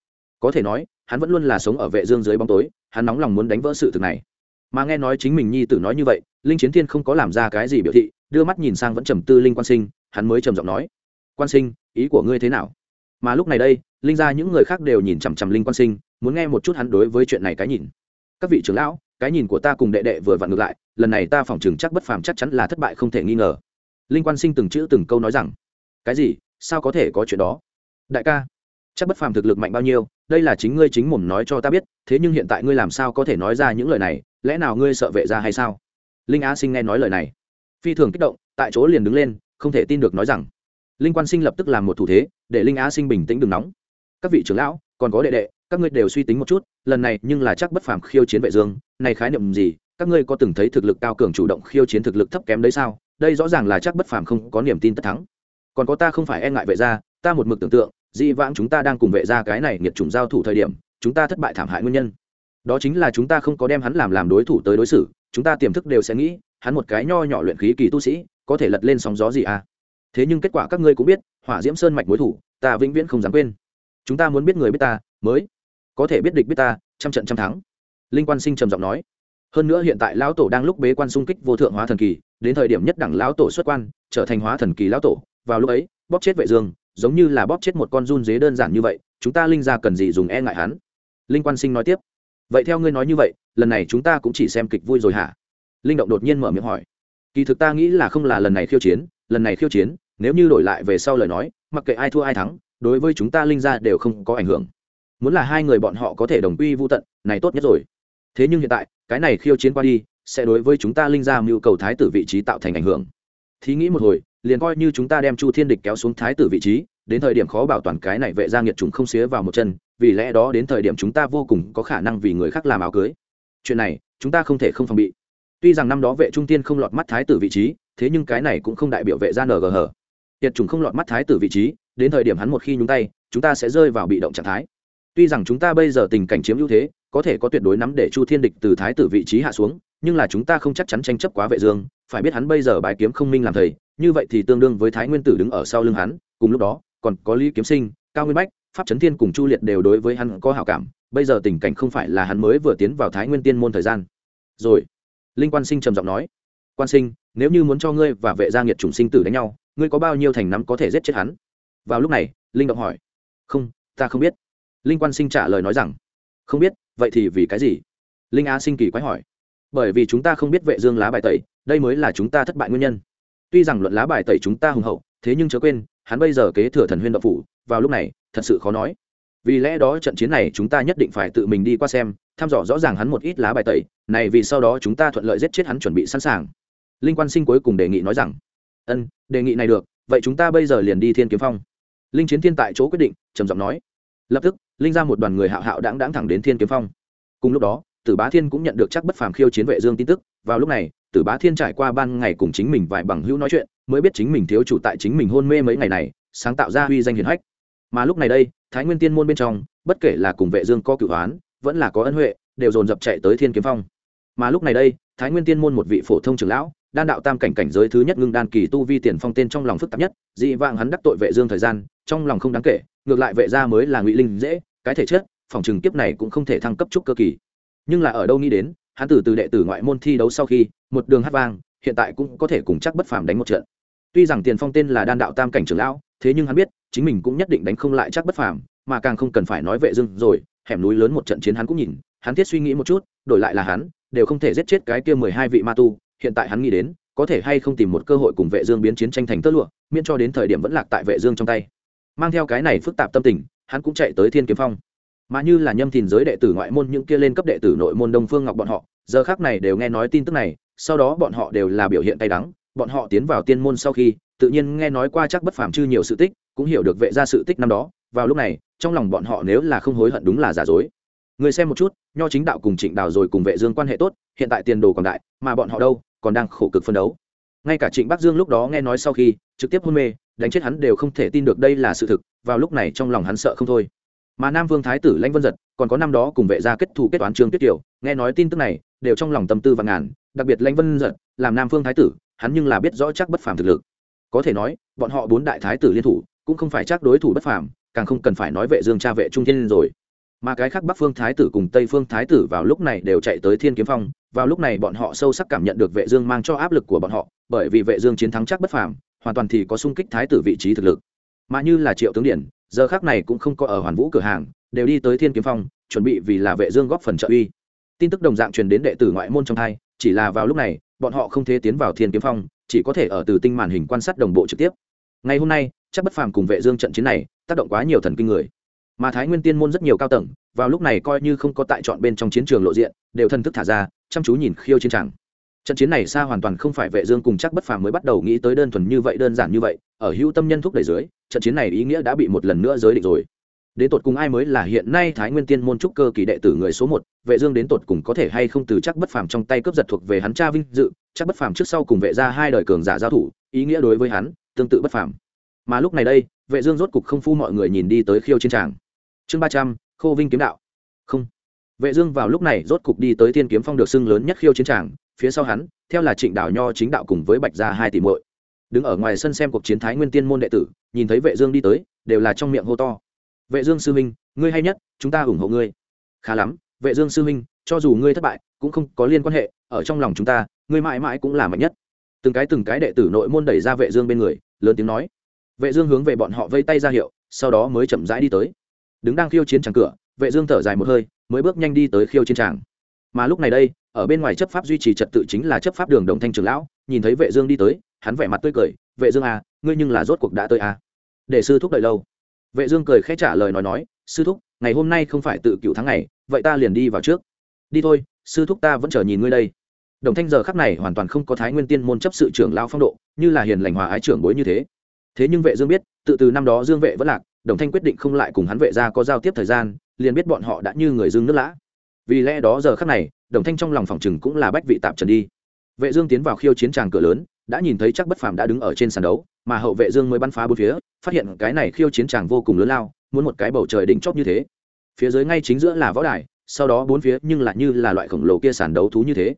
Có thể nói, hắn vẫn luôn là sống ở vệ dương dưới bóng tối, hắn nóng lòng muốn đánh vỡ sự thực này. Mà nghe nói chính mình nhi tử nói như vậy, linh chiến thiên không có làm ra cái gì biểu thị, đưa mắt nhìn sang vẫn trầm tư linh quan sinh, hắn mới trầm giọng nói, quan sinh, ý của ngươi thế nào? Mà lúc này đây, linh gia những người khác đều nhìn chằm chằm linh quan sinh, muốn nghe một chút hắn đối với chuyện này cái nhìn. Các vị trưởng lão cái nhìn của ta cùng đệ đệ vừa vặn ngược lại, lần này ta phỏng chừng chắc bất phàm chắc chắn là thất bại không thể nghi ngờ. Linh quan sinh từng chữ từng câu nói rằng, cái gì? Sao có thể có chuyện đó? Đại ca, chắc bất phàm thực lực mạnh bao nhiêu? Đây là chính ngươi chính mồm nói cho ta biết, thế nhưng hiện tại ngươi làm sao có thể nói ra những lời này? Lẽ nào ngươi sợ vệ ra hay sao? Linh á sinh nghe nói lời này, phi thường kích động, tại chỗ liền đứng lên, không thể tin được nói rằng, linh quan sinh lập tức làm một thủ thế, để linh á sinh bình tĩnh đừng nóng. Các vị trưởng lão, còn có đệ đệ các ngươi đều suy tính một chút, lần này nhưng là chắc bất phàm khiêu chiến vệ dương, này khái niệm gì, các ngươi có từng thấy thực lực cao cường chủ động khiêu chiến thực lực thấp kém đấy sao? Đây rõ ràng là chắc bất phàm không có niềm tin tất thắng. Còn có ta không phải e ngại vệ gia, ta một mực tưởng tượng, dị vãng chúng ta đang cùng vệ gia cái này nghiệt chủng giao thủ thời điểm, chúng ta thất bại thảm hại nguyên nhân. Đó chính là chúng ta không có đem hắn làm làm đối thủ tới đối xử, chúng ta tiềm thức đều sẽ nghĩ, hắn một cái nho nhỏ luyện khí kỳ tu sĩ, có thể lật lên sóng gió gì à? Thế nhưng kết quả các ngươi cũng biết, hỏa diễm sơn mạch mối thủ, ta vĩnh viễn không dám quên. Chúng ta muốn biết người biết ta, mới có thể biết địch biết ta, trăm trận trăm thắng. Linh quan sinh trầm giọng nói. Hơn nữa hiện tại lão tổ đang lúc bế quan xung kích vô thượng hóa thần kỳ, đến thời điểm nhất đẳng lão tổ xuất quan, trở thành hóa thần kỳ lão tổ, vào lúc ấy, bóp chết vệ dương, giống như là bóp chết một con run dế đơn giản như vậy, chúng ta linh gia cần gì dùng e ngại hắn? Linh quan sinh nói tiếp. Vậy theo ngươi nói như vậy, lần này chúng ta cũng chỉ xem kịch vui rồi hả? Linh động đột nhiên mở miệng hỏi. Kỳ thực ta nghĩ là không là lần này khiêu chiến, lần này khiêu chiến, nếu như đổi lại về sau lời nói, mặc kệ ai thua ai thắng, đối với chúng ta linh gia đều không có ảnh hưởng muốn là hai người bọn họ có thể đồng quy vô tận, này tốt nhất rồi. Thế nhưng hiện tại, cái này khiêu chiến qua đi, sẽ đối với chúng ta linh ra mưu cầu thái tử vị trí tạo thành ảnh hưởng. Thì nghĩ một hồi, liền coi như chúng ta đem chu thiên địch kéo xuống thái tử vị trí, đến thời điểm khó bảo toàn cái này vệ gia nghiệt trùng không xía vào một chân, vì lẽ đó đến thời điểm chúng ta vô cùng có khả năng vì người khác làm áo cưới. Chuyện này, chúng ta không thể không phòng bị. Tuy rằng năm đó vệ trung tiên không lọt mắt thái tử vị trí, thế nhưng cái này cũng không đại biểu vệ gia ngờ hở tiệt trùng không lọt mắt thái tử vị trí, đến thời điểm hắn một khi nhúng tay, chúng ta sẽ rơi vào bị động trạng thái tuy rằng chúng ta bây giờ tình cảnh chiếm ưu thế, có thể có tuyệt đối nắm để chu thiên địch từ thái tử vị trí hạ xuống, nhưng là chúng ta không chắc chắn tranh chấp quá vệ dương, phải biết hắn bây giờ bái kiếm không minh làm thầy, như vậy thì tương đương với thái nguyên tử đứng ở sau lưng hắn, cùng lúc đó, còn có lý kiếm sinh, cao nguyên bách, pháp chấn thiên cùng chu liệt đều đối với hắn có hảo cảm, bây giờ tình cảnh không phải là hắn mới vừa tiến vào thái nguyên tiên môn thời gian. Rồi, linh quan sinh trầm giọng nói, quan sinh, nếu như muốn cho ngươi và vệ gia nghiệt chủng sinh tử đánh nhau, ngươi có bao nhiêu thành nắm có thể giết chết hắn? Vào lúc này, linh động hỏi, không, ta không biết linh quan sinh trả lời nói rằng, không biết, vậy thì vì cái gì? Linh á sinh kỳ quái hỏi. Bởi vì chúng ta không biết vệ dương lá bài tẩy, đây mới là chúng ta thất bại nguyên nhân. Tuy rằng luận lá bài tẩy chúng ta hùng hậu, thế nhưng chớ quên, hắn bây giờ kế thừa thần huyên Đạo phủ, vào lúc này, thật sự khó nói. Vì lẽ đó trận chiến này chúng ta nhất định phải tự mình đi qua xem, thăm dò rõ ràng hắn một ít lá bài tẩy, này vì sau đó chúng ta thuận lợi giết chết hắn chuẩn bị sẵn sàng. Linh quan sinh cuối cùng đề nghị nói rằng, ân, đề nghị này được, vậy chúng ta bây giờ liền đi thiên kiếm phong. Linh chiến thiên tại chỗ quyết định, trầm giọng nói lập tức, linh ra một đoàn người hạo hạo đáng đáng thẳng đến thiên kiếm phong. Cùng lúc đó, tử bá thiên cũng nhận được chắc bất phàm khiêu chiến vệ dương tin tức. Vào lúc này, tử bá thiên trải qua ban ngày cùng chính mình vài bằng hữu nói chuyện, mới biết chính mình thiếu chủ tại chính mình hôn mê mấy ngày này, sáng tạo ra huy danh hiển hách. Mà lúc này đây, thái nguyên tiên môn bên trong, bất kể là cùng vệ dương có cửu hoán vẫn là có ân huệ, đều dồn dập chạy tới thiên kiếm phong. Mà lúc này đây, thái nguyên tiên môn một vị phổ thông trưởng lão, đan đạo tam cảnh cảnh giới thứ nhất ngưng đan kỳ tu vi tiền phong tên trong lòng phức tạp nhất, dị vạng hắn đắc tội vệ dương thời gian trong lòng không đáng kể, ngược lại vệ gia mới là ngụy linh dễ, cái thể chất, phòng trừng kiếp này cũng không thể thăng cấp trúc cơ kỳ. Nhưng là ở đâu nghĩ đến, hắn từ từ đệ tử ngoại môn thi đấu sau khi, một đường hát vang, hiện tại cũng có thể cùng chắc bất phàm đánh một trận. Tuy rằng tiền phong tên là đan đạo tam cảnh trưởng lão, thế nhưng hắn biết, chính mình cũng nhất định đánh không lại chắc bất phàm, mà càng không cần phải nói vệ dương rồi, hẻm núi lớn một trận chiến hắn cũng nhìn, hắn thiết suy nghĩ một chút, đổi lại là hắn, đều không thể giết chết cái kia mười hai vị ma tu, hiện tại hắn nghĩ đến, có thể hay không tìm một cơ hội cùng vệ dương biến chiến tranh thành tơ lụa, miễn cho đến thời điểm vẫn lạc tại vệ dương trong tay mang theo cái này phức tạp tâm tình, hắn cũng chạy tới thiên kiếm phong. Mà như là nhâm thìn giới đệ tử ngoại môn những kia lên cấp đệ tử nội môn đông phương ngọc bọn họ, giờ khác này đều nghe nói tin tức này, sau đó bọn họ đều là biểu hiện tay đắng, bọn họ tiến vào tiên môn sau khi, tự nhiên nghe nói qua chắc bất phàm chư nhiều sự tích, cũng hiểu được vệ ra sự tích năm đó, vào lúc này, trong lòng bọn họ nếu là không hối hận đúng là giả dối. Người xem một chút, nho chính đạo cùng trịnh đào rồi cùng vệ dương quan hệ tốt, hiện tại tiền đồ còn đại, mà bọn họ đâu, còn đang khổ cực phân đấu. Ngay cả trịnh bắc dương lúc đó nghe nói sau khi, trực tiếp hôn mê đánh chết hắn đều không thể tin được đây là sự thực, vào lúc này trong lòng hắn sợ không thôi. Mà nam vương thái tử lãnh vân giật, còn có năm đó cùng vệ gia kết thù kết toán trương tuyết kiều, nghe nói tin tức này, đều trong lòng tâm tư và ngàn, đặc biệt lãnh vân giật, làm nam vương thái tử, hắn nhưng là biết rõ chắc bất phàm thực lực. Có thể nói, bọn họ bốn đại thái tử liên thủ, cũng không phải chắc đối thủ bất phàm, càng không cần phải nói vệ dương cha vệ trung thiên rồi. Mà cái khác bắc phương thái tử cùng tây phương thái tử vào lúc này đều chạy tới thiên kiếm phong, vào lúc này bọn họ sâu sắc cảm nhận được vệ dương mang cho áp lực của bọn họ, bởi vì vệ dương chiến thắng chắc bất phàm hoàn toàn thì có sung kích thái tử vị trí thực lực. Mà như là triệu tướng điển giờ khác này cũng không có ở hoàn vũ cửa hàng, đều đi tới thiên kiếm phong, chuẩn bị vì là vệ dương góp phần trợ uy. Tin tức đồng dạng truyền đến đệ tử ngoại môn trong hai chỉ là vào lúc này, bọn họ không thể tiến vào thiên kiếm phong, chỉ có thể ở từ tinh màn hình quan sát đồng bộ trực tiếp. Ngày hôm nay, chắc bất phàm cùng vệ dương trận chiến này, tác động quá nhiều thần kinh người. Mà thái nguyên tiên môn rất nhiều cao tầng, vào lúc này coi như không có tại chọn bên trong chiến trường lộ diện, đều thân thức thả ra, chăm chú nhìn khiêu chiến tràng trận chiến này xa hoàn toàn không phải vệ dương cùng chắc bất phàm mới bắt đầu nghĩ tới đơn thuần như vậy, đơn giản như vậy, ở hữu tâm nhân thúc đẩy dưới, trận chiến này ý nghĩa đã bị một lần nữa giới định rồi. Đến tột cùng ai mới là hiện nay thái nguyên tiên môn trúc cơ kỳ đệ tử người số một, vệ dương đến tột cùng có thể hay không từ chắc bất phàm trong tay cướp giật thuộc về hắn cha vinh dự, chắc bất phàm trước sau cùng vệ ra hai đời cường giả giao thủ, ý nghĩa đối với hắn, tương tự bất phàm. Mà lúc này đây, vệ dương rốt cục không phu mọi người nhìn đi tới khiêu chiến tràng. Chương ba trăm, khô vinh kiếm đạo. Không. Vệ dương vào lúc này rốt cục đi tới tiên kiếm phong được sưng lớn nhất khiêu chiến tràng phía sau hắn, theo là trịnh đảo nho chính đạo cùng với bạch gia hai tỷ muội. Đứng ở ngoài sân xem cuộc chiến thái nguyên tiên môn đệ tử, nhìn thấy vệ dương đi tới, đều là trong miệng hô to. Vệ dương sư minh ngươi hay nhất, chúng ta ủng hộ ngươi. Khá lắm, vệ dương sư minh cho dù ngươi thất bại, cũng không có liên quan hệ, ở trong lòng chúng ta, ngươi mãi mãi cũng là mạnh nhất. Từng cái từng cái đệ tử nội môn đẩy ra vệ dương bên người, lớn tiếng nói. Vệ dương hướng về bọn họ vây tay ra hiệu, sau đó mới chậm rãi đi tới. Đứng đang khiêu chiến tràng cửa, vệ dương thở dài một hơi, mới bước nhanh đi tới khiêu chiến tràng. Mà lúc này đây ở bên ngoài chấp pháp duy trì trật tự chính là chấp pháp đường đồng thanh trường lão, nhìn thấy vệ dương đi tới, hắn vẻ mặt tươi cười, vệ dương à ngươi nhưng là rốt cuộc đã tới à? Để sư thúc đợi lâu. Vệ dương cười khẽ trả lời nói nói, sư thúc, ngày hôm nay không phải tự cựu tháng ngày, vậy ta liền đi vào trước. Đi thôi, sư thúc ta vẫn chờ nhìn ngươi đây. Đồng thanh giờ khắc này hoàn toàn không có thái nguyên tiên môn chấp sự trưởng lao phong độ, như là hiền lành hòa ái trưởng bối như thế. Thế nhưng vệ dương biết, tự từ năm đó dương vệ vẫn lạc, đồng thanh quyết định không lại cùng hắn vệ gia có giao tiếp thời gian, liền biết bọn họ đã như người dương nước lã vì lẽ đó giờ khắc này, đồng thanh trong lòng phòng chừng cũng là bách vị tạm trần đi. Vệ dương tiến vào khiêu chiến tràng cửa lớn, đã nhìn thấy chắc bất phàm đã đứng ở trên sàn đấu, mà hậu vệ dương mới bắn phá bốn phía, phát hiện cái này khiêu chiến tràng vô cùng lớn lao, muốn một cái bầu trời đỉnh chóp như thế. Phía dưới ngay chính giữa là võ đài, sau đó bốn phía nhưng lại như là loại khổng lồ kia sàn đấu thú như thế.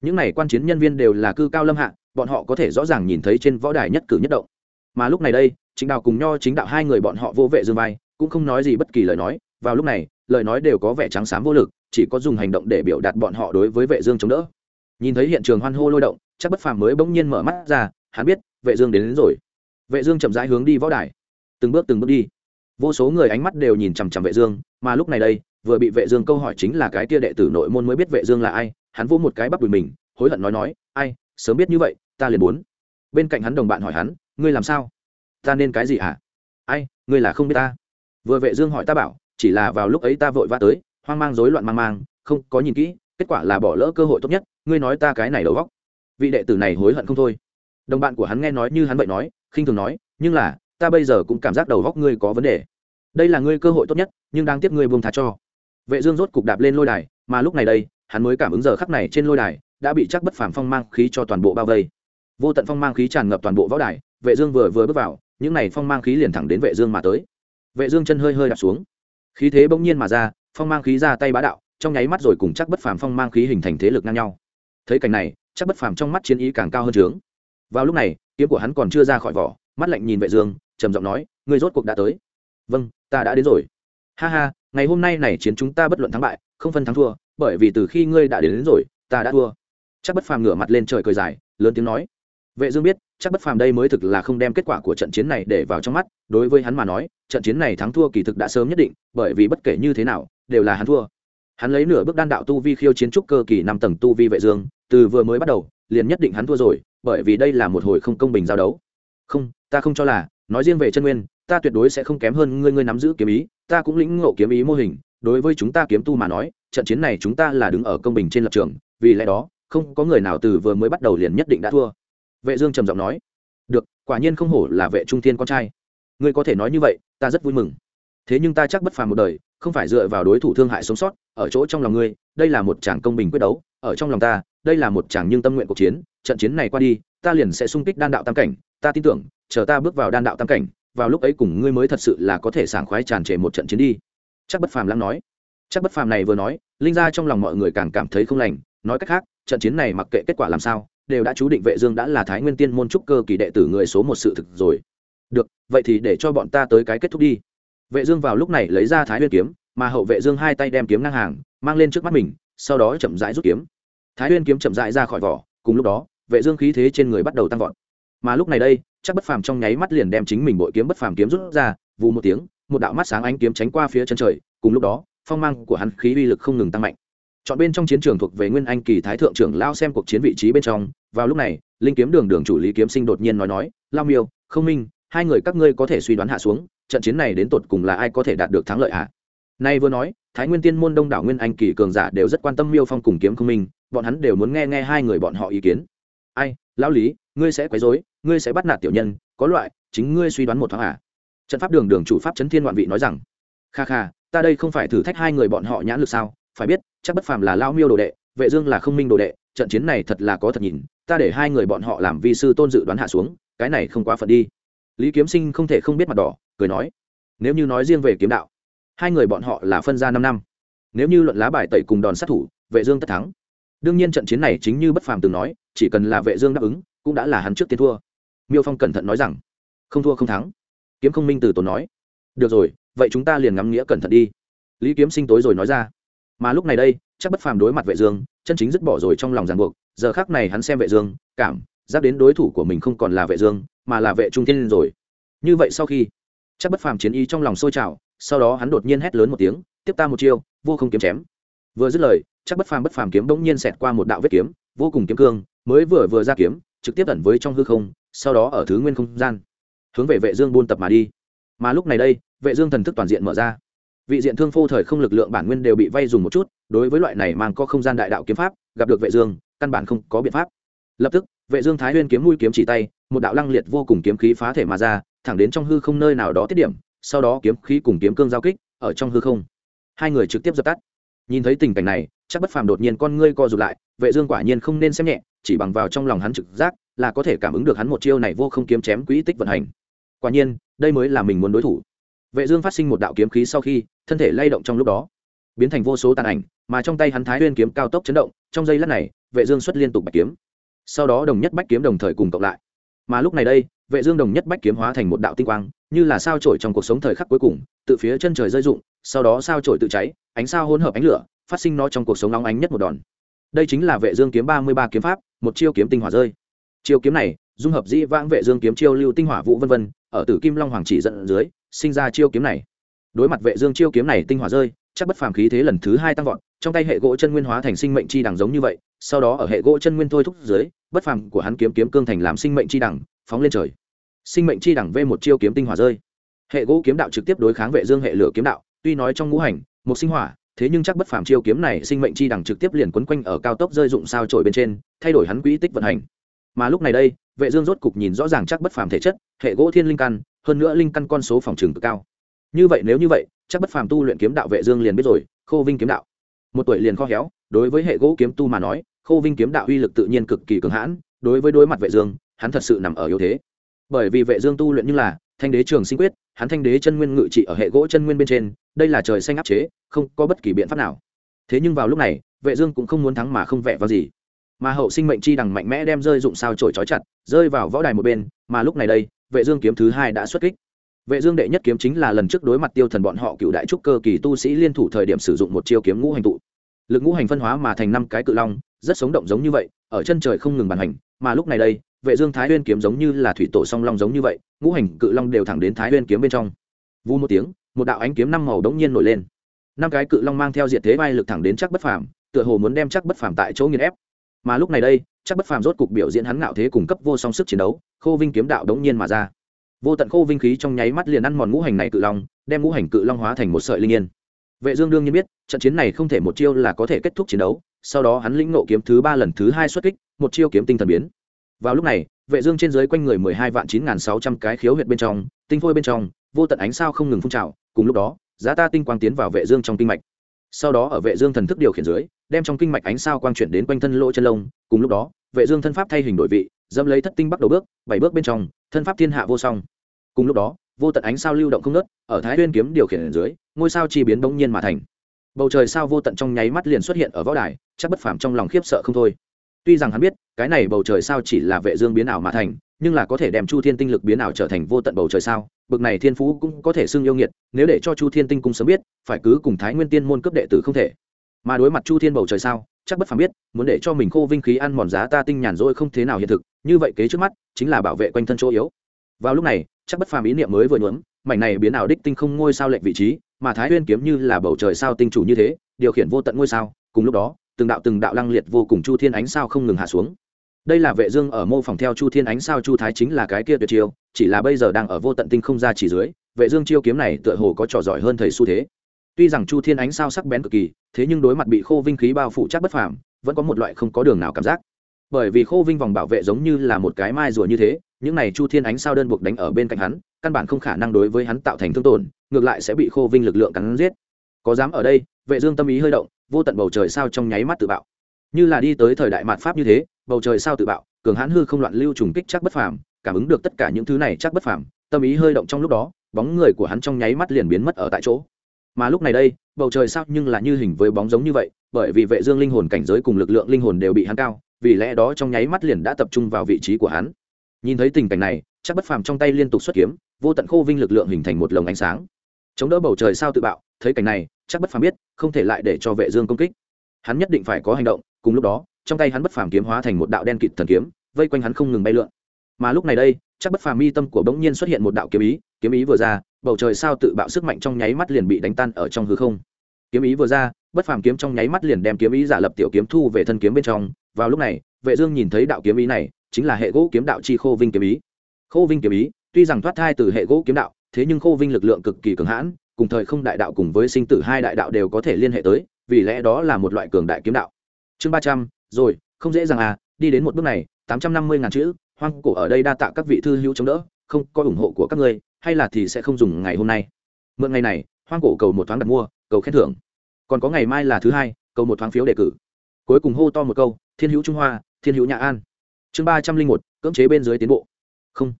Những này quan chiến nhân viên đều là cư cao lâm hạ, bọn họ có thể rõ ràng nhìn thấy trên võ đài nhất cử nhất động. Mà lúc này đây chính đạo cùng nho chính đạo hai người bọn họ vô vệ dương vai, cũng không nói gì bất kỳ lời nói, vào lúc này, lời nói đều có vẻ trắng xám vô lực chỉ có dùng hành động để biểu đạt bọn họ đối với vệ dương chống đỡ. Nhìn thấy hiện trường hoan hô lôi động chắc bất phàm mới bỗng nhiên mở mắt ra hắn biết vệ dương đến, đến rồi. Vệ dương chậm rãi hướng đi võ đài. Từng bước từng bước đi. Vô số người ánh mắt đều nhìn chằm chằm vệ dương mà lúc này đây vừa bị vệ dương câu hỏi chính là cái kia đệ tử nội môn mới biết vệ dương là ai hắn vỗ một cái bắp đùi mình hối hận nói nói ai sớm biết như vậy ta liền muốn. Bên cạnh hắn đồng bạn hỏi hắn ngươi làm sao? Ta nên cái gì hả? Ai ngươi là không biết ta. Vừa vệ dương hỏi ta bảo chỉ là vào lúc ấy ta vội vã tới hoang mang rối loạn mang mang, không có nhìn kỹ, kết quả là bỏ lỡ cơ hội tốt nhất, ngươi nói ta cái này đầu góc. Vị đệ tử này hối hận không thôi. Đồng bạn của hắn nghe nói như hắn vậy nói, khinh thường nói, nhưng là, ta bây giờ cũng cảm giác đầu góc ngươi có vấn đề. Đây là ngươi cơ hội tốt nhất, nhưng đang tiếp ngươi buông thả cho. Vệ dương rốt cục đạp lên lôi đài, mà lúc này đây, hắn mới cảm ứng giờ khắc này trên lôi đài, đã bị chắc bất phàm phong mang khí cho toàn bộ bao vây. Vô tận phong mang khí tràn ngập toàn bộ võ đài, vệ dương vừa vừa bước vào, những này phong mang khí liền thẳng đến vệ dương mà tới. Vệ dương chân hơi hơi đạp xuống. Khí thế bỗng nhiên mà ra phong mang khí ra tay bá đạo trong nháy mắt rồi cùng chắc bất phàm phong mang khí hình thành thế lực ngang nhau. Thấy cảnh này chắc bất phàm trong mắt chiến ý càng cao hơn trướng. Vào lúc này kiếm của hắn còn chưa ra khỏi vỏ mắt lạnh nhìn vệ dương trầm giọng nói ngươi rốt cuộc đã tới. Vâng ta đã đến rồi. Ha ha ngày hôm nay này chiến chúng ta bất luận thắng bại không phân thắng thua bởi vì từ khi ngươi đã đến, đến rồi ta đã thua. Chắc bất phàm ngửa mặt lên trời cười dài lớn tiếng nói. Vệ dương biết chắc bất phàm đây mới thực là không đem kết quả của trận chiến này để vào trong mắt đối với hắn mà nói trận chiến này thắng thua kỳ thực đã sớm nhất định bởi vì bất kể như thế nào đều là hắn thua. Hắn lấy nửa bước đan đạo tu vi khiêu chiến trúc cơ kỳ năm tầng tu vi vệ dương, từ vừa mới bắt đầu, liền nhất định hắn thua rồi, bởi vì đây là một hồi không công bình giao đấu. Không, ta không cho là, nói riêng về chân nguyên, ta tuyệt đối sẽ không kém hơn ngươi ngươi nắm giữ kiếm ý, ta cũng lĩnh ngộ kiếm ý mô hình, đối với chúng ta kiếm tu mà nói, trận chiến này chúng ta là đứng ở công bình trên lập trường, vì lẽ đó, không có người nào từ vừa mới bắt đầu liền nhất định đã thua. Vệ dương trầm giọng nói, được, quả nhiên không hổ là vệ trung thiên con trai. Ngươi có thể nói như vậy, ta rất vui mừng thế nhưng ta chắc bất phàm một đời, không phải dựa vào đối thủ thương hại sống sót, ở chỗ trong lòng ngươi, đây là một chàng công bình quyết đấu, ở trong lòng ta, đây là một chàng nhưng tâm nguyện cuộc chiến, trận chiến này qua đi, ta liền sẽ sung kích đan đạo tam cảnh, ta tin tưởng, chờ ta bước vào đan đạo tam cảnh, vào lúc ấy cùng ngươi mới thật sự là có thể sảng khoái tràn trề một trận chiến đi. Chắc bất phàm lắng nói. Chắc bất phàm này vừa nói, linh ra trong lòng mọi người càng cảm thấy không lành, nói cách khác, trận chiến này mặc kệ kết quả làm sao, đều đã chú định vệ dương đã là thái nguyên tiên môn trúc cơ kỳ đệ tử người số một sự thực rồi. Được, vậy thì để cho bọn ta tới cái kết thúc đi vệ dương vào lúc này lấy ra thái nguyên kiếm, mà hậu vệ dương hai tay đem kiếm ngang hàng, mang lên trước mắt mình, sau đó chậm rãi rút kiếm. Thái nguyên kiếm chậm rãi ra khỏi vỏ, cùng lúc đó, vệ dương khí thế trên người bắt đầu tăng vọt. Mà lúc này đây, chắc bất phàm trong nháy mắt liền đem chính mình bội kiếm bất phàm kiếm rút ra, vù một tiếng, một đạo mắt sáng ánh kiếm tránh qua phía chân trời, cùng lúc đó, phong mang của hắn khí uy lực không ngừng tăng mạnh. Chọn bên trong chiến trường thuộc về nguyên anh kỳ thái thượng trưởng lao xem cuộc chiến vị trí bên trong, vào lúc này, linh kiếm đường đường chủ lý kiếm sinh đột nhiên nói nói, lao miêu, không minh, hai người các ngươi có thể suy đoán hạ xuống trận chiến này đến tột cùng là ai có thể đạt được thắng lợi hạ nay vừa nói, thái nguyên tiên môn đông đảo nguyên anh kỳ cường giả đều rất quan tâm miêu phong cùng kiếm không minh, bọn hắn đều muốn nghe nghe hai người bọn họ ý kiến. Ai, lão lý, ngươi sẽ quấy rối, ngươi sẽ bắt nạt tiểu nhân, có loại, chính ngươi suy đoán một thoáng à? Trận pháp đường đường chủ pháp chấn thiên ngoạn vị nói rằng, kha kha, ta đây không phải thử thách hai người bọn họ nhãn lực sao? Phải biết, chắc bất phàm là lao miêu đồ đệ, vệ dương là không minh đồ đệ, trận chiến này thật là có thật nhìn, ta để hai người bọn họ làm vi sư tôn dự đoán hạ xuống, cái này không quá phận đi. Lý kiếm sinh không thể không biết mặt đỏ cười nói, nếu như nói riêng về kiếm đạo, hai người bọn họ là phân ra năm năm. Nếu như luận lá bài tẩy cùng đòn sát thủ, vệ dương tất thắng. Đương nhiên trận chiến này chính như bất phàm từng nói, chỉ cần là vệ dương đáp ứng, cũng đã là hắn trước tiên thua. Miêu phong cẩn thận nói rằng, không thua không thắng. Kiếm không minh từ tốn nói, được rồi, vậy chúng ta liền ngắm nghĩa cẩn thận đi. Lý kiếm sinh tối rồi nói ra, mà lúc này đây, chắc bất phàm đối mặt vệ dương, chân chính dứt bỏ rồi trong lòng ràng buộc, giờ khắc này hắn xem vệ dương, cảm giác đến đối thủ của mình không còn là vệ dương, mà là vệ trung thiên rồi. Như vậy sau khi chắc bất phàm chiến ý trong lòng sôi trào, sau đó hắn đột nhiên hét lớn một tiếng, tiếp ta một chiêu, vô không kiếm chém. Vừa dứt lời, chắc bất phàm bất phàm kiếm bỗng nhiên xẹt qua một đạo vết kiếm, vô cùng kiếm cương, mới vừa vừa ra kiếm, trực tiếp ẩn với trong hư không, sau đó ở thứ nguyên không gian, hướng về vệ dương buôn tập mà đi. Mà lúc này đây, vệ dương thần thức toàn diện mở ra. Vị diện thương phô thời không lực lượng bản nguyên đều bị vay dùng một chút, đối với loại này mang có không gian đại đạo kiếm pháp, gặp được vệ dương, căn bản không có biện pháp. Lập tức, vệ dương thái nguyên kiếm mũi kiếm chỉ tay, một đạo lăng liệt vô cùng kiếm khí phá thể mà ra thẳng đến trong hư không nơi nào đó tiết điểm, sau đó kiếm khí cùng kiếm cương giao kích, ở trong hư không. Hai người trực tiếp dập tắt. Nhìn thấy tình cảnh này, chắc bất phàm đột nhiên con ngươi co rụt lại, vệ dương quả nhiên không nên xem nhẹ, chỉ bằng vào trong lòng hắn trực giác, là có thể cảm ứng được hắn một chiêu này vô không kiếm chém quỹ tích vận hành. Quả nhiên, đây mới là mình muốn đối thủ. Vệ dương phát sinh một đạo kiếm khí sau khi, thân thể lay động trong lúc đó. Biến thành vô số tàn ảnh, mà trong tay hắn thái nguyên kiếm cao tốc chấn động, trong giây lát này, vệ dương xuất liên tục bạch kiếm. Sau đó đồng nhất bách kiếm đồng thời cùng cộng lại. Mà lúc này đây vệ dương đồng nhất bách kiếm hóa thành một đạo tinh quang, như là sao chổi trong cuộc sống thời khắc cuối cùng tự phía chân trời rơi rụng, sau đó sao chổi tự cháy, ánh sao hỗn hợp ánh lửa, phát sinh nó trong cuộc sống nóng ánh nhất một đòn. Đây chính là vệ dương kiếm ba mươi ba kiếm pháp, một chiêu kiếm tinh hỏa rơi. Chiêu kiếm này, dung hợp dĩ vãng vệ dương kiếm chiêu lưu tinh hỏa vụ vân vân, ở tử kim long hoàng chỉ dẫn dưới, sinh ra chiêu kiếm này. Đối mặt vệ dương chiêu kiếm này tinh hỏa rơi, chắc bất phàm khí thế lần thứ hai tăng vọt, trong tay hệ gỗ chân nguyên hóa thành sinh mệnh chi đằng giống như vậy, sau đó ở hệ gỗ chân nguyên thôi thúc dưới, bất phàm của hắn kiếm kiếm cương thành làm sinh mệnh chi đằng, phóng lên trời sinh mệnh chi đẳng v một chiêu kiếm tinh hỏa rơi. Hệ gỗ kiếm đạo trực tiếp đối kháng vệ dương hệ lửa kiếm đạo, tuy nói trong ngũ hành, một sinh hỏa, thế nhưng chắc bất phàm chiêu kiếm này sinh mệnh chi đẳng trực tiếp liền quấn quanh ở cao tốc rơi dụng sao trổi bên trên, thay đổi hắn quỹ tích vận hành. Mà lúc này đây, vệ dương rốt cục nhìn rõ ràng chắc bất phàm thể chất, hệ gỗ thiên linh căn, hơn nữa linh căn con số phòng trường cực cao. Như vậy nếu như vậy, chắc bất phàm tu luyện kiếm đạo vệ dương liền biết rồi, khô vinh kiếm đạo. Một tuổi liền kho héo, đối với hệ gỗ kiếm tu mà nói, khô vinh kiếm đạo uy lực tự nhiên cực kỳ cường hãn, đối với đối mặt vệ dương, hắn thật sự nằm ở yếu thế bởi vì vệ dương tu luyện như là thanh đế trường sinh quyết, hắn thanh đế chân nguyên ngự trị ở hệ gỗ chân nguyên bên trên, đây là trời xanh áp chế, không có bất kỳ biện pháp nào. Thế nhưng vào lúc này, vệ dương cũng không muốn thắng mà không vẽ vào gì. Mà hậu sinh mệnh chi đằng mạnh mẽ đem rơi dụng sao trổi chói chặt, rơi vào võ đài một bên, mà lúc này đây, vệ dương kiếm thứ hai đã xuất kích. Vệ dương đệ nhất kiếm chính là lần trước đối mặt tiêu thần bọn họ cựu đại trúc cơ kỳ tu sĩ liên thủ thời điểm sử dụng một chiêu kiếm ngũ hành tụ. Lực ngũ hành phân hóa mà thành năm cái cự long, rất sống động giống như vậy, ở chân trời không ngừng bàn hành, mà lúc này đây vệ dương thái nguyên kiếm giống như là thủy tổ song long giống như vậy, ngũ hành cự long đều thẳng đến thái nguyên kiếm bên trong. Vu một tiếng, một đạo ánh kiếm năm màu đống nhiên nổi lên. Năm cái cự long mang theo diệt thế vai lực thẳng đến chắc bất phàm, tựa hồ muốn đem chắc bất phàm tại chỗ nghiền ép. Mà lúc này đây, chắc bất phàm rốt cục biểu diễn hắn ngạo thế cùng cấp vô song sức chiến đấu, khô vinh kiếm đạo đống nhiên mà ra. Vô tận khô vinh khí trong nháy mắt liền ăn mòn ngũ hành này cự long, đem ngũ hành cự long hóa thành một sợi linh yên. Vệ dương đương nhiên biết, trận chiến này không thể một chiêu là có thể kết thúc chiến đấu, sau đó hắn lĩnh nộ kiếm thứ ba lần thứ hai xuất kích, một chiêu kiếm tinh thần biến vào lúc này, vệ dương trên dưới quanh người mười hai vạn chín nghìn sáu trăm cái khiếu huyệt bên trong, tinh phôi bên trong, vô tận ánh sao không ngừng phun trào, cùng lúc đó, giá ta tinh quang tiến vào vệ dương trong kinh mạch. Sau đó ở vệ dương thần thức điều khiển dưới, đem trong kinh mạch ánh sao quang chuyển đến quanh thân lỗ chân lông, cùng lúc đó, vệ dương thân pháp thay hình đổi vị dâm lấy thất tinh bắt đầu bước, bảy bước bên trong, thân pháp thiên hạ vô song. Cùng lúc đó, vô tận ánh sao lưu động không nớt ở thái nguyên kiếm điều khiển dưới, ngôi sao chi biến bỗng nhiên mà thành. Bầu trời sao vô tận trong nháy mắt liền xuất hiện ở võ đài, chắc bất phàm trong lòng khiếp sợ không thôi tuy rằng hắn biết, cái này bầu trời sao chỉ là vệ dương biến ảo mà thành, nhưng là có thể đem chu thiên tinh lực biến ảo trở thành vô tận bầu trời sao? Bực này thiên phú cũng có thể xưng yêu nghiệt, nếu để cho chu thiên tinh cung sớm biết, phải cứ cùng thái nguyên tiên môn cấp đệ tử không thể. Mà đối mặt chu thiên bầu trời sao, chắc bất phàm biết, muốn để cho mình khô vinh khí ăn mòn giá ta tinh nhàn rỗi không thế nào hiện thực, như vậy kế trước mắt, chính là bảo vệ quanh thân chỗ yếu. Vào lúc này, chắc bất phàm ý niệm mới vừa nhuốm, mảnh này biến ảo đích tinh không ngôi sao lệch vị trí, mà thái nguyên kiếm như là bầu trời sao tinh chủ như thế, điều khiển vô tận ngôi sao, cùng lúc đó từng đạo từng đạo lăng liệt vô cùng chu thiên ánh sao không ngừng hạ xuống. Đây là vệ dương ở mô phỏng theo chu thiên ánh sao chu thái chính là cái kia tuyệt chiêu, chỉ là bây giờ đang ở vô tận tinh không ra chỉ dưới, vệ dương chiêu kiếm này tựa hồ có trò giỏi hơn thầy xu thế. Tuy rằng chu thiên ánh sao sắc bén cực kỳ, thế nhưng đối mặt bị khô vinh khí bao phủ chắc bất phàm, vẫn có một loại không có đường nào cảm giác. Bởi vì khô vinh vòng bảo vệ giống như là một cái mai rùa như thế, những này chu thiên ánh sao đơn buộc đánh ở bên cạnh hắn, căn bản không khả năng đối với hắn tạo thành thương tổn, ngược lại sẽ bị khô vinh lực lượng cắn giết. Có dám ở đây, vệ dương tâm ý hơi động vô tận bầu trời sao trong nháy mắt tự bạo. Như là đi tới thời đại mạt pháp như thế, bầu trời sao tự bạo, cường hãn hư không loạn lưu trùng kích chắc bất phàm, cảm ứng được tất cả những thứ này chắc bất phàm, tâm ý hơi động trong lúc đó, bóng người của hắn trong nháy mắt liền biến mất ở tại chỗ. Mà lúc này đây, bầu trời sao nhưng là như hình với bóng giống như vậy, bởi vì vệ dương linh hồn cảnh giới cùng lực lượng linh hồn đều bị hắn cao, vì lẽ đó trong nháy mắt liền đã tập trung vào vị trí của hắn. Nhìn thấy tình cảnh này, chắc bất phàm trong tay liên tục xuất kiếm, vô tận khô vinh lực lượng hình thành một lồng ánh sáng. Chống đỡ bầu trời sao tự bạo, thấy cảnh này chắc bất phàm biết, không thể lại để cho vệ dương công kích. Hắn nhất định phải có hành động, cùng lúc đó, trong tay hắn bất phàm kiếm hóa thành một đạo đen kịt thần kiếm, vây quanh hắn không ngừng bay lượn. Mà lúc này đây, chắc bất phàm mi tâm của bỗng nhiên xuất hiện một đạo kiếm ý kiếm ý vừa ra, bầu trời sao tự bạo sức mạnh trong nháy mắt liền bị đánh tan ở trong hư không. Kiếm ý vừa ra, bất phàm kiếm trong nháy mắt liền đem kiếm ý giả lập tiểu kiếm thu về thân kiếm bên trong. Vào lúc này, vệ dương nhìn thấy đạo kiếm ý này, chính là hệ gỗ kiếm đạo chi khô vinh kiếm ý. Khô vinh kiếm ý, tuy rằng thoát thai từ hệ gỗ kiếm đạo, thế nhưng khô vinh lực lượng cực kỳ cường hãn cùng thời không đại đạo cùng với sinh tử hai đại đạo đều có thể liên hệ tới, vì lẽ đó là một loại cường đại kiếm đạo. Chương ba trăm, rồi, không dễ dàng à đi đến một bước này, tám trăm năm mươi ngàn chữ, hoang cổ ở đây đa tạ các vị thư hữu chống đỡ, không có ủng hộ của các ngươi, hay là thì sẽ không dùng ngày hôm nay. Mượn ngày này, hoang cổ cầu một thoáng đặt mua, cầu khen thưởng. Còn có ngày mai là thứ hai, cầu một thoáng phiếu đề cử. Cuối cùng hô to một câu, thiên hữu trung hoa, thiên hữu nhà an. Chương ba trăm linh một, cưỡng chế bên dưới tiến bộ. Không.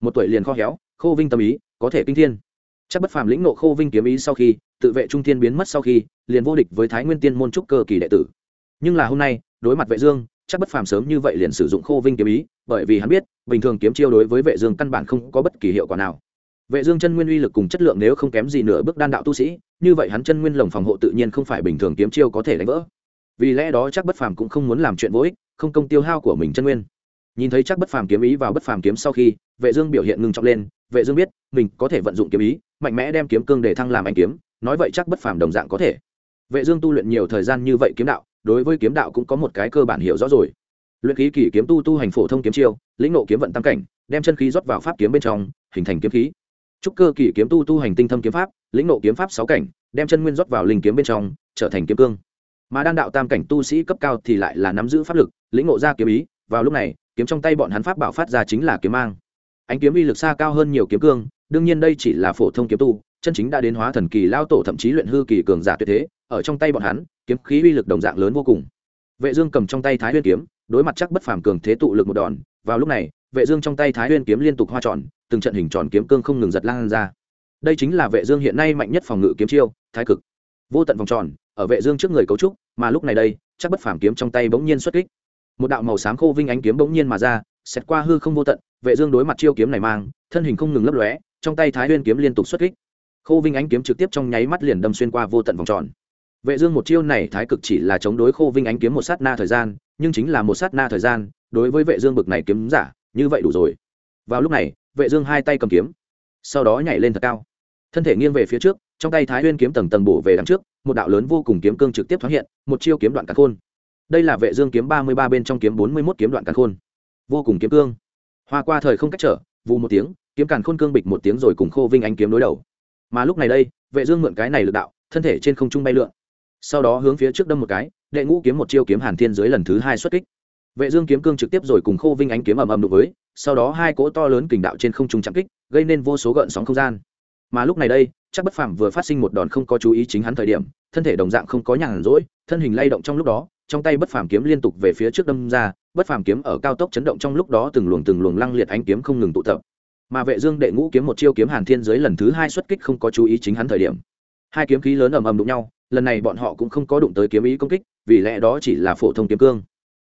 Một tuổi liền kho héo, khô vinh tâm ý, có thể kinh thiên chắc bất phàm lĩnh nộ khô vinh kiếm ý sau khi, tự vệ trung thiên biến mất sau khi, liền vô địch với thái nguyên tiên môn trúc cơ kỳ đệ tử. Nhưng là hôm nay, đối mặt vệ dương, chắc bất phàm sớm như vậy liền sử dụng khô vinh kiếm ý, bởi vì hắn biết, bình thường kiếm chiêu đối với vệ dương căn bản không có bất kỳ hiệu quả nào. Vệ dương chân nguyên uy lực cùng chất lượng nếu không kém gì nửa bước đan đạo tu sĩ, như vậy hắn chân nguyên lồng phòng hộ tự nhiên không phải bình thường kiếm chiêu có thể đánh vỡ. Vì lẽ đó chắc bất phàm cũng không muốn làm chuyện vô ích, không công tiêu hao của mình chân nguyên. Nhìn thấy chắc bất phàm kiếm ý vào bất phàm kiếm sau khi, vệ dương biểu hiện ngưng trọng lên, vệ dương biết, mình có thể vận dụng kiếm ý mạnh mẽ đem kiếm cương để thăng làm anh kiếm, nói vậy chắc bất phàm đồng dạng có thể. Vệ dương tu luyện nhiều thời gian như vậy kiếm đạo, đối với kiếm đạo cũng có một cái cơ bản hiểu rõ rồi. Luyện khí kỳ kiếm tu tu hành phổ thông kiếm chiêu, lĩnh ngộ kiếm vận tam cảnh, đem chân khí rót vào pháp kiếm bên trong, hình thành kiếm khí. Trúc cơ kỳ kiếm tu tu hành tinh thâm kiếm pháp, lĩnh ngộ kiếm pháp sáu cảnh, đem chân nguyên rót vào linh kiếm bên trong, trở thành kiếm cương. Mà đan đạo tam cảnh tu sĩ cấp cao thì lại là nắm giữ pháp lực, lĩnh ngộ ra kiếm ý, vào lúc này, kiếm trong tay bọn hắn pháp bảo phát ra chính là kiếm mang. Ánh kiếm uy lực xa cao hơn nhiều kiếm cương đương nhiên đây chỉ là phổ thông kiếm tu, chân chính đã đến hóa thần kỳ lao tổ thậm chí luyện hư kỳ cường giả tuyệt thế, ở trong tay bọn hắn, kiếm khí uy lực đồng dạng lớn vô cùng. Vệ dương cầm trong tay thái nguyên kiếm, đối mặt chắc bất phàm cường thế tụ lực một đòn, vào lúc này, vệ dương trong tay thái nguyên kiếm liên tục hoa tròn, từng trận hình tròn kiếm cương không ngừng giật lan ra. Đây chính là vệ dương hiện nay mạnh nhất phòng ngự kiếm chiêu, thái cực. Vô tận vòng tròn, ở vệ dương trước người cấu trúc, mà lúc này đây, chắc bất phàm kiếm trong tay bỗng nhiên xuất kích. Một đạo màu xám khô vinh ánh kiếm bỗng nhiên mà ra xét qua hư không vô tận, vệ dương đối mặt chiêu kiếm này mang, thân hình không ngừng lấp lóe trong tay thái huyên kiếm liên tục xuất kích. Khô vinh ánh kiếm trực tiếp trong nháy mắt liền đâm xuyên qua vô tận vòng tròn. Vệ dương một chiêu này thái cực chỉ là chống đối khô vinh ánh kiếm một sát na thời gian, nhưng chính là một sát na thời gian, đối với vệ dương bực này kiếm giả, như vậy đủ rồi. Vào lúc này, vệ dương hai tay cầm kiếm, sau đó nhảy lên thật cao. Thân thể nghiêng về phía trước, trong tay thái huyên kiếm tầng tầng bổ về đằng trước, một đạo lớn vô cùng kiếm cương trực tiếp thoáng hiện, một chiêu kiếm đoạn càn khôn. Đây là vệ dương kiếm 33 bên trong kiếm 41 kiếm đoạn càn khôn. Vô cùng kiếm cương. Hoa qua thời không cách trở, vù một tiếng kiếm càn khôn cương bịch một tiếng rồi cùng khô vinh ánh kiếm đối đầu. Mà lúc này đây, vệ dương mượn cái này lực đạo, thân thể trên không trung bay lượn. Sau đó hướng phía trước đâm một cái, đệ ngũ kiếm một chiêu kiếm hàn thiên dưới lần thứ hai xuất kích. Vệ dương kiếm cương trực tiếp rồi cùng khô vinh ánh kiếm ầm ầm đụng với, sau đó hai cỗ to lớn kình đạo trên không trung chạm kích, gây nên vô số gợn sóng không gian. Mà lúc này đây, chắc bất phàm vừa phát sinh một đòn không có chú ý chính hắn thời điểm, thân thể đồng dạng không có nhàn rỗi, thân hình lay động trong lúc đó, trong tay bất phàm kiếm liên tục về phía trước đâm ra, bất phàm kiếm ở cao tốc chấn động trong lúc đó từng luồng từng luồng lăng liệt ánh kiếm không ngừng tụ tập mà vệ dương đệ ngũ kiếm một chiêu kiếm hàn thiên dưới lần thứ hai xuất kích không có chú ý chính hắn thời điểm. Hai kiếm khí lớn ầm ầm đụng nhau, lần này bọn họ cũng không có đụng tới kiếm ý công kích, vì lẽ đó chỉ là phổ thông kiếm cương.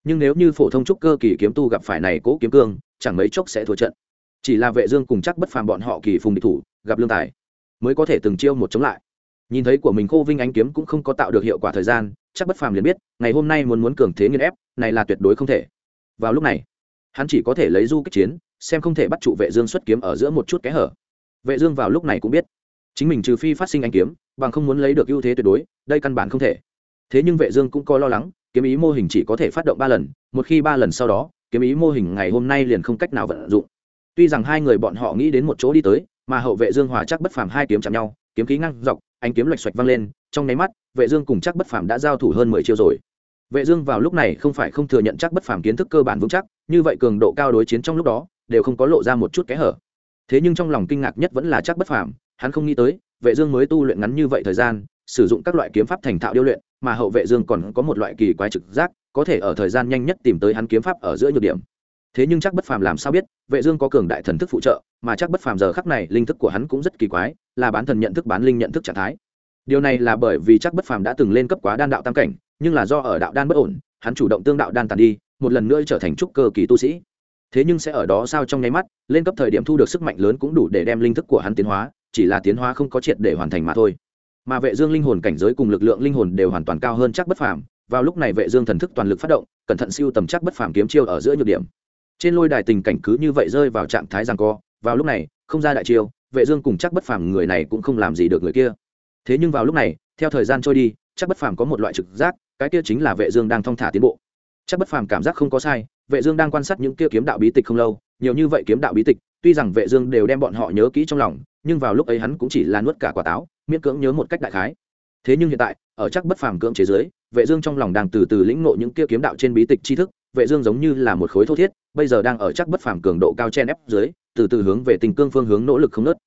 Nhưng nếu như phổ thông trúc cơ kỳ kiếm tu gặp phải này cố kiếm cương, chẳng mấy chốc sẽ thua trận. Chỉ là vệ dương cùng chắc bất phàm bọn họ kỳ phùng địch thủ, gặp lương tài, mới có thể từng chiêu một chống lại. Nhìn thấy của mình khô vinh ánh kiếm cũng không có tạo được hiệu quả thời gian, chắc bất phàm liền biết, ngày hôm nay muốn muốn cường thế nghiền ép, này là tuyệt đối không thể. Vào lúc này, hắn chỉ có thể lấy du kích chiến xem không thể bắt trụ vệ dương xuất kiếm ở giữa một chút kẽ hở. Vệ dương vào lúc này cũng biết. Chính mình trừ phi phát sinh anh kiếm, bằng không muốn lấy được ưu thế tuyệt đối, đây căn bản không thể. Thế nhưng vệ dương cũng có lo lắng, kiếm ý mô hình chỉ có thể phát động ba lần, một khi ba lần sau đó, kiếm ý mô hình ngày hôm nay liền không cách nào vận dụng. Tuy rằng hai người bọn họ nghĩ đến một chỗ đi tới, mà hậu vệ dương hòa chắc bất phàm hai kiếm chạm nhau, kiếm khí ngang dọc anh kiếm lệch xoạch văng lên, trong nháy mắt, vệ dương cùng chắc bất phàm đã giao thủ hơn mười chiêu rồi. Vệ dương vào lúc này không phải không thừa nhận chắc bất phàm kiến thức cơ bản vững chắc, như vậy cường độ cao đối chiến trong lúc đó đều không có lộ ra một chút kẽ hở. Thế nhưng trong lòng kinh ngạc nhất vẫn là chắc bất phàm, hắn không nghĩ tới, vệ dương mới tu luyện ngắn như vậy thời gian, sử dụng các loại kiếm pháp thành thạo điêu luyện, mà hậu vệ dương còn có một loại kỳ quái trực giác, có thể ở thời gian nhanh nhất tìm tới hắn kiếm pháp ở giữa nhược điểm. Thế nhưng chắc bất phàm làm sao biết, vệ dương có cường đại thần thức phụ trợ, mà chắc bất phàm giờ khắc này linh thức của hắn cũng rất kỳ quái, là bán thần nhận thức bán linh nhận thức trạng thái. Điều này là bởi vì chắc bất phàm đã từng lên cấp quá đan đạo tam cảnh, nhưng là do ở đạo đan bất ổn, hắn chủ động tương đạo đan tàn đi, một lần nữa trở thành trúc cơ kỳ tu sĩ thế nhưng sẽ ở đó sao trong nháy mắt, lên cấp thời điểm thu được sức mạnh lớn cũng đủ để đem linh thức của hắn tiến hóa, chỉ là tiến hóa không có triệt để hoàn thành mà thôi. Mà vệ dương linh hồn cảnh giới cùng lực lượng linh hồn đều hoàn toàn cao hơn chắc bất phàm, vào lúc này vệ dương thần thức toàn lực phát động, cẩn thận siêu tầm chắc bất phàm kiếm chiêu ở giữa nhược điểm. Trên lôi đài tình cảnh cứ như vậy rơi vào trạng thái giằng co, vào lúc này, không ra đại chiêu, vệ dương cùng chắc bất phàm người này cũng không làm gì được người kia. Thế nhưng vào lúc này, theo thời gian trôi đi, chắc bất phàm có một loại trực giác, cái kia chính là vệ dương đang thong thả tiến bộ. Chắc bất phàm cảm giác không có sai vệ dương đang quan sát những kia kiếm đạo bí tịch không lâu nhiều như vậy kiếm đạo bí tịch tuy rằng vệ dương đều đem bọn họ nhớ kỹ trong lòng nhưng vào lúc ấy hắn cũng chỉ là nuốt cả quả táo miễn cưỡng nhớ một cách đại khái. Thế nhưng hiện tại ở chắc bất phàm cưỡng chế dưới, vệ dương trong lòng đang từ từ lĩnh ngộ những kia kiếm đạo trên bí tịch tri thức vệ dương giống như là một khối thô thiết bây giờ đang ở chắc bất phàm cường độ cao chen ép dưới từ từ hướng về tình cương phương hướng nỗ lực không nứt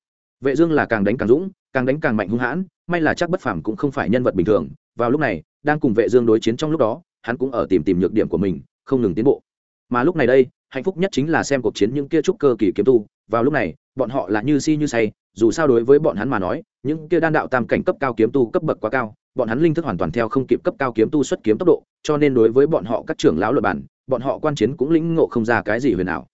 vệ dương là càng đánh càng dũng càng đánh càng mạnh hung hãn may là chắc bất phàm cũng không phải nhân vật bình thường. Vào lúc này đang cùng vệ dương đối chiến trong lúc đó hắn cũng ở tìm tìm nhược điểm của mình không ngừng tiến bộ mà lúc này đây, hạnh phúc nhất chính là xem cuộc chiến những kia trúc cơ kỳ kiếm tu. Vào lúc này, bọn họ là như si như say, dù sao đối với bọn hắn mà nói, những kia đan đạo tam cảnh cấp cao kiếm tu cấp bậc quá cao, bọn hắn linh thức hoàn toàn theo không kịp cấp cao kiếm tu xuất kiếm tốc độ, cho nên đối với bọn họ các trưởng lão luật bản, bọn họ quan chiến cũng lĩnh ngộ không ra cái gì huyền ảo.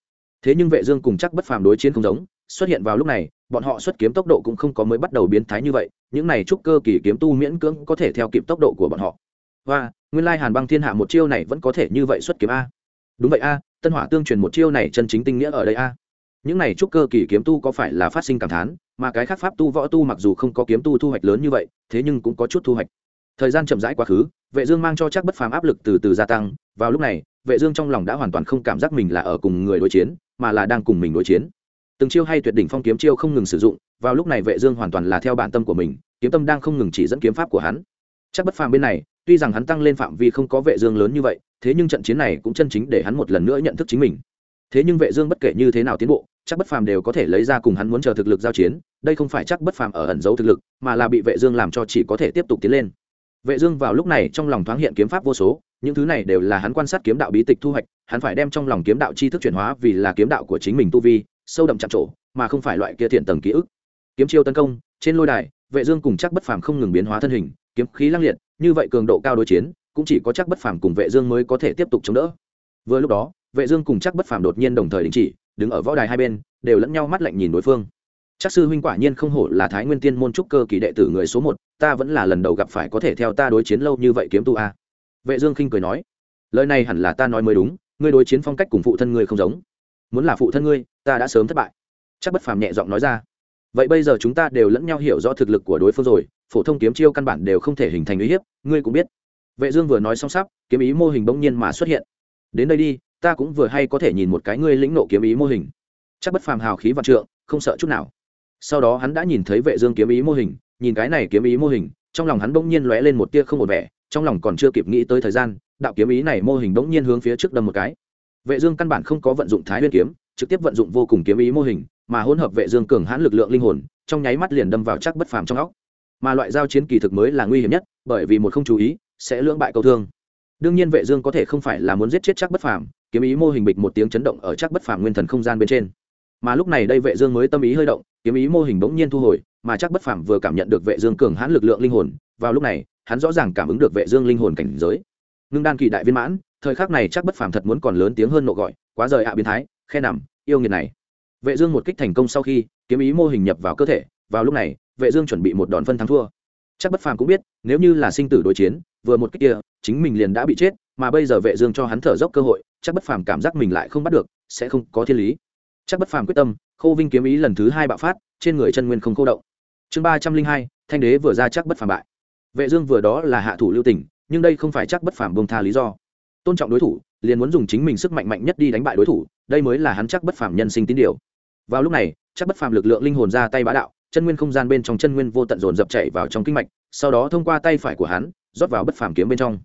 Thế nhưng vệ dương cùng chắc bất phàm đối chiến không giống, xuất hiện vào lúc này, bọn họ xuất kiếm tốc độ cũng không có mới bắt đầu biến thái như vậy, những này trúc cơ kỳ kiếm tu miễn cưỡng có thể theo kịp tốc độ của bọn họ. Và nguyên lai hàn băng thiên hạ một chiêu này vẫn có thể như vậy xuất kiếm a đúng vậy a, tân hỏa tương truyền một chiêu này chân chính tinh nghĩa ở đây a. Những này trúc cơ kỳ kiếm tu có phải là phát sinh cảm thán, mà cái khác pháp tu võ tu mặc dù không có kiếm tu thu hoạch lớn như vậy, thế nhưng cũng có chút thu hoạch. Thời gian chậm rãi quá khứ, vệ dương mang cho chắc bất phàm áp lực từ từ gia tăng, vào lúc này, vệ dương trong lòng đã hoàn toàn không cảm giác mình là ở cùng người đối chiến, mà là đang cùng mình đối chiến. Từng chiêu hay tuyệt đỉnh phong kiếm chiêu không ngừng sử dụng, vào lúc này vệ dương hoàn toàn là theo bản tâm của mình, kiếm tâm đang không ngừng chỉ dẫn kiếm pháp của hắn. Chắc bất phàm bên này tuy rằng hắn tăng lên phạm vi không có vệ dương lớn như vậy, thế nhưng trận chiến này cũng chân chính để hắn một lần nữa nhận thức chính mình. Thế nhưng vệ dương bất kể như thế nào tiến bộ, chắc bất phàm đều có thể lấy ra cùng hắn muốn chờ thực lực giao chiến, đây không phải chắc bất phàm ở ẩn giấu thực lực, mà là bị vệ dương làm cho chỉ có thể tiếp tục tiến lên. Vệ dương vào lúc này trong lòng thoáng hiện kiếm pháp vô số, những thứ này đều là hắn quan sát kiếm đạo bí tịch thu hoạch, hắn phải đem trong lòng kiếm đạo tri thức chuyển hóa vì là kiếm đạo của chính mình tu vi, sâu đậm chạm trổ, mà không phải loại kia thiện tầng ký ức. Kiếm chiêu tấn công, trên lôi đài, vệ dương cùng chắc bất phàm không ngừng biến hóa thân hình, kiếm khí lăng liệt như vậy cường độ cao đối chiến, cũng chỉ có chắc bất phàm cùng vệ dương mới có thể tiếp tục chống đỡ. Vừa lúc đó, vệ dương cùng chắc bất phàm đột nhiên đồng thời đình chỉ, đứng ở võ đài hai bên, đều lẫn nhau mắt lạnh nhìn đối phương. Chắc sư huynh quả nhiên không hổ là thái nguyên tiên môn trúc cơ kỳ đệ tử người số một, ta vẫn là lần đầu gặp phải có thể theo ta đối chiến lâu như vậy kiếm tu a. Vệ dương khinh cười nói, lời này hẳn là ta nói mới đúng, ngươi đối chiến phong cách cùng phụ thân ngươi không giống. Muốn là phụ thân ngươi, ta đã sớm thất bại. Chắc bất phàm nhẹ giọng nói ra, vậy bây giờ chúng ta đều lẫn nhau hiểu rõ thực lực của đối phương rồi phổ thông kiếm chiêu căn bản đều không thể hình thành uy hiếp, ngươi cũng biết. Vệ dương vừa nói xong sắp, kiếm ý mô hình bỗng nhiên mà xuất hiện. Đến đây đi, ta cũng vừa hay có thể nhìn một cái ngươi lĩnh nộ kiếm ý mô hình. Chắc bất phàm hào khí vạn trượng, không sợ chút nào. Sau đó hắn đã nhìn thấy vệ dương kiếm ý mô hình, nhìn cái này kiếm ý mô hình, trong lòng hắn bỗng nhiên lóe lên một tia không một vẻ, trong lòng còn chưa kịp nghĩ tới thời gian, đạo kiếm ý này mô hình bỗng nhiên hướng phía trước đâm một cái. Vệ dương căn bản không có vận dụng thái nguyên kiếm, trực tiếp vận dụng vô cùng kiếm ý mô hình, mà hỗn hợp vệ dương cường hãn lực lượng linh hồn, trong nháy mắt liền đâm vào chắc bất phàm trong óc mà loại giao chiến kỳ thực mới là nguy hiểm nhất, bởi vì một không chú ý, sẽ lưỡng bại cầu thương. Đương nhiên vệ dương có thể không phải là muốn giết chết chắc bất phàm, kiếm ý mô hình bịch một tiếng chấn động ở chắc bất phàm nguyên thần không gian bên trên. Mà lúc này đây vệ dương mới tâm ý hơi động, kiếm ý mô hình bỗng nhiên thu hồi, mà chắc bất phàm vừa cảm nhận được vệ dương cường hãn lực lượng linh hồn, vào lúc này, hắn rõ ràng cảm ứng được vệ dương linh hồn cảnh giới. Ngưng đan kỳ đại viên mãn, thời khắc này chắc bất phàm thật muốn còn lớn tiếng hơn nộ gọi, quá rời ạ biến thái, khe nằm, yêu nghiệt này. Vệ dương một kích thành công sau khi, kiếm ý mô hình nhập vào cơ thể, vào lúc này vệ dương chuẩn bị một đòn phân thắng thua. Chắc bất phàm cũng biết, nếu như là sinh tử đối chiến, vừa một cái kia, chính mình liền đã bị chết, mà bây giờ vệ dương cho hắn thở dốc cơ hội, chắc bất phàm cảm giác mình lại không bắt được, sẽ không có thiên lý. Chắc bất phàm quyết tâm, khâu vinh kiếm ý lần thứ hai bạo phát, trên người chân nguyên không khô động. Chương ba trăm linh hai, thanh đế vừa ra chắc bất phàm bại. Vệ dương vừa đó là hạ thủ lưu tình, nhưng đây không phải chắc bất phàm bông tha lý do. Tôn trọng đối thủ, liền muốn dùng chính mình sức mạnh mạnh nhất đi đánh bại đối thủ, đây mới là hắn chắc bất phàm nhân sinh tín điều. Vào lúc này, chắc bất phàm lực lượng linh hồn ra tay bá đạo chân nguyên không gian bên trong chân nguyên vô tận dồn dập chạy vào trong kinh mạch, sau đó thông qua tay phải của hắn, rót vào bất phàm kiếm bên trong.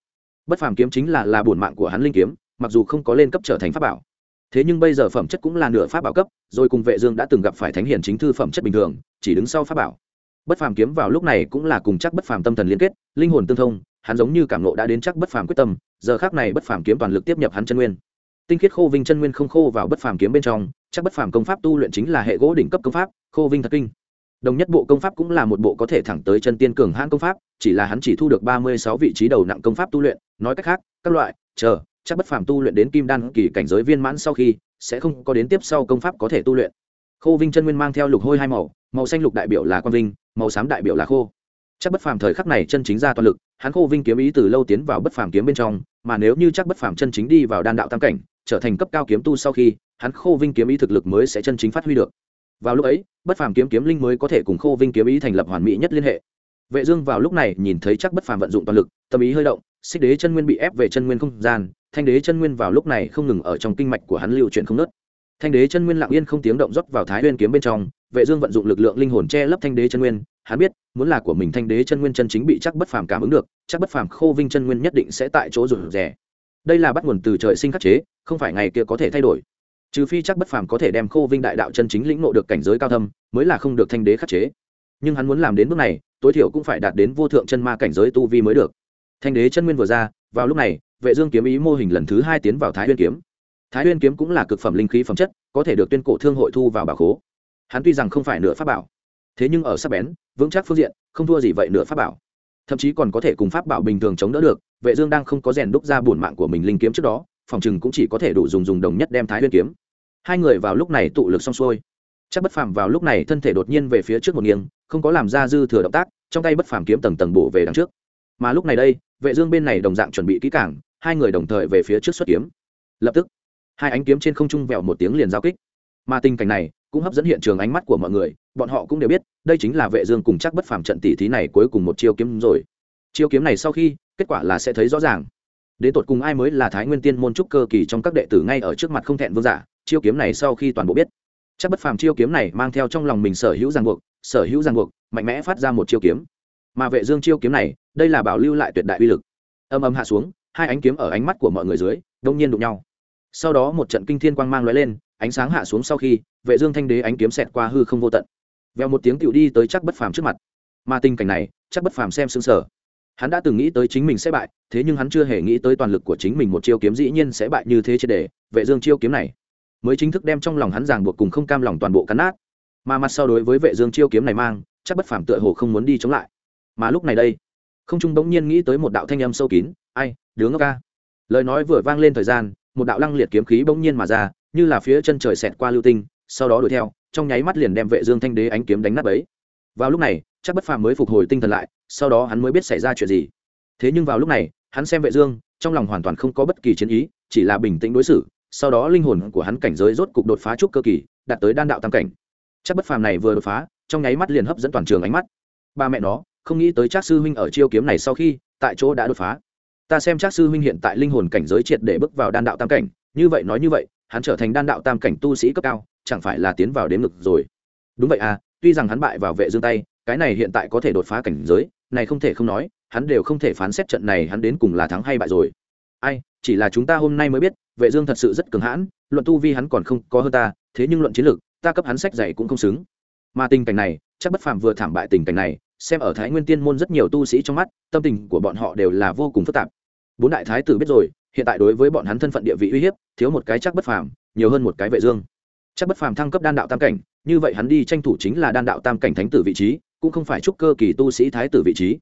Bất phàm kiếm chính là là bổn mạng của hắn linh kiếm, mặc dù không có lên cấp trở thành pháp bảo. Thế nhưng bây giờ phẩm chất cũng là nửa pháp bảo cấp, rồi cùng vệ dương đã từng gặp phải thánh hiển chính thư phẩm chất bình thường, chỉ đứng sau pháp bảo. Bất phàm kiếm vào lúc này cũng là cùng chắc bất phàm tâm thần liên kết, linh hồn tương thông, hắn giống như cảm ngộ đã đến chắc bất phàm quyết tâm, giờ khắc này bất phàm kiếm toàn lực tiếp nhập hắn chân nguyên. Tinh khiết khô vinh chân nguyên không khô vào bất phàm kiếm bên trong, chắc bất phàm công pháp tu luyện chính là hệ gỗ đỉnh cấp công pháp, khô vinh thật kinh đồng nhất bộ công pháp cũng là một bộ có thể thẳng tới chân tiên cường hãn công pháp, chỉ là hắn chỉ thu được ba mươi sáu vị trí đầu nặng công pháp tu luyện, nói cách khác, các loại, chờ, chắc bất phàm tu luyện đến kim đan kỳ cảnh giới viên mãn sau khi, sẽ không có đến tiếp sau công pháp có thể tu luyện. Khô vinh chân nguyên mang theo lục hôi hai màu màu xanh lục đại biểu là quang vinh, màu xám đại biểu là khô. Chắc bất phàm thời khắc này chân chính ra toàn lực, hắn khô vinh kiếm ý từ lâu tiến vào bất phàm kiếm bên trong, mà nếu như chắc bất phàm chân chính đi vào đan đạo tam cảnh, trở thành cấp cao kiếm tu sau khi, hắn khô vinh kiếm ý thực lực mới sẽ chân chính phát huy được vào lúc ấy, bất phàm kiếm kiếm linh mới có thể cùng khô vinh kiếm ý thành lập hoàn mỹ nhất liên hệ. Vệ dương vào lúc này nhìn thấy chắc bất phàm vận dụng toàn lực, tâm ý hơi động, xích đế chân nguyên bị ép về chân nguyên không gian, thanh đế chân nguyên vào lúc này không ngừng ở trong kinh mạch của hắn lưu chuyển không nứt thanh đế chân nguyên lặng yên không tiếng động rót vào thái nguyên kiếm bên trong, vệ dương vận dụng lực lượng linh hồn che lấp thanh đế chân nguyên, hắn biết, muốn là của mình thanh đế chân nguyên chân chính bị chắc bất phàm cảm ứng được, chắc bất phàm khô vinh chân nguyên nhất định sẽ tại chỗ rụt rè. Đây là bắt nguồn từ trời sinh khắc chế, không phải ngày kia có thể thay đổi trừ phi chắc bất phàm có thể đem khô vinh đại đạo chân chính lĩnh ngộ được cảnh giới cao thâm, mới là không được thanh đế khắc chế. Nhưng hắn muốn làm đến bước này, tối thiểu cũng phải đạt đến vô thượng chân ma cảnh giới tu vi mới được. Thanh đế chân nguyên vừa ra, vào lúc này, vệ dương kiếm ý mô hình lần thứ hai tiến vào thái nguyên kiếm. Thái nguyên kiếm cũng là cực phẩm linh khí phẩm chất, có thể được tuyên cổ thương hội thu vào bảo khố. Hắn tuy rằng không phải nửa pháp bảo, thế nhưng ở sắc bén, vững chắc phương diện, không thua gì vậy nửa pháp bảo. Thậm chí còn có thể cùng pháp bảo bình thường chống đỡ được, vệ dương đang không có rèn đúc ra bổn mạng của mình linh kiếm trước đó, phòng chừng cũng chỉ có thể đủ dùng dùng đồng nhất đem thái nguyên kiếm hai người vào lúc này tụ lực xong xuôi. Chắc bất phàm vào lúc này thân thể đột nhiên về phía trước một nghiêng, không có làm ra dư thừa động tác, trong tay bất phàm kiếm tầng tầng bổ về đằng trước. Mà lúc này đây, vệ dương bên này đồng dạng chuẩn bị kỹ càng, hai người đồng thời về phía trước xuất kiếm. Lập tức, hai ánh kiếm trên không trung vẹo một tiếng liền giao kích. Mà tình cảnh này cũng hấp dẫn hiện trường ánh mắt của mọi người, bọn họ cũng đều biết, đây chính là vệ dương cùng chắc bất phàm trận tỷ thí này cuối cùng một chiêu kiếm rồi. Chiêu kiếm này sau khi, kết quả là sẽ thấy rõ ràng. Đến tột cùng ai mới là thái nguyên tiên môn trúc cơ kỳ trong các đệ tử ngay ở trước mặt không thẹn vương giả chiêu kiếm này sau khi toàn bộ biết. Chắc bất phàm chiêu kiếm này mang theo trong lòng mình sở hữu ràng buộc, sở hữu ràng buộc, mạnh mẽ phát ra một chiêu kiếm. Mà vệ dương chiêu kiếm này, đây là bảo lưu lại tuyệt đại uy lực. Âm âm hạ xuống, hai ánh kiếm ở ánh mắt của mọi người dưới, đông nhiên đụng nhau. Sau đó một trận kinh thiên quang mang lóe lên, ánh sáng hạ xuống sau khi, vệ dương thanh đế ánh kiếm xẹt qua hư không vô tận. Vèo một tiếng tiểu đi tới chắc bất phàm trước mặt. Mà tình cảnh này, chắc bất phàm xem sững sờ. Hắn đã từng nghĩ tới chính mình sẽ bại, thế nhưng hắn chưa hề nghĩ tới toàn lực của chính mình một chiêu kiếm dĩ nhiên sẽ bại như thế triệt để, vệ dương chiêu kiếm này mới chính thức đem trong lòng hắn ràng buộc cùng không cam lòng toàn bộ cắn nát. Mà mặt sau đối với vệ dương chiêu kiếm này mang, chắc bất phàm tựa hồ không muốn đi chống lại. Mà lúc này đây, không trung bỗng nhiên nghĩ tới một đạo thanh âm sâu kín, ai, đứa ngốc ca. Lời nói vừa vang lên thời gian, một đạo lăng liệt kiếm khí bỗng nhiên mà ra, như là phía chân trời xẹt qua lưu tinh, sau đó đuổi theo, trong nháy mắt liền đem vệ dương thanh đế ánh kiếm đánh nát bấy. Vào lúc này, chắc bất phàm mới phục hồi tinh thần lại, sau đó hắn mới biết xảy ra chuyện gì. Thế nhưng vào lúc này, hắn xem vệ dương, trong lòng hoàn toàn không có bất kỳ chiến ý, chỉ là bình tĩnh đối xử sau đó linh hồn của hắn cảnh giới rốt cục đột phá trúc cơ kỳ, đạt tới đan đạo tam cảnh. Chắc bất phàm này vừa đột phá, trong nháy mắt liền hấp dẫn toàn trường ánh mắt. Ba mẹ nó, không nghĩ tới trác sư huynh ở chiêu kiếm này sau khi, tại chỗ đã đột phá. Ta xem trác sư huynh hiện tại linh hồn cảnh giới triệt để bước vào đan đạo tam cảnh, như vậy nói như vậy, hắn trở thành đan đạo tam cảnh tu sĩ cấp cao, chẳng phải là tiến vào đến ngực rồi. Đúng vậy à tuy rằng hắn bại vào vệ dương tay, cái này hiện tại có thể đột phá cảnh giới, này không thể không nói, hắn đều không thể phán xét trận này hắn đến cùng là thắng hay bại rồi ai, chỉ là chúng ta hôm nay mới biết, vệ dương thật sự rất cường hãn, luận tu vi hắn còn không có hơn ta, thế nhưng luận chiến lược, ta cấp hắn sách dạy cũng không xứng. Mà tình cảnh này, chắc bất phàm vừa thảm bại tình cảnh này, xem ở thái nguyên tiên môn rất nhiều tu sĩ trong mắt, tâm tình của bọn họ đều là vô cùng phức tạp. Bốn đại thái tử biết rồi, hiện tại đối với bọn hắn thân phận địa vị uy hiếp, thiếu một cái chắc bất phàm, nhiều hơn một cái vệ dương. Chắc bất phàm thăng cấp đan đạo tam cảnh, như vậy hắn đi tranh thủ chính là đan đạo tam cảnh thánh tử vị trí, cũng không phải trúc cơ kỳ tu sĩ thái tử vị trí.